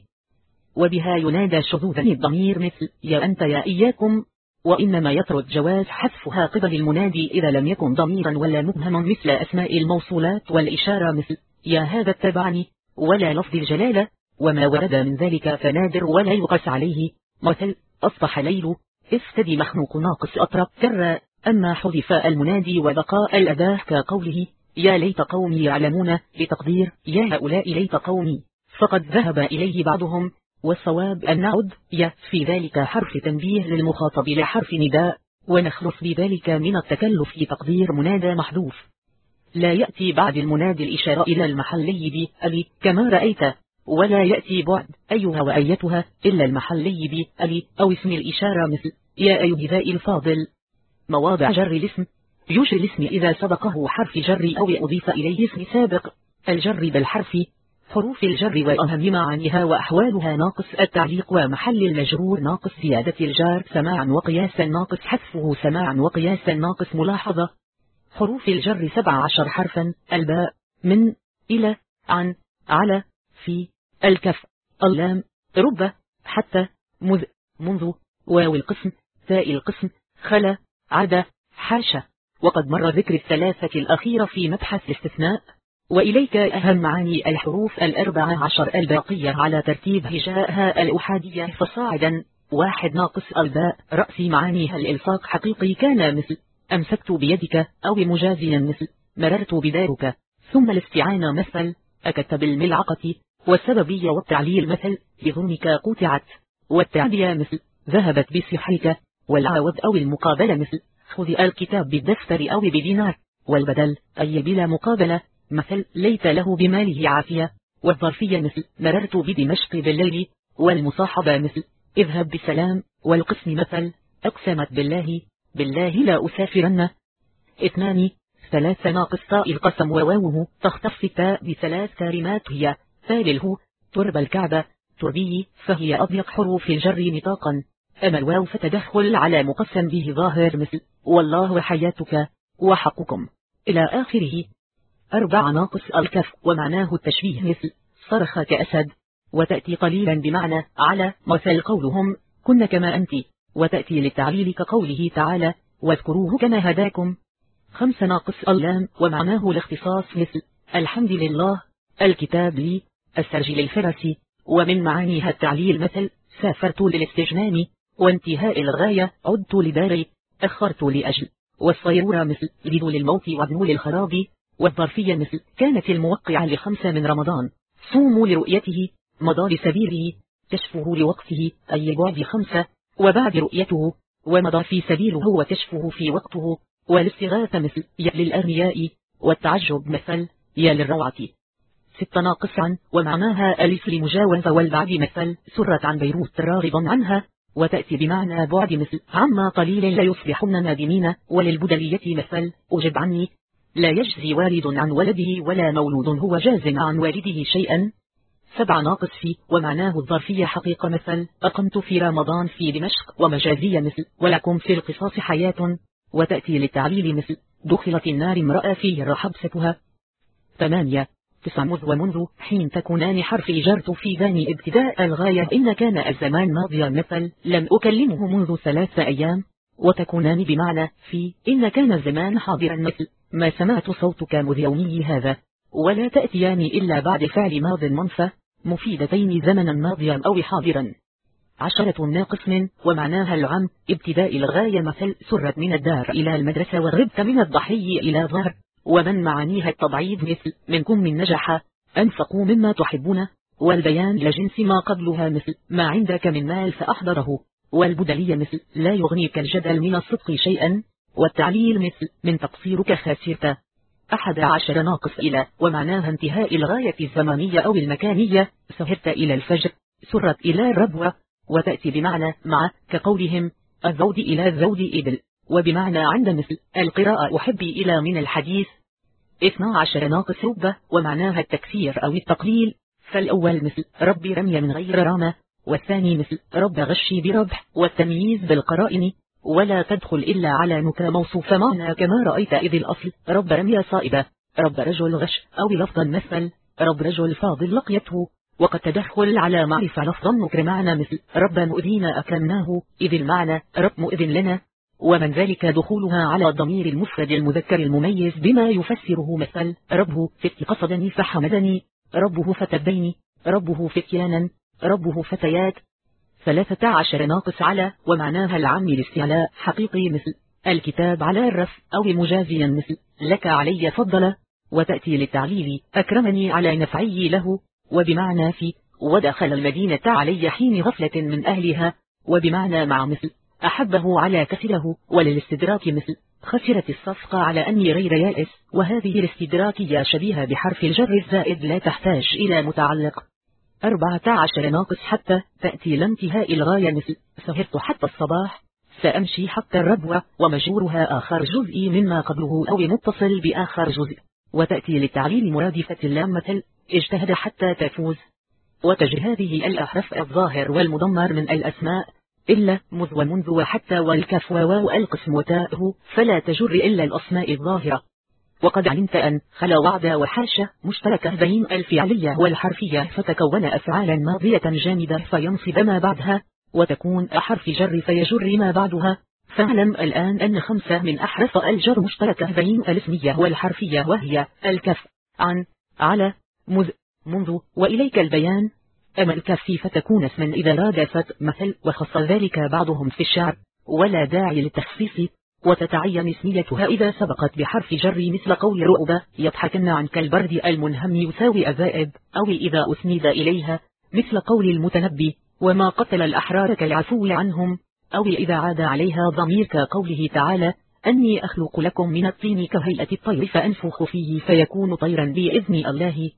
وبها ينادى شذوذا الضمير مثل يا أنت يا إياكم. وإنما يطرد جواز حذفها قبل المنادي إذا لم يكن ضميرا ولا مبهما مثل أسماء الموصولات والإشارة مثل يا هذا اتبعني. ولا لفظ الجلالة. وما ورد من ذلك فنادر ولا يقس عليه. مثل أصبح ليل. افتدي مخنوق ناقص أطرب. كر أما حذف المنادي وبقاء الأداة كقوله يا ليت قومي يعلمون بتقدير يا هؤلاء ليت قومي. فقد ذهب إليه بعضهم والصواب أن نعد يا في ذلك حرف تنبيه للمخاطب لحرف نداء. ونخلص بذلك من التكلف في تقدير منادى محذوف. لا يأتي بعد المنادي الإشارة إلى المحلي بأبي كما رأيت. ولا يأتي بعد أيها وأيتها إلا المحلي بأبي أو اسم الإشارة مثل يا أيها الفاضل. مواضع جر الاسم. يجري الاسم إذا سبقه حرف جر أو أضيف إليه اسم سابق. الجر بالحرف حروف الجر وأهم معانيها وأحوالها ناقص التعليق ومحل المجرور ناقص زيادة الجار. سماعا وقياسا ناقص حذفه سماعا وقياسا ناقص ملاحظة. حروف الجر سبع عشر حرفا. الباء من إلى عن على في الكف اللام رب حتى مذ منذ واو القسم تاء القسم خلا عدا حاشا. وقد مر ذكر الثلاثة الأخيرة في مبحث الاستثناء. وإليك أهم معاني الحروف الأربع عشر الباقية على ترتيب هجاءها الأحادية فصاعدا. واحد ناقص الباء. رأس معانيها الإلصاق حقيقي كان مثل؟ أمسكت بيدك أو مجازيا مثل؟ مررت بدارك ثم الاستعانة مثل. أكدت بالملعقة. والسببية والتعليل مثل. بظلمك قطعت والتعدية مثل. ذهبت بصحيك. والعوض أو المقابلة مثل. خذ الكتاب بالدفتر أو بدينار والبدل أي بلا مقابلة مثل ليت له بماله عافية والظرفية مثل مررت بدمشق بالليل والمصاحبة مثل اذهب بسلام والقسم مثل أقسمت بالله بالله لا أسافرن. اثنان ثلاثة ناقص تاء القسم وواوه تختص التاء بثلاث كلمات هي ثالله ترب الكعبة تربي فهي أضيق حروف الجر نطاقا. أما الواو فتدخل على مقسم به ظاهر مثل والله وحياتك وحقكم. إلى آخره. أربع ناقص الكف ومعناه التشبيه مثل صرخ كأسد. وتأتي قليلا بمعنى على مثل قولهم. كن كما أنت. وتأتي للتعليل كقوله تعالى. واذكروه كما هداكم. خمس ناقص اللام ومعناه الاختصاص مثل الحمد لله. الكتاب لي. السرج للفرس ومن معانيها التعليل مثل سافرت للاستجنان وانتهاء الغاية عدت لداري أخرت لأجل. والصيرورة مثل لذو للموت وابن للخراب والظرفية مثل كانت الموقعة لخمسة من رمضان. صوموا لرؤيته مضى لسبيله. كشفه لوقته أي البعد خمسة. وبعد رؤيته ومضى في سبيله وكشفه في وقته. والاستغاثة مثل يا للأغنياء. والتعجب مثل يا للروعة. ست ناقص عن ومعناها ألف لمجاوزة والبعد مثل سرت عن بيروت راغبا عنها. وتأتي بمعنى بعد مثل عما قليل لا يصبحن نادمين وللبدلية مثل أجب عني. لا يجزي والد عن ولده ولا مولود هو جاز عن والده شيئا. سبع ناقص في ومعناه الظرفية حقيقة مثل أقمت في رمضان في دمشق ومجازية مثل ولكم في القصاص حياة. وتأتي للتعليل مثل دخلت النار امرأة في حبستها ثمانية. مذ ومنذ حين تكونان حرف جرت في ذاني ابتداء الغاية. إن كان الزمان ماضيا مثل لم أكلمه منذ ثلاثة أيام. وتكونان بمعنى في. إن كان الزمان حاضرا مثل. ما سمعت صوتك مذ يومي هذا. ولا تأتيان إلا بعد فعل ماض منفى. مفيدتين زمنا ماضيا أو حاضرا. عشرة ناقص من. ومعناها العم ابتداء الغاية مثل. سرت من الدار إلى المدرسة وغبت من الضحي إلى ظهر ومن معانيها التضعيد مثل منكم من نجح أنفقوا مما تحبون والبيان لجنس ما قبلها مثل ما عندك من مال فأحضره والبدلية مثل لا يغنيك الجدل من الصدق شيئا والتعليل مثل من تقصيرك خاسرت أحد عشر ناقص إلى ومعناها انتهاء الغاية الزمانية أو المكانية سهرت إلى الفجر سرت إلى الربوة وتأتي بمعنى مع كقولهم الزود إلى الزود إبل وبمعنى عند مثل القراءة أحبي إلى من الحديث. 12 ناقص ربة ومعناها التكسير أو التقليل. فالأول مثل ربي رمي من غير رامة والثاني مثل رب غشي بربح والتمييز بالقرائن. ولا تدخل إلا على نكا موصوف معنى كما رأيت إذ الأصل. رب رمي صائبة رب رجل غش أو لفظا مثل. رب رجل فاضل لقيته وقد تدخل على معرفة لفظا نكر معنى مثل رب مؤذينا أكرمناه. إذ المعنى رب مؤذن لنا. ومن ذلك دخولها على الضمير المفرد المذكر المميز بما يفسره مثل ربه فت قصدني فحمدني ربه فتبيني ربه فتيانا ربه فتيات. ثلاثة عشر ناقص على ومعناها العام الاستعلاء حقيقي مثل الكتاب على الرف أو مجازيا مثل لك علي فضل وتأتي للتعليل أكرمني على نفعي له. وبمعنى في ودخل المدينة علي حين غفلة من أهلها. وبمعنى مع مثل أحبه على كسره وللاستدراك مثل خسرت الصفقة على أني غير يائس وهذه الاستدراكية شبيهة بحرف الجر الزائد لا تحتاج إلى متعلق. أربعة عشر ناقص حتى تأتي لانتهاء الغاية مثل سهرت حتى الصباح سأمشي حتى الربوة ومجورها آخر جزء مما قبله أو متصل بآخر جزء. وتأتي للتعليل مرادفة اللام مثل اجتهد حتى تفوز. وتجري هذه الأحرف الظاهر والمضمر من الأسماء. إلا مذ ومنذ وحتى والكف وواو القسم وتاءه فلا تجر إلا الأسماء الظاهرة. وقد علمت أن خلا وعد وحاشة مشتركة بين الفعلية والحرفية فتكون أفعالا ماضية جامدة فينصب ما بعدها وتكون أحرف جر فيجر ما بعدها. فاعلم الآن أن خمسة من أحرف الجر مشتركة بين الاسمية والحرفية وهي الكف عن على مذ منذ وإليك البيان. أما الكف فتكون اسما إذا رادفت مثل وخص ذلك بعضهم في الشعر ولا داعي للتخصيص وتتعين اسميتها إذا سبقت بحرف جر مثل قول رؤبة يضحكن عنك البرد المنهم يساوي أزائب أو إذا أسند إليها مثل قول المتنبي وما قتل الأحرار كالعفو عنهم أو إذا عاد عليها ضمير كقوله تعالى أني أخلق لكم من الطين كهيئة الطير فأنفخ فيه فيكون طيرا بإذن الله.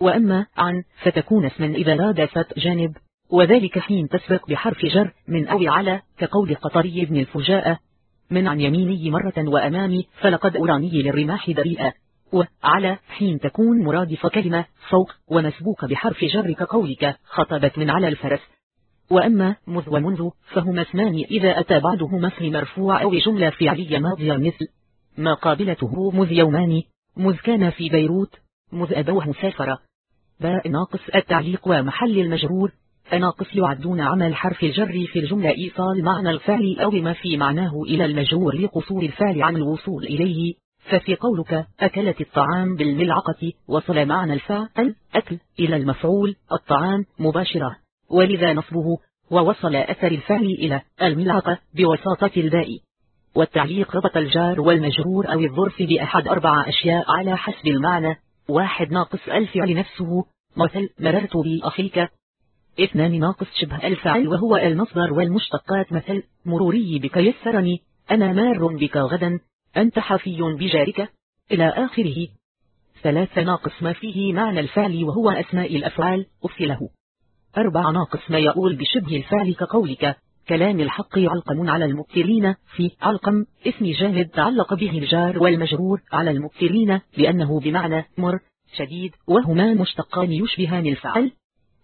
وأما عن فتكون اسما إذا رادفت جانب وذلك حين تسبق بحرف جر من أو على كقول قطري بن الفجاءة من عن يميني مرة وأمامي فلقد أراني للرماح بريئة وعلى حين تكون مرادف كلمة فوق ومسبوك بحرف جر كقولك خطبت من على الفرس. وأما مذ ومنذ فهما اسمان إذا أتى بعضهما اسم مرفوع أو جملة فعلية ماضية مثل ما قابلته مذ يومان مذ كان في بيروت مذ أبوه سافر باء ناقص التعليق ومحل المجرور. ناقص يعدون عمل حرف الجر في الجملة إيصال معنى الفعل أو ما في معناه إلى المجرور لقصور الفعل عن الوصول إليه. ففي قولك أكلت الطعام بالملعقة وصل معنى الفعل أكل إلى المفعول الطعام مباشرة. ولذا نصبه ووصل أثر الفعل إلى الملعقة بوساطة الباء. والتعليق ربط الجار والمجرور أو الظرف بأحد أربع أشياء على حسب المعنى. واحد ناقص الفعل نفسه. مثل مررت بأخيك. اثنان ناقص شبه الفعل وهو المصدر والمشتقات. مثل مروري بك يسرني. أنا مار بك غدا. أنت حفي بجارك. إلى آخره. ثلاثة ناقص ما فيه معنى الفعل وهو أسماء الأفعال. أفله. أربع ناقص ما يقول بشبه الفعل كقولك. كلام الحق علقم على المبتلين في علقم اسم جامد تعلق به الجار والمجرور على المبتلين لأنه بمعنى مر شديد وهما مشتقان يشبهان الفعل.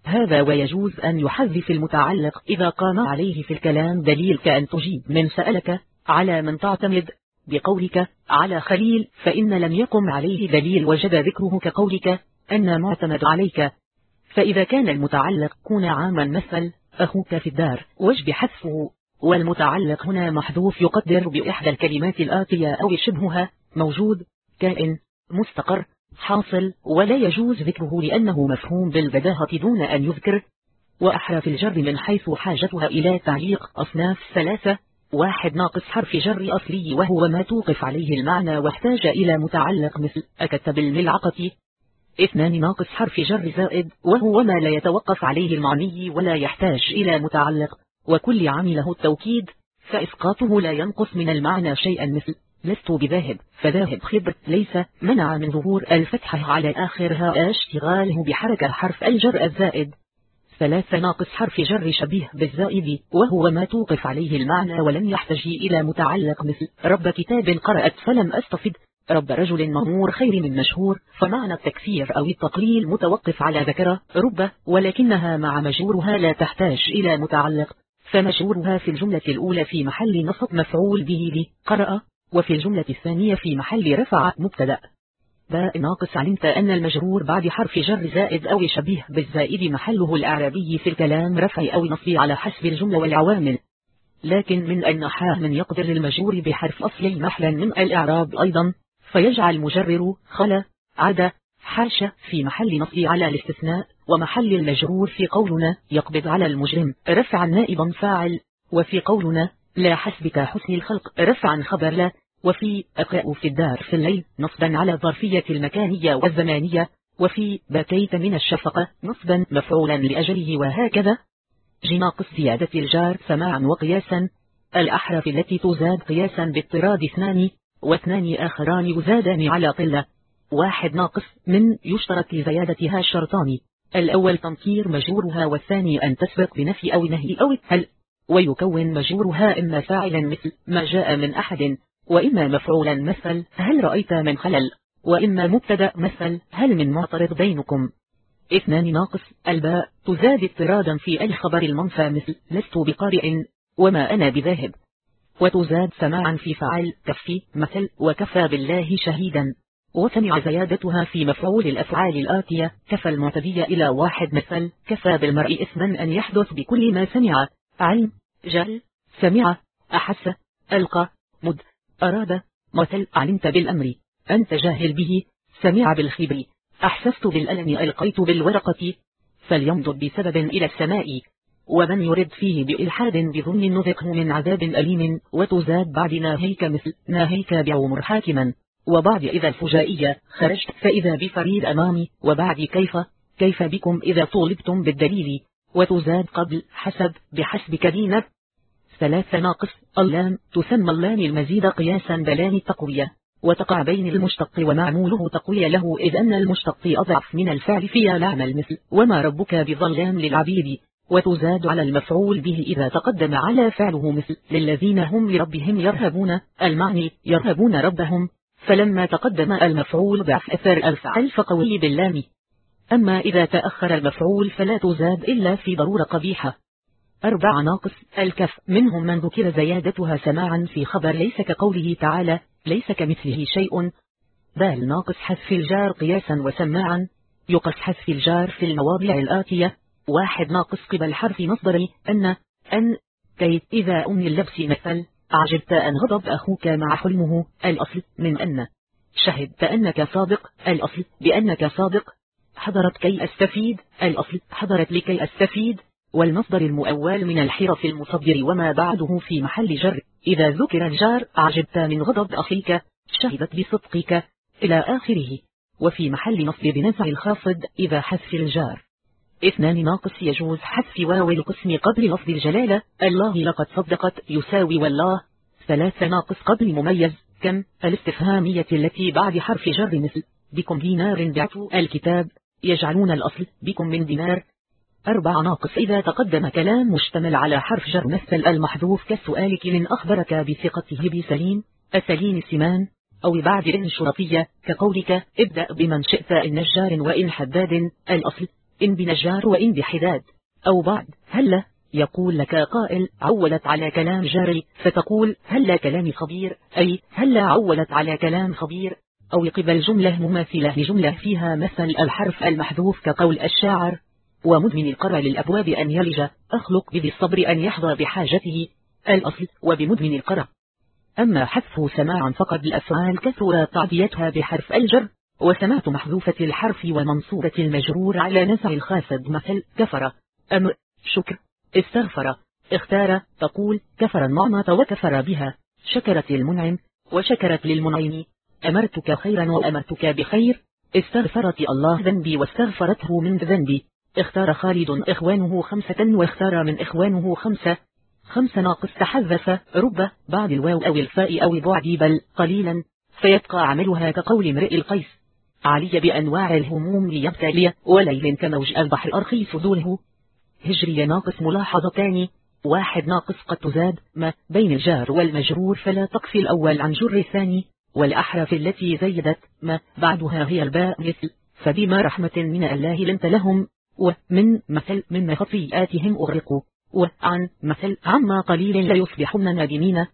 هذا ويجوز أن يحذف المتعلق إذا قام عليه في الكلام دليل كأن تجيب من سألك على من تعتمد بقولك على خليل فإن لم يقم عليه دليل وجد ذكره كقولك أن معتمد عليك. فإذا كان المتعلق كون عاما مثل أخوك في الدار وجب حذفه. والمتعلق هنا محذوف يقدر بإحدى الكلمات الآتية أو شبهها موجود كائن مستقر حاصل ولا يجوز ذكره لأنه مفهوم بالبداهة دون أن يذكر. وأحرف الجر من حيث حاجتها إلى تعليق أصناف ثلاثة. واحد ناقص حرف جر أصلي وهو ما توقف عليه المعنى واحتاج إلى متعلق مثل أكتب الملعقة اثنان ناقص حرف جر زائد وهو ما لا يتوقف عليه المعني ولا يحتاج إلى متعلق. وكل عمله التوكيد فإسقاطه لا ينقص من المعنى شيئا مثل لست بذاهب فذاهب خبر ليس منع من ظهور الفتحة على آخرها اشتغاله بحركة حرف الجر الزائد. ثلاثة ناقص حرف جر شبيه بالزائد وهو ما توقف عليه المعنى ولم يحتج إلى متعلق مثل رب كتاب قرأت فلم أستفد. رب رجل مغمور خير من مشهور فمعنى التكثير أو التقليل متوقف على ذكر رب ولكنها مع مجورها لا تحتاج إلى متعلق فمجورها في الجملة الأولى في محل نصب مفعول به لي قرأ وفي الجملة الثانية في محل رفع مبتدأ. باء ناقص علمت أن المجرور بعد حرف جر زائد أو شبيه بالزائد محله الأعرابي في الكلام رفع أو نصب على حسب الجملة والعوامل. لكن من أن حاه من يقدر المجرور بحرف أصلي محلا من الإعراب أيضا. فيجعل مجرر خلا عدا حاشا في محل نصب على الاستثناء ومحل المجرور في قولنا يقبض على المجرم. رفعا نائبا فاعل وفي قولنا لا حسبك حسن الخلق. رفعا خبر لا وفي أقرأ في الدار في الليل نصبا على ظرفية المكانية والزمانية وفي بكيت من الشفقة نصبا مفعولا لأجله وهكذا. جناقص زيادة الجار سماعا وقياسا الأحرف التي تزاد قياسا باضطراد اثنان. واثنان آخران يزادان على قلة. واحد ناقص من يشترط لزيادتها شرطان الأول تنكير مجورها والثاني أن تسبق بنفي أو نهي أو هل ويكون مجورها إما فاعلا مثل ما جاء من أحد وإما مفعولا مثل هل رأيت من خلل؟ وإما مبتدأ مثل هل من معترض بينكم؟ اثنان ناقص الباء تزاد اضطرادا في الخبر المنفى مثل لست بقارئ وما أنا بذاهب. وتزاد سماعا في فعل كفي مثل وكفى بالله شهيدا وسمع زيادتها في مفعول الأفعال الآتية كفى المعتدي إلى واحد مثل كفى بالمرء إثما أن يحدث بكل ما سمع علم جل. سمع أحس. ألقى مد. أراد مثل علمت بالأمر. أنت جاهل به. سمع بالخبر. أحسست بالألم. ألقيت بالورقة. فليمضد بسبب إلى السماء ومن يرد فيه بإلحاد بظن نذقه من عذاب أليم وتزاد بعد ناهيك مثل ناهيك بعمر حاكما. وبعد إذا الفجائية خرجت فإذا بفريد أمامي وبعد كيف كيف بكم إذا طولبتم بالدليل؟ وتزاد قبل حسب بحسبك دينك. ثلاثة ناقص. اللام. تسمى اللام المزيد قياسا بلام التقوية. وتقع بين المشتق ومعموله تقوية له إذ أن المشتق أضعف من الفعل فيها لعن المثل وما ربك بظلام للعبيد؟ وتزاد على المفعول به إذا تقدم على فعله مثل للذين هم لربهم يرهبون المعني يرهبون ربهم. فلما تقدم المفعول ضعف أثر الفعل فقوي باللام. أما إذا تأخر المفعول فلا تزاد إلا في ضرورة قبيحة. أربع ناقص الكف. منهم من ذكر زيادتها سماعا في خبر ليس كقوله تعالى ليس كمثله شيء. بال ناقص حذف الجار قياسا وسماعا. يقص حذف الجار في المواضع الآتية. واحد ناقص قبل حرف مصدري أن أن كي إذا أم اللبس مثل أعجبت أن غضب أخوك مع حلمه. الأصل من أن. شهدت أنك صادق. الأصل بأنك صادق. حضرت كي أستفيد. الأصل حضرت لكي أستفيد. والمصدر المؤول من الحرف المصدر وما بعده في محل جر. إذا ذكر الجار أعجبت من غضب أخيك. شهدت بصدقك. إلى آخره. وفي محل نصب بنزع الخافض إذا حذف الجار. اثنان ناقص يجوز حذف واو القسم قبل لفظ الجلالة. الله لقد صدقت يساوي والله. ثلاثة ناقص قبل مميز. كم؟ الاستفهامية التي بعد حرف جر مثل. بكم دينار بعتوا الكتاب. يجعلون الأصل. بكم من دينار. أربع ناقص. إذا تقدم كلام مشتمل على حرف جر مثل المحذوف كالسؤال من أخبرك بثقته بسليم. أسليم سمان أو بعد إن شرطية. كقولك ابدأ بمن شئت إن نجار وإن حداد. الأصل. إن بنجار وإن بحداد. أو بعد هل يقول لك قائل عولت على كلام جاري فتقول هل كلام خبير؟ أي هل عولت على كلام خبير؟ أو قبل جملة مماثلة لجملة فيها مثل الحرف المحذوف كقول الشاعر. ومدمن القرى للأبواب أن يلج. أخلق بذي الصبر أن يحظى بحاجته. الأصل وبمدمن القرى أما حذف سماعا فقد الأفعال كثر تعديتها بحرف الجر. وسمعت محذوفة الحرف ومنصوبة المجرور على نزع الخافض مثل كفر أمر شكر استغفر اختار تقول كفر النعمة وكفر بها شكرت المنعم وشكرت للمنعم أمرتك خيرا وأمرتك بخير استغفرت الله ذنبي واستغفرته من ذنبي اختار خالد إخوانه خمسة واختار من إخوانه خمسة خمس ناقص تحذف رب بعد الواو أو الفاء أو بعد بل قليلا فيبقى عملها كقول امرئ القيس. علي بأنواع الهموم ليبتلي وليل كموج البحر أرخي سدوله هجري ناقص ملاحظتان. واحد ناقص قد تزاد. ما بين الجار والمجرور فلا تقفي الأول عن جر الثاني. والأحرف التي زيدت. ما بعدها هي الباء مثل. فبما رحمة من الله لنت لهم. ومن مثل من خطيئاتهم أغرقوا. وعن مثل عما قليل ليصبحن نادمين.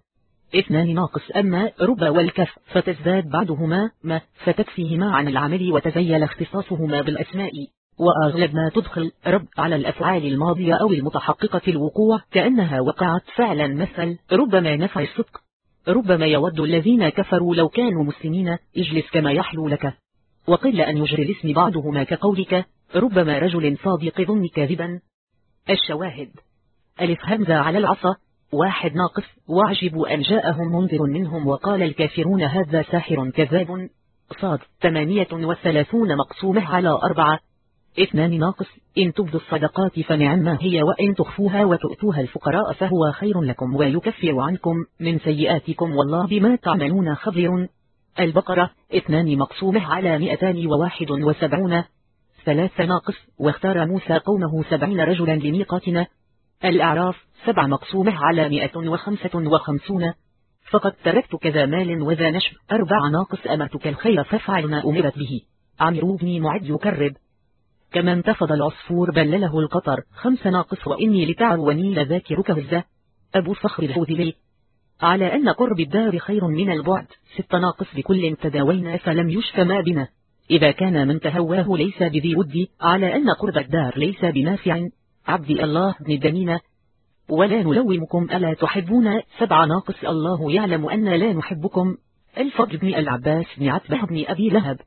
اثنان ناقص أما رب والكف فتزداد بعدهما ما فتكفيهما عن العمل وتزيل اختصاصهما بالأسماء. وأغلب ما تدخل رب على الأفعال الماضية أو المتحققة الوقوع كأنها وقعت فعلا مثل ربما نفع الصدق. ربما يود الذين كفروا لو كانوا مسلمين اجلس كما يحلو لك. وقل أن يجري الاسم بعضهما كقولك ربما رجل صادق ظن كاذبا. الشواهد. ألف همزة على العصا. واحد ناقص واعجبوا أن جاءهم منذر منهم وقال الكافرون هذا ساحر كذاب. صاد ثمانية وثلاثون مقسومة على أربعة. اثنان ناقص إن تبدوا الصدقات فنعما هي وإن تخفوها وتؤتوها الفقراء فهو خير لكم ويكفر عنكم من سيئاتكم والله بما تعملون خبير. البقرة اثنان مقسومة على مئتان وواحد وسبعون. ثلاث ناقص واختار موسى قومه سبعين رجلا لميقاتنا. الأعراف سبع مقسومة على مئة وخمسة وخمسون. فقد تركت كذا مال وذا نشب أربع ناقص أمرتك الخير فافعل ما أمرت به. عمرو بن معد يكرب. كما انتفض العصفور بلله القطر. خمس ناقص وإني لتعروني لذاكرك هزة. أبو الصخر الحوذلي على أن قرب الدار خير من البعد. ست ناقص بكل تداوينا فلم يشك ما بنا. إذا كان من تهواه ليس بذي ودي على أن قرب الدار ليس بنافع. عبدي الله بن الدمينة ولا نلومكم ألا تحبون. سبع ناقص الله يعلم أن لا نحبكم. الفضل بن العباس بن عتبة بن أبي لهب.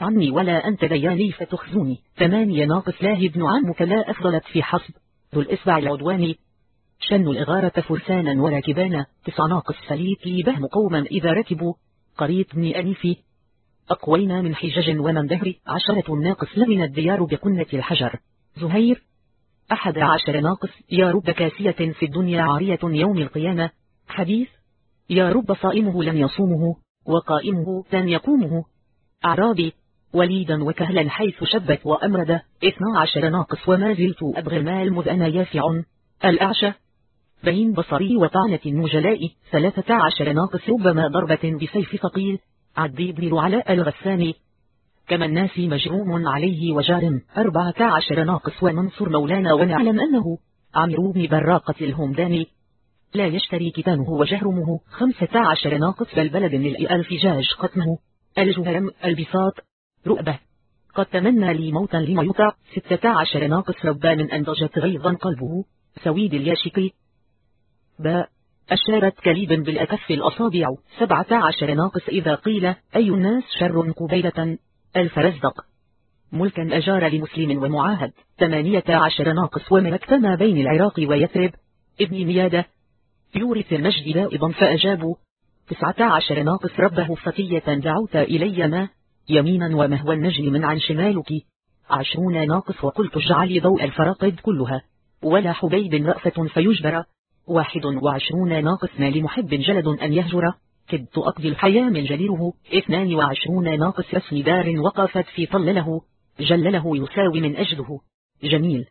عني ولا أنت دياني فتخزوني. ثمانية ناقص لاه بن عمك لا أفضلت في حسب ذو الإسبع العدواني شن الإغارة فرسانا وراكبانا. تسع ناقص فليت لي بهم قوما إذا ركبوا. قريت بن أنيفي أقوينا من حجج ومن دهر. عشرة ناقص لمن الديار بقنة الحجر. زهير. أحد عشر ناقص. يا رب كاسية في الدنيا عارية يوم القيامة. حديث. يا رب صائمه لن يصومه وقائمه لن يقومه. أعرابي وليدا وكهلا حيث شبت وأمرد. اثنا عشر ناقص. وما زلت أبغي المال مذ أنا يافع. الأعشى. بين بصري وطعنة النجلاء ثلاثة عشر ناقص. ربما ضربة بسيف ثقيل. عدي بن رعلاء الغساني. كما الناس مجروم عليه وجارم أربعة عشر ناقص ومنصر مولانا ونعلم أنه عمرو بن براقة الهمداني. لا يشتري كتانه وجهرمه. خمسة عشر ناقص بل بلد ملء الفجاج قتمه. الجهرم البساط رؤبة. قد تمنى لي موتا لما يطع. ستة عشر ناقص ربا من أنضجت غيظا قلبه. سويد الياشكي باء أشارت كليب بالأكف الأصابع. سبعة عشر ناقص إذا قيل أي الناس شر قبيلة. الفرزدق ملكا أجار لمسلم ومعاهد. ثمانية عشر ناقص وملكتما بين العراق ويثرب؟ ابن ميادة. يورث المجد دائبا فأجابوا. تسعة عشر ناقص. ربه فتية دعوت إلي ما؟ يمينا ومهوى النجم من عن شمالك. عشرون ناقص. وقلت اجعلي ضوء الفراقد كلها. ولا حبيب رأفة فيجبر. واحد وعشرون ناقص. ما لمحب جلد أن يهجر. كدت أقضي الحياة من اثنان وعشرون ناقص اسم دار وقفت في طلله جلله يساوي من أجله. جميل.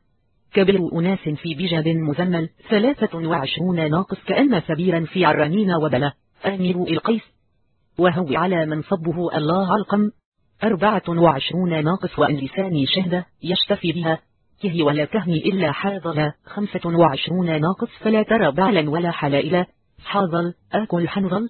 كبر أناس في بجد مزمل. ثلاثة وعشرون ناقص كأن سبيرا في عرانين وبلا. آمر القيس. وهو على من صبه الله علقم. أربعة وعشرون ناقص وأن لساني شهدة يشتفي بها. كه ولا كهني إلا حاضل خمسة وعشرون ناقص فلا ترى بعلا ولا حلائل. حاضل آكل حنظل.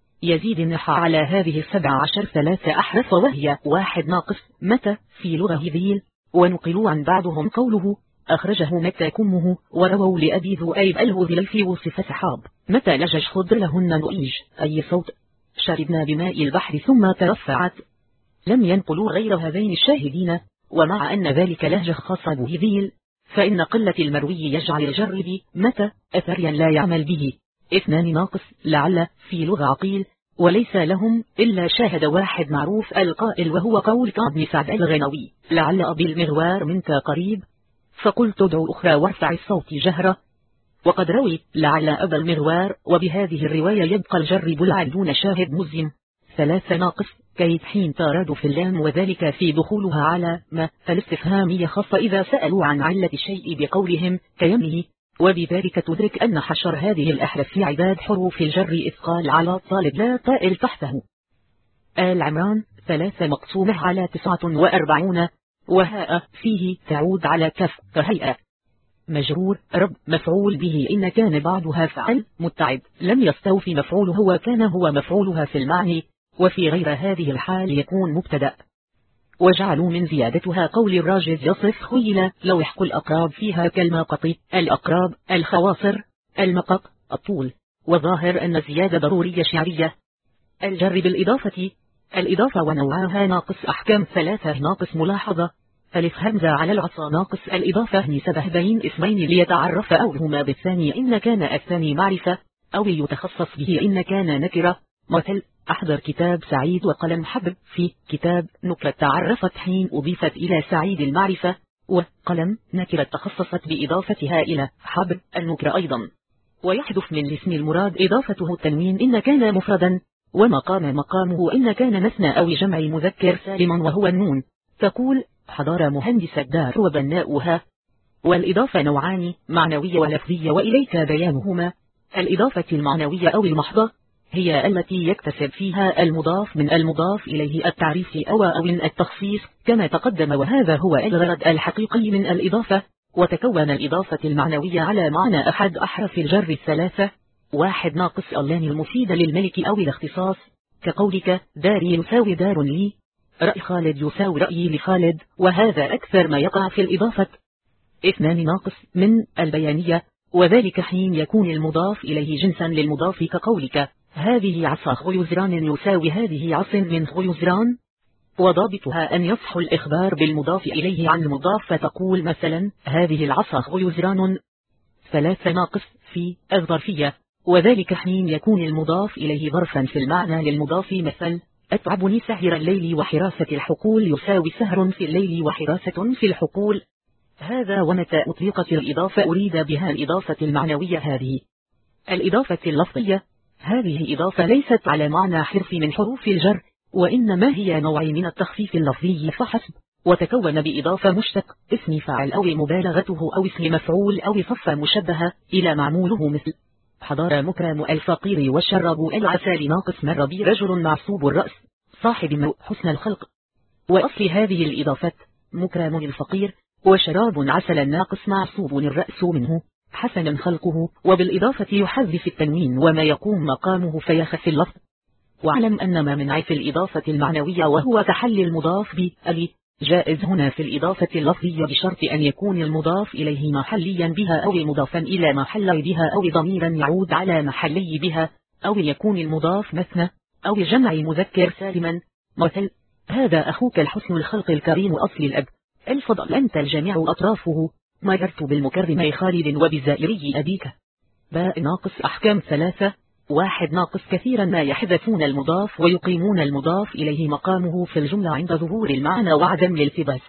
يزيد النحى على هذه السبع عشر ثلاثة أحرف وهي واحد ناقص. متى؟ في لغة ذيل ونقلوا عن بعضهم قوله أخرجه متى كمه؟ ورووا لأبي ذؤيب الهذلي في وصف سحاب متى لجج خضر لهن نؤيج؟ أي صوت؟ شربنا بماء البحر ثم ترفعت. لم ينقلوا غير هذين الشاهدين. ومع أن ذلك لهجة خاصة بهذيل فإن قلة المروي يجعل الجرب متى؟ أثريا لا يعمل به. اثنان ناقص لعل في لغة عقيل وليس لهم إلا شاهد واحد معروف القائل وهو قول كعب بن سعد الغنوي لعل أبي المغوار منك قريب. فقلت ادعو أخرى وارفع الصوت جهرة. وقد روي لعل أبا المغوار وبهذه الرواية يبقى الجرب العدون شاهد مزم ثلاث ناقص كيد حين تارد في اللام وذلك في دخولها على ما فالاستفهامية خاصة إذا سألوا عن علة الشيء بقولهم كيمه وبذلك تدرك أن حشر هذه الأحرف في عداد حروف الجر إثقال على طالب لا طائل تحته. آل عمران ثلاثة مقسومة على تسعة وأربعون وهاء فيه تعود على كف كهيئة. مجرور رب مفعول به إن كان بعضها فعل متعب. لم يستوفي مفعوله وكان هو مفعولها في المعنى وفي غير هذه الحال يكون مبتدأ. وجعلوا من زيادتها قول الراجز يصف خيل لو يحكوا الأقراب فيها كالماقط الأقراب الخواصر المقط الطول. وظاهر أن الزيادة ضرورية شعرية. الجر بالإضافة. الإضافة ونوعها ناقص أحكام ثلاثة. ناقص ملاحظة. ألف همزة على العصا. ناقص الإضافة. نسبه بين اسمين ليتعرف أولهما بالثاني. إن كان الثاني معرفة. أو يتخصص به. إن كان نكرة. مثل أحضر كتاب سعيد وقلم حبب في كتاب نكرة تعرفت حين أضيفت إلى سعيد المعرفة وقلم نكرة تخصصت بإضافتها إلى حبب النكرة أيضا. ويحدث من الاسم المراد إضافته التنوين إن كان مفردا ومقام مقامه إن كان مثنى أو جمع مذكر سالما وهو النون. تقول حضر مهندس الدار وبناؤها والإضافة نوعان معنوية ولفظية وإليك بيانهما الإضافة المعنوية أو المحضة هي التي يكتسب فيها المضاف من المضاف إليه التعريف أو أو التخصيص كما تقدم وهذا هو الغرض الحقيقي من الإضافة وتكون الإضافة المعنوية على معنى أحد أحرف الجر الثلاثة واحد ناقص اللام المفيد للملك أو الاختصاص كقولك داري يساوي دار لي رأي خالد يساوي رأيي لخالد وهذا أكثر ما يقع في الإضافة. اثنان ناقص من البيانية وذلك حين يكون المضاف إليه جنسا للمضاف كقولك. هذه عصا خيزران يساوي هذه عص من خيزران وضابطها أن يصح الإخبار بالمضاف إليه عن المضاف فتقول مثلا هذه العصا خيزران ثلاثة ناقص في الظرفية. وذلك حين يكون المضاف إليه ظرفا في المعنى للمضاف مثل أتعبني سهر الليل وحراسة الحقول يساوي سهر في الليل وحراسة في الحقول. هذا ومتى أطلقت الإضافة؟ أريد بها الإضافة المعنوية هذه. الإضافة اللفظية. هذه إضافة ليست على معنى حرف من حروف الجر وإنما هي نوع من التخفيف اللفظي فحسب وتكون بإضافة مشتق اسم فاعل أو مبالغته أو اسم مفعول أو صفة مشبهة إلى معموله مثل حضار مكرم الفقير والشرب العسال ناقص مر بي رجل معصوب الرأس صاحب حسن الخلق. وأصل هذه الإضافة مكرم الفقير وشراب عسل ناقص معصوب الرأس منه. حسنا خلقه وبالإضافة يحذف التنوين وما يقوم مقامه فيخف اللفظ. واعلم أن ما منع في الإضافة المعنوية وهو تحل المضاف بألي جائز هنا في الإضافة اللفظية بشرط أن يكون المضاف إليه محليا بها أو مضافا إلى محل بها أو ضميرا يعود على محلي بها أو يكون المضاف مثنى أو جمع مذكر سالما. مثل هذا أخوك الحسن الخلق الكريم أصل الأب. الفضل أنت الجميع أطرافه. مررت بالمكرم خالد وبزائري أبيك. باء ناقص أحكام ثلاثة. واحد ناقص كثيرا ما يحذفون المضاف ويقيمون المضاف إليه مقامه في الجملة عند ظهور المعنى وعدم الالتباس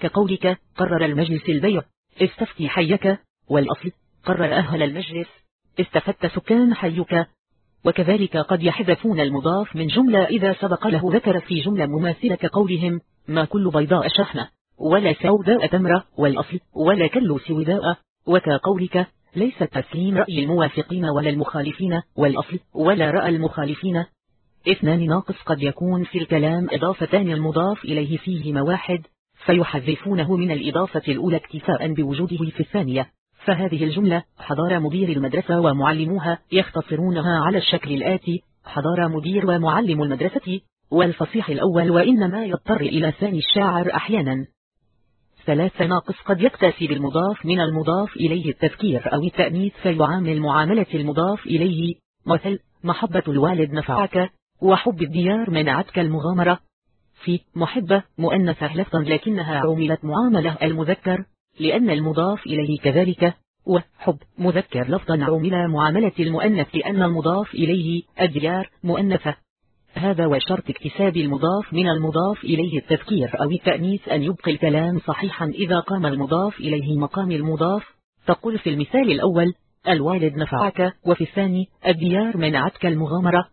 كقولك قرر المجلس البيع. استفتي حيك. والأصل قرر أهل المجلس. استفدت سكان حيك. وكذلك قد يحذفون المضاف من جملة إذا سبق له ذكر في جملة مماثلة كقولهم. ما كل بيضاء شحنة. ولا سوداء تمرة والأصل ولا كل سوداء. وكقولك ليس تسليم رأي الموافقين ولا المخالفين والأصل ولا رأى المخالفين. اثنان ناقص قد يكون في الكلام إضافتان المضاف إليه فيهما واحد فيحذفونه من الإضافة الأولى اكتفاء بوجوده في الثانية. فهذه الجملة حضار مدير المدرسة ومعلموها يختصرونها على الشكل الآتي حضار مدير ومعلم المدرسة والفصيح الأول وإنما يضطر إلى ثاني الشاعر أحيانا. ثلاثة ناقص قد يكتسي بالمضاف من المضاف إليه التذكير أو التأنيث فيعامل معاملة المضاف إليه. مثل محبة الوالد نفعك وحب الديار منعتك المغامرة. في محبة مؤنثة لفظا لكنها عملت معاملة المذكر لأن المضاف إليه كذلك. وحب مذكر لفظا عمل معاملة المؤنث لأن المضاف إليه الديار مؤنثة. هذا وشرط اكتساب المضاف من المضاف إليه التذكير أو التأنيث أن يبقي الكلام صحيحا إذا قام المضاف إليه مقام المضاف. تقول في المثال الأول الوالد نفعك وفي الثاني الديار منعتك المغامرة.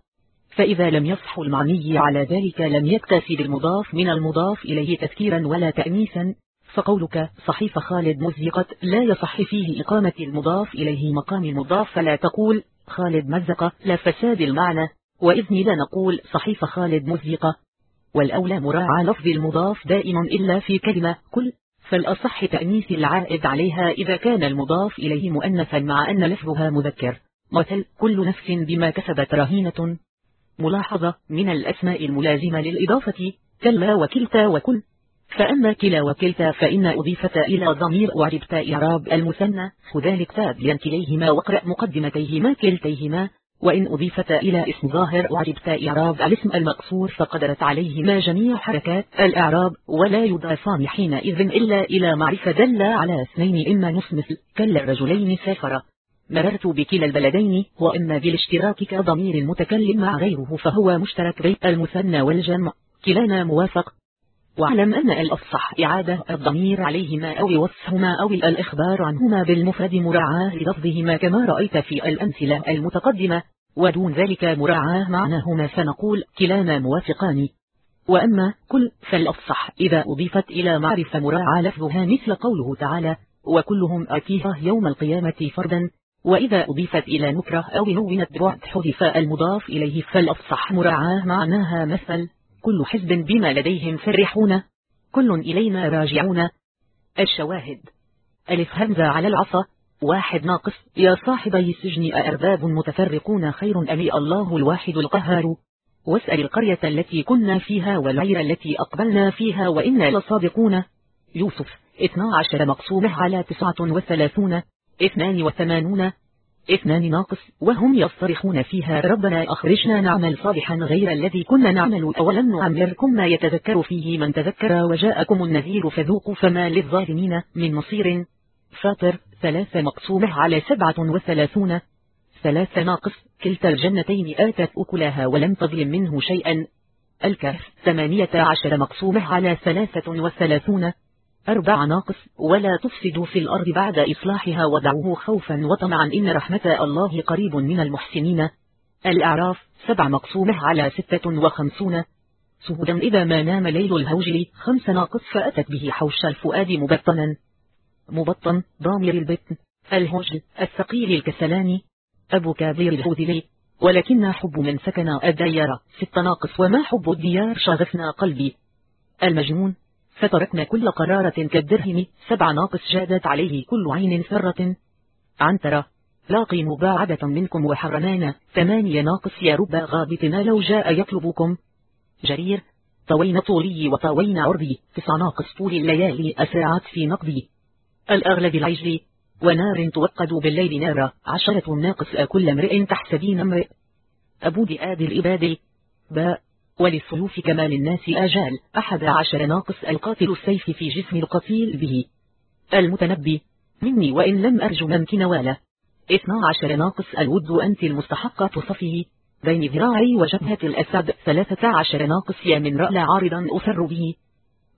فإذا لم يصح المعني على ذلك لم يكتسب المضاف من المضاف إليه تذكيرا ولا تأنيثا. فقولك صحيفة خالد مزقت لا يصح فيه إقامة المضاف إليه مقام المضاف. فلا تقول خالد مزق لا فساد المعنى. وإذن لا نقول صحيفة خالد مزقة والأولى مراعى لفظ المضاف دائما إلا في كلمة كل فالأصح تأنيث العائد عليها إذا كان المضاف إليه مؤنثا مع أن لفظها مذكر. مثل كل نفس بما كسبت رهينة. ملاحظة من الأسماء الملازمة للإضافة كلا وكلتا وكل. فأما كلا وكلتا فإن أضيفت إلى ضمير وعربت إعراب المثنى خذلك تابيا كليهما واقرأ مقدمتيهما كلتيهما. وإن أضيفت إلى اسم ظاهر وعربت إعراب الاسم المقصور فقدرت عليهما جميع حركات الإعراب ولا يضافان حينئذ إلا إلى معرفة دل على اثنين إما نص مثل كلا الرجلين سافر. مررت بكلا البلدين وإما بالاشتراك كضمير المتكلم مع غيره فهو مشترك بين المثنى والجمع. كلانا موافق. واعلم أن الأفصح إعادة الضمير عليهما أو وصفهما أو الإخبار عنهما بالمفرد مراعاة للفظهما كما رأيت في الأمثلة المتقدمة ودون ذلك مراعاة معناهما فنقول كلانا موافقان. وأما كل فالأفصح إذا أضيفت إلى معرفة مراعاة لفظها مثل قوله تعالى وكلهم أتيها يوم القيامة فردا. وإذا أضيفت إلى نكرة أو نونت بعد حذف المضاف إليه فالأفصح مراعاة معناها مثل كل حزب بما لديهم فرحون. كل إلينا راجعون. الشواهد. ألف همزة على العصا. واحد ناقص. يا صاحبي السجن أأرباب متفرقون خير أم الله الواحد القهار؟ واسأل القرية التي كنا فيها والعير التي أقبلنا فيها وإنا لصادقون. يوسف. 12 مقسومة على 39 82 اثنان ناقص وهم يصطرخون فيها ربنا أخرجنا نعمل صالحا غير الذي كنا نعمل أولم نعمركم ما يتذكر فيه من تذكر وجاءكم النذير فذوقوا فما للظالمين من نصير فاطر ثلاثة مقسومة على سبعة وثلاثون. ثلاثة ناقص كلتا الجنتين آتت أكلها ولم تظلم منه شيئا. الكهف ثمانية عشر مقسومة على ثلاثة وثلاثون. أربع ناقص ولا تفسدوا في الأرض بعد إصلاحها ودعوه خوفا وطمعا إن رحمة الله قريب من المحسنين. الأعراف سبع مقسومة على ستة وخمسون. سهودا إذا ما نام ليل الهوجل خمس ناقص فأتت به حوش الفؤاد مبطنا. مبطن ضامر البطن. الهجل الثقيل الكسلاني أبو كابير الهوذلي ولكن حب من سكن الديار ست ناقص. وما حب الديار؟ شغفنا قلبي. المجنون. فتركنا كل قرارة كالدرهم سبع ناقص جادت عليه كل عين ثرة عنترة لاقي مباعدة منكم وحرمانا ثمانية ناقص يا رب غابتنا لو جاء يطلبكم. جرير طوين طولي وطوين عرضي تسع ناقص طول الليالي أسرعت في نقضي. الأغلب العجل ونار توقد بالليل نارا عشرة ناقص أكل امرئ تحسبين امرئ أبو دئاد الإباد باء وللسيوف كما للناس آجال. أحد عشر ناقص القاتل السيف في جسم القتيل به. المتنبي. مني وإن لم أرجو ممكن والا. 12 ناقص الود أنت المستحقة صفه. بين ذراعي وجبهة الأسد. 13 ناقص يا من رأى عارضا أسر به.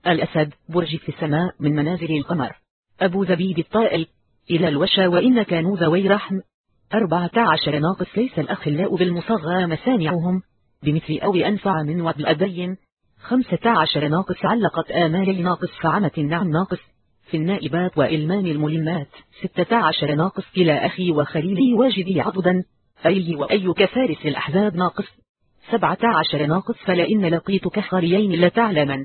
الأسد. برج في السماء من منازل القمر. أبو زبيد الطائل. إلى الوشا وإن كانوا ذوي رحم 14 ناقص ليس الأخلاء بالمصغى. مسامعهم. بمثل أو أنفع من وضع الأبين 15 ناقص علقت آمالي ناقص فعمة النعم ناقص في النائبات وإلمان الملمات 16 ناقص كلا أخي وخليلي واجدي عضدا أي وأي كفارس الأحزاب ناقص 17 ناقص فلئن لقيتك خريين لتعلمن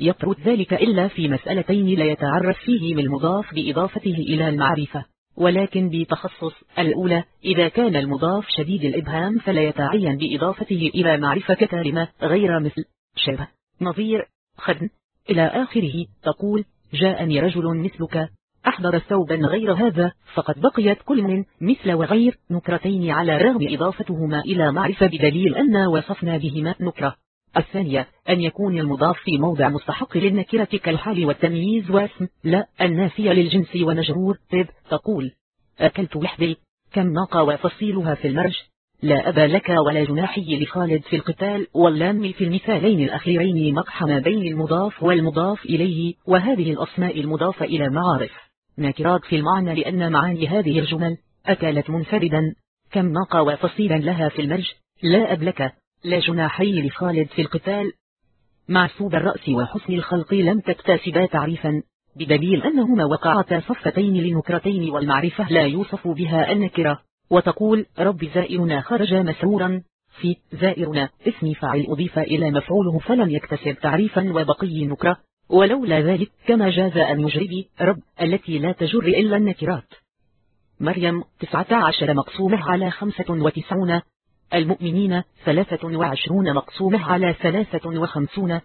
يطرد ذلك إلا في مسألتين لا يتعرف فيه من المضاف بإضافته إلى المعرفة. ولكن بتخصص الأولى إذا كان المضاف شديد الإبهام فلا يتعين بإضافته إلى معرفة كلمة غير مثل. شبه. نظير. خدن إلى آخره تقول جاءني رجل مثلك. أحضر ثوبا غير هذا فقد بقيت كل من مثل وغير نكرتين على رغم إضافتهما إلى معرفة بدليل أن وصفنا بهما نكرة. الثانية أن يكون المضاف في موضع مستحق للنكرة كالحال والتمييز واسم. لا النافية للجنس ومجرور. طب تقول أكلت وحدي كم ناقة وفصيلها في المرج. لا أبا لك ولا جناحي لخالد في القتال. واللام في المثالين الأخيرين مقحم بين المضاف والمضاف إليه. وهذه الأسماء المضافة إلى معارف. نكرات في المعنى لأن معاني هذه الجمل. أكلت منفردا كم ناقة وفصيلا لها في المرج. لا أبلك لا جناحي لخالد في القتال. معسوب الرأس وحسن الخلق لم تكتسبا تعريفا بدليل أنهما وقعتا صفتين لنكرتين والمعرفة لا يوصف بها النكرة. وتقول رب زائرنا خرج مسرورا. في زائرنا اسم فاعل أضيف إلى مفعوله فلم يكتسب تعريفا وبقي نكرة. ولولا ذلك كما جاز أن يجربي رب التي لا تجر إلا النكرات. مريم 19 مقسومة على 95 المؤمنين ثلاثة وعشرون مقسومة على ثلاثة وخمسون.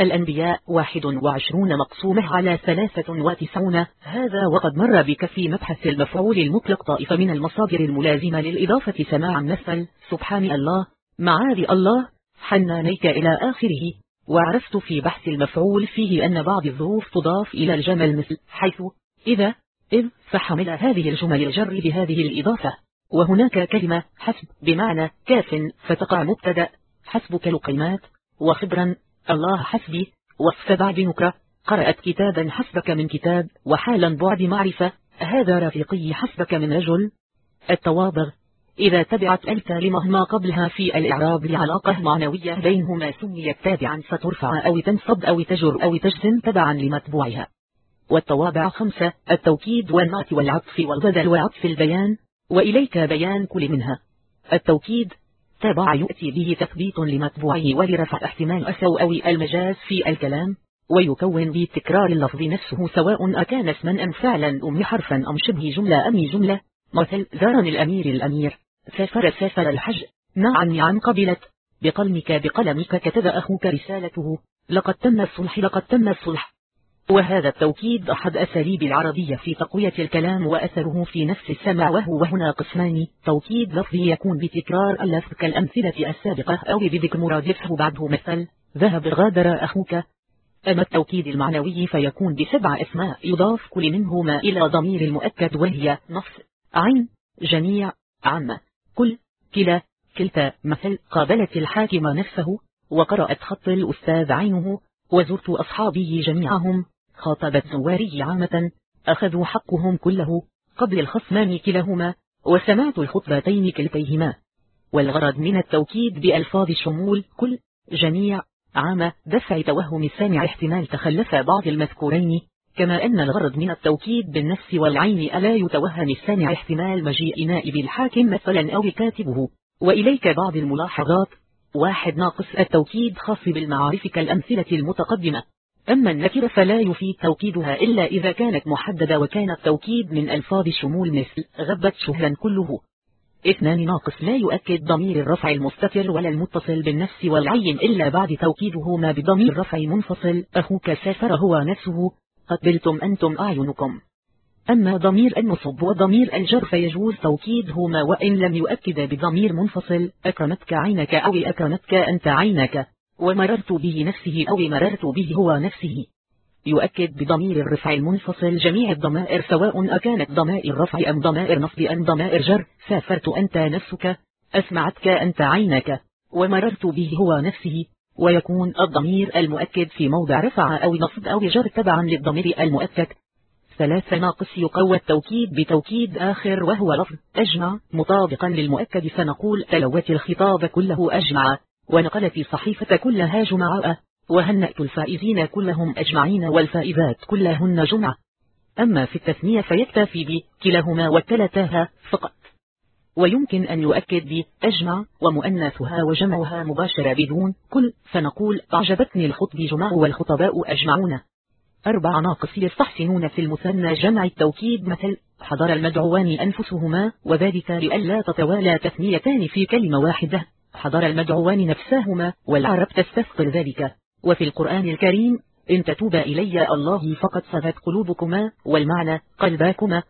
الأنبياء واحد وعشرون مقسومة على ثلاثة وتسعون. هذا وقد مر بك في مبحث المفعول المطلق طائفة من المصادر الملازمة للإضافة سماعا مثل سبحان الله. معاذ الله. حنانيك إلى آخره. وعرفت في بحث المفعول فيه أن بعض الظروف تضاف إلى الجمل مثل حيث إذا إذ فحمل هذه الجمل الجر بهذه الإضافة. وهناك كلمة حسب بمعنى كاف فتقع مبتدأ. حسبك لقيمات وخبرا. الله حسبي وصف بعد نكرة قرأت كتابا حسبك من كتاب. وحالا بعد معرفة. هذا رفيقي حسبك من رجل. التواضع. إذا تبعت الكلمة ما قبلها في الإعراب لعلاقة معنوية بينهما سميت تابعا فترفع أو تنصب أو تجر أو تجزم تبعا لمتبوعها. والتوابع خمسة التوكيد والنعت والعطف والبدل وعطف البيان. وإليك بيان كل منها. التوكيد تابع يؤتي به تثبيت لمتبوعه ولرفع احتمال أو المجاز في الكلام ويكون بتكرار اللفظ نفسه سواء أكان اسما أم فعلا أم حرفا أم شبه جملة أم جملة. مثل زارني الأمير الأمير. سافر سافر الحج. نعم نعم قبلت بقلمك بقلمك كتب أخوك رسالته. لقد تم الصلح لقد تم الصلح. وهذا التوكيد أحد أساليب العربية في تقوية الكلام وأثره في نفس السمع وهو هنا قسمان توكيد لفظي يكون بتكرار اللفظ كالأمثلة السابقة أو بذكر مرادفه بعده مثل ذهب غادر أخوك. أما التوكيد المعنوي فيكون بسبع أسماء يضاف كل منهما إلى ضمير المؤكد وهي نص عين جميع عامة. كل كلا كلتا مثل قابلت الحاكم نفسه وقرأت خط الأستاذ عينه وزرت أصحابي جميعهم. خاطبت زواري عامة أخذوا حقهم كله قبل الخصمان كلهما وسمعت الخطبتين كلتيهما. والغرض من التوكيد بألفاظ الشمول كل جميع عام دفع توهم السامع احتمال تخلف بعض المذكورين كما أن الغرض من التوكيد بالنفس والعين ألا يتوهم السامع احتمال مجيء نائب الحاكم مثلا أو كاتبه. وإليك بعض الملاحظات. واحد ناقص التوكيد خاص بالمعارف كالأمثلة المتقدمة. أما النكرة فلا يفيد توكيدها إلا إذا كانت محددة وكان التوكيد من ألفاظ الشمول مثل غبت شهرا كله اثنان ناقص لا يؤكد ضمير الرفع المستتر ولا المتصل بالنفس والعين إلا بعد توكيدهما بضمير رفع منفصل أخوك سافر هو نفسه قبلتم أنتم أعينكم أما ضمير النصب وضمير الجر فيجوز توكيدهما وإن لم يؤكد بضمير منفصل. أكرمتك عينك أو أكرمتك أنت عينك ومررت به نفسه أو مررت به هو نفسه. يؤكد بضمير الرفع المنفصل جميع الضمائر سواء أكانت ضمائر رفع أم ضمائر نصب أم ضمائر جر. سافرت أنت نفسك. أسمعتك أنت عينك. ومررت به هو نفسه. ويكون الضمير المؤكد في موضع رفع أو نصب أو جر تبعا للضمير المؤكد. ثلاثة ناقص يقوى التوكيد بتوكيد آخر وهو لفظ. أجمع. مطابقا للمؤكد فنقول تلوت الخطاب كله أجمع. ونقلت الصحيفة كلها جمعاء وهنأت الفائزين كلهم أجمعين والفائزات كلهن جمعة. أما في التثنية فيكتفي بكلهما وكلتاها فقط. ويمكن أن يؤكد بأجمع ومؤنثها وجمعها مباشرة بدون كل فنقول أعجبتني الخطب جمع والخطباء أجمعون. أربع ناقص يستحسنون في المثنى جمع التوكيد مثل حضر المدعوان أنفسهما وذلك لئلا تتوالى تثنيتان في كلمة واحدة. حضر المدعوان نفسهما والعرب تستثقل ذلك. وفي القرآن الكريم إن تتوبا إلي الله فقد صغت قلوبكما والمعنى قلباكما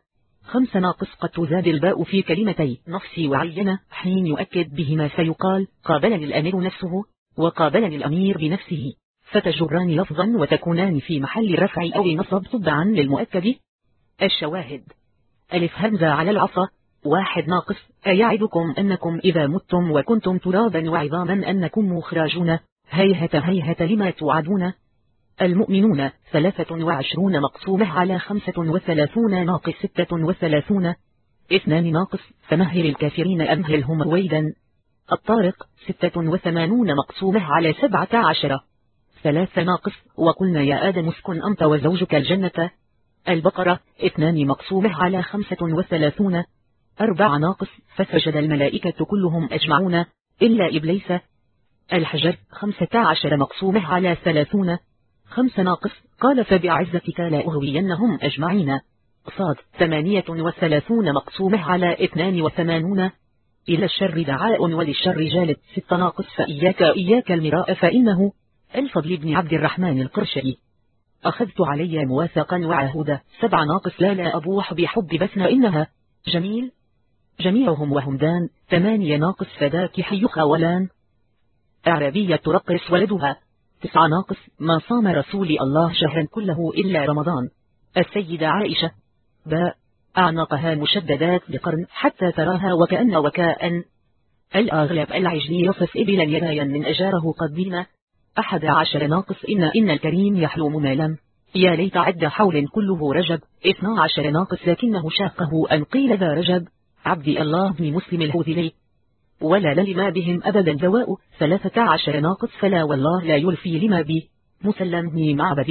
خمس ناقص قد تزاد الباء في كلمتي. نفسي وعينة حين يؤكد بهما فيقال قابلني الأمير نفسه وقابلني الأمير بنفسه. فتجران لفظا وتكونان في محل رفع أو نصب تبعا للمؤكد. الشواهد ألف همزة على العصا. واحد ناقص أيعدكم أنكم إذا متم وكنتم ترابا وعظاما أنكم مخراجون هيهة هيهة لما توعدون؟ المؤمنون ثلاثة وعشرون مقسومة على خمسة وثلاثون ناقص ستة وثلاثون. اثنان ناقص فمهل الكافرين أمهلهم رويدا الطارق ستة وثمانون مقسومة على سبعة عشر. ثلاث ناقص وقلنا يا آدم اسكن أنت وزوجك الجنة. البقرة اثنان مقسومة على خمسة وثلاثون. أربع ناقص فسجد الملائكة كلهم أجمعون إلا إبليس. الحجر خمسة عشر مقسومة على ثلاثون. خمس ناقص قال فبعزتك لا أغوينهم أجمعين. صاد ثمانية وثلاثون مقسومة على اثنان وثمانون. إلى الشر دعاء وللشر جالت. ست ناقص فإياك إياك المراء فإنه الفضل بن عبد الرحمن القرشي. أخذت علي موافقا وعهدا سبع ناقص لا لا أبوح بحب بثنا إنها. جميل. جميعهم وهمدان ثمانية ناقص فداك حي خولان أعرابية ترقص ولدها. تسعة ناقص ما صام رسول الله شهرا كله إلا رمضان. السيدة عائشة. باء. أعنقها مشددات بقرن حتى تراها وكأن وكاء الأغلب العجلي يصف إبلا يدايا من أجاره قديمة أحد عشر ناقص إن إن الكريم يحلم ما لم. يا ليت عد حول كله رجب. اثنا عشر ناقص لكنه شاقه أن قيل ذا رجب. عبدي الله بن مسلم الهذلي ولا لما بهم أبدا دواء ثلاثة عشر ناقص فلا والله لا يلفي لما به مسلم بن معبد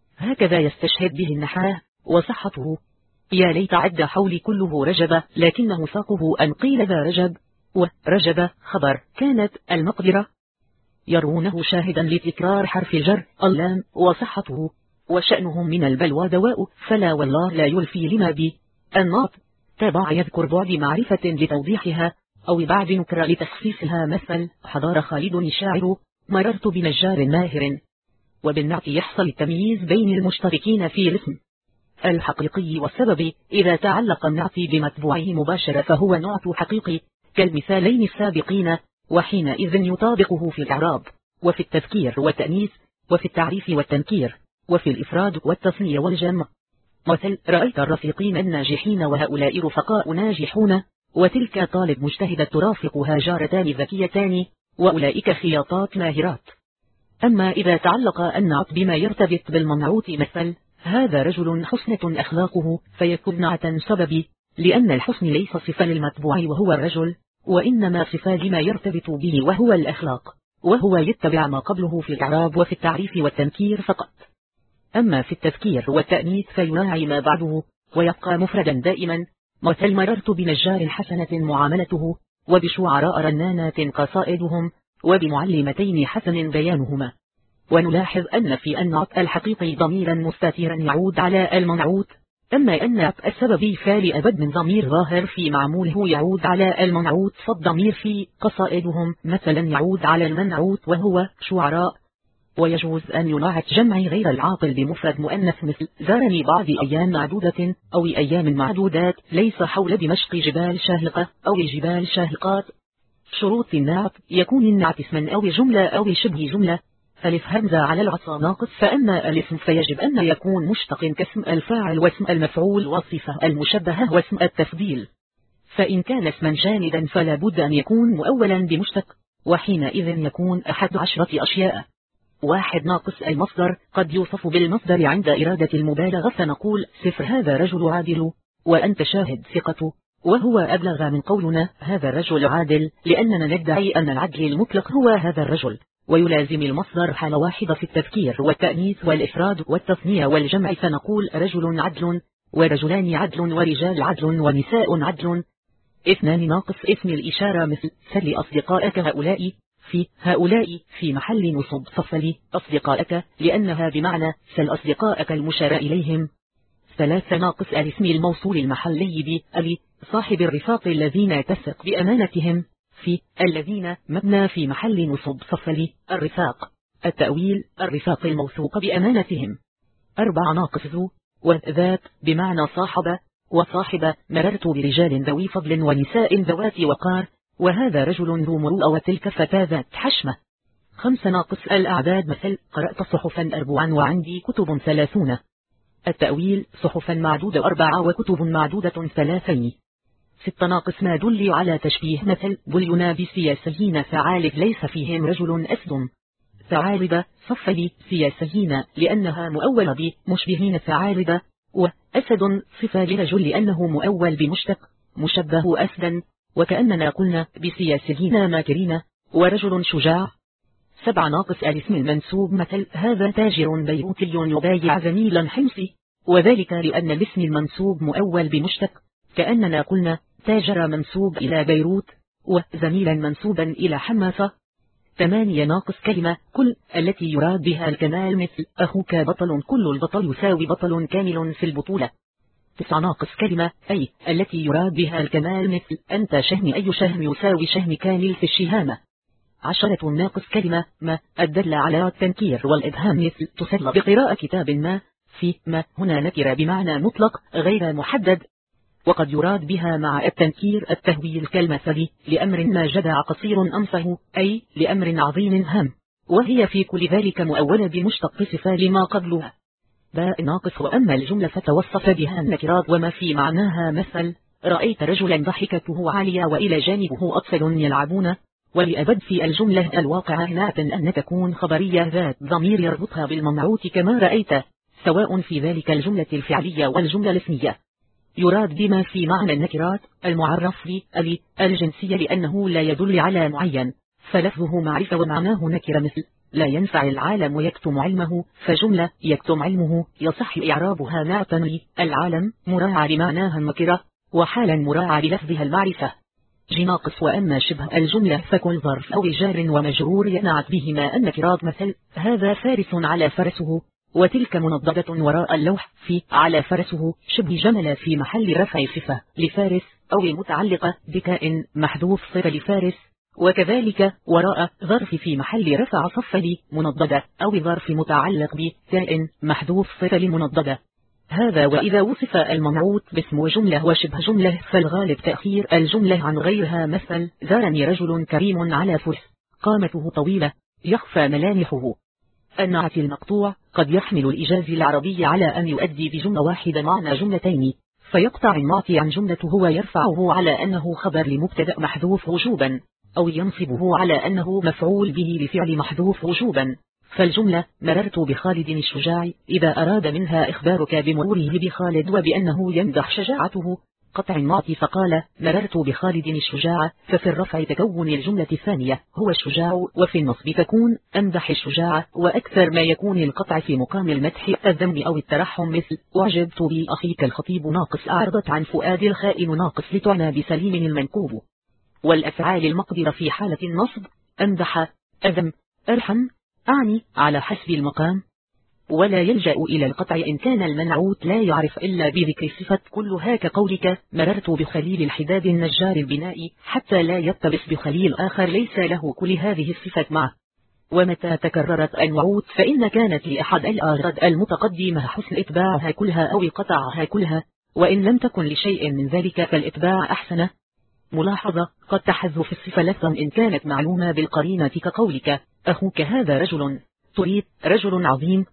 هكذا يستشهد به النحاة وصحته. يا ليت عد حولي كله رجب لكنه ساقه أن قيل ذا رجب ورجب خبر. كانت المقدرة يرونه شاهدا لتكرار حرف الجر. اللام وصحته وشأنهم من البلوى دواء. فلا والله لا يلفي لما بي. الناط تابع يذكر بعد معرفة لتوضيحها أو بعد نكرة لتخصيصها. مثل حضار خالد الشاعر مررت بنجار ماهر. وبالنعت يحصل التمييز بين المشتركين في الاسم الحقيقي والسبب. إذا تعلق النعت بمتبوعه مباشرة فهو نعت حقيقي كالمثالين السابقين وحينئذ يطابقه في الإعراب وفي التذكير والتأنيث وفي التعريف والتنكير وفي الإفراد والتصنيع والجمع. مثل رأيت الرفيقين الناجحين وهؤلاء رفقاء ناجحون وتلك طالب مجتهدة ترافقها جارتان ذكيتان وأولئك خياطات ماهرات. أما إذا تعلق النعت بما يرتبط بالمنعوت مثل هذا رجل حسنة أخلاقه فيكون نعتا سببي لأن الحسن ليس صفا للمتبوع وهو الرجل وإنما صفا لما يرتبط به وهو الأخلاق وهو يتبع ما قبله في الإعراب وفي التعريف والتنكير فقط. أما في التذكير والتأنيث فيراعي ما بعده ويبقى مفردا دائما مثل مررت بنجار حسنة معاملته وبشعراء رنانات قصائدهم وبمعلمتين حسن بيانهما. ونلاحظ أن في النعت الحقيقي ضميرا مستترا يعود على المنعوت. أما أن السبب فال أبد من ضمير ظاهر في معموله يعود على المنعوت فالضمير في قصائدهم مثلا يعود على المنعوت وهو شعراء. ويجوز أن يناعت جمع غير العاقل بمفرد مؤنث مثل زارني بعض أيام معدودة أو أيام معدودات ليس حول دمشق جبال شاهقة أو جبال شاهقات. شروط النعت يكون النعت اسما أو جملة أو شبه جملة. ألف همزة على العصا ناقص فأما الاسم فيجب أن يكون مشتق كاسم الفاعل واسم المفعول والصفة المشبهة واسم التفضيل. فإن كان اسما جامدا فلا بد أن يكون مؤولا بمشتق وحينئذ يكون أحد عشرة أشياء. واحد ناقص المصدر قد يوصف بالمصدر عند إرادة المبالغة فنقول صفر هذا رجل عادل وأنت شاهد ثقة وهو أبلغ من قولنا هذا الرجل عادل لأننا ندعي أن العدل المطلق هو هذا الرجل ويلازم المصدر حال واحدة في التذكير والتأنيث والإفراد والتصنيع والجمع. فنقول رجل عدل ورجلان عدل ورجال عدل ونساء عدل. اثنان ناقص اسم الإشارة مثل سل أصدقائك هؤلاء في هؤلاء في محل نصب فصل أصدقائك لأنها بمعنى سل أصدقائك المشار إليهم. ثلاثة ناقص الاسم الموصول المحلي بأبي صاحب الرفاق الذين تثق بأمانتهم في الذين مبنى في محل نصب فصل الرفاق. التأويل الرفاق الموثوق بأمانتهم. أربع ناقص ذو وذات بمعنى صاحب وصاحب مررت برجال ذوي فضل ونساء ذوات وقار وهذا رجل ذو مروءة وتلك فتاة ذات حشمة. خمس ناقص الأعداد مثل قرأت صحفا أربعا وعندي كتب ثلاثون. التأويل صحفا معدودة أربعة وكتب معدودة ثلاثين. ست ناقص ما دل على تشبيه مثل بلينا بسياسيين ثعالب ليس فيهم رجل أسد. ثعالب صفلي سياسيين لأنها مؤولة بمشبهين ثعالب وأسد صفة لرجل لأنه مؤول بمشتق مشبه أسدا. وكأننا قلنا بسياسيين ماكرين ورجل شجاع. سبع ناقص الاسم المنسوب مثل هذا تاجر بيروتي يبايع زميلا حمصي. وذلك لأن الاسم المنسوب مؤول بمشتق. كأننا قلنا تاجر منسوب إلى بيروت وزميلا منسوبا إلى حماسة ثمانية ناقص كلمة. كل التي يراد بها الكمال مثل أخوك بطل. كل البطل يساوي بطل كامل في البطولة. تسع ناقص كلمة. أي التي يراد بها الكمال مثل أنت شهم. أي شهم يساوي شهم كامل في الشهامة. عشرة ناقص كلمة ما الدل على التنكير والإبهام. مثل تصل بقراءة كتاب ما في ما هنا نكر بمعنى مطلق غير محدد. وقد يراد بها مع التنكير التهويل كالمثل لأمر ما جدع قصير أنفه أي لأمر عظيم هام. وهي في كل ذلك مؤولة بمشتق صفة لما قبلها. باء ناقص. وأما الجملة فتوصف بها النكرات وما في معناها مثل. رأيت رجلا ضحكته عالية وإلى جانبه أطفال يلعبون. ولأبد في الجملة الواقعة هناك أن تكون خبرية ذات ضمير يربطها بالمنعوت كما رأيت سواء في ذلك الجملة الفعلية والجملة الاسمية يراد بما في معنى النكرات المعرف في الجنسية لأنه لا يدل على معين فلفظه معرفة ومعناه نكرة مثل لا ينفع العالم ويكتم علمه فجملة يكتم علمه يصح إعرابها نعتا العالم مراعى لمعناها النكرة وحالا مراعى للفظها المعرفة. جناقص وأما شبه الجملة فكل ظرف أو جار ومجرور ينعت بهما النكرات مثل هذا فارس على فرسه وتلك منضدة وراء اللوح في على فرسه شبه جمل في محل رفع صفة لفارس أو متعلقة بكائن محذوف صفة لفارس وكذلك وراء ظرف في محل رفع صفة لمنضدة أو ظرف متعلق بكائن محذوف صفة لمنضدة. هذا وإذا وصف المنعوت باسم وجملة وشبه جملة فالغالب تأخير الجملة عن غيرها. مثل زارني رجل كريم على فرس قامته طويلة يخفى ملامحه. النعت المقطوع قد يحمل الإجاز العربي على أن يؤدي بجملة واحدة معنى جملتين. فيقطع النعت عن جملته هو يرفعه على أنه خبر لمبتدأ محذوف وجوبا أو ينصبه على أنه مفعول به لفعل محذوف وجوبا. فالجملة مررت بخالد الشجاع إذا أراد منها إخبارك بمروره بخالد وبأنه يمدح شجاعته قطع المعطي فقال مررت بخالد الشجاع ففي الرفع تكون الجملة الثانية هو الشجاع وفي النصب تكون أمدح الشجاع وأكثر ما يكون القطع في مقام المدح الذم أو الترحم مثل أعجبت بأخيك الخطيب ناقص أعرضت عن فؤاد الخائن ناقص لتعنى بسليم المنكوب. والأفعال المقدرة في حالة النصب أمدح أذم أرحم. أعني على حسب المقام. ولا يلجأ إلى القطع إن كان المنعوت لا يعرف إلا بذكر صفة. كلها كقولك مررت بخليل الحداد النجار البناء حتى لا يتبس بخليل آخر ليس له كل هذه الصفة معه. ومتى تكررت المعوت؟ فإن كانت لأحد الآغراد المتقدمة حسن إتباعها كلها أو قطعها كلها. وإن لم تكن لشيء من ذلك فالإتباع أحسن. ملاحظة قد تحذف الصفة لفظا إن كانت معلومة بالقرينة كقولك. أخوك هذا رجل تريد رجل عظيم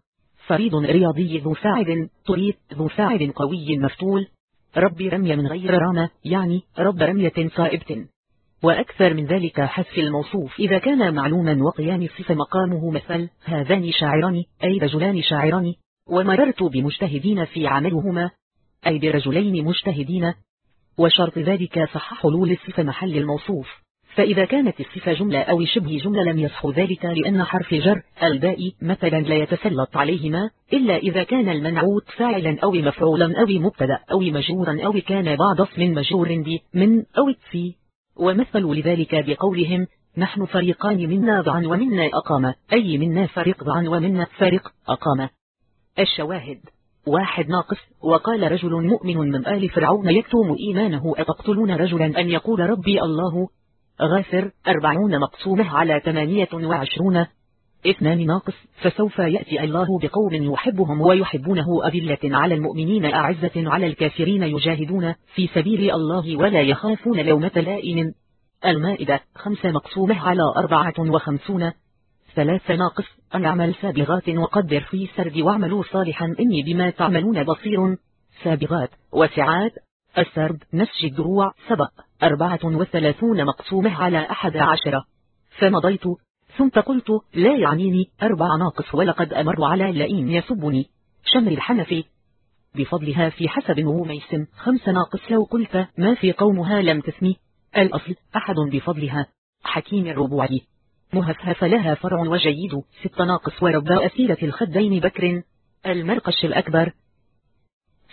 فريد رياضي ذو فاعل تريد ذو فاعل قوي مفتول. رب رمي من غير رامة يعني رب رمية صائبة. وأكثر من ذلك حذف الموصوف. إذا كان معلوما وقيام الصفة مقامه مثل هذان شاعران أي رجلان شاعران ومررت بمجتهدين في عملهما أي برجلين مجتهدين وشرط ذلك صح حلول الصفة محل الموصوف. فإذا كانت الصفة جملة أو شبه جملة لم يصح ذلك لأن حرف جر الباء مثلا لا يتسلط عليهما إلا إذا كان المنعوت فاعلا أو مفعولا أو مبتدأ أو مجرورا أو كان بعض اسم مجرور ب من أو في ومثلوا لذلك بقولهم نحن فريقان منا ضعا ومنا أقام. أي منا فريق ضعا ومنا فريق أقام. الشواهد. واحد ناقص. وقال رجل مؤمن من آل فرعون يكتم إيمانه أتقتلون رجلا أن يقول ربي الله غافر أربعون مقسومة على ثمانية وعشرون. اثنان ناقص فسوف يأتي الله بقوم يحبهم ويحبونه. أذلة على المؤمنين أعزة على الكافرين يجاهدون في سبيل الله ولا يخافون لومة لائم المائدة خمس مقسومة على أربعة وخمسون. ثلاث ناقص أن أعمل سابغات وقدر في سرد واعملوا صالحا إني بما تعملون بصير. سابغات وسعات السرد نسج الدروع سبق. أربعة وثلاثون مقسومة على أحد عشر. فمضيت. ثم قلت لا يعنيني. أربع ناقص ولقد أمر على لئيم يسبني. شمر الحنفي بفضلها في حسب ميسم خمس ناقص لو قلت ما في قومها لم تسمي الأصل أحد بفضلها. حكيم الربوعي مهفهف لها فرع وجيد. ست ناقص ورباء أسيرة الخدين بكر. المرقش الأكبر.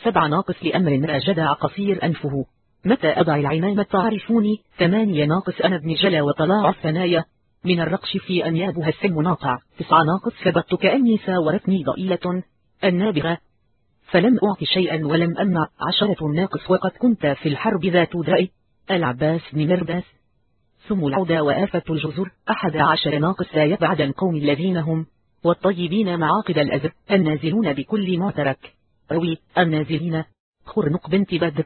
سبع ناقص لأمر ما جدع قصير أنفه. متى أضع العمامة؟ تعرفوني. ثمانية ناقص أنا ابن جلا وطلاع الثنايا. من الرقش في أنيابها السم ناقع. تسع ناقص ثبت كأني ساورتني ضئيلة. النابغة. فلم أعطي شيئا ولم أمنع. عشرة ناقص وقد كنت في الحرب ذات داء. العباس بن مرداس ثم العودة وآفة الجزر. أحد عشر ناقص لا يبعد القوم الذين هم. والطيبين معاقد الأزر النازلون بكل معترك روي النازلين خرنق بنت بدر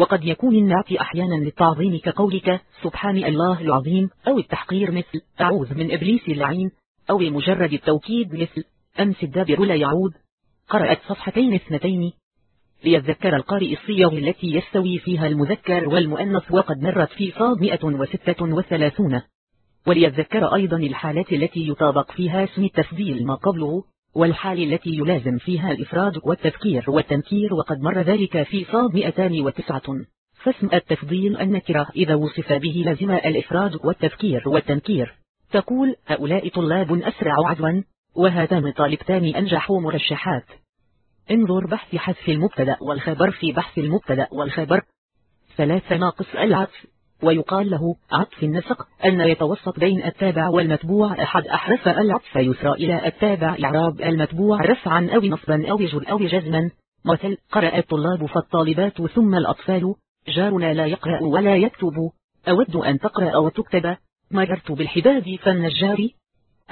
وقد يكون النعت أحيانا للتعظيم كقولك سبحان الله العظيم أو التحقير مثل أعوذ من إبليس اللعين أو مجرد التوكيد مثل أمس الدابر لا يعود. قرأت صفحتين اثنتين. ليذكر القارئ الصيغ التي يستوي فيها المذكر والمؤنث وقد مرت في صاد 136 وليذكر أيضا الحالات التي يطابق فيها اسم التفضيل ما قبله. والحال التي يلازم فيها الإفراد والتذكير والتنكير وقد مر ذلك في صاد 209 فاسم التفضيل النكرة إذا وصف به لزم الإفراد والتذكير والتنكير. تقول هؤلاء طلاب أسرع عدوا وهاتان طالبتان أنجح مرشحات. انظر بحث حذف المبتدأ والخبر في بحث المبتدأ والخبر. ثلاثة ناقص العطف. ويقال له عطف النسق أن يتوسط بين التابع والمتبوع. أحد أحرف العطف يسرى إلى التابع إعراب المتبوع رفعا أو نصبا أو جر أو جزما. مثل قرأ الطلاب فالطالبات ثم الأطفال. جارنا لا يقرأ ولا يكتب. أود أن تقرأ وتكتب. مررت بالحداد فالنجار.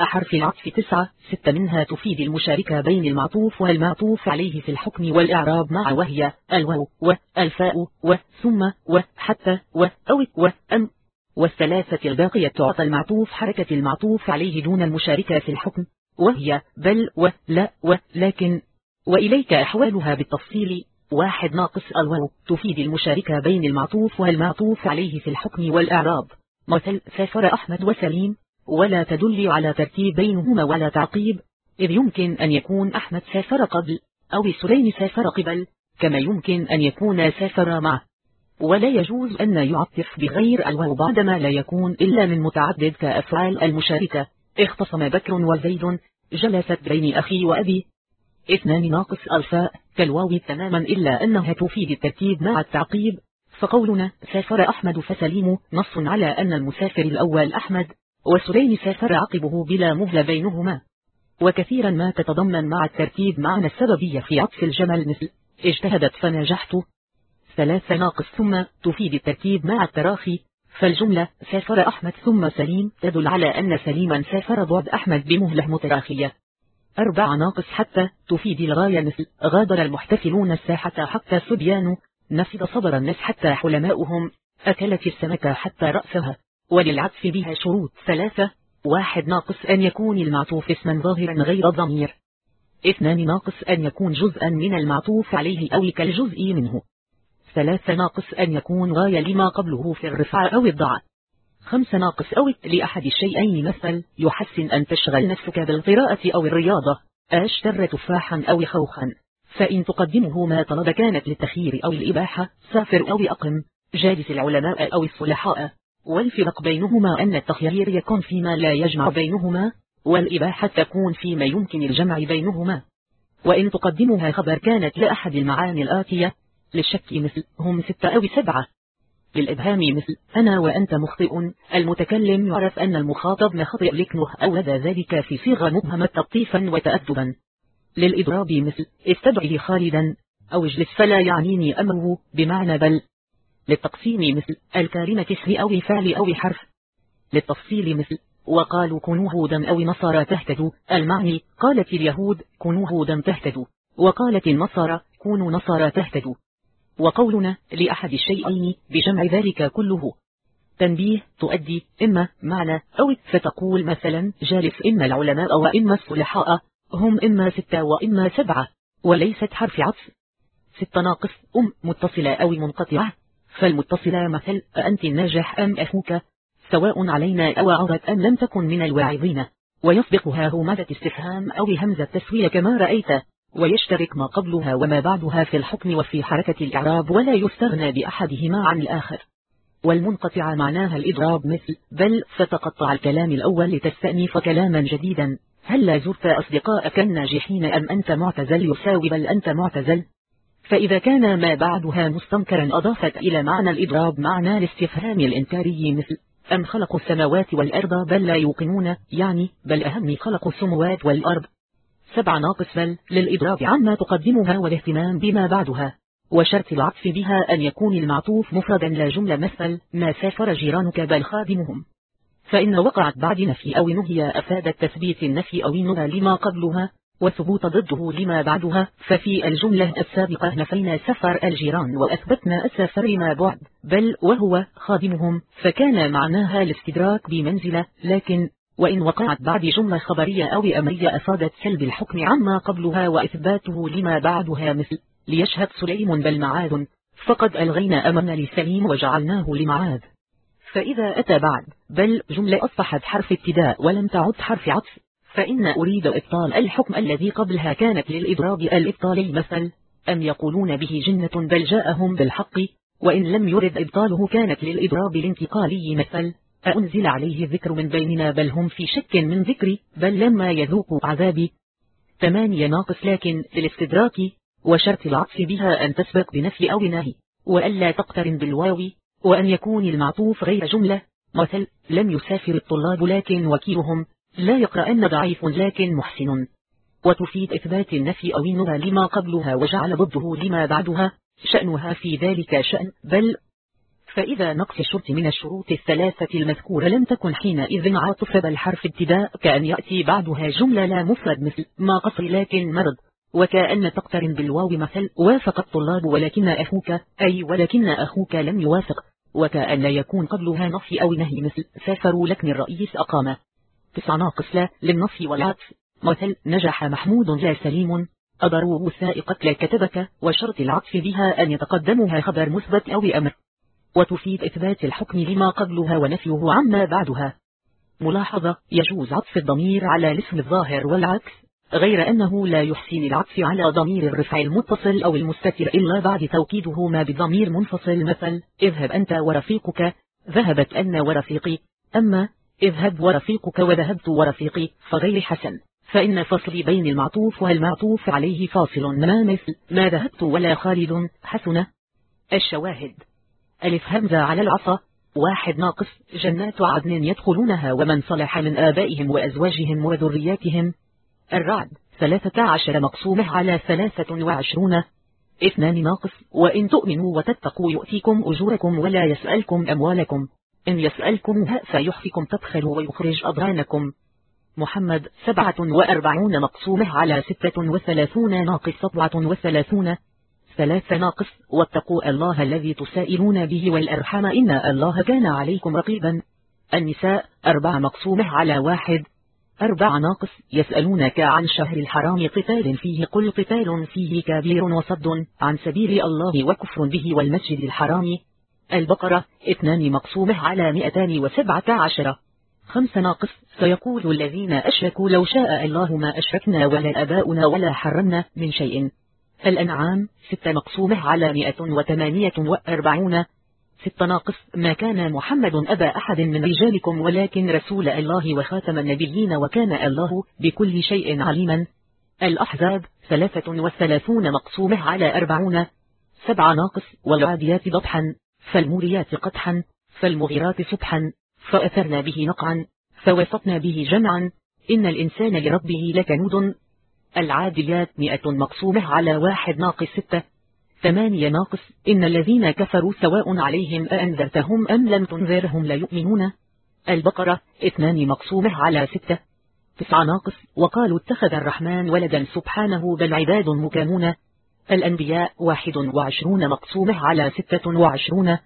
حرف العطف تسعة ست منها تفيد المشاركة بين المعطوف والمعطوف عليه في الحكم والإعراب مع وهي الواو والفاء وثم وحتى وأو وأم والثلاثة الباقية تعطى المعطوف حركة المعطوف عليه دون المشاركة في الحكم. وهي بل ولا ولكن وإليك أحوالها بالتفصيل. واحد ناقص الواو تفيد المشاركة بين المعطوف والمعطوف عليه في الحكم والإعراب. مثل سافر أحمد وسليم. ولا تدل على ترتيب بينهما ولا تعقيب إذ يمكن أن يكون أحمد سافر قبل أو سليم سافر قبل كما يمكن أن يكون سافر معه. ولا يجوز أن يعطف بغير الواو بعدما لا يكون إلا من متعدد كأفعال المشاركة. اختصم بكر وزيد جلست بين أخي وأبي. اثنان ناقص ألفاء كالواو تماما إلا أنها تفيد الترتيب مع التعقيب. فقولنا سافر أحمد فسليم نص على أن المسافر الأول أحمد. وسليم سافر عقبه بلا مهل بينهما. وكثيرا ما تتضمن مع الترتيب معنى السببية في عطف الجمل مثل اجتهدت فنجحت. ثلاثة ناقص ثم تفيد الترتيب مع التراخي. فالجملة سافر أحمد ثم سليم تدل على أن سليما سافر بعد أحمد بمهلة متراخية. أربع ناقص حتى تفيد الغاية مثل غادر المحتفلون الساحة حتى صبيان. نفذ صبر الناس حتى حلماؤهم. أكلت السمكة حتى رأسها. وللعطف بها شروط ثلاثة. واحد ناقص أن يكون المعطوف اسما ظاهرا غير ضمير اثنان ناقص أن يكون جزءا من المعطوف عليه أو كالجزء منه. ثلاثة ناقص أن يكون غاية لما قبله في الرفع أو الضعف خمسة ناقص أو لأحد الشيئين مثل يحسن أن تشغل نفسك بالقراءة أو الرياضة. أشتر تفاحا أو خوخا. فإن تقدمه ما طلب كانت للتخيير أو الإباحة سافر أو أقم. جالس العلماء أو الصلحاء. والفرق بينهما أن التخيير يكون فيما لا يجمع بينهما والإباحة تكون فيما يمكن الجمع بينهما. وإن تقدمها خبر كانت لأحد المعاني الآتية للشك مثل هم ستة أو سبعة. للإبهام مثل أنا وأنت مخطئ المتكلم يعرف أن المخاطب مخطئ لكنه أورد ذلك في صيغة مبهمة تطيفا وتأدبا. للإضراب مثل استدعي خالدا أو اجلس فلا يعنيني أمره بمعنى بل للتقسيم مثل الكلمة اسم أو فعل أو حرف للتفصيل مثل وقالوا كونوا هودا أو نصارى تهتدوا. المعني قالت اليهود كونوا هودا تهتدوا. وقالت النصارى كونوا نصارى تهتدوا. وقولنا لأحد الشيئين بجمع ذلك كله. تنبيه تؤدي إما معنى أو فتقول مثلا جالس إما العلماء وإما الصلحاء. هم إما ستة وإما سبعة وليست حرف عطف. ست ناقص أم متصلة أو منقطعة. فالمتصلة مثل أنت الناجح أم أخوك؟ سواء علينا أو عرت أم لم تكن من الواعظين. ويسبقها همزة استفهام أو همزة تسوية كما رأيت. ويشترك ما قبلها وما بعدها في الحكم وفي حركة الإعراب ولا يستغنى بأحدهما عن الآخر. والمنقطع معناها الإضراب مثل بل فتقطع الكلام الأول لتستأنف كلاما جديدا. هل لا زرت أصدقائك الناجحين أم أنت معتزل يساوي بل أنت معتزل؟ فإذا كان ما بعدها مستنكرا أضافت إلى معنى الإضراب معنى الاستفهام الإنكاري مثل أم خلقوا السماوات والأرض بل لا يوقنون يعني بل أهم خلقوا السموات والأرض. سبع ناقص بل للإضراب عما تقدمها والاهتمام بما بعدها. وشرط العطف بها أن يكون المعطوف مفردا لا جملة مثل ما سافر جيرانك بل خادمهم فإن وقعت بعد نفي أو نهي أفادت تثبيت النفي أو النهى لما قبلها. وثبوت ضده لما بعدها ففي الجملة السابقة نفينا سفر الجيران وأثبتنا السفر ما بعد بل وهو خادمهم فكان معناها الاستدراك بمنزلة لكن وإن وقعت بعد جملة خبرية أو أمرية أفادت سلب الحكم عما قبلها وإثباته لما بعدها مثل ليشهد سليم بل معاذ فقد ألغينا أمرنا لسليم وجعلناه لمعاذ. فإذا أتى بعد بل جملة أصبحت حرف ابتداء ولم تعد حرف عطف. فإن أريد إبطال الحكم الذي قبلها كانت للإضراب الإبطالي مثل أم يقولون به جنة بل جاءهم بالحق وإن لم يرد إبطاله كانت للإضراب الانتقالي مثل. أأنزل عليه الذكر من بيننا بل هم في شك من ذكري بل لما يذوقوا عذابي. ثمانية ناقص لكن للاستدراك وشرط العطف بها أن تسبق بنفي أو نهي وألا تقترن بالواو وأن يكون المعطوف غير جملة. مثل لم يسافر الطلاب لكن وكيلهم. لا يقرأن ضعيف لكن محسن. وتفيد إثبات النفي أو النهى لما قبلها وجعل ضده لما بعدها شأنها في ذلك شأن. بل فإذا نقص الشرط من الشروط الثلاثة المذكورة لم تكن حينئذ عاطف بل حرف ابتداء كأن يأتي بعدها جملة لا مفرد مثل ما قصر لكن مرض. وكأن تقترن بالواو مثل وافق الطلاب ولكن أخوك أي ولكن أخوك لم يوافق. وكأن يكون قبلها نفي أو نهي مثل سافروا لكن الرئيس أقام. تسع ناقص لا للنفي والعطف مثل نجح محمود لا سليم. أضروا سائقة كتبك وشرط العطف بها أن يتقدمها خبر مثبت أو أمر. وتفيد إثبات الحكم لما قبلها ونفيه عما بعدها. ملاحظة يجوز عطف الضمير على الاسم الظاهر والعكس غير أنه لا يحسن العطف على ضمير الرفع المتصل أو المستتر إلا بعد توكيده ما بضمير منفصل. مثل اذهب أنت ورفيقك ذهبت أن ورفيقي. أما اذهب ورفيقك وذهبت ورفيقي فغير حسن. فإن فصل بين المعطوف والمعطوف عليه فاصل. ما مثل ما ذهبت ولا خالد. حسن. الشواهد. ألف همزة على العصا. واحد ناقص. جنات عدن يدخلونها ومن صلح من آبائهم وأزواجهم وذرياتهم. الرعد. ثلاثة عشر مقسومة على ثلاثة وعشرون. اثنان ناقص. وإن تؤمنوا وتتقوا يؤتيكم أجوركم ولا يسألكم أموالكم. إن يسألكمها فيحفكم تبخلوا ويخرج أضغانكم. محمد سبعة وأربعون مقسومة على ستة وثلاثون ناقص سبعة وثلاثون. ثلاثة ناقص واتقوا الله الذي تسائلون به والأرحام إن الله كان عليكم رقيبا. النساء أربع مقسومة على واحد. أربع ناقص يسألونك عن شهر الحرام قتال فيه قل قتال فيه كبير وصد عن سبيل الله وكفر به والمسجد الحرام. البقرة اثنان مقسومة على مئتان وسبعة عشر. خمس ناقص. سيقول الذين أشركوا لو شاء الله ما أشركنا ولا أباؤنا ولا حرمنا من شيء. الأنعام ست مقسومة على مئة وثمانية وأربعون. ست ناقص. ما كان محمد أبا أحد من رجالكم ولكن رسول الله وخاتم النبيين وكان الله بكل شيء عليما. الأحزاب ثلاثة وثلاثون مقسومة على أربعون. سبع ناقص. والعاديات ضبحا. فالموريات قطحا فالمغيرات صبحا. فأثرنا به نقعا فوسطنا به جمعا. إن الإنسان لربه لكنود. العاديات مئة مقسومة على واحد ناقص ستة. ثمانية ناقص. إن الذين كفروا سواء عليهم أأنذرتهم أم لم تنذرهم لا يؤمنون. البقرة اثنان مقسومة على ستة. تسعة ناقص. وقالوا اتخذ الرحمن ولدا سبحانه بل عباد مكامون الأنبياء واحد وعشرون مقسومة على ستة وعشرون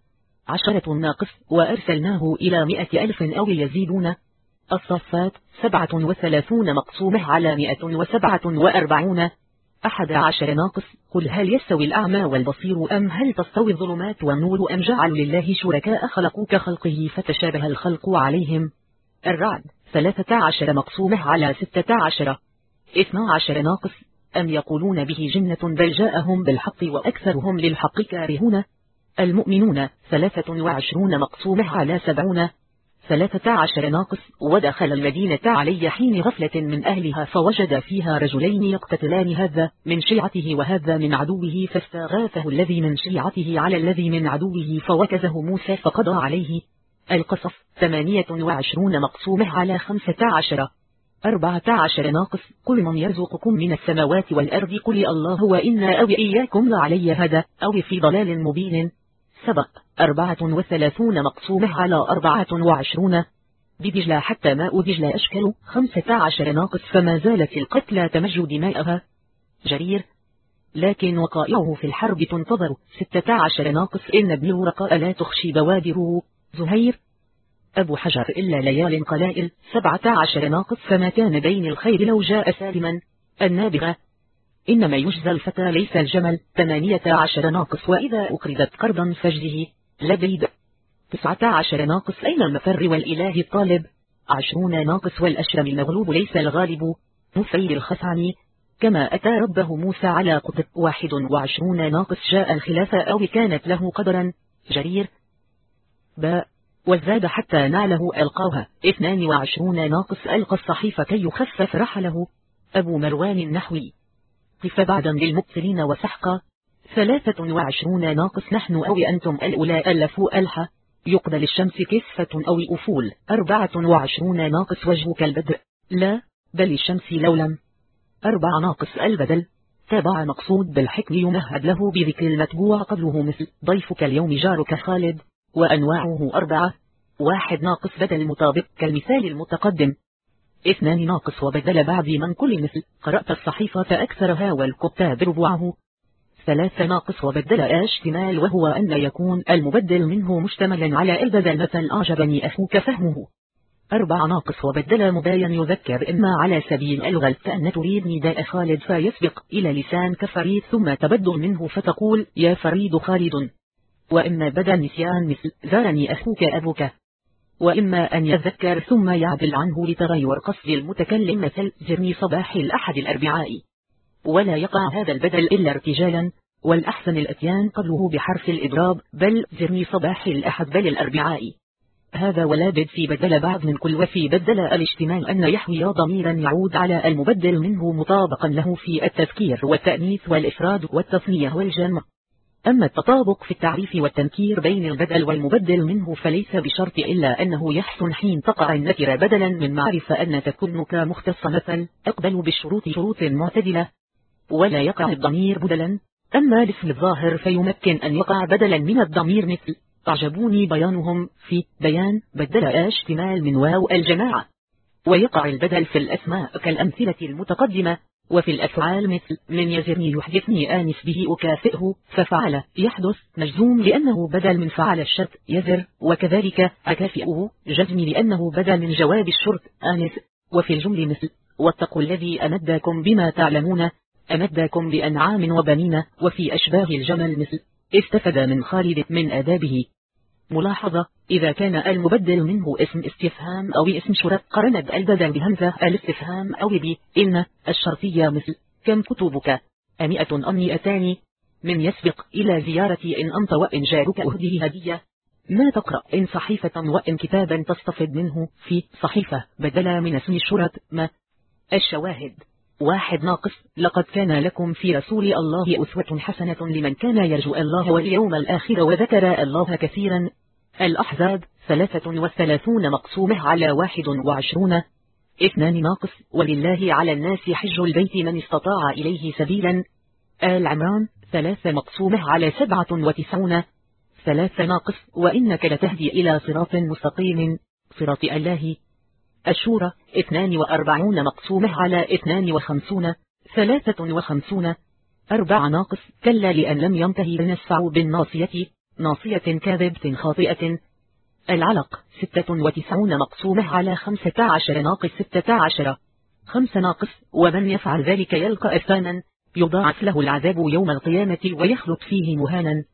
عشرة ناقص وأرسلناه إلى مئة ألف أو يزيدون. الصفات سبعة وثلاثون مقسومة على مئة وسبعة وأربعون. أحد عشر ناقص قل هل يستوي الأعمى والبصير أم هل تستوي الظلمات والنور أم جعلوا لله شركاء خلقوا كخلقه فتشابه الخلق عليهم. الرعد ثلاثة عشر مقسومة على ستة عشر. اثنى عشر ناقص أم يقولون به جنة بل جاءهم بالحق وأكثرهم للحق كارهون المؤمنون ثلاثة وعشرون مقسومة على سبعون. ثلاثة عشر ناقص. ودخل المدينة علي حين غفلة من أهلها فوجد فيها رجلين يقتتلان. هذا من شيعته وهذا من عدوه فاستغاثه الذي من شيعته على الذي من عدوه فوكزه موسى فقضى عليه. القصص ثمانية وعشرون مقسومة على خمسة عشر. أربعة عشر ناقص. قل من يرزقكم من السماوات والأرض؟ قل الله وإنا أو إياكم لعلي هذا أو في ضلال مبين. سبق. أربعة وثلاثون مقسومة على أربعة وعشرون. بدجلة حتى ماء دجلة أشكل. خمسة عشر ناقص. فما زالت القتلى تمج دماءها. جرير. لكن وقائعه في الحرب تنتظر. ستة عشر ناقص. إن ابن ورقاء لا تخشي بوادره. زهير. أبو حجر إلا ليال قلائل سبعة عشر ناقص فما كان بين الخير لو جاء سالما. النابغة. إنما يجزى الفتى ليس الجمل. ثمانية عشر ناقص. وإذا أقرضت قرضا فجده لبيد. تسعة عشر ناقص. أين المفر والإله الطالب؟ عشرون ناقص. والأشرم المغلوب ليس الغالب. نفيل الخثعمي كما أتى ربه موسى على قطب واحد وعشرون ناقص. جاء الخلافة أو كانت له قدرا. جرير. باء. وزاد حتى ناله ألقاها. اثنان وعشرون ناقص ألقى الصحيفة كي يخفف رحله. أبو مروان النحوي. قف بعدا للمبصرين وسحقا. ثلاثة وعشرون ناقص نحن أو أنتم الأولى ألفوا ألحى يقبل الشمس كسفة أو أفول أربعة وعشرون ناقص وجهك البدء لا بل الشمس لولم أربع ناقص البدل. تابع مقصود بالحكم يمهد له بذكر المتبوع قبله مثل. ضيفك اليوم جارك خالد. وأنواعه أربعة. واحد ناقص بدل مطابق كالمثال المتقدم. اثنان ناقص وبدل بعد من كل مثل. قرأت الصحيفة أكثرها والكتاب ربعه. ثلاثة ناقص وبدل اشتمال وهو أن يكون المبدل منه مشتملا على البدل مثل أعجبني أخوك فهمه. أربع ناقص وبدل مباين يذكر إما على سبيل الغل كأن تريد نداء خالد فيسبق إلى لسان كفريد ثم تبدل منه فتقول يا فريد خالد. وإما بدل نسيان مثل زارني أخوك أبوك. وإما أن يذكر ثم يعدل عنه لتغير قصد المتكلم مثل زرني صباح الأحد الأربعاء. ولا يقع هذا البدل إلا ارتجالا. والأحسن الأتيان قبله بحرف الإضراب بل زرني صباح الأحد بل الأربعاء. هذا ولا بد في بدل بعض من كل وفي بدل الاشتمال أن يحوي ضميرا يعود على المبدل منه مطابقا له في التذكير والتأنيث والإفراد والتصنية والجمع. أما التطابق في التعريف والتنكير بين البدل والمبدل منه فليس بشرط إلا أنه يحسن حين تقع النكرة بدلا من معرفة أن تكونك مختص مثل أقبل بالشروط شروط معتدلة ولا يقع الضمير بدلا. أما الاسم الظاهر فيمكن أن يقع بدلا من الضمير مثل أعجبوني بيانهم في بيان بدل اشتمال من واو الجماعة. ويقع البدل في الأسماء كالأمثلة المتقدمة. وفي الأفعال مثل من يزرني يحدثني آنس به أكافئه ففعل يحدث مجزوم لأنه بدل من فعل الشرط يزر وكذلك أكافئه جزم لأنه بدل من جواب الشرط آنس. وفي الجمل مثل واتقوا الذي أمدكم بما تعلمون أمدكم بأنعام وبنين وفي أشباه الجمل مثل استفد من خالد من آدابه. ملاحظة إذا كان المبدل منه اسم استفهام أو اسم شرط قرنت البدل بهمزة الاستفهام أو ب. إن الشرطية مثل كم كتبك؟ أمئة أم مئتان؟ من يسبق إلى زيارة إن أنت وإن جارك أهديه هدية. ما تقرأ إن صحيفة وإن كتابا تستفد منه؟ في صحيفة بدلا من اسم الشرط ما الشواهد. واحد ناقص لقد كان لكم في رسول الله أسوة حسنة لمن كان يرجو الله واليوم الآخر وذكر الله كثيرا. الأحزاب ثلاثة وثلاثون مقسومة على واحد وعشرون. اثنان ناقص ولله على الناس حج البيت من استطاع إليه سبيلا. آل عمران ثلاثة مقسومة على سبعة وتسعون. ثلاثة ناقص وإنك لتهدي إلى صراط مستقيم. صراط الله. الشورى 42 مقسومة على 52 53 أربع ناقص كلا لأن لم ينتهي لنسفع بالناصية. ناصية كاذبة خاطئة. العلق 96 مقسومة على 15 ناقص 16 خمس ناقص ومن يفعل ذلك يلقى أثاما يضاعف له العذاب يوم القيامة ويخلط فيه مهانا.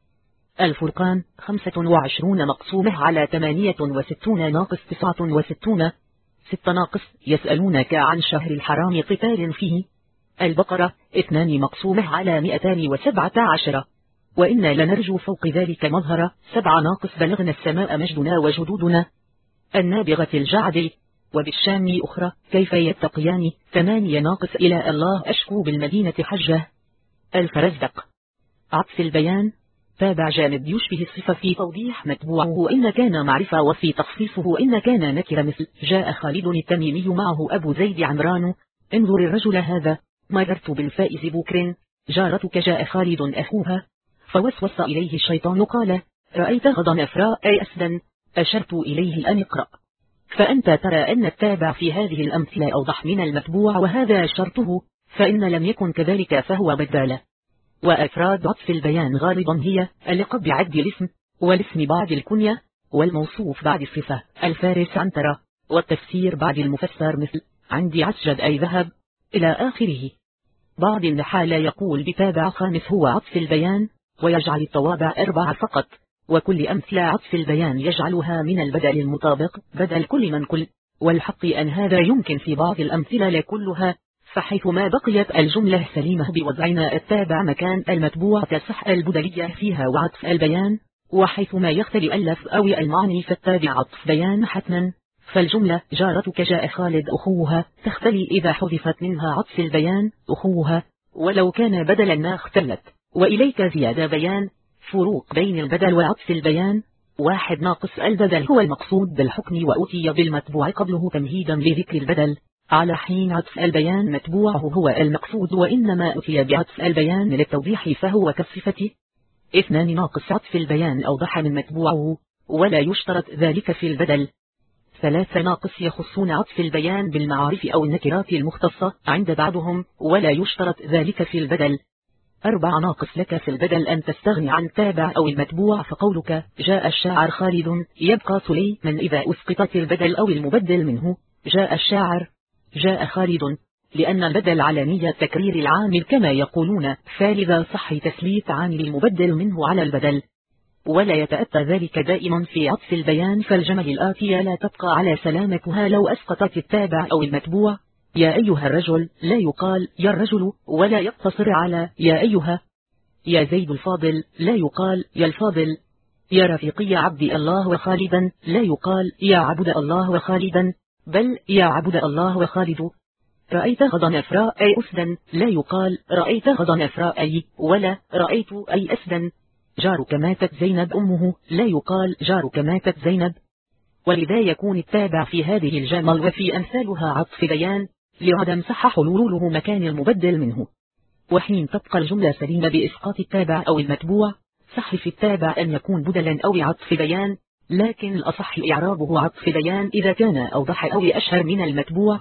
الفرقان 25 مقسومة على 68 ناقص 69 ست ناقص يسألونك عن شهر الحرام قتال فيه. البقرة اثنان مقسومة على مئتان وسبعة عشر. وإنا لنرجو فوق ذلك مظهر سبع ناقص بلغنا السماء مجدنا وجدودنا. النابغة الجعد. وبالشام أخرى كيف يتقيان؟ ثمانية ناقص إلى الله أشكو بالمدينة حجة. الفرزدق. عطف البيان. تابع جانب يشبه الصفة في توضيح متبوعه. إن كان معرفة وفي تخصيصه. إن كان نكر مثل. جاء خالد التميمي معه أبو زيد عمران. انظر الرجل هذا. مررت بالفائز بكر. جارتك جاء خالد أخوها. فوسوس إليه الشيطان قال رأيت غضا أفراء أي أسدا؟ أشرت إليه أن اقرأ. فأنت ترى أن التابع في هذه الأمثلة أوضح من المتبوع وهذا شرطه فإن لم يكن كذلك فهو بدالة. وأفراد عطف البيان غالبا هي اللقب بعد الاسم والاسم بعد الكنية والموصوف بعد الصفة الفارس عنترة والتفسير بعد المفسر مثل عندي عسجد أي ذهب. إلى آخره. بعض النحالة يقول بتابع خامس هو عطف البيان ويجعل الطوابع أربعة فقط وكل أمثلة عطف البيان يجعلها من البدل المطابق بدل كل من كل. والحق أن هذا يمكن في بعض الأمثلة لكلها فحيث ما بقيت الجملة سليمة بوضعنا التابع مكان المتبوع تصح البدلية فيها وعطف البيان وحيث ما يختل ألف أو المعني فالتابع عطف بيان حتما. فالجملة جارتك جاء خالد أخوها تختلي إذا حذفت منها عطف البيان أخوها. ولو كان بدلا ما اختلت. وإليك زيادة بيان فروق بين البدل وعطف البيان. واحد ناقص البدل هو المقصود بالحكم وأتي بالمتبوع قبله تمهيدا لذكر البدل. على حين عطف البيان متبوعه هو المقصود وإنما أتي بعطف البيان للتوضيح فهو كالصفة. اثنان ناقص عطف البيان أوضح من متبوعه ولا يشترط ذلك في البدل. ثلاثة ناقص يخصون عطف البيان بالمعارف أو النكرات المختصة عند بعضهم ولا يشترط ذلك في البدل. أربع ناقص لك في البدل أن تستغني عن تابع أو المتبوع فقولك جاء الشاعر خالد. يبقى سليما إذا أسقطت البدل أو المبدل منه جاء الشاعر جاء خالد. لأن البدل على نية تكرير العامل كما يقولون فلذا صح تثليث عامل المبدل منه على البدل. ولا يتأتى ذلك دائما في عطف البيان فالجمل الآتية لا تبقى على سلامتها لو أسقطت التابع أو المتبوع. يا أيها الرجل لا يقال يا الرجل ولا يقتصر على يا أيها. يا زيد الفاضل لا يقال يا الفاضل. يا رفيقي عبدي الله وخالدا لا يقال يا عبد الله وخالدا. بل يا عبد الله وخالد. رأيت غضا أفراء أي أسدا لا يقال رأيت غضا أفراء أي ولا رأيت أي أسدا. جارك ماتت زينب أمه لا يقال جارك ماتت زينب. ولذا يكون التابع في هذه الجمل وفي أمثالها عطف بيان. لعدم صح حلوله مكان المبدل منه. وحين تبقى الجملة سليمة بإسقاط التابع أو المتبوع صح في التابع أن يكون بدلا أو عطف بيان لكن الأصح إعرابه عطف بيان إذا كان أوضح أو أشهر من المتبوع.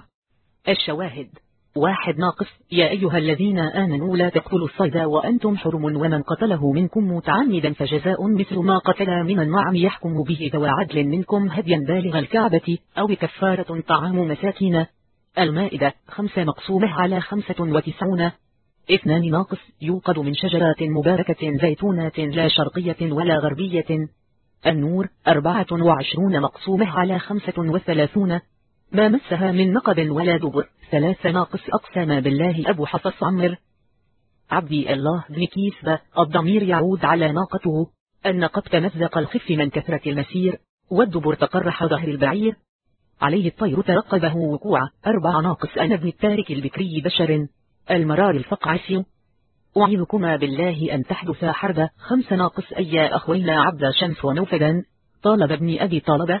الشواهد واحد ناقص يا أيها الذين آمنوا لا تقتلوا الصيد وأنتم حرم ومن قتله منكم متعمدا فجزاء مثل ما قتل من النعم يحكم به ذو عدل منكم هديا بالغ الكعبة أو كفارة طعام مساكين. المائدة خمسة مقسومة على خمسة وتسعون. اثنان ناقص يوقد من شجرة مباركة زيتونة لا شرقية ولا غربية. النور أربعة وعشرون مقسومة على خمسة وثلاثون. ما مسها من نقب ولا دبر. ثلاث ناقص أقسم بالله أبو حفص عمر. عبدي الله بن كيسبة الضمير يعود على ناقته. النقب تمزق الخف من كثرة المسير. والدبر تقرح ظهر البعير. عليه الطير ترقبه وقوع. أربع ناقص أنا ابن التارك البكري بشر. المرار الفقعس أعيذكما بالله أن تحدث حرب. خمس ناقص أي أخوينا عبد شمس ونوفدا. طالب ابن أبي طالبة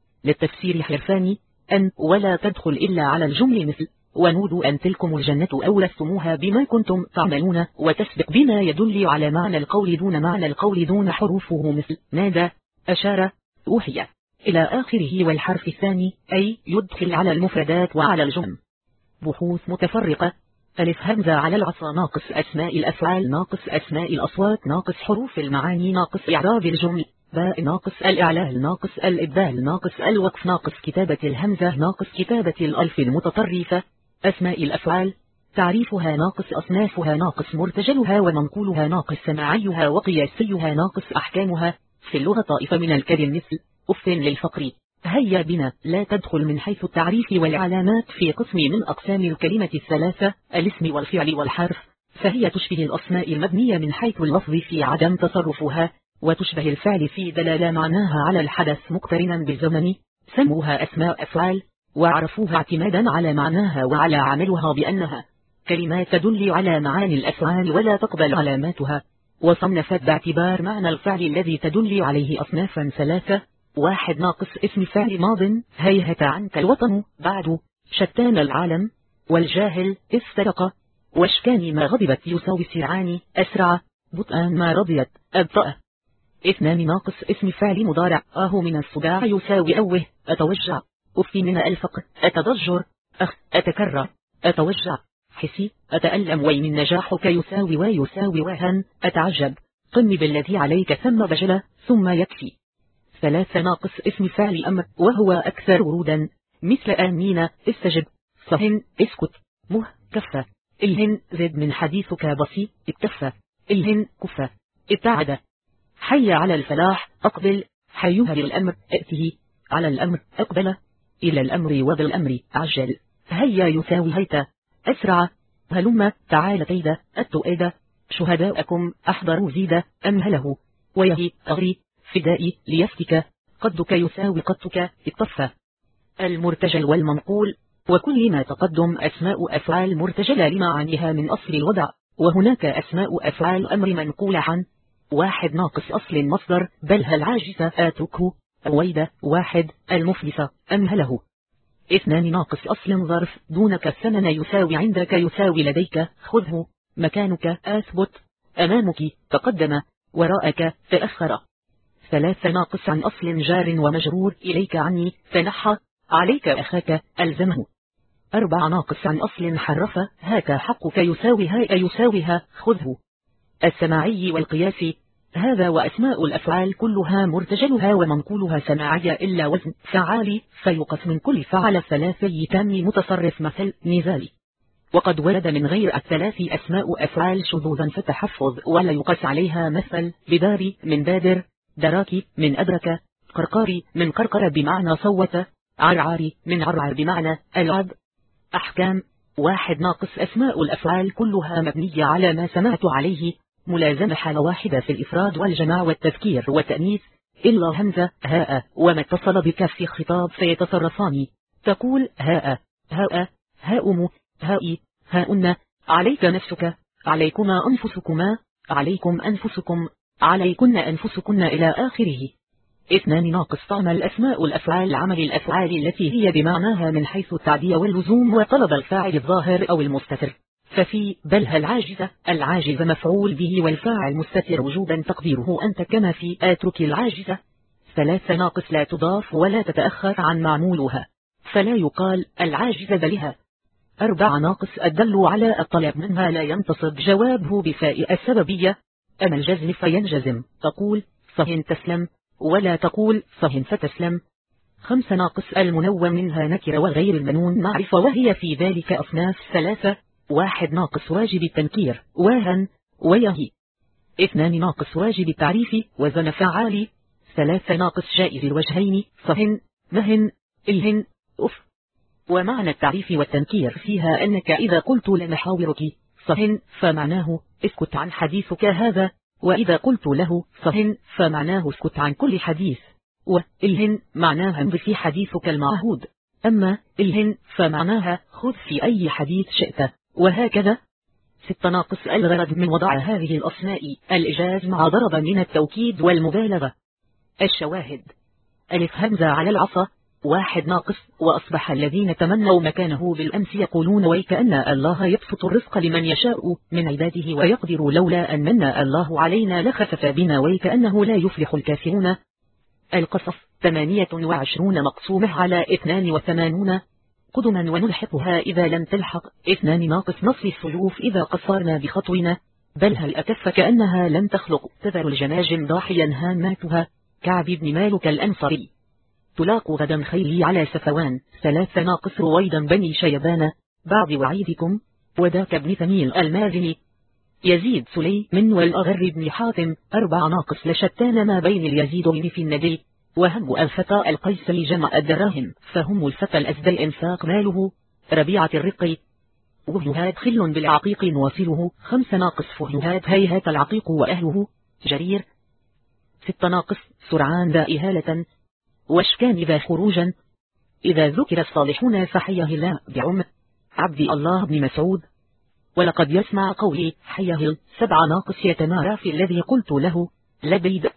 للتفسير حرفاني أن ولا تدخل إلا على الجمل مثل ونودوا أن تلكم الجنة أورثتموها بما كنتم تعملون وتسبق بما يدل على معنى القول دون معنى القول دون حروفه مثل نادى أشار أوحي. إلى آخره والحرف الثاني أي يدخل على المفردات وعلى الجمل. بحوث متفرقة ألف همزة على العصا ناقص أسماء الأفعال ناقص أسماء الأصوات ناقص حروف المعاني ناقص إعراب الجمل. باء ناقص الإعلال ناقص الإبدال ناقص الوقف ناقص كتابة الهمزة ناقص كتابة الألف المتطرفة. أسماء الأفعال. تعريفها ناقص أصنافها ناقص مرتجلها ومنقولها ناقص سماعيها وقياسيها ناقص أحكامها. في اللغة طائفة من الكلم مثل أف للفقر. هيا بنا. لا تدخل من حيث التعريف والعلامات في قسم من أقسام الكلمة الثلاثة الاسم والفعل والحرف. فهي تشبه الأسماء المبنية من حيث اللفظ في عدم تصرفها. وتشبه الفعل في دلالة معناها على الحدث مقترنا بالزمن. سموها أسماء أفعال وعرفوها اعتمادا على معناها وعلى عملها بأنها كلمات تدل على معاني الأفعال ولا تقبل علاماتها. وصنفت باعتبار معنى الفعل الذي تدل عليه أصنافا ثلاثة. واحد ناقص اسم فعل ماض هيهت عنك الوطن. بعد شتان العالم. والجاهل استرق واشكان ما غضبت يساوي سرعان. أسرع بطئان ما رضيت. أبطأ. اثنان ناقص اسم فعل مضارع. آه من الصداع يساوي أوه. أتوجع. أفي من الفقر أتضجر. أخ أتكرر. أتوجع. حسي. أتألم. وين نجاحك يساوي ويساوي وهن أتعجب. قم بالذي عليك. ثم بجل ثم يكفي. ثلاثة ناقص اسم فعل أمر وهو أكثر ورودا. مثل آمين. استجب. صهن. اسكت. مه. كفة إلهن. زد من حديثك بسيط اتكفى إلهن. كفة ابتعد. حي على الفلاح أقبل. حيها للأمر ائته على الأمر أقبل. إلى الأمر وذا الأمر عجل هيا يساوي هيت أسرع. هلم. تعال تيد التؤيد شهداءكم. أحضروا زيد. أمهله ويهي. أغري. فدائي. ليفتك. قدك يساوي قدك. الطفة المرتجل والمنقول. وكل ما تقدم. أسماء أفعال مرتجلة لمعانيها من أصل الوضع. وهناك أسماء أفعال أمر منقول عن واحد ناقص أصل مصدر بل هل عاجزة آتكه رويدة واحد. المفلسة أمهله اثنان ناقص أصل ظرف. دونك الثمن يساوي عندك يساوي لديك. خذه. مكانك. أثبت. أمامك. تقدم. وراءك. تأخر. ثلاثة ناقص عن أصل جار ومجرور. إليك عني. تنحى عليك. أخاك. ألزمه. أربع ناقص عن أصل حرف. هاك. حقك. يساوي هاء يساويها. خذه. السماعي والقياسي هذا وأسماء الأفعال كلها مرتجلها ومنقولها سماعية إلا وزن فعالي فيقص من كل فعل ثلاثي تام متصرف مثل نزالي وقد ورد من غير الثلاث أسماء أفعال شذوذا فتحفظ ولا يقص عليها مثل بداري من بادر دراكي من أدرك قرقاري من قرقر بمعنى صوت عرعاري من عرعر بمعنى ألعب أحكام. واحد ناقص أسماء الأفعال كلها مبنية على ما سمعت عليه. ملازمة حالة واحدة في الإفراد والجماع والتذكير والتأنيث. إلا همزة هاء وما اتصل بكف خطاب فيتصرفان. تقول هاء هاء هاؤم هائي هاؤن عليك نفسك. عليكما أنفسكما. عليكم أنفسكم. عليكن أنفسكن إلى آخره. اثنان ناقص طعم الأسماء الأفعال عمل الأفعال التي هي بمعناها من حيث التعدية واللزوم وطلب الفاعل الظاهر أو المستتر. ففي بل هل عاجزة؟ العاجز مفعول به والفاعل مستتر وجوبا تقديره أنت كما في آترك العاجزة. ثلاثة ناقص لا تضاف ولا تتأخر عن معمولها. فلا يقال العاجزة بلها. أربع ناقص الدل على الطلب منها لا ينتصب جوابه بفاء السببية. أما الجزم فينجزم. تقول فهن تسلم. ولا تقول فهن فتسلم. خمس ناقص المنون منها نكر وغير المنون معرفة وهي في ذلك أصناف ثلاثة. واحد ناقص واجب التنكير واهن ويهي. اثنان ناقص واجب التعريف وزن فعالي ثلاثة ناقص جائز الوجهين صهن مهن إلهن أف. ومعنى التعريف والتنكير فيها أنك إذا قلت لمحاورك صهن فمعناه اسكت عن حديثك هذا. وإذا قلت له صهن فمعناه اسكت عن كل حديث. والهن معناها امض في حديثك المعهود. أما إلهن فمعناها خذ في أي حديث شئت. وهكذا. ست ناقص الغرض من وضع هذه الأصناء الإجاز مع ضرب من التوكيد والمبالغة. الشواهد. ألف همزة على العصا. واحد ناقص. وأصبح الذين تمنوا مكانه بالأمس يقولون ويكأن الله يبسط الرزق لمن يشاء من عباده ويقدر لولا أن من الله علينا لخفف بنا ويكأنه لا يفلح الكافرون. القصص. ثمانية وعشرون مقسومة على اثنان وثمانون. قدما ونلحقها إذا لم تلحق. اثنان ناقص نصف السيوف إذا قصرنا بخطونا. بل هل أكف كأنها لم تخلق؟ تذر الجماجم ضاحيا هاماتها. كعب بن مالك الأنصري. تلاق غدا خيلي على سفوان. ثلاث ناقص رويدا بني شيبان. بعد وعيدكم. وذاك ابن ثميل المازني. يزيد سليم والأغر بن حاتم. أربع ناقص لشتان ما بين اليزيد بن في الندي وهم الفتى القيس جمع الدراهم فهم الفتى الأسدى الإنفاق ماله ربيعة الرقي وهيهات خل بالعقيق نواصله خمس ناقص فهيهات هيهات العقيق وأهله جرير ست ناقص سرعان ذا إهالة واشكان ذا خروجا إذا ذكر الصالحون فحيه الله بعم عبد الله بن مسعود ولقد يسمع قولي حيه سبع ناقص يتمارى في الذي قلت له لبيد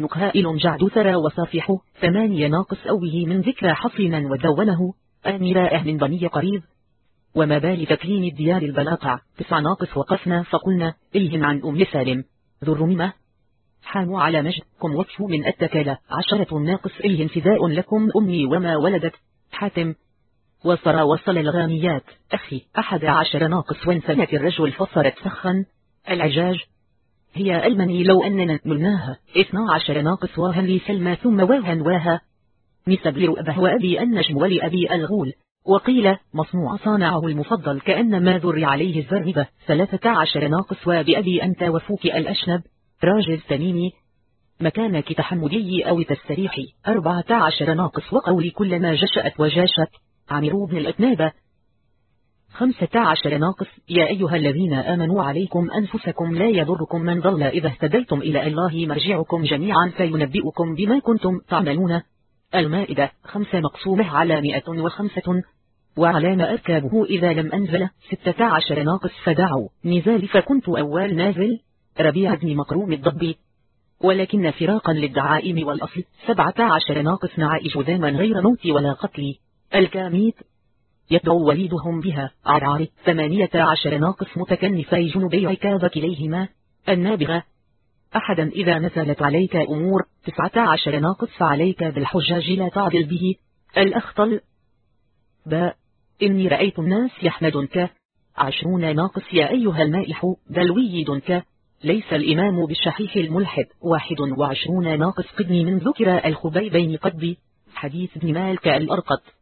نكهائل جعد ثرى وصافح ثمانية ناقص أوه من ذكرى حصنا ودونه آمراء من بني قريب. وما بال تكليم الديار البلاقع تسع ناقص وقفنا فقلنا إلهم عن أم سالم. ذو الرميمة حاموا على مجدكم وكفوا من التكالة عشرة ناقص إلهم فداء لكم أمي وما ولدت. حاتم. وصر وصل الغانيات أخي أحد عشر ناقص وانسنت الرجل فصرت فخا العجاج. هي ألمني لو أننا اثنا عشر ناقص واها لي سلمى ثم واها واها نسب لرؤبه وأبي النجم ولأبي الغول. وقيل مصنوع صانعه المفضل كأنما ذر عليه ثلاثة عشر ناقص وبأبي أنت وفوك الأشنب. راجل تميمي مكانك تحمدي أو تستريحي. أربعة عشر ناقص وقولي كلما جشأت وجاشت. عمرو بن الأتنابة خمسة عشر ناقص. يا أيها الذين آمنوا عليكم أنفسكم لا يضركم من ضل. إذا اهتديتم إلى الله مرجعكم جميعا فينبئكم بما كنتم تعملون. المائدة خمسة مقسومة على مئة وخمسة. وعلام أركابه إذا لم أنزل. ستة عشر ناقص. فدعوا. نزال. فكنت أول نازل. ربيع بن مقروم الضبي. ولكن فراقا للدعائم والأصل. سبعة عشر ناقص. نعائش ذاما غير موت ولا قتل. الكاميت. يدعو وليدهم بها. عرعر ثمانية عشر ناقص متكنفي جنوبي عكاظ كليهما النابغة. أحدا إذا نزلت عليك أمور. تسعة عشر ناقص فعليك بالحجاج لا تعدل به. الأخطل. باء إني رأيت الناس يحمدنك. عشرون ناقص يا أيها المائح. دلوي دنك ليس الإمام بالشحيح الملحد. واحد وعشرون ناقص قدني من ذكر الخبيبين قدي. حديث ابن مالك الأرقط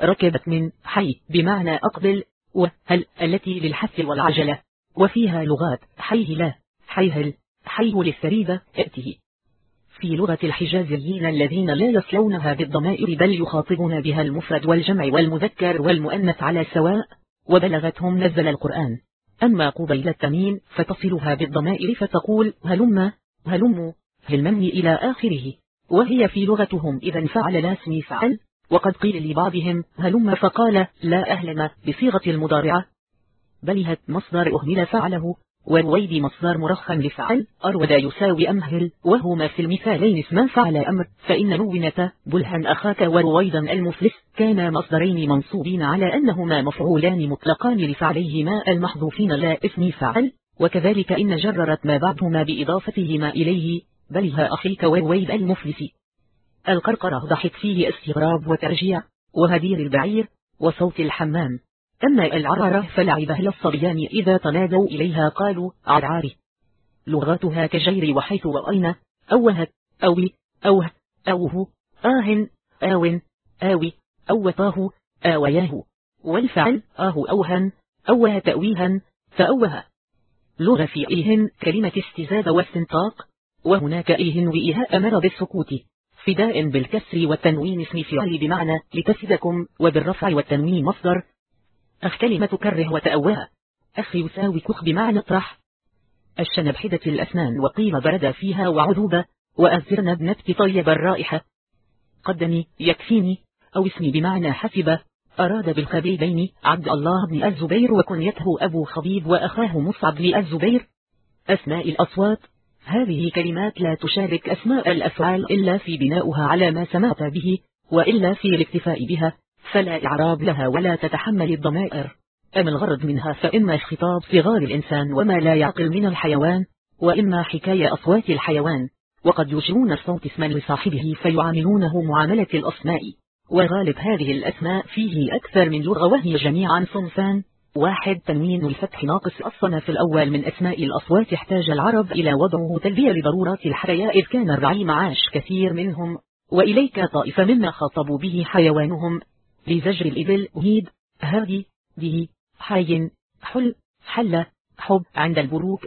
ركبت من حي بمعنى أقبل وهل التي للحث والعجلة؟ وفيها لغات حيه لا حيهل حيه للثريدة ائته في لغة الحجازيين الذين لا يصلونها بالضمائر بل يخاطبون بها المفرد والجمع والمذكر والمؤنث على سواء وبلغتهم نزل القرآن. أما قبيل التميم فتصلها بالضمائر فتقول هلم هلم هلمني إلى آخره. وهي في لغتهم إذا فعل لا اسمي فعل. وقد قيل لبعضهم هلم فقال لا أهلم بصيغة المضارعة. بلهت مصدر أهمل فعله ورويد مصدر مرخم لفعل أرود يساوي أمهل وهما في المثالين اسما فعل أمر فإن نونة بلها أخاك ورويدا المفلس كان مصدرين منصوبين على أنهما مفعولان مطلقان لفعليهما المحذوفين لا اسم فعل وكذلك إن جررت ما بعدهما بإضافتهما إليه بلها أخيك ورويد المفلس. القرقرة ضحك فيه استغراب وترجيع وهدير البعير وصوت الحمام. أما العرارة فلعبها للصبيان إذا تنادوا إليها قالوا عرعاري لغاتها كجير وحيث وأين؟ أوهت أوي أوه أوه آه آو آوي أوطاه آوياه والفعل آه أوهن أوه تأويها فأوه. لغة في إيهن كلمة استزاد واستنطاق وهناك إيهن وإيهاء أمر بالسكوت. فداء بالكسر والتنوين اسم فعل بمعنى لتسدكم وبالرفع والتنوين مصدر. أخ كلمة كره وتأواه أخ يساوي كخ بمعنى اطرح. الشنبحدة الأسنان وقيل برد فيها وعذوبة وأزرن بنبت طيب الرائحة. قدمي يكفيني. أو اسمي بمعنى حسب. أراد بالخبيبين. عبد الله بن الزبير وكنيته أبو خبيب وأخاه مصعب بن الزبير. أسماء الأصوات. هذه كلمات لا تشارك أسماء الأفعال إلا في بناؤها على ما سمعت به وإلا في الاكتفاء بها فلا إعراب لها ولا تتحمل الضمائر. أما الغرض منها فإما خطاب صغار الإنسان وما لا يعقل من الحيوان وإما حكاية أصوات الحيوان وقد يشرون الصوت اسما لصاحبه فيعاملونه معاملة الأسماء وغالب هذه الأسماء فيه أكثر من لغة وهي جميعا صنفان واحد تنوين الفتح ناقص الصنف الأول من أسماء الأصوات احتاج العرب إلى وضعه تلبية لضرورات الحياة إذ كان الرعي معاش كثير منهم وإليك طائفة مما خاطبوا به حيوانهم لزجر الإبل هيد هادي به حي حل حل حب عند البروك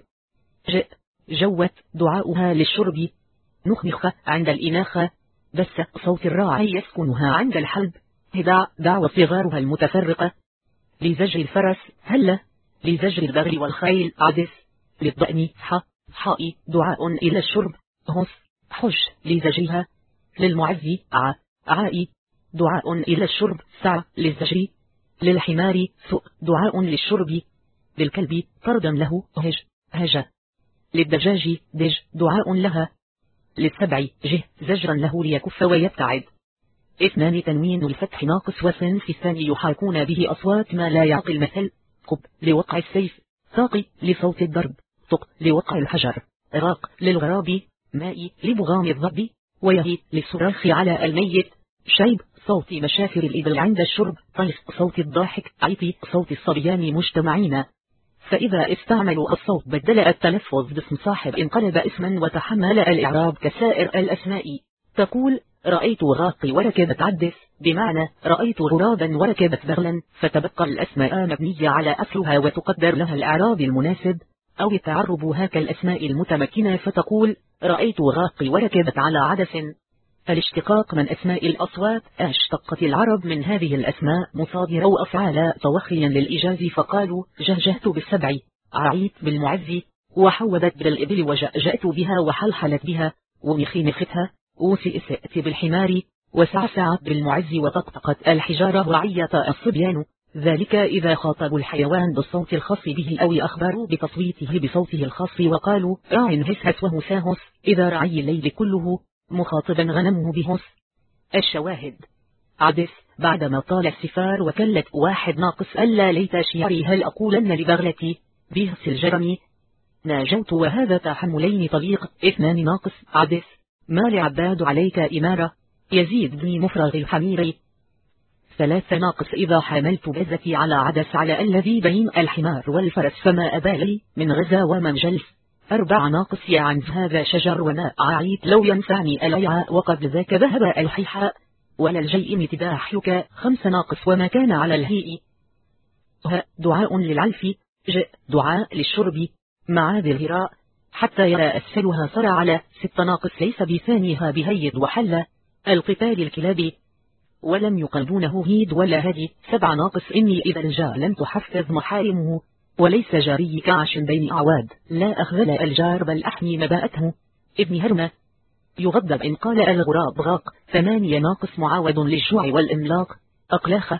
جئ جوت دعاؤها للشرب نخنخ عند الإناخة بس صوت الراعي يسكنها عند الحلب هدع دعوة صغارها المتفرقة لزجر الفرس هل لزجر البغل والخيل عدس للضأن ح حائي دعاء إلى الشرب هص حش لزجرها للمعز ع عائي دعاء إلى الشرب سع للزجر للحمار سؤ دعاء للشرب للكلب طردا له هج هج للدجاج دج دعاء لها للسبع جه زجرا له ليكف ويبتعد. اثنان تنوين الفتح ناقص في الثاني يحاكون به أصوات ما لا يعقل مثل قب لوقع السيف ساقي لصوت الضرب طق لوقع الحجر راق للغراب ماء لبغام الضب ويهي للصراخ على الميت شيب صوت مشافر الإبل عند الشرب طيف صوت الضاحك عيطي صوت الصبيان مجتمعين. فإذا استعملوا الصوت بدل التلفظ باسم صاحب انقلب اسما وتحمل الإعراب كسائر الأسماء. تقول رأيت غاقي وركبت عدس بمعنى رأيت غرابا وركبت بغلا. فتبقى الأسماء مبنية على أصلها وتقدر لها الإعراب المناسب. أو التعرب هاك الأسماء المتمكنة فتقول رأيت غاقي وركبت على عدس. الاشتقاق من أسماء الأصوات. أشتقت العرب من هذه الأسماء. مصادر أو أفعال توخيا للإجاز فقالوا جهجهت بالسبع. ععيت بالمعز. وحوبت بالإبل وجأجأت بها وحلحلت بها. ومخيمختها وسئسئت بالحمار وسعسعت بالمعز وطقطقت الحجارة وعيت الصبيان. ذلك إذا خاطبوا الحيوان بالصوت الخاص به أو أخبروا بتصويته بصوته الخاص وقالوا راع هسهس وهساهس إذا رعي الليل كله. مخاطبا غنمه بهس الشواهد. عدس. بعدما طال السفار وكلت واحد ناقص ألا ليت شعري هل أقولن لبغلتي. بهس الجرم ناجوت وهذا تحملين طليق اثنان ناقص. عدس. ما لعباد عليك إمارة؟ يزيد بن مفرغ الحمير ثلاث ناقص إذا حملت بزتي على عدس على الذي بين الحمار والفرس فما أبالي من غزا ومن جلس. أربع ناقص يا عن هذا شجر وما عيت لو ينفعني العياء وقد ذاك ذهب الحيحاء. ولا الجيء تداحك خمس ناقص وما كان على الهيء. ه دعاء للعلف. ج دعاء للشرب. معاذ الهراء حتى يرى أسفلها صرع على ست ناقص ليس بثانيها بهيد وحل القتال الكلاب. ولم يقلدونه هيد ولا هدي. سبع ناقص. إني إذا الجار لم تحفظ محارمه. وليس جاري كعش بين أعواد. لا أخذل الجار بل أحمي مباءته ابن هرمة. يغضب إن قال الغراب غاق. ثمانية ناقص معاود للجوع والإملاق. أقلاخة.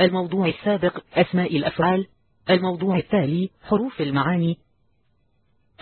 الموضوع السابق أسماء الأفعال. الموضوع التالي حروف المعاني.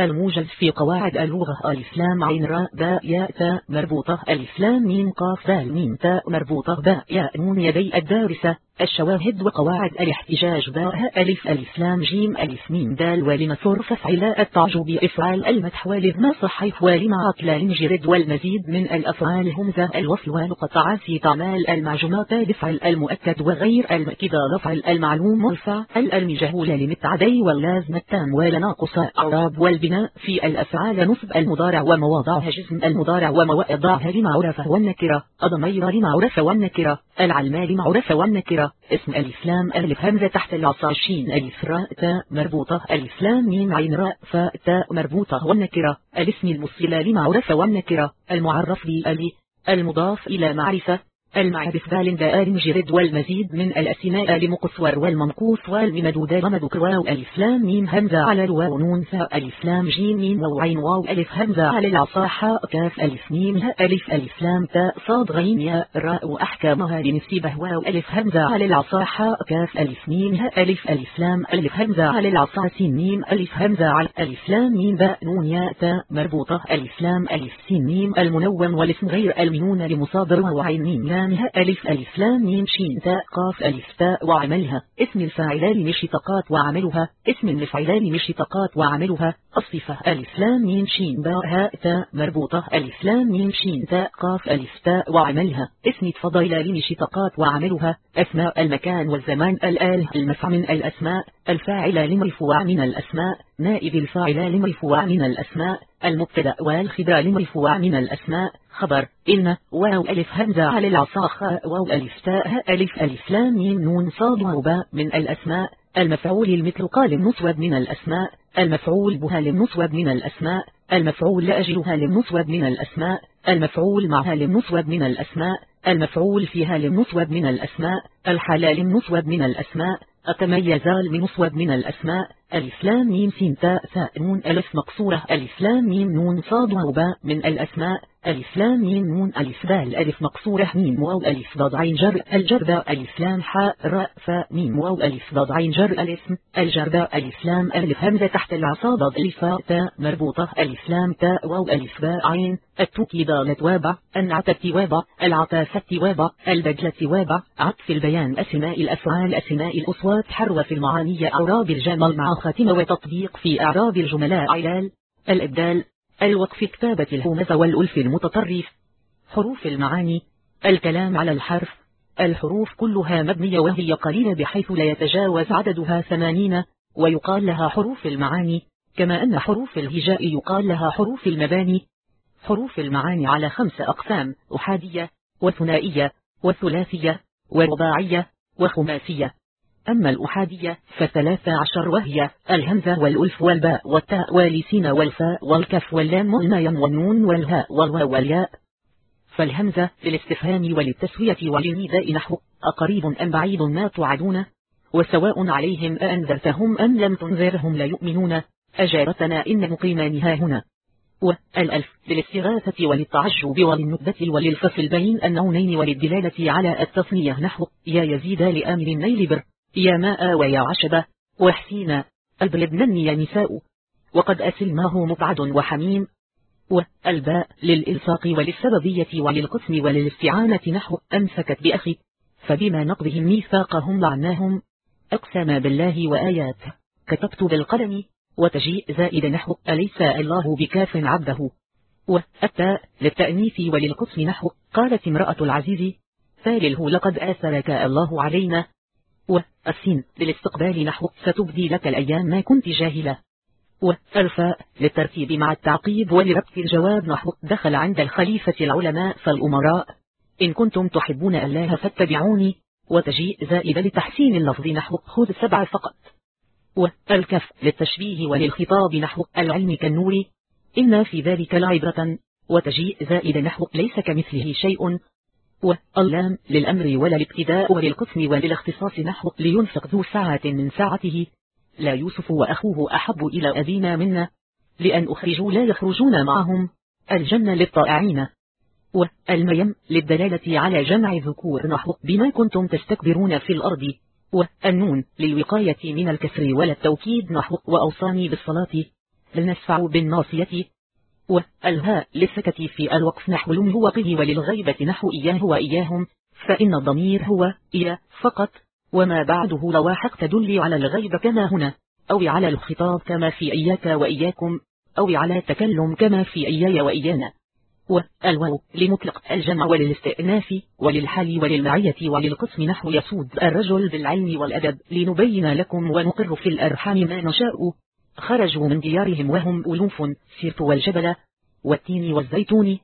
الموجز في قواعد اللغة الإسلام عين راء باء ياء تاء مربوطة. الإسلام ميم قاف دال ميم تاء مربوطة. باء ياء نون يدي الدارسة. الشواهد وقواعد الاحتجاج باء ألف الإسلام جيم ألف ميم دال ولم صرف فعلاء التعجب إفعال المدح والذ صحيح ولم عطل جرد والمزيد من الأفعال همزة الوصل والقطع عاسي تعمال المعجمات دفعل المؤكد وغير المكدة رفع المعلوم مرفع المجهول لمتعدي واللازم التام والناقص أعراب والبناء في الأفعال نصب المضارع ومواضعها جزم المضارع ومواضعها لمعرفة والنكرة أضمير لمعرفة والنكرة العلماء لمعرفة والنكرة اسم الإسلام ألف همزة تحت العصاشين ألف راء تاء مربوطة. الإسلام ميم عين راء فاء تاء مربوطة. والنكرة. الاسم المصلة لمعرفة والنكرة. المعرف بألي المضاف إلى معرفة. المعرف دال دال جرد والمزيد من الأسماء لمقصور والمنقوص والممدود رمدك واو الإسلام ميم همزة على الواو نون فاء الإسلام جيم ميم وعين واو ألف همزة على العصا حاء كاف ألف ميم هاء ألف الإسلام تاء صاد غين ياء راء أحكامها لنسيبه واو ألف همزة على العصا حاء كاف ألف ميم هاء ألف الإسلام ألف همزة على العصا سين ميم ألف همزة على الإسلام ميم باء نون ياء تاء مربوطة الإسلام ألف سين ميم المنون والاسم غير المنون لمصادر وعين ميم لامها ألف ألف. لام ميم شين تاء قاف ألف تاء وعملها اسم الفاعلان مشتقات وعملها اسم المفعلان مشتقات وعملها الصفة ألف لام ميم شين باء هاء تاء مربوطة. ألف لام ميم شين تاء قاف ألف تاء وعملها اسم فضيلة مشتقات وعملها أسماء المكان والزمان الآله المفع من الأسماء. الفاعل لمرفوع من الأسماء. نائب الفاعل لمرفوع من الأسماء. المبتدأ والخبر لمرفوع من الأسماء. خبر إن واو ألف همزة على العصا خاء واو ألف تاء ألف ألف لام نون صاد وباء من الأسماء. المفعول المثل قال نصوب من الأسماء. المفعول بها للنصوب من الأسماء. المفعول لأجلها للنصوب من الأسماء. المفعول معها للنصوب من الأسماء. المفعول فيها للنصوب من الأسماء. الحلال النصوب من الأسماء. أتميز المنصوب من الأسماء. الإسلام ميم سين تاء ثاء نون ألف مقصورة. الإسلام ميم نون صاد وباء من الأسماء. الإسلام ميم نون ألف دال ألف مقصورة. ميم واو. ألف ضاد عين جر. الجردة الإسلام حاء راء فاء ميم واو. ألف ضاد عين جر. الاسم. الجردة الإسلام ألف همزة تحت العصا ضاد. ألف تاء مربوطة. الإسلام تاء واو. ألف باء عين. التوكيد لتوابع النعت التوابع العطاف التوابع البجلة توابع عطف البيان. أسماء الأفعال. أسماء الأصوات. حروف المعاني. أعراب الجمل مع خاتمة وتطبيق في أعراب الجملاء علال الإبدال الوقف كتابة الهمزة والألف المتطرف حروف المعاني الكلام على الحرف الحروف كلها مبنية وهي قليلة بحيث لا يتجاوز عددها ثمانين ويقال لها حروف المعاني كما أن حروف الهجاء يقال لها حروف المباني حروف المعاني على خمس أقسام أحادية وثنائية وثلاثية ورباعية وخماسية. أما الأحادية فثلاث عشر وهي الهمزة والألف والباء والتاء والسين والفاء والكف واللام والنايم والنون والهاء والواو والياء. فالهمزة للاستفهام وللتسوية وللنداء نحو أقريب أم بعيد ما توعدون؟ وسواء عليهم أأنذرتهم أم لم تنذرهم لا يؤمنون. أجارتنا إن مقيمان ها هنا. والألف للاستغاثة وللتعجب وللنكبة وللفصل بين النونين وللدلالة على التصنية نحو يا يزيد لآمر النيل بر. يا ماء ويا عشبة وحسين البلدنني يا نساء. وقد أسلماه مبعد وحميم. والباء للإلصاق وللسببية وللقسم وللاستعانة نحو أمسكت بأخي. فبما نقضهم ميثاقهم لعناهم. أقسم بالله وآياته كتبت بالقلم. وتجيء زائد نحو. أليس الله بكاف عبده؟ والتاء للتأنيث وللقسم نحو. قالت امرأة العزيز. فالله لقد آثرك الله علينا. والسين للاستقبال نحو ستبدي لك الأيام ما كنت جاهلة. والفاء للترتيب مع التعقيب ولربط الجواب نحو دخل عند الخليفة العلماء فالأمراء. إن كنتم تحبون الله فاتبعوني وتجيء زائد لتحسين اللفظ نحو خذ سبع فقط. والكف للتشبيه وللخطاب نحو العلم كالنور. إن في ذلك لعبرة وتجيء زائد نحو ليس كمثله شيء. واللام للأمر ولا الابتداء وللقسم وللاختصاص نحو لينفق ذو ساعة من ساعته. لا يوسف وأخوه أحب إلى أبينا منا لأن أخرجوا لا يخرجون معهم. الجنة للطائعين والميم للدلالة على جمع ذكور نحو بما كنتم تستكبرون في الأرض. والنون للوقاية من الكسر ولا التوكيد نحو وأوصاني بالصلاة. لنسفع بالناصية. والهاء للسكت في الوقف. نحو هو قه وللغيبة. نحو إياه وإياهم فإن الضمير هو إيا فقط. وما بعده لواحق تدل على الغيب كما هنا. أو على الخطاب كما في إياك وإياكم. أو على التكلم كما في إياي وإيانا. والواو لمطلق الجمع وللاستئناف وللحال وللمعية وللقسم. نحو يسود الرجل بالعلم والأدب. لنبين لكم ونقر في الأرحام ما نشاء. خرجوا من ديارهم وهم ألوف سرت والجبل والتين والزيتون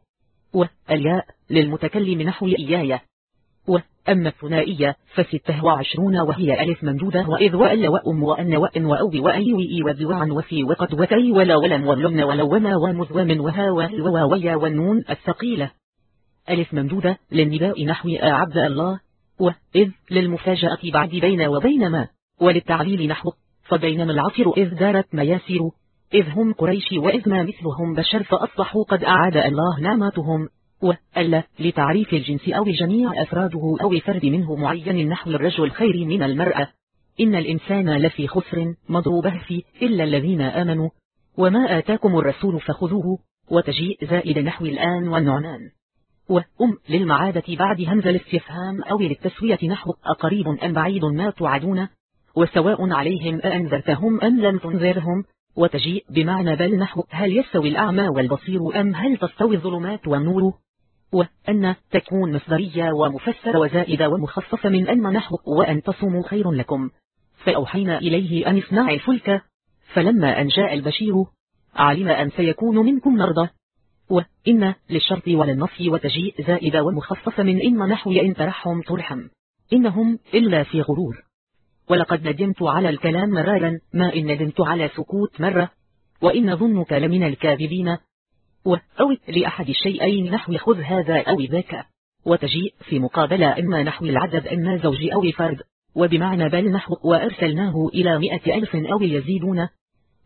والياء للمتكلم نحو إياي وأما الثنائية فستة وعشرون وهي ألف ممدودة وإذ وأل وأم وأن وأن وأو وأي وإي وذوعا وفي وقد وتي ولا ولم ولمن ولوما ومذ ومن وها والواويا والنون الثقيلة. ألف ممدودة للنداء نحو أعبد الله. وإذ للمفاجأة بعد بين وبين ما وللتعليل نحو فبينما العصر إذ دارت مياسر إذ هم قريش وإذ ما مثلهم بشر فأصبحوا قد أعاد الله نعمتهم وألا لتعريف الجنس أو جميع أفراده أو فرد منه معين نحو الرجل خير من المرأة. إن الإنسان لفي خسر مضروبه في إلا الذين آمنوا وما آتاكم الرسول فخذوه وتجيء زائد نحو الآن والنعمان. وأم للمعادة بعد همزة الاستفهام أو للتسوية نحو أقريب أم بعيد ما توعدون. وسواء عليهم أأنذرتهم أم لم تنذرهم. وتجيء بمعنى بل نحو هل يستوي الأعمى والبصير أم هل تستوي الظلمات والنور؟ وأن تكون مصدرية ومفسرة وزائدة ومخصصة من أن نحو وأن تصوموا خير لكم. فأوحينا إليه أن اصنع الفلك. فلما أن جاء البشير علم أن سيكون منكم مرضى وإن للشرط وللنص وتجيء زائدة ومخصصة من إن نحو إن ترحم ترحم. إنهم إلا في غرور. ولقد ندمت على الكلام مرارا ما إن ندمت على سكوت مرة وإن ظنك لمن الكاذبين. أو لأحد الشيئين نحو خذ هذا أو ذاك. وتجيء في مقابلة إما نحو العدد إما زوج أو فرد. وبمعنى بل نحو وأرسلناه إلى مئة ألف أو يزيدون.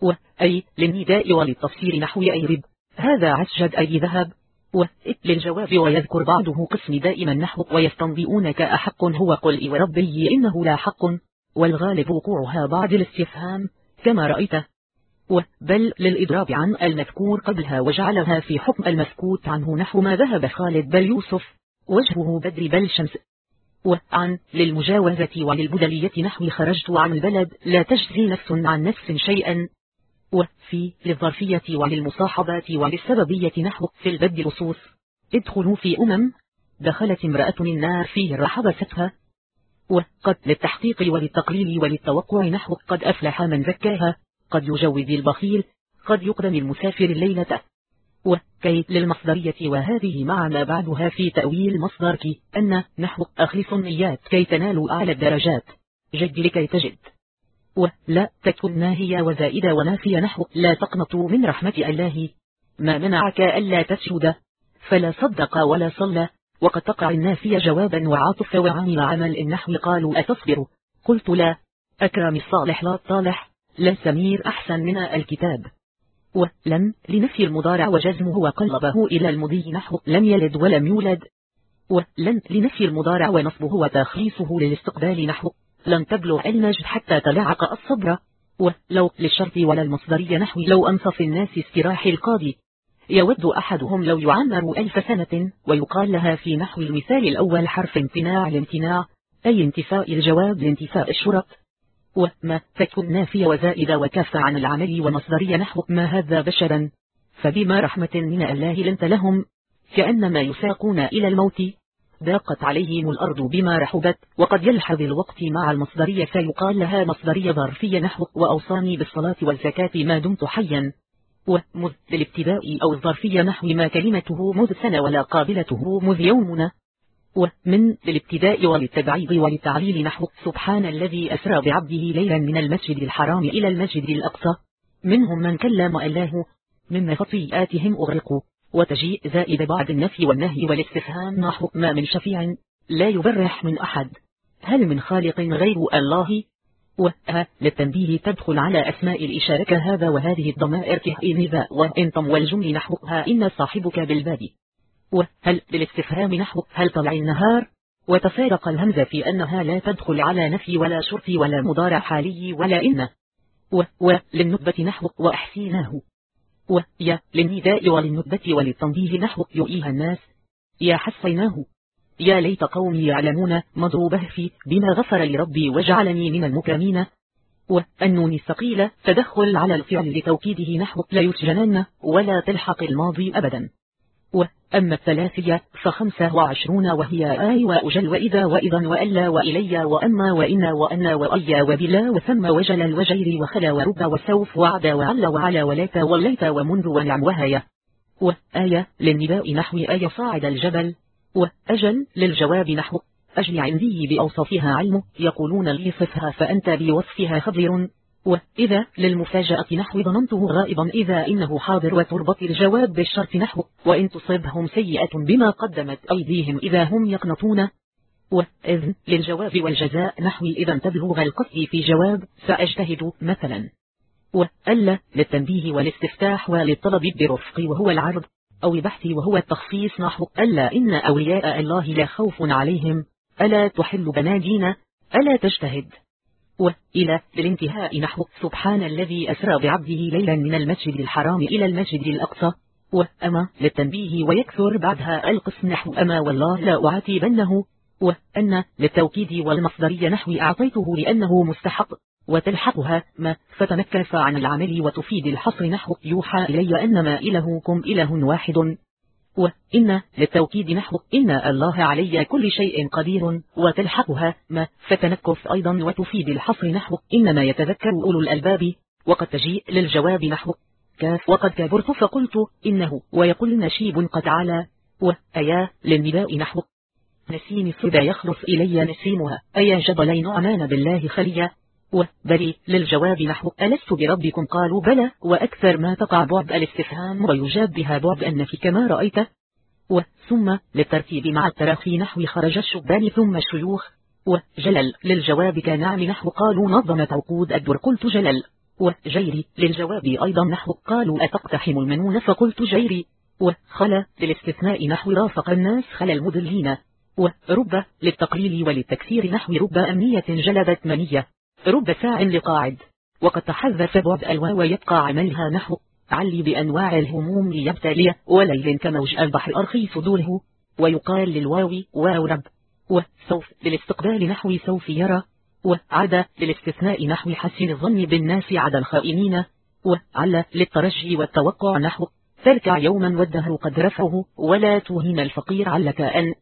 و أي للنداء وللتفسير نحو أي رب. هذا عسجد أي ذهب. و للجواب ويذكر بعضه قسم دائما نحو ويستنبئونك أحق هو قل وربي إنه لا حق. والغالب وقوعها بعد الاستفهام كما رأيت. وبل للإضراب عن المذكور قبلها وجعلها في حكم المسكوت عنه نحو ما ذهب خالد بل يوسف. وجهه بدر بل شمس. وعن للمجاوزة وللبدلية نحو خرجت عن البلد لا تجزي نفس عن نفس شيئا. وفي للظرفية وللمصاحبات وللسببية نحو في البد رصوص ادخلوا في أمم. دخلت امرأة النار فيه رحبستها. وقد للتحقيق وللتقليل وللتوقع نحو قد أفلح من زكاها قد يجوز البخيل قد يقدم المسافر الليلة. وكي للمصدرية وهذه مع ما بعدها في تأويل مصدر كي أن نحو أخلص النيات كي تنالوا أعلى الدرجات. جد لكي تجد. ولا تكن ناهية وزائدة ونافية نحو لا تقنطوا من رحمة الله. ما منعك ألا تسجد. فلا صدق ولا صلى. وقد تقع النافية جوابا وعاطف وعمل عمل النحو قالوا أتصبر. قلت لا. أكرم الصالح لا الطالح لا سمير أحسن من الكتاب. ولم لنفي المضارع وجزمه وقلبه إلى المضي نحو لم يلد ولم يولد. ولن لنفي المضارع ونصبه وتخليصه للاستقبال نحو. لن تبلغ المجد حتى تلعق الصبر. ولو للشرط ولا المصدرية نحو لو أنصف الناس استراح القاضي. يود أحدهم لو يعمر ألف سنة ويقال لها في نحو المثال الأول حرف امتناع الامتناع أي انتفاء الجواب لانتفاء الشرط. وما تكون نافية وزائدة وكافة عن العمل ومصدرية نحو ما هذا بشرا. فبما رحمة من الله لنت لهم كأنما يساقون إلى الموت. ضاقت عليهم الأرض بما رحبت وقد يلحظ الوقت مع المصدرية فيقال لها مصدرية ظرفية نحو وأوصاني بالصلاة والزكاة ما دمت حيا. ومذ للابتداء أو الظرفية نحو ما كلمته مذ سنة ولا قابلته مذ يومنا. ومن للابتداء وللتبعيض وللتعليل نحو سبحان الذي أسرى بعبده ليلا من المسجد الحرام إلى المسجد الأقصى. منهم من كلم الله من خطيئاتهم أغرقوا وتجيء زائد بعد النفي والنهي والاستفهام نحو ما من شفيع لا يبرح من أحد. هل من خالق غير الله؟ وها للتنبيه تدخل على أسماء الإشارة كهذا وهذه الضمائر كإذا وإنتم والجمل نحوها إن صاحبك بالباب وهل للاستفهام نحو هل طلع النهار؟ وتفارق الهمزة في أنها لا تدخل على نفي ولا شرط ولا مضارع حالي ولا إن. و وللنكبة نحو وأحسيناه. ويا للنداء وللنكبة وللتنبيه نحو يؤيها الناس. يا حسيناه. يا ليت قومي يعلمون مضروبه في بما غفر لربي وجعلني من المكرمين. والنون الثقيلة تدخل على الفعل لتوكيده نحو لا يسجنن ولا تلحق الماضي أبدا. وأما الثلاثية فخمسة وعشرون وهي آي وأجل وإذا وإذا وألا وإلي وأما وإنا وأنا وأي وبلا وثم وجل الوجير وخلا ورب وسوف وعد وعل وعلى وليت وليت ومنذ ونعم وهاية وآية للنداء نحو آية صاعد الجبل. وأجل للجواب نحو أجل عندي بأوصافها علم يقولون لي صفها فأنت بوصفها خبر وإذا للمفاجأة نحو ظننته غائبا إذا إنه حاضر وتربط الجواب بالشرط نحو وإن تصبهم سيئة بما قدمت أيديهم إذا هم يقنطون. وإذن للجواب والجزاء نحو إذا تبلغ القصد في جواب سأجتهد مثلا. وألا للتنبيه والاستفتاح وللطلب برفق وهو العرض. أو بحث وهو التخصيص نحو ألا إن أولياء الله لا خوف عليهم ألا تحل بنادين ألا تجتهد. وإلى للانتهاء نحو سبحان الذي أسرى بعبده ليلا من المسجد الحرام إلى المسجد الأقصى. وأما للتنبيه ويكثر بعدها القسم نحو أما والله لا أعاتبنه. وأن للتوكيد والمصدرية نحو أعطيته لأنه مستحق. وتلحقها ما فتنكف عن العمل وتفيد الحصر نحو. يوحى إلي أنما إلهكم إله واحد. وإن للتوكيد نحو. إن الله علي كل شيء قدير. وتلحقها ما فتنكف أيضا وتفيد الحصر نحو. إنما يتذكر أولو الألباب. وقد تجيء للجواب نحو. كاف. وقد كبرت فقلت إنه. ويقول نشيب قد على وأيا للنداء نحو. نسيم الصدى يخلص إلي نسيمها. أيا جبلين نعمان بالله خليا. وبلي للجواب نحو ألست بربكم؟ قالوا بلى وأكثر ما تقع بعد الاستفهام ويجاب بها بعد النفي كما رأيت. وثم للترتيب مع التراخي نحو خرج الشبان ثم الشيوخ. وجلل للجواب كنعم نحو قالوا نظمت عقود الدر قلت جلل. وجيري للجواب أيضا نحو قالوا أتقتحم المنون؟ فقلت جيري. وخلا للاستثناء نحو رافق الناس خلا المذلين ورب للتقليل وللتكثير نحو رب أمنية جلبت منية. رب ساع لقاعد. وقد تحذف بعد الواو يبقى عملها نحو. علي بأنواع الهموم ليبتلي وليل كموج البحر أرخي صدوره ويقال للواو واو رب. وسوف للاستقبال نحو سوف يرى. وعد للاستثناء نحو حسن الظن بالناس عدا الخائنين. وعلى للترجي والتوقع نحو. تركع يوما والدهر قد رفعه. ولا توهن الفقير علك أن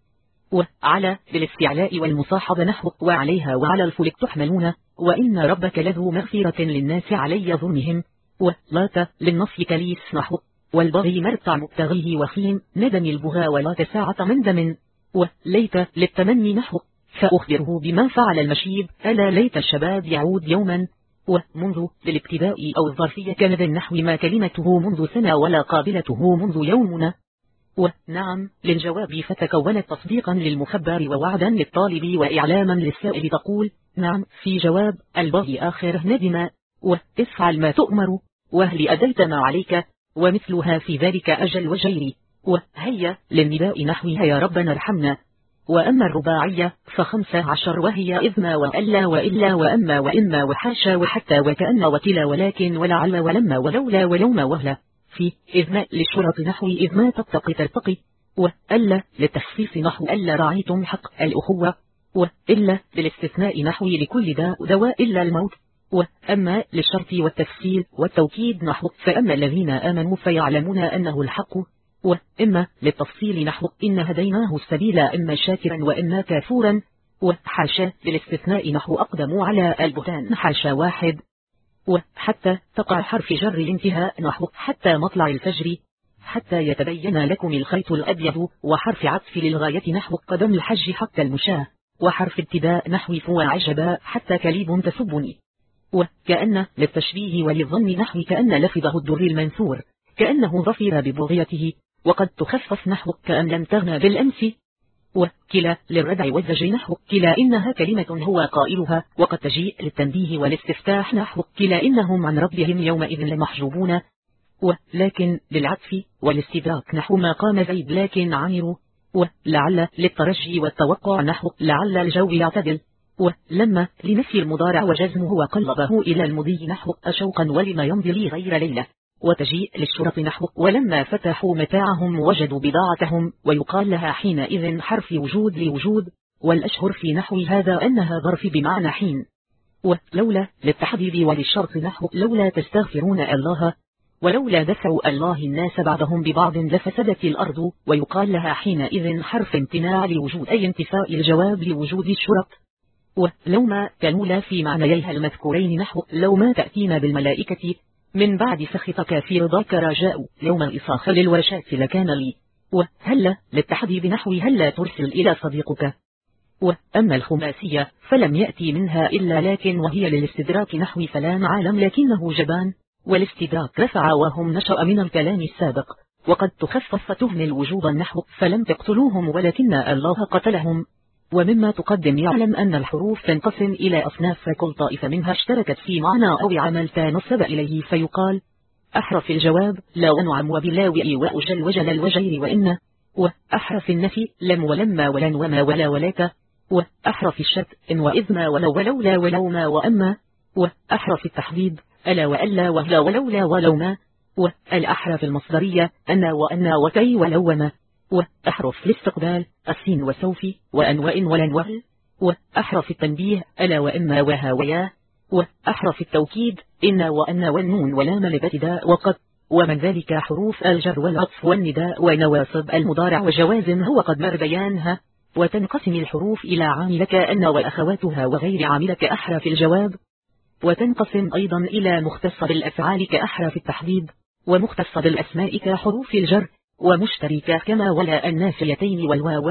وعلى للاستعلاء والمصاحبة نحو وعليها وعلى الفلك تحملون وإن ربك لذو مغفرة للناس علي ظلمهم ولات للنصف كليس نحو والبغي مرتع مبتغيه وخيم ندم البهى ولا تساعة مندم وليت للتمني نحو فأخبره بما فعل المشيب ألا ليت الشباب يعود يوما ومنذ للابتداء أو الظرفية كان ذا النحو ما كلمته منذ سنة ولا قابلته منذ يومنا. ونعم للجواب فتكونت تصديقا للمخبر ووعدا للطالب وإعلاما للسائل تقول نعم في جواب البغي آخر ندم وافعل ما تؤمر وهل أديت ما عليك؟ ومثلها في ذلك أجل وجيري وهي للنداء نحوها يا ربنا ارحمنا. وأما الرباعية فخمسة عشر وهي إذما وألا وإلا وأما وإما وحاشا وحتى وكأن وكلا ولكن ولعل ولما ولولا ولوما وهلا. في إذما للشرط نحو إذما تتقي ترتقي وألا للتخصيص نحو ألا رعيتم حق الأخوة وإلا للاستثناء نحو لكل داء دواء إلا الموت وأما للشرط والتفصيل والتوكيد نحو فأما الذين آمنوا فيعلمون أنه الحق وإما للتفصيل نحو إن هديناه السبيل إما شاكرا وإما كافورا وحاشا للاستثناء نحو أقدموا على البهتان. حاشا واحد وحتى تقع حرف جر الانتهاء نحو حتى مطلع الفجر. حتى يتبين لكم الخيط الأبيض وحرف عطف للغاية نحو قدم الحج حتى المشاة. وحرف ابتداء نحو فوى عجبا حتى كليب تسبني وكأن للتشبيه وللظن نحو كأن لفظه الدر المنثور كأنه ظفر ببغيته وقد تخفف نحو كأن لم تغنى بالأمس. وكلا للردع والزج نحو كلا إنها كلمة هو قائلها وقد تجيء للتنبيه والاستفتاح نحو كلا إنهم عن ربهم يومئذ لمحجوبون. ولكن للعطف والاستدراك نحو ما قام زيد لكن عمروا ولعل للترجي والتوقع نحو لعل الجو يعتدل. ولما لنفي المضارع وجزمه وقلبه إلى المضي نحو أشوقا ولما يمضي لي غير ليلة. وتجيء للشرط نحو. ولما فتحوا متاعهم وجدوا بضاعتهم ويقال لها حينئذ حرف وجود لوجود والأشهر في نحو هذا أنها ظرف بمعنى حين. ولولا للتحديد وللشرط نحو لولا تستغفرون الله ولولا دفع الله الناس بعضهم ببعض لفسدت الأرض ويقال لها حينئذ حرف امتناع لوجود أي انتفاء الجواب لوجود الشرط ولو ما في معنييها المذكورين نحو لو ما تأتينا بالملائكة من بعد سخطك في رضاك رجاء. يوم الإصاخ للورشات لكان لي. وهل للتحديد نحو هل ترسل إلى صديقك. وأما الخماسية فلم يأتي منها إلا لكن وهي للاستدراك نحو فلان عالم لكنه جبان. والاستدراك رفع وهم نشأ من الكلام السابق. وقد تخفف تهمل وجوب النحو فلم تقتلوهم ولكن الله قتلهم. ومما تقدم يعلم أن الحروف تنقسم إلى أصناف فكل طائفة منها اشتركت في معنى أو عمل تنصب إليه فيقال أحرف الجواب لا ونعم وبلاوئ وأجل وجل الوجير وإن وأحرف النفي لم ولما ولن وما ولا ولاك وأحرف الشك إن وإذ ما ولو ولولا ولو ما وأما وأحرف التحديد ألا وألا وهلا ولولا ولو ما. والأحرف المصدرية أنا وأنا وكي ولو وما. وأحرف الاستقبال السين وسوف وأنواء ولن وهل وأحرف التنبيه ألا وإما وها ويا وأحرف التوكيد إن وأن والنون ولام الابتداء وقد. ومن ذلك حروف الجر والعطف والنداء ونواصب المضارع وجوازم هو قد مر بيانها وتنقسم الحروف إلى عاملك أن وأخواتها وغير عاملك أحرف الجواب. وتنقسم أيضا إلى مختص بالأفعال كأحرف التحديد. ومختص بالأسماء كحروف الجر. ومشتركة كما ولا النافيتين والواو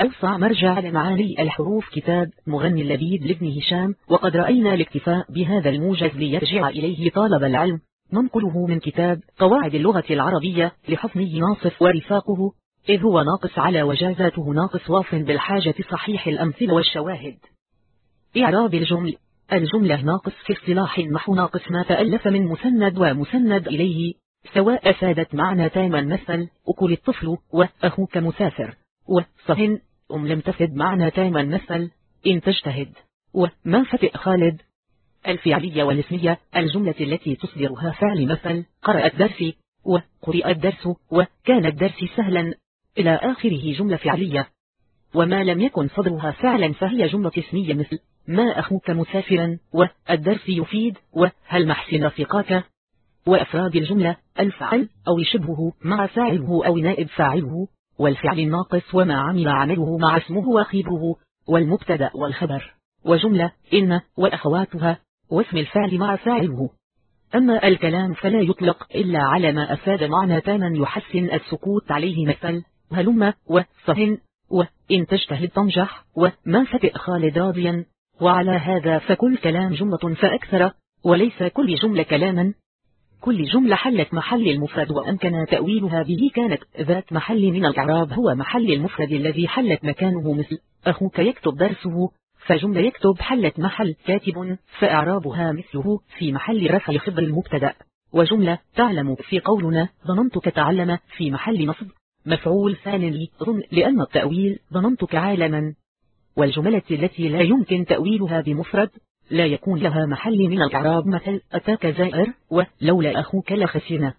أوسع مرجع لمعاني الحروف كتاب مغني اللبيد لابن هشام وقد رأينا الاكتفاء بهذا الموجز ليرجع إليه طالب العلم. ننقله من كتاب قواعد اللغة العربية لحفظه ناصف ورفاقه إذ هو ناقص على وجازاته ناقص واف بالحاجة صحيح الأمثلة والشواهد. إعراب الجمل الجملة ناقص في اصطلاح النحو ناقص ما تألف من مسند ومسند إليه سواء أفادت معنى تاما مثل أكل الطفل وأخوك مسافر وصهن أم لم تفد معنى تاما مثل إن تجتهد. وما فتئ خالد؟ الفعلية والاسمية. الجملة التي تصدرها فعل مثل. قرأ الدرس وقرئ الدرس وكان الدرس سهلا. إلى آخره جملة فعلية. وما لم يكن صدرها فعلا فهي جملة اسمية مثل. ما أخوك مسافرا؟ والدرس يفيد. وهل محسن رفقاك وأفراد الجملة. الفعل أو شبهه مع فاعله أو نائب فاعله. والفعل الناقص وما عمل عمله مع اسمه وخبره والمبتدأ والخبر وجملة إن وأخواتها واسم الفعل مع فاعله. أما الكلام فلا يطلق إلا على ما أفاد معنى تاما يحسن السكوت عليه مثل هلم وصهن وإن تجتهد تنجح وما فتئ خالد راضيا. وعلى هذا فكل كلام جملة فأكثر وليس كل جملة كلاما. كل جملة حلت محل المفرد وأمكن تأويلها به كانت ذات محل من الإعراب. هو محل المفرد الذي حلت مكانه مثل أخوك يكتب درسه فجملة يكتب حلت محل كاتب فإعرابها مثله في محل رفع خبر المبتدأ. وجملة تعلم في قولنا ظننتك تعلم في محل نصب. مفعول ثاني ظن لأن التأويل ظننتك عالما. والجملة التي لا يمكن تأويلها بمفرد لا يكون لها محل من الإعراب مثل أتاك زائر ولولا أخوك لخسرنا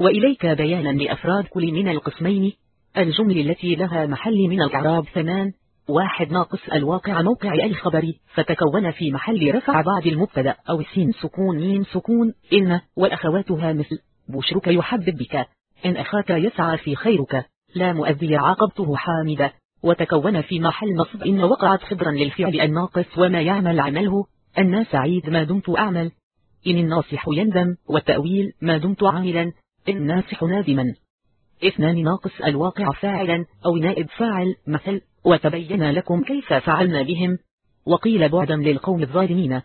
وإليك بيانا لأفراد كل من القسمين الجمل التي لها محل من الإعراب ثمان واحد ناقص الواقع موقع الخبر فتكون في محل رفع بعد المبتدأ أو السين سكون ميم سكون إن وأخواتها مثل بشرك يحبب بك إن أخاك يسعى في خيرك لا مؤذي عاقبته حامدة. وتكون في محل نصب إن وقعت خبرا للفعل الناقص وما يعمل عمله أنا سعيد ما دمت أعمل. إن الناصح يندم والتأويل ما دمت عاملا. الناصح نادما. اثنان ناقص الواقع فاعلا أو نائب فاعل مثل. وتبين لكم كيف فعلنا بهم. وقيل بعدا للقوم الظالمين.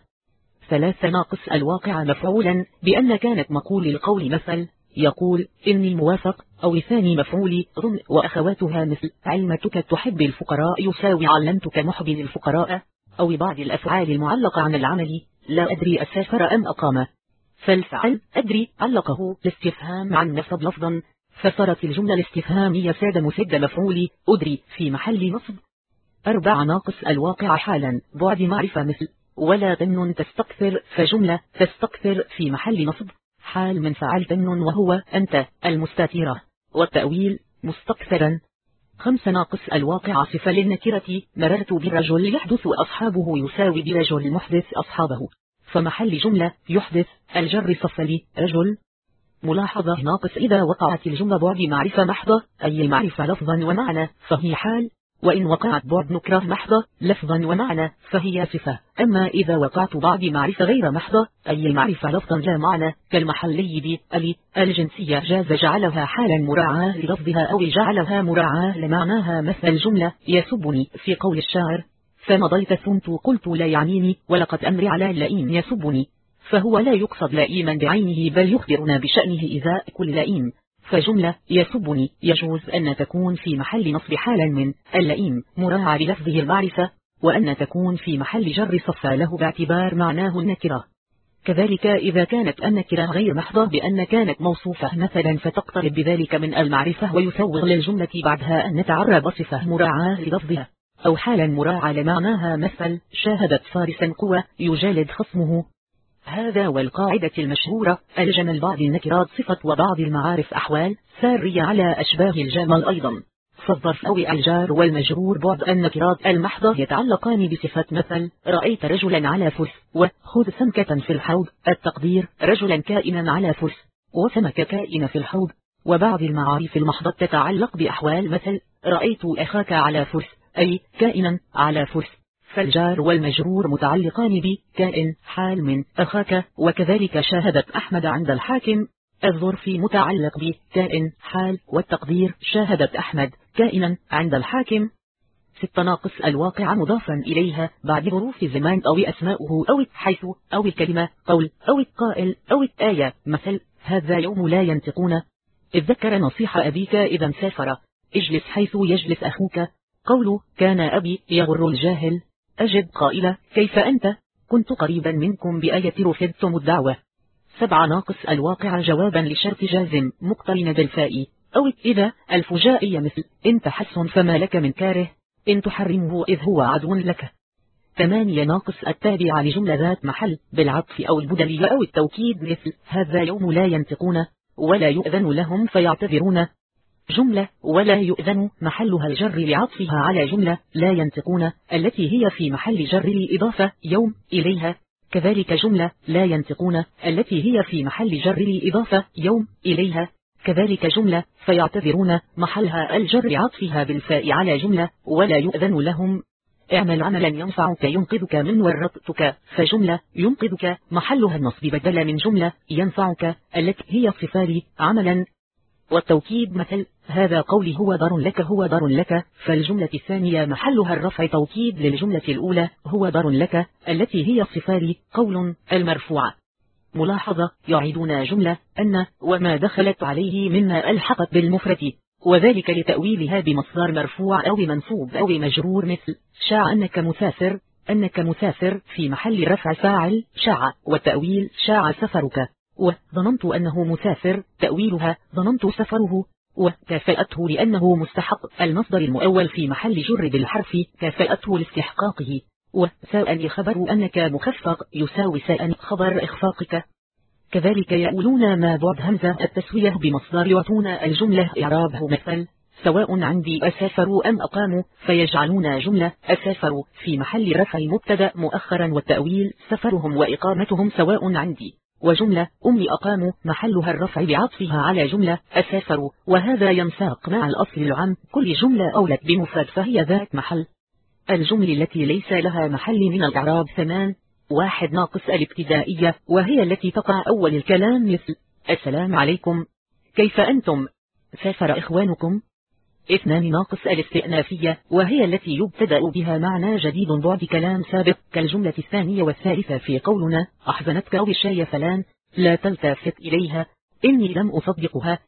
ثلاثة ناقص الواقع مفعولا بأن كانت مقول القول مثل. يقول إني موافق أو ثاني مفعول ظن وأخواتها مثل. علمتك تحب الفقراء يساوي علمتك محب الفقراء. أو بعض الأفعال المعلقة عن العمل. لا أدري أسافر أم أقام. فالفعل أدري علقه. الاستفهام عن نصب لفظا. فصارت الجملة الاستفهامية ساد مسد مفعول أدري في محل نصب. أربع ناقص الواقع حالا. بعد معرفة مثل. ولا تمن تستكثر. فجملة تستكثر في محل نصب. حال من فعل تمن وهو أنت المستثيرة والتأويل مستكثرا. خمس ناقص الواقع صفة للنكرة مررت برجل يحدث أصحابه يساوي برجل محدث أصحابه. فمحل جملة يحدث الجر صفلي رجل. ملاحظة ناقص إذا وقعت الجملة بعد معرفة محضة أي المعرفة لفظا ومعنى فهي حال. وإن وقعت بعد نكرة محضة لفظا ومعنى فهي صفة. أما إذا وقعت بعد معرفة غير محضة أي المعرفة لفظا لا معنى. كالمحلي بألي الجنسية جاز جعلها حالا مراعاة للفظها أو جعلها مراعاة لمعناها مثل الجملة يسبني في قول الشاعر. فمضيت ثمت قلت لا يعنيني ولقد أمري على اللئيم يسبني. فهو لا يقصد لئيما بعينه بل يخبرنا بشأنه إذا كل لئيم. فجملة يسبني يجوز أن تكون في محل نصب حالا من اللئيم مراعى بلفظه المعرفة وأن تكون في محل جر صفى له باعتبار معناه النكرة. كذلك إذا كانت النكرة غير محضة بأن كانت موصوفة مثلا فتقترب بذلك من المعرفة ويسوغ للجملة بعدها أن نتعرب صفة مراعاة للفظها أو حالا مراعى لمعناها مثل شاهدت فارسا قوة يجالد خصمه. هذا والقاعدة المشهورة الجمل بعض النكرات صفة وبعض المعارف أحوال سارية على أشباه الجمل أيضا. فالظرف أو الجار والمجرور بعض النكرات المحضة يتعلقان بصفة مثل رأيت رجلا على فس وخذ سمكة في الحوض. التقدير رجلا كائنا على فس وسمك كائن في الحوض. وبعض المعارف المحضة تتعلق بأحوال مثل رأيت أخاك على فس أي كائنا على فس فالجار والمجرور متعلقان بكائن حال من أخاك وكذلك شاهدت أحمد عند الحاكم. الظرف متعلق بكائن حال والتقدير شاهدت أحمد كائنا عند الحاكم. في التناقص الواقع مضافا إليها بعد ظروف الزمان أو أسماؤه أو حيث أو الكلمة قول أو القائل أو الآية. مثل هذا يوم لا ينطقون. إذ ذكر نصيح أبيك إذا سافر. اجلس حيث يجلس أخوك. قول كان أبي يغر الجاهل. أجب قائلة كيف أنت؟ كنت قريبا منكم بآية رفضتم الدعوة. سبع ناقص الواقع جوابا لشرط جازم مقترن بالفاء. أو إذا الفجائية مثل إن تحسن فما لك من كاره؟ إن تحرمه إذ هو عدو لك. ثمانية ناقص التابع لجملة ذات محل بالعطف أو البدلية أو التوكيد مثل هذا يوم لا ينطقون ولا يؤذن لهم فيعتذرون. جملة ولا يؤذن محلها الجر لعطفها على جملة لا ينطقون التي هي في محل جر الإضافة يوم إليها. كذلك جملة لا ينطقون التي هي في محل جر الإضافة يوم إليها. كذلك جملة فيعتذرون محلها الجر عطفها بالفاء على جملة ولا يؤذن لهم. اعمل عملا ينفعك ينقذك من ورطتك. فجملة ينقذك محلها النصب بدل من جملة ينفعك. التي هي صفار عملا. والتوكيد مثل هذا قولي هو دار لك هو دار لك. فالجملة الثانية محلها الرفع توكيد للجملة الأولى هو دار لك التي هي صفار قول المرفوع. ملاحظة يعيدون جملة أن وما دخلت عليه مما ألحقت بالمفرد. وذلك لتأويلها بمصدر مرفوع أو بمنصوب أو بمجرور مثل شاع أنك مسافر أنك مسافر في محل رفع فاعل شاع. والتأويل شاع سفرك. وظننت أنه مسافر تأويلها ظننت سفره وكافأته لأنه مستحق. المصدر المؤول في محل جر بالحرف كافأته لاستحقاقه. وساء خبر أنك مخفق يساوي ساء خبر إخفاقك. كذلك يقولون ما بعد همزة التسوية بمصدر يعطون الجملة إعرابه مثل سواء عندي أسافروا أم أقاموا فيجعلون جملة أسافروا في محل رفع مبتدا مؤخرا والتأويل سفرهم وإقامتهم سواء عندي. وجملة أم أقاموا محلها الرفع بعطفها على جملة أسافروا وهذا ينساق مع الأصل العام كل جملة أولت بمفرد فهي ذات محل. الجمل التي ليس لها محل من الإعراب ثمان واحد ناقص الابتدائية وهي التي تقع أول الكلام مثل السلام عليكم كيف أنتم؟ سافر إخوانكم. اثنان ناقص الاستئنافية وهي التي يبتدأ بها معنى جديد بعد كلام سابق كالجملة الثانية والثالثة في قولنا أحزنتك أو الشاي فلان لا تلتفت إليها إني لم أصدقها.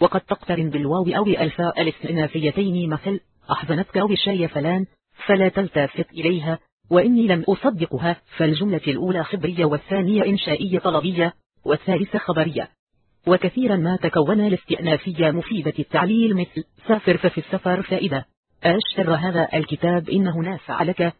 وقد تقترن بالواو أو الفاء الاستئنافيتين مثل أحزنتك أو الشاي فلان فلا تلتفت إليها وإني لم أصدقها. فالجملة الأولى خبرية والثانية إنشائية طلبية والثالثة خبرية. وكثيرا ما تكون الاستئنافية مفيدة التعليل مثل سافر ففي السفر فائدة أشتر هذا الكتاب إنه نافع لك.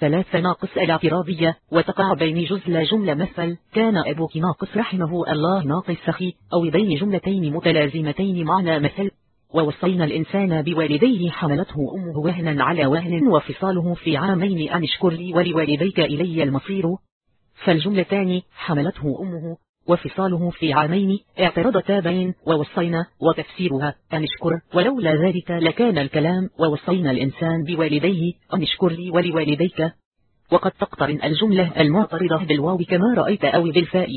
ثلاثة ناقص الاعتراضية وتقع بين جزل جملة مثل كان أبوك ناقص رحمه الله ناقص سخي أو بين جملتين متلازمتين معنى مثل ووصينا الإنسان بوالديه حملته أمه وهنا على وهن وفصاله في عامين أن اشكر لي ولوالديك إلي المصير. فالجملتان حملته أمه وفصاله في عامين اعترضتا بين ووصينا وتفسيرها. أن اشكر ولولا ذلك لكان الكلام ووصينا الإنسان بوالديه. أن اشكر لي ولوالديك. وقد تقترن الجملة المعترضة بالواو كما رأيت أو بالفاء.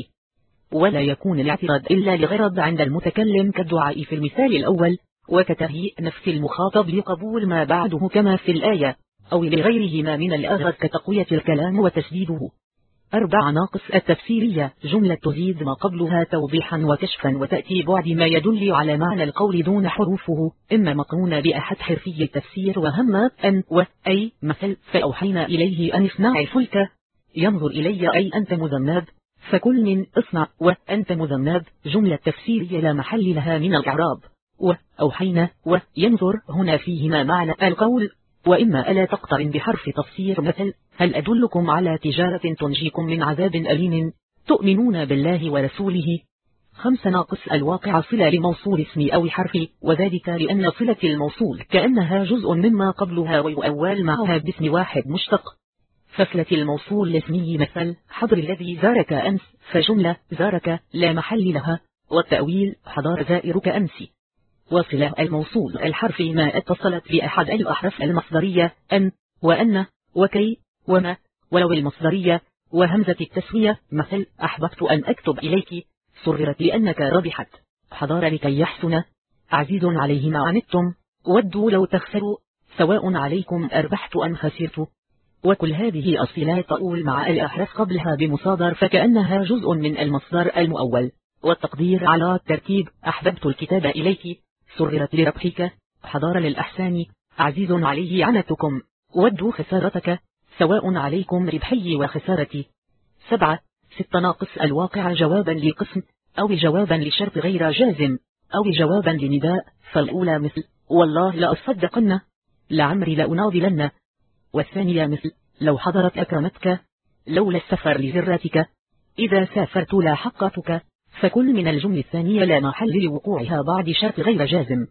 ولا يكون الاعتراض إلا لغرض عند المتكلم كالدعاء في المثال الأول. وكتهيئ نفس المخاطب لقبول ما بعده كما في الآية. أو لغيرهما من الأغرض كتقوية الكلام وتسديده. أربع ناقص التفسيرية. جملة تزيد ما قبلها توضيحا وكشفا وتأتي بعد ما يدل على معنى القول دون حروفه. إما مقرونة بأحد حرفي التفسير وهم أن وأي مثل. فأوحينا إليه أن اصنع الفلك ينظر إلي أي أنت مذنب. فكل من اصنع وأنت مذنب. جملة تفسيرية لا محل لها من الإعراب. وأوحينا وينظر هنا فيهما معنى القول. وإما ألا تقترن بحرف تفسير مثل هل أدلكم على تجارة تنجيكم من عذاب أليم؟ تؤمنون بالله ورسوله؟ خمس ناقص الواقع صلة لموصول اسم أو حرف وذلك لأن صلة الموصول كأنها جزء مما قبلها ويؤول معها باسم واحد مشتق. فصلة الموصول الاسمي مثل حضر الذي زارك أمس فجملة زارك لا محل لها. والتأويل حضار زائرك أمس. وصلة الموصول الحرف ما اتصلت بأحد الأحرف المصدرية أن وأن وكي وما ولو المصدرية وهمزة التسوية. مثل أحببت أن أكتب إليك. سررت لأنك ربحت. حضار لكي يحسن. عزيز عليه ما عنتم. ودوا لو تخسروا. سواء عليكم أربحت أم خسرت. وكل هذه الصلات تقول مع الأحرف قبلها بمصادر. فكأنها جزء من المصدر المؤول. والتقدير على الترتيب. أحببت الكتاب إليك. سررت لربحك. حضار للأحسان. عزيز عليه عنتكم. ودوا خسارتك. سواء عليكم ربحي وخسارتي. سبعة. ست ناقص الواقع جوابا لقسم. أو جوابا لشرط غير جازم. أو جوابا لنداء. فالأولى مثل. والله لأصدقن لعمري لأناضلن والثانية مثل. لو حضرت أكرمتك. لولا السفر لزراتك إذا سافرت لاحقتك فكل من الجمل الثانية لا محل لوقوعها بعد شرط غير جازم.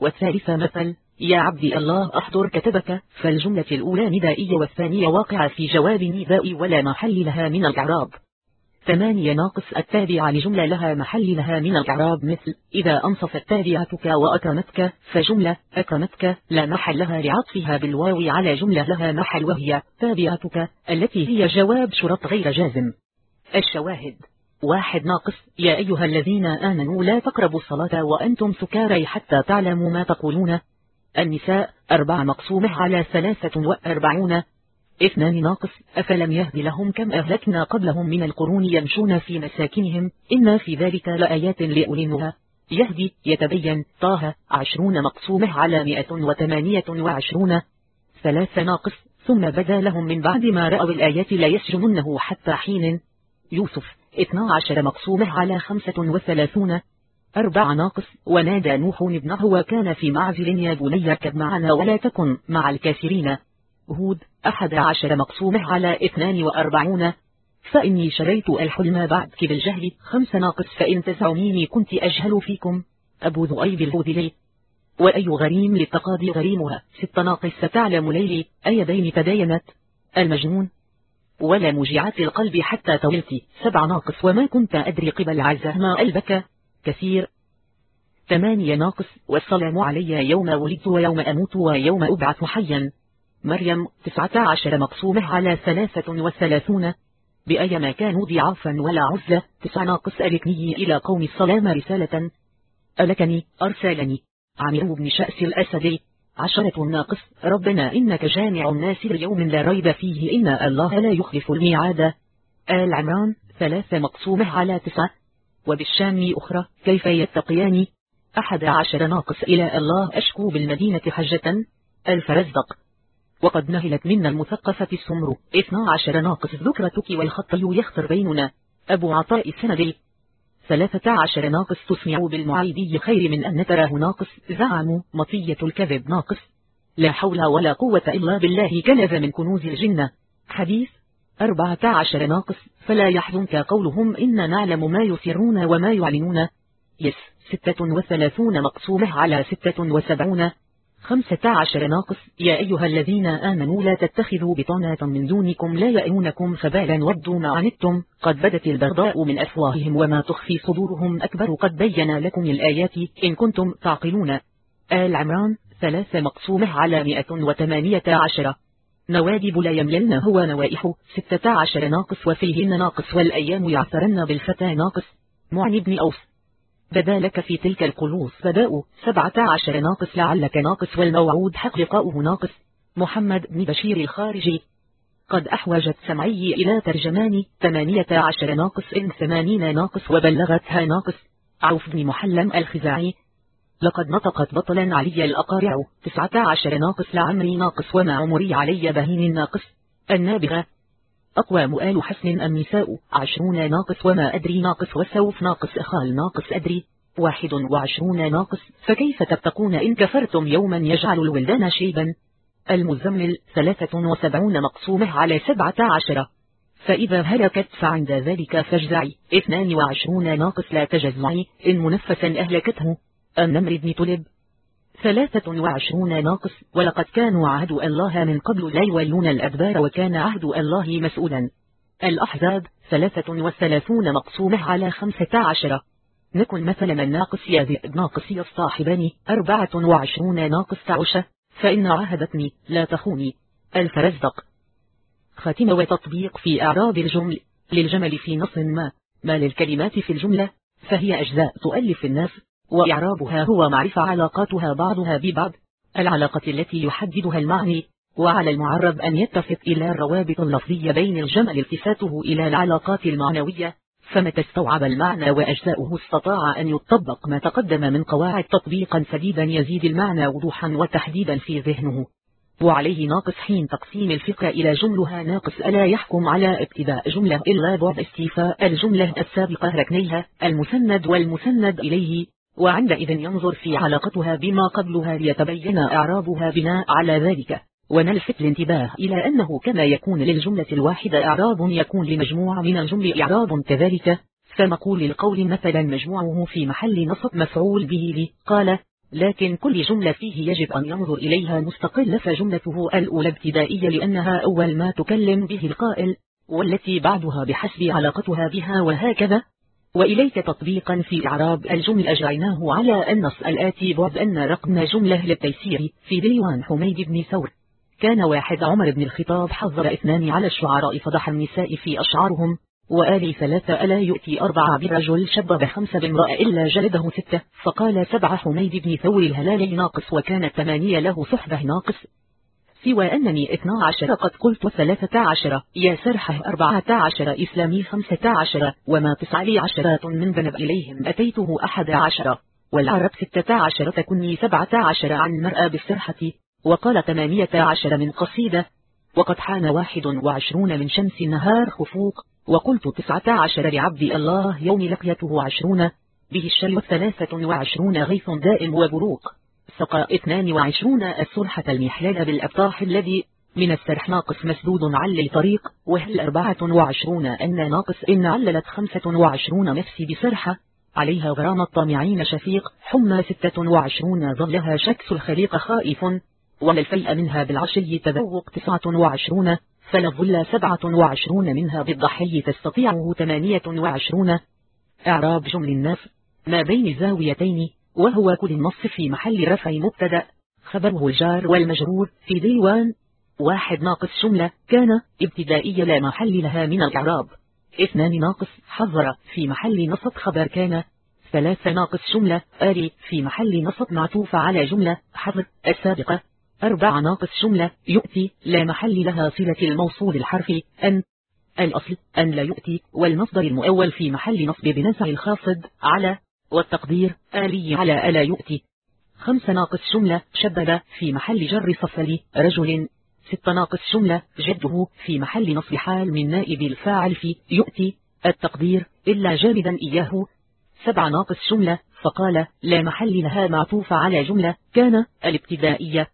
والثالثة مثل يا عبدي الله أحضر كتبك. فالجملة الأولى ندائية والثانية واقعة في جواب نداء ولا محل لها من الإعراب. ثمانية ناقص التابعة لجملة لها محل لها من الإعراب مثل إذا أنصفت تابعتك وأكرمتك فجملة أكرمتك لا محل لها لعطفها بالواو على جملة لها محل وهي تابعتك التي هي جواب شرط غير جازم. الشواهد واحد ناقص. يا أيها الذين آمنوا لا تقربوا الصلاة وأنتم سكاري حتى تعلموا ما تقولون. النساء أربع مقسومة على ثلاثة وأربعون. اثنان ناقص. أفلم يهد لهم كم أهلكنا قبلهم من القرون يمشون في مساكنهم. إن في ذلك لآيات لأولينها. يهدي يتبين. طه عشرون مقسومة على مئة وثمانية وعشرون. ثلاث ناقص. ثم بدا لهم من بعد ما رأوا الآيات لا يسجننه حتى حين. يوسف. اثنا عشر مقسومة على خمسة وثلاثون أربع ناقص. ونادى نوح ابنه وكان في معزل يا بني اركب معنا ولا تكن مع الكافرين. هود أحد عشر مقسومة على اثنان وأربعون. فإني شريت الحلم بعدك بالجهل خمس ناقص فإن تزعميني كنت أجهل فيكم. أبو ذؤيب الهودلي وأي غريم للتقاضي غريمها. ست ناقص ستعلم ليلي. أي دين تداينت؟ المجنون. ولا مجيعات القلب حتى طولت سبع ناقص. وما كنت أدري قبل عزة ما ألبك كثير. ثمانية ناقص. والسلام علي. يوم ولدت ويوم أموت ويوم أبعث حيا. مريم تسعة عشر مقسومة على ثلاثة وثلاثون. بأي ما كانوا ضعافا ولا عزلة تسع ناقص. ألكني إلى قوم السلام رسالة. ألكني أرسلني. عمرو بن شأس الأسدي. عشرة ناقص. ربنا إنك جامع الناس ليوم لا ريب فيه. إن الله لا يخلف الميعاد. آل عمران ثلاث مقسومة على تسعة. وبالشام أخرى كيف يتقيان؟ أحد عشر ناقص. إلى الله أشكو بالمدينة حجة. الفرزدق وقد نهلت منا المثقفة السمر. اثنا عشر ناقص. ذكرتك والخطي يخطر بيننا. أبو عطاء السندي. ثلاثة عشر ناقص تسمع بالمعايدي خير من أن تراه ناقص زعموا مطية الكذب ناقص. لا حول ولا قوة إلا بالله كنز من كنوز الجنة. حديث أربعة عشر ناقص. فلا يحزنك قولهم إن نعلم ما يسرون وما يعلنون. يس. ستة وثلاثون مقسومة على ستة وسبعون. خمسة عشر ناقص. يا أيها الذين آمنوا لا تتخذوا بطانة من دونكم لا يأونكم خبالا ودوا ما عنتم. قد بدت البغضاء من أفواههم وما تخفي صدورهم أكبر. قد بين لكم الآيات إن كنتم تعقلون. آل عمران ثلاث مقسومة على مئة وثمانية عشر. نوادب لا يمللن هو نوائح. ستة عشر ناقص وفيهن ناقص والأيام يعثرن بالفتى ناقص. معني بن أوس بدا لك في تلك القلوص. بداء سبعة عشر ناقص لعلك ناقص والموعود حق لقاؤه ناقص. محمد بن بشير الخارجي. قد أحوجت سمعي إلى ترجمان ثمانية عشر ناقص إن ثمانين ناقص وبلغتها ناقص. عوف بن محلم الخزاعي. لقد نطقت بطلا علي الأقارع. تسعة عشر ناقص لعمري ناقص وما عمري علي بهين ناقص. النابغة. أقوام آل حسن النساء عشرون ناقص وما أدري. ناقص وسوف ناقص. أخال ناقص أدري. واحد وعشرون ناقص. فكيف تتقون إن كفرتم يوما يجعل الولدان شيبا؟ المزمل ثلاثة وسبعون مقسومة على سبعة عشر. فإذا هلكت فعند ذلك فاجزعي. 22 ناقص. لا تجزعي. إن منفسا أهلكته. النمر بن طلب. ثلاثة وعشرون ناقص ولقد كانوا عهد الله من قبل لا يولون الأدبار وكان عهد الله مسؤولا. الأحزاب ثلاثة وثلاثون مقسومة على خمسة عشر. نكن مثلا الناقص يا ناقص الصاحبان أربعة وعشرون ناقص تعشة فإن عهدتني لا تخوني. الفرزدق. خاتمة وتطبيق في أعراب الجمل. للجمل في نص ما. ما للكلمات في الجملة؟ فهي أجزاء تؤلف الناس. وإعرابها هو معرفة علاقاتها بعضها ببعض العلاقة التي يحددها المعني وعلى المعرب أن يتفق إلى الروابط اللفظية بين الجمل التفاته إلى العلاقات المعنوية فمتى استوعب المعنى وأجزاؤه استطاع أن يطبق ما تقدم من قواعد تطبيقا سديدا يزيد المعنى وضوحا وتحديدا في ذهنه. وعليه ناقص حين تقسيم الفكرة إلى جملها ناقص ألا يحكم على ابتداء جملة إلا بعد استيفاء الجملة السابقة ركنيها المسند والمسند إليه. وعندئذ ينظر في علاقتها بما قبلها ليتبين إعرابها بناء على ذلك. ونلفت الانتباه إلى أنه كما يكون للجملة الواحدة إعراب يكون لمجموع من الجمل إعراب كذلك. فمقول القول مثلا مجموعه في محل نصب مفعول به لي. قال لكن كل جملة فيه يجب أن ينظر إليها مستقلة فجملته الأولى ابتدائية لأنها أول ما تكلم به القائل والتي بعدها بحسب علاقتها بها وهكذا. وإليك تطبيقا في إعراب الجمل أجريناه على النص الآتي بعد أن رقم جملة للتيسير في ديوان حميد بن ثور. كان واحد عمر بن الخطاب حذر إثنان على الشعراء فضح النساء في أشعارهم وآلي ثلاثة ألا يؤتي أربعة برجل شب بخمسة بامرأة إلا جلده ستة فقال سبع حميد بن ثور الهلال ناقص وكانت ثمانية له صحبة ناقص. سوى أنني اثنا عشر قد قلت ثلاثة عشر. يا سرحة أربعة عشر إسلامي خمسة عشر. وما تسع لي عشرات من ذنب إليهم أتيته أحد عشر. والعرب ستة عشر تكني سبعة عشر عن مرأى بالسرحة. وقال ثمانية عشر من قصيدة. وقد حان واحد وعشرون من شمس النهار خفوق. وقلت تسعة عشر لعبد الله يوم لقيته عشرون. به ثلاثة وعشرون غيث دائم وبروق. سقى اثنان وعشرون السرحة المحلال بالأبطاح الذي من السرح ناقص مسدود علل طريق وهل أربعة وعشرون أن ناقص؟ إن عللت خمسة وعشرون نفسي بسرحة عليها غرام الطامعين شفيق حمى ستة وعشرون ظلها شكس الخليق خائف وللفيء منها بالعشي تذوق تسعة وعشرون فلظل سبعة وعشرون منها بالضحي تستطيعه ثمانية وعشرون. إعراب جمل الناس ما بين زاويتين وهو كل النص في محل رفع مبتدأ. خبره الجار والمجرور في ديوان واحد ناقص جملة كان ابتدائية لا محل لها من الإعراب. اثنان ناقص حذر في محل نصب خبر كان ثلاثة ناقص جملة آري في محل نصب معطوف على جملة حذر السابقة. أربع ناقص جملة يؤتي لا محل لها صلة الموصول الحرف أن. الأصل أن لا يؤتي والمصدر المؤول في محل نصب بنزع الخافض على والتقدير آلي على ألا يؤتي. خمس ناقص جملة شبب في محل جر صفل رجل. ست ناقص جملة جده في محل نصب حال من نائب الفاعل في يؤتي. التقدير إلا جامدا إياه. سبع ناقص جملة فقال لا محل لها معطوف على جملة كان الابتدائية.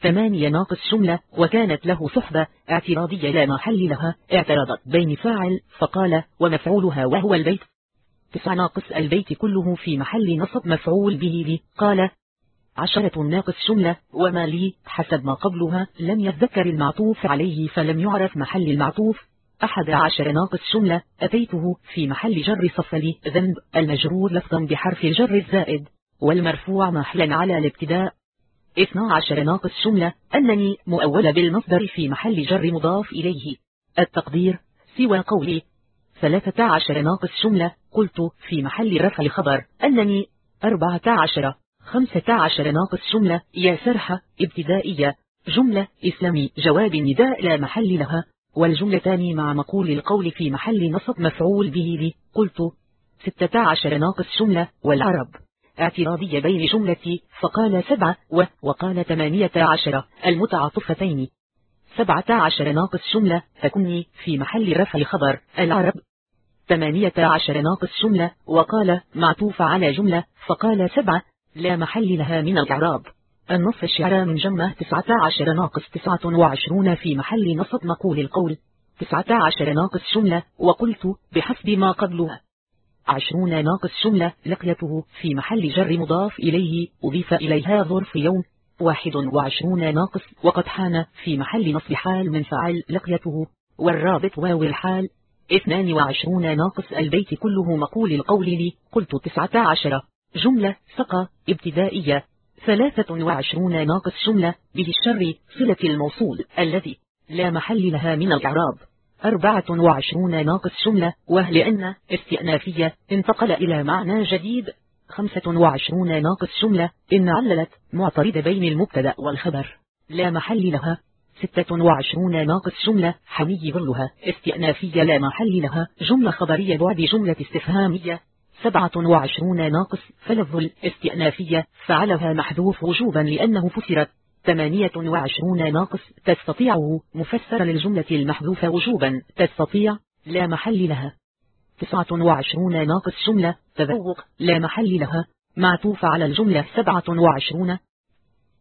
ثمانية ناقص جملة وكانت له صحبة اعتراضية لا محل لها. اعترضت بين فاعل فقال ومفعولها وهو البيت. تسع ناقص البيت كله في محل نصب مفعول به لي. قال عشرة ناقص جملة وما لي؟ حسب ما قبلها لم يذكر المعطوف عليه فلم يعرف محل المعطوف. أحد عشر ناقص جملة أتيته في محل جر صفلي ذنب المجرور لفظا بحرف الجر الزائد. والمرفوع محلا على الابتداء. 12 ناقص جملة أنني مؤولة بالمصدر في محل جر مضاف إليه. التقدير سوى قولي. 13 ناقص جملة قلت في محل رفع خبر أنني 14 15 ناقص جملة يا سرحة ابتدائية. جملة إسلامي جواب نداء لا محل لها. والجملتان مع مقول القول في محل نصب مفعول به لي قلت 16 ناقص جملة. والعرب اعتراضية بين جملتي فقال سبعة و وقال ثمانية عشر. المتعاطفتين. سبعة عشر ناقص جملة فكني في محل رفع خبر العرب ثمانية عشر ناقص جملة وقال معطوف على جملة فقال سبعة لا محل لها من الإعراب. النص الشعر من جمة تسعة عشر ناقص تسعة وعشرون في محل نصب مقول القول. تسعة عشر ناقص شملة وقلت بحسب ما قبلها. عشرون ناقص شملة لقيته في محل جر مضاف إليه أضيف إليها ظرف يوم. واحد وعشرون ناقص وقد حان في محل نصب حال من فعل لقيته. والرابط واو الحال. اثنان وعشرون ناقص البيت كله مقول القول لي قلت تسعة عشر. جملة سقى ابتدائية. ثلاثة وعشرون ناقص جملة به الشر صلة الموصول الذي لا محل لها من الإعراب. أربعة وعشرون ناقص جملة وهل استئنافية انتقل إلى معنى جديد؟ خمسة وعشرون ناقص جملة إن عللت معترض بين المبتدأ والخبر. لا محل لها ستة وعشرون ناقص جملة حمي ظلها. استئنافية لا محل لها. جملة خبرية بعد جملة استفهامية. سبعة وعشرون ناقص فلفظ الاستئنافية فعلها محذوف وجوبا لأنه فسرت. ثمانية وعشرون ناقص تستطيعه. مفسر للجملة المحذوفة وجوبا. تستطيع؟ لا محل لها. تسعة وعشرون ناقص جملة تذوق. لا محل لها. معطوف على الجملة.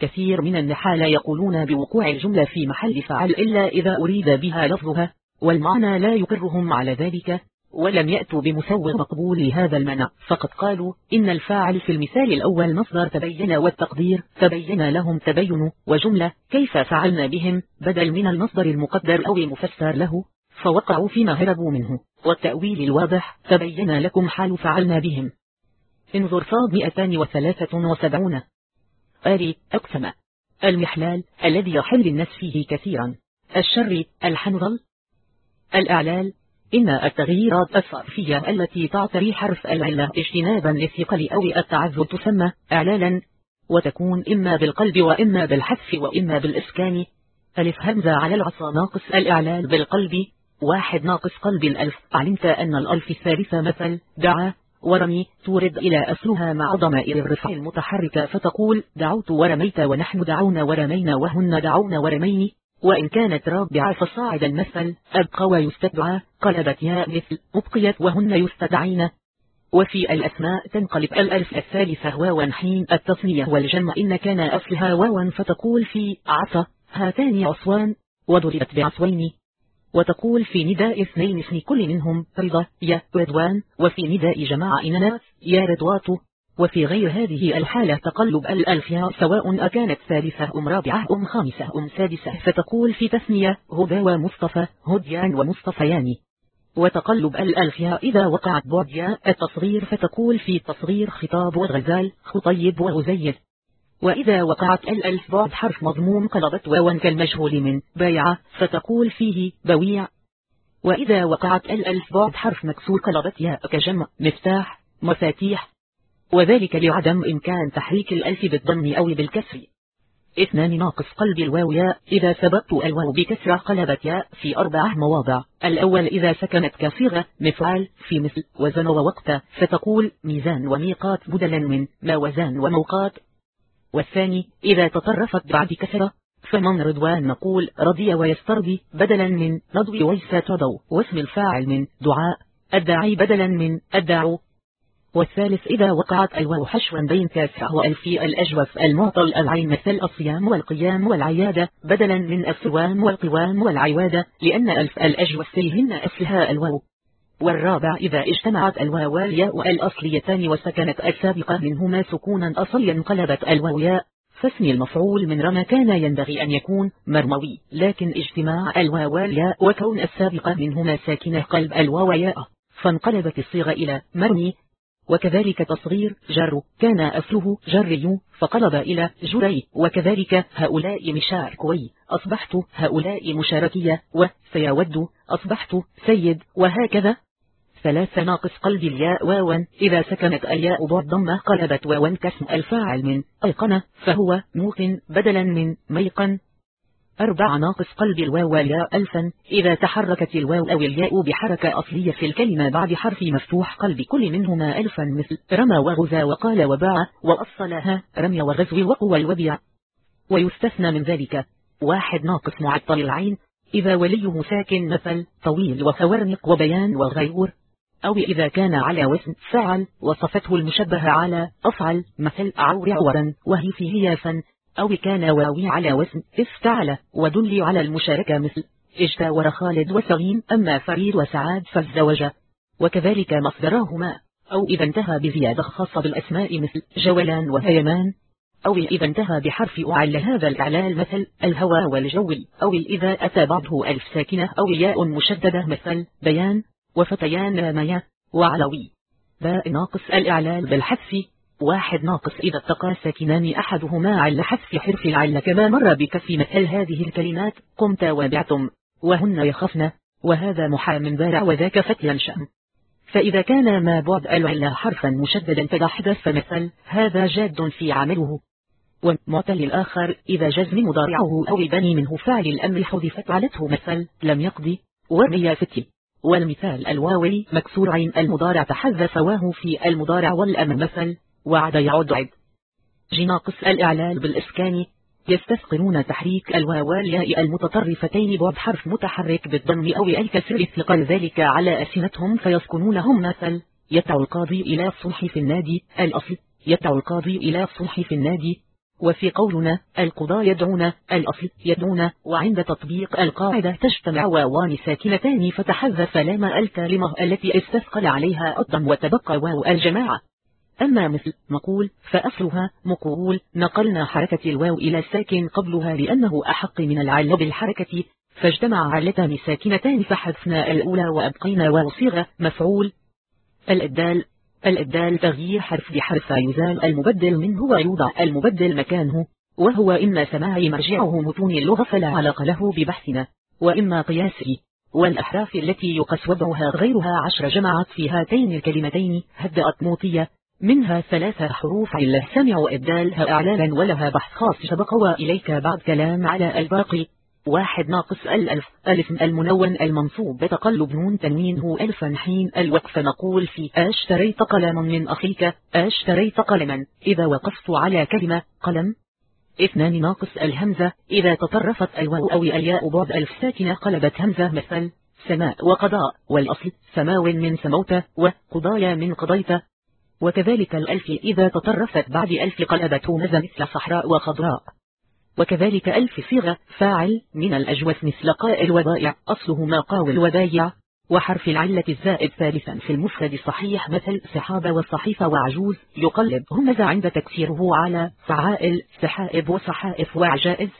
كثير من النحالة يقولون بوقوع الجملة في محل فعل إلا إذا أريد بها لفظها والمعنى لا يقرهم على ذلك ولم يأتوا بمسوغ مقبول لهذا المنع فقد قالوا إن الفاعل في المثال الأول مصدر تبين والتقدير تبين لهم تبين وجملة كيف فعلنا بهم بدل من المصدر المقدر أو المفسر له فوقعوا فيما هربوا منه. والتأويل الواضح تبين لكم حال فعلنا بهم. انظر صاد 273 آري أقسم المحلال الذي يحل الناس فيه كثيرا. الشر الحنظل. الأعلال. إن التغييرات الصرفية التي تعتري حرف العلة اجتنابا للثقل أو التعذر تسمى إعلالا. وتكون إما بالقلب وإما بالحذف وإما بالإسكان. ألف همزة على العصا ناقص الإعلال بالقلب. واحد ناقص قلب الألف. علمت أن الألف الثالثة مثل. دعا. ورمي تورد إلى أصلها مع ضمائر الرفع المتحركة فتقول دعوت ورميت ونحن دعون ورمينا وهن دعون ورميني. وإن كانت رابعة فصاعدا مثل أبقى ويستدعى قلبت ياء مثل أبقيت وهن يستدعين وفي الأسماء تنقلب الألف الثالثة واوا حين التصنية والجمع إن كان أصلها واوا فتقول في عصا هاتان عصوان. وضربت بعصوين وتقول في نداء اثنين اسم كل منهم رضا يا رضوان وفي نداء جماعة إناث يا رضوات. وفي غير هذه الحالة تقلب الألفياء سواء أكانت ثالثة أم رابعة أم خامسة أم سادسة. فتقول في تثنية هدى ومصطفى هديان ومصطفيان. وتقلب الألفياء إذا وقعت بعد التصغير فتقول في تصغير خطاب وغزال خطيب وغزيل وإذا وقعت الألف بعد حرف مضموم قلبت واوا كالمجهول من بايع فتقول فيه بويع. وإذا وقعت الألف بعد حرف مكسور قلبت ياء كجمع مفتاح مفاتيح. وذلك لعدم إمكان تحريك الألف بالضم أو بالكسر. اثنان ناقص قلب الواو ياء إذا سبقت الواو بكسرة قلبت ياء في أربع مواضع. الأول إذا سكنت كصيغة مفعال في مثل وزن ووقت فتقول ميزان وميقات بدلا من ما وزان وموقات. والثاني إذا تطرفت بعد كسرة فمن رضوان نقول رضي ويسترضي بدلا من نضوي ويسترضوا واسم الفاعل من دعاء الداعي بدلا من الداعو. والثالث إذا وقعت الواو حشوا بين كاسرة والفي الأجوف المعطل العين مثل الصيام والقيام والعيادة بدلا من الصوام والقوام والعوادة لأن ألف الأجوف فيهن أصلها الواو. والرابع إذا اجتمعت الواو والياء الأصليتان وسكنت السابقة منهما سكونا أصليا انقلبت الواو فاسم المفعول من رمى كان ينبغي أن يكون مرموي لكن اجتماع الواو والياء وكون السابقة منهما ساكنة قلب الواو ياء فانقلبت الصيغة إلى مرمي وكذلك تصغير جر كان أصله جري فقلب إلى جري وكذلك هؤلاء مشاركوي أصبحت هؤلاء مشاركية وسيود أصبحت سيد وهكذا. ثلاثة ناقص قلب الياء واوا إذا سكنت الياء بعد ضمة قلبت واوا كاسم الفاعل من أيقن فهو موقن بدلا من ميقن. أربع ناقص قلب الواو والياء ألفا. إذا تحركت الواو أو الياء بحركة أصلية في الكلمة بعد حرف مفتوح قلب كل منهما ألفا مثل رمى وغزى وقال وباع وأصلها رمي وغزو وقوى الوبيع ويستثنى من ذلك واحد ناقص معطل العين. إذا وليه ساكن مثل طويل وثورنق وبيان وغيور. أو إذا كان على وزن فعل وصفته المشبه على أفعل مثل عور عورا وهي فيه يافا أو كان واوي على وزن افتعل ودلي على المشاركة مثل اجتاور خالد وسليم أما فريد وسعاد فالزوج وكذلك مصدراهما أو إذا انتهى بزيادة خاصة بالأسماء مثل جولان وهيمان أو إذا انتهى بحرف أعل هذا الإعلال مثل الهوى والجول أو إذا أتى بعضه ألف ساكنة أو ياء مشددة مثل بيان وفتيان راميا وعلوي. باء ناقص الإعلال بالحذف. واحد ناقص إذا اتقى ساكنان أحدهما على حذف حرف العل كما مر بكف مثل هذه الكلمات. قمت وبعتم. وهن يخفن. وهذا محا من بارع وذاك فتيا شأم فإذا كان ما بعد العلة حرفا مشددا تحدث فمثل هذا جاد في عمله. ومعتل الآخر. إذا جزم مضارعه أو البني منه فعل الأمر حذفت علته مثل. لم يقضي. ورمي فتي. والمثال الواوي مكسور عين المضارع تحذف واه في المضارع والأمر مثل وعد يعد عد. جناقص الإعلال بالإسكان. يستثقلون تحريك الواو والياء المتطرفتين بعد حرف متحرك بالضم أو الكسر الثقل ذلك على ألسنتهم فيسكنونهم مثل. يدع القاضي إلى الصلح في النادي. الأصل. يدع القاضي إلى الصلح في النادي. وفي قولنا القضاء يدعون الأصل يدعون وعند تطبيق القاعدة تجتمع واوان ساكنتان فتحذف لام الكلمة التي استثقل عليها الضم وتبقى واو الجماعة. أما مثل مقول فأصلها مقول نقلنا حركة الواو إلى ساكن قبلها لأنه أحق من العل بالحركة فاجتمع علتان ساكنتان فحذفنا الأولى وأبقينا واو صيغة مفعول. الإبدال الإبدال تغيير حرف بحرف يزال المبدل منه ويوضع المبدل مكانه وهو إما سماع مرجعه متون اللغة فلا علاق له ببحثنا وإما قياسه والأحراف التي يقص وضعها غيرها عشر جمعت في هاتين الكلمتين هدأت موطية منها ثلاثة حروف علة سمع إبدالها إعلالا ولها بحث خاص سبق وإليك بعد كلام على الباقي. واحد ناقص الألف ألف المنون المنصوب بتقلب نون تنوينه ألفا حين الوقف نقول في أشتريت قلما من أخيك أشتريت قلما إذا وقفت على كلمة قلم. اثنان ناقص الهمزة إذا تطرفت الواو أو الياء بعد ألف ساكنة قلبت همزة مثل سماء وقضاء والأصل سماو من سموت وقضايا من قضيت. وكذلك الألف إذا تطرفت بعد ألف قلبت همزة مثل صحراء وخضراء. وكذلك ألف صيغة فاعل من الأجوف مثل قاء الودائع أصله ما قاو الودايع وحرف العلة الزائد ثالثا في المفرد الصحيح مثل سحابة والصحيفة وعجوز يقلب. همز عند تكسيره على فعائل سحائب وصحائف وعجائز.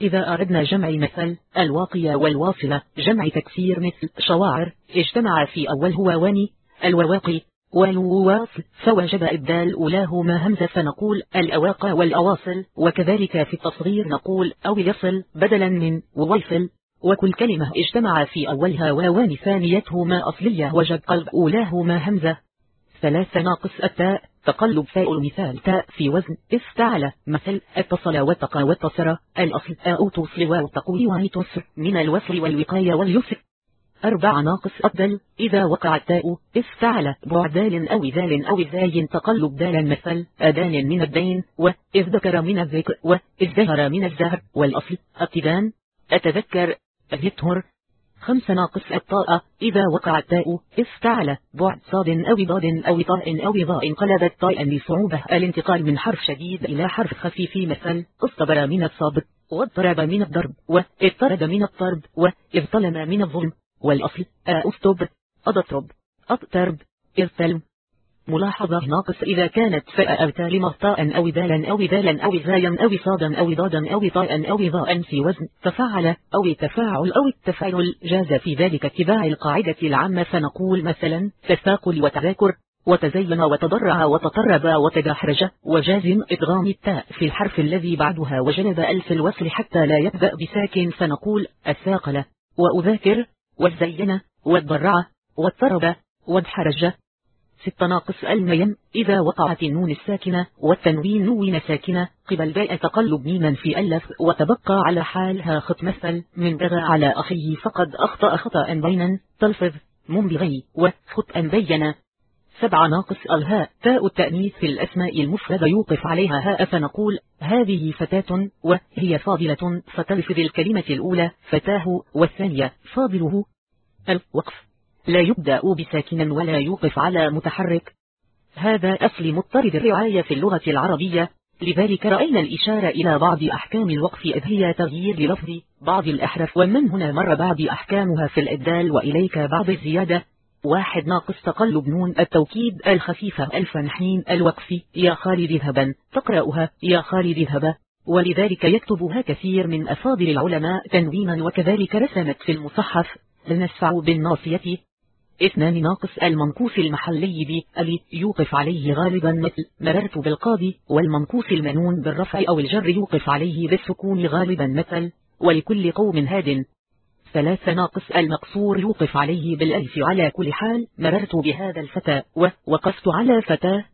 إذا أردنا جمع مثل الواقية والواصلة جمع تكسير مثل شواعر اجتمع في أول هو واني والواصل فوجب إبدال أولاهما همزة فنقول الأواقع والأواصل وكذلك في التصغير نقول أو يصل بدلا من وويصل وكل كلمة اجتمع في أولها واوان ثانيتهما أصلية وجب قلب أولاهما همزة. ثلاثة ناقص التاء تقلب فاء المثال تاء في وزن استعلى. مثل اتصل واتقى واتصر الأصل أو توصل وتقوي وعيتصر من الوصل والوقاية واليسر. أربع ناقص أبدل إذا وقع التاء استعلى بعدال أو ذال أو ذاي تقلب دال مثل أدان من الدين وإذ ذكر من الذكر وإذ ظهر من الزهر والأصل ابتدان أتذكر يطهر. خمس ناقص الطاء. إذا وقع التاء استعلى بعد صاد أو ضاد أو طاء أو ضاء قلبت طاء لصعوبة الانتقال من حرف شديد إلى حرف خفيف مثل اصطبر من الصابر واضطرب من الضرب واضطرد من الطرب وإذ ظلم من الظلم. والأصل. أستب أضطرب. أضطرب. إرتلم ملاحظة. ناقص. إذا كانت تالمة طاء أو ذالا أو ذالا أو ذايا أو صادا أو ضادا أو طاء أو ضاء في وزن. تفاعل. أو التفاعل. أو التفاعل. جاز في ذلك اتباع القاعدة العامة. فنقول مثلا تثاقل وتذاكر. وتزين وتضرع وتطرب وتدحرج. وجازم إدغام. التاء في الحرف الذي بعدها. وجلب ألف الوصل حتى لا يبدأ بساكن فنقول الثاقل وأذاكر. والزين والضرع والطرب وادحرج ست ناقص الميم. إذا وقعت النون الساكنة والتنوين نون ساكنة قبل باء تقلب ميما في ألف. وتبقى على حالها خط مثل من بغى على أخيه. فقد أخطأ خطأ بينا. تلفظ منبغي. وخطأ بينا. سبعة ناقص الهاء تاء التأنيث في الأسماء المفردة يوقف عليها هاء فنقول هذه فتاة وهي فاضلة فتلفظ الكلمة الأولى فتاه والثانية فاضله الوقف. لا يبدأ بساكنا ولا يوقف على متحرك. هذا أصل مضطرد الرعاية في اللغة العربية. لذلك رأينا الإشارة إلى بعض أحكام الوقف إذ هي تغيير للفظ بعض الأحرف. ومن هنا مر بعض أحكامها في الإبدال وإليك بعض الزيادة. واحد ناقص تقلب نون التوكيد الخفيفة ألف نحين الوقف. يا خالد اذهبا. تقرأها. يا خالد اذهبا. ولذلك يكتبها كثير من أفاضل العلماء تنويما وكذلك رسمت في المصحف. لنسفع بالناصية. اثنان ناقص المنقوص المحلي بألي يوقف عليه غالبا مثل مررت بالقاضي والمنقوص المنون بالرفع أو الجر يوقف عليه بالسكون غالبا مثل. ولكل قوم هاد. ثلاثة ناقص المقصور يوقف عليه بالألف على كل حال مررت بهذا الفتى ووقفت على فتاة.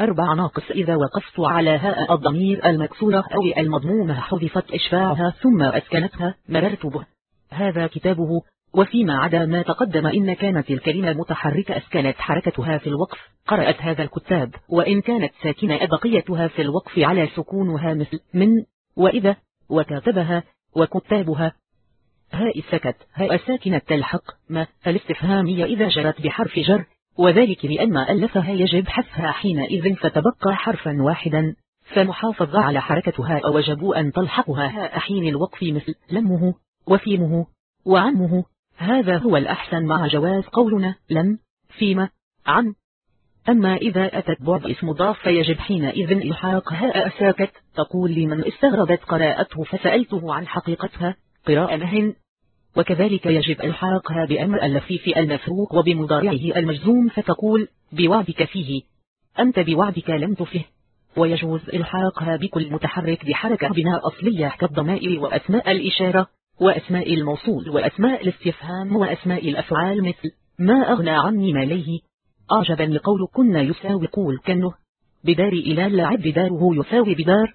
أربع ناقص إذا وقفت على هاء الضمير المكسورة أو المضمومة حذفت إشفاعها ثم أسكنتها مررت به. هذا كتابه. وفيما عدا ما تقدم إن كانت الكلمة متحركة أسكنت حركتها في الوقف قرأت هذا الكتاب. وإن كانت ساكنة بقيتها في الوقف على سكونها مثل من وإذا وكاتبها وكتابها. هاء السكت هاء ساكنة تلحق ما الاستفهامية إذا جرت بحرف جر وذلك لأن ألفها يجب حذفها حينئذ فتبقى حرفا واحدا. فمحافظة على حركتها وجب أن تلحقها هاء حين الوقف مثل لمه وفيمه وعمه. هذا هو الأحسن مع جواز قولنا لم فيما عن أما إذا أتت بعد اسم ضاف فيجب حينئذ إلحاق هاء ساكت تقول لمن استغربت قراءته فسألته عن حقيقتها. قراءة مهن وكذلك يجب إلحاقها بأمر اللفيف المفروق وبمضارعه المجزوم فتقول بوعدك فيه. أنت بوعدك لم تفه. ويجوز إلحاقها بكل متحرك بحركة بناء أصلية كالضمائر وأسماء الإشارة وأسماء الموصول وأسماء الاستفهام وأسماء الأفعال مثل ما أغنى عني ماليه؟ أعجبا لقول كنا يساوي قول كنه. بدار إلى اللعب داره يساوي بدار.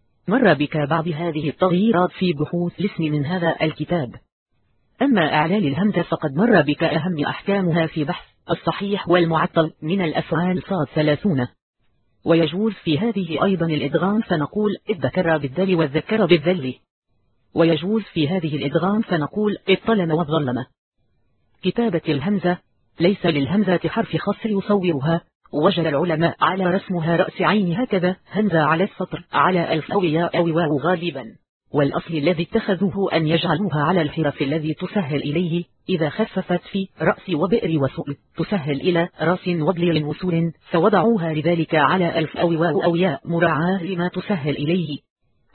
مر بك بعض هذه التغييرات في بحوث الاسم من هذا الكتاب. أما أعلال الهمزة فقد مر بك أهم أحكامها في بحث الصحيح والمعطل من الأفعال صاد ثلاثون. ويجوز في هذه أيضا الإدغام فنقول الذكر بالذل والذكر بالذل. ويجوز في هذه الإدغام فنقول الطلم والظلم. كتابة الهمزة ليس للهمزة حرف خاص يصورها. وجد العلماء على رسمها رأس عين هكذا همزة على السطر على ألف أو ياء أو واو غالبا. والأصل الذي اتخذوه أن يجعلوها على الحرف الذي تسهل إليه إذا خففت في رأس وبئر وسؤل تسهل إلى رأس وبليل وسول فوضعوها لذلك على ألف أو واو أو ياء مراعاة لما تسهل إليه.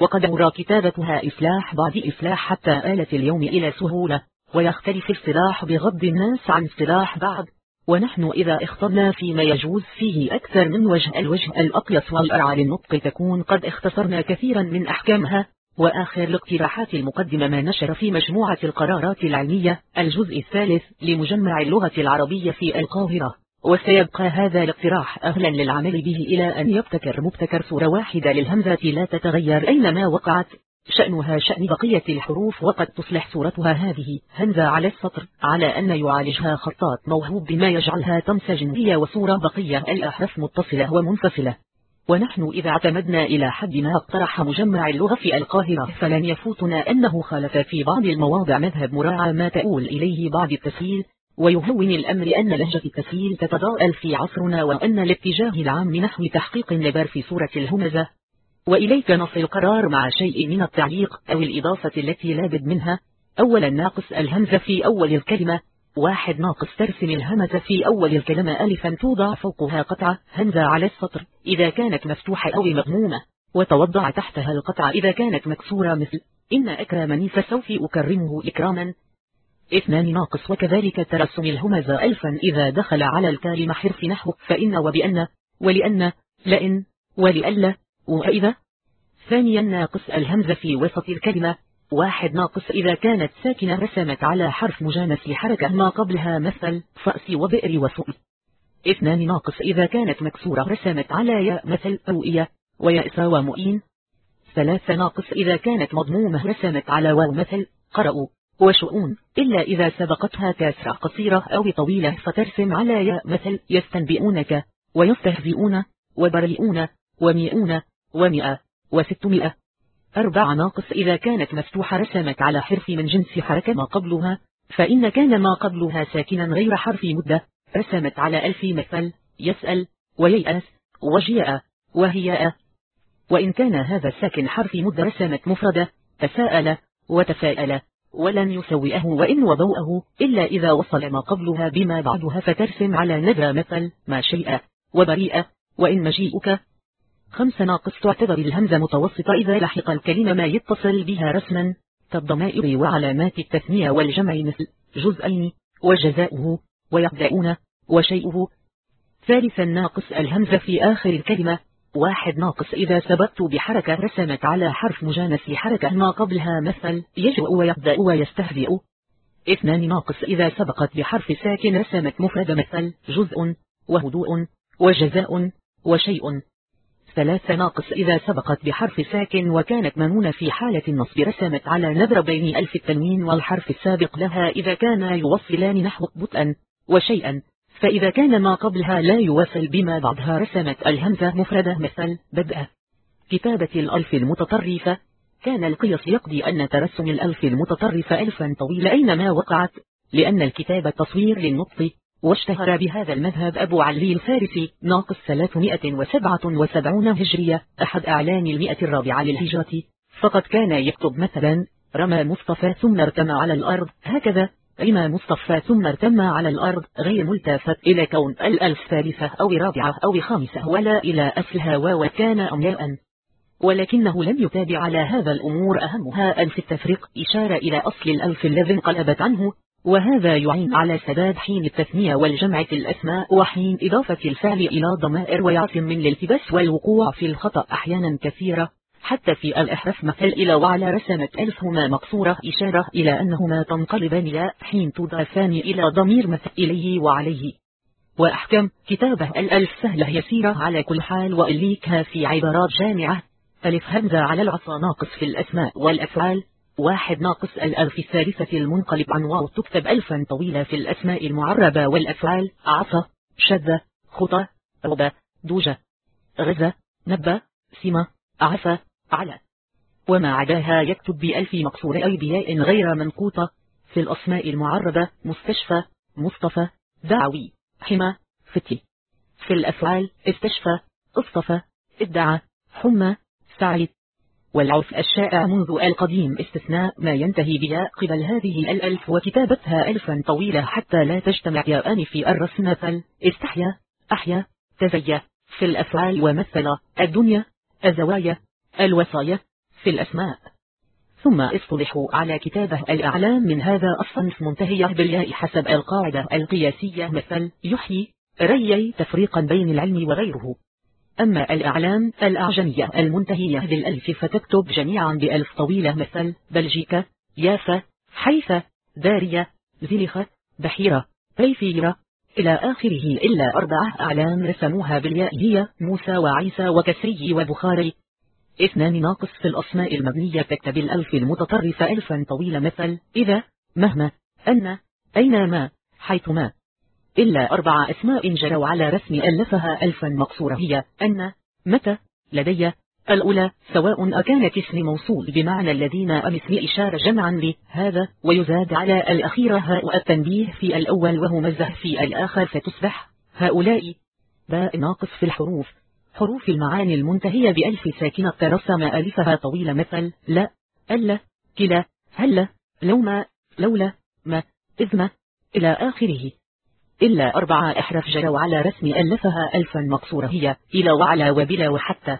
وقد مرى كتابتها إفلاح بعد إفلاح حتى آلت اليوم إلى سهولة ويختلف اصطلاح بغض الناس عن اصطلاح بعض. ونحن إذا اخترنا فيما يجوز فيه أكثر من وجه الوجه الأقيس والأرعى للنطق تكون قد اختصرنا كثيرا من أحكامها. وآخر الاقتراحات المقدمة ما نشر في مجموعة القرارات العلمية الجزء الثالث لمجمع اللغة العربية في القاهرة. وسيبقى هذا الاقتراح أهلا للعمل به إلى أن يبتكر مبتكر صورة واحدة للهمزة لا تتغير أينما وقعت. شأنها شأن بقية الحروف وقد تصلح صورتها هذه. همزة على السطر على أن يعالجها خطاط موهوب بما يجعلها تنسجم هي وصورة بقية الأحرف متصلة ومنفصلة. ونحن إذا اعتمدنا إلى حد ما اقترح مجمع اللغة في القاهرة فلن يفوتنا أنه خالف في بعض المواضع مذهب مراعى ما تقول إليه بعض التسهيل ويهون الأمر أن لهجة التسهيل تتضاءل في عصرنا وأن الاتجاه العام نحو تحقيق النبر في صورة الهمزة. وإليك نص القرار مع شيء من التعليق أو الإضافة التي لابد منها. أولا ناقص الهمزة في أول الكلمة. واحد ناقص ترسم الهمزة في أول الكلمة. ألفا توضع فوقها قطعة همزة على السطر. إذا كانت مفتوحة أو مضمومة وتوضع تحتها القطعة. إذا كانت مكسورة مثل إن أكرمني فسوف أكرمه إكراما. اثنان ناقص وكذلك ترسم الهمزة ألفا إذا دخل على الكلمة حرف نحو فإن وبأن ولأن لئن ولألا. وإذا؟ ثانيا ناقص الهمزة في وسط الكلمة. واحد ناقص إذا كانت ساكنة رسمت على حرف مجانس لحركة. ما قبلها مثل فأس وبئر وسؤل اثنان ناقص إذا كانت مكسورة رسمت على ياء مثل أوئية ويأس ومؤين. ثلاثة ناقص إذا كانت مضمومة رسمت على واو مثل قرأوا وشؤون. إلا إذا سبقتها كاسرة قصيرة أو طويلة فترسم على ياء مثل يستنبئونك ويستهزئون وبريئون ومئون ومئة وستمائة أربع ناقص إذا كانت مفتوحة رسمت على حرف من جنس حركة ما قبلها فإن كان ما قبلها ساكنا غير حرف مدة رسمت على ألف مثل يسأل وييأس وجياء وهياء. وإن كان هذا الساكن حرف مدة رسمت مفردة تساءل وتفاءل ولن يسوئه وإن وضوءه إلا إذا وصل ما قبلها بما بعدها فترسم على ندى مثل ما شيء وبريئة وإن مجيئك خمس ناقص تعتبر الهمزة متوسطة إذا لحق الكلمة ما يتصل بها رسما. كالضمائر وعلامات التثنية والجمع مثل جزئين وجزاؤه ويبدأون وشيئه. ثالثا ناقص الهمزة في آخر الكلمة. واحد ناقص إذا سبقت بحركة رسمت على حرف مجانس لحركة ما قبلها مثل يجرؤ ويبدأ ويستهزئ. اثنان ناقص إذا سبقت بحرف ساكن رسمت مفرد مثل جزء وهدوء وجزاء وشيء. ثلاثة ناقص إذا سبقت بحرف ساكن وكانت منونة في حالة النصب رسمت على نذر بين ألف التنوين والحرف السابق لها إذا كان يوصلان نحو بطئا وشيئا. فإذا كان ما قبلها لا يوصل بما بعدها رسمت الهمزة مفردة مثل بدأ كتابة الألف المتطرفة. كان القياس يقضي أن ترسم الألف المتطرفة ألفا طويلة أينما وقعت لأن الكتابة تصوير للنطق. واشتهر بهذا المذهب أبو علي الفارسي ناقص 377 هجرية أحد أعلام المئة الرابعة للهجرة. فقد كان يكتب مثلا رمى مصطفى ثم ارتمى على الأرض هكذا. رمى مصطفى ثم ارتمى على الأرض غير ملتفت إلى كون الألف ثالثة أو رابعة أو خامسة ولا إلى أصلها وكان أمياء ولكنه لم يتابع على هذا الأمور أهمها أن في التفريق إشارة إلى أصل الألف الذي انقلبت عنه. وهذا يعين على سداد حين التثنية والجمع في الأسماء وحين إضافة الفعل إلى ضمائر ويعصم من الالتباس والوقوع في الخطأ أحيانا كثيرة. حتى في الأحرف مثل إلى وعلى رسمت ألفهما مقصورة إشارة إلى أنهما تنقلبان إلى حين تضافان إلى ضمير مثل إليه وعليه. وأحكام كتابة الألف سهلة يسيرة على كل حال وإليكها في عبارات جامعة. ألف همزة على العصا ناقص في الأسماء والأفعال. واحد ناقص الألف الثالثة المنقلب عن واو تكتب ألفا طويلة في الأسماء المعربة والأفعال. عصا شذة خطى ربا دوجة غزة نبى سمة عفا على. وما عداها يكتب بألف مقصور أي بياء غير منقوطة. في الأسماء المعربة مستشفى مصطفى دعوي حمى فتي. في الأفعال استشفى اصطفى ادعى حمى سعيد. والعرف الشائع منذ القديم استثناء ما ينتهي بياء قبل هذه الألف وكتابتها ألفا طويلة حتى لا تجتمع ياءان في الرسم مثل. استحيا أحيا تزيا في الأفعال ومثل. الدنيا الزوايا الوصايا في الأسماء. ثم اصطلحوا على كتابة الأعلام من هذا الصنف منتهية بالياء حسب القاعدة القياسية مثل يحيي ريي تفريقا بين العلم وغيره. أما الأعلام الأعجمية المنتهية بالألف فتكتب جميعا بألف طويلة مثل بلجيكا يافا حيفا دارية زلخة بحيرة بيفيرة إلى آخره إلا أربعة أعلام رسموها بالياء هي موسى وعيسى وكسري وبخاري. اثنان ناقص في الأسماء المبنية تكتب الألف المتطرفة ألفا طويلة مثل إذا مهما أن أينما حيثما. إلا أربع أسماء جروا على رسم ألفها ألفا مقصورة. هي أن متى لدي. الأولى سواء أكانت اسم موصول بمعنى الذين أم اسم إشارة جمعا لهذا ويزاد على الأخيرة هاء التنبيه في الأول وهو مزه في الآخر فتصبح هؤلاء. باء ناقص في الحروف. حروف المعاني المنتهية بألف ساكنة ترسم ألفها طويلة مثل لا ألا كلا هلا لوما لولا ما إذ ما إلى آخره. إلا أربع أحرف جروا على رسم ألفها ألفا مقصورة هي إلى وعلى وبلا وحتى.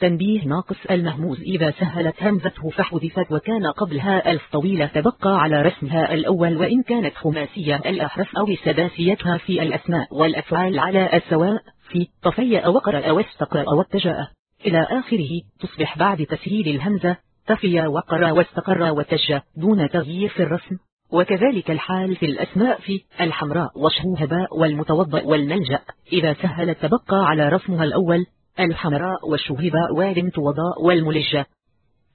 تنبيه ناقص المهموز إذا سهلت همزته فحذفت وكان قبلها ألف طويلة تبقى على رسمها الأول وإن كانت خماسية الأحرف أو سداسيتها في الأسماء والأفعال على السواء في طفي وقرأ واستقرأ واتجأ إلى آخره تصبح بعد تسهيل الهمزة تفي وقرأ واستقر وتج دون تغيير في الرسم. وكذلك الحال في الأسماء في الحمراء وشهوهباء والمتوضأ والملجأ. إذا سهلت تبقى على رسمها الأول الحمراء والشهباء والمت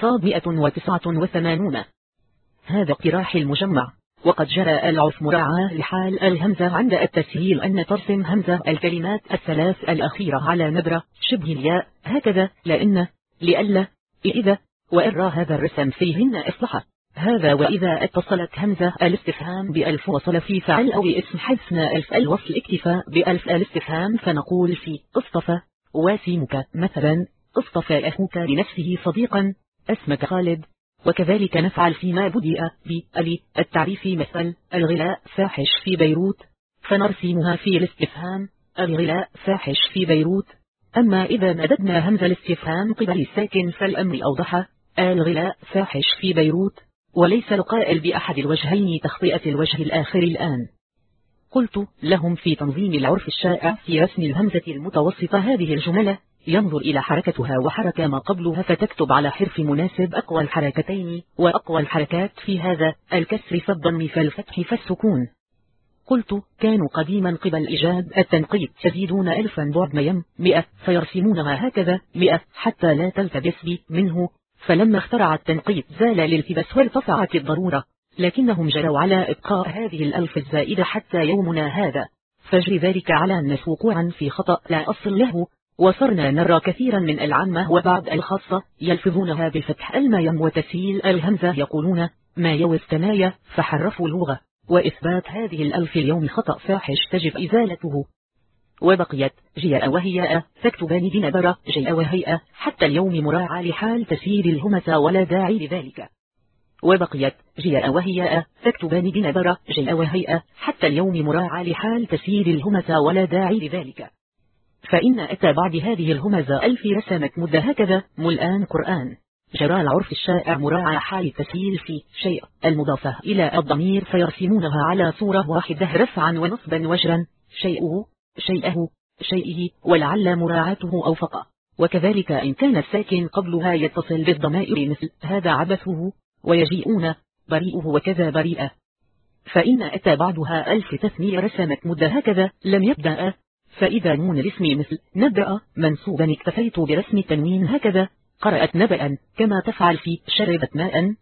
صاد مئة وتسعة وثمانون. هذا اقتراح المجمع. وقد جرى العرف مراعاة لحال الهمزة عند التسهيل أن ترسم همزة الكلمات الثلاث الأخيرة على نبرة شبه الياء. هكذا لأن لألا إذا وإرى هذا الرسم فيهن إصلحة هذا وإذا اتصلت همزة الاستفهام بألف وصل في فعل أو اسم حسن ألف الوصل اكتفى بألف الاستفهام فنقول في اصطفى. واسمك مثلا اصطفى أخوك لنفسه صديقا. أسمك خالد. وكذلك نفعل فيما بدأ بألي التعريف مثل الغلاء فاحش في بيروت. فنرسمها في الاستفهام الغلاء فاحش في بيروت. أما إذا مددنا همز الاستفهام قبل الساكن فالأمر أوضح. الغلاء فاحش في بيروت. وليس القائل بأحد الوجهين تخطئة الوجه الآخر الآن. قلت لهم في تنظيم العرف الشائع في رسم الهمزة المتوسطة هذه الجملة. ينظر إلى حركتها وحركة ما قبلها فتكتب على حرف مناسب أقوى الحركتين وأقوى الحركات في هذا الكسر فالضم فالفتح فالسكون. قلت كانوا قديما قبل إيجاد التنقيط يزيدون ألفا بعد ميم مئة فيرسمونها هكذا مئة حتى لا تلتبس بي منه. فلما اخترع التنقيط زال الالتباس وارتفعت الضرورة لكنهم جروا على إبقاء هذه الألف الزائدة حتى يومنا هذا. فجر ذلك على الناس وقوعا في خطأ لا أصل له. وصرنا نرى كثيرا من العامة وبعض الخاصة يلفظونها بفتح المايم وتسهيل الهمزة يقولون ما يو فحرفوا اللغة. وإثبات هذه الألف اليوم خطأ فاحش تجب إزالته. وبقيت جياء وهي تكتبان بنبرة جيء وهيئة حتى اليوم مراعى لحال تسهيل الهمزة ولا داعي لذلك. وبقيت جياء وهي تكتبان بنبرة جيء وهيئة حتى اليوم مراعى لحال تسهيل الهمزة ولا داعي لذلك. فإن أتى بعد هذه الهمزة ألف رسمت مدة هكذا ملآن قرآن. جرى العرف الشائع مراعى حال التسهيل في شيء. المضافة إلى الضمير فيرسمونها على صورة واحدة رفعا ونصبا وجرا. شيئه شيئه شيئه ولعل مراعاته أوفق. وكذلك إن كان الساكن قبلها يتصل بالضمائر مثل هذا عبثه ويجيئون بريئه وكذا بريئة. فإن أتى بعدها ألف تثنية رسمت مدة هكذا لم يبدأ فإذا نون الاسم مثل نبأ منصوبا اكتفيت برسم التنوين هكذا. قرأت نبأ كما تفعل في شربت ماء.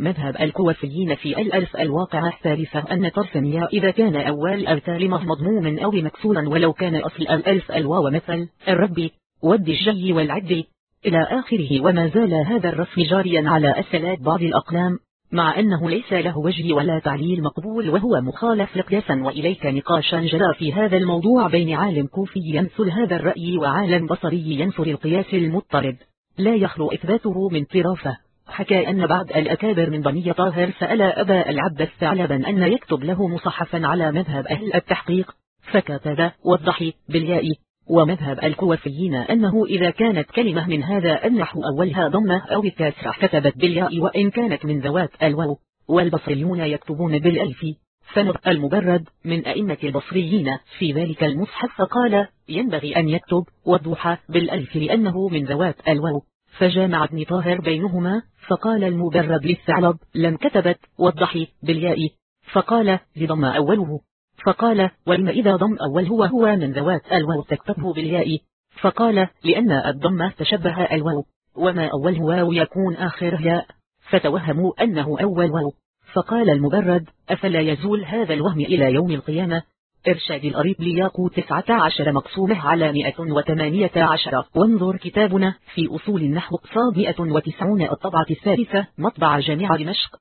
مذهب الكوفيين في الألف الواقعة ثالثة أن طرف الياء إذا كان أول الكلمة مضموما أو مكسورا ولو كان أصل الألف الواو مثل الربا والدجى والعدا إلى آخره وما زال هذا الرسم جاريا على أسلات بعض الأقلام. مع أنه ليس له وجه ولا تعليل مقبول وهو مخالف لقياسا وإليك نقاشا جرى في هذا الموضوع بين عالم كوفي ينثر هذا الرأي وعالم بصري ينثر القياس المضطرب. لا يخلو إثباته من طرافة. حكى أن بعض الأكابر من بني طاهر سأل أبا العبد الثعلبا أن يكتب له مصحفا على مذهب أهل التحقيق. فكتب وضحي بالياء. ومذهب الكوفيين أنه إذا كانت كلمة من هذا النحو أولها ضمة أو الكسرة كتبت بالياء وإن كانت من ذوات الواو والبصريون يكتبون بالألف. فنر المبرد من أئمة البصريين في ذلك المصحف فقال ينبغي أن يكتب والضحى بالألف لأنه من ذوات الواو. فجامع ابن طاهر بينهما فقال المبرد للثعلب لم كتبت والضحي بالياء. فقال لضم أوله. فقال ولم إذا ضم أول هو هو من ذوات الواو تكتبه بالياء فقال لأن الضم تشبه الواو وما أول واو يكون آخر ياء. فتوهموا أنه أول واو فقال المبرد أفلا يزول هذا الوهم إلى يوم القيامة؟ إرشاد الأريب لياقو تسعة عشر مقسومة على مئة وثمانية عشر. وانظر كتابنا في أصول النحو صاد مئة وتسعون الطبعة الثالثة مطبع جامعة دمشق.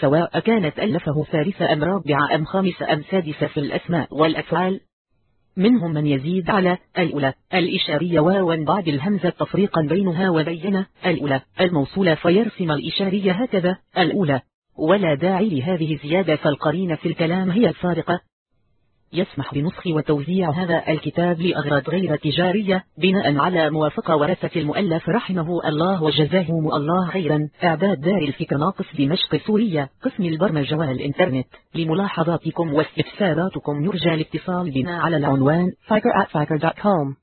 سواء كانت ألفه ثالثة أم رابعة أم خامسة أم سادسة في الأسماء والأفعال. منهم من يزيد على الأولى. الإشارية واو بعد الهمزة تفريقا بينها وبين الأولى. الموصولة فيرسم الإشارية هكذا. الأولى. ولا داعي لهذه الزيادة فالقرين في الكلام هي الفارقة. يسمح بنسخ وتوزيع هذا الكتاب لأغراض غير تجارية بناء على موافقة ورثة المؤلف رحمه الله وجزاهم الله خيرا. إعداد دار الفكر ناقص دمشق سوريا قسم البرمجة والإنترنت. لملاحظاتكم واستفساراتكم يرجى الاتصال بنا على العنوان fiker at fiker.com